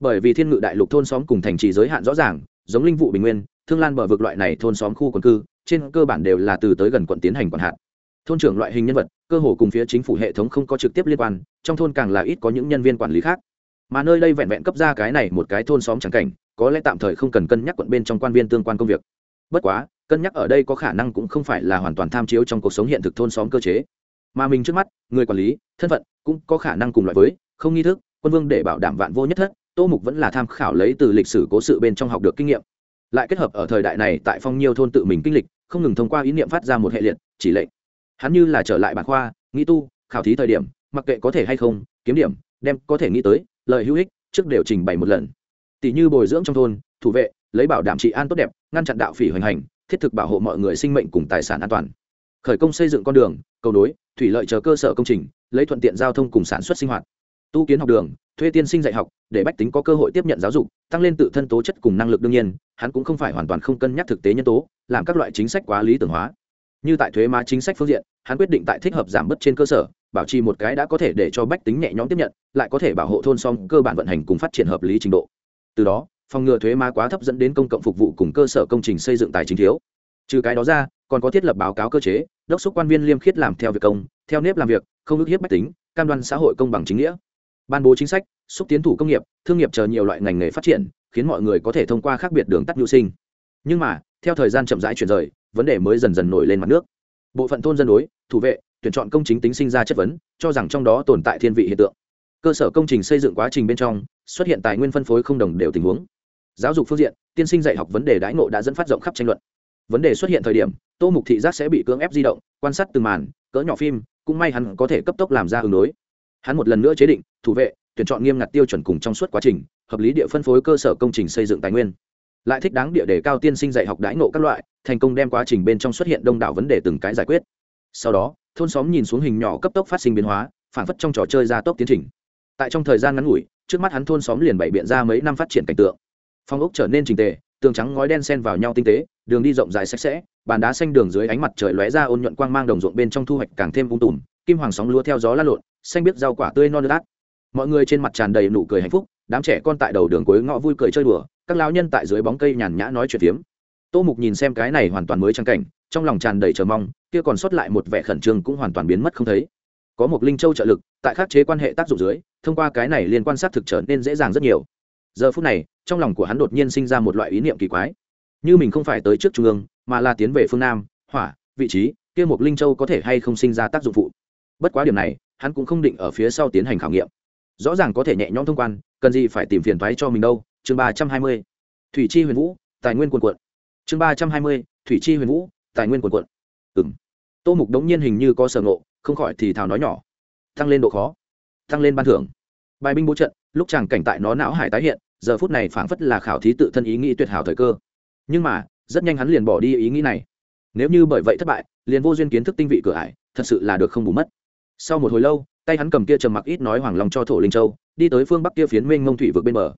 bởi vì thiên ngự đại lục thôn xóm cùng thành trì giới hạn rõ ràng giống linh vụ bình nguyên, thương lan bờ vực loại này thôn xóm khu quần cư, trên cơ bản đều là từ tới gần quận tiến hành quản hạt. Thôn trưởng loại hình nhân vật, cơ hồ cùng phía chính phủ hệ thống không có trực tiếp liên quan, trong thôn càng là ít có những nhân viên quản lý khác. Mà nơi đây vẹn vẹn cấp ra cái này một cái thôn xóm chẳng cảnh, có lẽ tạm thời không cần cân nhắc quận bên trong quan viên tương quan công việc. Bất quá, cân nhắc ở đây có khả năng cũng không phải là hoàn toàn tham chiếu trong cuộc sống hiện thực thôn xóm cơ chế. Mà mình trước mắt, người quản lý, thân phận, cũng có khả năng cùng loại với, không nghi thức, quân vương để bảo đảm vạn vô nhất thất tô mục vẫn là tham khảo lấy từ lịch sử cố sự bên trong học được kinh nghiệm. Lại kết hợp ở thời đại này tại phong nhiêu thôn tự mình kinh lịch, không ngừng thông qua ý niệm phát ra một hệ liệt, chỉ lệnh. Hắn như là trở lại bản khoa, nghĩ tu, khảo thí thời điểm, mặc kệ có thể hay không, kiếm điểm, đem có thể nghĩ tới, lời hữu ích, trước đều trình bày một lần. Tỷ như bồi dưỡng trong thôn, thủ vệ, lấy bảo đảm trị an tốt đẹp, ngăn chặn đạo phỉ hoành hành, thiết thực bảo hộ mọi người sinh mệnh cùng tài sản an toàn. Khởi công xây dựng con đường, cầu nối, thủy lợi chờ cơ sở công trình, lấy thuận tiện giao thông cùng sản xuất sinh hoạt. Tu kiến học đường thuê tiên sinh dạy học, để bách tính có cơ hội tiếp nhận giáo dục, tăng lên tự thân tố chất cùng năng lực đương nhiên, hắn cũng không phải hoàn toàn không cân nhắc thực tế nhân tố, làm các loại chính sách quá lý tưởng hóa. Như tại thuế má chính sách phương diện, hắn quyết định tại thích hợp giảm bớt trên cơ sở, bảo trì một cái đã có thể để cho bách tính nhẹ nhõm tiếp nhận, lại có thể bảo hộ thôn xong cơ bản vận hành cùng phát triển hợp lý trình độ. Từ đó, phòng ngừa thuế má quá thấp dẫn đến công cộng phục vụ cùng cơ sở công trình xây dựng tài chính thiếu. Trừ cái đó ra, còn có thiết lập báo cáo cơ chế, đốc xúc quan viên liêm khiết làm theo việc công, theo nếp làm việc, không ức hiếp bách tính, cam đoan xã hội công bằng chính nghĩa ban bố chính sách, xúc tiến thủ công nghiệp, thương nghiệp chờ nhiều loại ngành nghề phát triển, khiến mọi người có thể thông qua khác biệt đường tắt nhu sinh. Nhưng mà, theo thời gian chậm rãi chuyển rời, vấn đề mới dần dần nổi lên mặt nước. Bộ phận thôn dân đối, thủ vệ, tuyển chọn công chính tính sinh ra chất vấn, cho rằng trong đó tồn tại thiên vị hiện tượng. Cơ sở công trình xây dựng quá trình bên trong, xuất hiện tài nguyên phân phối không đồng đều tình huống. Giáo dục phương diện, tiên sinh dạy học vấn đề đãi ngộ đã dẫn phát rộng khắp tranh luận. Vấn đề xuất hiện thời điểm, tô mục thị giác sẽ bị cưỡng ép di động, quan sát từng màn, cỡ nhỏ phim, cũng may hắn có thể cấp tốc làm ra ứng đối hắn một lần nữa chế định, thủ vệ, tuyển chọn nghiêm ngặt tiêu chuẩn cùng trong suốt quá trình, hợp lý địa phân phối cơ sở công trình xây dựng tài nguyên. Lại thích đáng địa đề cao tiên sinh dạy học đãi ngộ các loại, thành công đem quá trình bên trong xuất hiện đông đảo vấn đề từng cái giải quyết. Sau đó, thôn xóm nhìn xuống hình nhỏ cấp tốc phát sinh biến hóa, phản phất trong trò chơi gia tốc tiến trình. Tại trong thời gian ngắn ngủi, trước mắt hắn thôn xóm liền bày biện ra mấy năm phát triển cảnh tượng. Phong ốc trở nên trình tề, tường trắng ngói đen xen vào nhau tinh tế, đường đi rộng dài sạch sẽ, bàn đá xanh đường dưới ánh mặt trời lóe ra ôn nhuận quang mang đồng ruộng bên trong thu hoạch càng thêm vung tùm kim hoàng sóng lúa theo gió lăn lộn, xanh biết rau quả tươi non lát. Mọi người trên mặt tràn đầy nụ cười hạnh phúc, đám trẻ con tại đầu đường cuối ngõ vui cười chơi đùa, các lão nhân tại dưới bóng cây nhàn nhã nói chuyện phiếm. Tô mục nhìn xem cái này hoàn toàn mới trang cảnh, trong lòng tràn đầy chờ mong, kia còn sót lại một vẻ khẩn trương cũng hoàn toàn biến mất không thấy. Có một linh châu trợ lực, tại khắc chế quan hệ tác dụng dưới, thông qua cái này liên quan sát thực trở nên dễ dàng rất nhiều. Giờ phút này, trong lòng của hắn đột nhiên sinh ra một loại ý niệm kỳ quái. Như mình không phải tới trước trung ương, mà là tiến về phương nam, hỏa, vị trí, kia một linh châu có thể hay không sinh ra tác dụng phụ? Bất quá điểm này, hắn cũng không định ở phía sau tiến hành khảo nghiệm. Rõ ràng có thể nhẹ nhõm thông quan, cần gì phải tìm phiền thoái cho mình đâu. Chương ba trăm hai mươi, thủy chi huyền vũ, tài nguyên quần quận chương ba trăm hai mươi, thủy chi huyền vũ, tài nguyên quần quận ừng tô mục đống nhiên hình như có sở ngộ, không khỏi thì thào nói nhỏ. Tăng lên độ khó, tăng lên ban thưởng. Bài binh bố trận, lúc chàng cảnh tại nó não hải tái hiện, giờ phút này phảng phất là khảo thí tự thân ý nghĩ tuyệt hảo thời cơ. Nhưng mà, rất nhanh hắn liền bỏ đi ý nghĩ này. Nếu như bởi vậy thất bại, liền vô duyên kiến thức tinh vị cửa ải, thật sự là được không bù mất sau một hồi lâu, tay hắn cầm kia trầm mặc ít nói hoàng lòng cho thổ linh châu, đi tới phương bắc kia phiến mênh mông thủy vực bên bờ.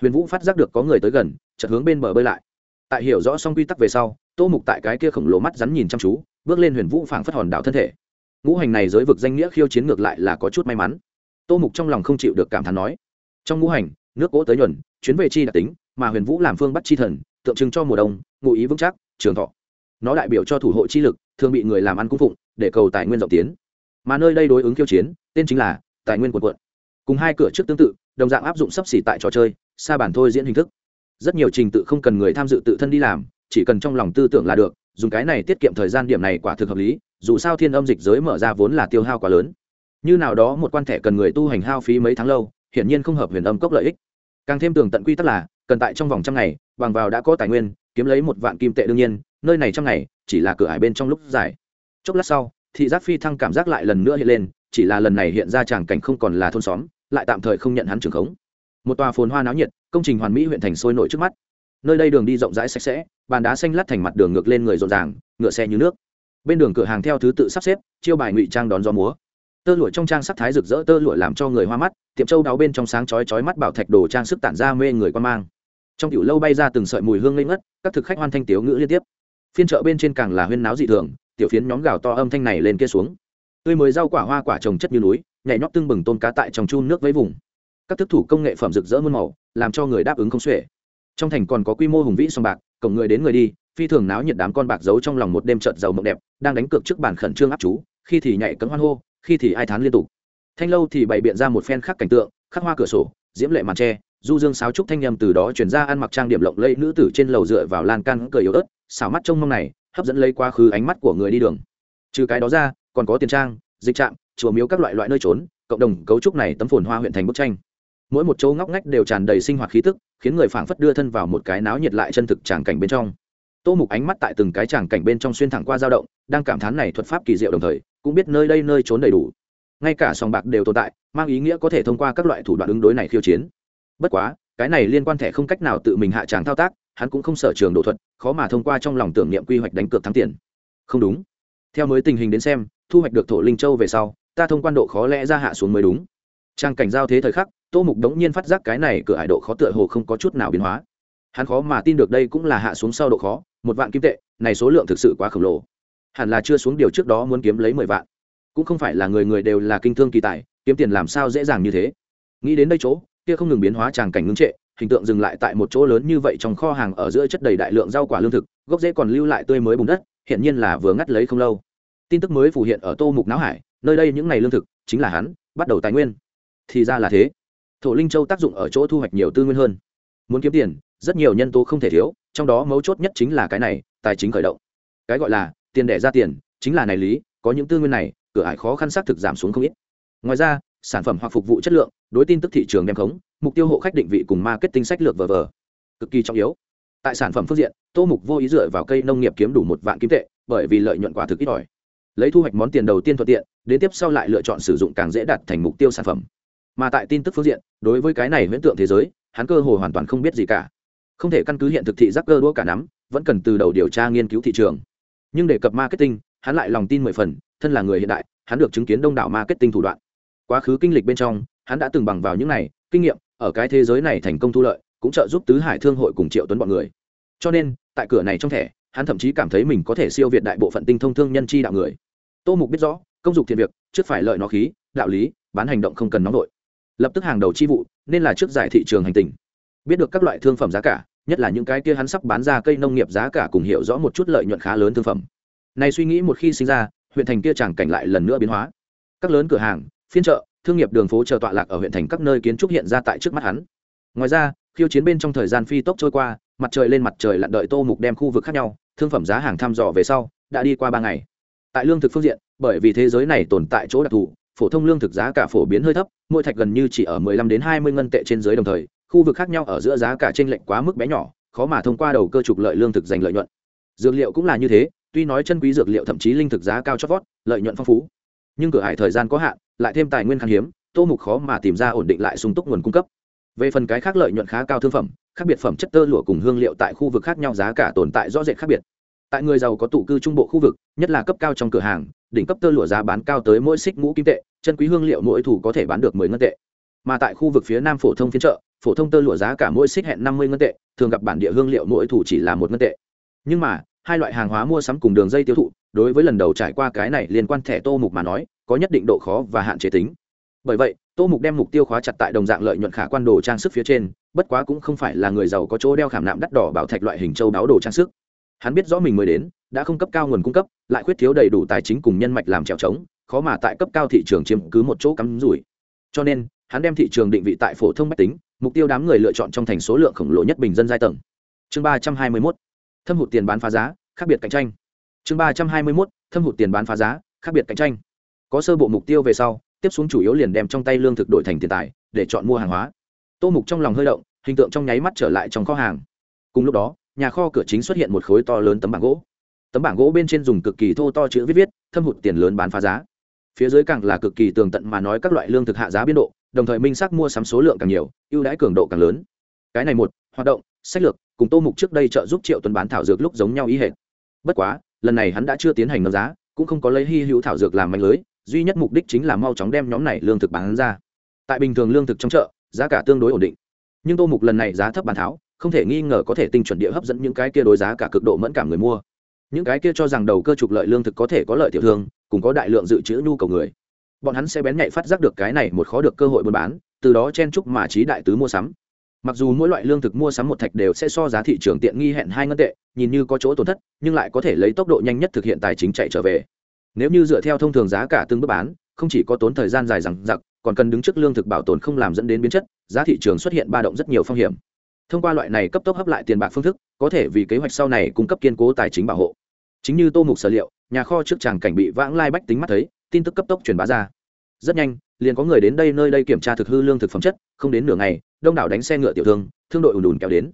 Huyền vũ phát giác được có người tới gần, chợt hướng bên bờ bơi lại. Tại hiểu rõ xong quy tắc về sau, tô mục tại cái kia khổng lồ mắt rắn nhìn chăm chú, bước lên huyền vũ phảng phất hòn đảo thân thể. Ngũ hành này giới vực danh nghĩa khiêu chiến ngược lại là có chút may mắn. Tô mục trong lòng không chịu được cảm thán nói, trong ngũ hành, nước cỗ tới nhuần, chuyến về chi đặc tính, mà huyền vũ làm phương bắt chi thần, tượng trưng cho mùa đông, ngụ ý vững chắc, trường thọ. Nó đại biểu cho thủ hộ chi lực, thường bị người làm ăn cung phụng, để cầu tài nguyên rộng tiến mà nơi đây đối ứng khiêu chiến, tên chính là tài nguyên quần quận. Cùng hai cửa trước tương tự, đồng dạng áp dụng sắp xỉ tại trò chơi, xa bản thôi diễn hình thức. Rất nhiều trình tự không cần người tham dự tự thân đi làm, chỉ cần trong lòng tư tưởng là được, dùng cái này tiết kiệm thời gian điểm này quả thực hợp lý, dù sao thiên âm dịch giới mở ra vốn là tiêu hao quá lớn. Như nào đó một quan thẻ cần người tu hành hao phí mấy tháng lâu, hiển nhiên không hợp huyền âm cốc lợi ích. Càng thêm tường tận quy tắc là, cần tại trong vòng trăm ngày, bằng vào đã có tài nguyên, kiếm lấy một vạn kim tệ đương nhiên, nơi này trăm ngày, chỉ là cửa hải bên trong lúc dài. Chốc lát sau thị giác phi thăng cảm giác lại lần nữa hiện lên, chỉ là lần này hiện ra tràng cảnh không còn là thôn xóm, lại tạm thời không nhận hắn trường khống. Một tòa phồn hoa náo nhiệt, công trình hoàn mỹ huyện thành sôi nổi trước mắt. Nơi đây đường đi rộng rãi sạch sẽ, bàn đá xanh lát thành mặt đường ngược lên người rộn ràng, ngựa xe như nước. Bên đường cửa hàng theo thứ tự sắp xếp, chiêu bài ngụy trang đón gió múa. Tơ lụa trong trang sắc thái rực rỡ tơ lụa làm cho người hoa mắt, tiệm châu đáo bên trong sáng chói chói mắt bảo thạch đồ trang sức tản ra mê người quan mang. Trong tiểu lâu bay ra từng sợi mùi hương lên ngất, các thực khách hoan thanh tiếu ngữ liên tiếp. Phiên chợ bên trên càng là huyên náo dị thường tiểu phiến nhóm gào to âm thanh này lên kia xuống. Tươi mới rau quả hoa quả trồng chất như núi, nhảy nhót tưng bừng tôm cá tại trong chun nước với vùng. Các thức thủ công nghệ phẩm rực rỡ muôn màu, làm cho người đáp ứng không xuể. Trong thành còn có quy mô hùng vĩ sòng bạc, cổng người đến người đi, phi thường náo nhiệt đám con bạc giấu trong lòng một đêm trợt giàu mộng đẹp, đang đánh cược trước bàn khẩn trương áp chú, khi thì nhảy cấm hoan hô, khi thì ai thán liên tục. Thanh lâu thì bày biện ra một phen khác cảnh tượng, khắc hoa cửa sổ, diễm lệ màn tre, du dương sáo trúc thanh nhầm từ đó chuyển ra ăn mặc trang điểm lộng lẫy nữ tử trên lầu dựa vào lan can cười yếu ớt, xảo mắt trông mong này hấp dẫn lấy quá khứ ánh mắt của người đi đường. Trừ cái đó ra, còn có tiền trang, dịch trạm, chùa miếu các loại loại nơi trốn, cộng đồng cấu trúc này tấm phồn hoa huyện thành bức tranh. Mỗi một chỗ ngóc ngách đều tràn đầy sinh hoạt khí tức, khiến người phảng phất đưa thân vào một cái náo nhiệt lại chân thực tràng cảnh bên trong. Tô mục ánh mắt tại từng cái tràng cảnh bên trong xuyên thẳng qua dao động, đang cảm thán này thuật pháp kỳ diệu đồng thời, cũng biết nơi đây nơi trốn đầy đủ. Ngay cả sòng bạc đều tồn tại, mang ý nghĩa có thể thông qua các loại thủ đoạn ứng đối này khiêu chiến. Bất quá, cái này liên quan thẻ không cách nào tự mình hạ tràng thao tác hắn cũng không sở trường độ thuật, khó mà thông qua trong lòng tưởng niệm quy hoạch đánh cược thắng tiền. Không đúng. Theo mới tình hình đến xem, thu hoạch được thổ linh châu về sau, ta thông quan độ khó lẽ ra hạ xuống mới đúng. Trang cảnh giao thế thời khắc, tô mục đống nhiên phát giác cái này cửa hải độ khó tựa hồ không có chút nào biến hóa. Hắn khó mà tin được đây cũng là hạ xuống sau độ khó, một vạn kim tệ, này số lượng thực sự quá khổng lồ. Hẳn là chưa xuống điều trước đó muốn kiếm lấy mười vạn. Cũng không phải là người người đều là kinh thương kỳ tài, kiếm tiền làm sao dễ dàng như thế. Nghĩ đến đây chỗ, kia không ngừng biến hóa tràng cảnh ngưng trệ hình tượng dừng lại tại một chỗ lớn như vậy trong kho hàng ở giữa chất đầy đại lượng rau quả lương thực, gốc rễ còn lưu lại tươi mới bùn đất hiện nhiên là vừa ngắt lấy không lâu. Tin tức mới phủ hiện ở tô mục não hải, nơi đây những ngày lương thực, chính là hắn, bắt đầu tài nguyên. Thì ra là thế. Thổ linh châu tác dụng ở chỗ thu hoạch nhiều tư nguyên hơn. Muốn kiếm tiền, rất nhiều nhân tố không thể thiếu, trong đó mấu chốt nhất chính là cái này, tài chính khởi động. Cái gọi là, tiền đẻ ra tiền, chính là này lý, có những tư nguyên này, cửa ải khó khăn xác thực giảm xuống không ít. Ngoài ra, sản phẩm hoặc phục vụ chất lượng, đối tin tức thị trường đem khống mục tiêu hộ khách định vị cùng marketing sách lược vờ vờ. Cực kỳ trọng yếu. Tại sản phẩm phương diện, tô mục vô ý dựa vào cây nông nghiệp kiếm đủ một vạn kim tệ, bởi vì lợi nhuận quả thực ít ỏi. Lấy thu hoạch món tiền đầu tiên thuận tiện, đến tiếp sau lại lựa chọn sử dụng càng dễ đạt thành mục tiêu sản phẩm. Mà tại tin tức phương diện, đối với cái này huyễn tượng thế giới, hắn cơ hồ hoàn toàn không biết gì cả. Không thể căn cứ hiện thực thị giác cơ đua cả nắm, vẫn cần từ đầu điều tra nghiên cứu thị trường. Nhưng để cập marketing, hắn lại lòng tin mười phần, thân là người hiện đại, hắn được chứng kiến đông đảo marketing thủ đoạn. Quá khứ kinh lịch bên trong, hắn đã từng bằng vào những này, kinh nghiệm ở cái thế giới này thành công thu lợi, cũng trợ giúp tứ hải thương hội cùng triệu tuấn bọn người. Cho nên, tại cửa này trong thẻ, hắn thậm chí cảm thấy mình có thể siêu việt đại bộ phận tinh thông thương nhân chi đạo người. Tô mục biết rõ, công dục thiện việc, trước phải lợi nó khí, đạo lý, bán hành động không cần nóng vội. Lập tức hàng đầu chi vụ, nên là trước giải thị trường hành tình. Biết được các loại thương phẩm giá cả, nhất là những cái kia hắn sắp bán ra cây nông nghiệp giá cả cùng hiểu rõ một chút lợi nhuận khá lớn thương phẩm. Này suy nghĩ một khi sinh ra, huyện thành kia chẳng cảnh lại lần nữa biến hóa. Các lớn cửa hàng phiên chợ, thương nghiệp đường phố chờ tọa lạc ở huyện thành các nơi kiến trúc hiện ra tại trước mắt hắn. Ngoài ra, khiêu chiến bên trong thời gian phi tốc trôi qua, mặt trời lên mặt trời lặn đợi tô mục đem khu vực khác nhau, thương phẩm giá hàng thăm dò về sau, đã đi qua ba ngày. Tại lương thực phương diện, bởi vì thế giới này tồn tại chỗ đặc thù, phổ thông lương thực giá cả phổ biến hơi thấp, mỗi thạch gần như chỉ ở 15 đến 20 ngân tệ trên dưới đồng thời, khu vực khác nhau ở giữa giá cả trên lệnh quá mức bé nhỏ, khó mà thông qua đầu cơ trục lợi lương thực giành lợi nhuận. Dược liệu cũng là như thế, tuy nói chân quý dược liệu thậm chí linh thực giá cao chót vót, lợi nhuận phong phú nhưng cửa hải thời gian có hạn, lại thêm tài nguyên khan hiếm, tô mục khó mà tìm ra ổn định lại sung túc nguồn cung cấp. Về phần cái khác lợi nhuận khá cao thương phẩm, khác biệt phẩm chất tơ lụa cùng hương liệu tại khu vực khác nhau giá cả tồn tại rõ rệt khác biệt. Tại người giàu có tụ cư trung bộ khu vực, nhất là cấp cao trong cửa hàng, đỉnh cấp tơ lụa giá bán cao tới mỗi xích ngũ kim tệ, chân quý hương liệu mỗi thủ có thể bán được mười ngân tệ. Mà tại khu vực phía nam phổ thông phiên chợ, phổ thông tơ lụa giá cả mỗi xích hẹn năm mươi ngân tệ, thường gặp bản địa hương liệu mỗi thủ chỉ là một ngân tệ. Nhưng mà hai loại hàng hóa mua sắm cùng đường dây tiêu thụ, đối với lần đầu trải qua cái này liên quan thẻ tô mục mà nói, có nhất định độ khó và hạn chế tính. Bởi vậy, tô mục đem mục tiêu khóa chặt tại đồng dạng lợi nhuận khả quan đồ trang sức phía trên, bất quá cũng không phải là người giàu có chỗ đeo khảm nạm đắt đỏ bảo thạch loại hình châu đáo đồ trang sức. Hắn biết rõ mình mới đến, đã không cấp cao nguồn cung cấp, lại khuyết thiếu đầy đủ tài chính cùng nhân mạch làm trèo trống, khó mà tại cấp cao thị trường chiếm cứ một chỗ cắm rủi. Cho nên, hắn đem thị trường định vị tại phổ thông mách tính, mục tiêu đám người lựa chọn trong thành số lượng khổng lồ nhất bình dân giai tầng. Chương ba trăm hai mươi mốt thâm hụt tiền bán phá giá, khác biệt cạnh tranh. Chương ba trăm hai mươi mốt, thâm hụt tiền bán phá giá, khác biệt cạnh tranh. Có sơ bộ mục tiêu về sau, tiếp xuống chủ yếu liền đem trong tay lương thực đổi thành tiền tài, để chọn mua hàng hóa. Tô mục trong lòng hơi động, hình tượng trong nháy mắt trở lại trong kho hàng. Cùng lúc đó, nhà kho cửa chính xuất hiện một khối to lớn tấm bảng gỗ. Tấm bảng gỗ bên trên dùng cực kỳ thô to chữ viết viết, thâm hụt tiền lớn bán phá giá. Phía dưới càng là cực kỳ tường tận mà nói các loại lương thực hạ giá biên độ, đồng thời minh xác mua sắm số lượng càng nhiều, ưu đãi cường độ càng lớn. Cái này một, hoạt động, sách lược cùng tô mục trước đây trợ giúp triệu tuần bán thảo dược lúc giống nhau ý hệt. Bất quá, lần này hắn đã chưa tiến hành nâng giá, cũng không có lấy hy hữu thảo dược làm mạnh lưới, duy nhất mục đích chính là mau chóng đem nhóm này lương thực bán ra. Tại bình thường lương thực trong chợ, giá cả tương đối ổn định. Nhưng tô mục lần này giá thấp bán tháo, không thể nghi ngờ có thể tinh chuẩn địa hấp dẫn những cái kia đối giá cả cực độ mẫn cảm người mua. Những cái kia cho rằng đầu cơ trục lợi lương thực có thể có lợi tiểu thương, cùng có đại lượng dự trữ nhu cầu người. Bọn hắn sẽ bén nhạy phát giác được cái này một khó được cơ hội buôn bán, từ đó chen chúc mà trí đại tứ mua sắm mặc dù mỗi loại lương thực mua sắm một thạch đều sẽ so giá thị trường tiện nghi hẹn hai ngân tệ, nhìn như có chỗ tổn thất, nhưng lại có thể lấy tốc độ nhanh nhất thực hiện tài chính chạy trở về. Nếu như dựa theo thông thường giá cả tương bước bán, không chỉ có tốn thời gian dài rằng giặc còn cần đứng trước lương thực bảo tồn không làm dẫn đến biến chất, giá thị trường xuất hiện ba động rất nhiều phong hiểm. Thông qua loại này cấp tốc hấp lại tiền bạc phương thức, có thể vì kế hoạch sau này cung cấp kiên cố tài chính bảo hộ. Chính như tô mục sở liệu, nhà kho trước tràng cảnh bị vãng lai bách tính mắt thấy, tin tức cấp tốc truyền bá ra. Rất nhanh liền có người đến đây nơi đây kiểm tra thực hư lương thực phẩm chất không đến nửa ngày đông đảo đánh xe ngựa tiểu thương thương đội ùn ùn kéo đến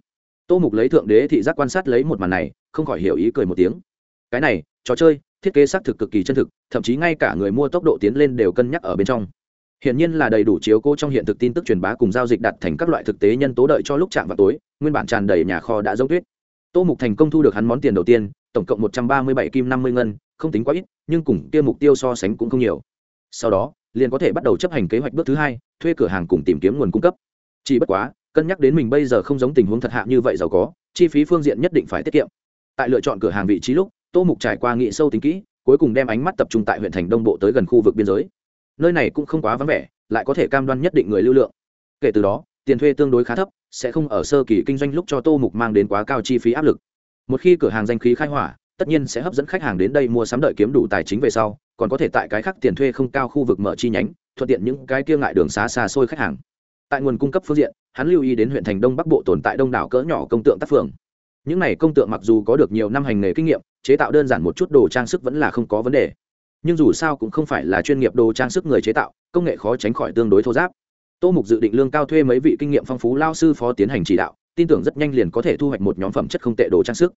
tô mục lấy thượng đế thị giác quan sát lấy một màn này không khỏi hiểu ý cười một tiếng cái này trò chơi thiết kế xác thực cực kỳ chân thực thậm chí ngay cả người mua tốc độ tiến lên đều cân nhắc ở bên trong Hiện nhiên là đầy đủ chiếu cố trong hiện thực tin tức truyền bá cùng giao dịch đặt thành các loại thực tế nhân tố đợi cho lúc chạm vào tối, nguyên bản tràn đầy nhà kho đã giống tuyết. Tô Mục thành công thu được hắn món tiền đầu tiên, tổng cộng một trăm ba mươi bảy kim năm mươi ngân, không tính quá ít, nhưng cùng kia mục tiêu so sánh cũng không nhiều. Sau đó, liền có thể bắt đầu chấp hành kế hoạch bước thứ hai, thuê cửa hàng cùng tìm kiếm nguồn cung cấp. Chỉ bất quá, cân nhắc đến mình bây giờ không giống tình huống thật hạ như vậy giàu có, chi phí phương diện nhất định phải tiết kiệm. Tại lựa chọn cửa hàng vị trí lúc, Tô Mục trải qua nghị sâu tính kỹ, cuối cùng đem ánh mắt tập trung tại huyện thành Đông Bộ tới gần khu vực biên giới nơi này cũng không quá vắng vẻ lại có thể cam đoan nhất định người lưu lượng kể từ đó tiền thuê tương đối khá thấp sẽ không ở sơ kỳ kinh doanh lúc cho tô mục mang đến quá cao chi phí áp lực một khi cửa hàng danh khí khai hỏa tất nhiên sẽ hấp dẫn khách hàng đến đây mua sắm đợi kiếm đủ tài chính về sau còn có thể tại cái khác tiền thuê không cao khu vực mở chi nhánh, thuận tiện những cái kia ngại đường xá xa xôi khách hàng. Tại nguồn cung cấp phương diện, hắn lưu ý đến huyện thành đông bắc bộ tồn tại đông đảo cỡ nhỏ công tượng tác phường. Những này công tượng mặc dù có được nhiều năm hành nghề kinh nghiệm, chế tạo đơn giản một chút đồ trang sức vẫn là không có vấn đề. Nhưng dù sao cũng không phải là chuyên nghiệp đồ trang sức người chế tạo, công nghệ khó tránh khỏi tương đối thô giáp. Tô mục dự định lương cao thuê mấy vị kinh nghiệm phong phú lao sư phó tiến hành chỉ đạo, tin tưởng rất nhanh liền có thể thu hoạch một nhóm phẩm chất không tệ đồ trang sức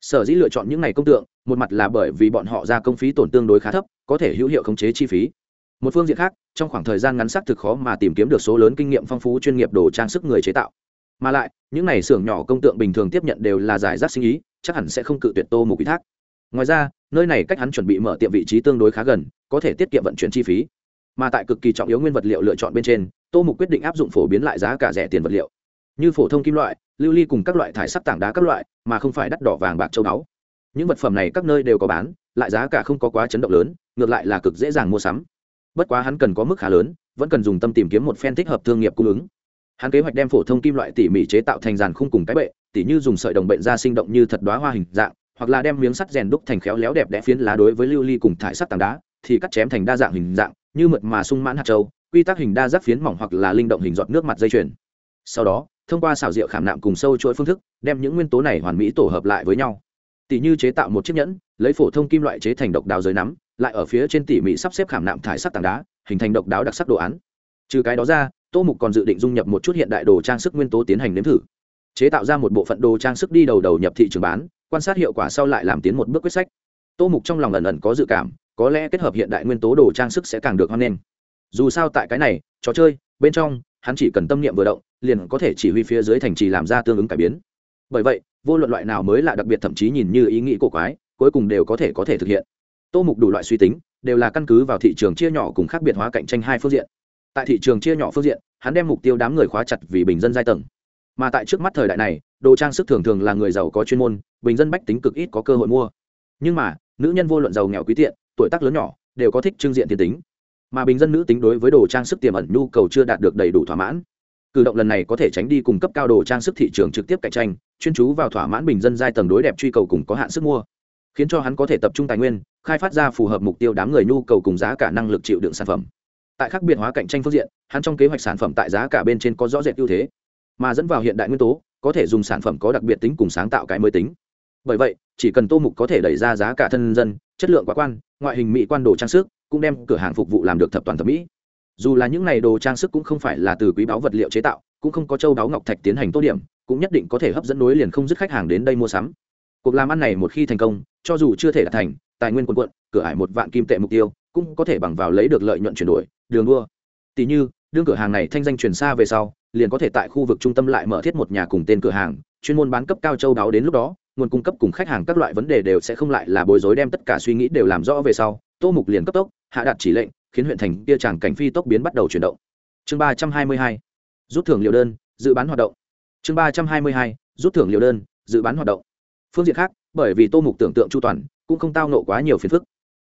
sở dĩ lựa chọn những ngày công tượng, một mặt là bởi vì bọn họ ra công phí tổn tương đối khá thấp, có thể hữu hiệu khống chế chi phí. Một phương diện khác, trong khoảng thời gian ngắn sắc thực khó mà tìm kiếm được số lớn kinh nghiệm phong phú chuyên nghiệp đồ trang sức người chế tạo. Mà lại, những này xưởng nhỏ công tượng bình thường tiếp nhận đều là giải rác sinh ý, chắc hẳn sẽ không cự tuyệt tô mục ủy thác. Ngoài ra, nơi này cách hắn chuẩn bị mở tiệm vị trí tương đối khá gần, có thể tiết kiệm vận chuyển chi phí. Mà tại cực kỳ trọng yếu nguyên vật liệu lựa chọn bên trên, tô mục quyết định áp dụng phổ biến lại giá cả rẻ tiền vật liệu. Như phổ thông kim loại lưu ly cùng các loại thải sắc tảng đá các loại, mà không phải đắt đỏ vàng bạc châu báu. Những vật phẩm này các nơi đều có bán, lại giá cả không có quá chấn động lớn, ngược lại là cực dễ dàng mua sắm. Bất quá hắn cần có mức khá lớn, vẫn cần dùng tâm tìm kiếm một phen thích hợp thương nghiệp cung ứng. Hắn kế hoạch đem phổ thông kim loại tỉ mỉ chế tạo thành dàn khung cùng cái bệ, tỉ như dùng sợi đồng bệnh ra sinh động như thật đoá hoa hình dạng, hoặc là đem miếng sắt rèn đúc thành khéo léo đẹp đẽ phiến lá đối với lưu ly cùng thải sắt tảng đá, thì cắt chém thành đa dạng hình dạng, như mượt mà sung mãn hạt châu, quy tắc hình đa giác phiến mỏng hoặc là linh động hình giọt nước mặt dây chuyền. Sau đó thông qua xào rượu khảm nạm cùng sâu chuỗi phương thức, đem những nguyên tố này hoàn mỹ tổ hợp lại với nhau. Tỷ như chế tạo một chiếc nhẫn, lấy phổ thông kim loại chế thành độc đáo giới nắm, lại ở phía trên tỉ mỉ sắp xếp khảm nạm thải sắt tảng đá, hình thành độc đáo đặc sắc đồ án. Trừ cái đó ra, tô mục còn dự định dung nhập một chút hiện đại đồ trang sức nguyên tố tiến hành nếm thử. Chế tạo ra một bộ phận đồ trang sức đi đầu đầu nhập thị trường bán, quan sát hiệu quả sau lại làm tiến một bước quyết sách. Tô mục trong lòng ẩn ẩn có dự cảm, có lẽ kết hợp hiện đại nguyên tố đồ trang sức sẽ càng được hoan nghênh. Dù sao tại cái này, trò chơi, bên trong, hắn chỉ cần tâm niệm vừa động liền có thể chỉ huy phía dưới thành trì làm ra tương ứng cải biến. Bởi vậy, vô luận loại nào mới là đặc biệt thậm chí nhìn như ý nghĩ cổ quái, cuối cùng đều có thể có thể thực hiện. Tô mục đủ loại suy tính, đều là căn cứ vào thị trường chia nhỏ cùng khác biệt hóa cạnh tranh hai phương diện. Tại thị trường chia nhỏ phương diện, hắn đem mục tiêu đám người khóa chặt vì bình dân giai tầng. Mà tại trước mắt thời đại này, đồ trang sức thường thường là người giàu có chuyên môn, bình dân bách tính cực ít có cơ hội mua. Nhưng mà, nữ nhân vô luận giàu nghèo quý tiện, tuổi tác lớn nhỏ, đều có thích trưng diện tiền tính. Mà bình dân nữ tính đối với đồ trang sức tiềm ẩn nhu cầu chưa đạt được đầy đủ thỏa mãn cử động lần này có thể tránh đi cung cấp cao đồ trang sức thị trường trực tiếp cạnh tranh, chuyên chú vào thỏa mãn bình dân giai tầng đối đẹp truy cầu cùng có hạn sức mua. Khiến cho hắn có thể tập trung tài nguyên, khai phát ra phù hợp mục tiêu đám người nhu cầu cùng giá cả năng lực chịu đựng sản phẩm. Tại khác biệt hóa cạnh tranh phương diện, hắn trong kế hoạch sản phẩm tại giá cả bên trên có rõ rệt ưu thế. Mà dẫn vào hiện đại nguyên tố, có thể dùng sản phẩm có đặc biệt tính cùng sáng tạo cái mới tính. Bởi vậy, chỉ cần tô mục có thể đẩy ra giá cả thân dân, chất lượng quá quan, ngoại hình mỹ quan đồ trang sức, cũng đem cửa hàng phục vụ làm được thập toàn thẩm mỹ dù là những này đồ trang sức cũng không phải là từ quý báu vật liệu chế tạo, cũng không có châu đáo ngọc thạch tiến hành tô điểm, cũng nhất định có thể hấp dẫn nối liền không dứt khách hàng đến đây mua sắm. Cuộc làm ăn này một khi thành công, cho dù chưa thể đạt thành, tài nguyên quần quận cửa hải một vạn kim tệ mục tiêu, cũng có thể bằng vào lấy được lợi nhuận chuyển đổi, đường đua. Tỷ như, đương cửa hàng này thanh danh truyền xa về sau, liền có thể tại khu vực trung tâm lại mở thiết một nhà cùng tên cửa hàng, chuyên môn bán cấp cao châu đáo đến lúc đó, nguồn cung cấp cùng khách hàng các loại vấn đề đều sẽ không lại là bối rối đem tất cả suy nghĩ đều làm rõ về sau, tô mục liền cấp tốc, hạ đạt chỉ lệnh khiến huyện thành kia tràng cảnh phi tốc biến bắt đầu chuyển động. Chương ba trăm hai mươi hai, rút thưởng liều đơn, dự bán hoạt động. Chương ba trăm hai mươi hai, rút thưởng liều đơn, dự bán hoạt động. Phương diện khác, bởi vì tô mục tưởng tượng chu toàn, cũng không tao nộ quá nhiều phiền phức.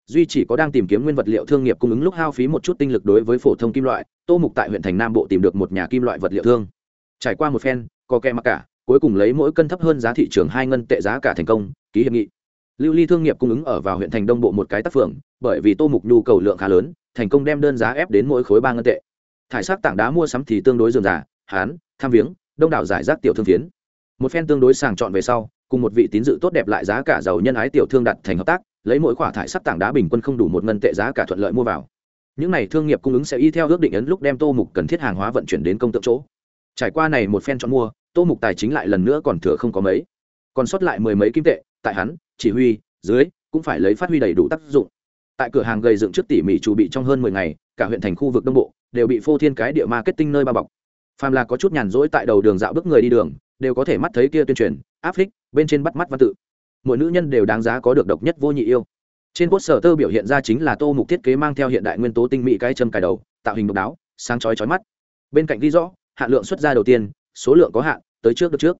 Duy chỉ có đang tìm kiếm nguyên vật liệu thương nghiệp cung ứng lúc hao phí một chút tinh lực đối với phổ thông kim loại, tô mục tại huyện thành nam bộ tìm được một nhà kim loại vật liệu thương. Trải qua một phen, có kẹ mặc cả, cuối cùng lấy mỗi cân thấp hơn giá thị trường hai ngân tệ giá cả thành công, ký hiệp nghị lưu ly thương nghiệp cung ứng ở vào huyện thành đông bộ một cái tác phường, bởi vì tô mục nhu cầu lượng khá lớn, thành công đem đơn giá ép đến mỗi khối ba ngân tệ. Thải sắc tảng đá mua sắm thì tương đối dườm giả hán, tham viếng, đông đảo giải rác tiểu thương phiến. Một phen tương đối sàng chọn về sau, cùng một vị tín dự tốt đẹp lại giá cả giàu nhân ái tiểu thương đặt thành hợp tác, lấy mỗi khoả thải sắc tảng đá bình quân không đủ một ngân tệ giá cả thuận lợi mua vào. Những này thương nghiệp cung ứng sẽ y theo ước định ấn lúc đem tô mục cần thiết hàng hóa vận chuyển đến công tượng chỗ. Trải qua này một phen chọn mua, tô mục tài chính lại lần nữa còn thừa không có mấy. Còn sót lại mười mấy kim tệ tại hắn, chỉ huy, dưới, cũng phải lấy phát huy đầy đủ tác dụng. Tại cửa hàng gây dựng trước tỉ mỉ chuẩn bị trong hơn mười ngày, cả huyện thành khu vực đông bộ, đều bị phô thiên cái địa marketing nơi bao bọc. Phàm là có chút nhàn rỗi tại đầu đường dạo bước người đi đường, đều có thể mắt thấy kia tuyên truyền, áp phích, bên trên bắt mắt văn tự. Mỗi nữ nhân đều đáng giá có được độc nhất vô nhị yêu. Trên quốc sở tơ biểu hiện ra chính là tô mục thiết kế mang theo hiện đại nguyên tố tinh mỹ cái châm cài đầu, tạo hình độc đáo, sáng chói chói mắt. Bên cạnh ghi rõ, hạn lượng xuất ra đầu tiên, số lượng có hạn, tới trước được trước.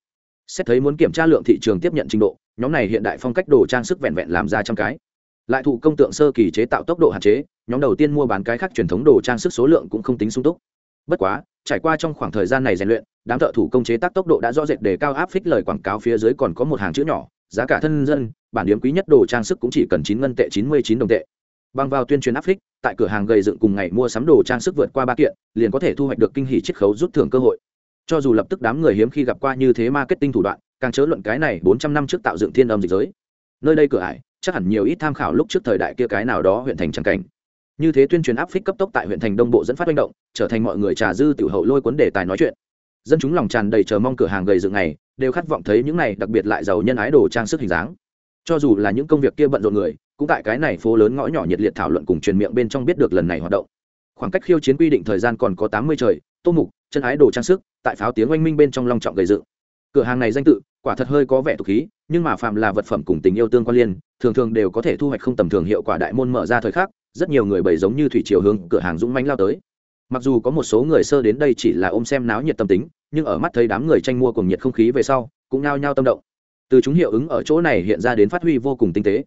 Xét thấy muốn kiểm tra lượng thị trường tiếp nhận trình độ nhóm này hiện đại phong cách đồ trang sức vẹn vẹn làm ra trăm cái. Lại thụ công tượng sơ kỳ chế tạo tốc độ hạn chế, nhóm đầu tiên mua bán cái khác truyền thống đồ trang sức số lượng cũng không tính sung túc. Bất quá, trải qua trong khoảng thời gian này rèn luyện, đám thợ thủ công chế tác tốc độ đã rõ rệt để cao áp phích lời quảng cáo phía dưới còn có một hàng chữ nhỏ, giá cả thân dân, bản điểm quý nhất đồ trang sức cũng chỉ cần chín ngân tệ chín mươi chín đồng tệ. Bằng vào tuyên truyền áp phích, tại cửa hàng gầy dựng cùng ngày mua sắm đồ trang sức vượt qua ba kiện, liền có thể thu hoạch được kinh hỷ chiết khấu rút thưởng cơ hội. Cho dù lập tức đám người hiếm khi gặp qua như thế marketing thủ đoạn càng chớ luận cái này bốn trăm năm trước tạo dựng thiên âm dịch giới. Nơi đây cửa ải, chắc hẳn nhiều ít tham khảo lúc trước thời đại kia cái nào đó huyện thành tràng cảnh. Như thế tuyên truyền áp phích cấp tốc tại huyện thành đông bộ dẫn phát manh động, trở thành mọi người trà dư tiểu hậu lôi cuốn đề tài nói chuyện. Dân chúng lòng tràn đầy chờ mong cửa hàng gầy dựng này, đều khát vọng thấy những này đặc biệt lại giàu nhân ái đồ trang sức hình dáng. Cho dù là những công việc kia bận rộn người, cũng tại cái này phố lớn ngõ nhỏ nhiệt liệt thảo luận cùng truyền miệng bên trong biết được lần này hoạt động. Khoảng cách khiêu chiến quy định thời gian còn có tám mươi trời, tô mục, chân ái đồ trang sức, tại pháo tiếng oanh minh bên trong long trọng gầy dựng. Cửa hàng này danh tự quả thật hơi có vẻ tục khí, nhưng mà phạm là vật phẩm cùng tình yêu tương quan liên, thường thường đều có thể thu hoạch không tầm thường hiệu quả đại môn mở ra thời khắc, rất nhiều người bày giống như thủy triều hướng cửa hàng dũng manh lao tới. Mặc dù có một số người sơ đến đây chỉ là ôm xem náo nhiệt tâm tính, nhưng ở mắt thấy đám người tranh mua cùng nhiệt không khí về sau, cũng nao nhao tâm động. Từ chúng hiệu ứng ở chỗ này hiện ra đến phát huy vô cùng tinh tế.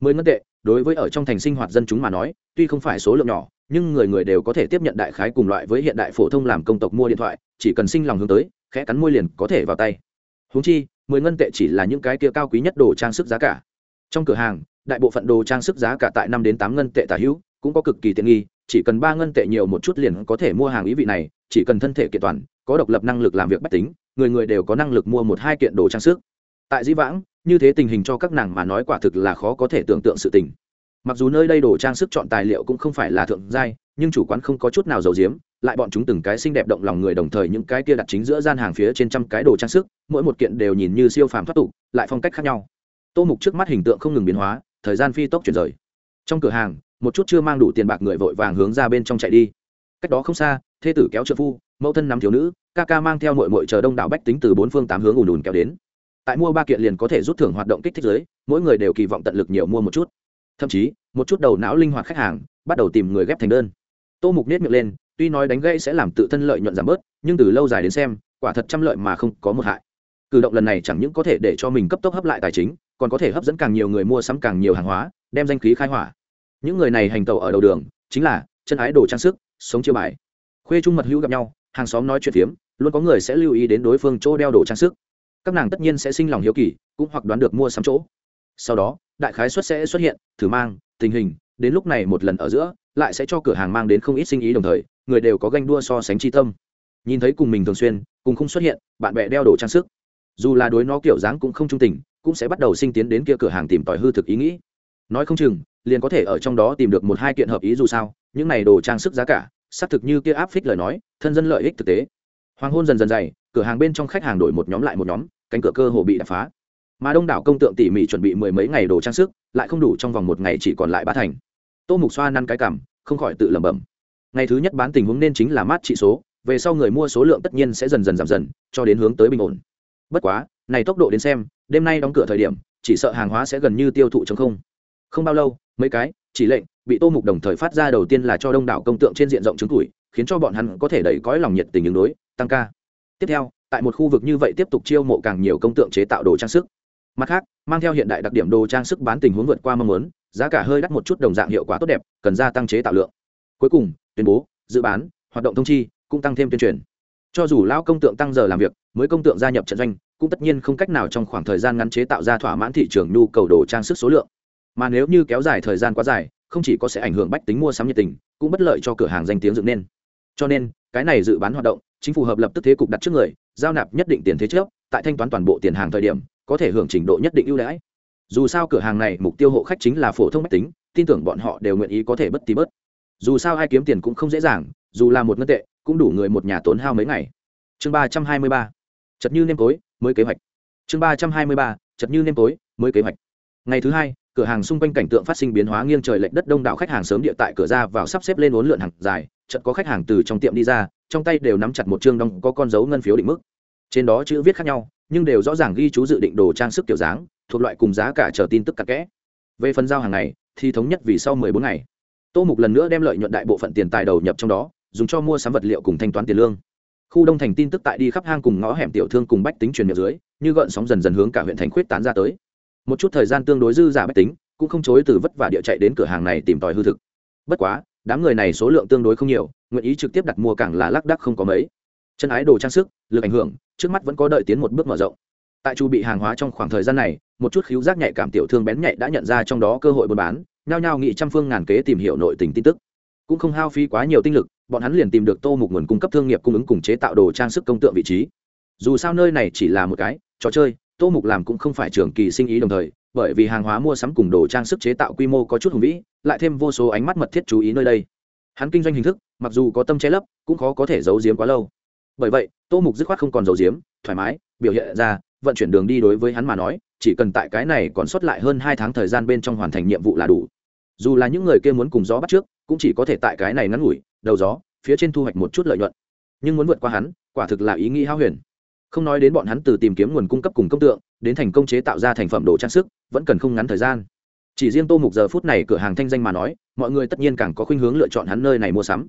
Mười ngân tệ, đối với ở trong thành sinh hoạt dân chúng mà nói, tuy không phải số lượng nhỏ, nhưng người người đều có thể tiếp nhận đại khái cùng loại với hiện đại phổ thông làm công tộc mua điện thoại, chỉ cần sinh lòng hướng tới, khẽ cắn môi liền có thể vào tay. Húng chi mười ngân tệ chỉ là những cái kia cao quý nhất đồ trang sức giá cả. Trong cửa hàng, đại bộ phận đồ trang sức giá cả tại năm đến tám ngân tệ tả hữu, cũng có cực kỳ tiện nghi, chỉ cần ba ngân tệ nhiều một chút liền có thể mua hàng ý vị này, chỉ cần thân thể kiện toàn, có độc lập năng lực làm việc bách tính, người người đều có năng lực mua một hai kiện đồ trang sức. Tại di vãng, như thế tình hình cho các nàng mà nói quả thực là khó có thể tưởng tượng sự tình. Mặc dù nơi đây đồ trang sức chọn tài liệu cũng không phải là thượng giai nhưng chủ quán không có chút nào giàu diếm lại bọn chúng từng cái xinh đẹp động lòng người đồng thời những cái kia đặt chính giữa gian hàng phía trên trăm cái đồ trang sức, mỗi một kiện đều nhìn như siêu phàm thoát tục, lại phong cách khác nhau. Tô mục trước mắt hình tượng không ngừng biến hóa, thời gian phi tốc chuyển rời. Trong cửa hàng, một chút chưa mang đủ tiền bạc người vội vàng hướng ra bên trong chạy đi. Cách đó không xa, thê tử kéo trợ phu, mẫu thân nắm thiếu nữ, ca ca mang theo mội mội chờ đông đảo bách tính từ bốn phương tám hướng ùn ùn kéo đến. Tại mua ba kiện liền có thể rút thưởng hoạt động kích thích giới, mỗi người đều kỳ vọng tận lực nhiều mua một chút. Thậm chí, một chút đầu não linh hoạt khách hàng, bắt đầu tìm người ghép thành đơn tô mục nết miệng lên, tuy nói đánh gây sẽ làm tự thân lợi nhuận giảm bớt, nhưng từ lâu dài đến xem, quả thật trăm lợi mà không có một hại. Cử động lần này chẳng những có thể để cho mình cấp tốc hấp lại tài chính, còn có thể hấp dẫn càng nhiều người mua sắm càng nhiều hàng hóa, đem danh khí khai hỏa. Những người này hành tàu ở đầu đường, chính là chân ái đồ trang sức, sống chiêu bài. Khuê trung mật hữu gặp nhau, hàng xóm nói chuyện phiếm, luôn có người sẽ lưu ý đến đối phương chỗ đeo đồ trang sức. Các nàng tất nhiên sẽ sinh lòng hiếu kỳ, cũng hoặc đoán được mua sắm chỗ. Sau đó, đại khái xuất sẽ xuất hiện, thử mang, tình hình, đến lúc này một lần ở giữa lại sẽ cho cửa hàng mang đến không ít sinh ý đồng thời, người đều có ganh đua so sánh chi tâm. Nhìn thấy cùng mình thường xuyên, cùng không xuất hiện, bạn bè đeo đồ trang sức. Dù là đối nó kiểu dáng cũng không trung tình, cũng sẽ bắt đầu sinh tiến đến kia cửa hàng tìm tòi hư thực ý nghĩ. Nói không chừng, liền có thể ở trong đó tìm được một hai kiện hợp ý dù sao, những này đồ trang sức giá cả, xác thực như kia áp phích lời nói, thân dân lợi ích thực tế. Hoàng hôn dần dần dày, cửa hàng bên trong khách hàng đổi một nhóm lại một nhóm, cánh cửa cơ hồ bị đập phá. Mà đông đảo công tượng tỉ mỉ chuẩn bị mười mấy ngày đồ trang sức, lại không đủ trong vòng một ngày chỉ còn lại ba thành tô mục xoa năn cái cảm, không khỏi tự lẩm bẩm. Ngày thứ nhất bán tình huống nên chính là mát trị số, về sau người mua số lượng tất nhiên sẽ dần dần giảm dần, cho đến hướng tới bình ổn. Bất quá, này tốc độ đến xem, đêm nay đóng cửa thời điểm, chỉ sợ hàng hóa sẽ gần như tiêu thụ chống không. Không bao lâu, mấy cái, chỉ lệnh, bị tô mục đồng thời phát ra đầu tiên là cho đông đảo công tượng trên diện rộng chứng tuổi, khiến cho bọn hắn có thể đẩy cõi lòng nhiệt tình ứng đối, tăng ca. Tiếp theo, tại một khu vực như vậy tiếp tục chiêu mộ càng nhiều công tượng chế tạo đồ trang sức. Mặt khác, mang theo hiện đại đặc điểm đồ trang sức bán tình huống vượt qua mong muốn giá cả hơi đắt một chút đồng dạng hiệu quả tốt đẹp, cần gia tăng chế tạo lượng. Cuối cùng, tuyên bố, dự bán, hoạt động thông chi, cũng tăng thêm tuyên truyền. Cho dù lao công tượng tăng giờ làm việc, mới công tượng gia nhập trận doanh, cũng tất nhiên không cách nào trong khoảng thời gian ngắn chế tạo ra thỏa mãn thị trường nhu cầu đồ trang sức số lượng. Mà nếu như kéo dài thời gian quá dài, không chỉ có sẽ ảnh hưởng bách tính mua sắm nhiệt tình, cũng bất lợi cho cửa hàng danh tiếng dựng nên. Cho nên, cái này dự bán hoạt động, chính phủ hợp lập tức thế cục đặt trước người, giao nạp nhất định tiền thế trước, tại thanh toán toàn bộ tiền hàng thời điểm, có thể hưởng trình độ nhất định ưu đãi dù sao cửa hàng này mục tiêu hộ khách chính là phổ thông máy tính, tin tưởng bọn họ đều nguyện ý có thể bất tí bớt. Dù sao ai kiếm tiền cũng không dễ dàng, dù là một ngân tệ, cũng đủ người một nhà tốn hao mấy ngày. Chương ba trăm hai mươi ba, chật như nêm tối, mới kế hoạch. Chương ba trăm hai mươi ba, chật như nêm tối, mới kế hoạch. Ngày thứ hai, cửa hàng xung quanh cảnh tượng phát sinh biến hóa nghiêng trời lệch đất đông đảo khách hàng sớm địa tại cửa ra vào sắp xếp lên uốn lượn hàng dài, chợt có khách hàng từ trong tiệm đi ra, trong tay đều nắm chặt một chương đong có con dấu ngân phiếu định mức. Trên đó chữ viết khác nhau nhưng đều rõ ràng ghi chú dự định đồ trang sức kiểu dáng, thuộc loại cùng giá cả chờ tin tức cặp kẽ. Về phần giao hàng này, thì thống nhất vì sau 14 ngày. Tô mục lần nữa đem lợi nhuận đại bộ phận tiền tài đầu nhập trong đó, dùng cho mua sắm vật liệu cùng thanh toán tiền lương. Khu đông thành tin tức tại đi khắp hang cùng ngõ hẻm tiểu thương cùng bách tính truyền miệng dưới, như gợn sóng dần dần hướng cả huyện thành khuyết tán ra tới. Một chút thời gian tương đối dư giả bách tính, cũng không chối từ vất vả địa chạy đến cửa hàng này tìm tòi hư thực. Bất quá, đám người này số lượng tương đối không nhiều, nguyện ý trực tiếp đặt mua càng là lác đắc không có mấy chân ái đồ trang sức, lực ảnh hưởng, trước mắt vẫn có đợi tiến một bước mở rộng. Tại chu bị hàng hóa trong khoảng thời gian này, một chút khíu giác nhạy cảm tiểu thương bén nhạy đã nhận ra trong đó cơ hội buôn bán, nhao nhao nghị trăm phương ngàn kế tìm hiểu nội tình tin tức. Cũng không hao phí quá nhiều tinh lực, bọn hắn liền tìm được tô mục nguồn cung cấp thương nghiệp cung ứng cùng chế tạo đồ trang sức công tượng vị trí. Dù sao nơi này chỉ là một cái, trò chơi, tô mục làm cũng không phải trường kỳ sinh ý đồng thời, bởi vì hàng hóa mua sắm cùng đồ trang sức chế tạo quy mô có chút hùng vĩ, lại thêm vô số ánh mắt mật thiết chú ý nơi đây. Hắn kinh doanh hình thức, mặc dù có tâm che lấp, cũng khó có thể giấu giếm quá lâu bởi vậy, tô mục dứt khoát không còn dầu diếm thoải mái, biểu hiện ra, vận chuyển đường đi đối với hắn mà nói, chỉ cần tại cái này còn sót lại hơn hai tháng thời gian bên trong hoàn thành nhiệm vụ là đủ. Dù là những người kia muốn cùng gió bắt trước, cũng chỉ có thể tại cái này ngắn ngủi, đầu gió, phía trên thu hoạch một chút lợi nhuận. Nhưng muốn vượt qua hắn, quả thực là ý nghĩ hao huyền. Không nói đến bọn hắn từ tìm kiếm nguồn cung cấp cùng công tượng, đến thành công chế tạo ra thành phẩm đồ trang sức, vẫn cần không ngắn thời gian. Chỉ riêng tô mục giờ phút này cửa hàng thanh danh mà nói, mọi người tất nhiên càng có khuynh hướng lựa chọn hắn nơi này mua sắm.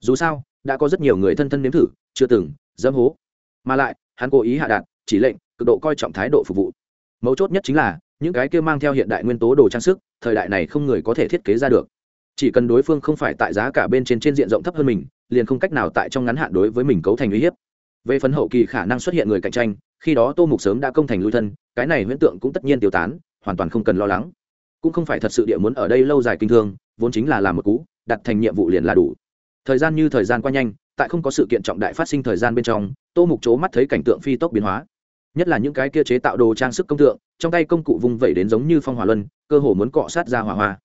Dù sao đã có rất nhiều người thân thân nếm thử, chưa từng dẫm hố. Mà lại, hắn cố ý hạ đạt chỉ lệnh, cực độ coi trọng thái độ phục vụ. Mấu chốt nhất chính là, những cái kia mang theo hiện đại nguyên tố đồ trang sức, thời đại này không người có thể thiết kế ra được. Chỉ cần đối phương không phải tại giá cả bên trên trên diện rộng thấp hơn mình, liền không cách nào tại trong ngắn hạn đối với mình cấu thành uy hiếp. Về phần hậu kỳ khả năng xuất hiện người cạnh tranh, khi đó tô mục sớm đã công thành lui thân, cái này huyễn tượng cũng tất nhiên tiêu tán, hoàn toàn không cần lo lắng. Cũng không phải thật sự địa muốn ở đây lâu dài kinh thương, vốn chính là làm một cú, đặt thành nhiệm vụ liền là đủ thời gian như thời gian qua nhanh, tại không có sự kiện trọng đại phát sinh thời gian bên trong, tô mục c mắt thấy cảnh tượng phi tốc biến hóa. Nhất là những cái kia chế tạo đồ trang sức công tượng, trong tay công cụ vung vẩy đến giống như phong hỏa luân, cơ hồ muốn cọ sát ra hỏa hoa.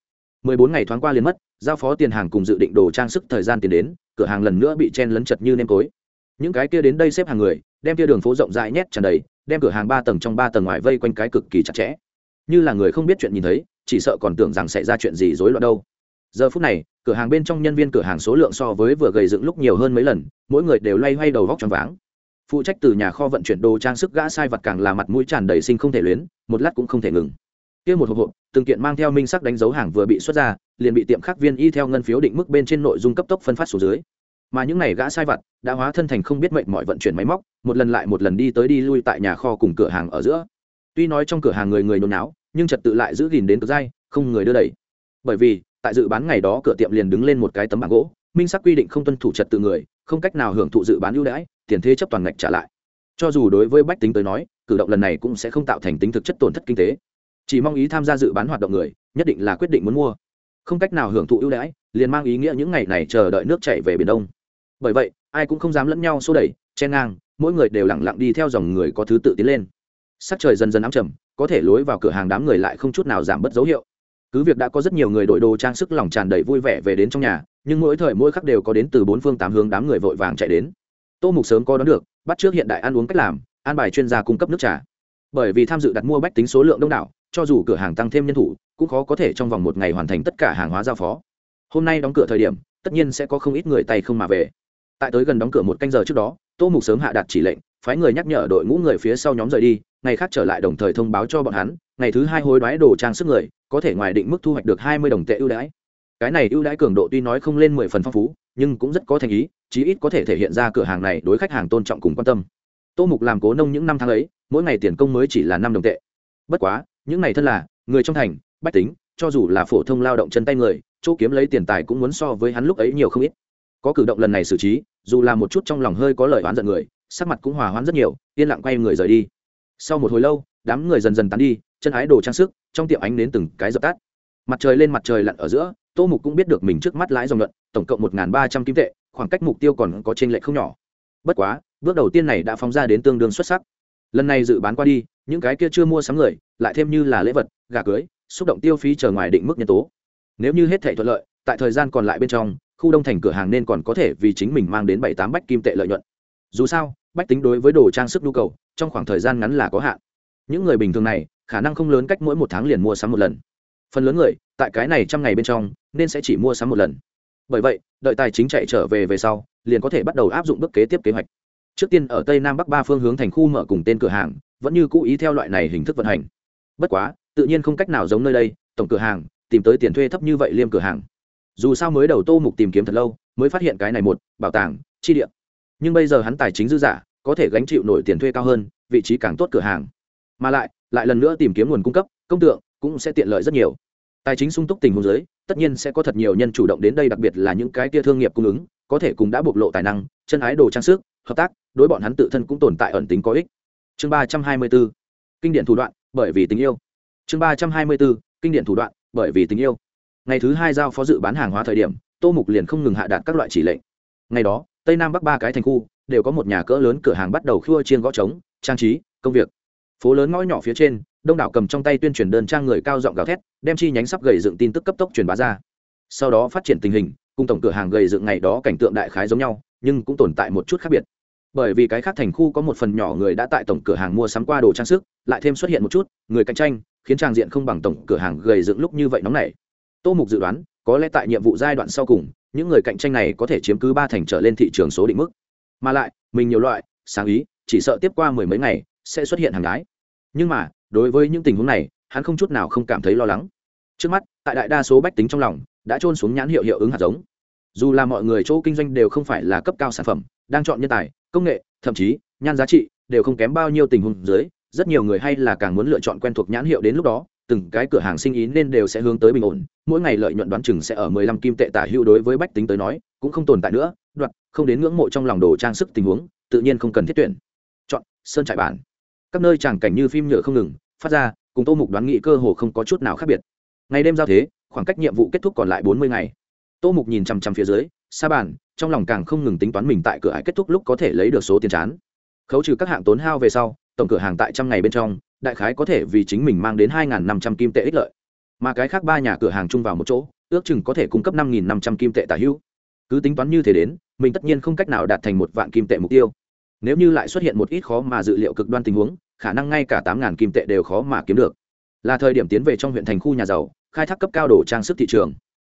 Mười bốn ngày thoáng qua liền mất, giao phó tiền hàng cùng dự định đồ trang sức thời gian tiền đến, cửa hàng lần nữa bị chen lấn chật như nêm tối những cái kia đến đây xếp hàng người, đem kia đường phố rộng rãi nhét tràn đầy, đem cửa hàng ba tầng trong ba tầng ngoài vây quanh cái cực kỳ chặt chẽ. Như là người không biết chuyện nhìn thấy, chỉ sợ còn tưởng rằng xảy ra chuyện gì rối loạn đâu giờ phút này, cửa hàng bên trong nhân viên cửa hàng số lượng so với vừa gầy dựng lúc nhiều hơn mấy lần, mỗi người đều loay hoay đầu vóc tròn váng. Phụ trách từ nhà kho vận chuyển đồ trang sức gã sai vật càng là mặt mũi tràn đầy sinh không thể luyến, một lát cũng không thể ngừng. Kia một hộp hộp, từng kiện mang theo minh sắc đánh dấu hàng vừa bị xuất ra, liền bị tiệm khắc viên y theo ngân phiếu định mức bên trên nội dung cấp tốc phân phát xuống dưới. Mà những này gã sai vật đã hóa thân thành không biết mệnh mọi vận chuyển máy móc, một lần lại một lần đi tới đi lui tại nhà kho cùng cửa hàng ở giữa. Tuy nói trong cửa hàng người người nôn náo, nhưng trật tự lại giữ gìn đến cực dai, không người đưa đẩy. Bởi vì tại dự bán ngày đó cửa tiệm liền đứng lên một cái tấm bảng gỗ, minh sắc quy định không tuân thủ trật tự người, không cách nào hưởng thụ dự bán ưu đãi, tiền thế chấp toàn ngạch trả lại. Cho dù đối với bách tính tới nói, cử động lần này cũng sẽ không tạo thành tính thực chất tổn thất kinh tế. Chỉ mong ý tham gia dự bán hoạt động người, nhất định là quyết định muốn mua. Không cách nào hưởng thụ ưu đãi, liền mang ý nghĩa những ngày này chờ đợi nước chảy về biển đông. Bởi vậy, ai cũng không dám lẫn nhau xô đẩy, chen ngang, mỗi người đều lẳng lặng đi theo dòng người có thứ tự tiến lên. Sắc trời dần dần ám trầm, có thể lối vào cửa hàng đám người lại không chút nào giảm bớt dấu hiệu cứ việc đã có rất nhiều người đổi đồ trang sức lòng tràn đầy vui vẻ về đến trong nhà, nhưng mỗi thời mỗi khắc đều có đến từ bốn phương tám hướng đám người vội vàng chạy đến. Tô mục sớm có đón được, bắt trước hiện đại ăn uống cách làm, an bài chuyên gia cung cấp nước trà. Bởi vì tham dự đặt mua bách tính số lượng đông đảo, cho dù cửa hàng tăng thêm nhân thủ, cũng khó có thể trong vòng một ngày hoàn thành tất cả hàng hóa giao phó. Hôm nay đóng cửa thời điểm, tất nhiên sẽ có không ít người tay không mà về tại tới gần đóng cửa một canh giờ trước đó, tô mục sớm hạ đạt chỉ lệnh, phái người nhắc nhở đội ngũ người phía sau nhóm rời đi, ngày khác trở lại đồng thời thông báo cho bọn hắn, ngày thứ hai hối đoái đồ trang sức người, có thể ngoài định mức thu hoạch được hai mươi đồng tệ ưu đãi. Cái này ưu đãi cường độ tuy nói không lên mười phần phong phú, nhưng cũng rất có thành ý, chí ít có thể thể hiện ra cửa hàng này đối khách hàng tôn trọng cùng quan tâm. Tô mục làm cố nông những năm tháng ấy, mỗi ngày tiền công mới chỉ là năm đồng tệ. Bất quá, những ngày thân là người trong thành, bách tính, cho dù là phổ thông lao động chân tay người, chỗ kiếm lấy tiền tài cũng muốn so với hắn lúc ấy nhiều không ít có cử động lần này xử trí, dù là một chút trong lòng hơi có lời oán giận người, sắc mặt cũng hòa hoãn rất nhiều, yên lặng quay người rời đi. Sau một hồi lâu, đám người dần dần tán đi, chân ái đồ trang sức, trong tiệm ánh đến từng cái dập tắt. Mặt trời lên mặt trời lặn ở giữa, tô mục cũng biết được mình trước mắt lãi dòng luận tổng cộng một ba trăm kim tệ, khoảng cách mục tiêu còn có t r ê n lệch không nhỏ. Bất quá, bước đầu tiên này đã phóng ra đến tương đương xuất sắc. Lần này dự bán qua đi, những cái kia chưa mua sắm người, lại thêm như là lễ vật, gà cưới, xúc động tiêu phí chờ ngoài định mức nhân tố. Nếu như hết thể thuận lợi, tại thời gian còn lại bên trong khu đông thành cửa hàng nên còn có thể vì chính mình mang đến bảy tám bách kim tệ lợi nhuận. Dù sao, bách tính đối với đồ trang sức nhu cầu, trong khoảng thời gian ngắn là có hạn. Những người bình thường này, khả năng không lớn cách mỗi một tháng liền mua sắm một lần. Phần lớn người, tại cái này trăm ngày bên trong, nên sẽ chỉ mua sắm một lần. Bởi vậy, đợi tài chính chạy trở về về sau, liền có thể bắt đầu áp dụng bước kế tiếp kế hoạch. Trước tiên ở tây nam bắc ba phương hướng thành khu mở cùng tên cửa hàng, vẫn như cũ ý theo loại này hình thức vận hành. Bất quá, tự nhiên không cách nào giống nơi đây, tổng cửa hàng, tìm tới tiền thuê thấp như vậy liêm cửa hàng dù sao mới đầu tô mục tìm kiếm thật lâu, mới phát hiện cái này một, bảo tàng, chi điện nhưng bây giờ hắn tài chính dư giả có thể gánh chịu nổi tiền thuê cao hơn, vị trí càng tốt cửa hàng. Mà lại lại lần nữa tìm kiếm nguồn cung cấp, công tượng cũng sẽ tiện lợi rất nhiều. Tài chính sung túc tình huống giới tất nhiên sẽ có thật nhiều nhân chủ động đến đây, đặc biệt là những cái tia thương nghiệp cung ứng, có thể cùng đã bộc lộ tài năng, chân ái đồ trang sức, hợp tác, đối bọn hắn tự thân cũng tồn tại ẩn tính có ích. Chương ba trăm hai mươi bốn. Kinh điển thủ đoạn, bởi vì tình yêu. Chương ba trăm hai mươi bốn. Kinh điển thủ đoạn, bởi vì tình yêu ngày thứ hai giao phó dự bán hàng hóa thời điểm, tô mục liền không ngừng hạ đạt các loại chỉ lệnh. Ngày đó, tây nam bắc ba cái thành khu, đều có một nhà cỡ lớn cửa hàng bắt đầu khua chiên gõ trống, trang trí, công việc. Phố lớn ngõ nhỏ phía trên, đông đảo cầm trong tay tuyên truyền đơn trang người cao giọng gào thét, đem chi nhánh sắp gầy dựng tin tức cấp tốc truyền bá ra. Sau đó phát triển tình hình, cùng tổng cửa hàng gầy dựng ngày đó cảnh tượng đại khái giống nhau, nhưng cũng tồn tại một chút khác biệt. Bởi vì cái khác thành khu có một phần nhỏ người đã tại tổng cửa hàng mua sắm qua đồ trang sức, lại thêm xuất hiện một chút, người cạnh tranh, khiến trang diện không bằng tổng cửa hàng gầy dựng lúc như vậy nóng nảy tô mục dự đoán, có lẽ tại nhiệm vụ giai đoạn sau cùng, những người cạnh tranh này có thể chiếm cứ ba thành trở lên thị trường số định mức. Mà lại, mình nhiều loại, sáng ý, chỉ sợ tiếp qua mười mấy ngày, sẽ xuất hiện hàng gái nhưng mà, đối với những tình huống này, hắn không chút nào không cảm thấy lo lắng. Trước mắt, tại đại đa số bách tính trong lòng, đã trôn xuống nhãn hiệu hiệu ứng hạt giống. Dù là mọi người chỗ kinh doanh đều không phải là cấp cao sản phẩm, đang chọn nhân tài, công nghệ, thậm chí, nhan giá trị, đều không kém bao nhiêu tình huống dưới, rất nhiều người hay là càng muốn lựa chọn quen thuộc nhãn hiệu đến lúc đó từng cái cửa hàng sinh ý nên đều sẽ hướng tới bình ổn, mỗi ngày lợi nhuận đoán chừng sẽ ở mười lăm kim tệ tả hữu đối với bách tính tới nói, cũng không tồn tại nữa, đoạt, không đến ngưỡng mộ trong lòng đồ trang sức tình huống, tự nhiên không cần thiết tuyển. Chọn, sơn trại bản. Các nơi tràng cảnh như phim nhựa không ngừng, phát ra, cùng tô mục đoán nghị cơ hồ không có chút nào khác biệt. Ngày đêm giao thế, khoảng cách nhiệm vụ kết thúc còn lại bốn mươi ngày. Tô mục nhìn chằm chằm phía dưới, xa bàn, trong lòng càng không ngừng tính toán mình tại cửa hải kết thúc lúc có thể lấy được số tiền chán. Khấu trừ các hạng tốn hao về sau, tổng cửa hàng tại trăm ngày bên trong đại khái có thể vì chính mình mang đến hai năm trăm kim tệ ích lợi. Mà cái khác ba nhà cửa hàng chung vào một chỗ, ước chừng có thể cung cấp năm năm trăm kim tệ tả hữu. Cứ tính toán như thế đến, mình tất nhiên không cách nào đạt thành một vạn kim tệ mục tiêu. Nếu như lại xuất hiện một ít khó mà dự liệu cực đoan tình huống, khả năng ngay cả tám kim tệ đều khó mà kiếm được. Là thời điểm tiến về trong huyện thành khu nhà giàu, khai thác cấp cao đồ trang sức thị trường.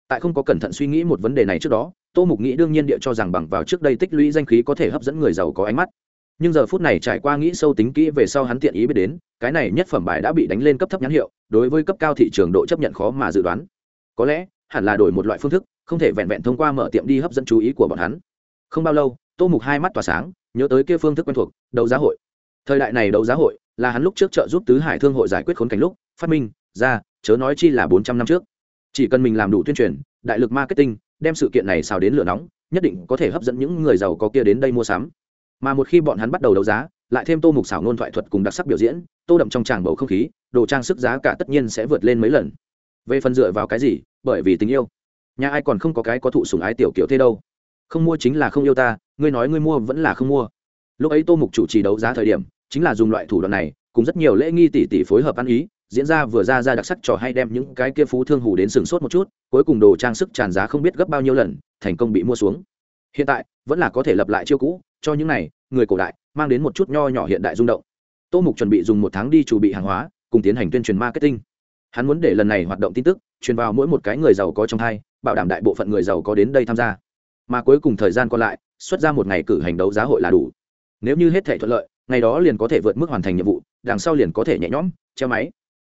Tại không có cẩn thận suy nghĩ một vấn đề này trước đó, tô mục nghĩ đương nhiên địa cho rằng bằng vào trước đây tích lũy danh khí có thể hấp dẫn người giàu có ánh mắt nhưng giờ phút này trải qua nghĩ sâu tính kỹ về sau hắn tiện ý biết đến, cái này nhất phẩm bài đã bị đánh lên cấp thấp nhãn hiệu, đối với cấp cao thị trường độ chấp nhận khó mà dự đoán. Có lẽ, hẳn là đổi một loại phương thức, không thể vẹn vẹn thông qua mở tiệm đi hấp dẫn chú ý của bọn hắn. Không bao lâu, tô mục hai mắt tỏa sáng, nhớ tới kia phương thức quen thuộc, đấu giá hội. Thời đại này đấu giá hội, là hắn lúc trước trợ giúp tứ hải thương hội giải quyết khốn cảnh lúc, phát minh, ra, chớ nói chi là bốn trăm năm trước. Chỉ cần mình làm đủ tuyên truyền, đại lực marketing, đem sự kiện này xào đến lửa nóng, nhất định có thể hấp dẫn những người giàu có kia đến đây mua sắm mà một khi bọn hắn bắt đầu đấu giá, lại thêm tô mục xảo nôn thoại thuật cùng đặc sắc biểu diễn, tô đậm trong tràng bầu không khí, đồ trang sức giá cả tất nhiên sẽ vượt lên mấy lần. Về phần dựa vào cái gì? Bởi vì tình yêu. Nhà ai còn không có cái có thụ sùng ái tiểu kiểu thế đâu. Không mua chính là không yêu ta, ngươi nói ngươi mua vẫn là không mua. Lúc ấy tô mục chủ trì đấu giá thời điểm, chính là dùng loại thủ đoạn này, cùng rất nhiều lễ nghi tỷ tỷ phối hợp ăn ý, diễn ra vừa ra ra đặc sắc trò hay đem những cái kia phú thương hủ đến sừng sốt một chút, cuối cùng đồ trang sức tràn giá không biết gấp bao nhiêu lần, thành công bị mua xuống hiện tại, vẫn là có thể lập lại chiêu cũ, cho những này, người cổ đại, mang đến một chút nho nhỏ hiện đại rung động. Tô mục chuẩn bị dùng một tháng đi chuẩn bị hàng hóa, cùng tiến hành tuyên truyền marketing. Hắn muốn để lần này hoạt động tin tức, truyền vào mỗi một cái người giàu có trong hai, bảo đảm đại bộ phận người giàu có đến đây tham gia. Mà cuối cùng thời gian còn lại, xuất ra một ngày cử hành đấu giá hội là đủ. Nếu như hết thể thuận lợi, ngày đó liền có thể vượt mức hoàn thành nhiệm vụ, đằng sau liền có thể nhẹ nhõm, treo máy.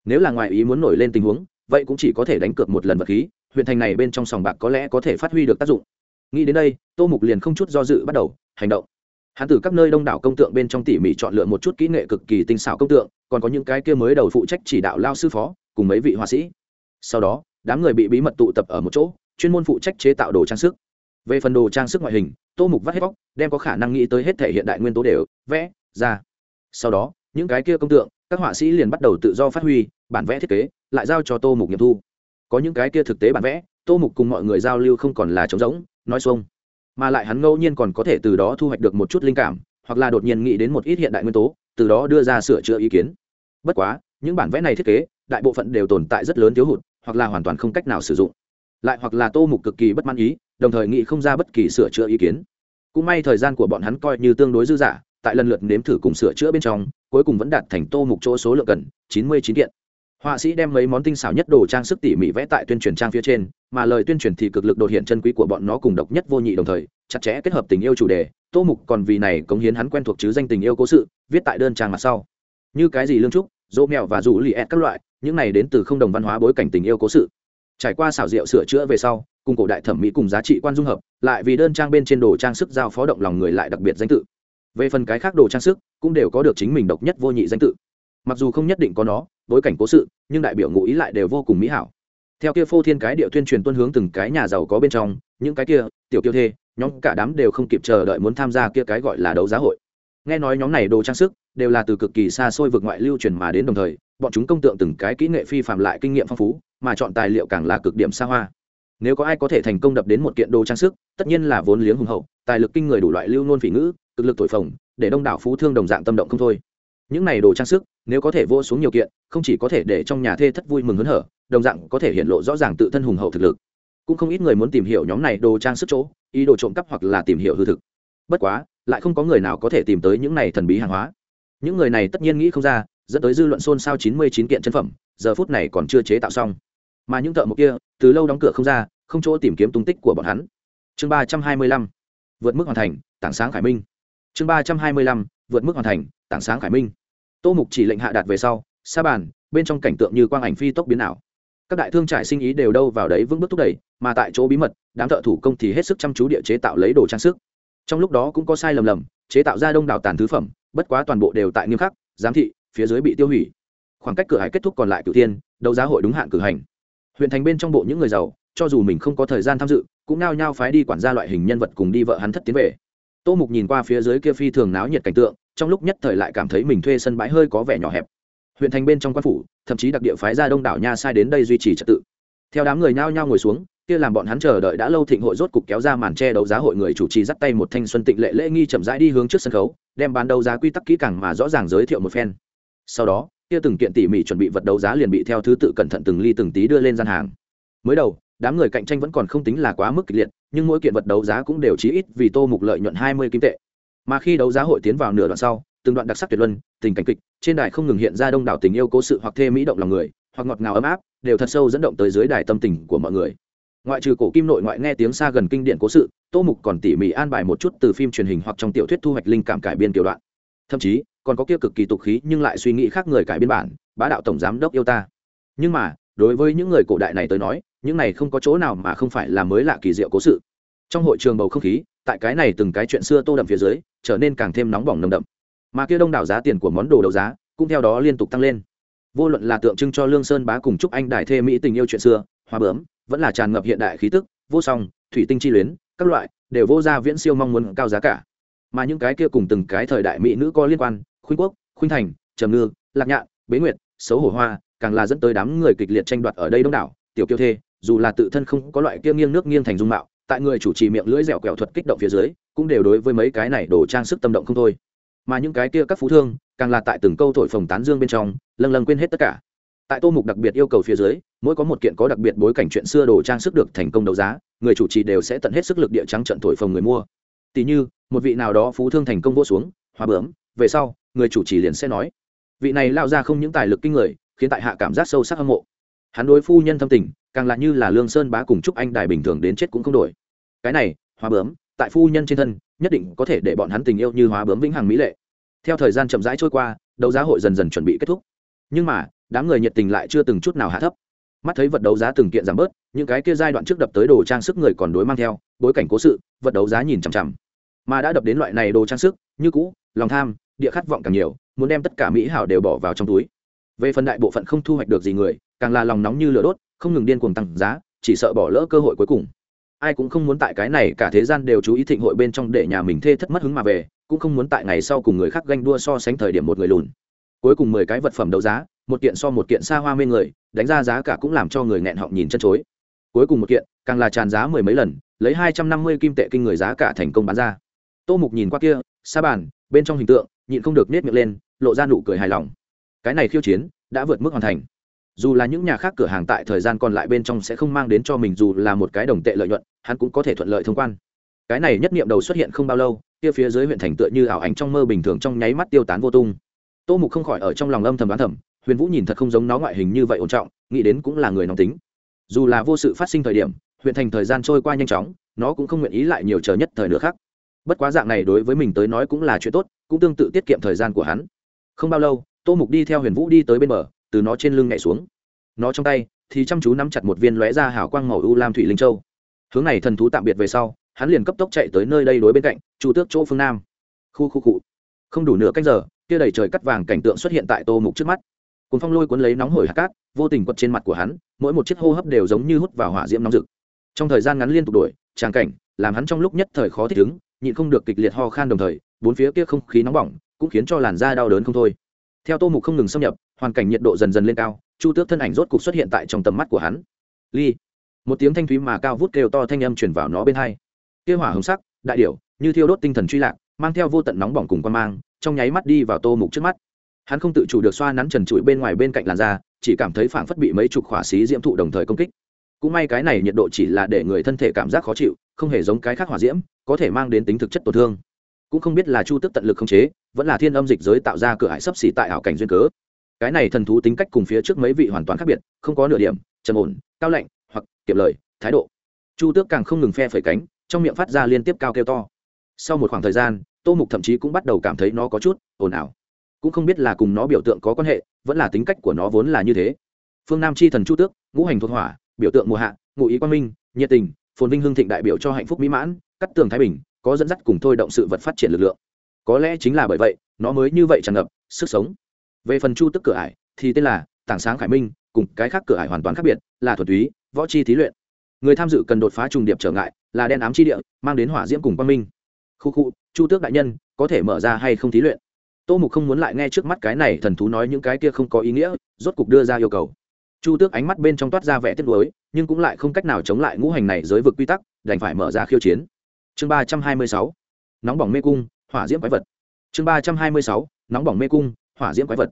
Nếu là ngoài ý muốn nổi lên tình huống, vậy cũng chỉ có thể đánh cược một lần vật khí, huyện thành này bên trong sòng bạc có lẽ có thể phát huy được tác dụng nghĩ đến đây, tô mục liền không chút do dự bắt đầu, hành động. Hắn từ các nơi đông đảo công tượng bên trong tỉ mỉ chọn lựa một chút kỹ nghệ cực kỳ tinh xảo công tượng, còn có những cái kia mới đầu phụ trách chỉ đạo lao sư phó, cùng mấy vị họa sĩ. Sau đó, đám người bị bí mật tụ tập ở một chỗ, chuyên môn phụ trách chế tạo đồ trang sức. Về phần đồ trang sức ngoại hình, tô mục vắt hết bóc đem có khả năng nghĩ tới hết thể hiện đại nguyên tố đều, vẽ, ra. Sau đó, những cái kia công tượng, các họa sĩ liền bắt đầu tự do phát huy, bản vẽ thiết kế, lại giao cho tô mục nghiệm thu. Có những cái kia thực tế bản vẽ, tô mục cùng mọi người giao lưu không còn là trống rỗng nói xuông. Mà lại hắn ngẫu nhiên còn có thể từ đó thu hoạch được một chút linh cảm, hoặc là đột nhiên nghĩ đến một ít hiện đại nguyên tố, từ đó đưa ra sửa chữa ý kiến. Bất quá, những bản vẽ này thiết kế, đại bộ phận đều tồn tại rất lớn thiếu hụt, hoặc là hoàn toàn không cách nào sử dụng. Lại hoặc là tô mục cực kỳ bất mãn ý, đồng thời nghĩ không ra bất kỳ sửa chữa ý kiến. Cũng may thời gian của bọn hắn coi như tương đối dư dả, tại lần lượt nếm thử cùng sửa chữa bên trong, cuối cùng vẫn đạt thành tô mục chỗ số lượng cần, chín mươi chín kiện họa sĩ đem mấy món tinh xảo nhất đồ trang sức tỉ mỉ vẽ tại tuyên truyền trang phía trên, mà lời tuyên truyền thì cực lực đột hiện chân quý của bọn nó cùng độc nhất vô nhị đồng thời, chặt chẽ kết hợp tình yêu chủ đề. Tô mục còn vì này cống hiến hắn quen thuộc chứ danh tình yêu cố sự, viết tại đơn trang mặt sau. Như cái gì lương trúc dỗ mèo và rủ lì ẹt các loại, những này đến từ không đồng văn hóa bối cảnh tình yêu cố sự. Trải qua xảo diệu sửa chữa về sau, cùng cổ đại thẩm mỹ cùng giá trị quan dung hợp, lại vì đơn trang bên trên đồ trang sức giao phó động lòng người lại đặc biệt danh tự. Về phần cái khác đồ trang sức, cũng đều có được chính mình độc nhất vô nhị danh tự mặc dù không nhất định có nó, bối cảnh cố sự, nhưng đại biểu ngụ ý lại đều vô cùng mỹ hảo. Theo kia phô thiên cái địa tuyên truyền tuân hướng từng cái nhà giàu có bên trong, những cái kia, tiểu kiêu thê, nhóm cả đám đều không kịp chờ đợi muốn tham gia kia cái gọi là đấu giá hội. Nghe nói nhóm này đồ trang sức, đều là từ cực kỳ xa xôi vực ngoại lưu truyền mà đến đồng thời, bọn chúng công tượng từng cái kỹ nghệ phi phạm lại kinh nghiệm phong phú, mà chọn tài liệu càng là cực điểm xa hoa. Nếu có ai có thể thành công đập đến một kiện đồ trang sức, tất nhiên là vốn liếng hùng hậu, tài lực kinh người đủ loại lưu nôn phỉ ngữ, cực lực thổi phồng, để đông đảo phú thương đồng dạng tâm động không thôi những này đồ trang sức, nếu có thể vô xuống nhiều kiện, không chỉ có thể để trong nhà thê thất vui mừng hớn hở, đồng dạng có thể hiện lộ rõ ràng tự thân hùng hậu thực lực. Cũng không ít người muốn tìm hiểu nhóm này đồ trang sức chỗ, ý đồ trộm cắp hoặc là tìm hiểu hư thực. Bất quá, lại không có người nào có thể tìm tới những này thần bí hàng hóa. Những người này tất nhiên nghĩ không ra, dẫn tới dư luận xôn xao chín mươi chín kiện chân phẩm, giờ phút này còn chưa chế tạo xong. Mà những thợ mộc kia, từ lâu đóng cửa không ra, không chỗ tìm kiếm tung tích của bọn hắn. Chương ba trăm hai mươi lăm, vượt mức hoàn thành, tảng sáng khải minh. Chương ba trăm hai mươi lăm, vượt mức hoàn thành, tảng sáng khải minh tô mục chỉ lệnh hạ đạt về sau, sa bàn, bên trong cảnh tượng như quang ảnh phi tốc biến ảo. Các đại thương trại sinh ý đều đâu vào đấy vững bước thúc đẩy, mà tại chỗ bí mật, đám thợ thủ công thì hết sức chăm chú địa chế tạo lấy đồ trang sức. Trong lúc đó cũng có sai lầm lầm, chế tạo ra đông đảo tàn thứ phẩm, bất quá toàn bộ đều tại nghiêm khắc, giám thị, phía dưới bị tiêu hủy. Khoảng cách cửa hải kết thúc còn lại cửu tiên đấu giá hội đúng hạn cử hành. Huyện thành bên trong bộ những người giàu, cho dù mình không có thời gian tham dự, cũng nao nhao phái đi quản gia loại hình nhân vật cùng đi vợ hắn thất tiến về. Tô mục nhìn qua phía dưới kia phi thường náo nhiệt cảnh tượng trong lúc nhất thời lại cảm thấy mình thuê sân bãi hơi có vẻ nhỏ hẹp. Huyện thành bên trong quan phủ, thậm chí đặc địa phái ra đông đảo nha sai đến đây duy trì trật tự. Theo đám người nhao nhao ngồi xuống, kia làm bọn hắn chờ đợi đã lâu thịnh hội rốt cục kéo ra màn che đấu giá hội người chủ trì dắt tay một thanh xuân tịnh lệ lễ nghi chậm rãi đi hướng trước sân khấu, đem bán đấu giá quy tắc kỹ càng mà rõ ràng giới thiệu một phen. Sau đó, kia từng kiện tỉ mỉ chuẩn bị vật đấu giá liền bị theo thứ tự cẩn thận từng ly từng tí đưa lên gian hàng. Mới đầu, đám người cạnh tranh vẫn còn không tính là quá mức kịch liệt, nhưng mỗi kiện vật đấu giá cũng đều chí ít vì tô mục lợi nhuận hai mươi kim tệ mà khi đấu giá hội tiến vào nửa đoạn sau, từng đoạn đặc sắc tuyệt luân, tình cảnh kịch, trên đài không ngừng hiện ra đông đảo tình yêu cố sự hoặc thê mỹ động lòng người, hoặc ngọt ngào ấm áp, đều thật sâu dẫn động tới dưới đài tâm tình của mọi người. Ngoại trừ cổ kim nội ngoại nghe tiếng xa gần kinh điển cố sự, tô mục còn tỉ mỉ an bài một chút từ phim truyền hình hoặc trong tiểu thuyết thu hoạch linh cảm cải biên kiểu đoạn. Thậm chí, còn có kia cực kỳ tục khí nhưng lại suy nghĩ khác người cải biên bản, bá đạo tổng giám đốc yêu ta. Nhưng mà, đối với những người cổ đại này tới nói, những này không có chỗ nào mà không phải là mới lạ kỳ diệu cố sự. Trong hội trường bầu không khí tại cái này từng cái chuyện xưa tô đậm phía dưới, trở nên càng thêm nóng bỏng nồng đậm. Mà kia đông đảo giá tiền của món đồ đấu giá, cũng theo đó liên tục tăng lên. Vô luận là tượng trưng cho lương sơn bá cùng chúc anh đại thê mỹ tình yêu chuyện xưa, hoa bướm, vẫn là tràn ngập hiện đại khí tức, vô song, thủy tinh chi luyến, các loại, đều vô ra viễn siêu mong muốn cao giá cả. Mà những cái kia cùng từng cái thời đại mỹ nữ có liên quan, khuynh quốc, khuynh thành, trầm ngư, lạc nhạn, bế nguyệt, xấu hổ hoa, càng là dẫn tới đám người kịch liệt tranh đoạt ở đây đông đảo, tiểu kiêu thê, dù là tự thân không có loại kia nghiêng nước nghiêng thành dung mạo tại người chủ trì miệng lưỡi dẻo quẹo thuật kích động phía dưới, cũng đều đối với mấy cái này đổ trang sức tâm động không thôi. Mà những cái kia các phú thương, càng là tại từng câu thổi phồng tán dương bên trong, lâng lâng quên hết tất cả. Tại tô mục đặc biệt yêu cầu phía dưới, mỗi có một kiện có đặc biệt bối cảnh chuyện xưa đồ trang sức được thành công đấu giá, người chủ trì đều sẽ tận hết sức lực địa trắng trận thổi phồng người mua. Tỉ như, một vị nào đó phú thương thành công vô xuống hoa bướm, về sau, người chủ trì liền sẽ nói, vị này lao ra không những tài lực kinh người, khiến tại hạ cảm giác sâu sắc hâm mộ. Hắn đối phu nhân thâm tình, càng là như là lương sơn bá cùng chúc anh đài bình thường đến chết cũng không đổi cái này, hóa bướm, tại phu nhân trên thân, nhất định có thể để bọn hắn tình yêu như hóa bướm vĩnh hằng mỹ lệ. Theo thời gian chậm rãi trôi qua, đấu giá hội dần dần chuẩn bị kết thúc. Nhưng mà, đám người nhiệt tình lại chưa từng chút nào hạ thấp. Mắt thấy vật đấu giá từng kiện giảm bớt, những cái kia giai đoạn trước đập tới đồ trang sức người còn đối mang theo, bối cảnh cố sự, vật đấu giá nhìn chằm chằm. Mà đã đập đến loại này đồ trang sức, như cũ, lòng tham, địa khát vọng càng nhiều, muốn đem tất cả mỹ hảo đều bỏ vào trong túi. Về phần đại bộ phận không thu hoạch được gì người, càng là lòng nóng như lửa đốt, không ngừng điên cuồng tăng giá, chỉ sợ bỏ lỡ cơ hội cuối cùng ai cũng không muốn tại cái này cả thế gian đều chú ý thịnh hội bên trong để nhà mình thê thất mất hứng mà về, cũng không muốn tại ngày sau cùng người khác ganh đua so sánh thời điểm một người lùn. Cuối cùng mười cái vật phẩm đấu giá, một kiện so một kiện xa hoa mê người, đánh ra giá cả cũng làm cho người nghẹn họng nhìn chân chối. Cuối cùng một kiện, càng là tràn giá mười mấy lần, lấy hai trăm năm mươi kim tệ kinh người giá cả thành công bán ra. Tô mục nhìn qua kia xa bàn, bên trong hình tượng, nhịn không được nết miệng lên, lộ ra nụ cười hài lòng. Cái này khiêu chiến, đã vượt mức hoàn thành dù là những nhà khác cửa hàng tại thời gian còn lại bên trong sẽ không mang đến cho mình dù là một cái đồng tệ lợi nhuận, hắn cũng có thể thuận lợi thông quan. Cái này nhất niệm đầu xuất hiện không bao lâu, kia phía dưới huyện thành tựa như ảo ảnh trong mơ bình thường trong nháy mắt tiêu tán vô tung. Tô mục không khỏi ở trong lòng âm thầm đoán thầm, huyền vũ nhìn thật không giống nó ngoại hình như vậy ổn trọng, nghĩ đến cũng là người nóng tính. Dù là vô sự phát sinh thời điểm, huyện thành thời gian trôi qua nhanh chóng, nó cũng không nguyện ý lại nhiều chờ nhất thời nữa khác. Bất quá dạng này đối với mình tới nói cũng là chuyện tốt, cũng tương tự tiết kiệm thời gian của hắn. Không bao lâu, tô mục đi theo huyền vũ đi tới bên bờ từ nó trên lưng nhảy xuống. Nó trong tay thì chăm chú nắm chặt một viên lóe ra hào quang màu u lam thủy linh châu. Hướng này thần thú tạm biệt về sau, hắn liền cấp tốc chạy tới nơi đây đối bên cạnh, chu tước chỗ phương nam. Khu khu cụ không đủ nửa cách giờ, kia đầy trời cắt vàng cảnh tượng xuất hiện tại tô mục trước mắt. Cuốn phong lôi cuốn lấy nóng hổi hạt cát, vô tình quật trên mặt của hắn, mỗi một chiếc hô hấp đều giống như hút vào hỏa diễm nóng rực. Trong thời gian ngắn liên tục đổi, tràng cảnh, làm hắn trong lúc nhất thời khó thích ứng, nhịn không được kịch liệt ho khan đồng thời, bốn phía kia không khí nóng bỏng, cũng khiến cho làn da đau đớn không thôi. Theo tô mục không ngừng xâm nhập hoàn cảnh nhiệt độ dần dần lên cao, chu tước thân ảnh rốt cục xuất hiện tại trong tầm mắt của hắn. Ly. Một tiếng thanh thúy mà cao vút kêu to thanh âm chuyển vào nó bên hai. Kêu hỏa hồng sắc, đại điểu, như thiêu đốt tinh thần truy lạc, mang theo vô tận nóng bỏng cùng quan mang, trong nháy mắt đi vào tô mục trước mắt. Hắn không tự chủ được xoa nắn trần trụi bên ngoài bên cạnh làn da, chỉ cảm thấy phảng phất bị mấy chục khỏa xí diễm thụ đồng thời công kích. Cũng may cái này nhiệt độ chỉ là để người thân thể cảm giác khó chịu, không hề giống cái khác hỏa diễm, có thể mang đến tính thực chất tổn thương. Cũng không biết là chu tức tận lực không chế, vẫn là thiên âm dịch giới tạo ra cửa hải sấp xỉ tại ảo cảnh duyên cớ cái này thần thú tính cách cùng phía trước mấy vị hoàn toàn khác biệt, không có nửa điểm, trầm ổn, cao lạnh, hoặc kiệm lời, thái độ. Chu tước càng không ngừng phe phẩy cánh, trong miệng phát ra liên tiếp cao kêu to. Sau một khoảng thời gian, tô mục thậm chí cũng bắt đầu cảm thấy nó có chút ồn ào. Cũng không biết là cùng nó biểu tượng có quan hệ, vẫn là tính cách của nó vốn là như thế. Phương nam chi thần chu tước, ngũ hành thuộc hỏa, biểu tượng mùa hạ, ngụ ý quang minh, nhiệt tình, phồn vinh hưng thịnh đại biểu cho hạnh phúc mỹ mãn, cắt tường thái bình, có dẫn dắt cùng thôi động sự vật phát triển lực lượng. Có lẽ chính là bởi vậy, nó mới như vậy tràn ngập sức sống về phần chu tức cửa ải, thì tên là tảng sáng khải minh, cùng cái khác cửa ải hoàn toàn khác biệt, là thuật túy võ chi thí luyện. Người tham dự cần đột phá trùng điệp trở ngại, là đen ám chi địa, mang đến hỏa diễm cùng quang minh. Khu khu, chu tước đại nhân, có thể mở ra hay không thí luyện? Tô mục không muốn lại nghe trước mắt cái này thần thú nói những cái kia không có ý nghĩa, rốt cục đưa ra yêu cầu. Chu tước ánh mắt bên trong toát ra vẻ tiếc nuối, nhưng cũng lại không cách nào chống lại ngũ hành này giới vực quy tắc, đành phải mở ra khiêu chiến. Chương ba trăm hai mươi sáu, nóng bỏng mê cung, hỏa diễm quái vật. Chương ba trăm hai mươi sáu, nóng bỏng mê cung hỏa diễm quái vật.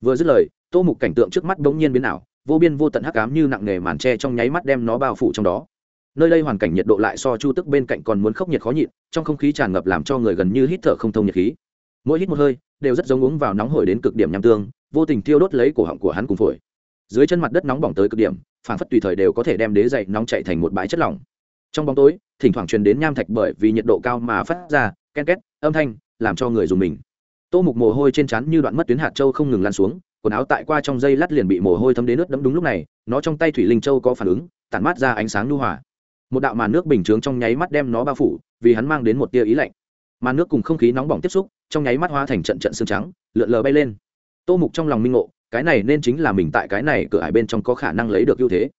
Vừa dứt lời, tô mục cảnh tượng trước mắt bỗng nhiên biến ảo, vô biên vô tận hắc ám như nặng nề màn tre trong nháy mắt đem nó bao phủ trong đó. Nơi đây hoàn cảnh nhiệt độ lại so chu tức bên cạnh còn muốn khốc nhiệt khó nhịn, trong không khí tràn ngập làm cho người gần như hít thở không thông nhiệt khí. Mỗi hít một hơi, đều rất giống uống vào nóng hổi đến cực điểm nham tương, vô tình thiêu đốt lấy cổ họng của hắn cùng phổi. Dưới chân mặt đất nóng bỏng tới cực điểm, phản phất tùy thời đều có thể đem đế dậy nóng chạy thành một bãi chất lỏng. Trong bóng tối, thỉnh thoảng truyền đến nham thạch bởi vì nhiệt độ cao mà phát ra ken két, âm thanh, làm cho người dùng mình tô mục mồ hôi trên trán như đoạn mất tuyến hạt châu không ngừng lan xuống, quần áo tại qua trong dây lát liền bị mồ hôi thấm đến nước đẫm đúng lúc này, nó trong tay thủy linh châu có phản ứng, tản mát ra ánh sáng lưu hỏa một đạo màn nước bình chướng trong nháy mắt đem nó bao phủ, vì hắn mang đến một tia ý lạnh. Màn nước cùng không khí nóng bỏng tiếp xúc, trong nháy mắt hóa thành trận trận xương trắng, lượn lờ bay lên. Tô mục trong lòng minh ngộ, cái này nên chính là mình tại cái này cửa hải bên trong có khả năng lấy được ưu thế.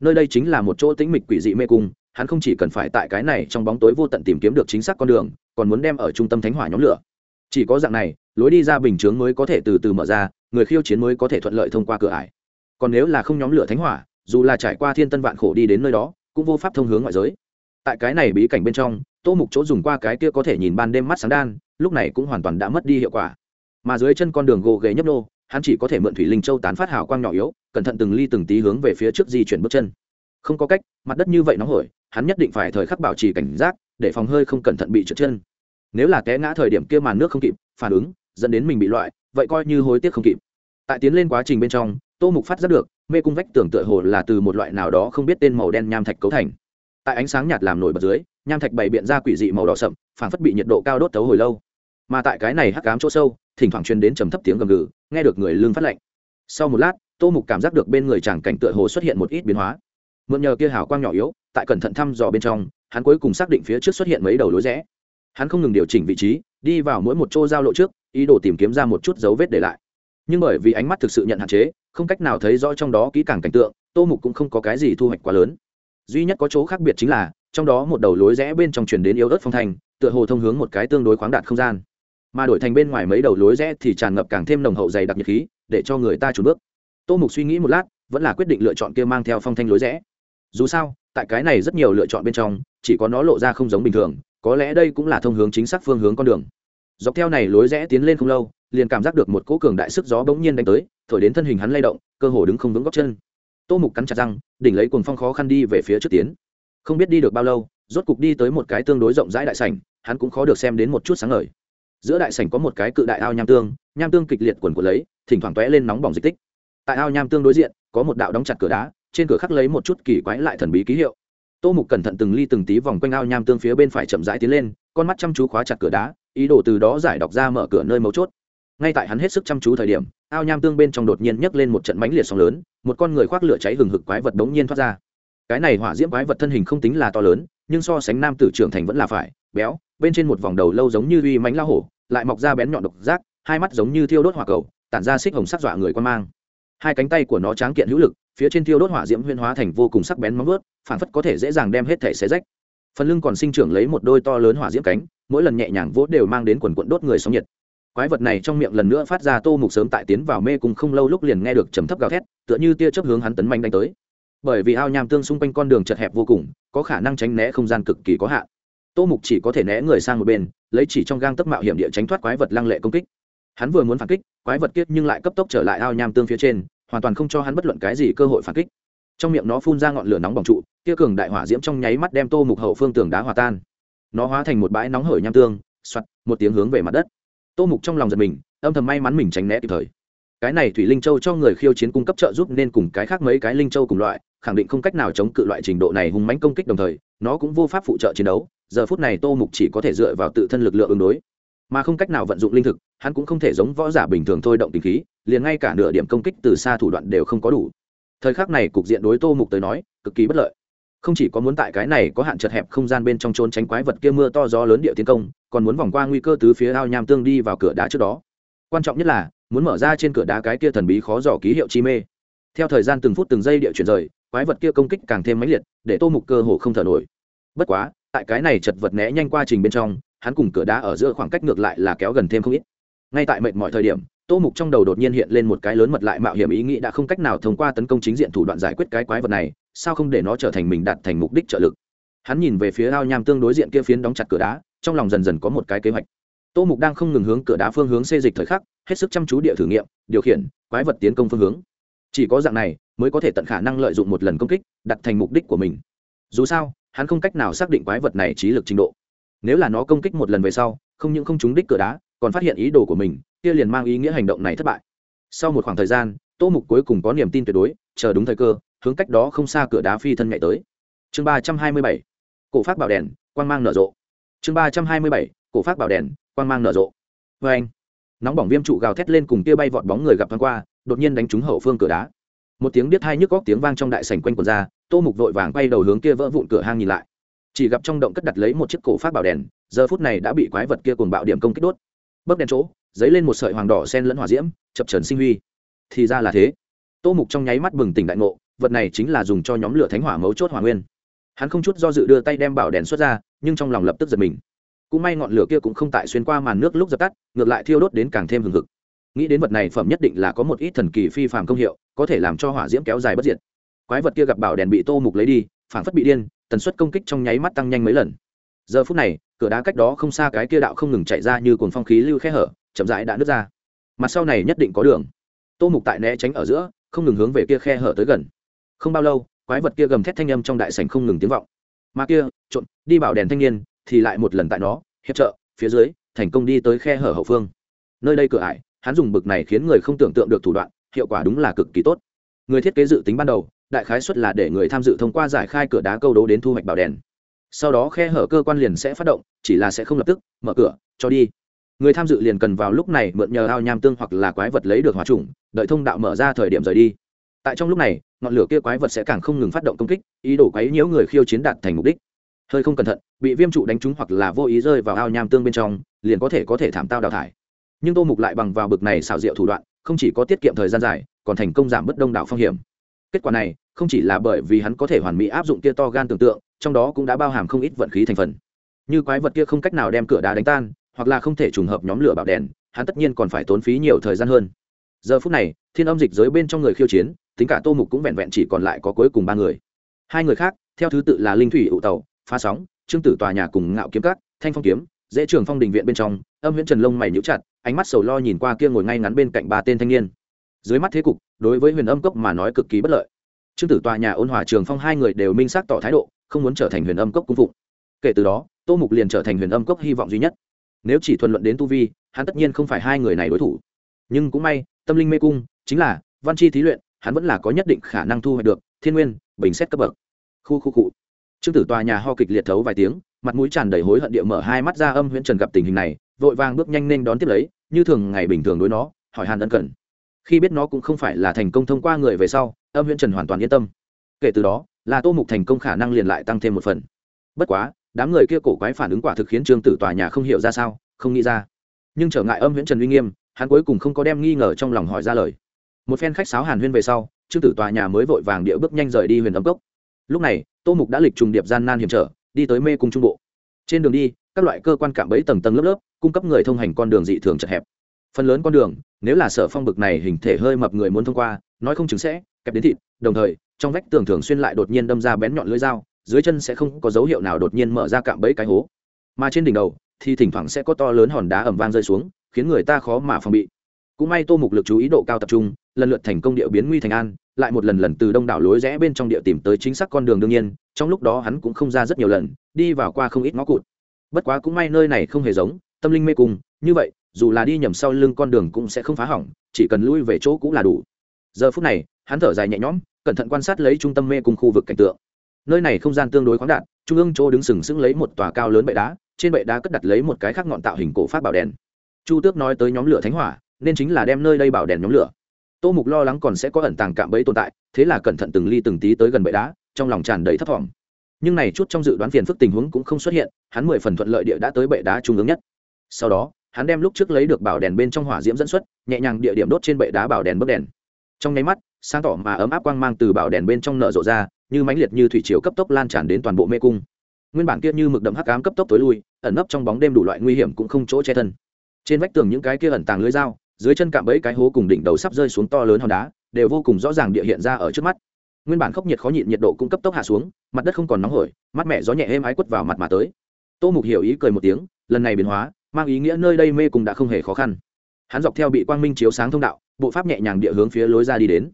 Nơi đây chính là một chỗ tĩnh mịch quỷ dị mê cung, hắn không chỉ cần phải tại cái này trong bóng tối vô tận tìm kiếm được chính xác con đường, còn muốn đem ở trung tâm thánh hỏa nhóm lửa chỉ có dạng này, lối đi ra bình chướng mới có thể từ từ mở ra, người khiêu chiến mới có thể thuận lợi thông qua cửa ải. Còn nếu là không nhóm lửa thánh hỏa, dù là trải qua thiên tân vạn khổ đi đến nơi đó, cũng vô pháp thông hướng ngoại giới. Tại cái này bí cảnh bên trong, tô mục chỗ dùng qua cái kia có thể nhìn ban đêm mắt sáng đan, lúc này cũng hoàn toàn đã mất đi hiệu quả. Mà dưới chân con đường gồ ghề nhấp nô, hắn chỉ có thể mượn thủy linh châu tán phát hào quang nhỏ yếu, cẩn thận từng ly từng tí hướng về phía trước di chuyển bước chân. Không có cách, mặt đất như vậy nóng hổi, hắn nhất định phải thời khắc bảo trì cảnh giác, để phòng hơi không cẩn thận bị trượt chân nếu là té ngã thời điểm kia màn nước không kịp, phản ứng, dẫn đến mình bị loại, vậy coi như hối tiếc không kịp. Tại tiến lên quá trình bên trong, tô mục phát giác được, mê cung vách tưởng tựa hồ là từ một loại nào đó không biết tên màu đen nham thạch cấu thành. Tại ánh sáng nhạt làm nổi bật dưới, nham thạch bày biện ra quỷ dị màu đỏ sậm phản phất bị nhiệt độ cao đốt tấu hồi lâu. Mà tại cái này hắc cám chỗ sâu, thỉnh thoảng truyền đến trầm thấp tiếng gầm gừ, nghe được người lương phát lạnh. Sau một lát, tô mục cảm giác được bên người chàng cảnh tựa hồ xuất hiện một ít biến hóa. Mượn nhờ kia hào quang nhỏ yếu, tại cẩn thận thăm dò bên trong, hắn cuối cùng xác định phía trước xuất hiện mấy đầu lối rẽ hắn không ngừng điều chỉnh vị trí, đi vào mỗi một chỗ giao lộ trước, ý đồ tìm kiếm ra một chút dấu vết để lại. Nhưng bởi vì ánh mắt thực sự nhận hạn chế, không cách nào thấy rõ trong đó kỹ càng cảnh tượng, tô mục cũng không có cái gì thu hoạch quá lớn. Duy nhất có chỗ khác biệt chính là, trong đó một đầu lối rẽ bên trong truyền đến yếu ớt phong thành tựa hồ thông hướng một cái tương đối khoáng đạt không gian. Mà đổi thành bên ngoài mấy đầu lối rẽ thì tràn ngập càng thêm nồng hậu dày đặc nhiệt khí, để cho người ta trùn bước. Tô mục suy nghĩ một lát, vẫn là quyết định lựa chọn kia mang theo phong thanh lối rẽ. Dù sao, tại cái này rất nhiều lựa chọn bên trong, chỉ có nó lộ ra không giống bình thường có lẽ đây cũng là thông hướng chính xác phương hướng con đường. Dọc theo này lối rẽ tiến lên không lâu, liền cảm giác được một cỗ cường đại sức gió bỗng nhiên đánh tới, thổi đến thân hình hắn lay động, cơ hồ đứng không vững góc chân. Tô mục cắn chặt răng, đỉnh lấy cuồng phong khó khăn đi về phía trước tiến. Không biết đi được bao lâu, rốt cục đi tới một cái tương đối rộng rãi đại sảnh, hắn cũng khó được xem đến một chút sáng ngời. Giữa đại sảnh có một cái cự đại ao nham tương nham tương kịch liệt quần của lấy, thỉnh thoảng tóe lên nóng bỏng dịch tích. Tại ao nham tương đối diện, có một đạo đóng chặt cửa đá, trên cửa khắc lấy một chút kỳ quái lại thần bí ký hiệu tô mục cẩn thận từng ly từng tí vòng quanh ao nham tương phía bên phải chậm rãi tiến lên, con mắt chăm chú khóa chặt cửa đá, ý đồ từ đó giải đọc ra mở cửa nơi mấu chốt. Ngay tại hắn hết sức chăm chú thời điểm, ao nham tương bên trong đột nhiên nhấc lên một trận mãnh liệt sóng lớn, một con người khoác lửa cháy hừng hực quái vật đống nhiên thoát ra. Cái này hỏa diễm quái vật thân hình không tính là to lớn, nhưng so sánh nam tử trưởng thành vẫn là phải, béo, bên trên một vòng đầu lâu giống như uy mánh lao hổ, lại mọc ra bén nhọn độc giác, hai mắt giống như thiêu đốt hỏa cầu, tản ra xích hồng sắc dọa người quan mang hai cánh tay của nó tráng kiện hữu lực, phía trên thiêu đốt hỏa diễm huyên hóa thành vô cùng sắc bén móng vớt phản phất có thể dễ dàng đem hết thể xé rách. Phần lưng còn sinh trưởng lấy một đôi to lớn hỏa diễm cánh, mỗi lần nhẹ nhàng vỗ đều mang đến quần quận đốt người sóng nhiệt. Quái vật này trong miệng lần nữa phát ra tô mục sớm tại tiến vào mê cùng không lâu lúc liền nghe được trầm thấp gào thét, tựa như tia chớp hướng hắn tấn manh đánh tới. Bởi vì ao nham tương xung quanh con đường chật hẹp vô cùng, có khả năng tránh né không gian cực kỳ có hạn. Tô mục chỉ có thể né người sang một bên, lấy chỉ trong gang tấc mạo hiểm địa tránh thoát quái vật lăng lệ công kích. Hắn vừa muốn phản kích quái vật kiết nhưng lại cấp tốc trở lại ao nham tương phía trên, hoàn toàn không cho hắn bất luận cái gì cơ hội phản kích. Trong miệng nó phun ra ngọn lửa nóng bỏng trụ, kia cường đại hỏa diễm trong nháy mắt đem tô mục hậu phương tường đá hòa tan. Nó hóa thành một bãi nóng hởi nham tương soặt một tiếng hướng về mặt đất. Tô mục trong lòng giật mình, âm thầm may mắn mình tránh né kịp thời. Cái này thủy linh châu cho người khiêu chiến cung cấp trợ giúp nên cùng cái khác mấy cái linh châu cùng loại, khẳng định không cách nào chống cự loại trình độ này hung mãnh công kích đồng thời, nó cũng vô pháp phụ trợ chiến đấu, giờ phút này tô mục chỉ có thể dựa vào tự thân lực lượng ứng đối, mà không cách nào vận dụng linh thực hắn cũng không thể giống võ giả bình thường thôi động tình khí, liền ngay cả nửa điểm công kích từ xa thủ đoạn đều không có đủ. Thời khắc này cục diện đối tô mục tới nói, cực kỳ bất lợi. Không chỉ có muốn tại cái này có hạn chật hẹp không gian bên trong trốn tránh quái vật kia mưa to gió lớn địa tiến công, còn muốn vòng qua nguy cơ từ phía ao nham tương đi vào cửa đá trước đó. Quan trọng nhất là, muốn mở ra trên cửa đá cái kia thần bí khó dò ký hiệu chi mê. Theo thời gian từng phút từng giây địa chuyển rời, quái vật kia công kích càng thêm mãnh liệt, để tô mục cơ hồ không thở nổi. Bất quá, tại cái này chật vật né nhanh qua trình bên trong, hắn cùng cửa đá ở giữa khoảng cách ngược lại là kéo gần thêm không ít ngay tại mệt mọi thời điểm, tô mục trong đầu đột nhiên hiện lên một cái lớn mật lại mạo hiểm ý nghĩ đã không cách nào thông qua tấn công chính diện thủ đoạn giải quyết cái quái vật này, sao không để nó trở thành mình đạt thành mục đích trợ lực? Hắn nhìn về phía ao nham tương đối diện kia phiến đóng chặt cửa đá, trong lòng dần dần có một cái kế hoạch. Tô mục đang không ngừng hướng cửa đá phương hướng xê dịch thời khắc, hết sức chăm chú địa thử nghiệm, điều khiển quái vật tiến công phương hướng. Chỉ có dạng này mới có thể tận khả năng lợi dụng một lần công kích, đặt thành mục đích của mình. Dù sao, hắn không cách nào xác định quái vật này trí lực trình độ. Nếu là nó công kích một lần về sau, không những không trúng đích cửa đá còn phát hiện ý đồ của mình, kia liền mang ý nghĩa hành động này thất bại. Sau một khoảng thời gian, tô mục cuối cùng có niềm tin tuyệt đối, chờ đúng thời cơ, hướng cách đó không xa cửa đá phi thân nhảy tới. Chương ba trăm hai mươi bảy, cổ phát bảo đèn, quang mang nở rộ. Chương ba trăm hai mươi bảy, cổ phát bảo đèn, quang mang nở rộ. Vê anh, nóng bỏng viêm trụ gào thét lên cùng kia bay vọt bóng người gặp thoáng qua, đột nhiên đánh trúng hậu phương cửa đá. Một tiếng biết hai nhức góc tiếng vang trong đại sảnh quanh quần ra, tô mục vội vàng quay đầu hướng kia vỡ vụn cửa hang nhìn lại. Chỉ gặp trong động cất đặt lấy một chiếc cổ phát bảo đèn, giờ phút này đã bị quái vật kia cùng bạo điểm công kích đốt bấc đèn chỗ, dấy lên một sợi hoàng đỏ sen lẫn hỏa diễm, chập trần sinh huy. Thì ra là thế. Tô mục trong nháy mắt bừng tỉnh đại ngộ, vật này chính là dùng cho nhóm lửa thánh hỏa mấu chốt hỏa nguyên. Hắn không chút do dự đưa tay đem bảo đèn xuất ra, nhưng trong lòng lập tức giật mình. Cũng may ngọn lửa kia cũng không tại xuyên qua màn nước lúc dập tắt, ngược lại thiêu đốt đến càng thêm hừng hực. Nghĩ đến vật này phẩm nhất định là có một ít thần kỳ phi phàm công hiệu, có thể làm cho hỏa diễm kéo dài bất diệt. Quái vật kia gặp bảo đèn bị tô mục lấy đi phản phất bị điên, tần suất công kích trong nháy mắt tăng nhanh mấy lần giờ phút này, cửa đá cách đó không xa cái kia đạo không ngừng chạy ra như cồn phong khí lưu khe hở, chậm rãi đã nứt ra. Mặt sau này nhất định có đường. Tô mục tại né tránh ở giữa, không ngừng hướng về kia khe hở tới gần. Không bao lâu, quái vật kia gầm thét thanh âm trong đại sảnh không ngừng tiếng vọng. Mà kia, trộn, đi bảo đèn thanh niên, thì lại một lần tại nó, hiệp trợ, phía dưới, thành công đi tới khe hở hậu phương. Nơi đây cửa ải, hắn dùng bực này khiến người không tưởng tượng được thủ đoạn, hiệu quả đúng là cực kỳ tốt. Người thiết kế dự tính ban đầu, đại khái xuất là để người tham dự thông qua giải khai cửa đá câu đấu đến thu hoạch bảo đèn sau đó khe hở cơ quan liền sẽ phát động, chỉ là sẽ không lập tức, mở cửa, cho đi. Người tham dự liền cần vào lúc này mượn nhờ ao nham tương hoặc là quái vật lấy được hòa trùng đợi thông đạo mở ra thời điểm rời đi. Tại trong lúc này, ngọn lửa kia quái vật sẽ càng không ngừng phát động công kích, ý đồ quấy nhiễu người khiêu chiến đạt thành mục đích. Hơi không cẩn thận, bị viêm trụ đánh trúng hoặc là vô ý rơi vào ao nham tương bên trong, liền có thể có thể thảm tao đào thải. Nhưng tô mục lại bằng vào bực này xảo diệu thủ đoạn, không chỉ có tiết kiệm thời gian dài, còn thành công giảm bớt đông đảo phong hiểm. Kết quả này, không chỉ là bởi vì hắn có thể hoàn mỹ áp dụng kia to gan tưởng tượng trong đó cũng đã bao hàm không ít vận khí thành phần. Như quái vật kia không cách nào đem cửa đá đánh tan, hoặc là không thể trùng hợp nhóm lửa bảo đèn, hắn tất nhiên còn phải tốn phí nhiều thời gian hơn. Giờ phút này, thiên âm dịch giới bên trong người khiêu chiến, tính cả tô mục cũng vẹn vẹn chỉ còn lại có cuối cùng ba người. Hai người khác, theo thứ tự là linh thủy ụ tàu, phá sóng, trương tử tòa nhà cùng ngạo kiếm cắt thanh phong kiếm, dễ trường phong đình viện bên trong, âm huyễn trần lông mày nhũ chặt, ánh mắt sầu lo nhìn qua kia ngồi ngay ngắn bên cạnh ba tên thanh niên. Dưới mắt thế cục, đối với huyền âm cốc mà nói cực kỳ bất lợi. Trương tử tòa nhà, ôn hòa trường phong hai người đều minh xác tỏ thái độ không muốn trở thành huyền âm cốc cung phụng. Kể từ đó, tô mục liền trở thành huyền âm cốc hy vọng duy nhất. Nếu chỉ thuần luận đến tu vi, hắn tất nhiên không phải hai người này đối thủ. Nhưng cũng may, tâm linh mê cung chính là văn chi thí luyện, hắn vẫn là có nhất định khả năng thu hoạch được thiên nguyên, bình xét cấp bậc. Khu khu cụ trương tử tòa nhà ho kịch liệt thấu vài tiếng, mặt mũi tràn đầy hối hận địa mở hai mắt ra âm huyễn trần gặp tình hình này, vội vàng bước nhanh nên đón tiếp lấy, như thường ngày bình thường đối nó, hỏi hàn ân cần. Khi biết nó cũng không phải là thành công thông qua người về sau, âm huyễn trần hoàn toàn yên tâm. Kể từ đó là tô mục thành công khả năng liền lại tăng thêm một phần. Bất quá, đám người kia cổ quái phản ứng quả thực khiến trương tử tòa nhà không hiểu ra sao, không nghĩ ra. Nhưng trở ngại âm huyễn trần uy nghiêm, hắn cuối cùng không có đem nghi ngờ trong lòng hỏi ra lời. Một phen khách sáo hàn huyên về sau, trương tử tòa nhà mới vội vàng địa bước nhanh rời đi huyền ấm cốc. Lúc này, tô mục đã lịch trùng điệp gian nan hiểm trở, đi tới mê cung trung bộ. Trên đường đi, các loại cơ quan cạm bẫy tầng tầng lớp lớp, cung cấp người thông hành con đường dị thường chật hẹp. Phần lớn con đường, nếu là sở phong bực này hình thể hơi mập người muốn thông qua, nói không chừng sẽ kẹp đến thịt, đồng thời trong vách tường thường xuyên lại đột nhiên đâm ra bén nhọn lưỡi dao, dưới chân sẽ không có dấu hiệu nào đột nhiên mở ra cạm bẫy cái hố. Mà trên đỉnh đầu thì thỉnh thoảng sẽ có to lớn hòn đá ẩm vang rơi xuống, khiến người ta khó mà phòng bị. Cũng may tô mục lực chú ý độ cao tập trung, lần lượt thành công địa biến nguy thành an, lại một lần lần từ đông đảo lối rẽ bên trong địa tìm tới chính xác con đường đương nhiên, trong lúc đó hắn cũng không ra rất nhiều lần, đi vào qua không ít ngõ cụt. Bất quá cũng may nơi này không hề giống, tâm linh mê cung, như vậy, dù là đi nhầm sau lưng con đường cũng sẽ không phá hỏng, chỉ cần lui về chỗ cũng là đủ. Giờ phút này, hắn thở dài nhẹ nhõm cẩn thận quan sát lấy trung tâm mê cung khu vực cảnh tượng. Nơi này không gian tương đối khoáng đạt, trung ương chỗ đứng sừng sững lấy một tòa cao lớn bệ đá, trên bệ đá cất đặt lấy một cái khác ngọn tạo hình cổ phát bảo đèn. Chu tước nói tới nhóm lửa thánh hỏa, nên chính là đem nơi đây bảo đèn nhóm lửa. Tô mục lo lắng còn sẽ có ẩn tàng cạm bẫy tồn tại, thế là cẩn thận từng ly từng tí tới gần bệ đá, trong lòng tràn đầy thấp thỏm. Nhưng này chút trong dự đoán phiền phức tình huống cũng không xuất hiện, hắn mười phần thuận lợi địa đã tới bệ đá trung ương nhất. Sau đó, hắn đem lúc trước lấy được bảo đèn bên trong hỏa diễm dẫn xuất, nhẹ nhàng địa điểm đốt trên bệ đá bảo đèn bấc đèn trong nháy mắt, sáng tỏ mà ấm áp quang mang từ bảo đèn bên trong nở rộ ra, như mãnh liệt như thủy chiều cấp tốc lan tràn đến toàn bộ mê cung. Nguyên bản kia như mực đậm hắc ám cấp tốc tối lui, ẩn nấp trong bóng đêm đủ loại nguy hiểm cũng không chỗ che thân. Trên vách tường những cái kia ẩn tàng lưới dao, dưới chân cạm bẫy cái hố cùng đỉnh đầu sắp rơi xuống to lớn hòn đá, đều vô cùng rõ ràng địa hiện ra ở trước mắt. Nguyên bản khốc nhiệt khó nhịn nhiệt độ cũng cấp tốc hạ xuống, mặt đất không còn nóng hổi mắt mẹ gió nhẹ êm ái quất vào mặt mà tới. Tô mục hiểu ý cười một tiếng, lần này biến hóa, mang ý nghĩa nơi đây mê cùng đã không hề khó khăn. Hắn dọc theo bị quang minh chiếu sáng thông đạo bộ pháp nhẹ nhàng địa hướng phía lối ra đi đến.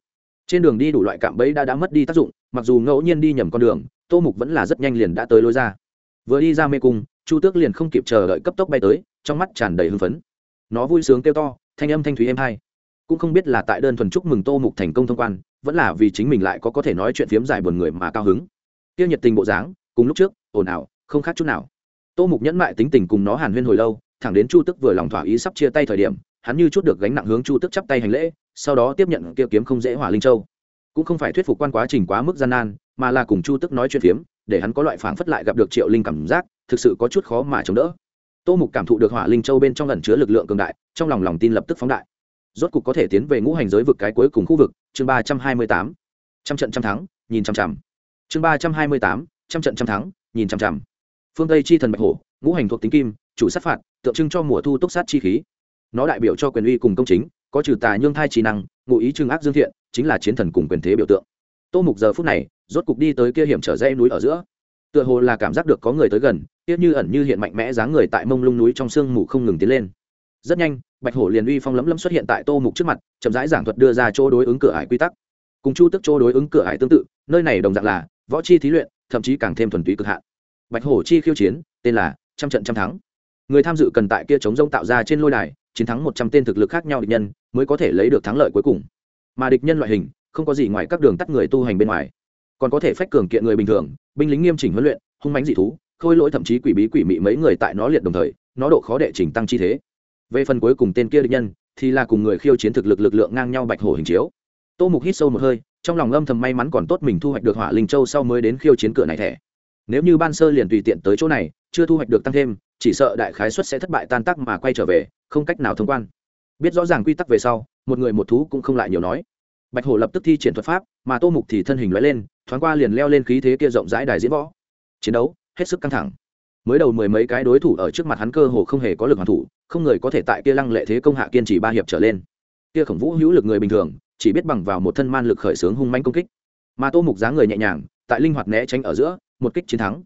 Trên đường đi đủ loại cạm bẫy đã đã mất đi tác dụng, mặc dù ngẫu nhiên đi nhầm con đường, tô mục vẫn là rất nhanh liền đã tới lối ra. Vừa đi ra mê cung, chu tước liền không kịp chờ đợi cấp tốc bay tới, trong mắt tràn đầy hưng phấn. Nó vui sướng kêu to, thanh âm thanh thúy êm hai. Cũng không biết là tại đơn thuần chúc mừng tô mục thành công thông quan, vẫn là vì chính mình lại có có thể nói chuyện phiếm dài buồn người mà cao hứng. Tiêu nhiệt tình bộ dáng, cùng lúc trước, ồn ào, không khác chút nào. Tô mục nhẫn mại tính tình cùng nó hàn huyên hồi lâu, thẳng đến chu tức vừa lòng thỏa ý sắp chia tay thời điểm hắn như chút được gánh nặng hướng chu tức chắp tay hành lễ, sau đó tiếp nhận kia kiếm không dễ hỏa linh châu. Cũng không phải thuyết phục quan quá trình quá mức gian nan, mà là cùng chu tức nói chuyện phiếm, để hắn có loại phảng phất lại gặp được triệu linh cảm giác, thực sự có chút khó mà chống đỡ. Tô mục cảm thụ được hỏa linh châu bên trong lần chứa lực lượng cường đại, trong lòng lòng tin lập tức phóng đại. Rốt cục có thể tiến về ngũ hành giới vực cái cuối cùng khu vực, chương ba trăm hai mươi tám. Trăm trận trăm thắng, nhìn chằm chằm. Chương ba trăm hai mươi tám, trăm trận trăm thắng, nhìn chằm chằm. Phương tây chi thần bạch hổ, ngũ hành thuộc tính kim, chủ sát phạt, tượng trưng cho mùa thu túc sát chi khí nó đại biểu cho quyền uy cùng công chính, có trừ tà nhương thai trí năng, ngụ ý trừng ác dương thiện, chính là chiến thần cùng quyền thế biểu tượng. Tô mục giờ phút này, rốt cục đi tới kia hiểm trở dây núi ở giữa. Tựa hồ là cảm giác được có người tới gần tiếc như ẩn như hiện mạnh mẽ dáng người tại mông lung núi trong sương mù không ngừng tiến lên. Rất nhanh, bạch hổ liền uy phong lấm lấm xuất hiện tại tô mục trước mặt, chậm rãi giảng thuật đưa ra chỗ đối ứng cửa hải quy tắc. Cùng chu tức chỗ đối ứng cửa hải tương tự, nơi này đồng dạng là võ chi thí luyện, thậm chí càng thêm thuần túy cực hạn. Bạch hổ chi khiêu chiến, tên là trăm trận trăm thắng người tham dự cần tại kia chống rông tạo ra trên lôi đài, chiến thắng một trăm tên thực lực khác nhau địch nhân, mới có thể lấy được thắng lợi cuối cùng. Mà địch nhân loại hình, không có gì ngoài các đường tắt người tu hành bên ngoài. Còn có thể phách cường kiện người bình thường, binh lính nghiêm chỉnh huấn luyện, hung mánh dị thú, khôi lỗi thậm chí quỷ bí quỷ mị mấy người tại nó liệt đồng thời, nó độ khó đệ trình tăng chi thế. Về phần cuối cùng tên kia địch nhân, thì là cùng người khiêu chiến thực lực lực lượng ngang nhau bạch hổ hình chiếu. Tô mục hít sâu một hơi, trong lòng âm thầm may mắn còn tốt mình thu hoạch được hỏa linh châu sau mới đến khiêu chiến cửa này thẻ. Nếu như ban sơ liền tùy tiện tới chỗ này, chưa thu hoạch được tăng thêm chỉ sợ đại khái suất sẽ thất bại tan tác mà quay trở về, không cách nào thông quan. Biết rõ ràng quy tắc về sau, một người một thú cũng không lại nhiều nói. Bạch hổ lập tức thi triển thuật pháp, mà tô mục thì thân hình loại lên, thoáng qua liền leo lên khí thế kia rộng rãi đài diễn võ. Chiến đấu, hết sức căng thẳng. Mới đầu mười mấy cái đối thủ ở trước mặt hắn cơ hồ không hề có lực hoàn thủ, không người có thể tại kia lăng lệ thế công hạ kiên trì ba hiệp trở lên. Kia khổng vũ hữu lực người bình thường, chỉ biết bằng vào một thân man lực khởi xướng hung manh công kích. Mà tô mục dáng người nhẹ nhàng, tại linh hoạt né tránh ở giữa, một kích chiến thắng.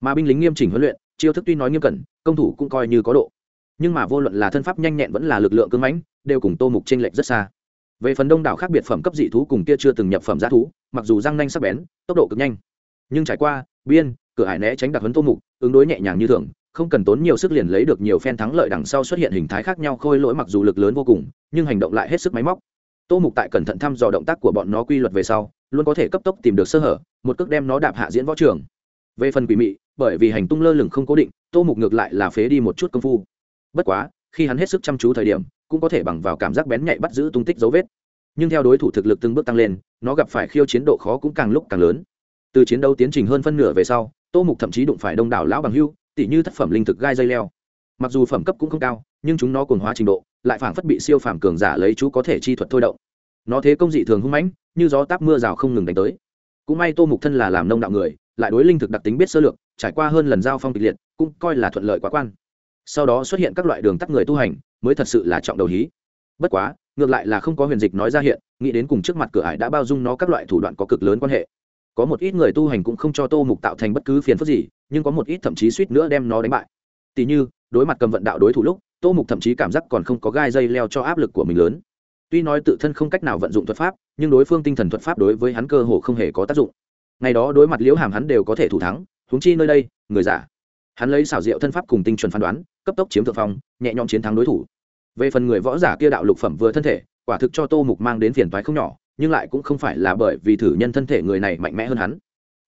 Mà binh lính nghiêm chỉnh huấn luyện chiêu thức tuy nói nghiêm cẩn, công thủ cũng coi như có độ. Nhưng mà vô luận là thân pháp nhanh nhẹn vẫn là lực lượng cứng mãnh, đều cùng tô mục t r ê n lệch rất xa. Về phần đông đảo khác biệt phẩm cấp dị thú cùng kia chưa từng nhập phẩm giá thú, mặc dù răng nanh sắc bén, tốc độ cực nhanh. Nhưng trải qua, biên, cửa hải né tránh đặc hấn tô mục, ứng đối nhẹ nhàng như thường, không cần tốn nhiều sức liền lấy được nhiều phen thắng lợi đằng sau xuất hiện hình thái khác nhau khôi lỗi mặc dù lực lớn vô cùng, nhưng hành động lại hết sức máy móc. Tô mục tại cẩn thận thăm dò động tác của bọn nó quy luật về sau, luôn có thể cấp tốc tìm được sơ hở, một cước đem nó đạp hạ diễn võ trường về phần quỷ mị, bởi vì hành tung lơ lửng không cố định, tô mục ngược lại là phế đi một chút công phu. Bất quá, khi hắn hết sức chăm chú thời điểm, cũng có thể bằng vào cảm giác bén nhạy bắt giữ tung tích dấu vết. Nhưng theo đối thủ thực lực từng bước tăng lên, nó gặp phải khiêu chiến độ khó cũng càng lúc càng lớn. Từ chiến đấu tiến trình hơn phân nửa về sau, tô mục thậm chí đụng phải đông đảo lão bằng hưu, tỉ như tác phẩm linh thực gai dây leo. Mặc dù phẩm cấp cũng không cao, nhưng chúng nó cồn hóa trình độ, lại phảng phất bị siêu phàm cường giả lấy chú có thể chi thuật thôi động. Nó thế công dị thường hung mãnh, như gió táp mưa rào không ngừng đánh tới. Cũng may tô mục thân là làm nông đạo người lại đối linh thực đặc tính biết sơ lược, trải qua hơn lần giao phong kịch liệt, cũng coi là thuận lợi quá quan. Sau đó xuất hiện các loại đường tắt người tu hành, mới thật sự là trọng đầu hí. Bất quá, ngược lại là không có huyền dịch nói ra hiện, nghĩ đến cùng trước mặt cửa ải đã bao dung nó các loại thủ đoạn có cực lớn quan hệ. Có một ít người tu hành cũng không cho tô mục tạo thành bất cứ phiền phức gì, nhưng có một ít thậm chí suýt nữa đem nó đánh bại. Tỉ như, đối mặt cầm vận đạo đối thủ lúc, tô mục thậm chí cảm giác còn không có gai dây leo cho áp lực của mình lớn. Tuy nói tự thân không cách nào vận dụng thuật pháp, nhưng đối phương tinh thần thuật pháp đối với hắn cơ hồ không hề có tác dụng ngày đó đối mặt liễu hàm hắn đều có thể thủ thắng húng chi nơi đây, người giả. Hắn lấy xảo diệu thân pháp cùng tinh chuẩn phán đoán, cấp tốc chiếm thượng phong, nhẹ nhõm chiến thắng đối thủ. Về phần người võ giả kia đạo lục phẩm vừa thân thể, quả thực cho tô mục mang đến phiền toái không nhỏ, nhưng lại cũng không phải là bởi vì thử nhân thân thể người này mạnh mẽ hơn hắn.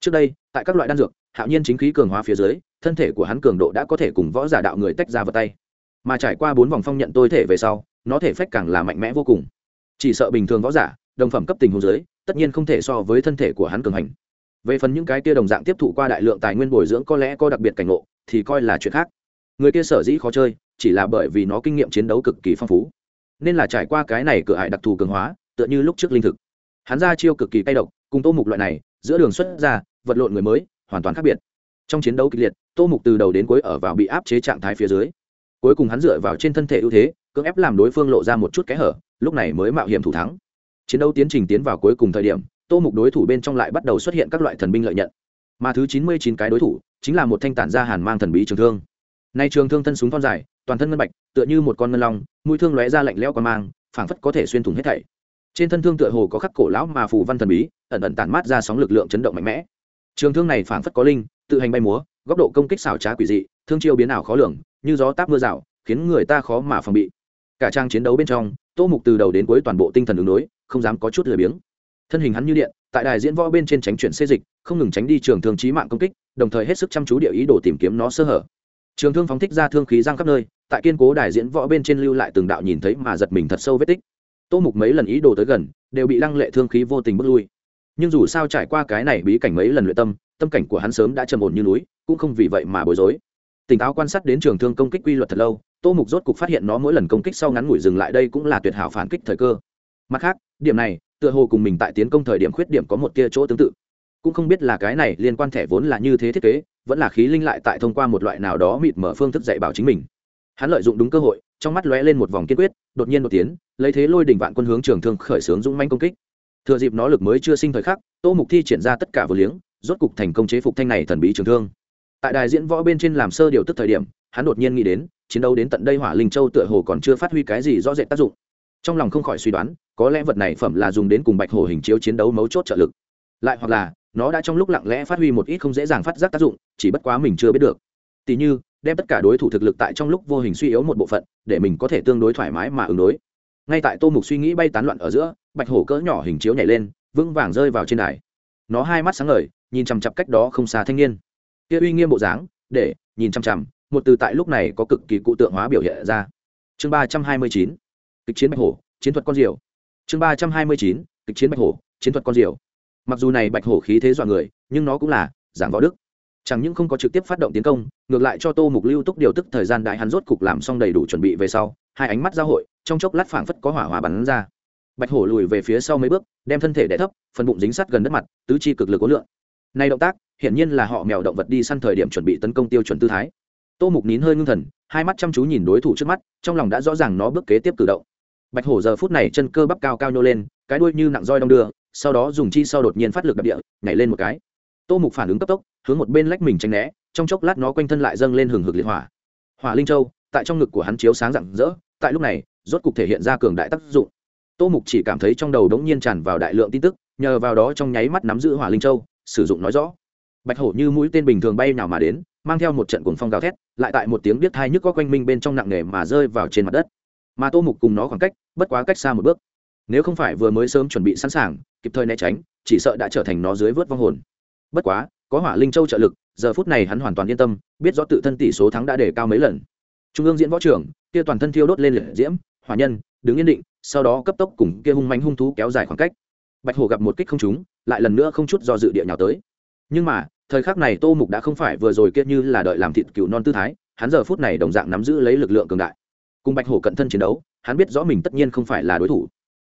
Trước đây, tại các loại đan dược, hạo nhiên chính khí cường hóa phía dưới, thân thể của hắn cường độ đã có thể cùng võ giả đạo người tách ra vào tay. Mà trải qua bốn vòng phong nhận tôi thể về sau, nó thể phách càng là mạnh mẽ vô cùng. Chỉ sợ bình thường võ giả, đồng phẩm cấp tình hồ dưới, tất nhiên không thể so với thân thể của hắn cường hành về phần những cái kia đồng dạng tiếp thụ qua đại lượng tài nguyên bồi dưỡng có lẽ có đặc biệt cảnh ngộ, thì coi là chuyện khác. Người kia sở dĩ khó chơi, chỉ là bởi vì nó kinh nghiệm chiến đấu cực kỳ phong phú. Nên là trải qua cái này cửa hại đặc thù cường hóa, tựa như lúc trước linh thực. Hắn ra chiêu cực kỳ cay độc, cùng tô mục loại này, giữa đường xuất ra, vật lộn người mới, hoàn toàn khác biệt. Trong chiến đấu kịch liệt, tô mục từ đầu đến cuối ở vào bị áp chế trạng thái phía dưới. Cuối cùng hắn dựa vào trên thân thể ưu thế, cưỡng ép làm đối phương lộ ra một chút kẽ hở, lúc này mới mạo hiểm thủ thắng. Chiến đấu tiến trình tiến vào cuối cùng thời điểm tô mục đối thủ bên trong lại bắt đầu xuất hiện các loại thần binh lợi nhận. Mà thứ chín mươi chín cái đối thủ chính là một thanh tản gia hàn mang thần bí trường thương. Nay trường thương thân súng thon dài, toàn thân ngân bạch, tựa như một con ngân long, mũi thương lóe ra lạnh lẽo qua mang, phảng phất có thể xuyên thủng hết thảy. Trên thân thương tựa hồ có khắc cổ lão mà phù văn thần bí, ẩn ẩn tản mát ra sóng lực lượng chấn động mạnh mẽ. Trường thương này phảng phất có linh, tự hành bay múa, góc độ công kích xảo trá quỷ dị, thương chiêu biến ảo khó lường, như gió táp mưa rào, khiến người ta khó mà phòng bị. Cả trang chiến đấu bên trong, tô mục từ đầu đến cuối toàn bộ tinh thần ứng đối, không dám có chút lười biếng thân hình hắn như điện, tại đài diễn võ bên trên tránh chuyển xê dịch, không ngừng tránh đi trường thương trí mạng công kích, đồng thời hết sức chăm chú địa ý đồ tìm kiếm nó sơ hở. Trường thương phóng thích ra thương khí giang khắp nơi, tại kiên cố đài diễn võ bên trên lưu lại từng đạo nhìn thấy mà giật mình thật sâu vết tích. Tô mục mấy lần ý đồ tới gần, đều bị lăng lệ thương khí vô tình bước lui. Nhưng dù sao trải qua cái này bí cảnh mấy lần luyện tâm tâm cảnh của hắn sớm đã trầm ổn như núi, cũng không vì vậy mà bối rối. Tỉnh táo quan sát đến trường thương công kích quy luật thật lâu, tô mục rốt cục phát hiện nó mỗi lần công kích sau ngắn ngủi dừng lại đây cũng là tuyệt hảo phản kích thời cơ. Mặt khác, điểm này tựa hồ cùng mình tại tiến công thời điểm khuyết điểm có một tia chỗ tương tự. Cũng không biết là cái này liên quan thẻ vốn là như thế thiết kế, vẫn là khí linh lại tại thông qua một loại nào đó mịt mở phương thức dạy bảo chính mình. Hắn lợi dụng đúng cơ hội, trong mắt lóe lên một vòng kiên quyết, đột nhiên đột tiến, lấy thế lôi đỉnh vạn quân hướng trường thương khởi xướng dũng manh công kích. Thừa dịp nó lực mới chưa sinh thời khắc, tô mục thi triển ra tất cả vừa liếng, rốt cục thành công chế phục thanh này thần bí trường thương. Tại đài diễn võ bên trên làm sơ điều tức thời điểm, hắn đột nhiên nghĩ đến, chiến đấu đến tận đây hỏa linh châu tựa hồ còn chưa phát huy cái gì rõ rệt tác dụng trong lòng không khỏi suy đoán, có lẽ vật này phẩm là dùng đến cùng bạch hổ hình chiếu chiến đấu mấu chốt trợ lực. Lại hoặc là, nó đã trong lúc lặng lẽ phát huy một ít không dễ dàng phát giác tác dụng, chỉ bất quá mình chưa biết được. Tỉ như, đem tất cả đối thủ thực lực tại trong lúc vô hình suy yếu một bộ phận, để mình có thể tương đối thoải mái mà ứng đối. Ngay tại tô mục suy nghĩ bay tán loạn ở giữa, bạch hổ cỡ nhỏ hình chiếu nhảy lên, vững vàng rơi vào trên đài. Nó hai mắt sáng ngời, nhìn chằm chặp cách đó không xa thanh niên. Kia uy nghiêm bộ dáng, để, nhìn chằm chằm, một từ tại lúc này có cực kỳ cụ tượng hóa biểu hiện ra. Chương ba trăm hai mươi chín kịch chiến bạch hổ, chiến thuật con diều. Chương ba trăm hai mươi chín, kịch chiến bạch hổ, chiến thuật con diều. Mặc dù này bạch hổ khí thế dọa người, nhưng nó cũng là giảng võ đức. Chẳng những không có trực tiếp phát động tiến công, ngược lại cho tô mục lưu túc điều tức thời gian đại hắn rốt cục làm xong đầy đủ chuẩn bị về sau, hai ánh mắt giao hội, trong chốc lát phảng phất có hỏa hòa bắn ra. Bạch hổ lùi về phía sau mấy bước, đem thân thể đẻ thấp, phần bụng dính sát gần đất mặt, tứ chi cực lực ối lượng nay động tác, hiển nhiên là họ mèo động vật đi săn thời điểm chuẩn bị tấn công tiêu chuẩn tư thái. Tô mục nín hơi ngưng thần, hai mắt chăm chú nhìn đối thủ trước mắt, trong lòng đã rõ ràng nó bước kế tiếp cử động bạch hổ giờ phút này chân cơ bắp cao cao nhô lên, cái đuôi như nặng roi đong đưa, sau đó dùng chi sau đột nhiên phát lực đập địa, nhảy lên một cái. Tô mục phản ứng cấp tốc, hướng một bên lách mình tránh né, trong chốc lát nó quanh thân lại dâng lên hừng hực liệt hỏa. Hỏa linh châu, tại trong ngực của hắn chiếu sáng rạng rỡ, tại lúc này, rốt cục thể hiện ra cường đại tác dụng. Tô mục chỉ cảm thấy trong đầu đống nhiên tràn vào đại lượng tin tức, nhờ vào đó trong nháy mắt nắm giữ hỏa linh châu, sử dụng nói rõ. Bạch hổ như mũi tên bình thường bay nào mà đến, mang theo một trận cuồng phong gào thét, lại tại một tiếng biết thai nhức có quanh minh bên trong nặng nề mà rơi vào trên mặt đất mà tô mục cùng nó khoảng cách bất quá cách xa một bước. Nếu không phải vừa mới sớm chuẩn bị sẵn sàng, kịp thời né tránh, chỉ sợ đã trở thành nó dưới vớt vong hồn. Bất quá, có hỏa linh châu trợ lực, giờ phút này hắn hoàn toàn yên tâm, biết rõ tự thân tỷ số thắng đã đề cao mấy lần. Trung ương diễn võ trưởng, kia toàn thân thiêu đốt lên liệt diễm, hỏa nhân, đứng yên định, sau đó cấp tốc cùng kia hung mánh hung thú kéo dài khoảng cách. Bạch hồ gặp một kích không trúng, lại lần nữa không chút do dự địa nhào tới. Nhưng mà, thời khắc này tô mục đã không phải vừa rồi kia như là đợi làm thịt cựu non tư thái, hắn giờ phút này đồng dạng nắm giữ lấy lực lượng cường đại cùng bạch hổ cận thân chiến đấu, hắn biết rõ mình tất nhiên không phải là đối thủ.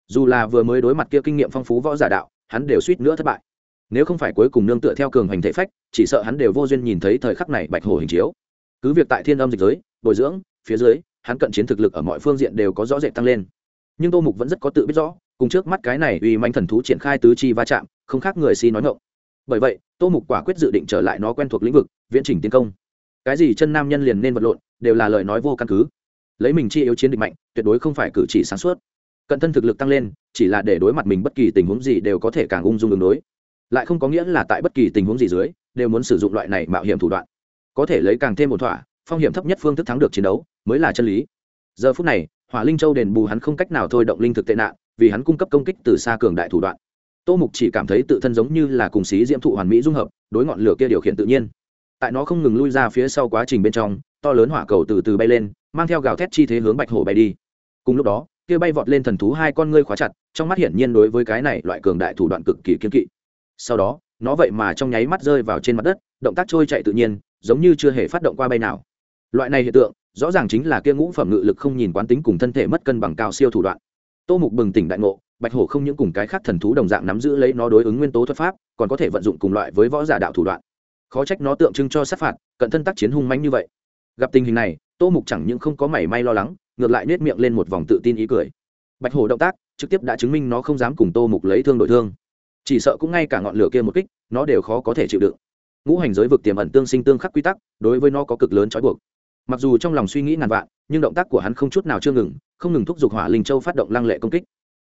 Dù là vừa mới đối mặt kia kinh nghiệm phong phú võ giả đạo, hắn đều suýt nữa thất bại. Nếu không phải cuối cùng nương tựa theo cường hành thể phách, chỉ sợ hắn đều vô duyên nhìn thấy thời khắc này bạch hổ hình chiếu. Cứ việc tại thiên âm dịch giới, bồi dưỡng, phía dưới, hắn cận chiến thực lực ở mọi phương diện đều có rõ rệt tăng lên. Nhưng tô mục vẫn rất có tự biết rõ, cùng trước mắt cái này uy manh thần thú triển khai tứ chi va chạm, không khác người si nói ngộng bởi vậy, tô mục quả quyết dự định trở lại nó quen thuộc lĩnh vực, viễn trình tiến công. Cái gì chân nam nhân liền nên vật lộn, đều là lời nói vô căn cứ lấy mình chi yếu chiến địch mạnh, tuyệt đối không phải cử chỉ sáng suốt. Cận thân thực lực tăng lên, chỉ là để đối mặt mình bất kỳ tình huống gì đều có thể càng ung dung đường đối. Lại không có nghĩa là tại bất kỳ tình huống gì dưới, đều muốn sử dụng loại này mạo hiểm thủ đoạn. Có thể lấy càng thêm một thỏa, phong hiểm thấp nhất phương thức thắng được chiến đấu, mới là chân lý. Giờ phút này, hỏa linh châu đền bù hắn không cách nào thôi động linh thực tệ nạn, vì hắn cung cấp công kích từ xa cường đại thủ đoạn. Tô mục chỉ cảm thấy tự thân giống như là cùng xí diễm thụ hoàn mỹ dung hợp, đối ngọn lửa kia điều khiển tự nhiên. Tại nó không ngừng lui ra phía sau quá trình bên trong, to lớn hỏa cầu từ từ bay lên mang theo gào thét chi thế hướng bạch hổ bay đi. Cùng lúc đó, kia bay vọt lên thần thú hai con ngươi khóa chặt, trong mắt hiển nhiên đối với cái này loại cường đại thủ đoạn cực kỳ kiên kỵ. Sau đó, nó vậy mà trong nháy mắt rơi vào trên mặt đất, động tác trôi chạy tự nhiên, giống như chưa hề phát động qua bay nào. Loại này hiện tượng, rõ ràng chính là kia ngũ phẩm ngự lực không nhìn quán tính cùng thân thể mất cân bằng cao siêu thủ đoạn. Tô mục bừng tỉnh đại ngộ, bạch hổ không những cùng cái khác thần thú đồng dạng nắm giữ lấy nó đối ứng nguyên tố thuật pháp, còn có thể vận dụng cùng loại với võ giả đạo thủ đoạn. Khó trách nó tượng trưng cho sát phạt, cận thân tác chiến hung manh như vậy. Gặp tình hình này tô mục chẳng những không có mảy may lo lắng, ngược lại nết miệng lên một vòng tự tin ý cười. Bạch hổ động tác, trực tiếp đã chứng minh nó không dám cùng tô mục lấy thương đổi thương. Chỉ sợ cũng ngay cả ngọn lửa kia một kích, nó đều khó có thể chịu đựng. Ngũ hành giới vực tiềm ẩn tương sinh tương khắc quy tắc, đối với nó có cực lớn trói buộc. Mặc dù trong lòng suy nghĩ ngàn vạn, nhưng động tác của hắn không chút nào chưa ngừng, không ngừng thúc giục hỏa linh châu phát động lăng lệ công kích.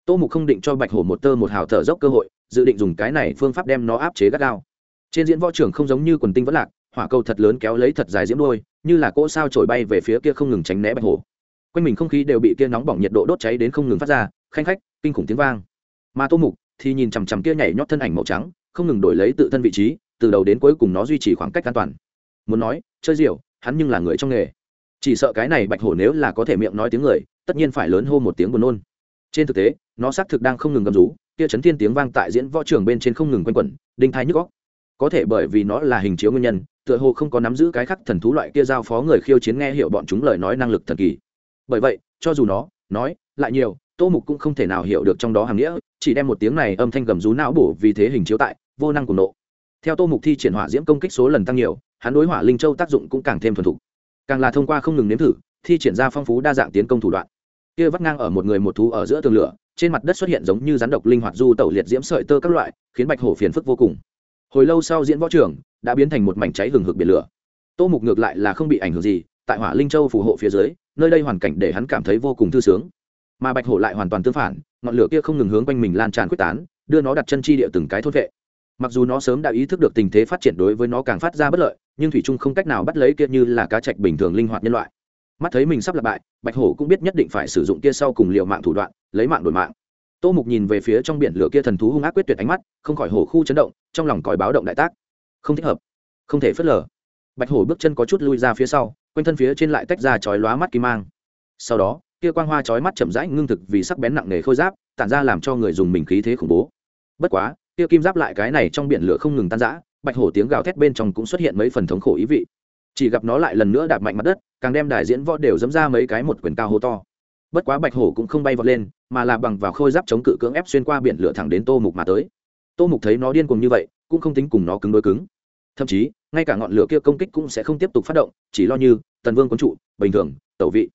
Tô mục không định cho bạch hổ một tơ một hào thở dốc cơ hội, dự định dùng cái này phương pháp đem nó áp chế gắt gao. Trên diễn võ trường không giống như quần tinh vẫn lạc, hỏa cầu thật lớn kéo lấy thật dài diễm đôi như là cỗ sao trổi bay về phía kia không ngừng tránh né bạch hổ. Quanh mình không khí đều bị kia nóng bỏng nhiệt độ đốt cháy đến không ngừng phát ra, khanh khách, kinh khủng tiếng vang. Mà tô mục thì nhìn chằm chằm kia nhảy nhót thân ảnh màu trắng, không ngừng đổi lấy tự thân vị trí, từ đầu đến cuối cùng nó duy trì khoảng cách an toàn. Muốn nói, chơi diều hắn nhưng là người trong nghề. Chỉ sợ cái này bạch hổ nếu là có thể miệng nói tiếng người, tất nhiên phải lớn hô một tiếng buồn nôn. Trên thực tế, nó xác thực đang không ngừng gầm rú, kia chấn thiên tiếng vang tại diễn võ trường bên trên không ngừng quanh quẩn, đinh thai nhức góc có thể bởi vì nó là hình chiếu nguyên nhân, tựa hồ không có nắm giữ cái khắc thần thú loại kia giao phó người khiêu chiến nghe hiểu bọn chúng lời nói năng lực thần kỳ. Bởi vậy, cho dù nó, nói, lại nhiều, tô mục cũng không thể nào hiểu được trong đó hàm nghĩa, chỉ đem một tiếng này âm thanh gầm rú não bổ vì thế hình chiếu tại, vô năng của nộ. Theo tô mục thi triển hỏa diễm công kích số lần tăng nhiều, hắn đối hỏa linh châu tác dụng cũng càng thêm thuần thục. Càng là thông qua không ngừng nếm thử, thi triển ra phong phú đa dạng tiến công thủ đoạn. Kia vắt ngang ở một người một thú ở giữa tường lửa, trên mặt đất xuất hiện giống như rắn độc linh hoạt du tẩu liệt diễm sợi tơ các loại, khiến bạch hổ phiền phức vô cùng hồi lâu sau diễn võ trưởng đã biến thành một mảnh cháy hừng hực biển lửa. Tô mục ngược lại là không bị ảnh hưởng gì, tại hỏa linh châu phù hộ phía dưới, nơi đây hoàn cảnh để hắn cảm thấy vô cùng thư sướng. Mà bạch hổ lại hoàn toàn tương phản, ngọn lửa kia không ngừng hướng quanh mình lan tràn quyết tán, đưa nó đặt chân chi địa từng cái thốt vệ. Mặc dù nó sớm đã ý thức được tình thế phát triển đối với nó càng phát ra bất lợi, nhưng thủy trung không cách nào bắt lấy kia như là cá trạch bình thường linh hoạt nhân loại. Mắt thấy mình sắp lặp bại, bạch hổ cũng biết nhất định phải sử dụng kia sau cùng liệu mạng thủ đoạn, lấy mạng đổi mạng tô mục nhìn về phía trong biển lửa kia thần thú hung ác quyết tuyệt ánh mắt, không khỏi hổ khu chấn động, trong lòng còi báo động đại tác. Không thích hợp. Không thể phớt lờ. Bạch hổ bước chân có chút lui ra phía sau, quanh thân phía trên lại tách ra chói lóa mắt kim mang. Sau đó, kia quang hoa chói mắt chậm rãi ngưng thực vì sắc bén nặng nề khôi giáp, tản ra làm cho người dùng mình khí thế khủng bố. Bất quá, kia kim giáp lại cái này trong biển lửa không ngừng tan rã, bạch hổ tiếng gào thét bên trong cũng xuất hiện mấy phần thống khổ ý vị. Chỉ gặp nó lại lần nữa đạp mạnh mặt đất, càng đem đài diễn võ đều dẫm ra mấy cái một quyền cao hô to bất quá bạch hổ cũng không bay vọt lên, mà là bằng vào khôi giáp chống cự cưỡng ép xuyên qua biển lửa thẳng đến tô mục mà tới. Tô mục thấy nó điên cùng như vậy, cũng không tính cùng nó cứng đôi cứng. Thậm chí, ngay cả ngọn lửa kia công kích cũng sẽ không tiếp tục phát động, chỉ lo như, tần vương quân trụ, bình thường, tẩu vị.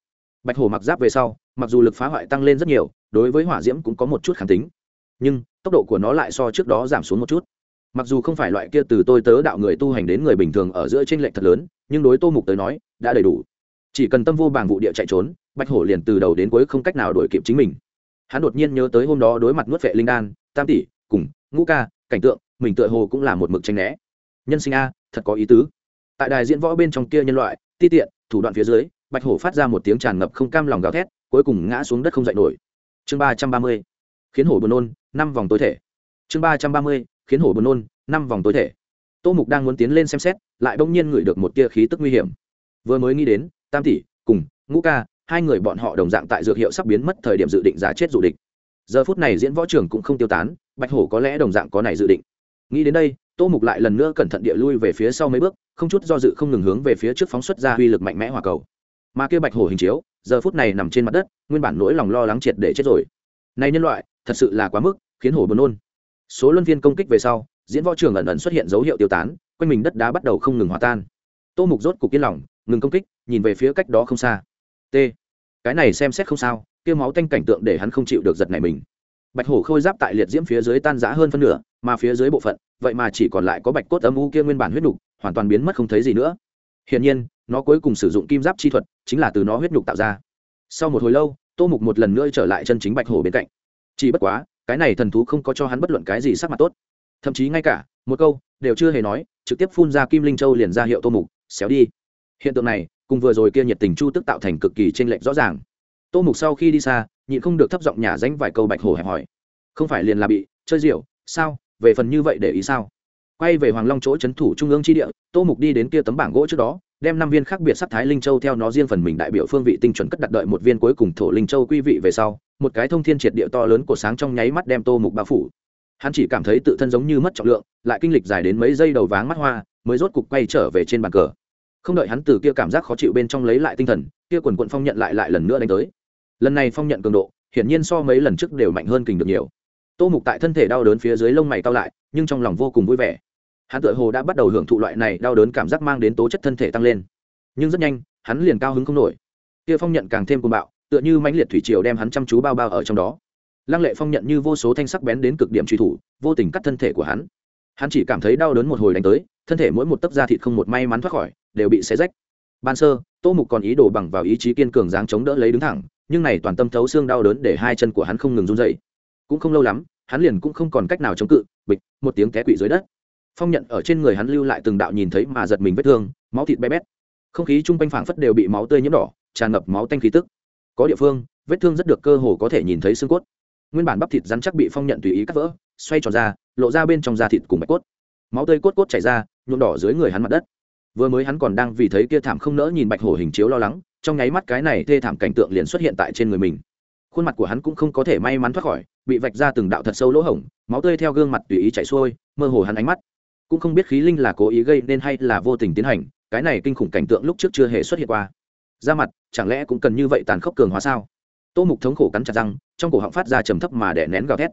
Bạch hổ mặc giáp về sau, mặc dù lực phá hoại tăng lên rất nhiều, đối với hỏa diễm cũng có một chút kháng tính. Nhưng, tốc độ của nó lại so trước đó giảm xuống một chút. Mặc dù không phải loại kia từ tôi tớ đạo người tu hành đến người bình thường ở giữa t r ê n lệch thật lớn, nhưng đối tô mục tới nói, đã đầy đủ. Chỉ cần tâm vô bảng vụ địa chạy trốn bạch hổ liền từ đầu đến cuối không cách nào đổi kịp chính mình. Hắn đột nhiên nhớ tới hôm đó đối mặt nuốt vệ linh đan, tam tỷ, cùng ngũ ca, cảnh tượng, mình tựa hồ cũng là một mực tranh né. Nhân sinh a, thật có ý tứ. Tại đài diễn võ bên trong kia nhân loại, ti tiện, thủ đoạn phía dưới, bạch hổ phát ra một tiếng tràn ngập không cam lòng gào thét, cuối cùng ngã xuống đất không dậy nổi. Chương ba trăm ba mươi, khiến hổ buồn nôn, năm vòng tối thể. Chương ba trăm ba mươi, khiến hổ buồn nôn, năm vòng tối thể. Tô mục đang muốn tiến lên xem xét, lại bỗng nhiên ngửi được một tia khí tức nguy hiểm. Vừa mới nghĩ đến, tam tỷ, cùng ngũ ca hai người bọn họ đồng dạng tại dược hiệu sắp biến mất thời điểm dự định giả chết dụ địch. Giờ phút này diễn võ trường cũng không tiêu tán, bạch hổ có lẽ đồng dạng có này dự định. Nghĩ đến đây, tô mục lại lần nữa cẩn thận địa lui về phía sau mấy bước, không chút do dự không ngừng hướng về phía trước phóng xuất ra uy lực mạnh mẽ hòa cầu. Mà kia bạch hổ hình chiếu, giờ phút này nằm trên mặt đất, nguyên bản nỗi lòng lo lắng triệt để chết rồi. Này nhân loại, thật sự là quá mức, khiến hổ buồn nôn. Số luân viên công kích về sau, diễn võ trường ẩn ẩn xuất hiện dấu hiệu tiêu tán, quanh mình đất đá bắt đầu không ngừng hòa tan. Tô mục rốt cục yên lòng, ngừng công kích, nhìn về phía cách đó không xa t. Cái này xem xét không sao, kia máu tanh cảnh tượng để hắn không chịu được giật này mình. Bạch hổ khôi giáp tại liệt diễm phía dưới tan rã hơn phân nửa, mà phía dưới bộ phận, vậy mà chỉ còn lại có bạch cốt âm u kia nguyên bản huyết nhục, hoàn toàn biến mất không thấy gì nữa. Hiển nhiên, nó cuối cùng sử dụng kim giáp chi thuật, chính là từ nó huyết nhục tạo ra. Sau một hồi lâu, tô mục một lần nữa trở lại chân chính bạch hổ bên cạnh. Chỉ bất quá, cái này thần thú không có cho hắn bất luận cái gì sắc mặt tốt. Thậm chí ngay cả, một câu, đều chưa hề nói, trực tiếp phun ra kim linh châu liền ra hiệu tô mục, xéo đi. Hiện tượng này cùng vừa rồi kia nhiệt tình chu tức tạo thành cực kỳ chênh lệch rõ ràng. Tô mục sau khi đi xa, nhịn không được thấp giọng nhà danh vài câu bạch hổ hẹp hỏi. Không phải liền là bị chơi rượu, sao? Về phần như vậy để ý sao? Quay về hoàng long chỗ trấn thủ trung ương tri địa, tô mục đi đến kia tấm bảng gỗ trước đó, đem năm viên khác biệt sắc thái linh châu theo nó riêng phần mình đại biểu phương vị tinh chuẩn cất đặt đợi một viên cuối cùng thổ linh châu quy vị về sau, một cái thông thiên triệt địa to lớn của sáng trong nháy mắt đem tô mục bao phủ. Hắn chỉ cảm thấy tự thân giống như mất trọng lượng, lại kinh lịch dài đến mấy giây đầu váng mắt hoa, mới rốt cục quay trở về trên bàn cờ không đợi hắn từ kia cảm giác khó chịu bên trong lấy lại tinh thần, kia quần quận phong nhận lại lại lần nữa đánh tới. Lần này phong nhận cường độ, hiển nhiên so mấy lần trước đều mạnh hơn kình được nhiều. Tô mục tại thân thể đau đớn phía dưới lông mày cao lại, nhưng trong lòng vô cùng vui vẻ. Hắn tự hồ đã bắt đầu hưởng thụ loại này đau đớn cảm giác mang đến tố chất thân thể tăng lên. Nhưng rất nhanh, hắn liền cao hứng không nổi. Kia phong nhận càng thêm cuồng bạo, tựa như mãnh liệt thủy triều đem hắn chăm chú bao bao ở trong đó. Lăng lệ phong nhận như vô số thanh sắc bén đến cực điểm truy thủ, vô tình cắt thân thể của hắn. Hắn chỉ cảm thấy đau đớn một hồi đánh tới, thân thể mỗi một tấc da thịt không một may mắn thoát khỏi đều bị xé rách. Ban sơ, tô mục còn ý đồ bằng vào ý chí kiên cường dáng chống đỡ lấy đứng thẳng, nhưng này toàn tâm thấu xương đau đớn để hai chân của hắn không ngừng run dậy cũng không lâu lắm, hắn liền cũng không còn cách nào chống cự, bịch, một tiếng té quỵ dưới đất. Phong nhận ở trên người hắn lưu lại từng đạo nhìn thấy mà giật mình vết thương, máu thịt bé bét. Không khí chung quanh phảng phất đều bị máu tươi nhiễm đỏ, tràn ngập máu tanh khí tức. Có địa phương, vết thương rất được cơ hồ có thể nhìn thấy xương cốt. Nguyên bản bắp thịt rắn chắc bị phong nhận tùy ý cắt vỡ, xoay tròn ra, lộ ra bên trong da thịt cùng bạch cốt. Máu tươi cốt cốt chảy ra, nhuộm đỏ dưới người hắn mặt đất vừa mới hắn còn đang vì thấy kia thảm không nỡ nhìn bạch hổ hình chiếu lo lắng, trong nháy mắt cái này thê thảm cảnh tượng liền xuất hiện tại trên người mình. Khuôn mặt của hắn cũng không có thể may mắn thoát khỏi, bị vạch ra từng đạo thật sâu lỗ hổng, máu tươi theo gương mặt tùy ý chảy xuôi, mơ hồ hắn ánh mắt. Cũng không biết khí linh là cố ý gây nên hay là vô tình tiến hành, cái này kinh khủng cảnh tượng lúc trước chưa hề xuất hiện qua. Da mặt, chẳng lẽ cũng cần như vậy tàn khốc cường hóa sao? Tô mục thống khổ cắn chặt răng, trong cổ họng phát ra trầm thấp mà đẻ nén gào thét.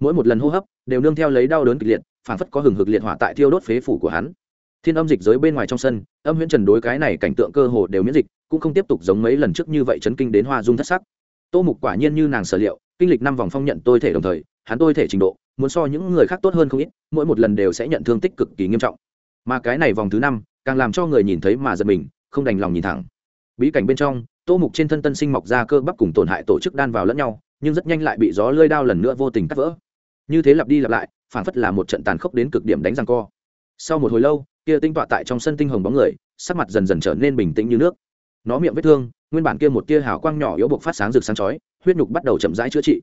Mỗi một lần hô hấp, đều nương theo lấy đau đớn kịch liệt phản phất có hừng hực liệt hỏa tại thiêu đốt phế phủ của hắn thiên âm dịch giới bên ngoài trong sân, âm huyễn trần đối cái này cảnh tượng cơ hồ đều miễn dịch, cũng không tiếp tục giống mấy lần trước như vậy chấn kinh đến hoa dung thất sắc. Tô mục quả nhiên như nàng sở liệu, kinh lịch năm vòng phong nhận tôi thể đồng thời, hắn tôi thể trình độ, muốn so những người khác tốt hơn không ít, mỗi một lần đều sẽ nhận thương tích cực kỳ nghiêm trọng. Mà cái này vòng thứ năm, càng làm cho người nhìn thấy mà giật mình, không đành lòng nhìn thẳng. Bí cảnh bên trong, tô mục trên thân tân sinh mọc ra cơ bắp cùng tổn hại tổ chức đan vào lẫn nhau, nhưng rất nhanh lại bị gió lơi đao lần nữa vô tình cắt vỡ. Như thế lặp đi lặp lại phản phất là một trận tàn khốc đến cực điểm đánh răng co. Sau một hồi lâu kia tinh tọa tại trong sân tinh hồng bóng người, sắc mặt dần dần trở nên bình tĩnh như nước. Nó miệng vết thương, nguyên bản kia một tia hào quang nhỏ yếu buộc phát sáng rực sáng chói, huyết nhục bắt đầu chậm rãi chữa trị.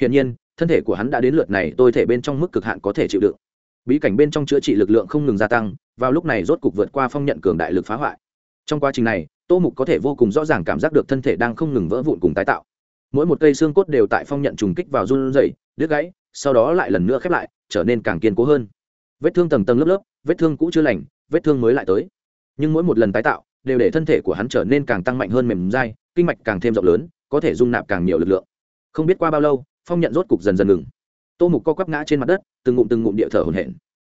Hiển nhiên, thân thể của hắn đã đến lượt này, tôi thể bên trong mức cực hạn có thể chịu đựng. Bí cảnh bên trong chữa trị lực lượng không ngừng gia tăng, vào lúc này rốt cục vượt qua phong nhận cường đại lực phá hoại. Trong quá trình này, tô mục có thể vô cùng rõ ràng cảm giác được thân thể đang không ngừng vỡ vụn cùng tái tạo. Mỗi một cây xương cốt đều tại phong nhận trùng kích vào run rẩy, đứt gãy, sau đó lại lần nữa khép lại, trở nên càng kiên cố hơn. Vết thương tầng tầng lớp lớp vết thương cũ chưa lành, vết thương mới lại tới. Nhưng mỗi một lần tái tạo, đều để thân thể của hắn trở nên càng tăng mạnh hơn mềm dai, kinh mạch càng thêm rộng lớn, có thể dung nạp càng nhiều lực lượng. Không biết qua bao lâu, phong nhận rốt cục dần dần ngừng. Tô mục co quắp ngã trên mặt đất, từng ngụm từng ngụm địa thở hồn hển.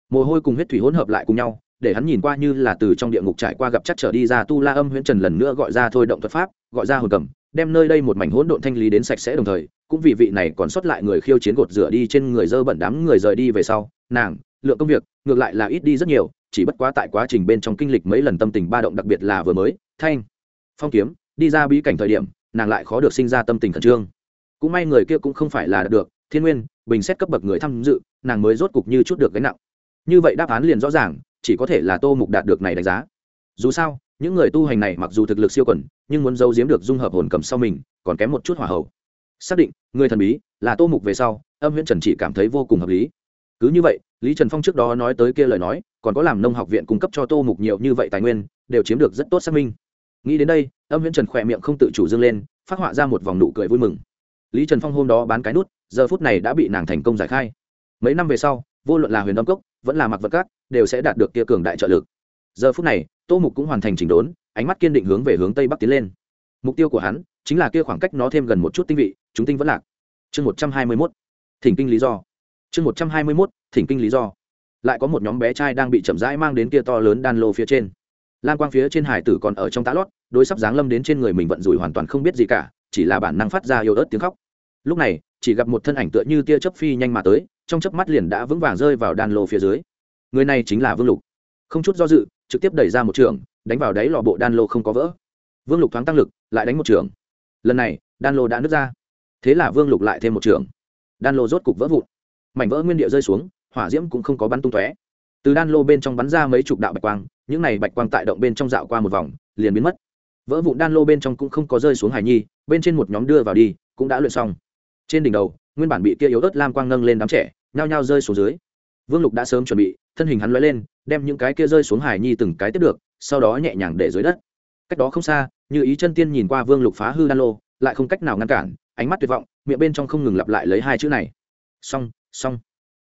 Mồ hôi cùng huyết thủy hỗn hợp lại cùng nhau, để hắn nhìn qua như là từ trong địa ngục trải qua gặp chắc trở đi ra tu la âm huyễn trần lần nữa gọi ra thôi động thuật pháp, gọi ra hồn cầm, đem nơi đây một mảnh hỗn độn thanh lý đến sạch sẽ đồng thời, cũng vì vị này còn sót lại người khiêu chiến gột rửa đi trên người dơ bẩn đám người rời đi về sau, nàng lượng công việc, ngược lại là ít đi rất nhiều, chỉ bất quá tại quá trình bên trong kinh lịch mấy lần tâm tình ba động đặc biệt là vừa mới, thanh, phong kiếm, đi ra bí cảnh thời điểm, nàng lại khó được sinh ra tâm tình khẩn trương. Cũng may người kia cũng không phải là được, thiên nguyên, bình xét cấp bậc người tham dự, nàng mới rốt cục như chút được gánh nặng. Như vậy đáp án liền rõ ràng, chỉ có thể là tô mục đạt được này đánh giá. Dù sao, những người tu hành này mặc dù thực lực siêu quẩn, nhưng muốn giấu giếm được dung hợp hồn cầm sau mình, còn kém một chút hỏa hậu xác định, người thần bí là tô mục về sau, âm huyễn trần chỉ cảm thấy vô cùng hợp lý. Cứ như vậy lý trần phong trước đó nói tới kia lời nói, còn có làm nông học viện cung cấp cho tô mục nhiều như vậy tài nguyên, đều chiếm được rất tốt xác minh. Nghĩ đến đây, âm Viễn trần khỏe miệng không tự chủ dâng lên, phát họa ra một vòng nụ cười vui mừng. Lý trần phong hôm đó bán cái nút, giờ phút này đã bị nàng thành công giải khai. Mấy năm về sau, vô luận là huyền Âm cốc, vẫn là mặc vật cát, đều sẽ đạt được kia cường đại trợ lực. Giờ phút này, tô mục cũng hoàn thành chỉnh đốn, ánh mắt kiên định hướng về hướng tây bắc tiến lên. Mục tiêu của hắn, chính là kia khoảng cách nó thêm gần một chút tinh vị, chúng tinh vẫn lạc. Chương một trăm hai mươi mốt. Thỉnh kinh lý do chương một trăm hai mươi mốt, thỉnh kinh lý do. Lại có một nhóm bé trai đang bị chậm rãi mang đến kia to lớn đan lô phía trên. Lan quang phía trên hải tử còn ở trong tá lót đối sắp dáng lâm đến trên người mình vận rủi hoàn toàn không biết gì cả, chỉ là bản năng phát ra yếu ớt tiếng khóc. Lúc này, chỉ gặp một thân ảnh tựa như tia chớp phi nhanh mà tới, trong chớp mắt liền đã vững vàng rơi vào đan lô phía dưới. Người này chính là vương lục. Không chút do dự, trực tiếp đẩy ra một trường, đánh vào đáy lò bộ đan lô không có vỡ. Vương lục thoáng tăng lực, lại đánh một trường. Lần này, đan lô đã nứt ra. Thế là vương lục lại thêm một trường. Đan lô rốt cục vỡ vụn mảnh vỡ nguyên địa rơi xuống, hỏa diễm cũng không có bắn tung tóe. Từ đan lô bên trong bắn ra mấy chục đạo bạch quang, những này bạch quang tại động bên trong dạo qua một vòng, liền biến mất. Vỡ vụn đan lô bên trong cũng không có rơi xuống hải nhi, bên trên một nhóm đưa vào đi, cũng đã luyện xong. Trên đỉnh đầu, nguyên bản bị kia yếu ớt lam quang nâng lên đám trẻ, nhao nhao rơi xuống dưới. Vương lục đã sớm chuẩn bị, thân hình hắn lóe lên, đem những cái kia rơi xuống hải nhi từng cái tiếp được, sau đó nhẹ nhàng để dưới đất. Cách đó không xa, như ý chân tiên nhìn qua vương lục phá hư đan lô, lại không cách nào ngăn cản, ánh mắt tuyệt vọng, miệng bên trong không ngừng lặp lại lấy hai chữ này. Xong xong.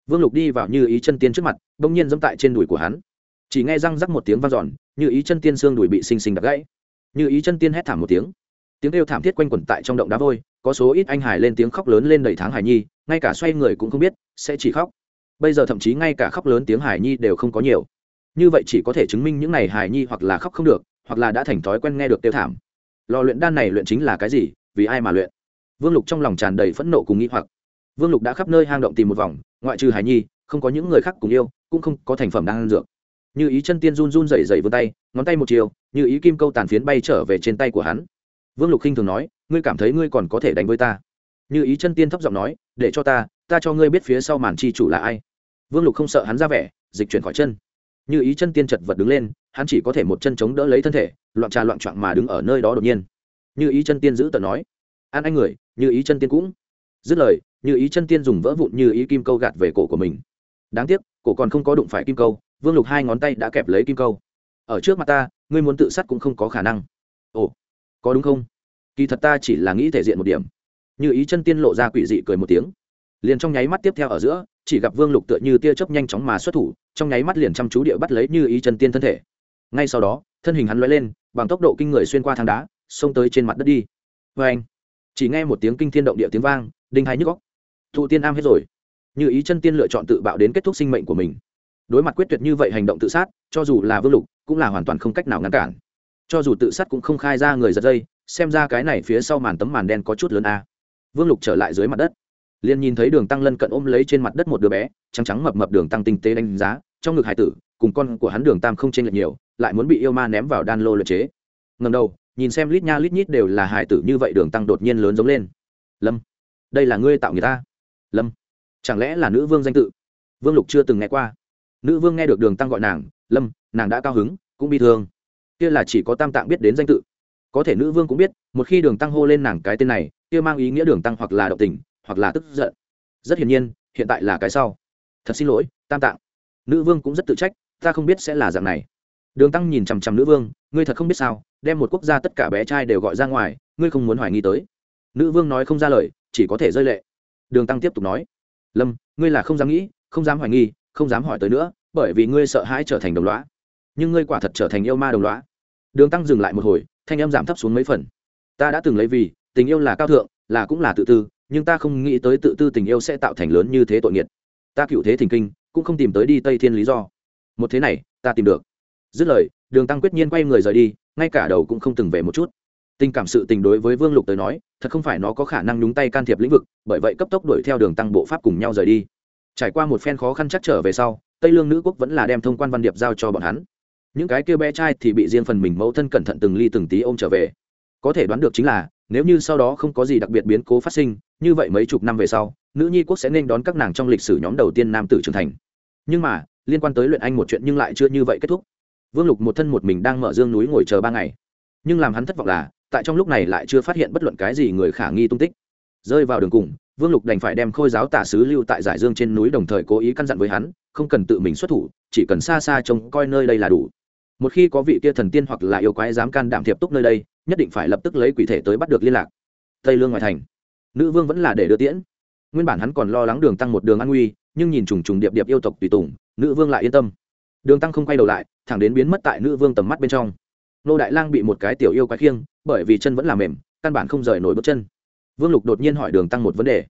Vương lục đi vào như ý chân tiên trước mặt, bỗng nhiên dẫm tại trên đùi của hắn. Chỉ nghe răng rắc một tiếng vang giòn như ý chân tiên xương đùi bị xinh xinh đặt gãy. Như ý chân tiên hét thảm một tiếng. Tiếng kêu thảm thiết quanh quẩn tại trong động đá vôi, có số ít anh hải lên tiếng khóc lớn lên đầy tháng hải nhi, ngay cả xoay người cũng không biết, sẽ chỉ khóc. Bây giờ thậm chí ngay cả khóc lớn tiếng hải nhi đều không có nhiều. Như vậy chỉ có thể chứng minh những n à y hải nhi hoặc là khóc không được, hoặc là đã thành thói quen nghe được tiêu thảm. Lò luyện đan này luyện chính là cái gì? Vì ai mà luyện? Vương lục trong lòng tràn đầy phẫn nộ cùng nghĩ hoặc vương lục đã khắp nơi hang động tìm một vòng, ngoại trừ hải nhi, không có những người khác cùng yêu, cũng không có thành phẩm đang ăn dược. Như ý chân tiên run run rẩy rẩy vươn tay, ngón tay một chiều, như ý kim câu tàn phiến bay trở về trên tay của hắn. Vương lục khinh thường nói, ngươi cảm thấy ngươi còn có thể đánh với ta? Như ý chân tiên thấp giọng nói, để cho ta ta cho ngươi biết phía sau màn chi chủ là ai. Vương lục không sợ hắn ra vẻ, dịch chuyển khỏi chân. Như ý chân tiên chật vật đứng lên, hắn chỉ có thể một chân chống đỡ lấy thân thể, loạn trà loạn trạng mà đứng ở nơi đó đột nhiên. Như ý chân tiên giữ tận nói, an anh người, như ý chân tiên cũng. Dứt lời như ý chân tiên dùng vỡ vụn như ý kim câu gạt về cổ của mình. Đáng tiếc, cổ còn không có đụng phải kim câu, vương lục hai ngón tay đã kẹp lấy kim câu. Ở trước mặt ta, ngươi muốn tự sát cũng không có khả năng. Ồ, có đúng không? Kỳ thật ta chỉ là nghĩ thể diện một điểm. Như ý chân tiên lộ ra quỷ dị cười một tiếng. Liền trong nháy mắt tiếp theo ở giữa, chỉ gặp vương lục tựa như tia chớp nhanh chóng mà xuất thủ, trong nháy mắt liền chăm chú địa bắt lấy như ý chân tiên thân thể. Ngay sau đó, thân hình hắn lóe lên, bằng tốc độ kinh người xuyên qua thang đá, xông tới trên mặt đất đi. Vê anh, chỉ nghe một tiếng kinh thiên động địa tiếng vang, đinh hai nhức góc thụ tiên am hết rồi. Như ý chân tiên lựa chọn tự bạo đến kết thúc sinh mệnh của mình. Đối mặt quyết tuyệt như vậy hành động tự sát, cho dù là vương lục, cũng là hoàn toàn không cách nào ngăn cản. Cho dù tự sát cũng không khai ra người giật dây, xem ra cái này phía sau màn tấm màn đen có chút lớn a. Vương lục trở lại dưới mặt đất. Liền nhìn thấy đường tăng lân cận ôm lấy trên mặt đất một đứa bé, trắng trắng mập mập đường tăng tinh tế đánh giá, trong ngực hải tử, cùng con của hắn đường tam không chênh lệch nhiều, lại muốn bị yêu ma ném vào đan lô luyện chế. Ngầm đầu, nhìn xem lít nha lít nhít đều là hải tử như vậy đường tăng đột nhiên lớn giống lên. Lâm, đây là ngươi tạo người ta lâm chẳng lẽ là nữ vương danh tự vương lục chưa từng nghe qua nữ vương nghe được đường tăng gọi nàng lâm nàng đã cao hứng cũng bi thương kia là chỉ có tam tạng biết đến danh tự có thể nữ vương cũng biết một khi đường tăng hô lên nàng cái tên này kia mang ý nghĩa đường tăng hoặc là động tình hoặc là tức giận rất hiển nhiên hiện tại là cái sau thật xin lỗi tam tạng nữ vương cũng rất tự trách ta không biết sẽ là dạng này đường tăng nhìn chằm chằm nữ vương ngươi thật không biết sao đem một quốc gia tất cả bé trai đều gọi ra ngoài ngươi không muốn hoài nghi tới nữ vương nói không ra lời chỉ có thể rơi lệ đường tăng tiếp tục nói, lâm, ngươi là không dám nghĩ, không dám hoài nghi, không dám hỏi tới nữa, bởi vì ngươi sợ hãi trở thành đồng lõa. Nhưng ngươi quả thật trở thành yêu ma đồng lõa. Đường tăng dừng lại một hồi, thanh âm giảm thấp xuống mấy phần. Ta đã từng lấy vì, tình yêu là cao thượng, là cũng là tự tư, nhưng ta không nghĩ tới tự tư tình yêu sẽ tạo thành lớn như thế tội nghiệt. Ta cựu thế thình kinh, cũng không tìm tới đi tây thiên lý do. Một thế này, ta tìm được. Dứt lời, đường tăng quyết nhiên quay người rời đi, ngay cả đầu cũng không từng về một chút tình cảm sự tình đối với vương lục tới nói, thật không phải nó có khả năng nhúng tay can thiệp lĩnh vực, bởi vậy cấp tốc đuổi theo đường tăng bộ pháp cùng nhau rời đi. Trải qua một phen khó khăn chắc trở về sau, tây lương nữ quốc vẫn là đem thông quan văn điệp giao cho bọn hắn. Những cái kia bé trai thì bị riêng phần mình mẫu thân cẩn thận từng ly từng tí ôm trở về. Có thể đoán được chính là, nếu như sau đó không có gì đặc biệt biến cố phát sinh, như vậy mấy chục năm về sau, nữ nhi quốc sẽ nên đón các nàng trong lịch sử nhóm đầu tiên nam tử trưởng thành. Nhưng mà, liên quan tới luyện anh một chuyện nhưng lại chưa như vậy kết thúc. Vương lục một thân một mình đang mở dương núi ngồi chờ ba ngày. Nhưng làm hắn thất vọng là tại trong lúc này lại chưa phát hiện bất luận cái gì người khả nghi tung tích. Rơi vào đường cùng, vương lục đành phải đem khôi giáo tả sứ lưu tại giải dương trên núi đồng thời cố ý căn dặn với hắn, không cần tự mình xuất thủ, chỉ cần xa xa trông coi nơi đây là đủ. Một khi có vị kia thần tiên hoặc là yêu quái dám can đảm thiệp túc nơi đây, nhất định phải lập tức lấy quỷ thể tới bắt được liên lạc. Tây lương ngoài thành, nữ vương vẫn là để đưa tiễn. Nguyên bản hắn còn lo lắng đường tăng một đường an nguy, nhưng nhìn trùng trùng điệp điệp yêu tộc tùy tùng, nữ vương lại yên tâm. Đường tăng không quay đầu lại, thẳng đến biến mất tại nữ vương tầm mắt bên trong nô đại lang bị một cái tiểu yêu quái khiêng, bởi vì chân vẫn là mềm, căn bản không rời nổi bước chân. Vương lục đột nhiên hỏi đường tăng một vấn đề.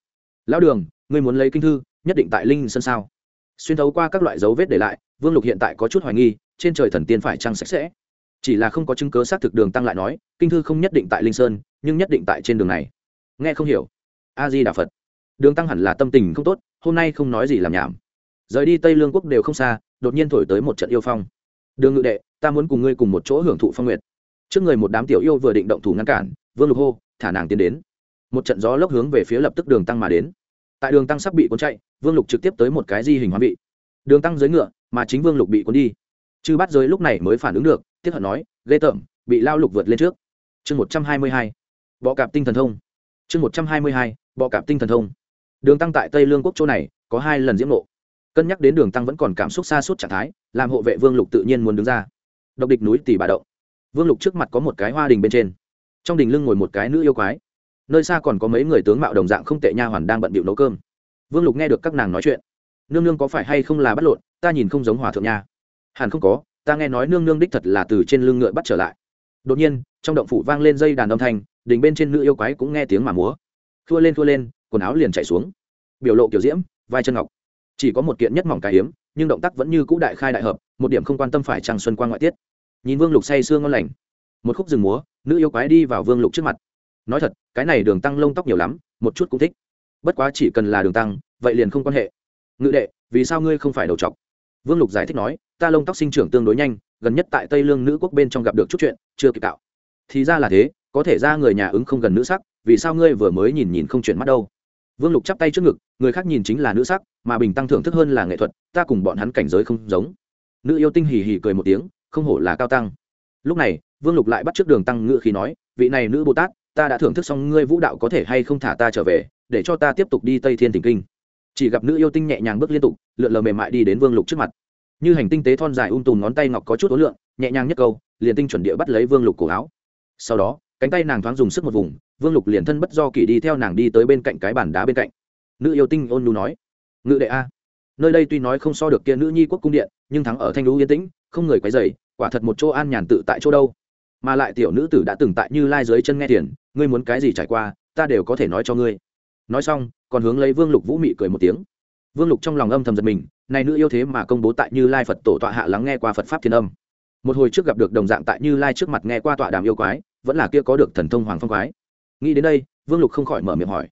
Lão đường, ngươi muốn lấy kinh thư, nhất định tại linh sơn sao? Xuyên thấu qua các loại dấu vết để lại, vương lục hiện tại có chút hoài nghi, trên trời thần tiên phải trăng sạch sẽ. Chỉ là không có chứng cớ xác thực đường tăng lại nói, kinh thư không nhất định tại linh sơn, nhưng nhất định tại trên đường này. Nghe không hiểu. A di đà phật. Đường tăng hẳn là tâm tình không tốt, hôm nay không nói gì làm nhảm. Rời đi tây lương quốc đều không xa, đột nhiên thổi tới một trận yêu phong đường ngự đệ, ta muốn cùng ngươi cùng một chỗ hưởng thụ phong nguyệt. Trước người một đám tiểu yêu vừa định động thủ ngăn cản, vương lục hô, thả nàng tiến đến. Một trận gió lốc hướng về phía lập tức đường tăng mà đến. Tại đường tăng sắp bị cuốn chạy, vương lục trực tiếp tới một cái di hình hóa vị. Đường tăng dưới ngựa, mà chính vương lục bị cuốn đi. Chư bắt giới lúc này mới phản ứng được tiếp hận nói, ghê tởm, bị lao lục vượt lên trước. Chương một trăm hai mươi hai, bọ cạp tinh thần thông. Chương một trăm hai mươi hai, bọ cạp tinh thần thông. Đường tăng tại tây lương quốc chỗ này, có hai lần diễm nộ cân nhắc đến đường tăng vẫn còn cảm xúc xa suốt trạng thái, làm hộ vệ vương lục tự nhiên muốn đứng ra. Độc địch núi tỷ bà động. Vương lục trước mặt có một cái hoa đình bên trên. Trong đình lưng ngồi một cái nữ yêu quái. Nơi xa còn có mấy người tướng mạo đồng dạng không tệ nha hoàn đang bận bịu nấu cơm. Vương lục nghe được các nàng nói chuyện. Nương nương có phải hay không là bắt lộn, ta nhìn không giống hòa thượng nha. Hẳn không có, ta nghe nói nương nương đích thật là từ trên lưng ngựa bắt trở lại. Đột nhiên, trong động phủ vang lên dây đàn âm thanh, đình bên trên nữ yêu quái cũng nghe tiếng mà múa. Thua lên thua lên, quần áo liền chạy xuống. Biểu lộ kiểu diễm, vai chân ngọc chỉ có một kiện nhất mỏng cái hiếm nhưng động tác vẫn như cũ đại khai đại hợp, một điểm không quan tâm phải trăng xuân quan ngoại tiết. Nhìn vương lục say sương ngon lành. Một khúc rừng múa, nữ yêu quái đi vào vương lục trước mặt. Nói thật, cái này đường tăng lông tóc nhiều lắm, một chút cũng thích. Bất quá chỉ cần là đường tăng, vậy liền không quan hệ. Ngự đệ, vì sao ngươi không phải đầu trọc? Vương lục giải thích nói, ta lông tóc sinh trưởng tương đối nhanh, gần nhất tại tây lương nữ quốc bên trong gặp được chút chuyện, chưa kịp tạo. Thì ra là thế, có thể ra người nhà ứng không gần nữ sắc, vì sao ngươi vừa mới nhìn nhìn không chuyển mắt đâu? Vương lục chắp tay trước ngực, người khác nhìn chính là nữ sắc, mà bình tăng thưởng thức hơn là nghệ thuật, ta cùng bọn hắn cảnh giới không giống. Nữ yêu tinh hì hì cười một tiếng, không hổ là cao tăng. Lúc này, vương lục lại bắt trước đường tăng ngự khi nói, vị này nữ bồ tát, ta đã thưởng thức xong, ngươi vũ đạo có thể hay không thả ta trở về, để cho ta tiếp tục đi tây thiên tỉnh kinh. Chỉ gặp nữ yêu tinh nhẹ nhàng bước liên tục, lượn lờ mềm mại đi đến vương lục trước mặt. Như hành tinh tế thon dài um tùm ngón tay ngọc có chút ối lượng nhẹ nhàng nhất câu, liền tinh chuẩn địa bắt lấy vương lục cổ áo. Sau đó, cánh tay nàng thoáng dùng sức một vùng vương lục liền thân bất do kỳ đi theo nàng đi tới bên cạnh cái bàn đá bên cạnh. Nữ yêu tinh ôn nhu nói, ngự đệ a, nơi đây tuy nói không so được kia nữ nhi quốc cung điện, nhưng thắng ở thanh lũ yên tĩnh, không người quấy dày quả thật một chỗ an nhàn tự tại chỗ đâu. Mà lại tiểu nữ tử đã từng tại như lai dưới chân nghe tiền ngươi muốn cái gì trải qua, ta đều có thể nói cho ngươi. Nói xong, còn hướng lấy vương lục vũ mị cười một tiếng. Vương lục trong lòng âm thầm giật mình này nữ yêu thế mà công bố tại như lai phật tổ tọa hạ lắng nghe qua phật pháp thiên âm. Một hồi trước gặp được đồng dạng tại như lai trước mặt nghe qua tọa đàm yêu quái, vẫn là kia có được thần thông hoàng phong quái nghĩ đến đây, vương lục không khỏi mở miệng hỏi.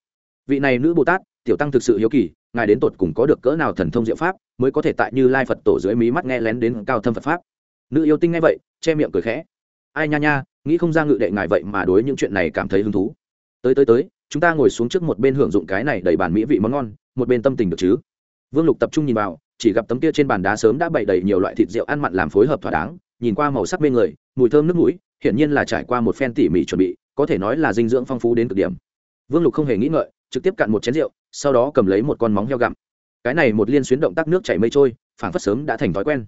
Vị này nữ bồ tát, tiểu tăng thực sự hiếu kỳ, ngài đến tột cùng có được cỡ nào thần thông diệu pháp mới có thể tại như lai phật tổ dưới mí mắt nghe lén đến cao thâm phật pháp? Nữ yêu tinh nghe vậy, che miệng cười khẽ. Ai nha nha, nghĩ không ra ngự đệ ngài vậy mà đối những chuyện này cảm thấy hứng thú. Tới tới tới, chúng ta ngồi xuống trước một bên hưởng dụng cái này đầy bàn mỹ vị món ngon, một bên tâm tình được chứ? Vương lục tập trung nhìn vào, chỉ gặp tấm kia trên bàn đá sớm đã bày đầy nhiều loại thịt rượu ăn mặn làm phối hợp thỏa đáng, nhìn qua màu sắc bên người, mùi thơm nước mũi, hiển nhiên là trải qua một phen tỉ mỉ chuẩn bị có thể nói là dinh dưỡng phong phú đến cực điểm. Vương lục không hề nghĩ ngợi, trực tiếp cạn một chén rượu, sau đó cầm lấy một con móng heo gặm. Cái này một liên xuyến động tác nước chảy mây trôi, phảng phất sớm đã thành thói quen.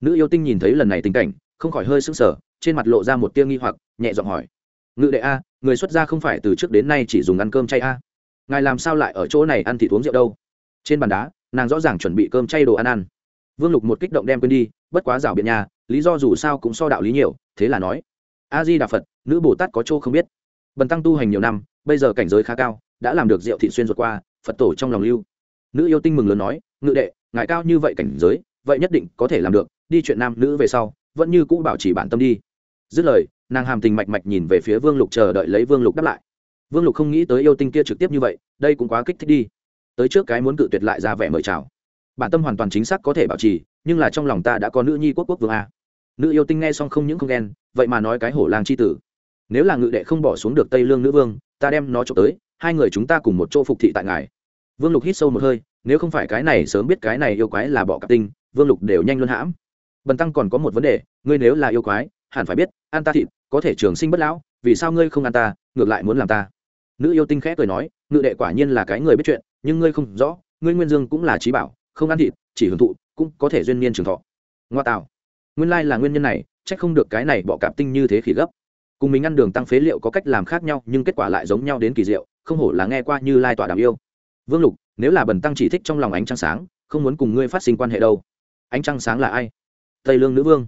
Nữ yêu tinh nhìn thấy lần này tình cảnh, không khỏi hơi sững sờ, trên mặt lộ ra một tia nghi hoặc, nhẹ giọng hỏi. Ngự đệ a, người xuất gia không phải từ trước đến nay chỉ dùng ăn cơm chay a? Ngài làm sao lại ở chỗ này ăn thịt uống rượu đâu? Trên bàn đá, nàng rõ ràng chuẩn bị cơm chay đồ ăn ăn. Vương lục một kích động đem quên đi, bất quá rào biện nhà lý do dù sao cũng so đạo lý nhiều, thế là nói a di đà phật, nữ bồ tát có chỗ không biết. Bần tăng tu hành nhiều năm, bây giờ cảnh giới khá cao, đã làm được rượu thị xuyên ruột qua, phật tổ trong lòng lưu. Nữ yêu tinh mừng lớn nói, ngự đệ, ngài cao như vậy cảnh giới, vậy nhất định có thể làm được, đi chuyện nam nữ về sau, vẫn như cũ bảo trì bản tâm đi. Dứt lời, nàng hàm tình mạch mạch nhìn về phía vương lục chờ đợi lấy vương lục đáp lại. Vương lục không nghĩ tới yêu tinh kia trực tiếp như vậy, đây cũng quá kích thích đi. Tới trước cái muốn cự tuyệt lại ra vẻ mời chào. Bản tâm hoàn toàn chính xác có thể bảo trì, nhưng là trong lòng ta đã có nữ nhi quốc quốc vương a nữ yêu tinh nghe xong không những không ghen, vậy mà nói cái hổ lang c h i tử. Nếu là ngự đệ không bỏ xuống được tây lương nữ vương, ta đem nó trộm tới, hai người chúng ta cùng một chỗ phục thị tại ngài. Vương lục hít sâu một hơi, nếu không phải cái này sớm biết cái này yêu quái là bọ cặp tinh, vương lục đều nhanh luân hãm. Bần tăng còn có một vấn đề, ngươi nếu là yêu quái, hẳn phải biết, ăn ta thịt, có thể trường sinh bất lão, vì sao ngươi không ăn ta, ngược lại muốn làm ta? Nữ yêu tinh khẽ cười nói, ngự đệ quả nhiên là cái người biết chuyện, nhưng ngươi không rõ, ngươi nguyên dương cũng là trí bảo, không ăn thịt, chỉ hưởng thụ, cũng có thể duyên niên trường thọ. Ngoa tạo nguyên lai là nguyên nhân này trách không được cái này bọ cạp tinh như thế khỉ gấp. Cùng mình ăn đường tăng phế liệu có cách làm khác nhau, nhưng kết quả lại giống nhau đến kỳ diệu, không hổ là nghe qua như lai tỏa đàm yêu. Vương lục, nếu là bần tăng chỉ thích trong lòng ánh trăng sáng, không muốn cùng ngươi phát sinh quan hệ đâu. Ánh trăng sáng là ai? Tây lương nữ vương.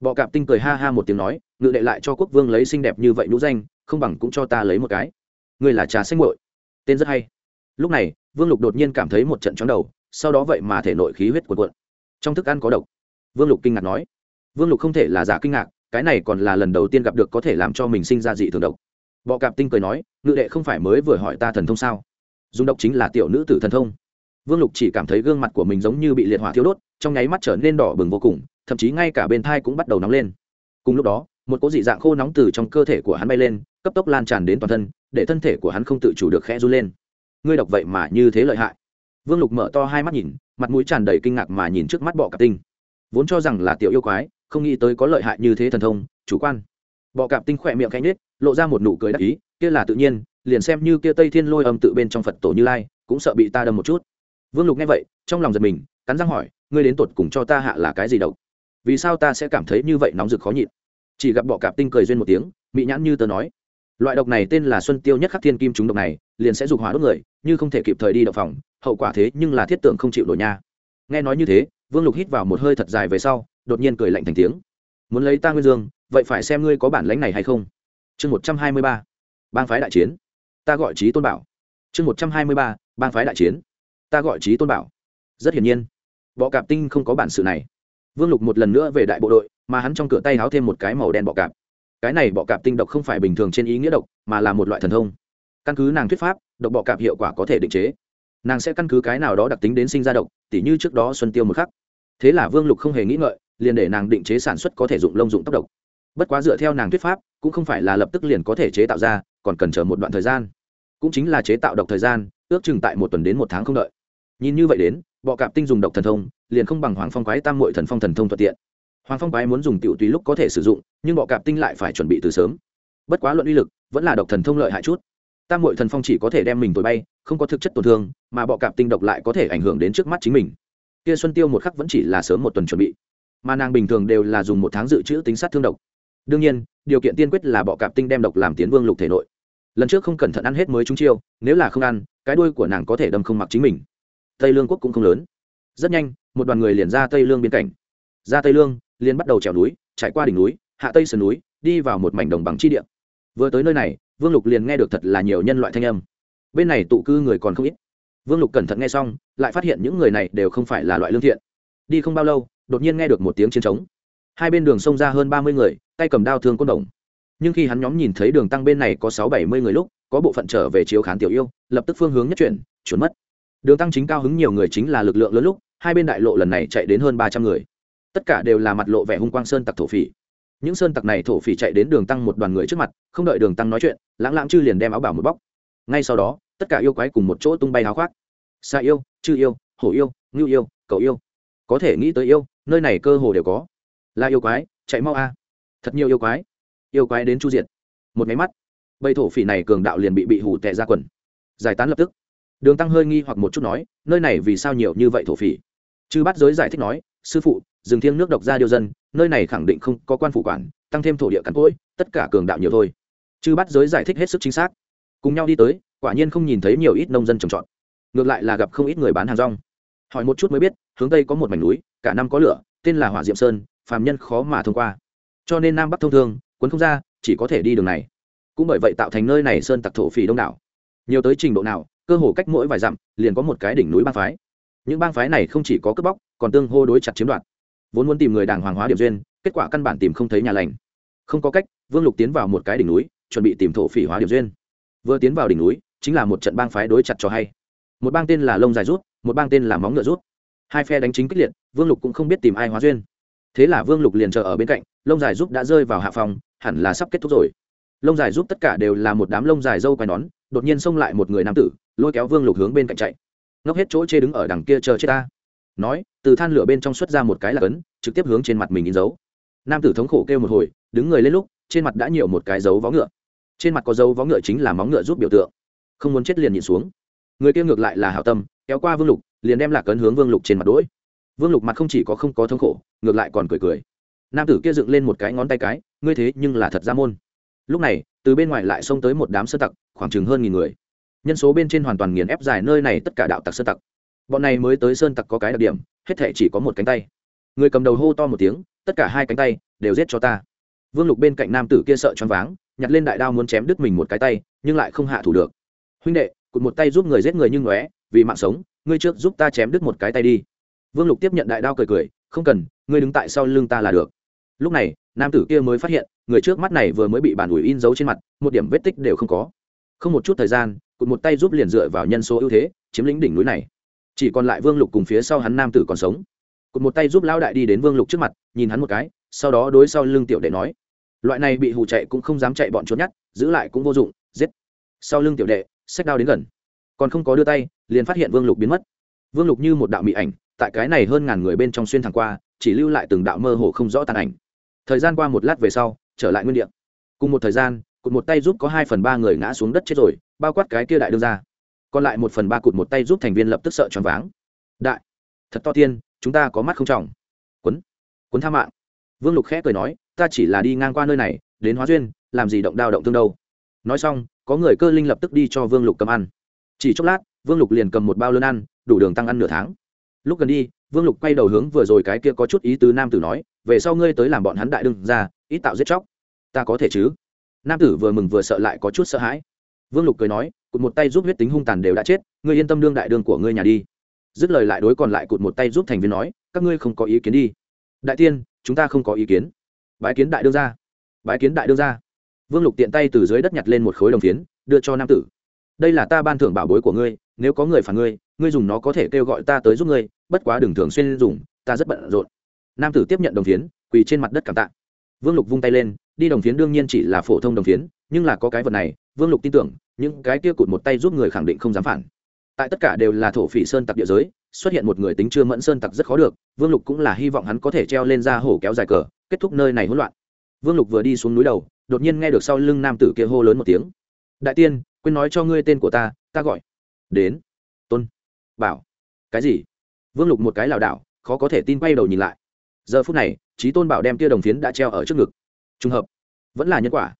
Bọ cạp tinh cười ha ha một tiếng nói, ngự đệ lại cho quốc vương lấy xinh đẹp như vậy nhũ danh, không bằng cũng cho ta lấy một cái. Ngươi là trà xanh muội. Tên rất hay. Lúc này, vương lục đột nhiên cảm thấy một trận chóng đầu, sau đó vậy mà thể nội khí huyết cuộn cuộn. Trong thức ăn có độc. Vương lục kinh ngạc nói vương lục không thể là giả kinh ngạc, cái này còn là lần đầu tiên gặp được có thể làm cho mình sinh ra dị thường độc. Bọ cạp tinh cười nói, ngự đệ không phải mới vừa hỏi ta thần thông sao? Dùng độc chính là tiểu nữ tử thần thông. Vương lục chỉ cảm thấy gương mặt của mình giống như bị liệt hỏa thiêu đốt, trong nháy mắt trở nên đỏ bừng vô cùng, thậm chí ngay cả bên thai cũng bắt đầu nóng lên. Cùng lúc đó, một cỗ dị dạng khô nóng từ trong cơ thể của hắn bay lên, cấp tốc lan tràn đến toàn thân, để thân thể của hắn không tự chủ được khẽ run lên. Ngươi độc vậy mà như thế lợi hại. Vương lục mở to hai mắt nhìn, mặt mũi tràn đầy kinh ngạc mà nhìn trước mắt bọ cạp tinh. Vốn cho rằng là tiểu yêu quái không nghĩ tới có lợi hại như thế thần thông, chủ quan. Bọ cạp tinh khỏe miệng cánh nết lộ ra một nụ cười đắc ý, kia là tự nhiên, liền xem như kia tây thiên lôi âm tự bên trong phật tổ như lai, cũng sợ bị ta đâm một chút. Vương lục nghe vậy, trong lòng giật mình, cắn răng hỏi, ngươi đến tột cùng cho ta hạ là cái gì độc? Vì sao ta sẽ cảm thấy như vậy nóng rực khó nhịn? Chỉ gặp bọ cạp tinh cười duyên một tiếng, mị nhãn như tớ nói, loại độc này tên là xuân tiêu nhất khắc thiên kim chúng độc này, liền sẽ dục hỏa đốt người, như không thể kịp thời đi đậu phòng, hậu quả thế nhưng là thiết tượng không chịu nổi nha. Nghe nói như thế, vương lục hít vào một hơi thật dài về sau đột nhiên cười lạnh thành tiếng. Muốn lấy ta nguyên dương, vậy phải xem ngươi có bản lãnh này hay không. Chương một trăm hai mươi ba, bang phái đại chiến. Ta gọi trí tôn bảo. Chương một trăm hai mươi ba, bang phái đại chiến. Ta gọi trí tôn bảo. Rất hiển nhiên, bọ cạp tinh không có bản sự này. Vương lục một lần nữa về đại bộ đội, mà hắn trong cửa tay háo thêm một cái màu đen bọ cạp. Cái này bọ cạp tinh độc không phải bình thường trên ý nghĩa độc, mà là một loại thần thông. Căn cứ nàng thuyết pháp, độc bọ cạp hiệu quả có thể định chế. Nàng sẽ căn cứ cái nào đó đặc tính đến sinh ra độc, tỉ như trước đó xuân tiêu một khắc. Thế là vương lục không hề nghĩ ngợi liền để nàng định chế sản xuất có thể dụng lông dụng tóc độc. Bất quá dựa theo nàng thuyết pháp, cũng không phải là lập tức liền có thể chế tạo ra, còn cần chờ một đoạn thời gian. Cũng chính là chế tạo độc thời gian, ước chừng tại một tuần đến một tháng không đợi. Nhìn như vậy đến, bọ cạp tinh dùng độc thần thông, liền không bằng hoàng phong quái tam mội thần phong thần thông thuận tiện. Hoàng phong quái muốn dùng tiểu tùy lúc có thể sử dụng, nhưng bọ cạp tinh lại phải chuẩn bị từ sớm. Bất quá luận uy lực, vẫn là độc thần thông lợi hại chút. Tam mội thần phong chỉ có thể đem mình tối bay, không có thực chất tổn thương, mà bọ cạp tinh độc lại có thể ảnh hưởng đến trước mắt chính mình. Kia xuân tiêu một khắc vẫn chỉ là sớm một tuần chuẩn bị mà nàng bình thường đều là dùng một tháng dự trữ tính sát thương độc. Đương nhiên, điều kiện tiên quyết là bọ cạp tinh đem độc làm tiến vương lục thể nội. Lần trước không cẩn thận ăn hết mới trúng chiêu, nếu là không ăn, cái đuôi của nàng có thể đâm không mặc chính mình. Tây lương quốc cũng không lớn. Rất nhanh, một đoàn người liền ra tây lương biên cảnh. Ra tây lương, liền bắt đầu trèo núi, trải qua đỉnh núi, hạ tây sườn núi, đi vào một mảnh đồng bằng chi địa. Vừa tới nơi này, vương lục liền nghe được thật là nhiều nhân loại thanh âm. Bên này tụ cư người còn không ít. Vương lục cẩn thận nghe xong, lại phát hiện những người này đều không phải là loại lương thiện. Đi không bao lâu đột nhiên nghe được một tiếng chiến trống. Hai bên đường xông ra hơn ba mươi người, tay cầm đao thương côn đồng. Nhưng khi hắn nhóm nhìn thấy đường tăng bên này có sáu bảy mươi người lúc, có bộ phận trở về chiếu khán tiểu yêu, lập tức phương hướng nhất chuyển, chuẩn mất. Đường tăng chính cao hứng nhiều người chính là lực lượng lớn lúc, hai bên đại lộ lần này chạy đến hơn ba trăm người. Tất cả đều là mặt lộ vẻ hung quang sơn tặc thổ phỉ. Những sơn tặc này thổ phỉ chạy đến đường tăng một đoàn người trước mặt, không đợi đường tăng nói chuyện, lãng lãng chư liền đem áo bảo một bóc. Ngay sau đó, tất cả yêu quái cùng một chỗ tung bay áo khoác. Xa yêu, chư yêu, hổ yêu, ngưu yêu cầu yêu. Có thể nghĩ tới yêu nơi này cơ hồ đều có. Là yêu quái, chạy mau a. Thật nhiều yêu quái. Yêu quái đến chu diệt. Một máy mắt. Bầy thổ phỉ này cường đạo liền bị bị hủ tệ ra quần. Giải tán lập tức. Đường tăng hơi nghi hoặc một chút nói, nơi này vì sao nhiều như vậy thổ phỉ? Chư bắt giới giải thích nói, sư phụ, rừng thiêng nước độc ra điều dân, nơi này khẳng định không có quan phủ quản, tăng thêm thổ địa cắn cỗi, tất cả cường đạo nhiều thôi. Chư bắt giới giải thích hết sức chính xác. Cùng nhau đi tới, quả nhiên không nhìn thấy nhiều ít nông dân trồng trọt. Ngược lại là gặp không ít người bán hàng rong hỏi một chút mới biết, hướng tây có một mảnh núi, cả năm có lửa, tên là hỏa diệm sơn, phàm nhân khó mà thông qua. Cho nên nam bắc thông thương quấn không ra, chỉ có thể đi đường này. Cũng bởi vậy tạo thành nơi này sơn tặc thổ phỉ đông đảo. Nhiều tới trình độ nào, cơ hồ cách mỗi vài dặm, liền có một cái đỉnh núi bang phái. Những bang phái này không chỉ có cướp bóc, còn tương hô đối chặt chiếm đoạt. Vốn muốn tìm người đàng hoàng hóa điểm duyên, kết quả căn bản tìm không thấy nhà lành. Không có cách, vương lục tiến vào một cái đỉnh núi, chuẩn bị tìm thổ phỉ hóa điểm duyên. Vừa tiến vào đỉnh núi, chính là một trận bang phái đối chặt cho hay một bang tên là lông dài rút, một bang tên là móng ngựa rút. Hai phe đánh chính kích liệt, vương lục cũng không biết tìm ai hóa duyên. Thế là vương lục liền chờ ở bên cạnh, lông dài giúp đã rơi vào hạ phòng, hẳn là sắp kết thúc rồi. Lông dài giúp tất cả đều là một đám lông dài dâu quai nón, đột nhiên xông lại một người nam tử, lôi kéo vương lục hướng bên cạnh chạy. Ngốc hết chỗ chê đứng ở đằng kia chờ chết ta. Nói, từ than lửa bên trong xuất ra một cái là cấn trực tiếp hướng trên mặt mình in dấu. Nam tử thống khổ kêu một hồi, đứng người lên lúc, trên mặt đã nhiều một cái dấu vó ngựa. Trên mặt có dấu vó ngựa chính là móng ngựa giúp biểu tượng. Không muốn chết liền nhìn xuống người kia ngược lại là hảo tâm, kéo qua vương lục, liền đem lạc ấn hướng vương lục trên mặt đỗi vương lục mặt không chỉ có không có thống khổ, ngược lại còn cười cười. Nam tử kia dựng lên một cái ngón tay cái, ngươi thế nhưng là thật ra môn. Lúc này, từ bên ngoài lại xông tới một đám sơ tặc, khoảng chừng hơn nghìn người. Nhân số bên trên hoàn toàn nghiền ép dài nơi này tất cả đạo tặc sơ tặc. Bọn này mới tới sơn tặc có cái đặc điểm, hết thể chỉ có một cánh tay. Người cầm đầu hô to một tiếng, tất cả hai cánh tay đều giết cho ta. Vương lục bên cạnh nam tử kia sợ choáng váng, nhặt lên đại đao muốn chém đứt mình một cái tay, nhưng lại không hạ thủ được. Huynh đệ cụt một tay giúp người giết người nhưng ngóe, vì mạng sống, ngươi trước giúp ta chém đứt một cái tay đi. Vương lục tiếp nhận đại đao cười cười, không cần, ngươi đứng tại sau lưng ta là được. Lúc này, nam tử kia mới phát hiện, người trước mắt này vừa mới bị bản ủi in dấu trên mặt, một điểm vết tích đều không có. Không một chút thời gian, cụt một tay giúp liền dựa vào nhân số ưu thế, chiếm lĩnh đỉnh núi này. Chỉ còn lại vương lục cùng phía sau hắn nam tử còn sống. Cụt một tay giúp lao đại đi đến vương lục trước mặt, nhìn hắn một cái, sau đó đối sau lưng tiểu đệ nói, loại này bị hù chạy cũng không dám chạy bọn trốn nhát, giữ lại cũng vô dụng, giết. Sau lưng tiểu đệ xách đao đến gần. Còn không có đưa tay, liền phát hiện vương lục biến mất. Vương lục như một đạo mỹ ảnh, tại cái này hơn ngàn người bên trong xuyên thẳng qua, chỉ lưu lại từng đạo mơ hồ không rõ tàn ảnh. Thời gian qua một lát về sau, trở lại nguyên địa. cùng một thời gian, cụt một tay giúp có hai phần ba người ngã xuống đất chết rồi, bao quát cái kia đại đương ra còn lại một phần ba cụt một tay giúp thành viên lập tức sợ choáng váng. Đại, thật to tiên, chúng ta có mắt không trọng. Quấn quấn tha mạng. Vương lục khẽ cười nói, ta chỉ là đi ngang qua nơi này, đến hóa duyên, làm gì động đao động thương đâu. Nói xong có người cơ linh lập tức đi cho vương lục cầm ăn. Chỉ chốc lát, vương lục liền cầm một bao lớn ăn, đủ đường tăng ăn nửa tháng. Lúc gần đi, vương lục quay đầu hướng vừa rồi cái kia có chút ý tứ nam tử nói, về sau ngươi tới làm bọn hắn đại đương ra ít tạo giết chóc. Ta có thể chứ. Nam tử vừa mừng vừa sợ lại có chút sợ hãi. Vương lục cười nói, cụt một tay giúp huyết tính hung tàn đều đã chết, ngươi yên tâm đương đại đương của ngươi nhà đi. Dứt lời lại đối còn lại cụt một tay giúp thành viên nói, các ngươi không có ý kiến đi. Đại tiên, chúng ta không có ý kiến. Bái kiến đại đương ra bái kiến đại đương ra vương lục tiện tay từ dưới đất nhặt lên một khối đồng phiến, đưa cho nam tử. Đây là ta ban thưởng bảo bối của ngươi, nếu có người phản ngươi ngươi dùng nó có thể kêu gọi ta tới giúp ngươi, bất quá đừng thường xuyên dùng, ta rất bận rộn. Nam tử tiếp nhận đồng phiến, quỳ trên mặt đất cảm tạ. Vương lục vung tay lên, đi đồng phiến đương nhiên chỉ là phổ thông đồng phiến, nhưng là có cái vật này, vương lục tin tưởng, những cái kia cụt một tay giúp người khẳng định không dám phản. Tại tất cả đều là thổ phỉ sơn tặc địa giới, xuất hiện một người tính chưa mẫn sơn tặc rất khó được, vương lục cũng là hy vọng hắn có thể treo lên ra hổ kéo dài cờ, kết thúc nơi này hỗn loạn. Vương lục vừa đi xuống núi đầu đột nhiên nghe được sau lưng nam tử kia hô lớn một tiếng. Đại tiên, quên nói cho ngươi tên của ta ta gọi. Đến. Tôn. Bảo. Cái gì? Vương lục một cái lảo đảo, khó có thể tin quay đầu nhìn lại. Giờ phút này trí tôn bảo đem tia đồng phiến đã treo ở trước ngực. Trùng hợp. Vẫn là nhân quả.